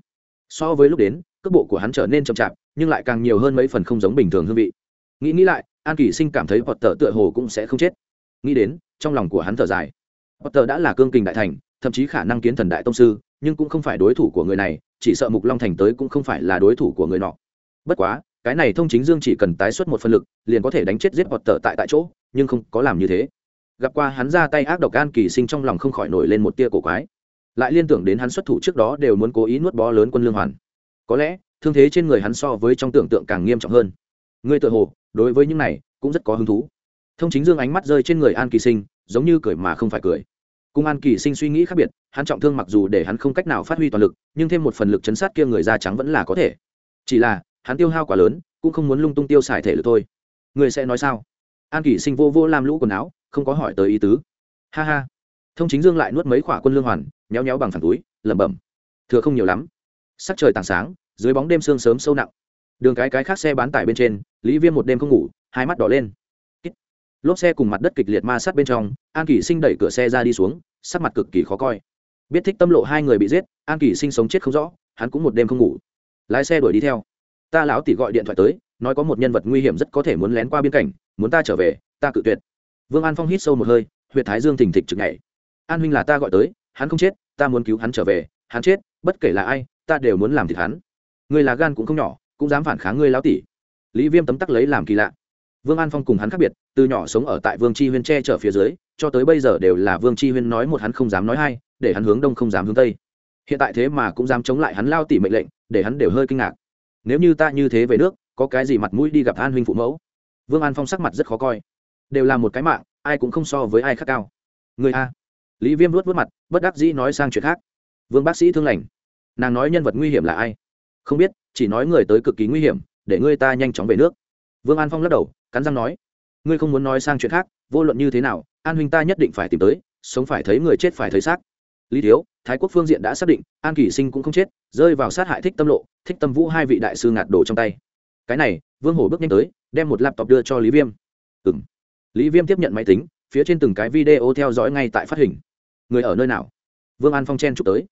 So với lúc đến, cước bộ của hắn trở nên chậm chạp, nhưng lại càng nhiều hơn mấy phần không giống bình thường hương vị. Nghĩ nghĩ lại an kỳ sinh cảm thấy potter tựa hồ cũng sẽ không chết. Nghĩ đến, trong lòng của hắn thở dài. Potter đã là cương kình đại thành, thậm chí khả năng kiến thần đại tông sư, nhưng cũng không phải đối thủ của người này, chỉ sợ mục long thành tới cũng không phải là đối thủ của người nọ. Bất quá, cái này thông chính dương chỉ cần tái xuất một phân lực, liền có thể đánh chết giết potter tại tại chỗ, nhưng không có làm như thế. Gặp qua hắn ra tay ác độc an kỳ sinh trong lòng không khỏi nổi lên một tia cổ quái. Lại liên tưởng đến hắn xuất thủ trước đó đều muốn cố ý nuốt bó lớn quân lương hoàn. Có lẽ, thương thế trên người hắn so với trong tưởng tượng càng nghiêm trọng hơn ngươi tự hồ, đối với những này, cũng rất có hứng thú. Thông chính dương ánh mắt rơi trên người an kỳ sinh, giống như cười mà không phải cười. Cung an kỳ sinh suy nghĩ khác biệt, hắn trọng thương mặc dù để hắn không cách nào phát huy toàn lực, nhưng thêm một phần lực chấn sát kia người da trắng vẫn là có thể. Chỉ là, hắn tiêu hao quá lớn, cũng không muốn lung tung tiêu xài thể lực thôi. Người sẽ nói sao? An kỳ sinh vô vô làm lũ quần áo, không có hỏi tới ý tứ. Ha ha. Thông chính dương lại nuốt mấy khỏa quân lương hoàn, nhéo nhéo bằng phản túi, lẩm bẩm. Thừa không nhiều lắm. Sắc trời tảng sáng, dưới bóng đêm sương sớm sâu nặng. Đường cái cái khác xe bán tải bên trên lý viêm một đêm không ngủ, hai mắt đỏ lên. Lốp xe cùng mặt đất kịch liệt ma sát bên trong, an kỷ sinh đẩy cửa xe ra đi xuống, sắc mặt cực kỳ khó coi. Biết thích tâm lộ hai người bị giết, an kỷ sinh sống chết không rõ, hắn cũng một đêm không ngủ. Lái xe đuổi đi theo. Ta lão tỷ gọi điện thoại tới, nói có một nhân vật nguy hiểm rất có thể muốn lén qua biên cảnh, muốn ta trở về, ta cự tuyệt. Vương an phong hít sâu một hơi huyện thái dương thình thịch chực nhảy. An huynh là ta gọi tới, hắn không chết, ta muốn cứu hắn trở về, hắn chết, bất kể là ai, ta đều muốn làm thịt hắn. Người là gan cũng không nhỏ, cũng dám phản kháng ngươi lão tỷ lý viêm tấm tắc lấy làm kỳ lạ vương an phong cùng hắn khác biệt từ nhỏ sống ở tại vương chi huyên tre chở phía dưới cho tới bây giờ đều là vương chi huyên nói một hắn không dám nói hai để hắn hướng đông không dám hướng tây hiện tại thế mà cũng dám chống lại hắn lao tỉ mệnh lệnh để hắn đều hơi kinh ngạc nếu như ta như thế về nước có cái gì mặt mũi đi gặp an huynh phụ mẫu vương an phong sắc mặt rất khó coi đều là một cái mạng ai cũng không so với ai khác cao người a lý viêm luốt vớt mặt bất đắc dĩ nói sang chuyện khác vương bác sĩ thương lành nàng nói nhân vật nguy hiểm là ai không biết chỉ nói người tới cực kỳ nguy hiểm để ngươi ta nhanh chóng về nước. Vương an phong lắc đầu, cắn răng nói, ngươi không muốn nói sang chuyện khác, vô luận như thế nào, an huynh ta nhất định phải tìm tới, sống phải thấy người chết phải thấy xác. Lý thiếu, thái quốc phương diện đã xác định, an Kỷ sinh cũng không chết, rơi vào sát hại thích tâm lộ, thích tâm vũ hai vị đại sư ngạt đổ trong tay. Cái này, vương hổ bước nhanh tới, đem một laptop đưa cho lý viêm. Ừ m lý viêm tiếp nhận máy tính, phía trên từng cái video theo dõi ngay tại phát hình. Người ở nơi nào? Vương an phong chen chụp tới.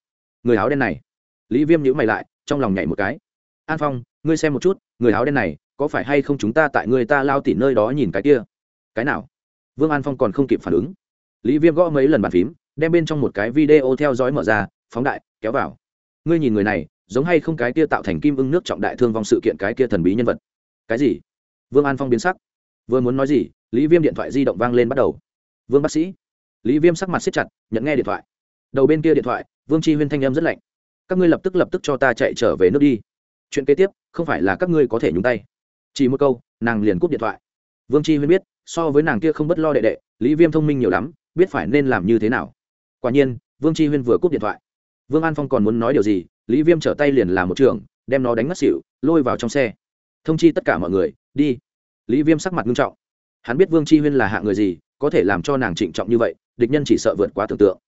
Người áo đen này. Lý viêm nhữ mày lại, trong lòng nhảy một cái an phong, ngươi xem một chút, người áo đen này, có phải hay không chúng ta tại người ta lao tỉ nơi đó nhìn cái kia? Cái nào? Vương an phong còn không kịp phản ứng. Lý viêm gõ mấy lần bàn phím, đem bên trong một cái video theo dõi mở ra, phóng đại, kéo vào. Ngươi nhìn người này, giống hay không cái kia tạo thành kim ưng nước trọng đại thương vong sự kiện cái kia thần bí nhân vật? Cái gì? Vương an phong biến sắc. Vừa muốn nói gì, lý viêm điện thoại di động vang lên bắt đầu. Vương bác sĩ. Lý viêm sắc mặt xếp chặt, nhận nghe điện thoại. Đầu bên kia điện thoại, vương chi huyên thanh âm rất lạnh. Các ngươi lập tức lập tức cho ta chạy trở về nước đi chuyện kế tiếp không phải là các ngươi có thể nhúng tay. Chỉ một câu, nàng liền cúp điện thoại. Vương chi huyên biết, so với nàng kia không bất lo đệ đệ, lý viêm thông minh nhiều lắm, biết phải nên làm như thế nào. Quả nhiên, vương chi huyên vừa cúp điện thoại. Vương an phong còn muốn nói điều gì, lý viêm trở tay liền làm một trường, đem nó đánh ngất xỉu, lôi vào trong xe. Thông chi tất cả mọi người, đi. Lý viêm sắc mặt nghiêm trọng. Hắn biết vương chi huyên là hạ người gì, có thể làm cho nàng trịnh trọng như vậy, địch nhân chỉ sợ vượt quá tưởng tượng.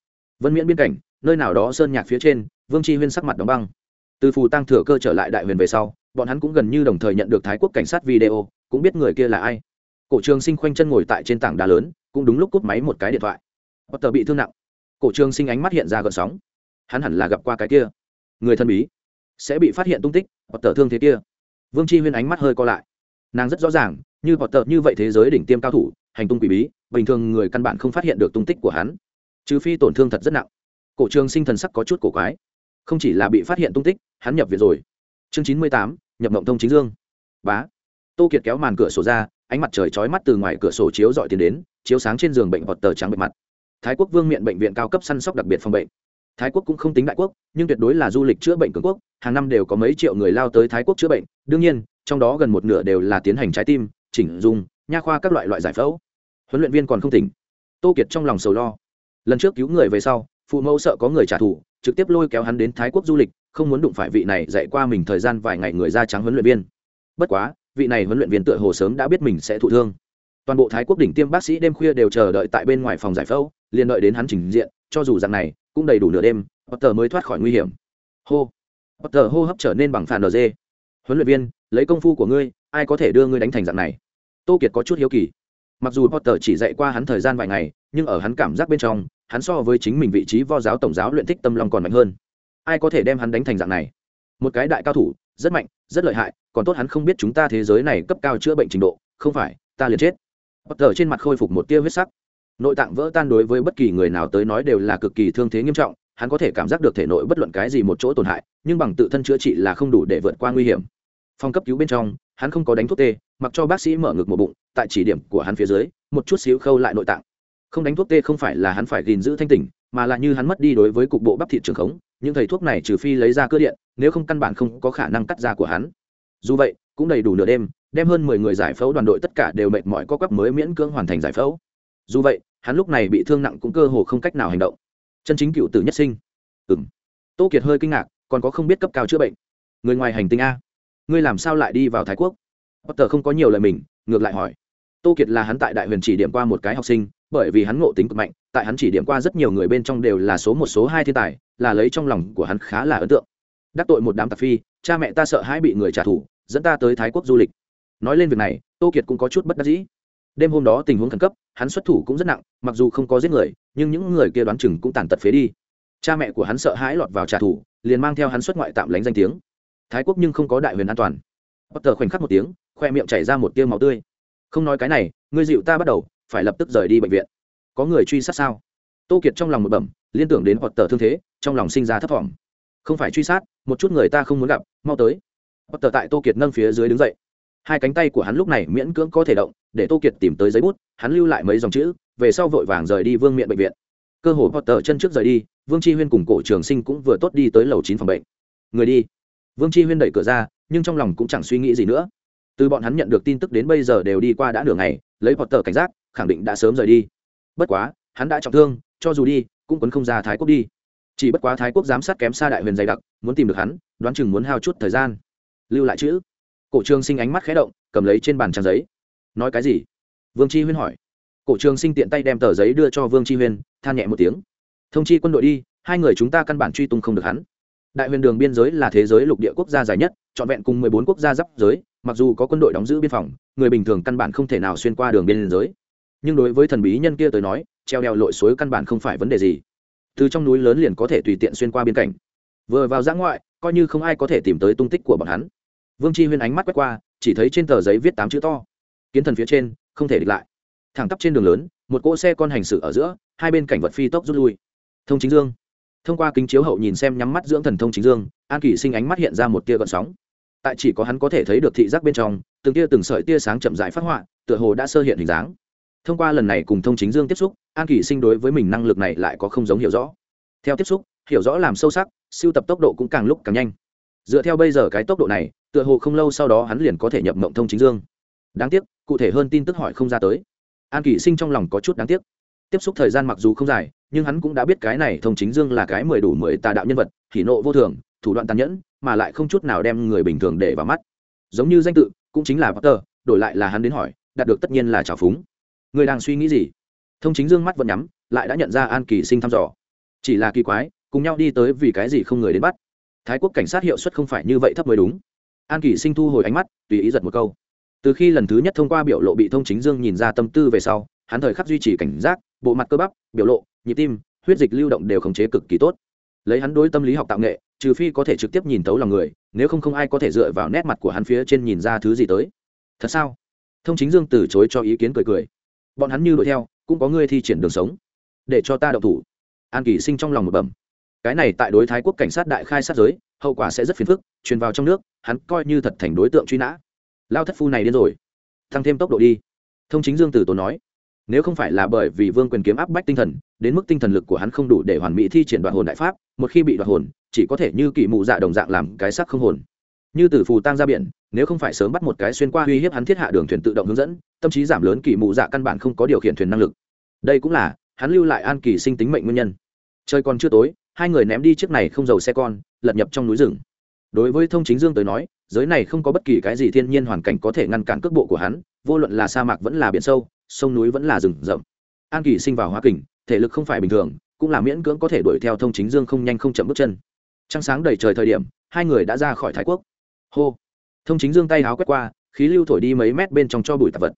Vân miễn biên cảnh, nơi nào đó sơn nhạc phía trên, vương chi huyên sắc mặt đóng băng từ phù tăng thừa cơ trở lại đại huyền về sau, bọn hắn cũng gần như đồng thời nhận được thái quốc cảnh sát video, cũng biết người kia là ai. Cổ trường sinh khoanh chân ngồi tại trên tảng đá lớn, cũng đúng lúc cúp máy một cái điện thoại. Potter bị thương nặng. Cổ trường sinh ánh mắt hiện ra gợn sóng. Hắn hẳn là gặp qua cái kia. Người thân bí. Sẽ bị phát hiện tung tích, potter thương thế kia. Vương chi huyên ánh mắt hơi co lại. Nàng rất rõ ràng, như potter như vậy thế giới đỉnh tiêm cao thủ, hành tung quỷ bí, bình thường người căn bản không phát hiện được tung tích của hắn. Trừ phi tổn thương thật rất nặng. Cổ trường sinh thần sắc có chút cổ quái. Không chỉ là bị phát hiện tung tích hắn nhập viện rồi. Chương chín mươi tám, nhập mộng thông chính dương. Bá. Tô kiệt kéo màn cửa sổ ra, ánh mặt trời chói mắt từ ngoài cửa sổ chiếu dọi tiền đến, chiếu sáng trên giường bệnh vọt tờ trắng bệnh mặt. Thái quốc vương miện bệnh viện cao cấp săn sóc đặc biệt phòng bệnh. Thái quốc cũng không tính đại quốc, nhưng tuyệt đối là du lịch chữa bệnh cường quốc, hàng năm đều có mấy triệu người lao tới thái quốc chữa bệnh. Đương nhiên, trong đó gần một nửa đều là tiến hành trái tim, chỉnh dung, nha khoa các loại loại giải phẫu. Huấn luyện viên còn không tỉnh. Tô kiệt trong lòng sầu lo. Lần trước cứu người về sau, phụ mẫu sợ có người trả thù, trực tiếp lôi kéo hắn đến thái quốc du lịch không muốn đụng phải vị này dạy qua mình thời gian vài ngày người da trắng huấn luyện viên. Bất quá, vị này huấn luyện viên tựa hồ sớm đã biết mình sẽ thụ thương. Toàn bộ thái quốc đỉnh tiêm bác sĩ đêm khuya đều chờ đợi tại bên ngoài phòng giải phẫu, liền đợi đến hắn trình diện, cho dù dạng này, cũng đầy đủ nửa đêm, potter mới thoát khỏi nguy hiểm. Hô, potter hô hấp trở nên bằng phản nd huấn luyện viên, lấy công phu của ngươi, ai có thể đưa ngươi đánh thành dạng này? Tô kiệt có chút hiếu kỳ. Mặc dù potter chỉ dạy qua hắn thời gian vài ngày, nhưng ở hắn cảm giác bên trong, hắn so với chính mình vị trí vo giáo tổng giáo luyện thích tâm long còn mạnh hơn ai có thể đem hắn đánh thành dạng này? Một cái đại cao thủ, rất mạnh, rất lợi hại, còn tốt hắn không biết chúng ta thế giới này cấp cao chữa bệnh trình độ, không phải, ta liền chết. Bất potter trên mặt khôi phục một tia huyết sắc. Nội tạng vỡ tan đối với bất kỳ người nào tới nói đều là cực kỳ thương thế nghiêm trọng, hắn có thể cảm giác được thể nội bất luận cái gì một chỗ tổn hại, nhưng bằng tự thân chữa trị là không đủ để vượt qua nguy hiểm. Phòng cấp cứu bên trong, hắn không có đánh thuốc tê, mặc cho bác sĩ mở ngực một bụng, tại chỉ điểm của hắn phía dưới, một chút xíu khâu lại nội tạng. Không đánh thuốc tê không phải là hắn phải gìn giữ thanh tỉnh mà là như hắn mất đi đối với cục bộ bắp thịt trường khống, những thầy thuốc này trừ phi lấy ra cơ điện, nếu không căn bản không có khả năng cắt da của hắn. Dù vậy, cũng đầy đủ nửa đêm, đem hơn mười người giải phẫu đoàn đội tất cả đều mệt mỏi có quắp mới miễn cưỡng hoàn thành giải phẫu. Dù vậy, hắn lúc này bị thương nặng cũng cơ hồ không cách nào hành động. Chân chính cựu tử nhất sinh. Ừng tô kiệt hơi kinh ngạc, còn có không biết cấp cao chữa bệnh. Người ngoài hành tinh a. Ngươi làm sao lại đi vào thái quốc? Potter không có nhiều lời mình, ngược lại hỏi. Tô kiệt là hắn tại đại huyền chỉ điểm qua một cái học sinh bởi vì hắn ngộ tính cực mạnh, tại hắn chỉ điểm qua rất nhiều người bên trong đều là số một, số hai thiên tài, là lấy trong lòng của hắn khá là ấn tượng. Đắc tội một đám tạp phi, cha mẹ ta sợ hãi bị người trả thù, dẫn ta tới thái quốc du lịch. Nói lên việc này, tô kiệt cũng có chút bất đắc dĩ. Đêm hôm đó tình huống khẩn cấp, hắn xuất thủ cũng rất nặng, mặc dù không có giết người, nhưng những người kia đoán chừng cũng tàn tật phế đi. Cha mẹ của hắn sợ hãi lọt vào trả thù, liền mang theo hắn xuất ngoại tạm lánh danh tiếng. Thái quốc nhưng không có đại huyền an toàn. Bất tờ khoảnh khắc một tiếng, khoe miệng chảy ra một tiêu máu tươi. Không nói cái này, ngươi dịu ta bắt đầu phải lập tức rời đi bệnh viện. Có người truy sát sao? Tô kiệt trong lòng một bẩm, liên tưởng đến hoặc tờ thương thế, trong lòng sinh ra thấp thỏm không phải truy sát, một chút người ta không muốn gặp, mau tới. Hoặc tờ tại tô kiệt nâng phía dưới đứng dậy. Hai cánh tay của hắn lúc này miễn cưỡng có thể động, để tô kiệt tìm tới giấy bút, hắn lưu lại mấy dòng chữ, về sau vội vàng rời đi vương miện bệnh viện. Cơ hồ potter chân trước rời đi, vương chi huyên cùng cổ trường sinh cũng vừa tốt đi tới lầu chín phòng bệnh. Người đi. Vương chi huyên đẩy cửa ra, nhưng trong lòng cũng chẳng suy nghĩ gì nữa. Từ bọn hắn nhận được tin tức đến bây giờ đều đi qua đã nửa ngày, lấy potter cảnh giác khẳng định đã sớm rời đi. Bất quá, hắn đã trọng thương, cho dù đi, cũng quấn không ra thái quốc đi. Chỉ bất quá thái quốc giám sát kém xa đại huyền dày đặc, muốn tìm được hắn, đoán chừng muốn hao chút thời gian. Lưu lại chữ. Cổ trường sinh ánh mắt khé động, cầm lấy trên bàn trang giấy. Nói cái gì? Vương chi huyên hỏi. Cổ trường sinh tiện tay đem tờ giấy đưa cho vương chi huyên, than nhẹ một tiếng. Thông chi quân đội đi, hai người chúng ta căn bản truy tung không được hắn. Đại huyền đường biên giới là thế giới lục địa quốc gia dài nhất, trọn vẹn cùng mười bốn quốc gia giáp giới, mặc dù có quân đội đóng giữ biên phòng, người bình thường căn bản không thể nào xuyên qua đường biên giới nhưng đối với thần bí nhân kia tới nói, treo đeo lội suối căn bản không phải vấn đề gì. Từ trong núi lớn liền có thể tùy tiện xuyên qua biên cảnh. Vừa vào giã ngoại, coi như không ai có thể tìm tới tung tích của bọn hắn. Vương chi huyên ánh mắt quét qua, chỉ thấy trên tờ giấy viết tám chữ to. Kiến thần phía trên, không thể địch lại. Thẳng tắp trên đường lớn, một cỗ xe con hành xử ở giữa, hai bên cảnh vật phi tốc rút lui. Thông chính dương. Thông qua kính chiếu hậu nhìn xem nhắm mắt dưỡng thần thông chính dương, an kỷ sinh ánh mắt hiện ra một tia gợn sóng. Tại chỉ có hắn có thể thấy được thị giác bên trong, từng tia từng sợi tia sáng chậm rãi phát họa, tựa hồ đã sơ hiện hình dáng thông qua lần này cùng thông chính dương tiếp xúc, an kỷ sinh đối với mình năng lực này lại có không giống hiểu rõ. Theo tiếp xúc, hiểu rõ làm sâu sắc, siêu tập tốc độ cũng càng lúc càng nhanh. Dựa theo bây giờ cái tốc độ này, tựa hồ không lâu sau đó hắn liền có thể nhập mộng thông chính dương. Đáng tiếc, cụ thể hơn tin tức hỏi không ra tới. An kỷ sinh trong lòng có chút đáng tiếc. Tiếp xúc thời gian mặc dù không dài, nhưng hắn cũng đã biết cái này thông chính dương là cái mười đủ mười tà đạo nhân vật, hỉ nộ vô thường, thủ đoạn tàn nhẫn, mà lại không chút nào đem người bình thường để vào mắt. Giống như danh tự, cũng chính là potter, đổi lại là hắn đến hỏi, đạt được tất nhiên là trào phúng người đang suy nghĩ gì? Thông chính dương mắt vẫn nhắm, lại đã nhận ra an kỳ sinh thăm dò. Chỉ là kỳ quái, cùng nhau đi tới vì cái gì không người đến bắt? Thái quốc cảnh sát hiệu suất không phải như vậy thấp mới đúng. An kỳ sinh thu hồi ánh mắt, tùy ý giật một câu. Từ khi lần thứ nhất thông qua biểu lộ bị thông chính dương nhìn ra tâm tư về sau, hắn thời khắc duy trì cảnh giác, bộ mặt cơ bắp, biểu lộ, nhịp tim, huyết dịch lưu động đều khống chế cực kỳ tốt. Lấy hắn đối tâm lý học tạo nghệ, trừ phi có thể trực tiếp nhìn tấu lòng người, nếu không không ai có thể dựa vào nét mặt của hắn phía trên nhìn ra thứ gì tới. Thật sao? Thông chính dương từ chối cho ý kiến cười cười bọn hắn như đuổi theo, cũng có người thi triển đường sống, để cho ta đậu thủ. An kỳ sinh trong lòng một bẩm. Cái này tại đối thái quốc cảnh sát đại khai sát giới, hậu quả sẽ rất phiền phức, truyền vào trong nước, hắn coi như thật thành đối tượng truy nã. Lao thất phu này điên rồi. Tăng thêm tốc độ đi. Thông chính dương Tử tốn nói, nếu không phải là bởi vì vương quyền kiếm áp bách tinh thần, đến mức tinh thần lực của hắn không đủ để hoàn mỹ thi triển đoạn hồn đại pháp, một khi bị đoạn hồn, chỉ có thể như kỵ mụ dạ đồng dạng làm cái sắc không hồn như từ phù tăng ra biển, nếu không phải sớm bắt một cái xuyên qua uy hiếp hắn thiết hạ đường thuyền tự động hướng dẫn, tâm trí giảm lớn kỳ mụ dạ căn bản không có điều khiển thuyền năng lực. Đây cũng là, hắn lưu lại an kỳ sinh tính mệnh nguyên nhân. Trời còn chưa tối, hai người ném đi chiếc này không dầu xe con, lật nhập trong núi rừng. Đối với thông chính dương tới nói, giới này không có bất kỳ cái gì thiên nhiên hoàn cảnh có thể ngăn cản cước bộ của hắn, vô luận là sa mạc vẫn là biển sâu, sông núi vẫn là rừng rậm. An kỳ sinh vào hoa kình, thể lực không phải bình thường, cũng là miễn cưỡng có thể đuổi theo thông chính dương không nhanh không chậm bước chân. Trăng sáng đầy trời thời điểm, hai người đã ra khỏi thái quốc hô. Thông chính dương tay háo quét qua, khí lưu thổi đi mấy mét bên trong cho bụi tạp vật.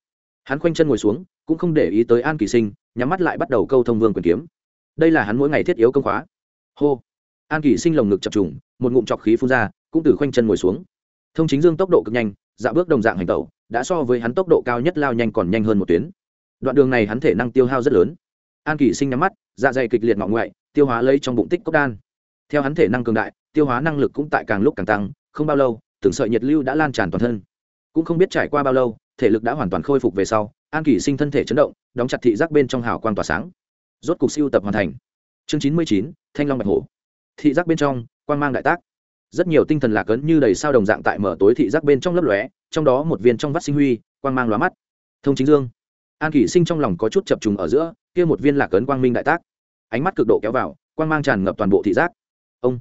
Hắn khoanh chân ngồi xuống, cũng không để ý tới an kỳ sinh, nhắm mắt lại bắt đầu câu thông vương quyền kiếm. Đây là hắn mỗi ngày thiết yếu công khóa. Hô. An kỳ sinh lồng ngực chập trùng, một ngụm chọc khí phun ra, cũng từ khoanh chân ngồi xuống. Thông chính dương tốc độ cực nhanh dạ bước đồng dạng hành tẩu, đã so với hắn tốc độ cao nhất lao nhanh còn nhanh hơn một tuyến. Đoạn đường này hắn thể năng tiêu hao rất lớn. An kỳ sinh nhắm mắt dạ dày kịch liệt ngọ ngoại, tiêu hóa lấy trong bụng tích cốc đan. Theo hắn thể năng cường đại, tiêu hóa năng lực cũng tại càng lúc càng tăng, không bao lâu từng sợi nhiệt lưu đã lan tràn toàn thân. Cũng không biết trải qua bao lâu, thể lực đã hoàn toàn khôi phục về sau, an Kỷ sinh thân thể chấn động, đóng chặt thị giác bên trong hào quang tỏa sáng. Rốt cục siêu tập hoàn thành. Chương chín mươi chín, thanh long bạch hổ. Thị giác bên trong, quang mang đại tác. Rất nhiều tinh thần lạc ấn như đầy sao đồng dạng tại mở tối thị giác bên trong lấp lóe, trong đó một viên trong vắt sinh huy, quang mang lóa mắt. Thông chính dương. An kỷ sinh trong lòng có chút chập trùng ở giữa, kia một viên lạc ấn quang minh đại tác. Ánh mắt cực độ kéo vào, quang mang tràn ngập toàn bộ thị giác. Ông.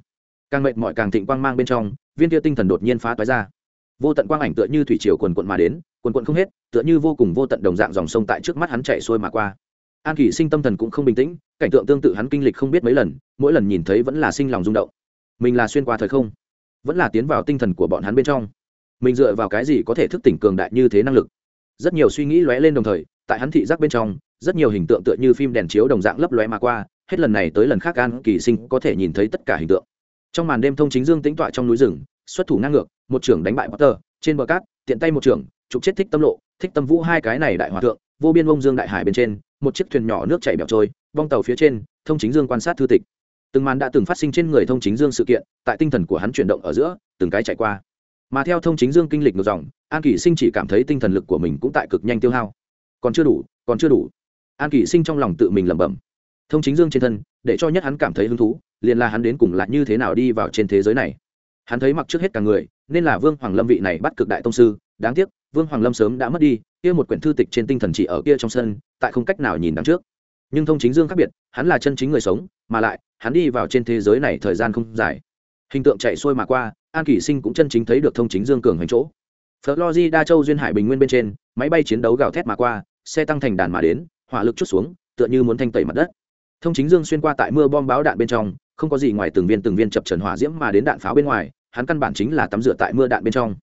Càng mệt mỏi càng thịnh quang mang bên trong viên kia tinh thần đột nhiên phá toái ra. Vô tận quang ảnh tựa như thủy triều quần quận mà đến, quần quận không hết, tựa như vô cùng vô tận đồng dạng dòng sông tại trước mắt hắn chạy xuôi mà qua. An kỷ sinh tâm thần cũng không bình tĩnh, cảnh tượng tương tự hắn kinh lịch không biết mấy lần, mỗi lần nhìn thấy vẫn là sinh lòng rung động. Mình là xuyên qua thời không, vẫn là tiến vào tinh thần của bọn hắn bên trong. Mình dựa vào cái gì có thể thức tỉnh cường đại như thế năng lực? Rất nhiều suy nghĩ lóe lên đồng thời, tại hắn thị giác bên trong, rất nhiều hình tượng tựa như phim đèn chiếu đồng dạng lấp lóe mà qua, hết lần này tới lần khác an kỳ sinh có thể nhìn thấy tất cả hình tượng trong màn đêm thông chính dương tĩnh tọa trong núi rừng, xuất thủ ngang ngược, một trưởng đánh bại potter, trên bờ cát, tiện tay một trưởng, trục chết thích tâm lộ. Thích tâm vũ hai cái này đại hòa thượng, vô biên bông dương đại hải bên trên, một chiếc thuyền nhỏ nước chảy bẹo trôi, vong tàu phía trên, thông chính dương quan sát thư tịch. Từng màn đã từng phát sinh trên người thông chính dương sự kiện, tại tinh thần của hắn chuyển động ở giữa, từng cái chạy qua. Mà theo thông chính dương kinh lịch ngược dòng, an kỷ sinh chỉ cảm thấy tinh thần lực của mình cũng tại cực nhanh tiêu hao. Còn chưa đủ, còn chưa đủ. An kỷ sinh trong lòng tự mình lẩm bẩm. Thông chính dương trên thân, để cho nhất hắn cảm thấy hứng thú liền là hắn đến cùng là như thế nào đi vào trên thế giới này. Hắn thấy mặc trước hết cả người, nên là vương hoàng lâm vị này bắt cực đại tông sư, đáng tiếc, vương hoàng lâm sớm đã mất đi, kia một quyển thư tịch trên tinh thần chỉ ở kia trong sân, tại không cách nào nhìn đằng trước. Nhưng thông chính dương khác biệt, hắn là chân chính người sống, mà lại, hắn đi vào trên thế giới này thời gian không dài. Hình tượng chạy xuôi mà qua, an kỷ sinh cũng chân chính thấy được thông chính dương cường hành chỗ. Đa châu duyên hải bình nguyên bên trên, máy bay chiến đấu gào thét mà qua, xe tăng thành đàn mà đến, hỏa lực chút xuống, tựa như muốn thanh tẩy mặt đất. Thông chính dương xuyên qua tại mưa bom báo đạn bên trong không có gì ngoài từng viên từng viên chập trần hỏa diễm mà đến đạn pháo bên ngoài, hắn căn bản chính là tắm rửa tại mưa đạn bên trong.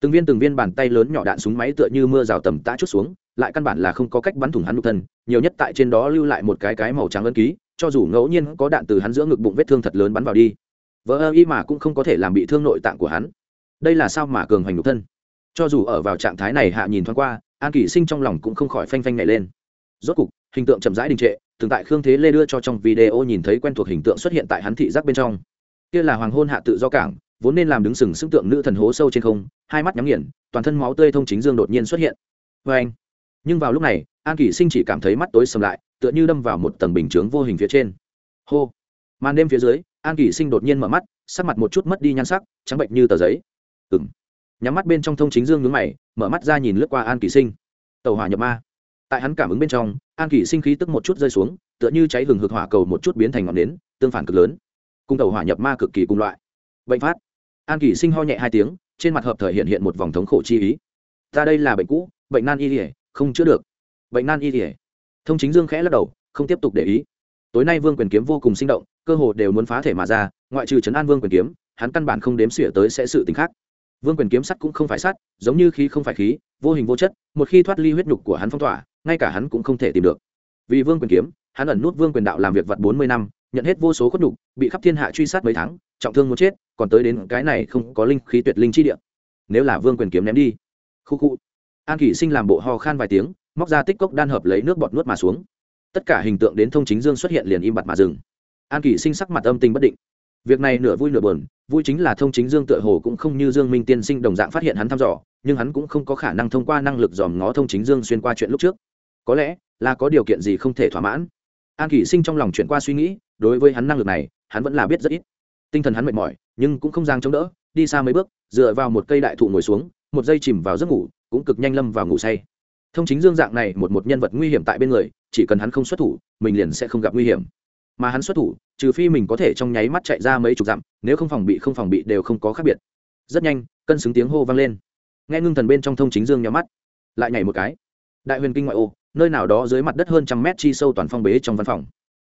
Từng viên từng viên bàn tay lớn nhỏ đạn súng máy tựa như mưa rào tầm tã chút xuống, lại căn bản là không có cách bắn thủng hắn nhục thân, nhiều nhất tại trên đó lưu lại một cái cái màu trắng ân ký, cho dù ngẫu nhiên có đạn từ hắn giữa ngực bụng vết thương thật lớn bắn vào đi. Vỡ ơ y mà cũng không có thể làm bị thương nội tạng của hắn. Đây là sao mà cường hành nhục thân? Cho dù ở vào trạng thái này hạ nhìn thoáng qua, an kỷ sinh trong lòng cũng không khỏi phanh phanh nhảy lên. Rốt cục, hình tượng chậm rãi đình trệ từng tại khương thế lê đưa cho trong video nhìn thấy quen thuộc hình tượng xuất hiện tại hắn thị giác bên trong. Kia là hoàng hôn hạ tự do cảng, vốn nên làm đứng sừng sững tượng nữ thần hố sâu trên không, hai mắt nhắm nghiền, toàn thân máu tươi thông chính dương đột nhiên xuất hiện. Vê anh, nhưng vào lúc này, an kỷ sinh chỉ cảm thấy mắt tối sầm lại, tựa như đâm vào một tầng bình chướng vô hình phía trên. Hô. Màn đêm phía dưới, an kỷ sinh đột nhiên mở mắt, sắc mặt một chút mất đi nhan sắc, trắng bệnh như tờ giấy. Ừng nhắm mắt bên trong thông chính dương nhướng mày, mở mắt ra nhìn lướt qua an kỷ sinh. Tàu hỏa nhập ma tại hắn cảm ứng bên trong, an kỷ sinh khí tức một chút rơi xuống, tựa như cháy hừng hực hỏa cầu một chút biến thành ngọn nến, tương phản cực lớn. Cung tàu hỏa nhập ma cực kỳ cùng loại. Bệnh phát. An kỷ sinh ho nhẹ hai tiếng, trên mặt hợp thời hiện hiện một vòng thống khổ chi ý. Ta đây là bệnh cũ, bệnh nan y ỉa không chữa được. Bệnh nan y ỉa thông chính dương khẽ lắc đầu, không tiếp tục để ý. Tối nay vương quyền kiếm vô cùng sinh động, cơ hồ đều muốn phá thể mà ra, ngoại trừ trấn an vương quyền kiếm, hắn căn bản không đếm xỉa tới sẽ sự t khác. Vương quyền kiếm sắt cũng không phải sắt, giống như khí không phải khí, vô hình vô chất, một khi thoát ly huyết nhục của hắn phong tỏa ngay cả hắn cũng không thể tìm được. Vì vương quyền kiếm, hắn ẩn nút vương quyền đạo làm việc vật bốn mươi năm, nhận hết vô số khuất nhục, bị khắp thiên hạ truy sát mấy tháng, trọng thương muốn chết, còn tới đến cái này không có linh khí tuyệt linh chi địa. Nếu là vương quyền kiếm ném đi, khu khu. An kỷ sinh làm bộ ho khan vài tiếng, móc ra tích cốc đan hợp lấy nước bọt nuốt mà xuống. Tất cả hình tượng đến thông chính dương xuất hiện liền im bặt mà dừng. An kỷ sinh sắc mặt âm tình bất định. Việc này nửa vui nửa buồn, vui chính là thông chính dương tựa hồ cũng không như dương minh tiên sinh đồng dạng phát hiện hắn thăm dò, nhưng hắn cũng không có khả năng thông qua năng lực dòm ngó thông chính dương xuyên qua chuyện lúc trước có lẽ là có điều kiện gì không thể thỏa mãn. An kỷ sinh trong lòng chuyển qua suy nghĩ, đối với hắn năng lực này, hắn vẫn là biết rất ít. Tinh thần hắn mệt mỏi, nhưng cũng không giang chống đỡ, đi xa mấy bước, dựa vào một cây đại thụ ngồi xuống, một dây chìm vào giấc ngủ, cũng cực nhanh lâm vào ngủ say. Thông chính dương dạng này, một một nhân vật nguy hiểm tại bên người, chỉ cần hắn không xuất thủ, mình liền sẽ không gặp nguy hiểm. Mà hắn xuất thủ, trừ phi mình có thể trong nháy mắt chạy ra mấy chục dặm, nếu không phòng bị, không phòng bị đều không có khác biệt. Rất nhanh cân xứng tiếng hô vang lên. Nghe ngưng thần bên trong thông chính dương nhắm mắt, lại nhảy một cái. Đại huyền kinh ngoại ô nơi nào đó dưới mặt đất hơn trăm mét chi sâu toàn phong bế trong văn phòng.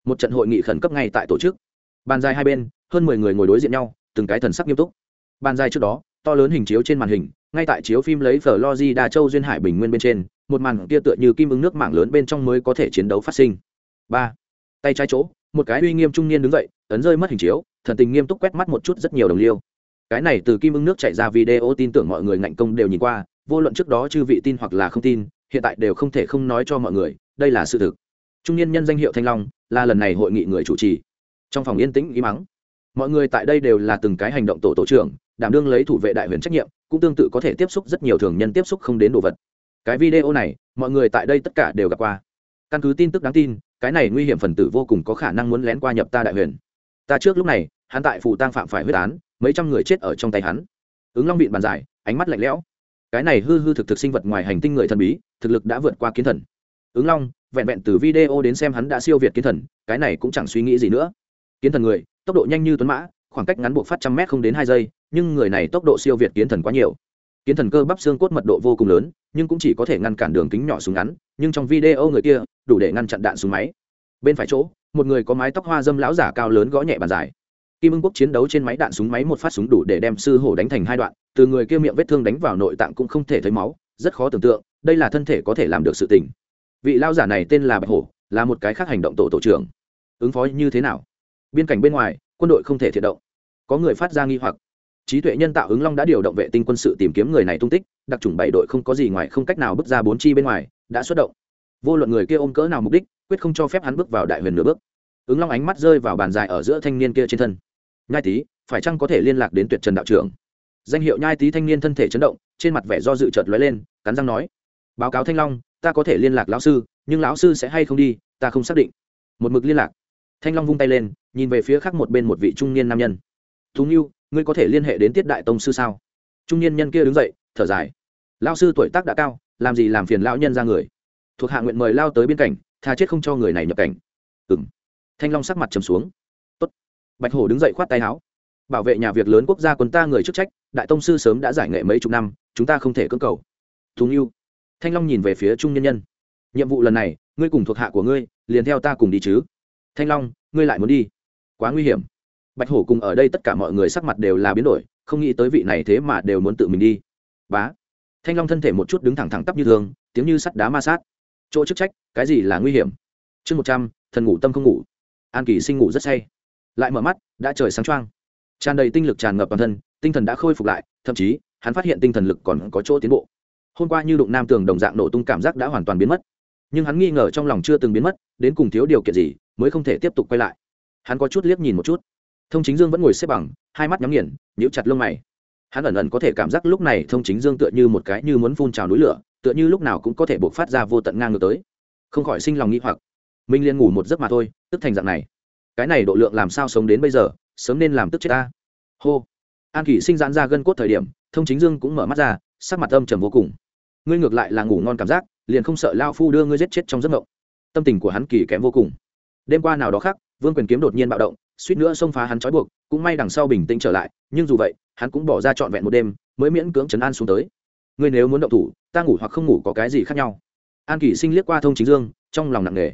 Một trận hội nghị khẩn cấp ngay tại tổ chức. Bàn dài hai bên, hơn mười người ngồi đối diện nhau, từng cái thần sắc nghiêm túc. Bàn dài trước đó, to lớn hình chiếu trên màn hình, ngay tại chiếu phim lấy phở logi đa châu duyên hải bình nguyên bên trên, một màn kia tựa như kim ứng nước mảng lớn bên trong mới có thể chiến đấu phát sinh. Ba, tay trái chỗ, một cái uy nghiêm trung niên đứng dậy, ấn rơi mất hình chiếu, thần tình nghiêm túc quét mắt một chút rất nhiều đồng liêu. Cái này từ kim ứng nước chạy ra video tin tưởng mọi người ngạnh công đều nhìn qua, vô luận trước đó chư vị tin hoặc là không tin hiện tại đều không thể không nói cho mọi người, đây là sự thực. Trung niên nhân danh hiệu thanh long là lần này hội nghị người chủ trì. Trong phòng yên tĩnh ý mắng. Mọi người tại đây đều là từng cái hành động tổ tổ trưởng, đảm đương lấy thủ vệ đại huyền trách nhiệm, cũng tương tự có thể tiếp xúc rất nhiều thường nhân tiếp xúc không đến đồ vật. Cái video này, mọi người tại đây tất cả đều gặp qua. Căn cứ tin tức đáng tin, cái này nguy hiểm phần tử vô cùng có khả năng muốn lén qua nhập ta đại huyền. Ta trước lúc này, hắn tại phủ tang phạm phải huyết án, mấy trăm người chết ở trong tay hắn. Ứng long bịn bàn giải, ánh mắt lạnh lẽo. Cái này hư hư thực thực sinh vật ngoài hành tinh người thần bí thực lực đã vượt qua kiến thần. Ứng long, vẹn vẹn từ video đến xem hắn đã siêu việt kiến thần, cái này cũng chẳng suy nghĩ gì nữa. Kiến thần người, tốc độ nhanh như tuấn mã, khoảng cách ngắn buộc phát trăm mét không đến hai giây, nhưng người này tốc độ siêu việt kiến thần quá nhiều. Kiến thần cơ bắp xương cốt mật độ vô cùng lớn, nhưng cũng chỉ có thể ngăn cản đường kính nhỏ súng ngắn, nhưng trong video người kia, đủ để ngăn chặn đạn súng máy. Bên phải chỗ, một người có mái tóc hoa dâm lão giả cao lớn gõ nhẹ bàn dài. Kim ưng quốc chiến đấu trên máy đạn súng máy một phát súng đủ để đem sư hổ đánh thành hai đoạn, từ người kia miệng vết thương đánh vào nội tạng cũng không thể thấy máu, rất khó tưởng tượng đây là thân thể có thể làm được sự tình. Vị lao giả này tên là bạch hổ, là một cái khác hành động tổ tổ trưởng. Ứng phó như thế nào? Biên cảnh bên ngoài, quân đội không thể thiệt động. Có người phát ra nghi hoặc. Trí tuệ nhân tạo ứng long đã điều động vệ tinh quân sự tìm kiếm người này tung tích, đặc trùng bảy đội không có gì ngoài không cách nào bước ra bốn chi bên ngoài, đã xuất động. Vô luận người kia ôm cỡ nào mục đích, quyết không cho phép hắn bước vào đại huyền nửa bước. Ứng long ánh mắt rơi vào bàn dài ở giữa thanh niên kia trên thân. Nhai tý, phải chăng có thể liên lạc đến tuyệt trần đạo trưởng? Danh hiệu nhai tý thanh niên thân thể chấn động, trên mặt vẻ do dự chợt lóe lên, cắn răng nói báo cáo thanh long, ta có thể liên lạc lão sư, nhưng lão sư sẽ hay không đi, ta không xác định. Một mực liên lạc. Thanh long vung tay lên, nhìn về phía khác một bên một vị trung niên nam nhân. Thú nghiêu ngươi có thể liên hệ đến tiết đại tông sư sao? Trung niên nhân kia đứng dậy, thở dài. Lao sư tuổi tác đã cao, làm gì làm phiền lão nhân ra người? Thuộc hạ nguyện mời lao tới biên cảnh tha chết không cho người này nhập cảnh. Ừng thanh long sắc mặt trầm xuống. Tốt. bạch hổ đứng dậy khoát tay áo. Bảo vệ nhà việc lớn quốc gia quân ta người chức trách, đại tông sư sớm đã giải nghệ mấy chục năm, chúng ta không thể cưỡng cầu. Thú nghiêu thanh long nhìn về phía trung nhân nhân. Nhiệm vụ lần này, ngươi cùng thuộc hạ của ngươi, liền theo ta cùng đi chứ. Thanh long, ngươi lại muốn đi? Quá nguy hiểm. Bạch hổ cùng ở đây tất cả mọi người sắc mặt đều là biến đổi, không nghĩ tới vị này thế mà đều muốn tự mình đi. Bá. Thanh long thân thể một chút đứng thẳng thẳng tắp như thường, tiếng như sắt đá ma sát. Chỗ chức trách, cái gì là nguy hiểm? Chương một trăm, thần ngủ tâm không ngủ. An kỳ sinh ngủ rất say. Lại mở mắt, đã trời sáng trăng tràn đầy tinh lực tràn ngập toàn thân, tinh thần đã khôi phục lại, thậm chí, hắn phát hiện tinh thần lực còn có chỗ tiến bộ hôm qua như đụng nam tường đồng dạng nổ tung cảm giác đã hoàn toàn biến mất. Nhưng hắn nghi ngờ trong lòng chưa từng biến mất, đến cùng thiếu điều kiện gì mới không thể tiếp tục quay lại. Hắn có chút liếc nhìn một chút. Thông chính dương vẫn ngồi xếp bằng, hai mắt nhắm nghiền, nhíu chặt lông mày. Hắn ẩn ẩn có thể cảm giác lúc này thông chính dương tựa như một cái như muốn phun trào núi lửa, tựa như lúc nào cũng có thể buộc phát ra vô tận ngang ngược tới. Không khỏi sinh lòng nghĩ hoặc. Minh liên ngủ một giấc mà thôi, tức thành dạng này. Cái này độ lượng làm sao sống đến bây giờ, sớm nên làm tức chết ta. Hô. An kỷ sinh giãn ra gân cốt thời điểm, thông chính dương cũng mở mắt ra sắc mặt âm trầm vô cùng. Ngươi ngược lại là ngủ ngon cảm giác, liền không sợ lao phu đưa ngươi giết chết trong giấc mộng. Tâm tình của hắn kỳ kém vô cùng. Đêm qua nào đó khác, vương quyền kiếm đột nhiên bạo động, suýt nữa xông phá hắn trói buộc, cũng may đằng sau bình tĩnh trở lại, nhưng dù vậy, hắn cũng bỏ ra trọn vẹn một đêm, mới miễn cưỡng chấn an xuống tới. Ngươi nếu muốn động thủ, ta ngủ hoặc không ngủ có cái gì khác nhau. An kỷ sinh liếc qua thông chính dương, trong lòng nặng nề.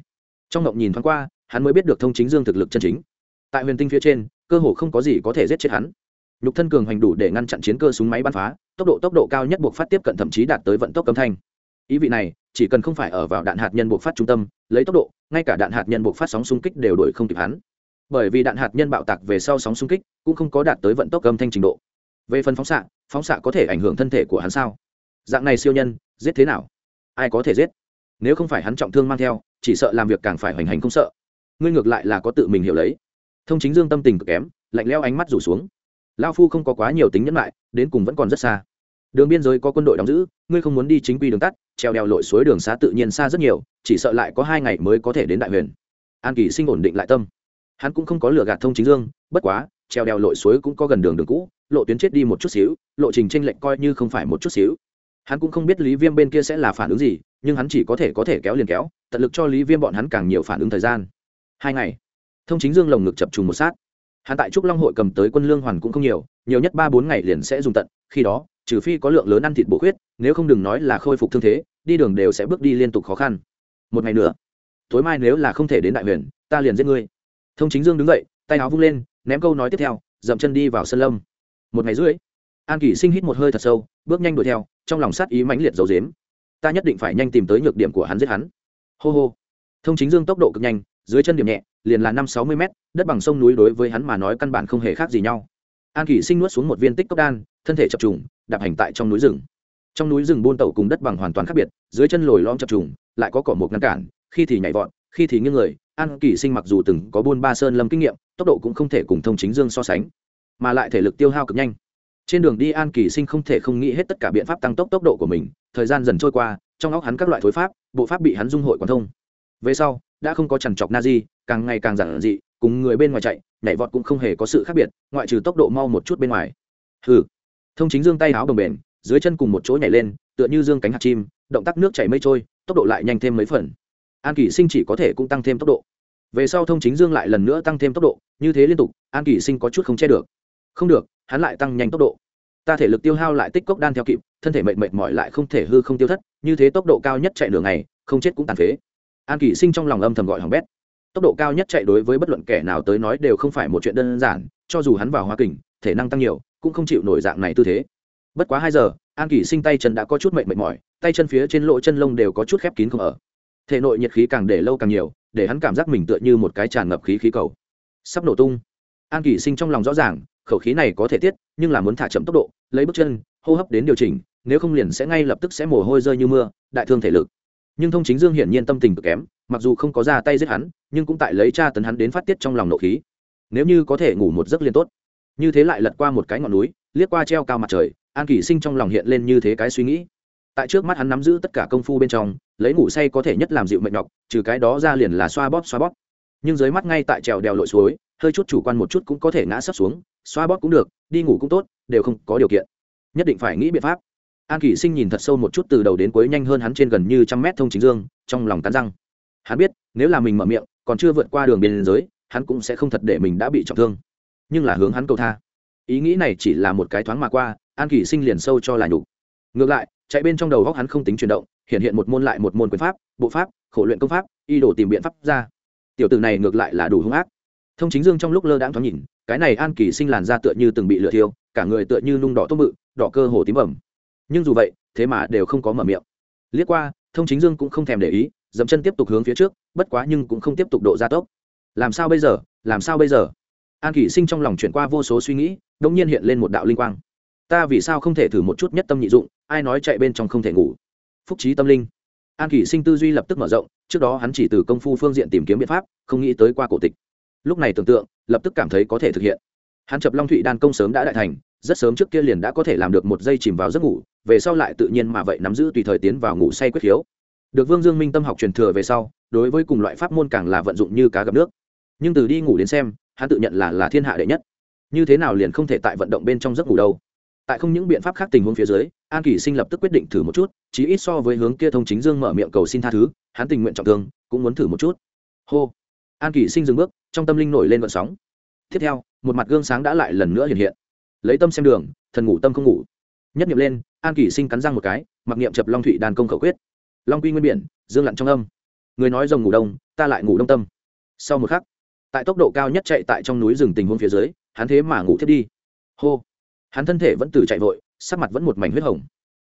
Trong ngộng nhìn thoáng qua, hắn mới biết được thông chính dương thực lực chân chính. Tại huyền tinh phía trên, cơ hồ không có gì có thể giết chết hắn nhục thân cường hành đủ để ngăn chặn chiến cơ súng máy bắn phá, tốc độ tốc độ cao nhất buộc phát tiếp cận thậm chí đạt tới vận tốc âm thanh. Ý vị này, chỉ cần không phải ở vào đạn hạt nhân buộc phát trung tâm, lấy tốc độ, ngay cả đạn hạt nhân buộc phát sóng xung kích đều đổi không kịp hắn. Bởi vì đạn hạt nhân bạo tạc về sau sóng xung kích cũng không có đạt tới vận tốc âm thanh trình độ. Về phần phóng xạ phóng xạ có thể ảnh hưởng thân thể của hắn sao? Dạng này siêu nhân, giết thế nào? Ai có thể giết? Nếu không phải hắn trọng thương mang theo, chỉ sợ làm việc càng phải hoành hành không sợ. Ngươi ngược lại là có tự mình hiểu lấy. Thông chính dương tâm tình cực kém, lạnh leo ánh mắt rủ xuống lao phu không có quá nhiều tính nhẫn lại, đến cùng vẫn còn rất xa. Đường biên giới có quân đội đóng giữ, ngươi không muốn đi chính quy đường tắt treo đèo lội suối đường xá tự nhiên xa rất nhiều, chỉ sợ lại có hai ngày mới có thể đến đại huyền. An kỳ sinh ổn định lại tâm. Hắn cũng không có lừa gạt thông chính dương, bất quá treo đèo lội suối cũng có gần đường đường cũ, lộ tuyến chết đi một chút xíu, lộ trình tranh lệch coi như không phải một chút xíu. Hắn cũng không biết lý viêm bên kia sẽ là phản ứng gì, nhưng hắn chỉ có thể có thể kéo liền kéo, tận lực cho lý viêm bọn hắn càng nhiều phản ứng thời gian. Hai ngày, thông chính dương lồng ngực chập trùng một sát hắn tại trúc long hội cầm tới quân lương hoàn cũng không nhiều nhiều nhất ba bốn ngày liền sẽ dùng tận, khi đó, trừ phi có lượng lớn ăn thịt bổ khuyết, nếu không đừng nói là khôi phục thương thế, đi đường đều sẽ bước đi liên tục khó khăn. Một ngày nữa, tối mai nếu là không thể đến đại huyền, ta liền giết ngươi. Thông chính dương đứng dậy, tay áo vung lên, ném câu nói tiếp theo, dậm chân đi vào sân lâm. Một ngày rưỡi, an kỷ sinh hít một hơi thật sâu, bước nhanh đuổi theo, trong lòng sát ý mãnh liệt dấu dếm ta nhất định phải nhanh tìm tới nhược điểm của hắn giết hắn. Hô hô. Thông chính dương tốc độ cực nhanh dưới chân điểm nhẹ, liền là năm sáu mươi mét, đất bằng sông núi đối với hắn mà nói căn bản không hề khác gì nhau. An kỷ sinh nuốt xuống một viên tích cốc đan, thân thể chập trùng, đạp hành tại trong núi rừng. Trong núi rừng buôn tẩu cùng đất bằng hoàn toàn khác biệt, dưới chân lồi lom chập trùng, lại có cỏ một ngăn cản, khi thì nhảy vọt, khi thì nghiêng người, an kỷ sinh mặc dù từng có buôn ba sơn lâm kinh nghiệm, tốc độ cũng không thể cùng thông chính dương so sánh, mà lại thể lực tiêu hao cực nhanh. Trên đường đi an kỳ sinh không thể không nghĩ hết tất cả biện pháp tăng tốc tốc độ của mình, thời gian dần trôi qua, trong óc hắn các loại thối pháp, bộ pháp bị hắn dung hội quán thông. Về sau đã không có chằn chọc na di, càng ngày càng giản dị, cùng người bên ngoài chạy, nhảy vọt cũng không hề có sự khác biệt, ngoại trừ tốc độ mau một chút bên ngoài. Hừ. Thông chính dương tay áo bồng bền, dưới chân cùng một chỗ nhảy lên, tựa như dương cánh hạt chim, động tác nước chảy mây trôi, tốc độ lại nhanh thêm mấy phần. An kỷ sinh chỉ có thể cũng tăng thêm tốc độ. Về sau thông chính dương lại lần nữa tăng thêm tốc độ, như thế liên tục, an kỷ sinh có chút không che được. Không được, hắn lại tăng nhanh tốc độ. Ta thể lực tiêu hao lại tích cốc đan theo kịp, thân thể mệt mệt mỏi lại không thể hư không tiêu thất, như thế tốc độ cao nhất chạy đường này không chết cũng tàn phế an Kỷ sinh trong lòng âm thầm gọi hỏng bét. Tốc độ cao nhất chạy đối với bất luận kẻ nào tới nói đều không phải một chuyện đơn giản, cho dù hắn vào hoa kình, thể năng tăng nhiều, cũng không chịu nổi dạng này tư thế. Bất quá hai giờ, an Kỷ sinh tay chân đã có chút mệt mệt mỏi, tay chân phía trên lỗ chân lông đều có chút khép kín không ở. Thể nội nhiệt khí càng để lâu càng nhiều, để hắn cảm giác mình tựa như một cái tràn ngập khí khí cầu. Sắp nổ tung. An Kỷ sinh trong lòng rõ ràng, khẩu khí này có thể tiết, nhưng là muốn thả chậm tốc độ, lấy bước chân, hô hấp đến điều chỉnh, nếu không liền sẽ ngay lập tức sẽ mồ hôi rơi như mưa, đại thương thể lực nhưng thông chính dương hiển nhiên tâm tình cực kém, mặc dù không có ra tay giết hắn, nhưng cũng tại lấy tra tấn hắn đến phát tiết trong lòng nộ khí. Nếu như có thể ngủ một giấc liên tốt. Như thế lại lật qua một cái ngọn núi, liếc qua treo cao mặt trời, an kỷ sinh trong lòng hiện lên như thế cái suy nghĩ. Tại trước mắt hắn nắm giữ tất cả công phu bên trong, lấy ngủ say có thể nhất làm dịu mệt nhọc, trừ cái đó ra liền là xoa bóp xoa bóp. Nhưng dưới mắt ngay tại trèo đèo lội suối, hơi chút chủ quan một chút cũng có thể ngã sấp xuống, xoa bóp cũng được, đi ngủ cũng tốt, đều không có điều kiện. Nhất định phải nghĩ biện pháp an kỷ sinh nhìn thật sâu một chút từ đầu đến cuối nhanh hơn hắn trên gần như trăm mét thông chính dương, trong lòng cắn răng. Hắn biết, nếu là mình mở miệng, còn chưa vượt qua đường biên giới, hắn cũng sẽ không thật để mình đã bị trọng thương. Nhưng là hướng hắn cầu tha. Ý nghĩ này chỉ là một cái thoáng mà qua, an kỷ sinh liền sâu cho là nhục. Ngược lại, chạy bên trong đầu góc hắn không tính chuyển động, hiện hiện một môn lại một môn quyền pháp, bộ pháp, khổ luyện công pháp, y đổ tìm biện pháp ra. Tiểu tử này ngược lại là đủ hung ác. Thông chính dương trong lúc lơ đãng thoáng nhìn, cái này an kỳ sinh làn da tựa như từng bị lửa thiêu, cả người tựa như nung đỏ tốt mự đỏ cơ hồ tím bẩm nhưng dù vậy, thế mà đều không có mở miệng. Liếc qua, thông chính dương cũng không thèm để ý dẫm chân tiếp tục hướng phía trước, bất quá nhưng cũng không tiếp tục độ gia tốc. Làm sao bây giờ, làm sao bây giờ? An kỷ sinh trong lòng chuyển qua vô số suy nghĩ đông nhiên hiện lên một đạo linh quang. Ta vì sao không thể thử một chút nhất tâm nhị dụng, ai nói chạy bên trong không thể ngủ? Phúc trí tâm linh. An kỷ sinh tư duy lập tức mở rộng, trước đó hắn chỉ từ công phu phương diện tìm kiếm biện pháp, không nghĩ tới qua cổ tịch. Lúc này tưởng tượng, lập tức cảm thấy có thể thực hiện. Hắn chập long thụy đan công sớm đã đại thành rất sớm trước kia liền đã có thể làm được một giây chìm vào giấc ngủ, về sau lại tự nhiên mà vậy nắm giữ tùy thời tiến vào ngủ say quyết khiếu. Được vương dương minh tâm học truyền thừa về sau, đối với cùng loại pháp môn càng là vận dụng như cá gặp nước. Nhưng từ đi ngủ đến xem, hắn tự nhận là là thiên hạ đệ nhất. Như thế nào liền không thể tại vận động bên trong giấc ngủ đâu? Tại không những biện pháp khác tình huống phía dưới, an kỳ sinh lập tức quyết định thử một chút, chí ít so với hướng kia thông chính dương mở miệng cầu xin tha thứ, hắn tình nguyện trọng thương, cũng muốn thử một chút. Hô. An kỳ sinh dừng bước, trong tâm linh nổi lên vận sóng. Tiếp theo, một mặt gương sáng đã lại lần nữa hiện hiện lấy tâm xem đường, thần ngủ tâm không ngủ. Nhất nghiệm lên, an kỳ sinh cắn răng một cái, mặc niệm chập long thụy đàn công khẩu quyết. Long quy nguyên biển, dương lặn trong âm. Người nói rồng ngủ đông, ta lại ngủ đông tâm. Sau một khắc, tại tốc độ cao nhất chạy tại trong núi rừng tình huống phía dưới, hắn thế mà ngủ thiết đi. Hô! Hắn thân thể vẫn từ chạy vội, sắc mặt vẫn một mảnh huyết hồng.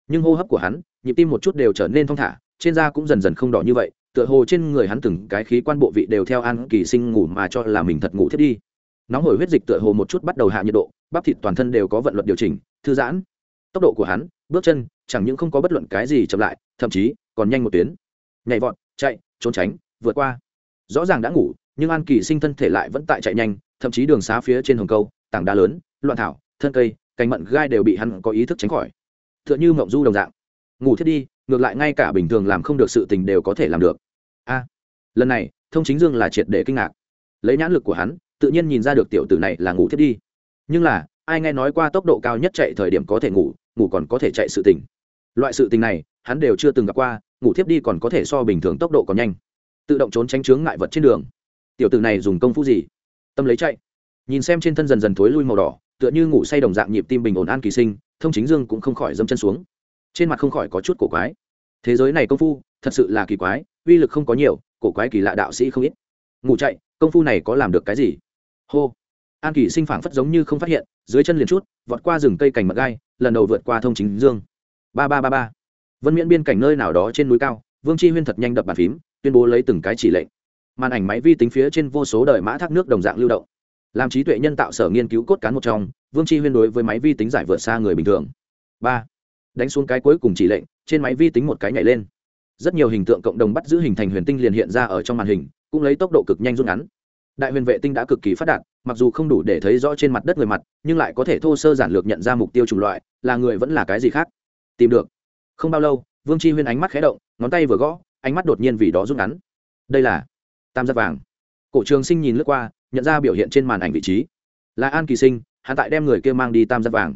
Nhưng hô hấp của hắn, nhịp tim một chút đều trở nên thong thả, trên da cũng dần dần không đỏ như vậy, tựa hồ trên người hắn từng cái khí quan bộ vị đều theo an kỳ sinh ngủ mà cho là mình thật ngủ thiết đi. Nóng hổi huyết dịch tựa hồ một chút bắt đầu hạ nhiệt độ bắp thịt toàn thân đều có vận luật điều chỉnh, thư giãn. Tốc độ của hắn, bước chân, chẳng những không có bất luận cái gì chậm lại, thậm chí còn nhanh một tuyến. Nhảy vọt, chạy, trốn tránh, vượt qua. Rõ ràng đã ngủ, nhưng an kỳ sinh thân thể lại vẫn tại chạy nhanh, thậm chí đường xá phía trên hồng câu, tảng đá lớn, loạn thảo, thân cây, cành mận gai đều bị hắn có ý thức tránh khỏi. Tựa như mộng du đồng dạng. Ngủ thiết đi, ngược lại ngay cả bình thường làm không được sự tình đều có thể làm được. A, lần này, thông chính dương là triệt để kinh ngạc. Lấy nhãn lực của hắn, tự nhiên nhìn ra được tiểu tử này là ngủ thiết đi nhưng là, ai nghe nói qua tốc độ cao nhất chạy thời điểm có thể ngủ ngủ còn có thể chạy sự tình. Loại sự tình này, hắn đều chưa từng gặp qua, ngủ thiếp đi còn có thể so bình thường tốc độ còn nhanh. Tự động trốn tránh chướng ngại vật trên đường. Tiểu tử này dùng công phu gì? Tâm lấy chạy. Nhìn xem trên thân dần dần thối lui màu đỏ, tựa như ngủ say đồng dạng nhịp tim bình ổn an kỳ sinh, thông chính dương cũng không khỏi dâm chân xuống. Trên mặt không khỏi có chút cổ quái. Thế giới này công phu, thật sự là kỳ quái, uy lực không có nhiều, cổ quái kỳ lạ đạo sĩ không ít. Ngủ chạy, công phu này có làm được cái gì? Hô an kỳ sinh phảng phất giống như không phát hiện, dưới chân liền chút, vọt qua rừng cây cành mật gai, lần đầu vượt qua thông chính dương. Ba ba ba ba. Vân miễn biên cảnh nơi nào đó trên núi cao, vương chi huyên thật nhanh đập bàn phím, tuyên bố lấy từng cái chỉ lệnh. Màn ảnh máy vi tính phía trên vô số đời mã thác nước đồng dạng lưu động. Làm trí tuệ nhân tạo sở nghiên cứu cốt cán một trong, vương chi huyên đối với máy vi tính giải vượt xa người bình thường. Ba. Đánh xuống cái cuối cùng chỉ lệnh, trên máy vi tính một cái nhảy lên. Rất nhiều hình tượng cộng đồng bắt giữ hình thành huyền tinh liền hiện ra ở trong màn hình, cũng lấy tốc độ cực nhanh rút ngắn đại huyền vệ tinh đã cực kỳ phát đạt, mặc dù không đủ để thấy rõ trên mặt đất người mặt, nhưng lại có thể thô sơ giản lược nhận ra mục tiêu chủng loại, là người vẫn là cái gì khác. Tìm được. Không bao lâu, vương chi huyên ánh mắt khé động, ngón tay vừa gõ, ánh mắt đột nhiên vì đó rút ngắn. Đây là tam giác vàng. Cổ trường sinh nhìn lướt qua, nhận ra biểu hiện trên màn ảnh vị trí. Là an kỳ sinh hạ tại đem người kia mang đi tam giác vàng.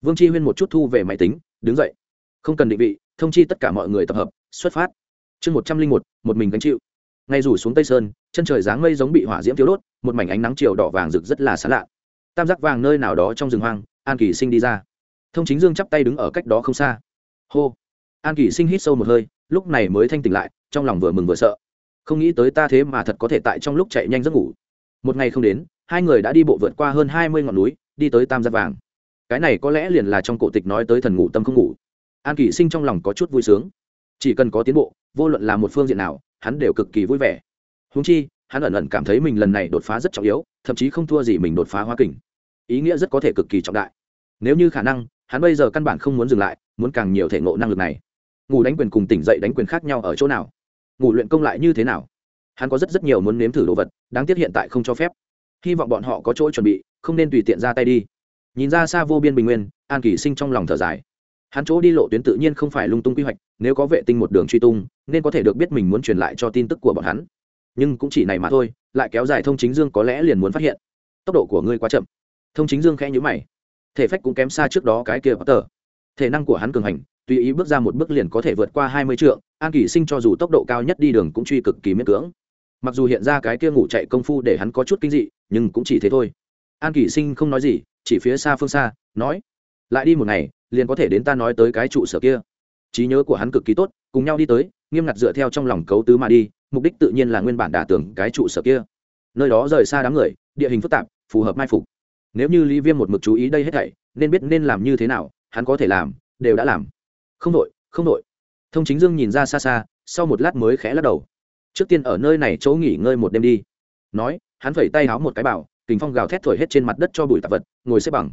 Vương chi huyên một chút thu về máy tính, đứng dậy. Không cần định vị, thông chi tất cả mọi người tập hợp, xuất phát. Chương một trăm linh một một mình gánh chịu ngay rủ xuống tây sơn, chân trời dáng mây giống bị hỏa diễm thiếu đốt, một mảnh ánh nắng chiều đỏ vàng rực rất là xa lạ. Tam giác vàng nơi nào đó trong rừng hoang, an kỳ sinh đi ra. Thông chính dương chắp tay đứng ở cách đó không xa. Hô. An kỳ sinh hít sâu một hơi, lúc này mới thanh tỉnh lại, trong lòng vừa mừng vừa sợ. Không nghĩ tới ta thế mà thật có thể tại trong lúc chạy nhanh giấc ngủ. Một ngày không đến, hai người đã đi bộ vượt qua hơn hai mươi ngọn núi, đi tới tam giác vàng. Cái này có lẽ liền là trong cổ tịch nói tới thần ngủ tâm không ngủ. An kỳ sinh trong lòng có chút vui sướng. Chỉ cần có tiến bộ, vô luận là một phương diện nào hắn đều cực kỳ vui vẻ. Húng chi, hắn ẩn ẩn cảm thấy mình lần này đột phá rất trọng yếu, thậm chí không thua gì mình đột phá hoa kình. Ý nghĩa rất có thể cực kỳ trọng đại. Nếu như khả năng, hắn bây giờ căn bản không muốn dừng lại, muốn càng nhiều thể ngộ năng lực này. Ngủ đánh quyền cùng tỉnh dậy đánh quyền khác nhau ở chỗ nào? Ngủ luyện công lại như thế nào? Hắn có rất rất nhiều muốn nếm thử đồ vật, đáng tiếc hiện tại không cho phép. Hy vọng bọn họ có chỗ chuẩn bị, không nên tùy tiện ra tay đi. Nhìn ra xa vô biên bình nguyên, an kỳ sinh trong lòng thở dài hắn chỗ đi lộ tuyến tự nhiên không phải lung tung quy hoạch, nếu có vệ tinh một đường truy tung, nên có thể được biết mình muốn truyền lại cho tin tức của bọn hắn. Nhưng cũng chỉ này mà thôi, lại kéo dài thông chính dương có lẽ liền muốn phát hiện. Tốc độ của ngươi quá chậm. Thông chính dương khẽ nhữ mày. Thể phách cũng kém xa trước đó cái kia tờ thể năng của hắn cường hành, tùy ý bước ra một bước liền có thể vượt qua hai mươi trượng, an kỷ sinh cho dù tốc độ cao nhất đi đường cũng truy cực kỳ miễn cưỡng. Mặc dù hiện ra cái kia ngủ chạy công phu để hắn có chút kinh dị, nhưng cũng chỉ thế thôi. An kỷ sinh không nói gì, chỉ phía xa phương xa, nói, lại đi một ngày liền có thể đến ta nói tới cái trụ sở kia. Trí nhớ của hắn cực kỳ tốt, cùng nhau đi tới, nghiêm ngặt dựa theo trong lòng cấu tứ mà đi, mục đích tự nhiên là nguyên bản đả tưởng cái trụ sở kia. Nơi đó rời xa đám người, địa hình phức tạp, phù hợp mai phục. Nếu như lý viêm một mực chú ý đây hết thảy, nên biết nên làm như thế nào, hắn có thể làm, đều đã làm. Không đội không đội thông chính dương nhìn ra xa xa, sau một lát mới khẽ lắc đầu. Trước tiên ở nơi này chỗ nghỉ ngơi một đêm đi. Nói, hắn phẩy tay háo một cái bảo kính phong gào thét thổi hết trên mặt đất cho bụi tạp vật, ngồi xếp bằng.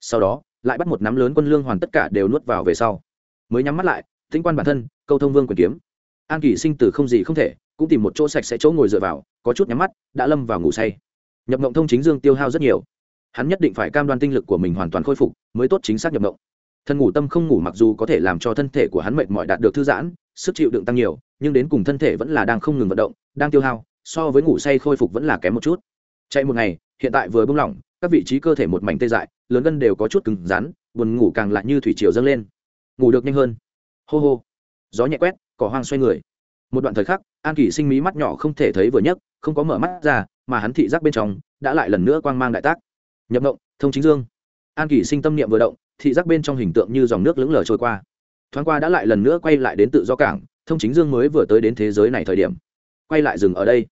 Sau đó lại bắt một nắm lớn quân lương hoàn tất cả đều nuốt vào về sau. Mới nhắm mắt lại tinh quan bản thân, câu thông vương quyền kiếm. An kỳ sinh từ không gì không thể, cũng tìm một chỗ sạch sẽ chỗ ngồi dựa vào, có chút nhắm mắt, đã lâm vào ngủ say. Nhập mộng thông chính dương tiêu hao rất nhiều. Hắn nhất định phải cam đoan tinh lực của mình hoàn toàn khôi phục, mới tốt chính xác nhập mộng. Thân ngủ tâm không ngủ mặc dù có thể làm cho thân thể của hắn mệt mỏi đạt được thư giãn, sức chịu đựng tăng nhiều, nhưng đến cùng thân thể vẫn là đang không ngừng vận động, đang tiêu hao, so với ngủ say khôi phục vẫn là kém một chút. Chạy một ngày, hiện tại vừa bung lỏng các vị trí cơ thể một mảnh tê dại, lớn gân đều có chút cứng rắn, buồn ngủ càng lại như thủy triều dâng lên. Ngủ được nhanh hơn. Hô hô. Gió nhẹ quét, cỏ hoang xoay người. Một đoạn thời khắc, an kỳ sinh mí mắt nhỏ không thể thấy vừa nhấc, không có mở mắt ra, mà hắn thị giác bên trong đã lại lần nữa quang mang đại tác. Nhập động thông chính dương. An kỳ sinh tâm niệm vừa động, thị giác bên trong hình tượng như dòng nước lững lờ trôi qua. Thoáng qua đã lại lần nữa quay lại đến tự do cảng, thông chính dương mới vừa tới đến thế giới này thời điểm. Quay lại dừng ở đây.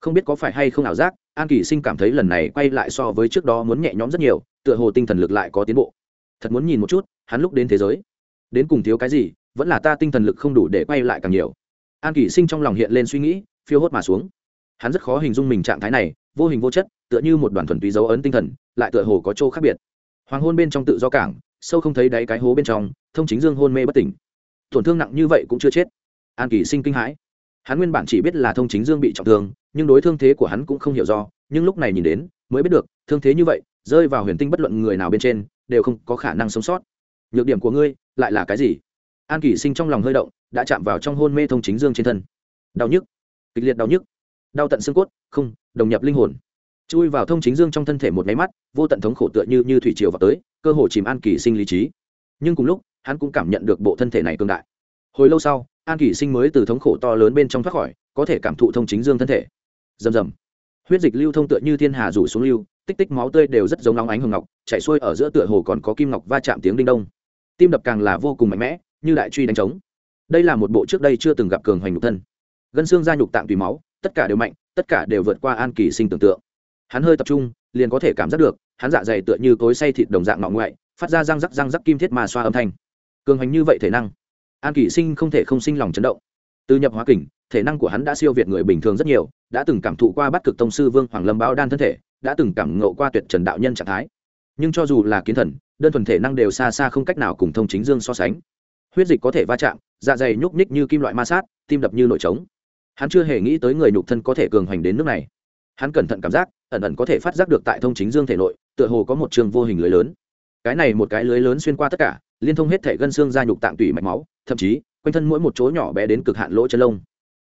Không biết có phải hay không ảo giác an kỳ sinh cảm thấy lần này quay lại so với trước đó muốn nhẹ nhõm rất nhiều, tựa hồ tinh thần lực lại có tiến bộ. Thật muốn nhìn một chút, hắn lúc đến thế giới, đến cùng thiếu cái gì, vẫn là ta tinh thần lực không đủ để quay lại càng nhiều. An kỳ sinh trong lòng hiện lên suy nghĩ, phiêu hốt mà xuống. Hắn rất khó hình dung mình trạng thái này, vô hình vô chất, tựa như một đoàn thuần túy dấu ấn tinh thần, lại tựa hồ có chỗ khác biệt. Hoàng hôn bên trong tự do cảng, sâu không thấy đáy cái hố bên trong, thông chính dương hôn mê bất tỉnh. Tổn thương nặng như vậy cũng chưa chết. An kỳ sinh kinh hãi. Hắn nguyên bản chỉ biết là thông chính dương bị trọng thương nhưng đối thương thế của hắn cũng không hiểu do, nhưng lúc này nhìn đến, mới biết được, thương thế như vậy, rơi vào huyền tinh bất luận người nào bên trên, đều không có khả năng sống sót. Nhược điểm của ngươi, lại là cái gì? An kỷ sinh trong lòng hơi động, đã chạm vào trong hôn mê thông chính dương trên thân. Đau nhức, kịch liệt đau nhức, đau tận xương cốt, không, đồng nhập linh hồn. Chui vào thông chính dương trong thân thể một máy mắt, vô tận thống khổ tựa như như thủy triều vào tới, cơ hồ chìm an kỳ sinh lý trí. Nhưng cùng lúc, hắn cũng cảm nhận được bộ thân thể này cương đại. Hồi lâu sau, an kỳ sinh mới từ thống khổ to lớn bên trong thoát khỏi, có thể cảm thụ thông chính dương thân thể rầm rầm. Huyết dịch lưu thông tựa như thiên hà rủ xuống lưu, tích tích máu tươi đều rất giống nóng ánh hồng ngọc, chảy xuôi ở giữa tựa hồ còn có kim ngọc va chạm tiếng đinh đông. Tim đập càng là vô cùng mạnh mẽ, như đại truy đánh trống. Đây là một bộ trước đây chưa từng gặp cường hoành nhục thân. Gân xương da nhục tạng tùy máu, tất cả đều mạnh, tất cả đều vượt qua an kỳ sinh tưởng tượng. Hắn hơi tập trung, liền có thể cảm giác được, hắn dạ dày tựa như cối say thịt đồng dạng ngọ ngoại, phát ra răng rắc răng rắc kim thiết mà xoa âm thanh. Cường hành như vậy thể năng, an kỳ sinh không thể không sinh lòng chấn động. Từ nhập hóa kình thể năng của hắn đã siêu việt người bình thường rất nhiều, đã từng cảm thụ qua bắt cực tông sư vương hoàng lâm bao đan thân thể, đã từng cảm ngộ qua tuyệt trần đạo nhân trạng thái. Nhưng cho dù là kiến thần, đơn thuần thể năng đều xa xa không cách nào cùng thông chính dương so sánh. Huyết dịch có thể va chạm dạ dày nhúc nhích như kim loại ma sát, tim đập như nội trống. Hắn chưa hề nghĩ tới người nhục thân có thể cường hoành đến nước này. Hắn cẩn thận cảm giác, ẩn ẩn có thể phát giác được tại thông chính dương thể nội, tựa hồ có một trường vô hình lưới lớn. Cái này một cái lưới lớn xuyên qua tất cả, liên thông hết thể gân xương da nhục tạng tủy mạch máu, thậm chí, quanh thân mỗi một chỗ nhỏ bé đến cực hạn lỗ chân lông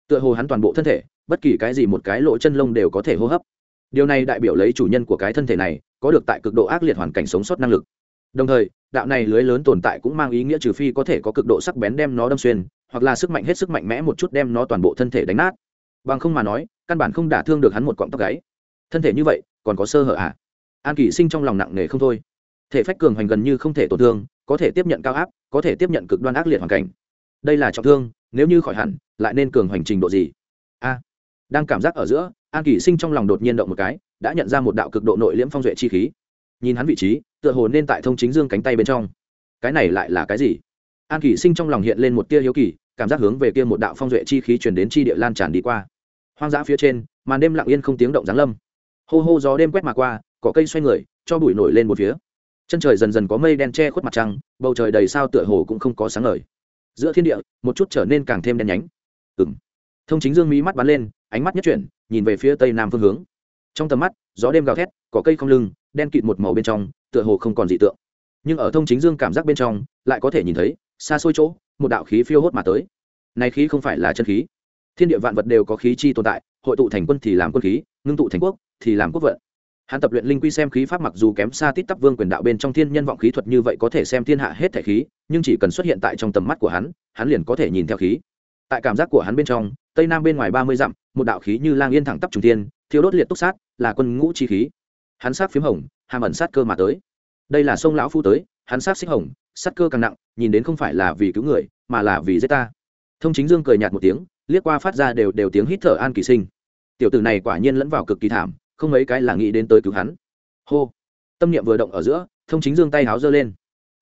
tựa hồ hắn toàn bộ thân thể, bất kỳ cái gì một cái lỗ chân lông đều có thể hô hấp. Điều này đại biểu lấy chủ nhân của cái thân thể này có được tại cực độ ác liệt hoàn cảnh sống sót năng lực. Đồng thời, đạo này lưới lớn tồn tại cũng mang ý nghĩa trừ phi có thể có cực độ sắc bén đem nó đâm xuyên, hoặc là sức mạnh hết sức mạnh mẽ một chút đem nó toàn bộ thân thể đánh nát. Bằng không mà nói, căn bản không đả thương được hắn một cọng tóc gáy. Thân thể như vậy, còn có sơ hở à? An kỷ sinh trong lòng nặng nề không thôi. Thể phách cường hoành gần như không thể tổn thương, có thể tiếp nhận cao áp, có thể tiếp nhận cực đoan ác liệt hoàn cảnh đây là trọng thương, nếu như khỏi hẳn, lại nên cường hoành trình độ gì? A, đang cảm giác ở giữa, an kỷ sinh trong lòng đột nhiên động một cái, đã nhận ra một đạo cực độ nội liễm phong duệ chi khí. Nhìn hắn vị trí, tựa hồ nên tại thông chính dương cánh tay bên trong. Cái này lại là cái gì? An kỷ sinh trong lòng hiện lên một tia hiếu kỳ, cảm giác hướng về kia một đạo phong duệ chi khí chuyển đến chi địa lan tràn đi qua. Hoang dã phía trên, màn đêm lặng yên không tiếng động giáng lâm. Hô hô gió đêm quét mà qua, cỏ cây xoay người, cho bụi nổi lên một phía. Chân trời dần dần có mây đen che khuất mặt trăng, bầu trời đầy sao tựa hồ cũng không có sáng ngời giữa thiên địa, một chút trở nên càng thêm đen nhánh. Ừng thông chính dương mỹ mắt bắn lên, ánh mắt nhất chuyển, nhìn về phía tây nam phương hướng. Trong tầm mắt, gió đêm gào thét, cỏ cây không lưng, đen kịt một màu bên trong, tựa hồ không còn dị tượng. Nhưng ở thông chính dương cảm giác bên trong, lại có thể nhìn thấy, xa xôi chỗ, một đạo khí phiêu hốt mà tới. Này khí không phải là chân khí. Thiên địa vạn vật đều có khí chi tồn tại, hội tụ thành quân thì làm quân khí, ngưng tụ thành quốc, thì làm quốc vận hắn tập luyện linh quy xem khí pháp mặc dù kém xa tít tắp vương quyền đạo bên trong thiên nhân vọng khí thuật như vậy có thể xem thiên hạ hết thể khí, nhưng chỉ cần xuất hiện tại trong tầm mắt của hắn hắn liền có thể nhìn theo khí. Tại cảm giác của hắn bên trong, tây nam bên ngoài ba mươi dặm, một đạo khí như lang yên thẳng tắp trùng thiên thiếu đốt liệt túc sát, là quân ngũ chi khí. Hắn sát phiếm hồng, hàm ẩn sát cơ mà tới. Đây là sông lão phu tới, hắn sát xích hồng, sát cơ càng nặng, nhìn đến không phải là vì cứu người, mà là vì giết ta. Thông chính dương cười nhạt một tiếng, liếc qua phát ra đều đều tiếng hít thở an kỳ sinh. Tiểu tử này quả nhiên lẫn vào cực kỳ thảm không mấy cái là nghĩ đến tới cứu hắn. Hô. Tâm niệm vừa động ở giữa, thông chính dương tay háo giơ lên.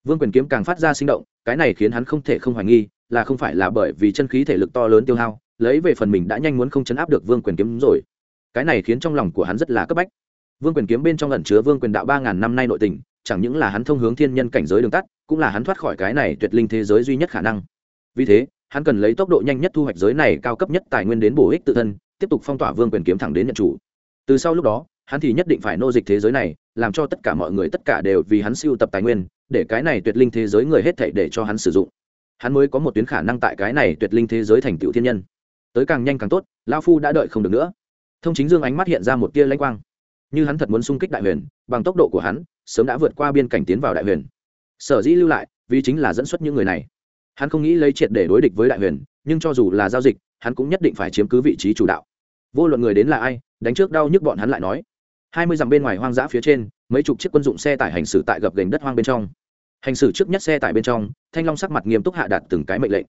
Vương quyền kiếm càng phát ra sinh động, cái này khiến hắn không thể không hoài nghi, là không phải là bởi vì chân khí thể lực to lớn tiêu hao, lấy về phần mình đã nhanh muốn không chấn áp được vương quyền kiếm rồi. Cái này khiến trong lòng của hắn rất là cấp bách. Vương quyền kiếm bên trong ẩn chứa vương quyền đạo ba ngàn năm nay nội tình, chẳng những là hắn thông hướng thiên nhân cảnh giới đường tắt, cũng là hắn thoát khỏi cái này tuyệt linh thế giới duy nhất khả năng. Vì thế, hắn cần lấy tốc độ nhanh nhất thu hoạch giới này cao cấp nhất tài nguyên đến bổ ích tự thân, tiếp tục phong tỏa vương quyền kiếm thẳng đến nhận chủ từ sau lúc đó, hắn thì nhất định phải nô dịch thế giới này, làm cho tất cả mọi người tất cả đều vì hắn siêu tập tài nguyên, để cái này tuyệt linh thế giới người hết thảy để cho hắn sử dụng. Hắn mới có một tuyến khả năng tại cái này tuyệt linh thế giới thành tựu thiên nhân. Tới càng nhanh càng tốt lao phu đã đợi không được nữa. Thông chính dương ánh mắt hiện ra một tia lãnh quang. Như hắn thật muốn xung kích đại huyền, bằng tốc độ của hắn, sớm đã vượt qua biên cảnh tiến vào đại huyền. Sở dĩ lưu lại, vì chính là dẫn xuất những người này. Hắn không nghĩ lấy triệt để đối địch với đại huyền, nhưng cho dù là giao dịch, hắn cũng nhất định phải chiếm cứ vị trí chủ đạo vô luận người đến là ai, đánh trước đau nhức bọn hắn lại nói. Hai mươi dặm bên ngoài hoang dã phía trên, mấy chục chiếc quân dụng xe tải hành xử tại gập gành đất hoang bên trong. Hành xử trước nhất xe tải bên trong, thanh long sắc mặt nghiêm túc hạ đạt từng cái mệnh lệnh.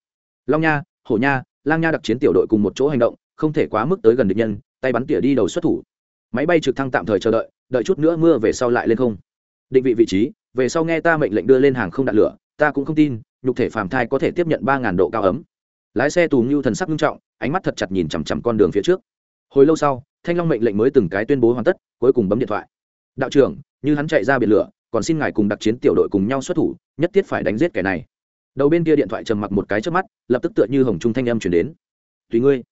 Long nha, hổ nha, lang nha đặc chiến tiểu đội cùng một chỗ hành động, không thể quá mức tới gần địch nhân, tay bắn tỉa đi đầu xuất thủ. Máy bay trực thăng tạm thời chờ đợi đợi chút nữa mưa về sau lại lên không. Định vị vị trí, về sau nghe ta mệnh lệnh đưa lên hàng không đạn lửa, ta cũng không tin, nhục thể phàm thai có thể tiếp nhận ba ngàn độ cao ấm. Lái xe tù ngưu thần sắc nghiêm trọng, ánh mắt thật chặt nhìn chằm chằm con đường phía trước hồi lâu sau, thanh long mệnh lệnh mới từng cái tuyên bố hoàn tất, cuối cùng bấm điện thoại. Đạo trưởng, như hắn chạy ra biển lửa, còn xin ngài cùng đặc chiến tiểu đội cùng nhau xuất thủ, nhất thiết phải đánh giết kẻ này. Đầu bên kia điện thoại trầm mặc một cái trước mắt, lập tức tựa như hồng trung thanh âm chuyển đến. Tùy ngươi.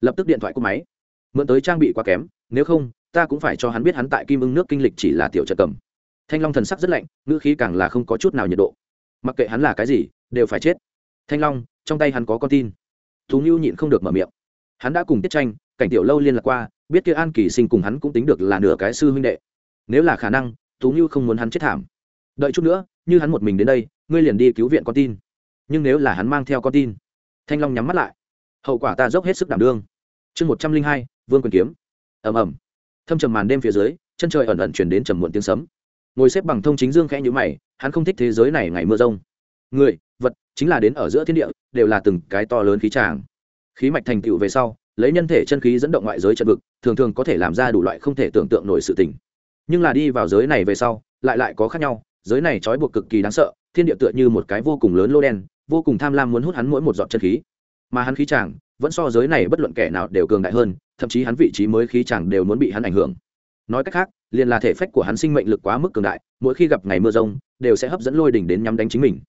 Lập tức điện thoại cúp máy. Mượn tới trang bị quá kém, nếu không, ta cũng phải cho hắn biết hắn tại kim ưng nước kinh lịch chỉ là tiểu trợ cầm. Thanh long thần sắc rất lạnh, ngữ khí càng là không có chút nào nhiệt độ. Mặc kệ hắn là cái gì, đều phải chết. Thanh long, trong tay hắn có con tin. Tú ngưu nhịn không được mở miệng. Hắn đã cùng tiết tranh cảnh tiểu lâu liên lạc qua, biết kia an kỳ sinh cùng hắn cũng tính được là nửa cái sư huynh đệ. Nếu là khả năng, tú như không muốn hắn chết thảm. Đợi chút nữa, như hắn một mình đến đây, ngươi liền đi cứu viện con tin. Nhưng nếu là hắn mang theo con tin, thanh long nhắm mắt lại. Hậu quả ta dốc hết sức đảm đương. Chương một trăm linh hai, vương quyền kiếm. Ầm ầm. Thâm trầm màn đêm phía dưới, chân trời ẩn ẩn chuyển đến trầm muộn tiếng sấm. Ngồi xếp bằng thông chính dương khẽ nhữ mày, hắn không thích thế giới này ngày mưa rông. Người, vật, chính là đến ở giữa thiên địa, đều là từng cái to lớn khí tràng. Khí mạch thành tựu về sau lấy nhân thể chân khí dẫn động ngoại giới trận vực, thường thường có thể làm ra đủ loại không thể tưởng tượng nổi sự tình. Nhưng là đi vào giới này về sau, lại lại có khác nhau, giới này trói buộc cực kỳ đáng sợ, thiên địa tựa như một cái vô cùng lớn lô đen, vô cùng tham lam muốn hút hắn mỗi một giọt chân khí. Mà hắn khí chàng, vẫn so giới này bất luận kẻ nào đều cường đại hơn, thậm chí hắn vị trí mới khí chàng đều muốn bị hắn ảnh hưởng. Nói cách khác, liền là thể phách của hắn sinh mệnh lực quá mức cường đại, mỗi khi gặp ngày mưa rông, đều sẽ hấp dẫn lôi đỉnh đến nhắm đánh chính mình.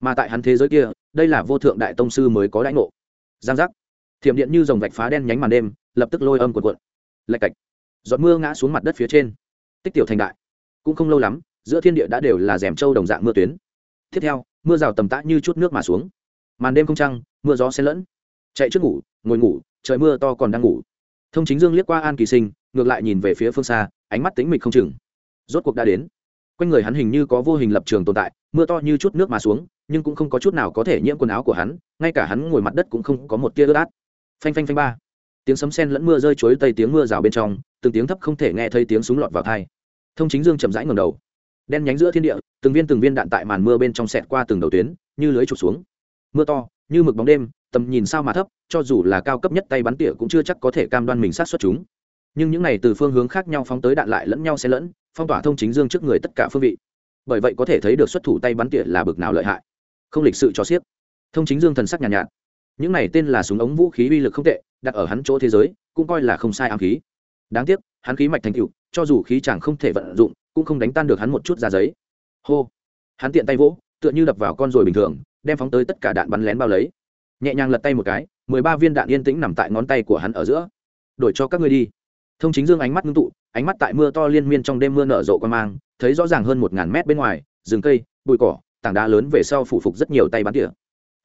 Mà tại hắn thế giới kia, đây là vô thượng đại tông sư mới có đãi ngộ. Giang giác thiểm điện như dòng vạch phá đen nhánh màn đêm, lập tức lôi âm cuộn cuộn. Lạch cạch. Giọt mưa ngã xuống mặt đất phía trên. Tích tiểu thành đại. Cũng không lâu lắm, giữa thiên địa đã đều là rèm trâu đồng dạng mưa tuyến. Tiếp theo, mưa rào tầm tã như chút nước mà xuống. Màn đêm không trăng, mưa gió xen lẫn. Chạy trước ngủ, ngồi ngủ, trời mưa to còn đang ngủ. Thông chính dương liếc qua an kỳ sinh, ngược lại nhìn về phía phương xa, ánh mắt tính mịch không chừng. Rốt cuộc đã đến. Quanh người hắn hình như có vô hình lập trường tồn tại, mưa to như chút nước mà xuống, nhưng cũng không có chút nào có thể nhiễm quần áo của hắn, ngay cả hắn ngồi mặt đất cũng không có một tia ướt át phanh phanh phanh ba. Tiếng sấm sen lẫn mưa rơi chuối tây tiếng mưa rào bên trong từng tiếng thấp không thể nghe thấy tiếng súng lọt vào thai thông chính dương chậm rãi ngầm đầu. Đen nhánh giữa thiên địa từng viên từng viên đạn tại màn mưa bên trong sẹt qua từng đầu tuyến như lưới trục xuống. Mưa to như mực bóng đêm tầm nhìn sao mà thấp cho dù là cao cấp nhất tay bắn tỉa cũng chưa chắc có thể cam đoan mình sát xuất chúng. Nhưng những này từ phương hướng khác nhau phóng tới đạn lại lẫn nhau xen lẫn phong tỏa thông chính dương trước người tất cả phương vị. Bởi vậy có thể thấy được xuất thủ tay bắn tỉa là bực nào lợi hại. Không lịch sự cho xiếc. Thông chính dương thần sắc nhàn nhạt, nhạt những này tên là súng ống vũ khí uy lực không tệ, đặt ở hắn chỗ thế giới, cũng coi là không sai ám khí. Đáng tiếc, hắn khí mạch thành cựu cho dù khí chẳng không thể vận dụng, cũng không đánh tan được hắn một chút ra giấy. Hô! Hắn tiện tay vỗ, tựa như đập vào con ruồi bình thường, đem phóng tới tất cả đạn bắn lén bao lấy. Nhẹ nhàng lật tay một cái, mười ba viên đạn yên tĩnh nằm tại ngón tay của hắn ở giữa. Đổi cho các ngươi đi. Thông chính dương ánh mắt ngưng tụ, ánh mắt tại mưa to liên miên trong đêm mưa nở rộ quan mang, thấy rõ ràng hơn một ngàn mét bên ngoài, rừng cây, bụi cỏ, tảng đá lớn về sau phủ phục rất nhiều tay bắn tỉa.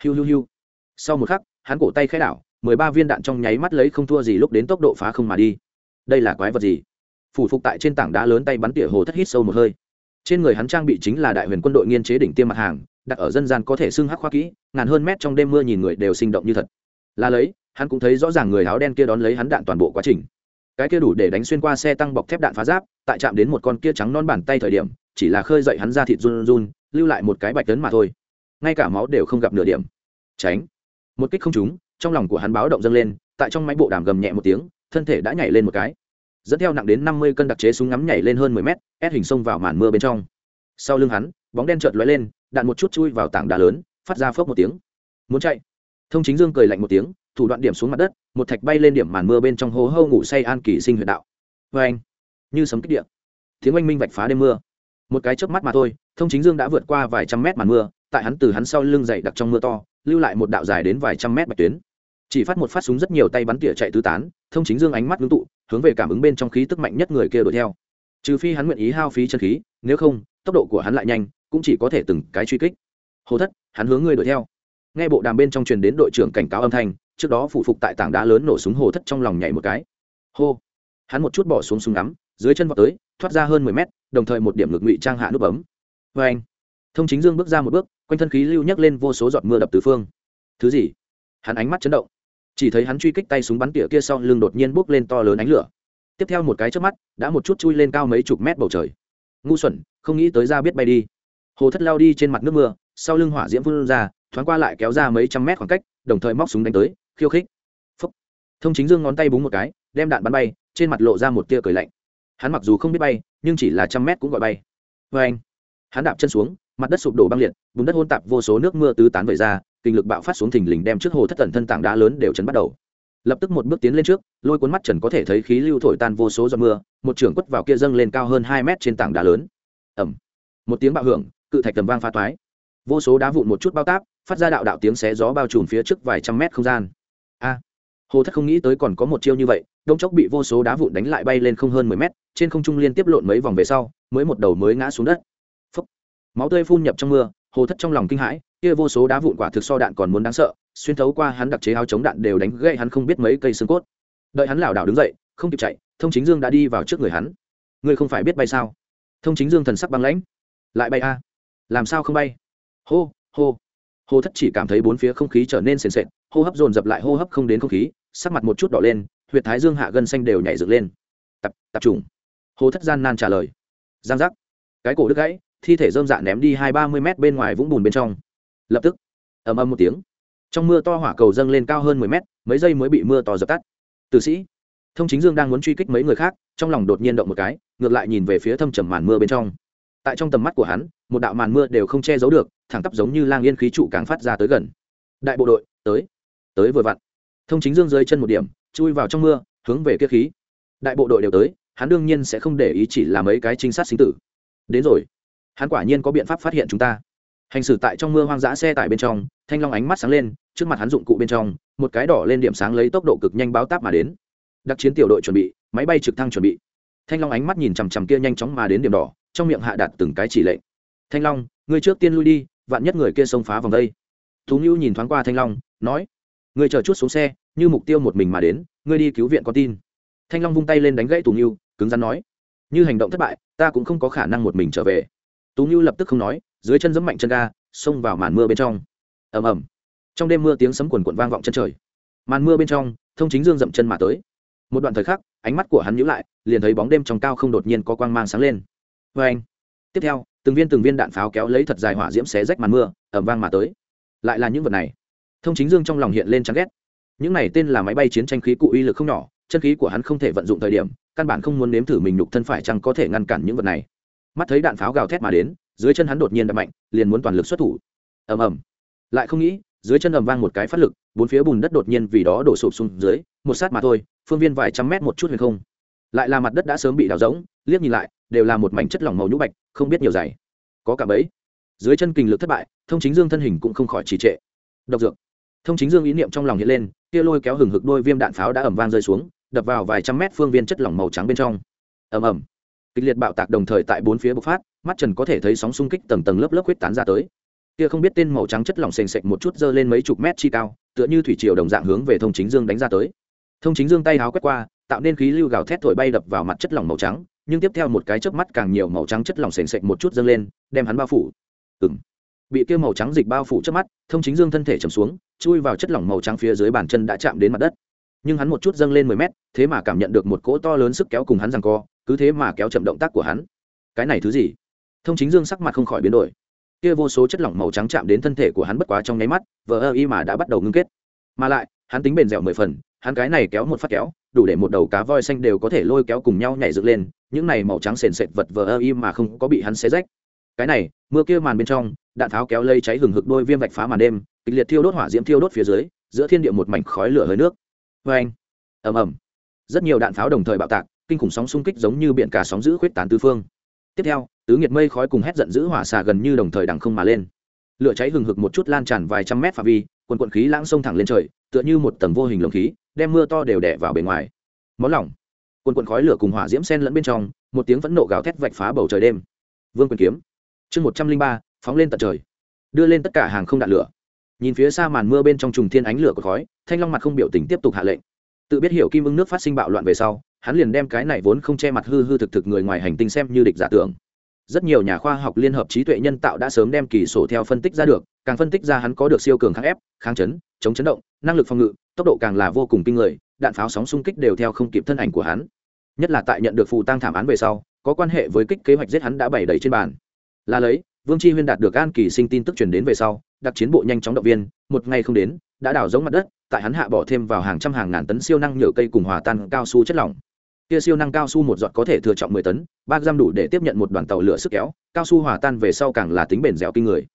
Hiu hiu hiu sau một khắc, hắn cổ tay khai đảo, mười ba viên đạn trong nháy mắt lấy không thua gì lúc đến tốc độ phá không mà đi. Đây là quái vật gì? Phủ phục tại trên tảng đá lớn tay bắn tỉa hồ thất hít sâu một hơi. Trên người hắn trang bị chính là đại huyền quân đội nghiên chế đỉnh tiêm mặt hàng, đặt ở dân gian có thể xưng hắc khoa kỹ, ngàn hơn mét trong đêm mưa nhìn người đều sinh động như thật. Là lấy, hắn cũng thấy rõ ràng người áo đen kia đón lấy hắn đạn toàn bộ quá trình. Cái kia đủ để đánh xuyên qua xe tăng bọc thép đạn phá giáp, tại chạm đến một con kia trắng non bàn tay thời điểm, chỉ là khơi dậy hắn ra thịt run run, lưu lại một cái bạch tấn mà thôi. Ngay cả máu đều không gặp nửa điểm. Tránh một kích không trúng, trong lòng của hắn báo động dâng lên, tại trong máy bộ đàm gầm nhẹ một tiếng, thân thể đã nhảy lên một cái. Dẫn theo nặng đến năm mươi cân đặc chế súng ngắm nhảy lên hơn mười mét, ép hình xông vào màn mưa bên trong. Sau lưng hắn, bóng đen chợt lóe lên, đạn một chút chui vào tảng đá lớn, phát ra phớp một tiếng. Muốn chạy. Thông chính dương cười lạnh một tiếng, thủ đoạn điểm xuống mặt đất, một thạch bay lên điểm màn mưa bên trong hố hâu ngủ say an kỳ sinh huyện đạo. Vê anh, như sấm kích điện tiếng oanh minh vạch phá đêm mưa. Một cái chớp mắt mà thôi, thông chính dương đã vượt qua vài trăm mét màn mưa, tại hắn từ hắn sau lưng dậy đặc trong mưa to lưu lại một đạo dài đến vài trăm mét bạch tuyến. Chỉ phát một phát súng rất nhiều tay bắn tỉa chạy tứ tán, thông chính dương ánh mắt ngưng tụ, hướng về cảm ứng bên trong khí tức mạnh nhất người kia đuổi theo. Trừ phi hắn nguyện ý hao phí chân khí, nếu không, tốc độ của hắn lại nhanh, cũng chỉ có thể từng cái truy kích. Hồ thất, hắn hướng người đuổi theo. Nghe bộ đàm bên trong truyền đến đội trưởng cảnh cáo âm thanh, trước đó phụ phục tại tảng đá lớn nổ súng hồ thất trong lòng nhảy một cái. Hô. Hắn một chút bỏ xuống súng ngắm, dưới chân vào tới, thoát ra hơn mười mét, đồng thời một điểm ngực ngụy trang hạ nút bấm. Vê anh thông chính dương bước ra một bước, quanh thân khí lưu nhấc lên vô số giọt mưa đập tứ phương. Thứ gì? Hắn ánh mắt chấn động. Chỉ thấy hắn truy kích tay súng bắn tỉa kia sau lưng đột nhiên bốc lên to lớn ánh lửa. Tiếp theo một cái trước mắt, đã một chút chui lên cao mấy chục mét bầu trời. Ngu xuẩn, không nghĩ tới ra biết bay đi. Hồ thất lao đi trên mặt nước mưa, sau lưng hỏa diễm phun ra, thoáng qua lại kéo ra mấy trăm mét khoảng cách, đồng thời móc súng đánh tới, khiêu khích. Phúc. thông chính dương ngón tay búng một cái, đem đạn bắn bay, trên mặt lộ ra một tia cười lạnh. Hắn mặc dù không biết bay, nhưng chỉ là trăm mét cũng gọi bay. Vê anh hắn đạp chân xuống mặt đất sụp đổ băng liệt bùn đất hôn tạp vô số nước mưa tứ tán về ra, kinh lực bạo phát xuống thình lình đem trước hồ thất tần thân tảng đá lớn đều chấn bắt đầu. Lập tức một bước tiến lên trước, lôi cuốn mắt trần có thể thấy khí lưu thổi tan vô số giọt mưa, một trường quất vào kia dâng lên cao hơn hai mét trên tảng đá lớn. Ẩm một tiếng bạo hưởng, cự thạch tầm vang pha toái. Vô số đá vụn một chút bao táp, phát ra đạo đạo tiếng xé gió bao trùm phía trước vài trăm mét không gian. A. Hồ thất không nghĩ tới còn có một chiêu như vậy, đông chốc bị vô số đá vụn đánh lại bay lên không hơn mười mét, trên không trung liên tiếp lộn mấy vòng về sau, mới một đầu mới ngã xuống đất máu tươi phun nhập trong mưa, hồ thất trong lòng kinh hãi, kia vô số đá vụn quả thực so đạn còn muốn đáng sợ, xuyên thấu qua hắn đặc chế áo chống đạn đều đánh gãy hắn không biết mấy cây xương cốt. Đợi hắn lảo đảo đứng dậy, không kịp chạy, thông chính dương đã đi vào trước người hắn. Ngươi không phải biết bay sao? Thông chính dương thần sắc băng lãnh. Lại bay a? Làm sao không bay? Hô hô. Hồ thất chỉ cảm thấy bốn phía không khí trở nên sền sệt, hô hấp dồn dập lại hô hấp không đến không khí, sắc mặt một chút đỏ lên, huyệt thái dương hạ gân xanh đều nhảy dựng lên. Tập tập trung. Hồ thất gian nan trả lời. Giang giác. Cái cổ đứt gãy thi thể dơm dạ ném đi hai ba mươi mét bên ngoài vũng bùn bên trong. Lập tức, ầm ầm một tiếng, trong mưa to hỏa cầu dâng lên cao hơn mười mét, mấy giây mới bị mưa to dập tắt. Tử sĩ, thông chính dương đang muốn truy kích mấy người khác, trong lòng đột nhiên động một cái, ngược lại nhìn về phía thâm trầm màn mưa bên trong. Tại trong tầm mắt của hắn, một đạo màn mưa đều không che giấu được, thẳng tắp giống như lang yên khí trụ càng phát ra tới gần. Đại bộ đội, tới tới vừa vặn. Thông chính dương dưới chân một điểm, chui vào trong mưa, hướng về kia khí. Đại bộ đội đều tới, hắn đương nhiên sẽ không để ý chỉ là mấy cái trinh sát sinh tử. Đến rồi hắn quả nhiên có biện pháp phát hiện chúng ta. Hành xử tại trong mưa hoang dã xe tải bên trong, thanh long ánh mắt sáng lên, trước mặt hắn dụng cụ bên trong, một cái đỏ lên điểm sáng lấy tốc độ cực nhanh báo táp mà đến. Đặc chiến tiểu đội chuẩn bị, máy bay trực thăng chuẩn bị. Thanh long ánh mắt nhìn chằm chằm kia nhanh chóng mà đến điểm đỏ, trong miệng hạ đặt từng cái chỉ lệnh. Thanh long người trước tiên lui đi, vạn nhất người kia xông phá vòng đây. Thú ngữ nhìn thoáng qua thanh long, nói người chờ chút xuống xe, như mục tiêu một mình mà đến, ngươi đi cứu viện con tin. Thanh long vung tay lên đánh gãy tù ngưu, cứng rắn nói, như hành động thất bại, ta cũng không có khả năng một mình trở về tú ngưu lập tức không nói, dưới chân giấm mạnh chân ga, xông vào màn mưa bên trong. Ầm ầm. Trong đêm mưa tiếng sấm quần quận vang vọng chân trời. Màn mưa bên trong, thông chính dương dậm chân mà tới. Một đoạn thời khắc, ánh mắt của hắn nhíu lại, liền thấy bóng đêm trong cao không đột nhiên có quang mang sáng lên. Vê anh tiếp theo, từng viên từng viên đạn pháo kéo lấy thật dài hỏa diễm xé rách màn mưa ẩm vang mà tới. Lại là những vật này. Thông chính dương trong lòng hiện lên chán ghét. Những này tên là máy bay chiến tranh khí cụ uy lực không nhỏ, chân khí của hắn không thể vận dụng thời điểm, căn bản không muốn nếm thử mình nhục thân phải chăng có thể ngăn cản những vật này mắt thấy đạn pháo gào thét mà đến, dưới chân hắn đột nhiên đập mạnh, liền muốn toàn lực xuất thủ. Ầm ầm. Lại không nghĩ, dưới chân ầm vang một cái phát lực, bốn phía bùn đất đột nhiên vì đó đổ sụp xuống dưới, một sát mà thôi, phương viên vài trăm mét một chút huyền không. Lại là mặt đất đã sớm bị đào rỗng, liếc nhìn lại, đều là một mảnh chất lỏng màu nhũ bạch, không biết nhiều dày. Có cả bấy dưới chân kình lực thất bại, thông chính dương thân hình cũng không khỏi trì trệ. Độc dược. Thông chính dương ý niệm trong lòng hiện lên, kia lôi kéo hừng hực đôi viêm đạn pháo đã ẩm vang rơi xuống, đập vào vài trăm mét phương viên chất lỏng màu trắng bên trong. Ầm ầm kịch liệt bạo tạc đồng thời tại bốn phía bộc phát, mắt trần có thể thấy sóng xung kích tầng tầng lớp lớp huyết tán ra tới. Kia không biết tên màu trắng chất lỏng sền sệt một chút dơ lên mấy chục mét chi cao, tựa như thủy triều đồng dạng hướng về thông chính dương đánh ra tới. Thông chính dương tay háo quét qua, tạo nên khí lưu gào thét thổi bay đập vào mặt chất lỏng màu trắng, nhưng tiếp theo một cái chớp mắt càng nhiều màu trắng chất lỏng sền sệt một chút dâng lên, đem hắn bao phủ. Ừng bị kia màu trắng dịch bao phủ trước mắt, thông chính dương thân thể chầm xuống, chui vào chất lỏng màu trắng phía dưới bàn chân đã chạm đến mặt đất. Nhưng hắn một chút dâng lên mười mét, thế mà cảm nhận được một cỗ to lớn sức kéo cùng hắn rằng co cứ thế mà kéo chậm động tác của hắn. Cái này thứ gì? Thông chính dương sắc mặt không khỏi biến đổi. Kia vô số chất lỏng màu trắng chạm đến thân thể của hắn bất quá trong nháy mắt, vờ ơ y mà đã bắt đầu ngưng kết. Mà lại, hắn tính bền dẻo mười phần, hắn cái này kéo một phát kéo, đủ để một đầu cá voi xanh đều có thể lôi kéo cùng nhau nhảy dựng lên, những này màu trắng sền sệt vật vờ ơ y mà không có bị hắn xé rách. Cái này, mưa kia màn bên trong, đạn tháo kéo lây cháy hừng hực đôi viêm vạch phá màn đêm, kịch liệt thiêu đốt hỏa diễm thiêu đốt phía dưới, giữa thiên địa một mảnh khói lửa hơi nước. Vê anh ầm ầm. Rất nhiều đạn pháo đồng thời bạo tạc kinh khủng sóng xung kích giống như biển cả sóng giữ khuyết tán tứ phương. Tiếp theo, tứ nghiệt mây khói cùng hét giận dữ hỏa xà gần như đồng thời đằng không mà lên. Lửa cháy hừng hực một chút lan tràn vài trăm mét phạm vi, quần quận khí lãng sông thẳng lên trời, tựa như một tầng vô hình lồng khí, đem mưa to đều đẻ vào bề ngoài. Món lỏng. Quần quận khói lửa cùng hỏa diễm sen lẫn bên trong, một tiếng vẫn nộ gào thét vạch phá bầu trời đêm. Vương quyền kiếm. Chương một trăm linh ba, phóng lên tận trời. Đưa lên tất cả hàng không đạn lửa. Nhìn phía xa màn mưa bên trong trùng thiên ánh lửa của khói, thanh long mặt không biểu tình tiếp tục hạ lệnh tự biết hiểu kim ưng nước phát sinh bạo loạn về sau, hắn liền đem cái này vốn không che mặt hư hư thực thực người ngoài hành tinh xem như địch giả tưởng. Rất nhiều nhà khoa học liên hợp trí tuệ nhân tạo đã sớm đem kỳ sổ theo phân tích ra được, càng phân tích ra hắn có được siêu cường kháng ép, kháng chấn, chống chấn động, năng lực phòng ngự, tốc độ càng là vô cùng kinh người, đạn pháo sóng xung kích đều theo không kịp thân ảnh của hắn. Nhất là tại nhận được phù tăng thảm án về sau, có quan hệ với kích kế hoạch giết hắn đã bày đầy trên bàn. Là lấy, vương tri huyên đạt được an kỳ sinh tin tức truyền đến về sau, đặc chiến bộ nhanh chóng động viên, một ngày không đến, đã đảo giống mặt đất tại hắn hạ bỏ thêm vào hàng trăm hàng ngàn tấn siêu năng nhựa cây cùng hòa tan cao su chất lỏng. Kia siêu năng cao su một giọt có thể thừa trọng mười tấn, ba giam đủ để tiếp nhận một đoàn tàu lửa sức kéo, cao su hòa tan về sau càng là tính bền dẻo kinh người.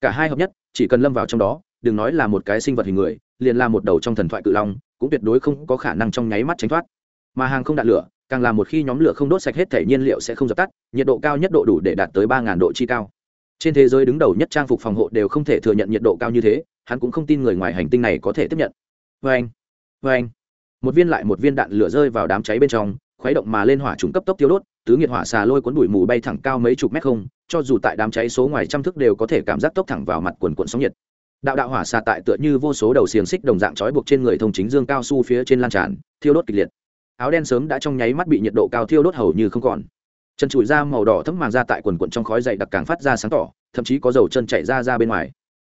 Cả hai hợp nhất, chỉ cần lâm vào trong đó, đừng nói là một cái sinh vật hình người, liền là một đầu trong thần thoại cự long, cũng tuyệt đối không có khả năng trong nháy mắt tránh thoát. Mà hàng không đạn lửa, càng là một khi nhóm lửa không đốt sạch hết thể nhiên liệu sẽ không dập tắt, nhiệt độ cao nhất độ đủ để đạt tới ba độ chi cao. Trên thế giới đứng đầu nhất trang phục phòng hộ đều không thể thừa nhận nhiệt độ cao như thế hắn cũng không tin người ngoài hành tinh này có thể tiếp nhận. Vê anh vê anh. Một viên lại một viên đạn lửa rơi vào đám cháy bên trong, khuấy động mà lên hỏa trùng cấp tốc tiêu đốt, tứ nghiệt hỏa xà lôi cuốn bụi mù bay thẳng cao mấy chục mét không, cho dù tại đám cháy số ngoài trăm thước đều có thể cảm giác tốc thẳng vào mặt quần quần sóng nhiệt. Đạo đạo hỏa xà tại tựa như vô số đầu xiềng xích đồng dạng trói buộc trên người thông chính dương cao su phía trên lan tràn, thiêu đốt kịch liệt. Áo đen sớm đã trong nháy mắt bị nhiệt độ cao thiêu đốt hầu như không còn. Chân trụi da màu đỏ thấm màng ra tại quần quần trong khói dày đặc càng phát ra sáng tỏ, thậm chí có dầu chân chạy ra ra bên ngoài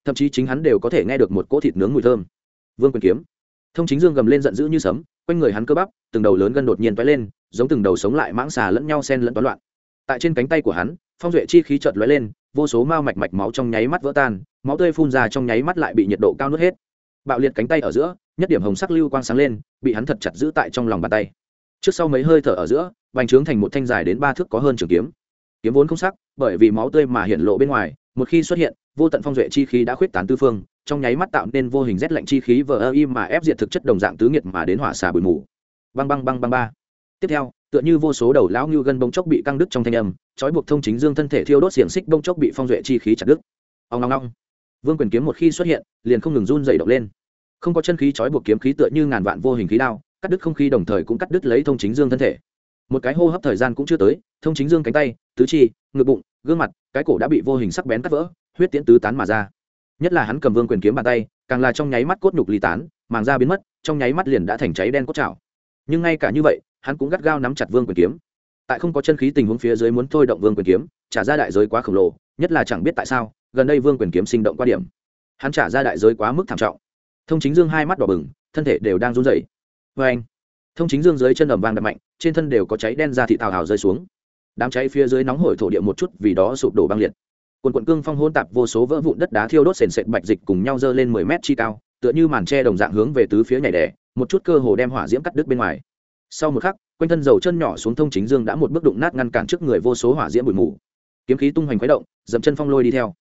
thậm chí chính hắn đều có thể nghe được một cỗ thịt nướng mùi thơm. Vương quyền kiếm. Thông chính dương gầm lên giận dữ như sấm, quanh người hắn cơ bắp, từng đầu lớn gân đột nhiên toái lên, giống từng đầu sống lại mãng xà lẫn nhau sen lẫn toán loạn. Tại trên cánh tay của hắn, phong duệ chi khí chợt lóe lên, vô số mao mạch mạch máu trong nháy mắt vỡ tan, máu tươi phun ra trong nháy mắt lại bị nhiệt độ cao nuốt hết. Bạo liệt cánh tay ở giữa, nhất điểm hồng sắc lưu quang sáng lên, bị hắn thật chặt giữ tại trong lòng bàn tay. Trước sau mấy hơi thở ở giữa bành trướng thành một thanh dài đến ba thước có hơn trường kiếm. Kiếm vốn không sắc, bởi vì máu tươi mà hiện lộ bên ngoài, một khi xuất hiện vô tận phong duệ chi khí đã khuyết tán tư phương, trong nháy mắt tạo nên vô hình rét lạnh chi khí vờ ơ im mà ép diệt thực chất đồng dạng tứ nghiệt mà đến hỏa xà bụi mù. Băng băng băng băng ba. Tiếp theo, tựa như vô số đầu lão như gân bông chốc bị căng đứt trong thanh âm, trói buộc thông chính dương thân thể thiêu đốt xiềng xích bông chốc bị phong duệ chi khí chặt đứt. Ông ngong ngong vương quyền kiếm một khi xuất hiện, liền không ngừng run dày động lên. Không có chân khí trói buộc kiếm khí tựa như ngàn vạn vô hình khí đao, cắt đứt không khí đồng thời cũng cắt đứt lấy thông chính dương thân thể. Một cái hô hấp thời gian cũng chưa tới, thông chính dương cánh tay, tứ chi ngực bụng, gương mặt, cái cổ đã bị vô hình sắc bén cắt vỡ, huyết tiễn tứ tán mà ra. Nhất là hắn cầm vương quyền kiếm bàn tay, càng là trong nháy mắt cốt nhục ly tán, màng da biến mất, trong nháy mắt liền đã thành cháy đen cốt chảo nhưng ngay cả như vậy, hắn cũng gắt gao nắm chặt vương quyền kiếm. Tại không có chân khí tình huống phía dưới muốn thôi động vương quyền kiếm, trả ra đại giới quá khổng lồ, nhất là chẳng biết tại sao, gần đây vương quyền kiếm sinh động qua điểm. Hắn trả ra đại giới quá mức thảm trọng. Thông chính dương hai mắt đỏ bừng, thân thể đều đang run rẩy. Vê anh thông chính dương dưới chân ẩm vang đập mạnh, trên thân đều có cháy đen ra thị tào hào rơi xuống đám cháy phía dưới nóng hổi thổ địa một chút vì đó sụp đổ băng liệt. Quần quận cương phong hôn tạp vô số vỡ vụn đất đá thiêu đốt sền sệt bạch dịch cùng nhau dơ lên mười mét chi cao, tựa như màn tre đồng dạng hướng về tứ phía nhảy đẻ một chút cơ hồ đem hỏa diễm cắt đứt bên ngoài. Sau một khắc, quanh thân dầu chân nhỏ xuống thông chính dương đã một bước đụng nát ngăn cản trước người vô số hỏa diễm bụi mù. Kiếm khí tung hoành khuấy động, dậm chân phong lôi đi theo.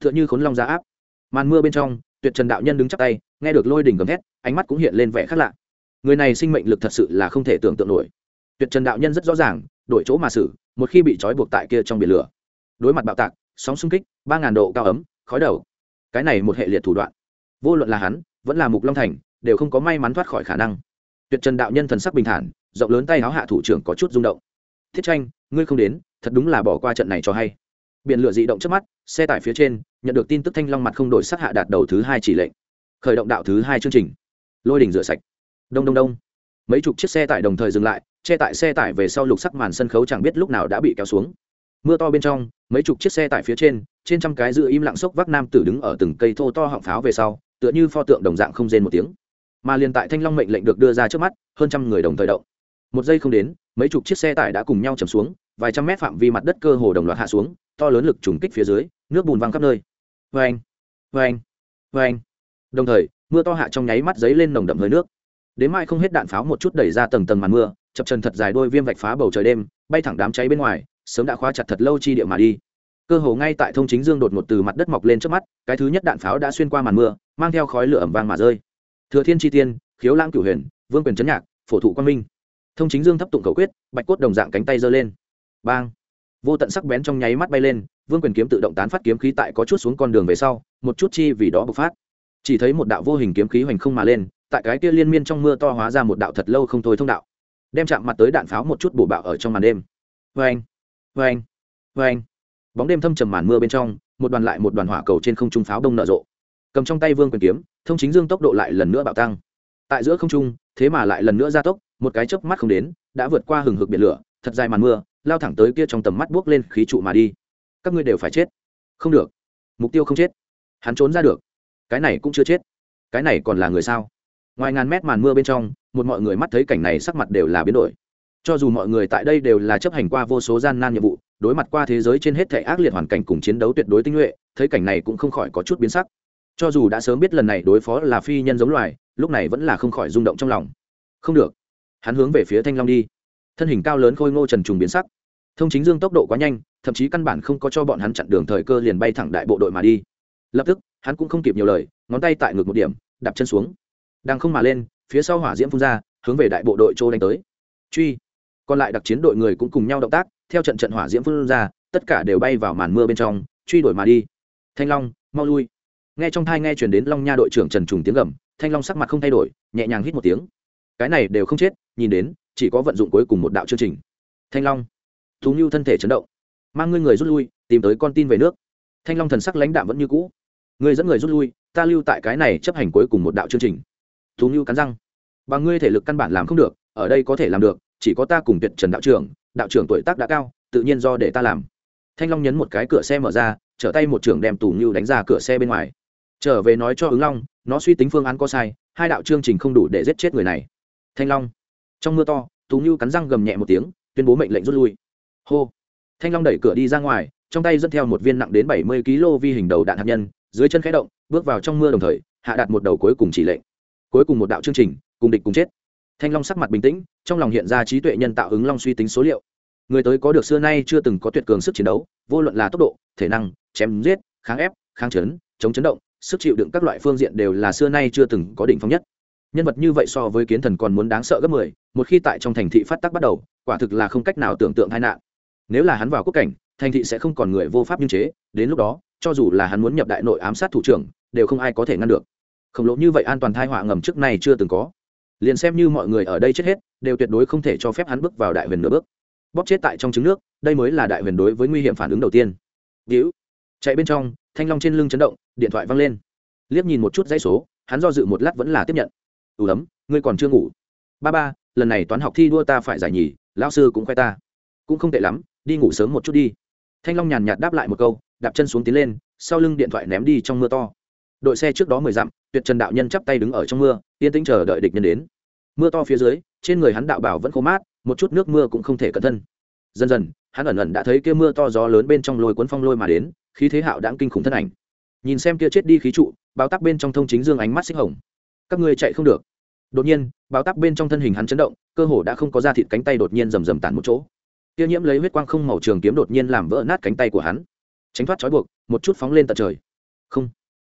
Tựa như khốn long giá áp. Màn mưa bên trong, tuyệt trần đạo nhân đứng chắp tay, nghe được lôi đỉnh gầm thét, ánh mắt cũng hiện lên vẻ khác lạ. Người này sinh mệnh lực thật sự là không thể tưởng tượng nổi. Tuyệt trần đạo nhân rất rõ ràng đổi chỗ mà xử, một khi bị trói buộc tại kia trong biển lửa. Đối mặt bạo tạc, sóng xung kích, ba ngàn độ cao ấm, khói đầu. Cái này một hệ liệt thủ đoạn. Vô luận là hắn, vẫn là mục long thành, đều không có may mắn thoát khỏi khả năng. Tuyệt trần đạo nhân thần sắc bình thản, rộng lớn tay áo hạ thủ trưởng có chút rung động. Thiết tranh, ngươi không đến, thật đúng là bỏ qua trận này cho hay. Biển lửa dị động trước mắt, xe tải phía trên, nhận được tin tức thanh long mặt không đổi sắc hạ đạt đầu thứ hai chỉ lệnh. Khởi động đạo thứ hai chương trình. Lôi đỉnh rửa sạch. Đông đông đông. Mấy chục chiếc xe tải đồng thời dừng lại che tại xe tải về sau lục sắc màn sân khấu chẳng biết lúc nào đã bị kéo xuống. Mưa to bên trong, mấy chục chiếc xe tải phía trên trên trăm cái giữ im lặng sốc vác nam tử đứng ở từng cây thô to họng pháo về sau, tựa như pho tượng đồng dạng không rên một tiếng. Mà liền tại thanh long mệnh lệnh được đưa ra trước mắt, hơn trăm người đồng thời động. Một giây không đến, mấy chục chiếc xe tải đã cùng nhau chầm xuống, vài trăm mét phạm vi mặt đất cơ hồ đồng loạt hạ xuống, to lớn lực trùng kích phía dưới, nước bùn văng khắp nơi. Vê anh vê anh vê anh đồng thời, mưa to hạ trong nháy mắt giấy lên nồng đậm hơi nước. Đến mai không hết đạn pháo một chút đẩy ra tầng tầng màn mưa chập trần thật dài đôi viêm vạch phá bầu trời đêm, bay thẳng đám cháy bên ngoài, sớm đã khóa chặt thật lâu chi địa mà đi. Cơ hồ ngay tại thông chính dương đột ngột từ mặt đất mọc lên trước mắt, cái thứ nhất đạn pháo đã xuyên qua màn mưa, mang theo khói lửa ẩm vang mà rơi. Thừa thiên chi tiên, khiếu lãng cửu huyền, vương quyền trấn nhạc, phổ thụ quang minh. Thông chính dương thấp tụng cầu quyết, bạch cốt đồng dạng cánh tay giơ lên. Bang! Vô tận sắc bén trong nháy mắt bay lên, vương quyền kiếm tự động tán phát kiếm khí tại có chút xuống con đường về sau, một chút chi vì đó bộc phát. Chỉ thấy một đạo vô hình kiếm khí hoành không mà lên, tại cái kia liên miên trong mưa to hóa ra một đạo thật lâu không thôi thông đạo đem chạm mặt tới đạn pháo một chút bổ bạo ở trong màn đêm. Vê anh vê anh vê anh. Bóng đêm thâm trầm màn mưa bên trong, một đoàn lại một đoàn hỏa cầu trên không trung pháo đông nở rộ. Cầm trong tay vương quyền kiếm, thông chính dương tốc độ lại lần nữa bạo tăng. Tại giữa không trung, thế mà lại lần nữa gia tốc, một cái chớp mắt không đến, đã vượt qua hừng hực biển lửa, thật dài màn mưa, lao thẳng tới kia trong tầm mắt buốc lên khí trụ mà đi. Các ngươi đều phải chết. Không được. Mục tiêu không chết. Hắn trốn ra được. Cái này cũng chưa chết. Cái này còn là người sao? Ngoài ngàn mét màn mưa bên trong, một mọi người mắt thấy cảnh này sắc mặt đều là biến đổi. Cho dù mọi người tại đây đều là chấp hành qua vô số gian nan nhiệm vụ, đối mặt qua thế giới trên hết thể ác liệt hoàn cảnh cùng chiến đấu tuyệt đối tinh nhuệ, thấy cảnh này cũng không khỏi có chút biến sắc. Cho dù đã sớm biết lần này đối phó là phi nhân giống loài, lúc này vẫn là không khỏi rung động trong lòng. Không được. Hắn hướng về phía thanh long đi. Thân hình cao lớn khôi ngô trần trùng biến sắc. Thông chính dương tốc độ quá nhanh, thậm chí căn bản không có cho bọn hắn chặn đường thời cơ liền bay thẳng đại bộ đội mà đi. Lập tức, hắn cũng không kịp nhiều lời, ngón tay tại ngược một điểm, đạp chân xuống đang không mà lên, phía sau hỏa diễm phun ra, hướng về đại bộ đội châu đánh tới. Truy. Còn lại đặc chiến đội người cũng cùng nhau động tác, theo trận trận hỏa diễm phun ra, tất cả đều bay vào màn mưa bên trong, truy đuổi mà đi. Thanh long, mau lui. Nghe trong thai nghe chuyển đến long nha đội trưởng trần trùng tiếng gầm, thanh long sắc mặt không thay đổi, nhẹ nhàng hít một tiếng. Cái này đều không chết, nhìn đến, chỉ có vận dụng cuối cùng một đạo chương trình. Thanh long. Thú như thân thể chấn động. Mang ngươi người rút lui, tìm tới con tin về nước. Thanh long thần sắc lãnh đạm vẫn như cũ. Người dẫn người rút lui, ta lưu tại cái này chấp hành cuối cùng một đạo chương trình thú ngưu cắn răng. Bằng ngươi thể lực căn bản làm không được, ở đây có thể làm được, chỉ có ta cùng tuyệt trần đạo trưởng đạo trưởng tuổi tác đã cao, tự nhiên do để ta làm. Thanh long nhấn một cái cửa xe mở ra, trở tay một trưởng đem tù ngưu đánh ra cửa xe bên ngoài. Trở về nói cho ứng long, nó suy tính phương án có sai, hai đạo chương trình không đủ để giết chết người này. Thanh long. Trong mưa to, tù ngưu cắn răng gầm nhẹ một tiếng, tuyên bố mệnh lệnh rút lui. Hô. Thanh long đẩy cửa đi ra ngoài, trong tay dẫn theo một viên nặng đến bảy mươi kg vi hình đầu đạn hạt nhân, dưới chân khẽ động, bước vào trong mưa đồng thời, hạ đặt một đầu cuối cùng chỉ lệnh cuối cùng một đạo chương trình, cùng địch cùng chết. Thanh long sắc mặt bình tĩnh, trong lòng hiện ra trí tuệ nhân tạo ứng long suy tính số liệu. Người tới có được xưa nay chưa từng có tuyệt cường sức chiến đấu, vô luận là tốc độ, thể năng, chém giết, kháng ép, kháng chấn, chống chấn động, sức chịu đựng các loại phương diện đều là xưa nay chưa từng có đỉnh phong nhất. Nhân vật như vậy so với kiến thần còn muốn đáng sợ gấp mười, một khi tại trong thành thị phát tác bắt đầu, quả thực là không cách nào tưởng tượng tai nạn. Nếu là hắn vào quốc cảnh, thành thị sẽ không còn người vô pháp như chế, đến lúc đó, cho dù là hắn muốn nhập đại nội ám sát thủ trưởng, đều không ai có thể ngăn được khổng lồ như vậy an toàn thai họa ngầm trước này chưa từng có. Liền xem như mọi người ở đây chết hết, đều tuyệt đối không thể cho phép hắn bước vào đại huyền nửa bước. Bóp chết tại trong trứng nước, đây mới là đại huyền đối với nguy hiểm phản ứng đầu tiên. Víu. Chạy bên trong, thanh long trên lưng chấn động, điện thoại văng lên. Liếc nhìn một chút dãy số, hắn do dự một lát vẫn là tiếp nhận. Ủ ấm, ngươi còn chưa ngủ. Ba ba, lần này toán học thi đua ta phải giải nhì, lão sư cũng khoe ta. Cũng không tệ lắm, đi ngủ sớm một chút đi. Thanh long nhàn nhạt đáp lại một câu, đạp chân xuống tiến lên, sau lưng điện thoại ném đi trong mưa to đội xe trước đó mười dặm, tuyệt trần đạo nhân chắp tay đứng ở trong mưa, yên tĩnh chờ đợi địch nhân đến. Mưa to phía dưới, trên người hắn đạo bảo vẫn khô mát, một chút nước mưa cũng không thể cẩn thân. Dần dần, hắn ẩn ẩn đã thấy kia mưa to gió lớn bên trong lôi cuốn phong lôi mà đến, khí thế hạo đãng kinh khủng thân ảnh. Nhìn xem kia chết đi khí trụ, báo tắc bên trong thông chính dương ánh mắt xích hồng. Các ngươi chạy không được. Đột nhiên, báo tắc bên trong thân hình hắn chấn động, cơ hồ đã không có da thịt cánh tay đột nhiên rầm rầm tàn một chỗ. Kia nhiễm lấy huyết quang không màu trường kiếm đột nhiên làm vỡ nát cánh tay của hắn. Tránh thoát trói buộc, một chút phóng lên tận trời. Không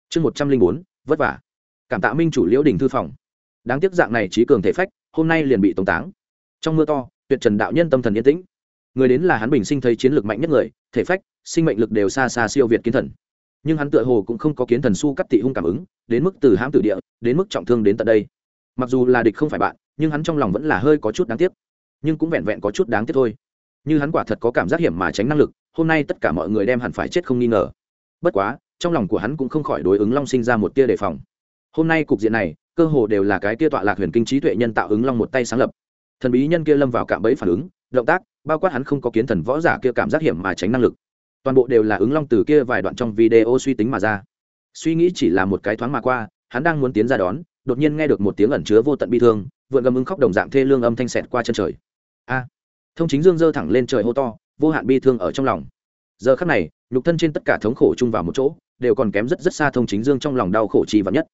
chương một trăm linh bốn, vất vả. Cảm tạ minh chủ liễu đình thư phòng. Đáng tiếc dạng này trí cường thể phách, hôm nay liền bị tống táng. Trong mưa to, tuyệt trần đạo nhân tâm thần yên tĩnh. Người đến là hắn bình sinh thấy chiến lược mạnh nhất người, thể phách, sinh mệnh lực đều xa xa siêu việt kiến thần. Nhưng hắn tựa hồ cũng không có kiến thần su cắt tị hung cảm ứng, đến mức từ hãm tử địa, đến mức trọng thương đến tận đây. Mặc dù là địch không phải bạn, nhưng hắn trong lòng vẫn là hơi có chút đáng tiếc. Nhưng cũng vẹn vẹn có chút đáng tiếc thôi. Như hắn quả thật có cảm giác hiểm mà tránh năng lực, hôm nay tất cả mọi người đem hẳn phải chết không nghi ngờ. Bất quá trong lòng của hắn cũng không khỏi đối ứng long sinh ra một tia đề phòng. Hôm nay cục diện này, cơ hồ đều là cái tia tọa lạc huyền kinh trí tuệ nhân tạo ứng long một tay sáng lập. Thần bí nhân kia lâm vào cạm bẫy phản ứng, động tác, bao quát hắn không có kiến thần võ giả kia cảm giác hiểm mà tránh năng lực. Toàn bộ đều là ứng long từ kia vài đoạn trong video suy tính mà ra. Suy nghĩ chỉ là một cái thoáng mà qua, hắn đang muốn tiến ra đón, đột nhiên nghe được một tiếng ẩn chứa vô tận bi thương, vượn gầm ứng khóc đồng dạng thê lương âm thanh xẹt qua chân trời. A! Thông chính dương dơ thẳng lên trời hô to, vô hạn bi thương ở trong lòng. Giờ khắc này, nhục thân trên tất cả thống khổ chung vào một chỗ đều còn kém rất rất xa thông chính dương trong lòng đau khổ trì vắn nhất.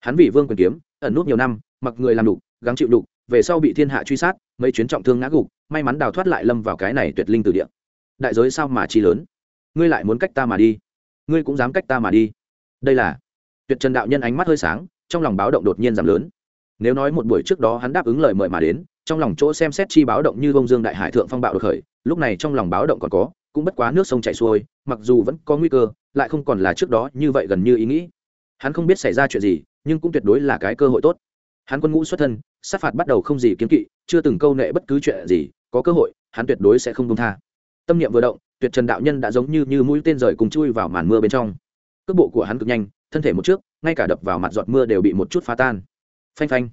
Hắn vì vương quyền kiếm, ẩn nút nhiều năm, mặc người làm đục, gắng chịu đục, về sau bị thiên hạ truy sát, mấy chuyến trọng thương ngã gục, may mắn đào thoát lại lâm vào cái này tuyệt linh từ địa. Đại giới sao mà chi lớn? Ngươi lại muốn cách ta mà đi? Ngươi cũng dám cách ta mà đi? Đây là tuyệt trần đạo nhân ánh mắt hơi sáng, trong lòng báo động đột nhiên giảm lớn. Nếu nói một buổi trước đó hắn đáp ứng lời mời mà đến, trong lòng chỗ xem xét chi báo động như bông dương đại hải thượng phong bạo được khởi, lúc này trong lòng báo động còn có cũng bất quá nước sông chảy xuôi, mặc dù vẫn có nguy cơ, lại không còn là trước đó như vậy gần như ý nghĩ. Hắn không biết xảy ra chuyện gì, nhưng cũng tuyệt đối là cái cơ hội tốt. Hắn quân ngũ xuất thân, sát phạt bắt đầu không gì kiếm kỵ, chưa từng câu nệ bất cứ chuyện gì, có cơ hội, hắn tuyệt đối sẽ không công tha. Tâm niệm vừa động, tuyệt trần đạo nhân đã giống như như mũi tên rời cùng chui vào màn mưa bên trong. Cước bộ của hắn cực nhanh, thân thể một trước, ngay cả đập vào mặt giọt mưa đều bị một chút phá tan. Phanh phanh.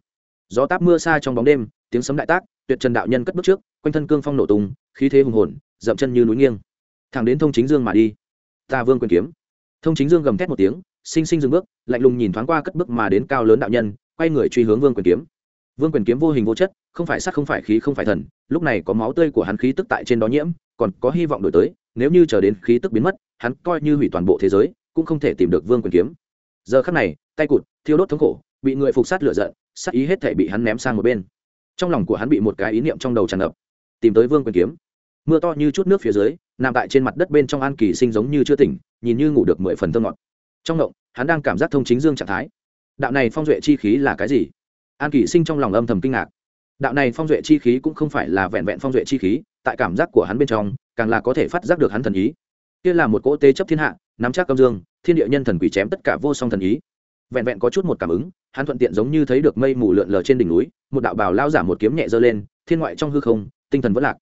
Gió táp mưa xa trong bóng đêm, tiếng sấm đại tác, tuyệt trần đạo nhân cất bước trước, quanh thân cương phong nổ tung, khí thế hùng hồn, dậm chân như núi nghiêng thẳng đến thông chính dương mà đi. Ta vương quyền kiếm. Thông chính dương gầm thét một tiếng, sinh sinh dừng bước, lạnh lùng nhìn thoáng qua cất bước mà đến cao lớn đạo nhân, quay người truy hướng vương quyền kiếm. Vương quyền kiếm vô hình vô chất, không phải sắc không phải khí không phải thần, lúc này có máu tươi của hắn khí tức tại trên đó nhiễm, còn có hy vọng đổi tới, nếu như chờ đến khí tức biến mất, hắn coi như hủy toàn bộ thế giới, cũng không thể tìm được vương quyền kiếm. Giờ khắc này, tay cụt, thiêu đốt thống khổ, bị người phục sát lửa giận, sát ý hết thể bị hắn ném sang một bên. Trong lòng của hắn bị một cái ý niệm trong đầu tràn ngập. Tìm tới vương quyền kiếm mưa to như chút nước phía dưới, nằm tại trên mặt đất bên trong an kỳ sinh giống như chưa tỉnh, nhìn như ngủ được mười phần thơ ngọt. Trong động hắn đang cảm giác thông chính dương trạng thái. Đạo này phong duệ chi khí là cái gì? An kỳ sinh trong lòng âm thầm kinh ngạc. Đạo này phong duệ chi khí cũng không phải là vẹn vẹn phong duệ chi khí, tại cảm giác của hắn bên trong, càng là có thể phát giác được hắn thần ý. Kia là một cỗ tế chấp thiên hạ, nắm chắc âm dương, thiên địa nhân thần quỷ chém tất cả vô song thần ý. Vẹn vẹn có chút một cảm ứng, hắn thuận tiện giống như thấy được mây mù lượn lờ trên đỉnh núi, một đạo bào lao giả một kiếm nhẹ giơ lên, thiên ngoại trong hư không, tinh thần vẫn lạc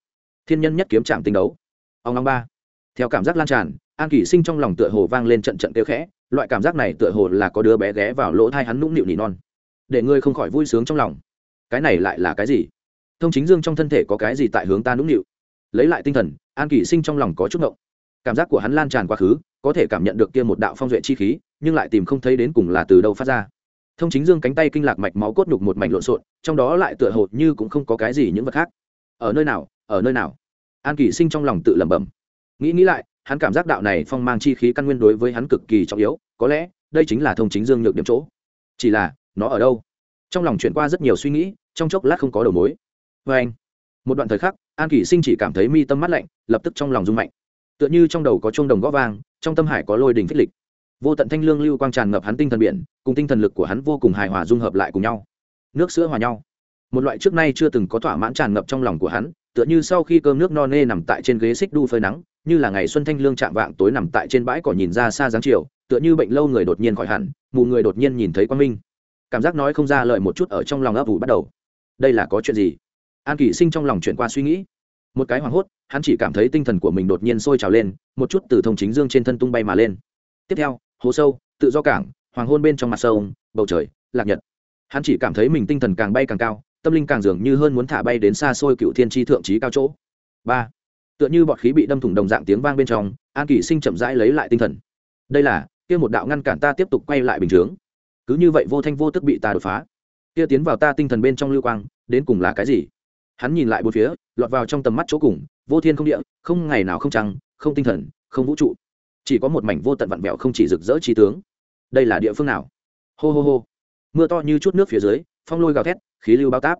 thiên nhân nhất kiếm chạm tinh đấu. Ông long ba. Theo cảm giác lan tràn, an kỷ sinh trong lòng tựa hồ vang lên trận trận kêu khẽ, loại cảm giác này tựa hồ là có đứa bé ghé vào lỗ thai hắn nũng nịu nỉ non. Để ngươi không khỏi vui sướng trong lòng. Cái này lại là cái gì? Thông chính dương trong thân thể có cái gì tại hướng ta nũng nịu? Lấy lại tinh thần, an kỷ sinh trong lòng có chút ngộng. Cảm giác của hắn lan tràn quá khứ, có thể cảm nhận được kia một đạo phong duệ chi khí, nhưng lại tìm không thấy đến cùng là từ đâu phát ra. Thông chính dương cánh tay kinh lạc mạch máu cốt nhục một mảnh lộn xộn, trong đó lại tựa hồ như cũng không có cái gì những vật khác. Ở nơi nào? Ở nơi nào? An kỳ sinh trong lòng tự lẩm bẩm. Nghĩ nghĩ lại, hắn cảm giác đạo này phong mang chi khí căn nguyên đối với hắn cực kỳ trọng yếu, có lẽ, đây chính là thông chính dương nhược điểm chỗ. Chỉ là, nó ở đâu? Trong lòng chuyển qua rất nhiều suy nghĩ, trong chốc lát không có đầu mối. Vê anh, một đoạn thời khắc, an kỷ sinh chỉ cảm thấy mi tâm mắt lạnh, lập tức trong lòng rung mạnh. Tựa như trong đầu có chuông đồng gõ vang, trong tâm hải có lôi đình phích lịch. Vô tận thanh lương lưu quang tràn ngập hắn tinh thần biển, cùng tinh thần lực của hắn vô cùng hài hòa dung hợp lại cùng nhau. Nước sữa hòa nhau. Một loại trước nay chưa từng có thỏa mãn tràn ngập trong lòng của hắn tựa như sau khi cơm nước no nê nằm tại trên ghế xích đu phơi nắng, như là ngày xuân thanh lương chạm vạng tối nằm tại trên bãi cỏ nhìn ra xa dáng chiều, tựa như bệnh lâu người đột nhiên khỏi hẳn, mù người đột nhiên nhìn thấy quang minh. Cảm giác nói không ra lời một chút ở trong lòng ấp ủ bắt đầu. Đây là có chuyện gì? An kỷ sinh trong lòng chuyển qua suy nghĩ. Một cái hoảng hốt, hắn chỉ cảm thấy tinh thần của mình đột nhiên sôi trào lên, một chút từ thông chính dương trên thân tung bay mà lên. Tiếp theo, hố sâu, tự do cảng, hoàng hôn bên trong mặt sâu bầu trời, lạc nhật. Hắn chỉ cảm thấy mình tinh thần càng bay càng cao tâm linh càng dường như hơn muốn thả bay đến xa xôi cựu thiên tri thượng trí cao chỗ. Ba, tựa như bọt khí bị đâm thủng đồng dạng tiếng vang bên trong, an kỷ sinh chậm rãi lấy lại tinh thần. Đây là, kia một đạo ngăn cản ta tiếp tục quay lại bình chướng cứ như vậy vô thanh vô tức bị ta đột phá. Kia tiến vào ta tinh thần bên trong lưu quang, đến cùng là cái gì? Hắn nhìn lại bốn phía, lọt vào trong tầm mắt chỗ cùng, vô thiên không địa, không ngày nào không trăng, không tinh thần, không vũ trụ. Chỉ có một mảnh vô tận vặn vẹo không chỉ rực rỡ trí tướng. Đây là địa phương nào? Hô hô hô. Mưa to như chút nước phía dưới phong lôi gào thét, khí lưu bao táp.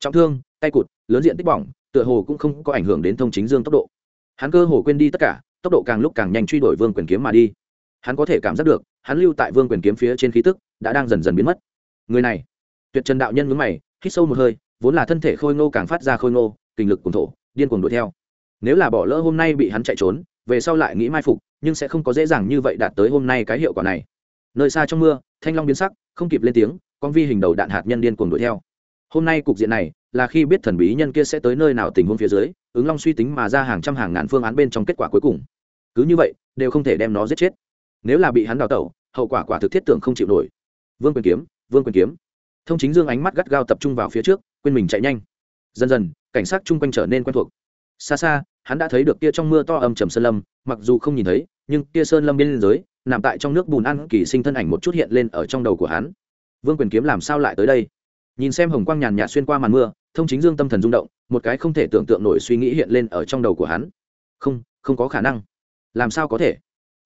Trọng thương, tay cụt, lớn diện tích bỏng, tựa hồ cũng không có ảnh hưởng đến thông chính dương tốc độ. Hắn cơ hồ quên đi tất cả, tốc độ càng lúc càng nhanh truy đuổi vương quyền kiếm mà đi. Hắn có thể cảm giác được, hắn lưu tại vương quyền kiếm phía trên khí tức đã đang dần dần biến mất. Người này, tuyệt trần đạo nhân mướn mày, hít sâu một hơi, vốn là thân thể khôi ngô càng phát ra khôi ngô, kinh lực cùng thổ, điên cuồng đuổi theo. Nếu là bỏ lỡ hôm nay bị hắn chạy trốn, về sau lại nghĩ mai phục, nhưng sẽ không có dễ dàng như vậy đạt tới hôm nay cái hiệu quả này. Nơi xa trong mưa, thanh long biến sắc, không kịp lên tiếng con vi hình đầu đạn hạt nhân điên cuồng đuổi theo. Hôm nay cục diện này, là khi biết thần bí nhân kia sẽ tới nơi nào tình huống phía dưới, ứng long suy tính mà ra hàng trăm hàng ngàn phương án bên trong kết quả cuối cùng. Cứ như vậy, đều không thể đem nó giết chết. Nếu là bị hắn đào tẩu, hậu quả quả thực thiết tưởng không chịu nổi. Vương quyền kiếm, vương quyền kiếm. Thông chính dương ánh mắt gắt gao tập trung vào phía trước, quên mình chạy nhanh. Dần dần, cảnh sát chung quanh trở nên quen thuộc. Xa xa, hắn đã thấy được kia trong mưa to âm trầm sơn lâm, mặc dù không nhìn thấy, nhưng kia sơn lâm bên dưới nằm tại trong nước bùn ăn kỳ sinh thân ảnh một chút hiện lên ở trong đầu của hắn vương quyền kiếm làm sao lại tới đây? Nhìn xem hồng quang nhàn nhạt xuyên qua màn mưa, thông chính dương tâm thần rung động, một cái không thể tưởng tượng nổi suy nghĩ hiện lên ở trong đầu của hắn. Không không có khả năng. Làm sao có thể?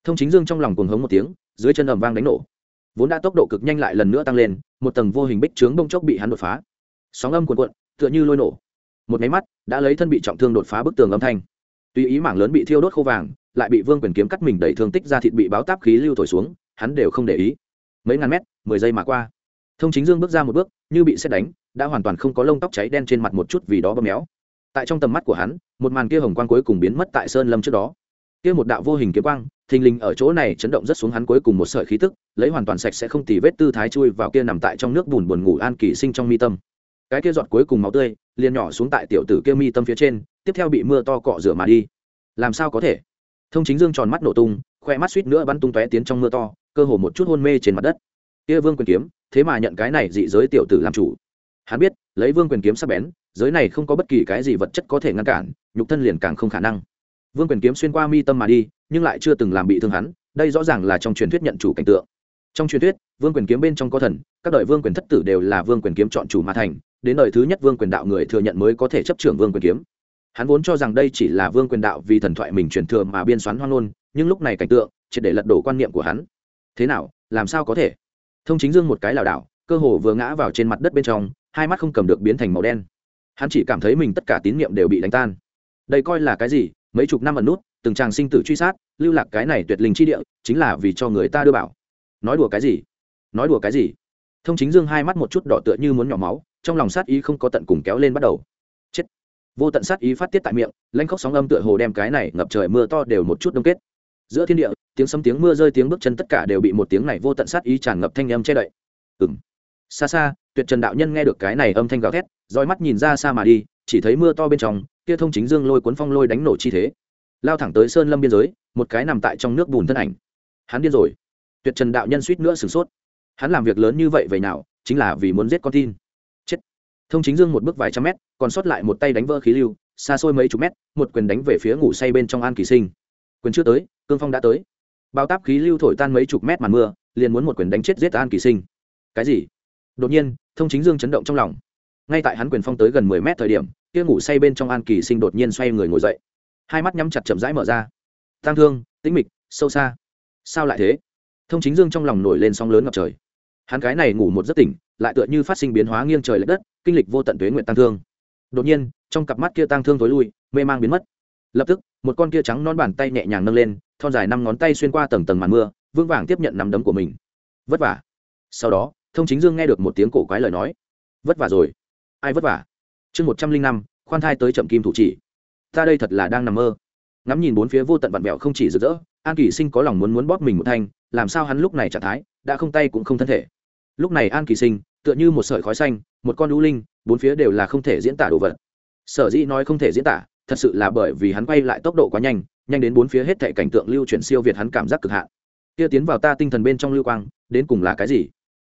Thông chính dương trong lòng cuồng hống một tiếng, dưới chân ầm vang đánh nổ. Vốn đã tốc độ cực nhanh lại lần nữa tăng lên, một tầng vô hình bích trướng bông chốc bị hắn đột phá. Sóng âm cuộn cuộn, tựa như lôi nổ. Một máy mắt đã lấy thân bị trọng thương đột phá bức tường âm thanh. Tuy ý mảng lớn bị thiêu đốt khô vàng, lại bị vương quyền kiếm cắt mình đẩy thương tích ra thịt bị báo táp khí lưu thổi xuống, hắn đều không để ý. Mấy ngàn mét, mười giây mà qua thông chính dương bước ra một bước, như bị xét đánh, đã hoàn toàn không có lông tóc cháy đen trên mặt một chút vì đó bơm méo. Tại trong tầm mắt của hắn, một màn kia hồng quang cuối cùng biến mất tại sơn lâm trước đó. Kia một đạo vô hình kiếm quang, thình lình ở chỗ này chấn động rất xuống hắn cuối cùng một sợi khí tức, lấy hoàn toàn sạch sẽ không tì vết tư thái chui vào kia nằm tại trong nước bùn buồn ngủ an kỳ sinh trong mi tâm. Cái kia giọt cuối cùng máu tươi, liền nhỏ xuống tại tiểu tử kia mi tâm phía trên, tiếp theo bị mưa to cọ rửa mà đi. Làm sao có thể? Thông chính dương tròn mắt nổ tung, khoe mắt suýt nữa bắn tung tóe tiến trong mưa to, cơ hồ một chút hôn mê trên mặt đất kia vương quyền kiếm, thế mà nhận cái này dị giới tiểu tử làm chủ. Hắn biết, lấy vương quyền kiếm sắp bén, giới này không có bất kỳ cái gì vật chất có thể ngăn cản, nhục thân liền càng không khả năng. Vương quyền kiếm xuyên qua mi tâm mà đi, nhưng lại chưa từng làm bị thương hắn, đây rõ ràng là trong truyền thuyết nhận chủ cảnh tượng. Trong truyền thuyết, vương quyền kiếm bên trong có thần, các đời vương quyền thất tử đều là vương quyền kiếm chọn chủ mà thành, đến đời thứ nhất vương quyền đạo người thừa nhận mới có thể chấp trưởng vương quyền kiếm. Hắn vốn cho rằng đây chỉ là vương quyền đạo vì thần thoại mình truyền thừa mà biên soán hoang ngôn, nhưng lúc này cảnh tượng chỉ để lật đổ quan niệm của hắn. Thế nào, làm sao có thể? Thông chính dương một cái lảo đảo, cơ hồ vừa ngã vào trên mặt đất bên trong, hai mắt không cầm được biến thành màu đen. Hắn chỉ cảm thấy mình tất cả tín nhiệm đều bị đánh tan. Đây coi là cái gì? Mấy chục năm ẩn nút, từng tràng sinh tử truy sát, lưu lạc cái này tuyệt linh chi địa, chính là vì cho người ta đưa bảo. Nói đùa cái gì? Nói đùa cái gì? Thông chính dương hai mắt một chút đỏ tựa như muốn nhỏ máu, trong lòng sát ý không có tận cùng kéo lên bắt đầu. Chết! Vô tận sát ý phát tiết tại miệng lanh khóc sóng âm tựa hồ đem cái này ngập trời mưa to đều một chút đông kết giữa thiên địa, tiếng sấm tiếng mưa rơi tiếng bước chân tất cả đều bị một tiếng này vô tận sát ý tràn ngập thanh âm che đậy. Ừ m xa xa, tuyệt trần đạo nhân nghe được cái này âm thanh gào thét, roi mắt nhìn ra xa mà đi, chỉ thấy mưa to bên trong, kia thông chính dương lôi cuốn phong lôi đánh nổ chi thế. Lao thẳng tới sơn lâm biên giới, một cái nằm tại trong nước bùn thân ảnh. Hắn điên rồi. Tuyệt trần đạo nhân suýt nữa sửng sốt. Hắn làm việc lớn như vậy vậy nào, chính là vì muốn giết con tin. Chết. Thông chính dương một bước vài trăm mét, còn sót lại một tay đánh vỡ khí lưu, xa xôi mấy chục mét, một quyền đánh về phía ngủ say bên trong an kỳ sinh. Quyền chưa tới cương phong đã tới. Bao táp khí lưu thổi tan mấy chục mét màn mưa, liền muốn một quyền đánh chết giết an kỳ sinh. Cái gì? Đột nhiên, thông chính dương chấn động trong lòng. Ngay tại hắn quyền phong tới gần mười mét thời điểm, kia ngủ say bên trong an kỳ sinh đột nhiên xoay người ngồi dậy. Hai mắt nhắm chặt chậm rãi mở ra. Tang thương, tĩnh mịch, sâu xa. Sao lại thế? Thông chính dương trong lòng nổi lên sóng lớn ngập trời. Hắn cái này ngủ một giấc tỉnh, lại tựa như phát sinh biến hóa nghiêng trời l ệ đất, kinh lịch vô tận tuế nguyện tăng thương. Đột nhiên, trong cặp mắt kia tăng thương tối lui, mê mang biến mất. Lập tức, một con kia trắng non bàn tay nhẹ nhàng nâng lên thon dài năm ngón tay xuyên qua tầng tầng màn mưa, vững vàng tiếp nhận nắm đấm của mình. Vất vả. Sau đó, thông chính dương nghe được một tiếng cổ quái lời nói. Vất vả rồi. Ai vất vả? Chương một trăm linh năm, khoan thai tới chậm kim thủ chỉ. Ta đây thật là đang nằm mơ. Ngắm nhìn bốn phía vô tận vặn vẹo không chỉ rực rỡ, an kỳ sinh có lòng muốn muốn bóp mình một thanh, làm sao hắn lúc này trạng thái, đã không tay cũng không thân thể. Lúc này an kỳ sinh, tựa như một sợi khói xanh, một con đu linh, bốn phía đều là không thể diễn tả đồ vật. Sở dĩ nói không thể diễn tả, thật sự là bởi vì hắn quay lại tốc độ quá nhanh nhanh đến bốn phía hết thệ cảnh tượng lưu chuyển siêu việt hắn cảm giác cực hạn. Kia tiến vào ta tinh thần bên trong lưu quang, đến cùng là cái gì?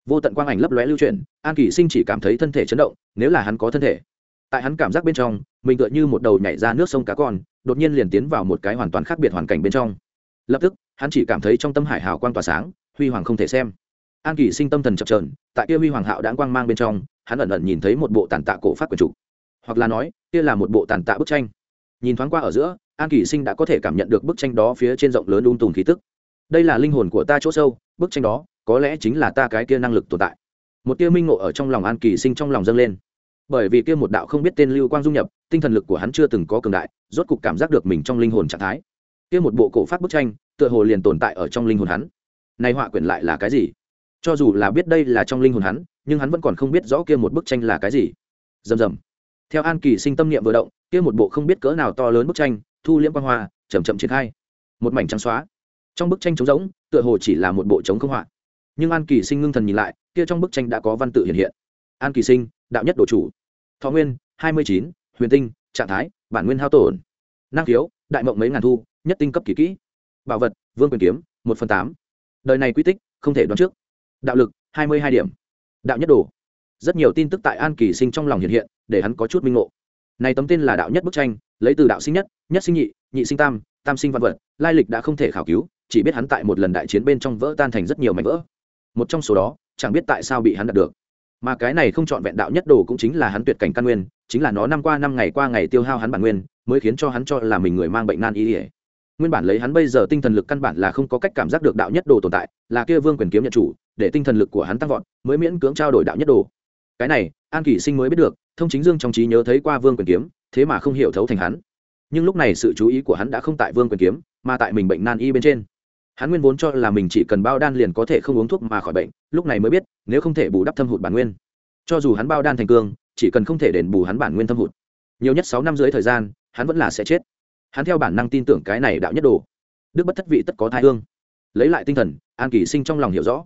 Vô tận quang ảnh lấp lóe lưu chuyển, an kỳ sinh chỉ cảm thấy thân thể chấn động, nếu là hắn có thân thể. Tại hắn cảm giác bên trong, mình tựa như một đầu nhảy ra nước sông cá con, đột nhiên liền tiến vào một cái hoàn toàn khác biệt hoàn cảnh bên trong. Lập tức, hắn chỉ cảm thấy trong tâm hải hào quang tỏa sáng, huy hoàng không thể xem. An kỳ sinh tâm thần chập trờn tại kia huy hoàng hạo đã quang mang bên trong, hắn ẩn ẩn nhìn thấy một bộ tàn tạ cổ phát quần trục hoặc là nói, kia là một bộ tàn tạ bức tranh. Nhìn thoáng qua ở giữa an kỳ sinh đã có thể cảm nhận được bức tranh đó phía trên rộng lớn ung tùm khí tức. Đây là linh hồn của ta chỗ sâu, bức tranh đó, có lẽ chính là ta cái kia năng lực tồn tại. Một tia minh ngộ ở trong lòng an kỳ sinh trong lòng dâng lên. Bởi vì kia một đạo không biết tên lưu quang dung nhập, tinh thần lực của hắn chưa từng có cường đại, rốt cục cảm giác được mình trong linh hồn trạng thái. Kia một bộ cổ phát bức tranh, tựa hồ liền tồn tại ở trong linh hồn hắn. Nay họa quyển lại là cái gì? Cho dù là biết đây là trong linh hồn hắn, nhưng hắn vẫn còn không biết rõ kia một bức tranh là cái gì. Rầm rầm. Theo an kỳ sinh tâm niệm vừa động, kia một bộ không biết cỡ nào to lớn bức tranh thu liễm quang hoa chầm chậm triển khai. Một mảnh trắng xóa. Trong bức tranh trống rỗng, tựa hồ chỉ là một bộ trống không họa. Nhưng an kỳ sinh ngưng thần nhìn lại, kia trong bức tranh đã có văn tự hiện hiện. An kỳ sinh, đạo nhất đồ chủ. Thọ nguyên, hai mươi chín, huyền tinh, trạng thái, bản nguyên hao tổn. Năng khiếu, đại mộng mấy ngàn thu, nhất tinh cấp kỳ kỹ. Bảo vật, vương quyền kiếm, một phần tám. Đời này quy tích, không thể đoán trước. Đạo lực, hai mươi hai điểm. Đạo nhất đồ. Rất nhiều tin tức tại an kỳ sinh trong lòng hiện hiện, để hắn có chút minh ngộ này tấm tên là đạo nhất bức tranh, lấy từ đạo sinh nhất nhất sinh nhị nhị sinh tam tam sinh văn vật, lai lịch đã không thể khảo cứu, chỉ biết hắn tại một lần đại chiến bên trong vỡ tan thành rất nhiều mảnh vỡ. Một trong số đó, chẳng biết tại sao bị hắn đạt được. Mà cái này không chọn vẹn đạo nhất đồ cũng chính là hắn tuyệt cảnh căn nguyên, chính là nó năm qua năm ngày qua ngày tiêu hao hắn bản nguyên, mới khiến cho hắn cho là mình người mang bệnh nan y ỉa nguyên bản lấy hắn bây giờ tinh thần lực căn bản là không có cách cảm giác được đạo nhất đồ tồn tại, là kia vương quyền kiếm nhận chủ, để tinh thần lực của hắn tăng vọt, mới miễn cưỡng trao đổi đạo nhất đồ. Cái này, an kỷ sinh mới biết được thông chính dương trong trí nhớ thấy qua vương quyền kiếm, thế mà không hiểu thấu thành hắn. Nhưng lúc này sự chú ý của hắn đã không tại vương quyền kiếm, mà tại mình bệnh nan y bên trên. Hắn nguyên vốn cho là mình chỉ cần bao đan liền có thể không uống thuốc mà khỏi bệnh, lúc này mới biết, nếu không thể bù đắp thâm hụt bản nguyên. Cho dù hắn bao đan thành cương, chỉ cần không thể đền bù hắn bản nguyên thâm hụt. Nhiều nhất sáu năm dưới thời gian, hắn vẫn là sẽ chết. Hắn theo bản năng tin tưởng cái này đạo nhất đồ. Đức bất thất vị tất có thai hương. Lấy lại tinh thần, an kỳ sinh trong lòng hiểu rõ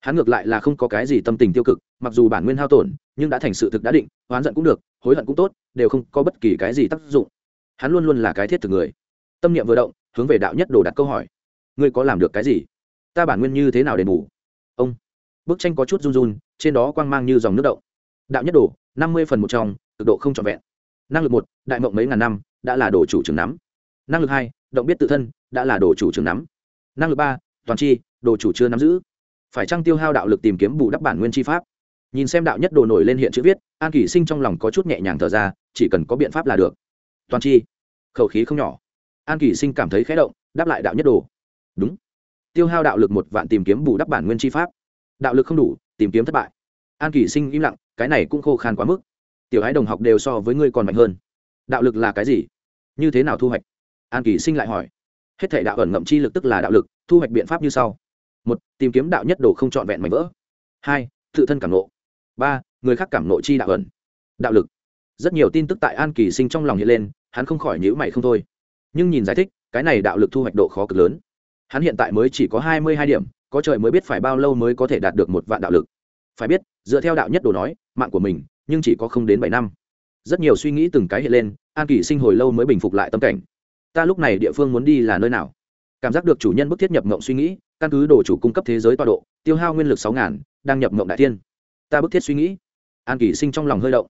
hắn ngược lại là không có cái gì tâm tình tiêu cực, mặc dù bản nguyên hao tổn, nhưng đã thành sự thực đã định, oán giận cũng được, hối hận cũng tốt, đều không có bất kỳ cái gì tác dụng. Hắn luôn luôn là cái thiết thực người. Tâm niệm vừa động, hướng về đạo nhất đồ đặt câu hỏi. Ngươi có làm được cái gì? Ta bản nguyên như thế nào đền bù? Ông. Bức tranh có chút run run, trên đó quang mang như dòng nước động. Đạo nhất đồ, năm mươi phần một trong, cực độ không trọn vẹn. Năng lực một, đại mộng mấy ngàn năm, đã là đồ chủ trường nắm. Năng lực hai, động biết tự thân, đã là đồ chủ trường nắm. Năng lực ba, toàn chi, đồ chủ chưa nắm giữ phải chăng tiêu hao đạo lực tìm kiếm bù đắp bản nguyên chi pháp? Nhìn xem đạo nhất đồ nổi lên hiện chữ viết, an kỷ sinh trong lòng có chút nhẹ nhàng thở ra, chỉ cần có biện pháp là được. Toàn chi, khẩu khí không nhỏ. An kỷ sinh cảm thấy khé động, đáp lại đạo nhất đồ. Đúng. Tiêu hao đạo lực một vạn tìm kiếm bù đắp bản nguyên chi pháp. Đạo lực không đủ, tìm kiếm thất bại. An kỷ sinh im lặng, cái này cũng khô khan quá mức. Tiểu ái đồng học đều so với ngươi còn mạnh hơn. Đạo lực là cái gì? Như thế nào thu hoạch? An kỷ sinh lại hỏi. Hết thể đạo ẩn ngậm chi lực tức là đạo lực, thu hoạch biện pháp như sau một, tìm kiếm đạo nhất đồ không trọn vẹn mảnh vỡ. Hai, tự thân cảm nộ. Ba, người khác cảm nộ chi đạo ẩn. Đạo lực. Rất nhiều tin tức tại an kỳ sinh trong lòng hiện lên, hắn không khỏi nhữ mày không thôi. Nhưng nhìn giải thích, cái này đạo lực thu hoạch độ khó cực lớn. Hắn hiện tại mới chỉ có hai mươi hai điểm, có trời mới biết phải bao lâu mới có thể đạt được một vạn đạo lực. Phải biết, dựa theo đạo nhất đồ nói, mạng của mình, nhưng chỉ có không đến bảy năm. Rất nhiều suy nghĩ từng cái hiện lên, an kỳ sinh hồi lâu mới bình phục lại tâm cảnh. Ta lúc này địa phương muốn đi là nơi nào? Cảm giác được chủ nhân bức thiết nhập mộng suy nghĩ, căn cứ đồ chủ cung cấp thế giới tọa độ, tiêu hao nguyên lực sáu ngàn, đang nhập mộng đại tiên ta bức thiết suy nghĩ. An kỳ sinh trong lòng hơi động.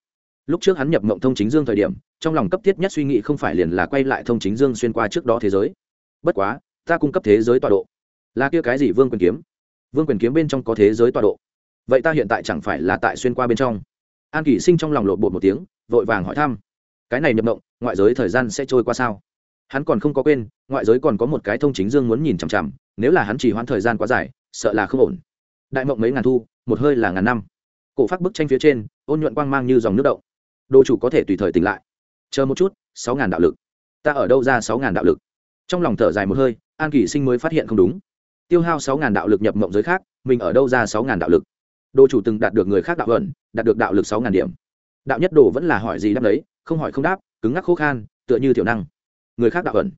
Lúc trước hắn nhập mộng thông chính dương thời điểm, trong lòng cấp thiết nhất suy nghĩ không phải liền là quay lại thông chính dương xuyên qua trước đó thế giới. Bất quá, ta cung cấp thế giới tọa độ. Là kia cái gì vương quyền kiếm? Vương quyền kiếm bên trong có thế giới tọa độ. Vậy ta hiện tại chẳng phải là tại xuyên qua bên trong? An kỷ sinh trong lòng lộn bột một tiếng, vội vàng hỏi thăm. Cái này nhập mộng, ngoại giới thời gian sẽ trôi qua sao? Hắn còn không có quên, ngoại giới còn có một cái thông chính dương muốn nhìn chằm chằm, nếu là hắn chỉ hoãn thời gian quá dài, sợ là không ổn. Đại mộng mấy ngàn thu, một hơi là ngàn năm. Cổ phát bức tranh phía trên, ôn nhuận quang mang như dòng nước động. Đồ chủ có thể tùy thời tỉnh lại. Chờ một chút, sáu ngàn đạo lực. Ta ở đâu ra sáu ngàn đạo lực? Trong lòng thở dài một hơi, an kỷ sinh mới phát hiện không đúng. Tiêu hao sáu ngàn đạo lực nhập mộng giới khác, mình ở đâu ra sáu ngàn đạo lực? Đồ chủ từng đạt được người khác đạo ẩn đạt được đạo lực sáu ngàn điểm. Đạo nhất đồ vẫn là hỏi gì đáp đấy, không hỏi không đáp, cứng ngắc khô khan, tựa như tiểu năng người khác đạo ẩn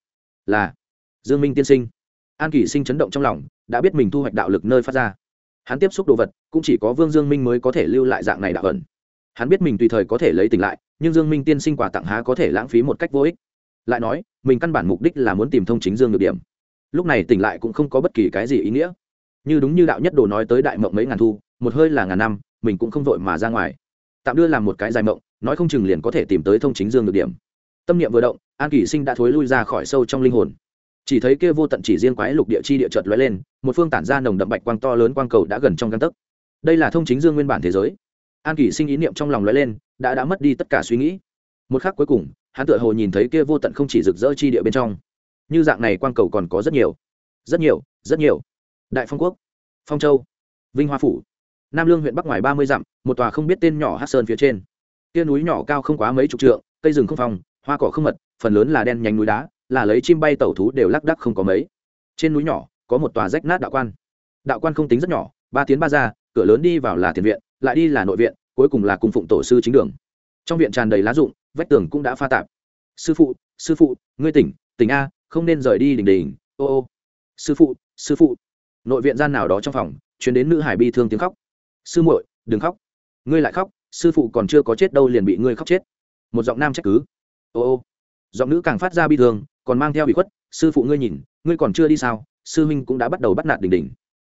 là dương minh tiên sinh an kỷ sinh chấn động trong lòng đã biết mình thu hoạch đạo lực nơi phát ra hắn tiếp xúc đồ vật cũng chỉ có vương dương minh mới có thể lưu lại dạng này đạo ẩn hắn biết mình tùy thời có thể lấy tỉnh lại nhưng dương minh tiên sinh quà tặng há có thể lãng phí một cách vô ích lại nói mình căn bản mục đích là muốn tìm thông chính dương được điểm lúc này tỉnh lại cũng không có bất kỳ cái gì ý nghĩa như đúng như đạo nhất đồ nói tới đại mộng mấy ngàn thu một hơi là ngàn năm mình cũng không vội mà ra ngoài tạm đưa làm một cái dài mộng nói không chừng liền có thể tìm tới thông chính dương được điểm tâm niệm vừa động, an kỷ sinh đã thối lui ra khỏi sâu trong linh hồn. Chỉ thấy kia vô tận chỉ riêng quái lục địa chi địa chợt lóe lên, một phương tản ra nồng đậm bạch quang to lớn quang cầu đã gần trong găng tấc. Đây là thông chính dương nguyên bản thế giới. An kỷ sinh ý niệm trong lòng lóe lên, đã đã mất đi tất cả suy nghĩ. Một khắc cuối cùng, hắn tựa hồ nhìn thấy kia vô tận không chỉ rực rỡ chi địa bên trong. Như dạng này quang cầu còn có rất nhiều. Rất nhiều rất nhiều. Đại phong quốc, phong châu, vinh hoa phủ, nam lương huyện bắc ngoài ba mươi dặm, một tòa không biết tên nhỏ hát sơn phía trên. Kia núi nhỏ cao không quá mấy chục trượng, cây rừng không phòng hoa cỏ không mật, phần lớn là đen nhánh núi đá, là lấy chim bay tẩu thú đều lác đắc không có mấy. Trên núi nhỏ, có một tòa rách nát đạo quan. Đạo quan không tính rất nhỏ, ba tiến ba ra, cửa lớn đi vào là tiền viện, lại đi là nội viện, cuối cùng là cung phụng tổ sư chính đường. Trong viện tràn đầy lá rụng, vách tường cũng đã pha tạp. Sư phụ sư phụ, ngươi tỉnh tỉnh a, không nên rời đi đình đình, ô ô. Sư phụ sư phụ. Nội viện gian nào đó trong phòng chuyển đến nữ hải bi thương tiếng khóc. Sư muội, đừng khóc. Ngươi lại khóc, sư phụ còn chưa có chết đâu liền bị ngươi khóc chết. Một giọng nam trách cứ ô ô giọng nữ càng phát ra bi thương còn mang theo bị khuất sư phụ ngươi nhìn ngươi còn chưa đi sao sư huynh cũng đã bắt đầu bắt nạt đình đình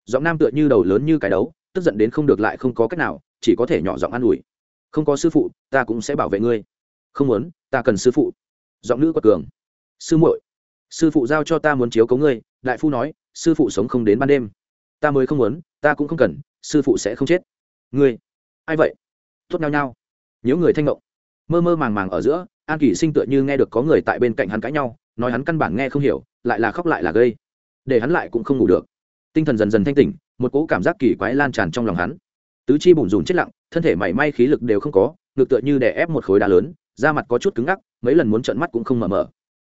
giọng nam tựa như đầu lớn như cái đấu tức giận đến không được lại không có cách nào chỉ có thể nhỏ giọng an ủi không có sư phụ ta cũng sẽ bảo vệ ngươi không muốn ta cần sư phụ giọng nữ quật cường sư muội sư phụ giao cho ta muốn chiếu cấu ngươi đại phu nói sư phụ sống không đến ban đêm ta mới không muốn ta cũng không cần sư phụ sẽ không chết ngươi ai vậy tốt nhau nhau nhớ người thanh ngộng mơ mơ màng màng ở giữa an kỷ sinh tựa như nghe được có người tại bên cạnh hắn cãi nhau, nói hắn căn bản nghe không hiểu, lại là khóc lại là gây. Để hắn lại cũng không ngủ được. Tinh thần dần dần thanh tỉnh, một cỗ cảm giác kỳ quái lan tràn trong lòng hắn. Tứ chi bùn rùn chết lặng, thân thể mảy may khí lực đều không có ngược tựa như đè ép một khối đá lớn, da mặt có chút cứng ngắc, mấy lần muốn trợn mắt cũng không mở mở.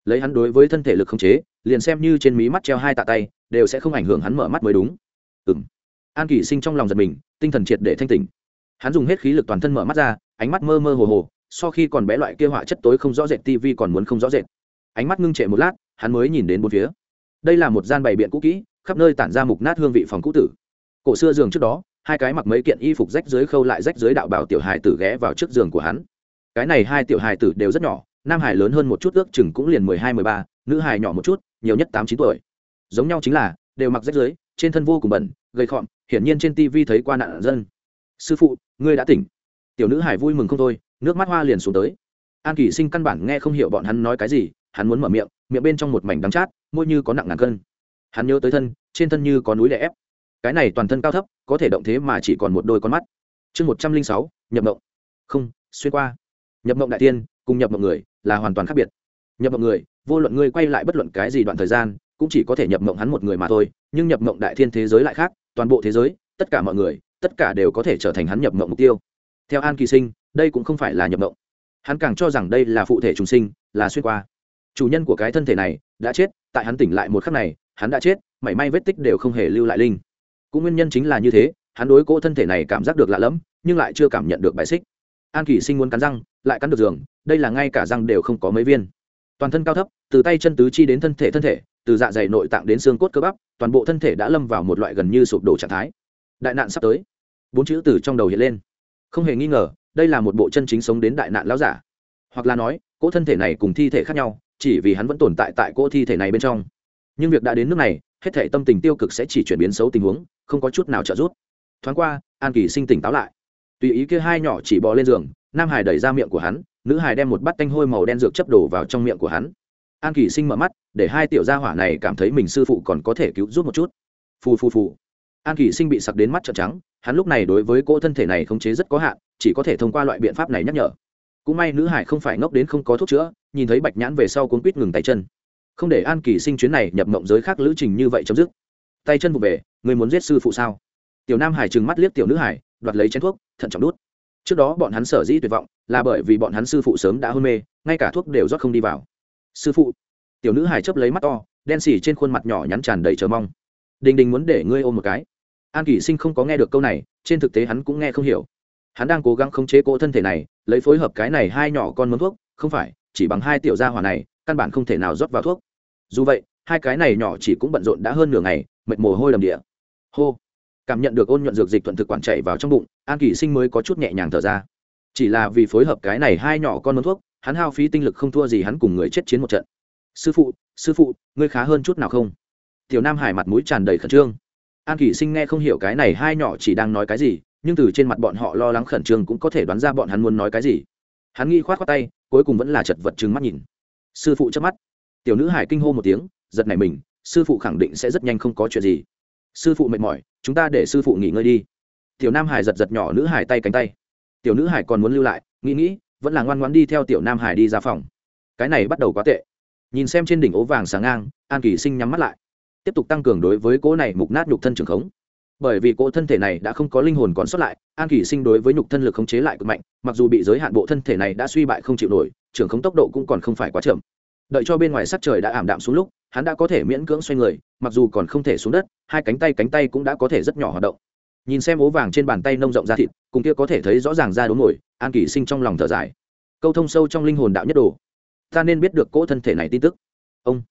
Lấy hắn đối với thân thể lực không chế, liền xem như trên mí mắt treo hai tạ tay, đều sẽ không ảnh hưởng hắn mở mắt mới đúng. Ừng an kỷ sinh trong lòng giật mình, tinh thần triệt để thanh tỉnh. Hắn dùng hết khí lực toàn thân mở mắt ra, ánh mắt mơ mơ hồ hồ so khi còn bé loại kia họa chất tối không rõ rệt tv còn muốn không rõ rệt. Ánh mắt ngưng trệ một lát, hắn mới nhìn đến bốn phía. Đây là một gian bày biện cũ kỹ, khắp nơi tản ra mục nát hương vị phòng cũ tử. Cổ xưa giường trước đó, hai cái mặc mấy kiện y phục rách dưới khâu lại rách dưới đạo bảo tiểu hài tử ghé vào trước giường của hắn. Cái này hai tiểu hài tử đều rất nhỏ, nam hải lớn hơn một chút, ước chừng cũng liền mười hai, mười ba, nữ hải nhỏ một chút, nhiều nhất tám, chín tuổi. Giống nhau chính là, đều mặc rách dưới, trên thân vô cùng bẩn gây khọm, hiển nhiên trên tv thấy qua nạn dân. Sư phụ, ngươi đã tỉnh. Tiểu nữ hải vui mừng không thôi nước mắt hoa liền xuống tới. An kỷ sinh căn bản nghe không hiểu bọn hắn nói cái gì, hắn muốn mở miệng miệng bên trong một mảnh đắng chát, môi như có nặng ngàn cân. Hắn nhớ tới thân, trên thân như có núi đè ép. Cái này toàn thân cao thấp, có thể động thế mà chỉ còn một đôi con mắt. Chương một trăm linh sáu, nhập mộng. Không, xuyên qua. Nhập mộng đại tiên, cùng nhập mộng người, là hoàn toàn khác biệt. Nhập mộng người, vô luận ngươi quay lại bất luận cái gì đoạn thời gian, cũng chỉ có thể nhập mộng hắn một người mà thôi, nhưng nhập mộng đại thiên thế giới lại khác, toàn bộ thế giới, tất cả mọi người, tất cả đều có thể trở thành hắn nhập mộng mục tiêu theo an kỳ sinh, đây cũng không phải là nhập mộng. Hắn càng cho rằng đây là phụ thể trùng sinh, là xuyên qua. Chủ nhân của cái thân thể này đã chết, tại hắn tỉnh lại một khắc này, hắn đã chết, mảy may vết tích đều không hề lưu lại linh. Cũng nguyên nhân chính là như thế, hắn đối cỗ thân thể này cảm giác được lạ lẫm, nhưng lại chưa cảm nhận được bài xích. An kỳ sinh muốn cắn răng, lại cắn được giường, đây là ngay cả răng đều không có mấy viên. Toàn thân cao thấp, từ tay chân tứ chi đến thân thể thân thể, từ dạ dày nội tạng đến xương cốt cơ bắp, toàn bộ thân thể đã lâm vào một loại gần như sụp đổ trạng thái. Đại nạn sắp tới. Bốn chữ từ trong đầu hiện lên không hề nghi ngờ, đây là một bộ chân chính sống đến đại nạn lão giả. Hoặc là nói, cỗ thân thể này cùng thi thể khác nhau, chỉ vì hắn vẫn tồn tại tại cỗ thi thể này bên trong. Nhưng việc đã đến nước này, hết thể tâm tình tiêu cực sẽ chỉ chuyển biến xấu tình huống, không có chút nào trợ giúp. Thoáng qua, an kỳ sinh tỉnh táo lại. Tùy ý kia hai nhỏ chỉ bò lên giường, nam hải đẩy ra miệng của hắn, nữ hải đem một bát tanh hôi màu đen dược chấp đổ vào trong miệng của hắn. An kỳ sinh mở mắt, để hai tiểu gia hỏa này cảm thấy mình sư phụ còn có thể cứu giúp một chút. Phù phù phù an kỳ sinh bị sặc đến mắt trợn trắng, hắn lúc này đối với cỗ thân thể này khống chế rất có hạn, chỉ có thể thông qua loại biện pháp này nhắc nhở. Cũng may nữ hải không phải ngốc đến không có thuốc chữa, nhìn thấy bạch nhãn về sau cuốn quýt ngừng tay chân. Không để an kỳ sinh chuyến này nhập mộng giới khác lữ trình như vậy chấm dứt. Tay chân vụ về, người muốn giết sư phụ sao? Tiểu nam hải trừng mắt liếc tiểu nữ hải, đoạt lấy chén thuốc, thận trọng đút. Trước đó bọn hắn sở dĩ tuyệt vọng, là bởi vì bọn hắn sư phụ sớm đã hôn mê, ngay cả thuốc đều rót không đi vào. Sư phụ. Tiểu nữ hải chấp lấy mắt to, đen xỉ trên khuôn mặt nhỏ nhắn tràn đầy chờ mong. Đình đình muốn để ngươi ôm một cái an kỷ sinh không có nghe được câu này, trên thực tế hắn cũng nghe không hiểu. Hắn đang cố gắng khống chế cỗ thân thể này, lấy phối hợp cái này hai nhỏ con mớm thuốc, không phải, chỉ bằng hai tiểu gia hỏa này, căn bản không thể nào rót vào thuốc. Dù vậy, hai cái này nhỏ chỉ cũng bận rộn đã hơn nửa ngày, mệt mồ hôi đầm địa. Hô! Cảm nhận được ôn nhuận dược dịch thuận thực quản chạy vào trong bụng, an kỷ sinh mới có chút nhẹ nhàng thở ra. Chỉ là vì phối hợp cái này hai nhỏ con mớm thuốc, hắn hao phí tinh lực không thua gì hắn cùng người chết chiến một trận. Sư phụ sư phụ, ngươi khá hơn chút nào không? Tiểu nam hải mặt mũi tràn đầy khẩn trương an kỷ sinh nghe không hiểu cái này hai nhỏ chỉ đang nói cái gì, nhưng từ trên mặt bọn họ lo lắng khẩn trương cũng có thể đoán ra bọn hắn muốn nói cái gì. Hắn nghi khoát khoát tay, cuối cùng vẫn là chật vật trừng mắt nhìn. Sư phụ chớp mắt. Tiểu nữ hải kinh hô một tiếng, giật nảy mình, sư phụ khẳng định sẽ rất nhanh không có chuyện gì. Sư phụ mệt mỏi, chúng ta để sư phụ nghỉ ngơi đi. Tiểu nam hải giật giật nhỏ nữ hải tay cánh tay. Tiểu nữ hải còn muốn lưu lại, nghĩ nghĩ, vẫn là ngoan ngoan đi theo tiểu nam hải đi ra phòng. Cái này bắt đầu quá tệ. Nhìn xem trên đỉnh ố vàng sáng ngang, an kỳ sinh nhắm mắt lại tiếp tục tăng cường đối với cỗ này mục nát nhục thân trường khống. Bởi vì cỗ thân thể này đã không có linh hồn còn sót lại, an kỳ sinh đối với nhục thân lực khống chế lại cực mạnh, mặc dù bị giới hạn bộ thân thể này đã suy bại không chịu nổi, trường khống tốc độ cũng còn không phải quá chậm. Đợi cho bên ngoài sắc trời đã ảm đạm xuống lúc, hắn đã có thể miễn cưỡng xoay người, mặc dù còn không thể xuống đất, hai cánh tay cánh tay cũng đã có thể rất nhỏ hoạt động. Nhìn xem ố vàng trên bàn tay nông rộng ra thịt, cùng kia có thể thấy rõ ràng ra đốm nổi, an kỳ sinh trong lòng thở dài. Câu thông sâu trong linh hồn đạo nhất đồ. Ta nên biết được cỗ thân thể này tin tức. Ông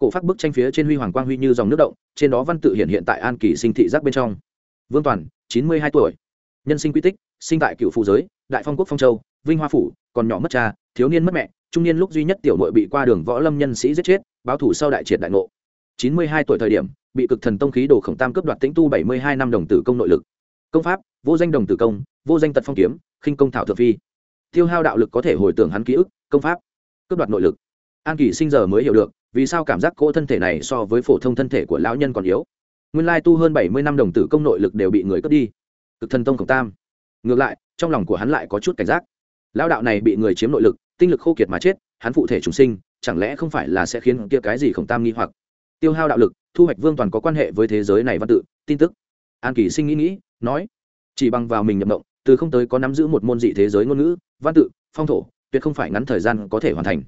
cổ phát bức tranh phía trên huy hoàng quang huy như dòng nước động, trên đó văn tự hiện hiện tại an kỳ sinh thị giác bên trong. Vương toàn, chín mươi hai tuổi. Nhân sinh quy tích, sinh tại cựu phụ giới, đại phong quốc phong châu, vinh hoa phủ, còn nhỏ mất cha, thiếu niên mất mẹ, trung niên lúc duy nhất tiểu nội bị qua đường võ lâm nhân sĩ giết chết, báo thủ sau đại triệt đại ngộ. chín mươi hai tuổi thời điểm, bị cực thần tông khí đồ khổng tam cướp đoạt tĩnh tu bảy mươi hai năm đồng tử công nội lực. Công pháp, vô danh đồng tử công, vô danh tật phong kiếm, khinh công thảo thượng phi. Tiêu hao đạo lực có thể hồi tưởng hắn ký ức, công pháp, cướp đoạt nội lực. An kỳ sinh giờ mới hiểu được vì sao cảm giác cỗ thân thể này so với phổ thông thân thể của lão nhân còn yếu? Nguyên lai tu hơn bảy mươi năm đồng tử công nội lực đều bị người cướp đi. Cực thần tông khổng tam. Ngược lại, trong lòng của hắn lại có chút cảnh giác. Lão đạo này bị người chiếm nội lực, tinh lực khô kiệt mà chết, hắn phụ thể trùng sinh, chẳng lẽ không phải là sẽ khiến kia cái gì khổng tam nghi hoặc? Tiêu hao đạo lực, thu hoạch vương toàn có quan hệ với thế giới này văn tự, tin tức. An kỳ sinh nghĩ nghĩ, nói, chỉ bằng vào mình nhập động từ không tới có nắm giữ một môn dị thế giới ngôn ngữ, văn tự, phong thổ, tuyệt không phải ngắn thời gian có thể hoàn thành.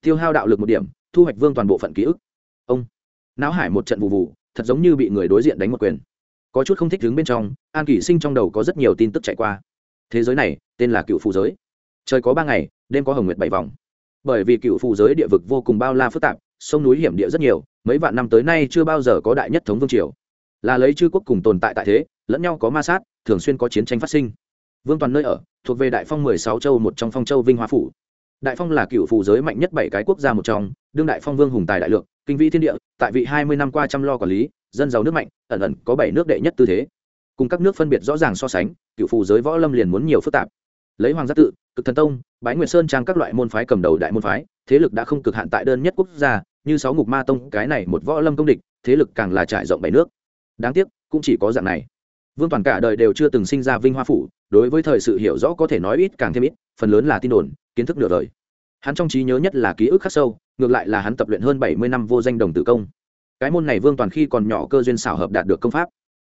Tiêu hao đạo lực một điểm thu hoạch vương toàn bộ phận ký ức. Ông não hải một trận vụ vụ, thật giống như bị người đối diện đánh một quyền. Có chút không thích đứng bên trong, an kỷ sinh trong đầu có rất nhiều tin tức chạy qua. Thế giới này, tên là cựu phù giới. Trời có ba ngày, đêm có hồng nguyệt bảy vòng. Bởi vì cựu phù giới địa vực vô cùng bao la phức tạp, sông núi hiểm địa rất nhiều, mấy vạn năm tới nay chưa bao giờ có đại nhất thống vương triều. Là lấy chư quốc cùng tồn tại tại thế, lẫn nhau có ma sát, thường xuyên có chiến tranh phát sinh. Vương toàn nơi ở, thuộc về đại phong mười sáu châu một trong phong châu vinh hoa phủ đại phong là cựu phù giới mạnh nhất bảy cái quốc gia một trong, đương đại phong vương hùng tài đại lượng, kinh vĩ thiên địa, tại vị hai mươi năm qua chăm lo quản lý, dân giàu nước mạnh, ẩn ẩn có bảy nước đệ nhất tư thế. Cùng các nước phân biệt rõ ràng so sánh, cựu phù giới võ lâm liền muốn nhiều phức tạp. Lấy hoàng gia tự, cực thần tông, bái nguyệt sơn trang các loại môn phái cầm đầu đại môn phái, thế lực đã không cực hạn tại đơn nhất quốc gia, như sáu ngục ma tông, cái này một võ lâm công địch, thế lực càng là trải rộng bảy nước. Đáng tiếc, cũng chỉ có dạng này. Vương toàn cả đời đều chưa từng sinh ra vinh hoa phủ đối với thời sự hiểu rõ có thể nói ít càng thêm ít, phần lớn là tin đồn, kiến thức nửa đời. Hắn trong trí nhớ nhất là ký ức khắc sâu, ngược lại là hắn tập luyện hơn bảy mươi năm vô danh đồng tử công. Cái môn này vương toàn khi còn nhỏ cơ duyên xảo hợp đạt được công pháp.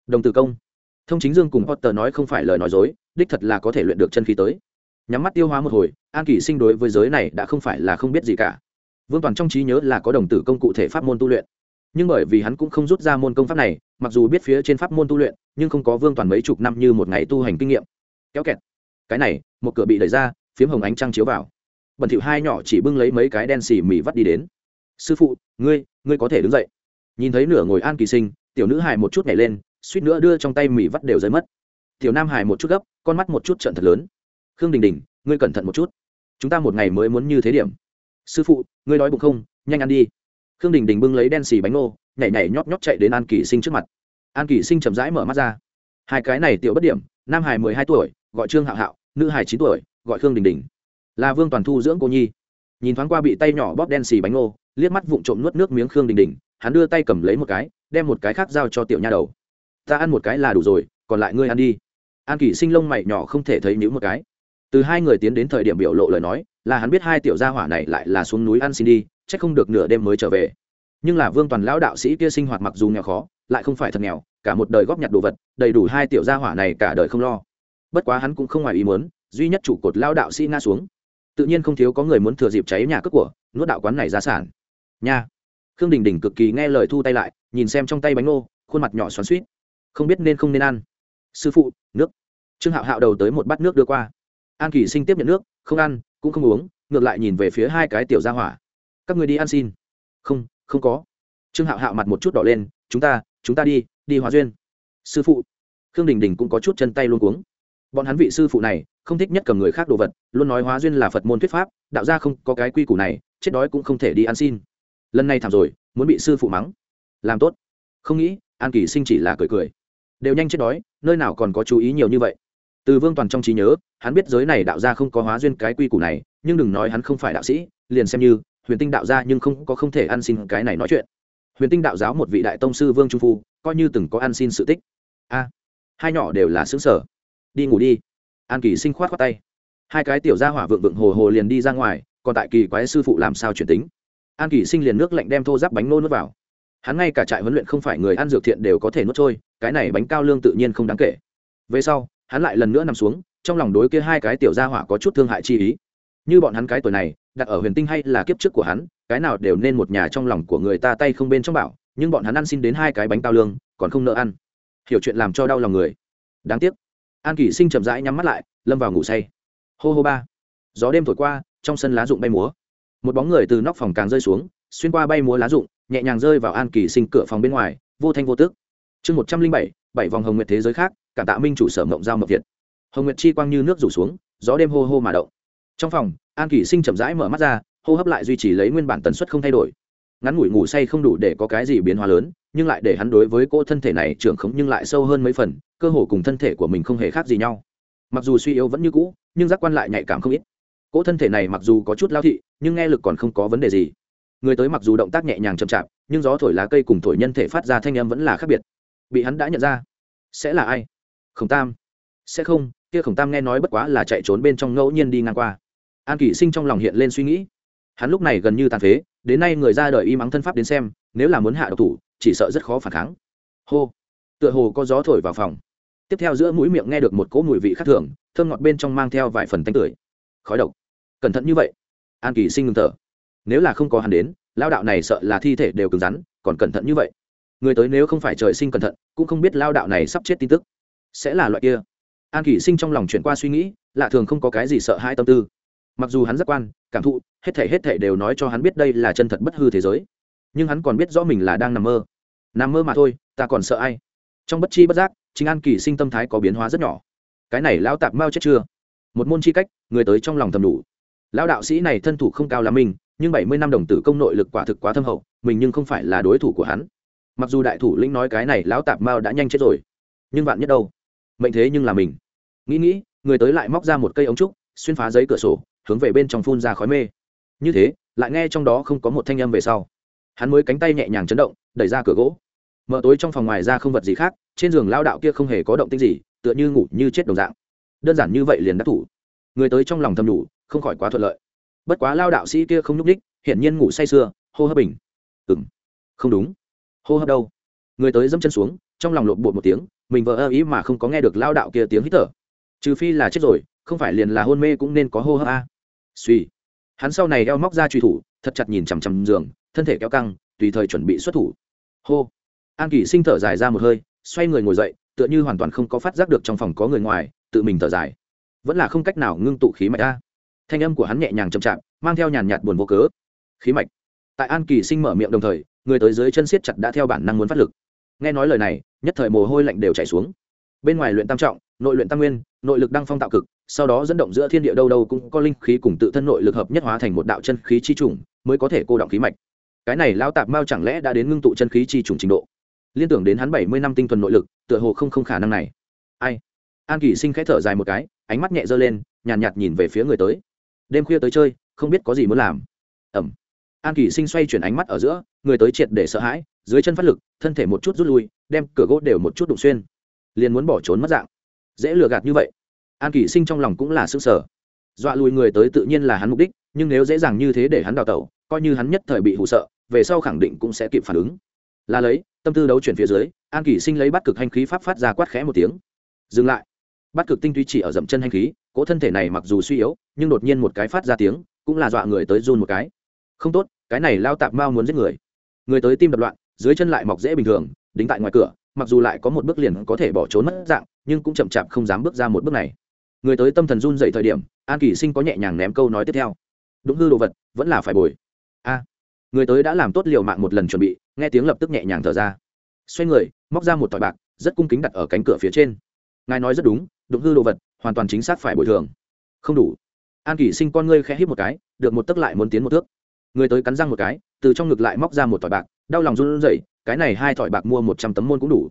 Đồng tử công. Thông chính dương cùng potter nói không phải lời nói dối, đích thật là có thể luyện được chân khí tới. Nhắm mắt tiêu hóa một hồi, an kỷ sinh đối với giới này đã không phải là không biết gì cả. Vương toàn trong trí nhớ là có đồng tử công cụ thể pháp môn tu luyện. Nhưng bởi vì hắn cũng không rút ra môn công pháp này, mặc dù biết phía trên pháp môn tu luyện, nhưng không có vương toàn mấy chục năm như một ngày tu hành kinh nghiệm kéo kẹt. Cái này, một cửa bị đẩy ra, phiếm hồng ánh trăng chiếu vào. Bẩn thỉu hai nhỏ chỉ bưng lấy mấy cái đen xì mì vắt đi đến. Sư phụ, ngươi ngươi có thể đứng dậy. Nhìn thấy nửa ngồi an kỳ sinh, tiểu nữ hài một chút nhảy lên, suýt nữa đưa trong tay mì vắt đều rơi mất. Tiểu nam hài một chút gấp, con mắt một chút trận thật lớn. Khương đình đình, ngươi cẩn thận một chút. Chúng ta một ngày mới muốn như thế điểm. Sư phụ, ngươi đói bụng không? Nhanh ăn đi. Khương đình đình bưng lấy đen xì bánh ngô, nhảy nhảy nhóp nhóp chạy đến an kỳ sinh trước mặt. An kỳ sinh chậm rãi mở mắt ra. Hai cái này tiểu bất điểm, nam hải mười hai tuổi gọi trương hạo hạo, nữ hải chín tuổi, gọi khương đình đình. Là vương toàn thu dưỡng cô nhi. Nhìn thoáng qua bị tay nhỏ bóp đen xì bánh ngô, liếc mắt vụng trộm nuốt nước miếng khương đình đình, hắn đưa tay cầm lấy một cái, đem một cái khác giao cho tiểu nha đầu. Ta ăn một cái là đủ rồi, còn lại ngươi ăn đi. An kỷ sinh lông mày nhỏ không thể thấy những một cái. Từ hai người tiến đến thời điểm biểu lộ lời nói, là hắn biết hai tiểu gia hỏa này lại là xuống núi ăn xin đi c h ắ c không được nửa đêm mới trở về. Nhưng là vương toàn lão đạo sĩ kia sinh hoạt mặc dù nghèo khó, lại không phải thật nghèo, cả một đời góp nhặt đồ vật, đầy đủ hai tiểu gia hỏa này cả đời không lo bất quá hắn cũng không ngoài ý muốn, duy nhất trụ cột lao đạo sĩ nga xuống. Tự nhiên không thiếu có người muốn thừa dịp cháy nhà cướp của, nuốt đạo quán này ra sản. Nha. Khương đình đình cực kỳ nghe lời thu tay lại, nhìn xem trong tay bánh ngô, khuôn mặt nhỏ xoắn suýt không biết nên không nên ăn. Sư phụ, nước. Trương hạo hạo đầu tới một bát nước đưa qua. An kỳ sinh tiếp nhận nước, không ăn, cũng không uống, ngược lại nhìn về phía hai cái tiểu gia hỏa. Các người đi ăn xin. Không không có. Trương hạo hạo mặt một chút đỏ lên, chúng ta chúng ta đi đi hóa duyên. Sư phụ. Khương đình đình cũng có chút chân tay luôn cuống bọn hắn vị sư phụ này không thích nhất cầm người khác đồ vật, luôn nói hóa duyên là phật môn thuyết pháp, đạo gia không có cái quy củ này, chết đói cũng không thể đi ăn xin. Lần này thảm rồi, muốn bị sư phụ mắng. Làm tốt. Không nghĩ, an kỳ sinh chỉ là cười cười. Đều nhanh chết đói, nơi nào còn có chú ý nhiều như vậy. Từ vương toàn trong trí nhớ, hắn biết giới này đạo gia không có hóa duyên cái quy củ này, nhưng đừng nói hắn không phải đạo sĩ, liền xem như, huyền tinh đạo gia nhưng không có không thể ăn xin cái này nói chuyện. Huyền tinh đạo giáo một vị đại tông sư vương trung phu, coi như từng có ăn xin sự tích. A, hai nhỏ đều là xứng sở đi ngủ đi. An kỳ sinh khoát khoát tay. Hai cái tiểu gia hỏa vượng vượng hồ hồ liền đi ra ngoài, còn tại kỳ quái sư phụ làm sao chuyển tính. An kỳ sinh liền nước lạnh đem thô giáp bánh nô nuốt vào. Hắn ngay cả trại huấn luyện không phải người ăn dược thiện đều có thể nuốt trôi, cái này bánh cao lương tự nhiên không đáng kể. Về sau, hắn lại lần nữa nằm xuống, trong lòng đối kia hai cái tiểu gia hỏa có chút thương hại chi ý. Như bọn hắn cái tuổi này, đặt ở huyền tinh hay là kiếp trước của hắn, cái nào đều nên một nhà trong lòng của người ta tay không bên trong bảo, nhưng bọn hắn ăn xin đến hai cái bánh cao lương, còn không nợ ăn. Hiểu chuyện làm cho đau lòng người. Đáng tiếc an kỷ sinh chậm rãi nhắm mắt lại, lâm vào ngủ say. Hô hô ba. Gió đêm thổi qua, trong sân lá rụng bay múa. Một bóng người từ nóc phòng càng rơi xuống, xuyên qua bay múa lá rụng, nhẹ nhàng rơi vào an kỳ sinh cửa phòng bên ngoài, vô thanh vô tước chương một trăm linh bảy bảy vòng hồng nguyệt thế giới khác, cảm tạ minh chủ sở mộng giao mộng việt. Hồng nguyệt chi quang như nước rủ xuống, gió đêm hô hô mà động. Trong phòng, an kỳ sinh chậm rãi mở mắt ra, hô hấp lại duy trì lấy nguyên bản tần suất không thay đổi ngắn ngủi ngủ say không đủ để có cái gì biến hóa lớn, nhưng lại để hắn đối với cô thân thể này trưởng khống nhưng lại sâu hơn mấy phần, cơ hồ cùng thân thể của mình không hề khác gì nhau. Mặc dù suy yếu vẫn như cũ, nhưng giác quan lại nhạy cảm không ít. Cỗ thân thể này mặc dù có chút lao thị, nhưng nghe lực còn không có vấn đề gì. Người tới mặc dù động tác nhẹ nhàng chậm chạp, nhưng gió thổi lá cây cùng thổi nhân thể phát ra thanh âm vẫn là khác biệt. Bị hắn đã nhận ra. Sẽ là ai? Khổng tam. Sẽ không, kia khổng tam nghe nói bất quá là chạy trốn bên trong ngẫu nhiên đi ngang qua. An kỷ sinh trong lòng hiện lên suy nghĩ. Hắn lúc này gần như tàn phế đến nay người ra đời y mắng thân pháp đến xem, nếu là muốn hạ độc thủ, chỉ sợ rất khó phản kháng. Hô. Tựa hồ có gió thổi vào phòng. Tiếp theo giữa mũi miệng nghe được một cỗ mùi vị khác thường, thơm ngọt bên trong mang theo vài phần tanh tưởi. Khói độc. Cẩn thận như vậy. An kỳ sinh ngừng thở. Nếu là không có hắn đến, lao đạo này sợ là thi thể đều cứng rắn, còn cẩn thận như vậy. Người tới nếu không phải trời sinh cẩn thận, cũng không biết lao đạo này sắp chết tin tức. Sẽ là loại kia. An kỳ sinh trong lòng chuyển qua suy nghĩ, lạ thường không có cái gì sợ hai tâm tư. Mặc dù hắn giác quan cảm thụ, hết thể hết thể đều nói cho hắn biết đây là chân thật bất hư thế giới. Nhưng hắn còn biết rõ mình là đang nằm mơ. Nằm mơ mà thôi, ta còn sợ ai? Trong bất chi bất giác, chính an kỳ sinh tâm thái có biến hóa rất nhỏ. Cái này lao tạp mau chết chưa? Một môn chi cách, người tới trong lòng thầm đủ. Lao đạo sĩ này thân thủ không cao là mình, nhưng bảy mươi năm đồng tử công nội lực quả thực quá thâm hậu, mình nhưng không phải là đối thủ của hắn. Mặc dù đại thủ lĩnh nói cái này lão tạp mao đã nhanh chết rồi, nhưng vạn nhất đâu? Mệnh thế nhưng là mình. Nghĩ nghĩ, người tới lại móc ra một cây ống trúc, xuyên phá giấy cửa sổ hướng về bên trong phun ra khói mê. Như thế, lại nghe trong đó không có một thanh âm về sau. Hắn mới cánh tay nhẹ nhàng chấn động, đẩy ra cửa gỗ. Mở tối trong phòng ngoài ra không vật gì khác, trên giường lao đạo kia không hề có động tích gì, tựa như ngủ như chết đồng dạng. Đơn giản như vậy liền đắc thủ. Người tới trong lòng thầm đủ, không khỏi quá thuận lợi. Bất quá lao đạo sĩ kia không nhúc ních hiển nhiên ngủ say sưa, hô hấp bình. Ừng không đúng. Hô hấp đâu? Người tới dẫm chân xuống, trong lòng lộn bột một tiếng, mình vỡ ơ ý mà không có nghe được lao đạo kia tiếng hít thở. Trừ phi là chết rồi không phải liền là hôn mê cũng nên có hô hấp a. Suy. Hắn sau này eo móc ra truy thủ, thật chặt nhìn chằm chằm giường, thân thể kéo căng, tùy thời chuẩn bị xuất thủ. Hô. An kỷ sinh thở dài ra một hơi, xoay người ngồi dậy, tựa như hoàn toàn không có phát giác được trong phòng có người ngoài, tự mình thở dài. Vẫn là không cách nào ngưng tụ khí mạch a. Thanh âm của hắn nhẹ nhàng chậm chạp, mang theo nhàn nhạt buồn vô cớ. Khí mạch. Tại an kỳ sinh mở miệng đồng thời, người tới dưới chân siết chặt đã theo bản năng muốn phát lực. Nghe nói lời này, nhất thời mồ hôi lạnh đều chảy xuống. Bên ngoài luyện tam trọng, nội luyện tam nguyên, nội lực đăng phong tạo cực sau đó dẫn động giữa thiên địa đâu đâu cũng có linh khí cùng tự thân nội lực hợp nhất hóa thành một đạo chân khí chi trùng mới có thể cô động khí mạch. Cái này lão tạp mao chẳng lẽ đã đến ngưng tụ chân khí chi trùng trình độ? Liên tưởng đến hắn bảy mươi năm tinh thuần nội lực tựa hồ không không khả năng này. Ai? An kỳ sinh khẽ thở dài một cái ánh mắt nhẹ dơ lên nhàn nhạt, nhạt nhìn về phía người tới. Đêm khuya tới chơi không biết có gì muốn làm. Ẩm. An kỳ sinh xoay chuyển ánh mắt ở giữa người tới triệt để sợ hãi dưới chân phát lực thân thể một chút rút lui đem cửa gỗ đều một chút đụng xuyên. Liền muốn bỏ trốn mất dạng. Dễ lừa gạt như vậy an kỷ sinh trong lòng cũng là xương sở dọa lùi người tới tự nhiên là hắn mục đích, nhưng nếu dễ dàng như thế để hắn đào tẩu, coi như hắn nhất thời bị hụ sợ, về sau khẳng định cũng sẽ kịp phản ứng. Là lấy, tâm tư đấu chuyển phía dưới, an kỷ sinh lấy bắt cực hành khí pháp phát ra quát khẽ một tiếng. Dừng lại. Bắt cực tinh tuy chỉ ở dậm chân hành khí, cỗ thân thể này mặc dù suy yếu, nhưng đột nhiên một cái phát ra tiếng, cũng là dọa người tới run một cái. Không tốt, cái này lao tạp mao muốn giết người. Người tới tim đập loạn, dưới chân lại mọc dễ bình thường, đính tại ngoài cửa, mặc dù lại có một bước liền có thể bỏ trốn mất dạng, nhưng cũng chậm chạp không dám bước ra một bước này người tới tâm thần run dậy thời điểm, an kỷ sinh có nhẹ nhàng ném câu nói tiếp theo. Đúng hư đồ vật, vẫn là phải bồi. A. Người tới đã làm tốt liều mạng một lần chuẩn bị, nghe tiếng lập tức nhẹ nhàng thở ra. Xoay người, móc ra một tỏi bạc, rất cung kính đặt ở cánh cửa phía trên. Ngài nói rất đúng đụng hư đồ vật, hoàn toàn chính xác phải bồi thường. Không đủ. An kỷ sinh con ngươi khẽ hít một cái, được một tấc lại muốn tiến một thước. Người tới cắn răng một cái, từ trong ngực lại móc ra một tỏi bạc, đau lòng run rẩy, cái này hai tỏi bạc mua một trăm tấm môn cũng đủ.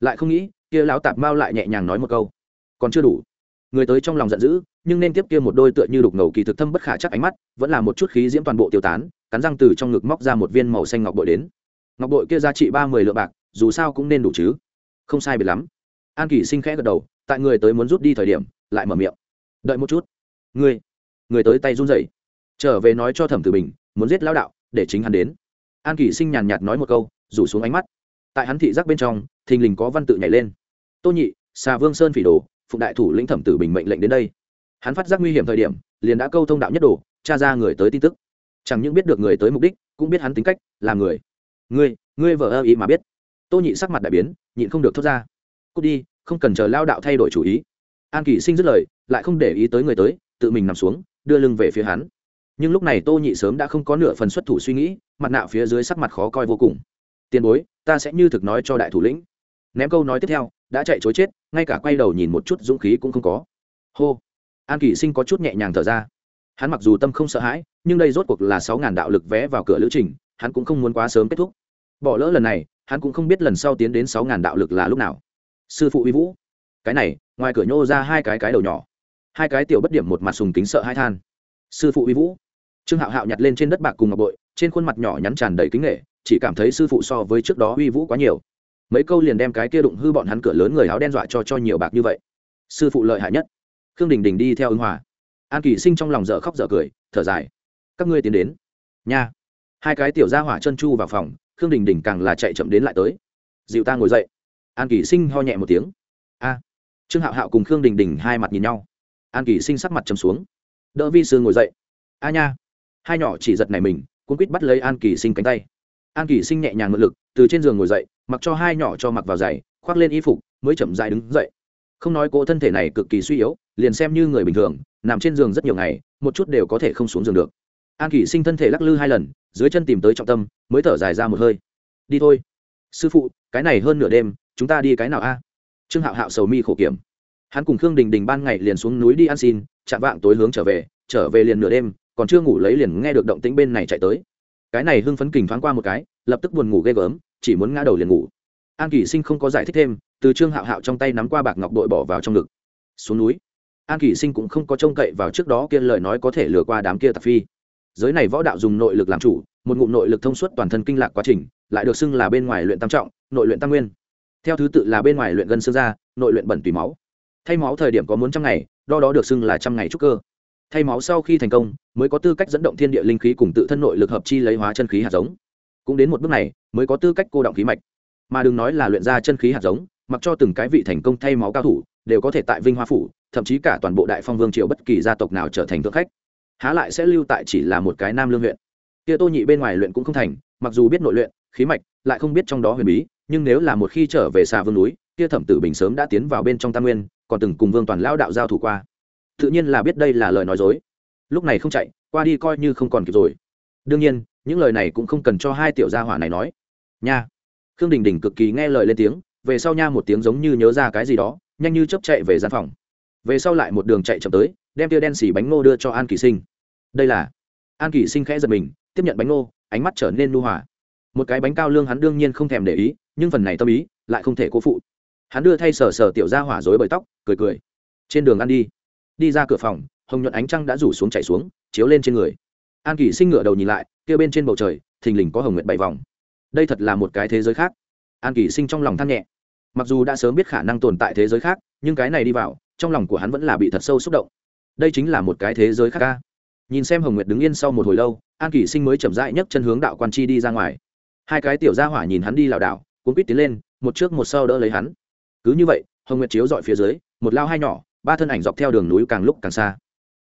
Lại không nghĩ, kia lão tạp mao lại nhẹ nhàng nói một câu. Còn chưa đủ người tới trong lòng giận dữ, nhưng nên tiếp kia một đôi tựa như đục ngầu kỳ thực thâm bất khả chắc ánh mắt, vẫn là một chút khí diễm toàn bộ tiêu tán, cắn răng từ trong ngực móc ra một viên màu xanh ngọc bội đến. Ngọc bội kia giá trị ba mươi lượng bạc, dù sao cũng nên đủ chứ. Không sai biệt lắm. An kỳ sinh khẽ gật đầu, tại người tới muốn rút đi thời điểm, lại mở miệng. Đợi một chút. Người người tới tay run rẩy. Trở về nói cho thẩm tử bình, muốn giết lao đạo, để chính hắn đến. An kỳ sinh nhàn nhạt nói một câu, rủ xuống ánh mắt. Tại hắn thị giác bên trong, thình lình có văn tự nhảy lên. Tô nhị, xà vương sơn phỉ đồ phụng đại thủ lĩnh thẩm tử bình mệnh lệnh đến đây. Hắn phát giác nguy hiểm thời điểm, liền đã câu thông đạo nhất đồ, tra ra người tới tin tức. Chẳng những biết được người tới mục đích, cũng biết hắn tính cách, là người. Ngươi ngươi vợ ơ ý mà biết. Tô nhị sắc mặt đại biến, nhịn không được thốt ra. Cút đi, không cần chờ lao đạo thay đổi chủ ý. An kỳ sinh dứt lời, lại không để ý tới người tới, tự mình nằm xuống, đưa lưng về phía hắn. Nhưng lúc này tô nhị sớm đã không có nửa phần xuất thủ suy nghĩ, mặt nạ phía dưới sắc mặt khó coi vô cùng. Tiền bối, ta sẽ như thực nói cho đại thủ lĩnh ném câu nói tiếp theo, đã chạy chối chết, ngay cả quay đầu nhìn một chút dũng khí cũng không có. Hô. An kỳ sinh có chút nhẹ nhàng thở ra. Hắn mặc dù tâm không sợ hãi, nhưng đây rốt cuộc là sáu ngàn đạo lực vé vào cửa lữ trình, hắn cũng không muốn quá sớm kết thúc. Bỏ lỡ lần này, hắn cũng không biết lần sau tiến đến sáu ngàn đạo lực là lúc nào. Sư phụ uy vũ. Cái này, ngoài cửa nhô ra hai cái cái đầu nhỏ. Hai cái tiểu bất điểm một mặt sùng kính sợ hai than. Sư phụ uy vũ. Trương hạo hạo nhặt lên trên đất bạc cùng ngọc bội, trên khuôn mặt nhỏ nhắn tràn đầy kính nghệ, chỉ cảm thấy sư phụ so với trước đó uy vũ quá nhiều mấy câu liền đem cái kia đụng hư bọn hắn cửa lớn người áo đen dọa cho cho nhiều bạc như vậy. Sư phụ lợi hại nhất. Khương đình đình đi theo ứng hòa. An kỳ sinh trong lòng dở khóc dở cười, thở dài. Các ngươi tiến đến. Nha. Hai cái tiểu gia hỏa chân chu vào phòng, khương đình đình càng là chạy chậm đến lại tới. Dịu ta ngồi dậy. An kỳ sinh ho nhẹ một tiếng. A. Trương hạo hạo cùng khương đình đình hai mặt nhìn nhau. An kỳ sinh sắc mặt chầm xuống. Đỡ vi sư ngồi dậy. A nha. Hai nhỏ chỉ giật này mình, cuốn quýt bắt lấy an kỳ sinh cánh tay an kỳ sinh nhẹ nhàng ngự lực, từ trên giường ngồi dậy, mặc cho hai nhỏ cho mặc vào giày, khoác lên y phục, mới chậm dại đứng dậy. Không nói cỗ thân thể này cực kỳ suy yếu, liền xem như người bình thường, nằm trên giường rất nhiều ngày, một chút đều có thể không xuống giường được. An kỷ sinh thân thể lắc lư hai lần, dưới chân tìm tới trọng tâm, mới thở dài ra một hơi. Đi thôi. Sư phụ, cái này hơn nửa đêm, chúng ta đi cái nào a? Trương hạo hạo sầu mi khổ kiểm. Hắn cùng khương đình đình ban ngày liền xuống núi đi ăn xin, chạm vạng tối hướng trở về trở về liền nửa đêm, còn chưa ngủ lấy liền nghe được động tĩnh bên này chạy tới cái này hưng phấn kình thoáng qua một cái, lập tức buồn ngủ ghê gớm, chỉ muốn ngã đầu liền ngủ. An kỷ sinh không có giải thích thêm, từ trương hạo hạo trong tay nắm qua bạc ngọc đội bỏ vào trong ngực. Xuống núi, an kỷ sinh cũng không có trông cậy vào trước đó kia lời nói có thể lừa qua đám kia tạp phi. Giới này võ đạo dùng nội lực làm chủ, một ngụm nội lực thông suốt toàn thân kinh lạc quá trình, lại được xưng là bên ngoài luyện tam trọng, nội luyện tam nguyên. Theo thứ tự là bên ngoài luyện gân xương da, nội luyện bẩn tùy máu. Thay máu thời điểm có muốn trăm ngày đo đó được xưng là trăm ngày trúc cơ thay máu sau khi thành công, mới có tư cách dẫn động thiên địa linh khí cùng tự thân nội lực hợp chi lấy hóa chân khí hạt giống. Cũng đến một bước này, mới có tư cách cô động khí mạch. Mà đừng nói là luyện ra chân khí hạt giống, mặc cho từng cái vị thành công thay máu cao thủ, đều có thể tại vinh hoa phủ, thậm chí cả toàn bộ đại phong vương triều bất kỳ gia tộc nào trở thành thượng khách. Há lại sẽ lưu tại chỉ là một cái nam lương huyện. Kia tô nhị bên ngoài luyện cũng không thành, mặc dù biết nội luyện, khí mạch, lại không biết trong đó huyền bí, nhưng nếu là một khi trở về xà vương núi, kia thẩm tử bình sớm đã tiến vào bên trong tam nguyên, còn từng cùng vương toàn lao đạo giao thủ qua tự nhiên là biết đây là lời nói dối. Lúc này không chạy, qua đi coi như không còn kịp rồi. Đương nhiên, những lời này cũng không cần cho hai tiểu gia hỏa này nói. Nha. Khương đình đình cực kỳ nghe lời lên tiếng, về sau nha một tiếng giống như nhớ ra cái gì đó, nhanh như chấp chạy về gian phòng. Về sau lại một đường chạy chậm tới, đem tia đen xì bánh ngô đưa cho an kỳ sinh. Đây là an kỳ sinh khẽ giật mình, tiếp nhận bánh ngô, ánh mắt trở nên nu hòa. Một cái bánh cao lương hắn đương nhiên không thèm để ý, nhưng phần này tâm ý lại không thể cố phụ. Hắn đưa thay sờ sờ tiểu ra hỏa dối bởi tóc, cười cười. Trên đường ăn đi đi ra cửa phòng, hồng nhuận ánh trăng đã rủ xuống chạy xuống, chiếu lên trên người. An kỳ sinh ngựa đầu nhìn lại, kia bên trên bầu trời, thình lình có hồng nguyện bảy vòng. Đây thật là một cái thế giới khác. An kỳ sinh trong lòng than nhẹ. Mặc dù đã sớm biết khả năng tồn tại thế giới khác, nhưng cái này đi vào, trong lòng của hắn vẫn là bị thật sâu xúc động. Đây chính là một cái thế giới khác ca nhìn xem hồng nguyệt đứng yên sau một hồi lâu, an Kỷ sinh mới chậm rãi nhấc chân hướng đạo quan chi đi ra ngoài. Hai cái tiểu gia hỏa nhìn hắn đi lảo đảo, cuốn quýt tiến lên, một trước một sau đỡ lấy hắn. Cứ như vậy, hồng nguyệt chiếu dọi phía dưới, một lao hai nhỏ ba thân ảnh dọc theo đường núi càng lúc càng xa.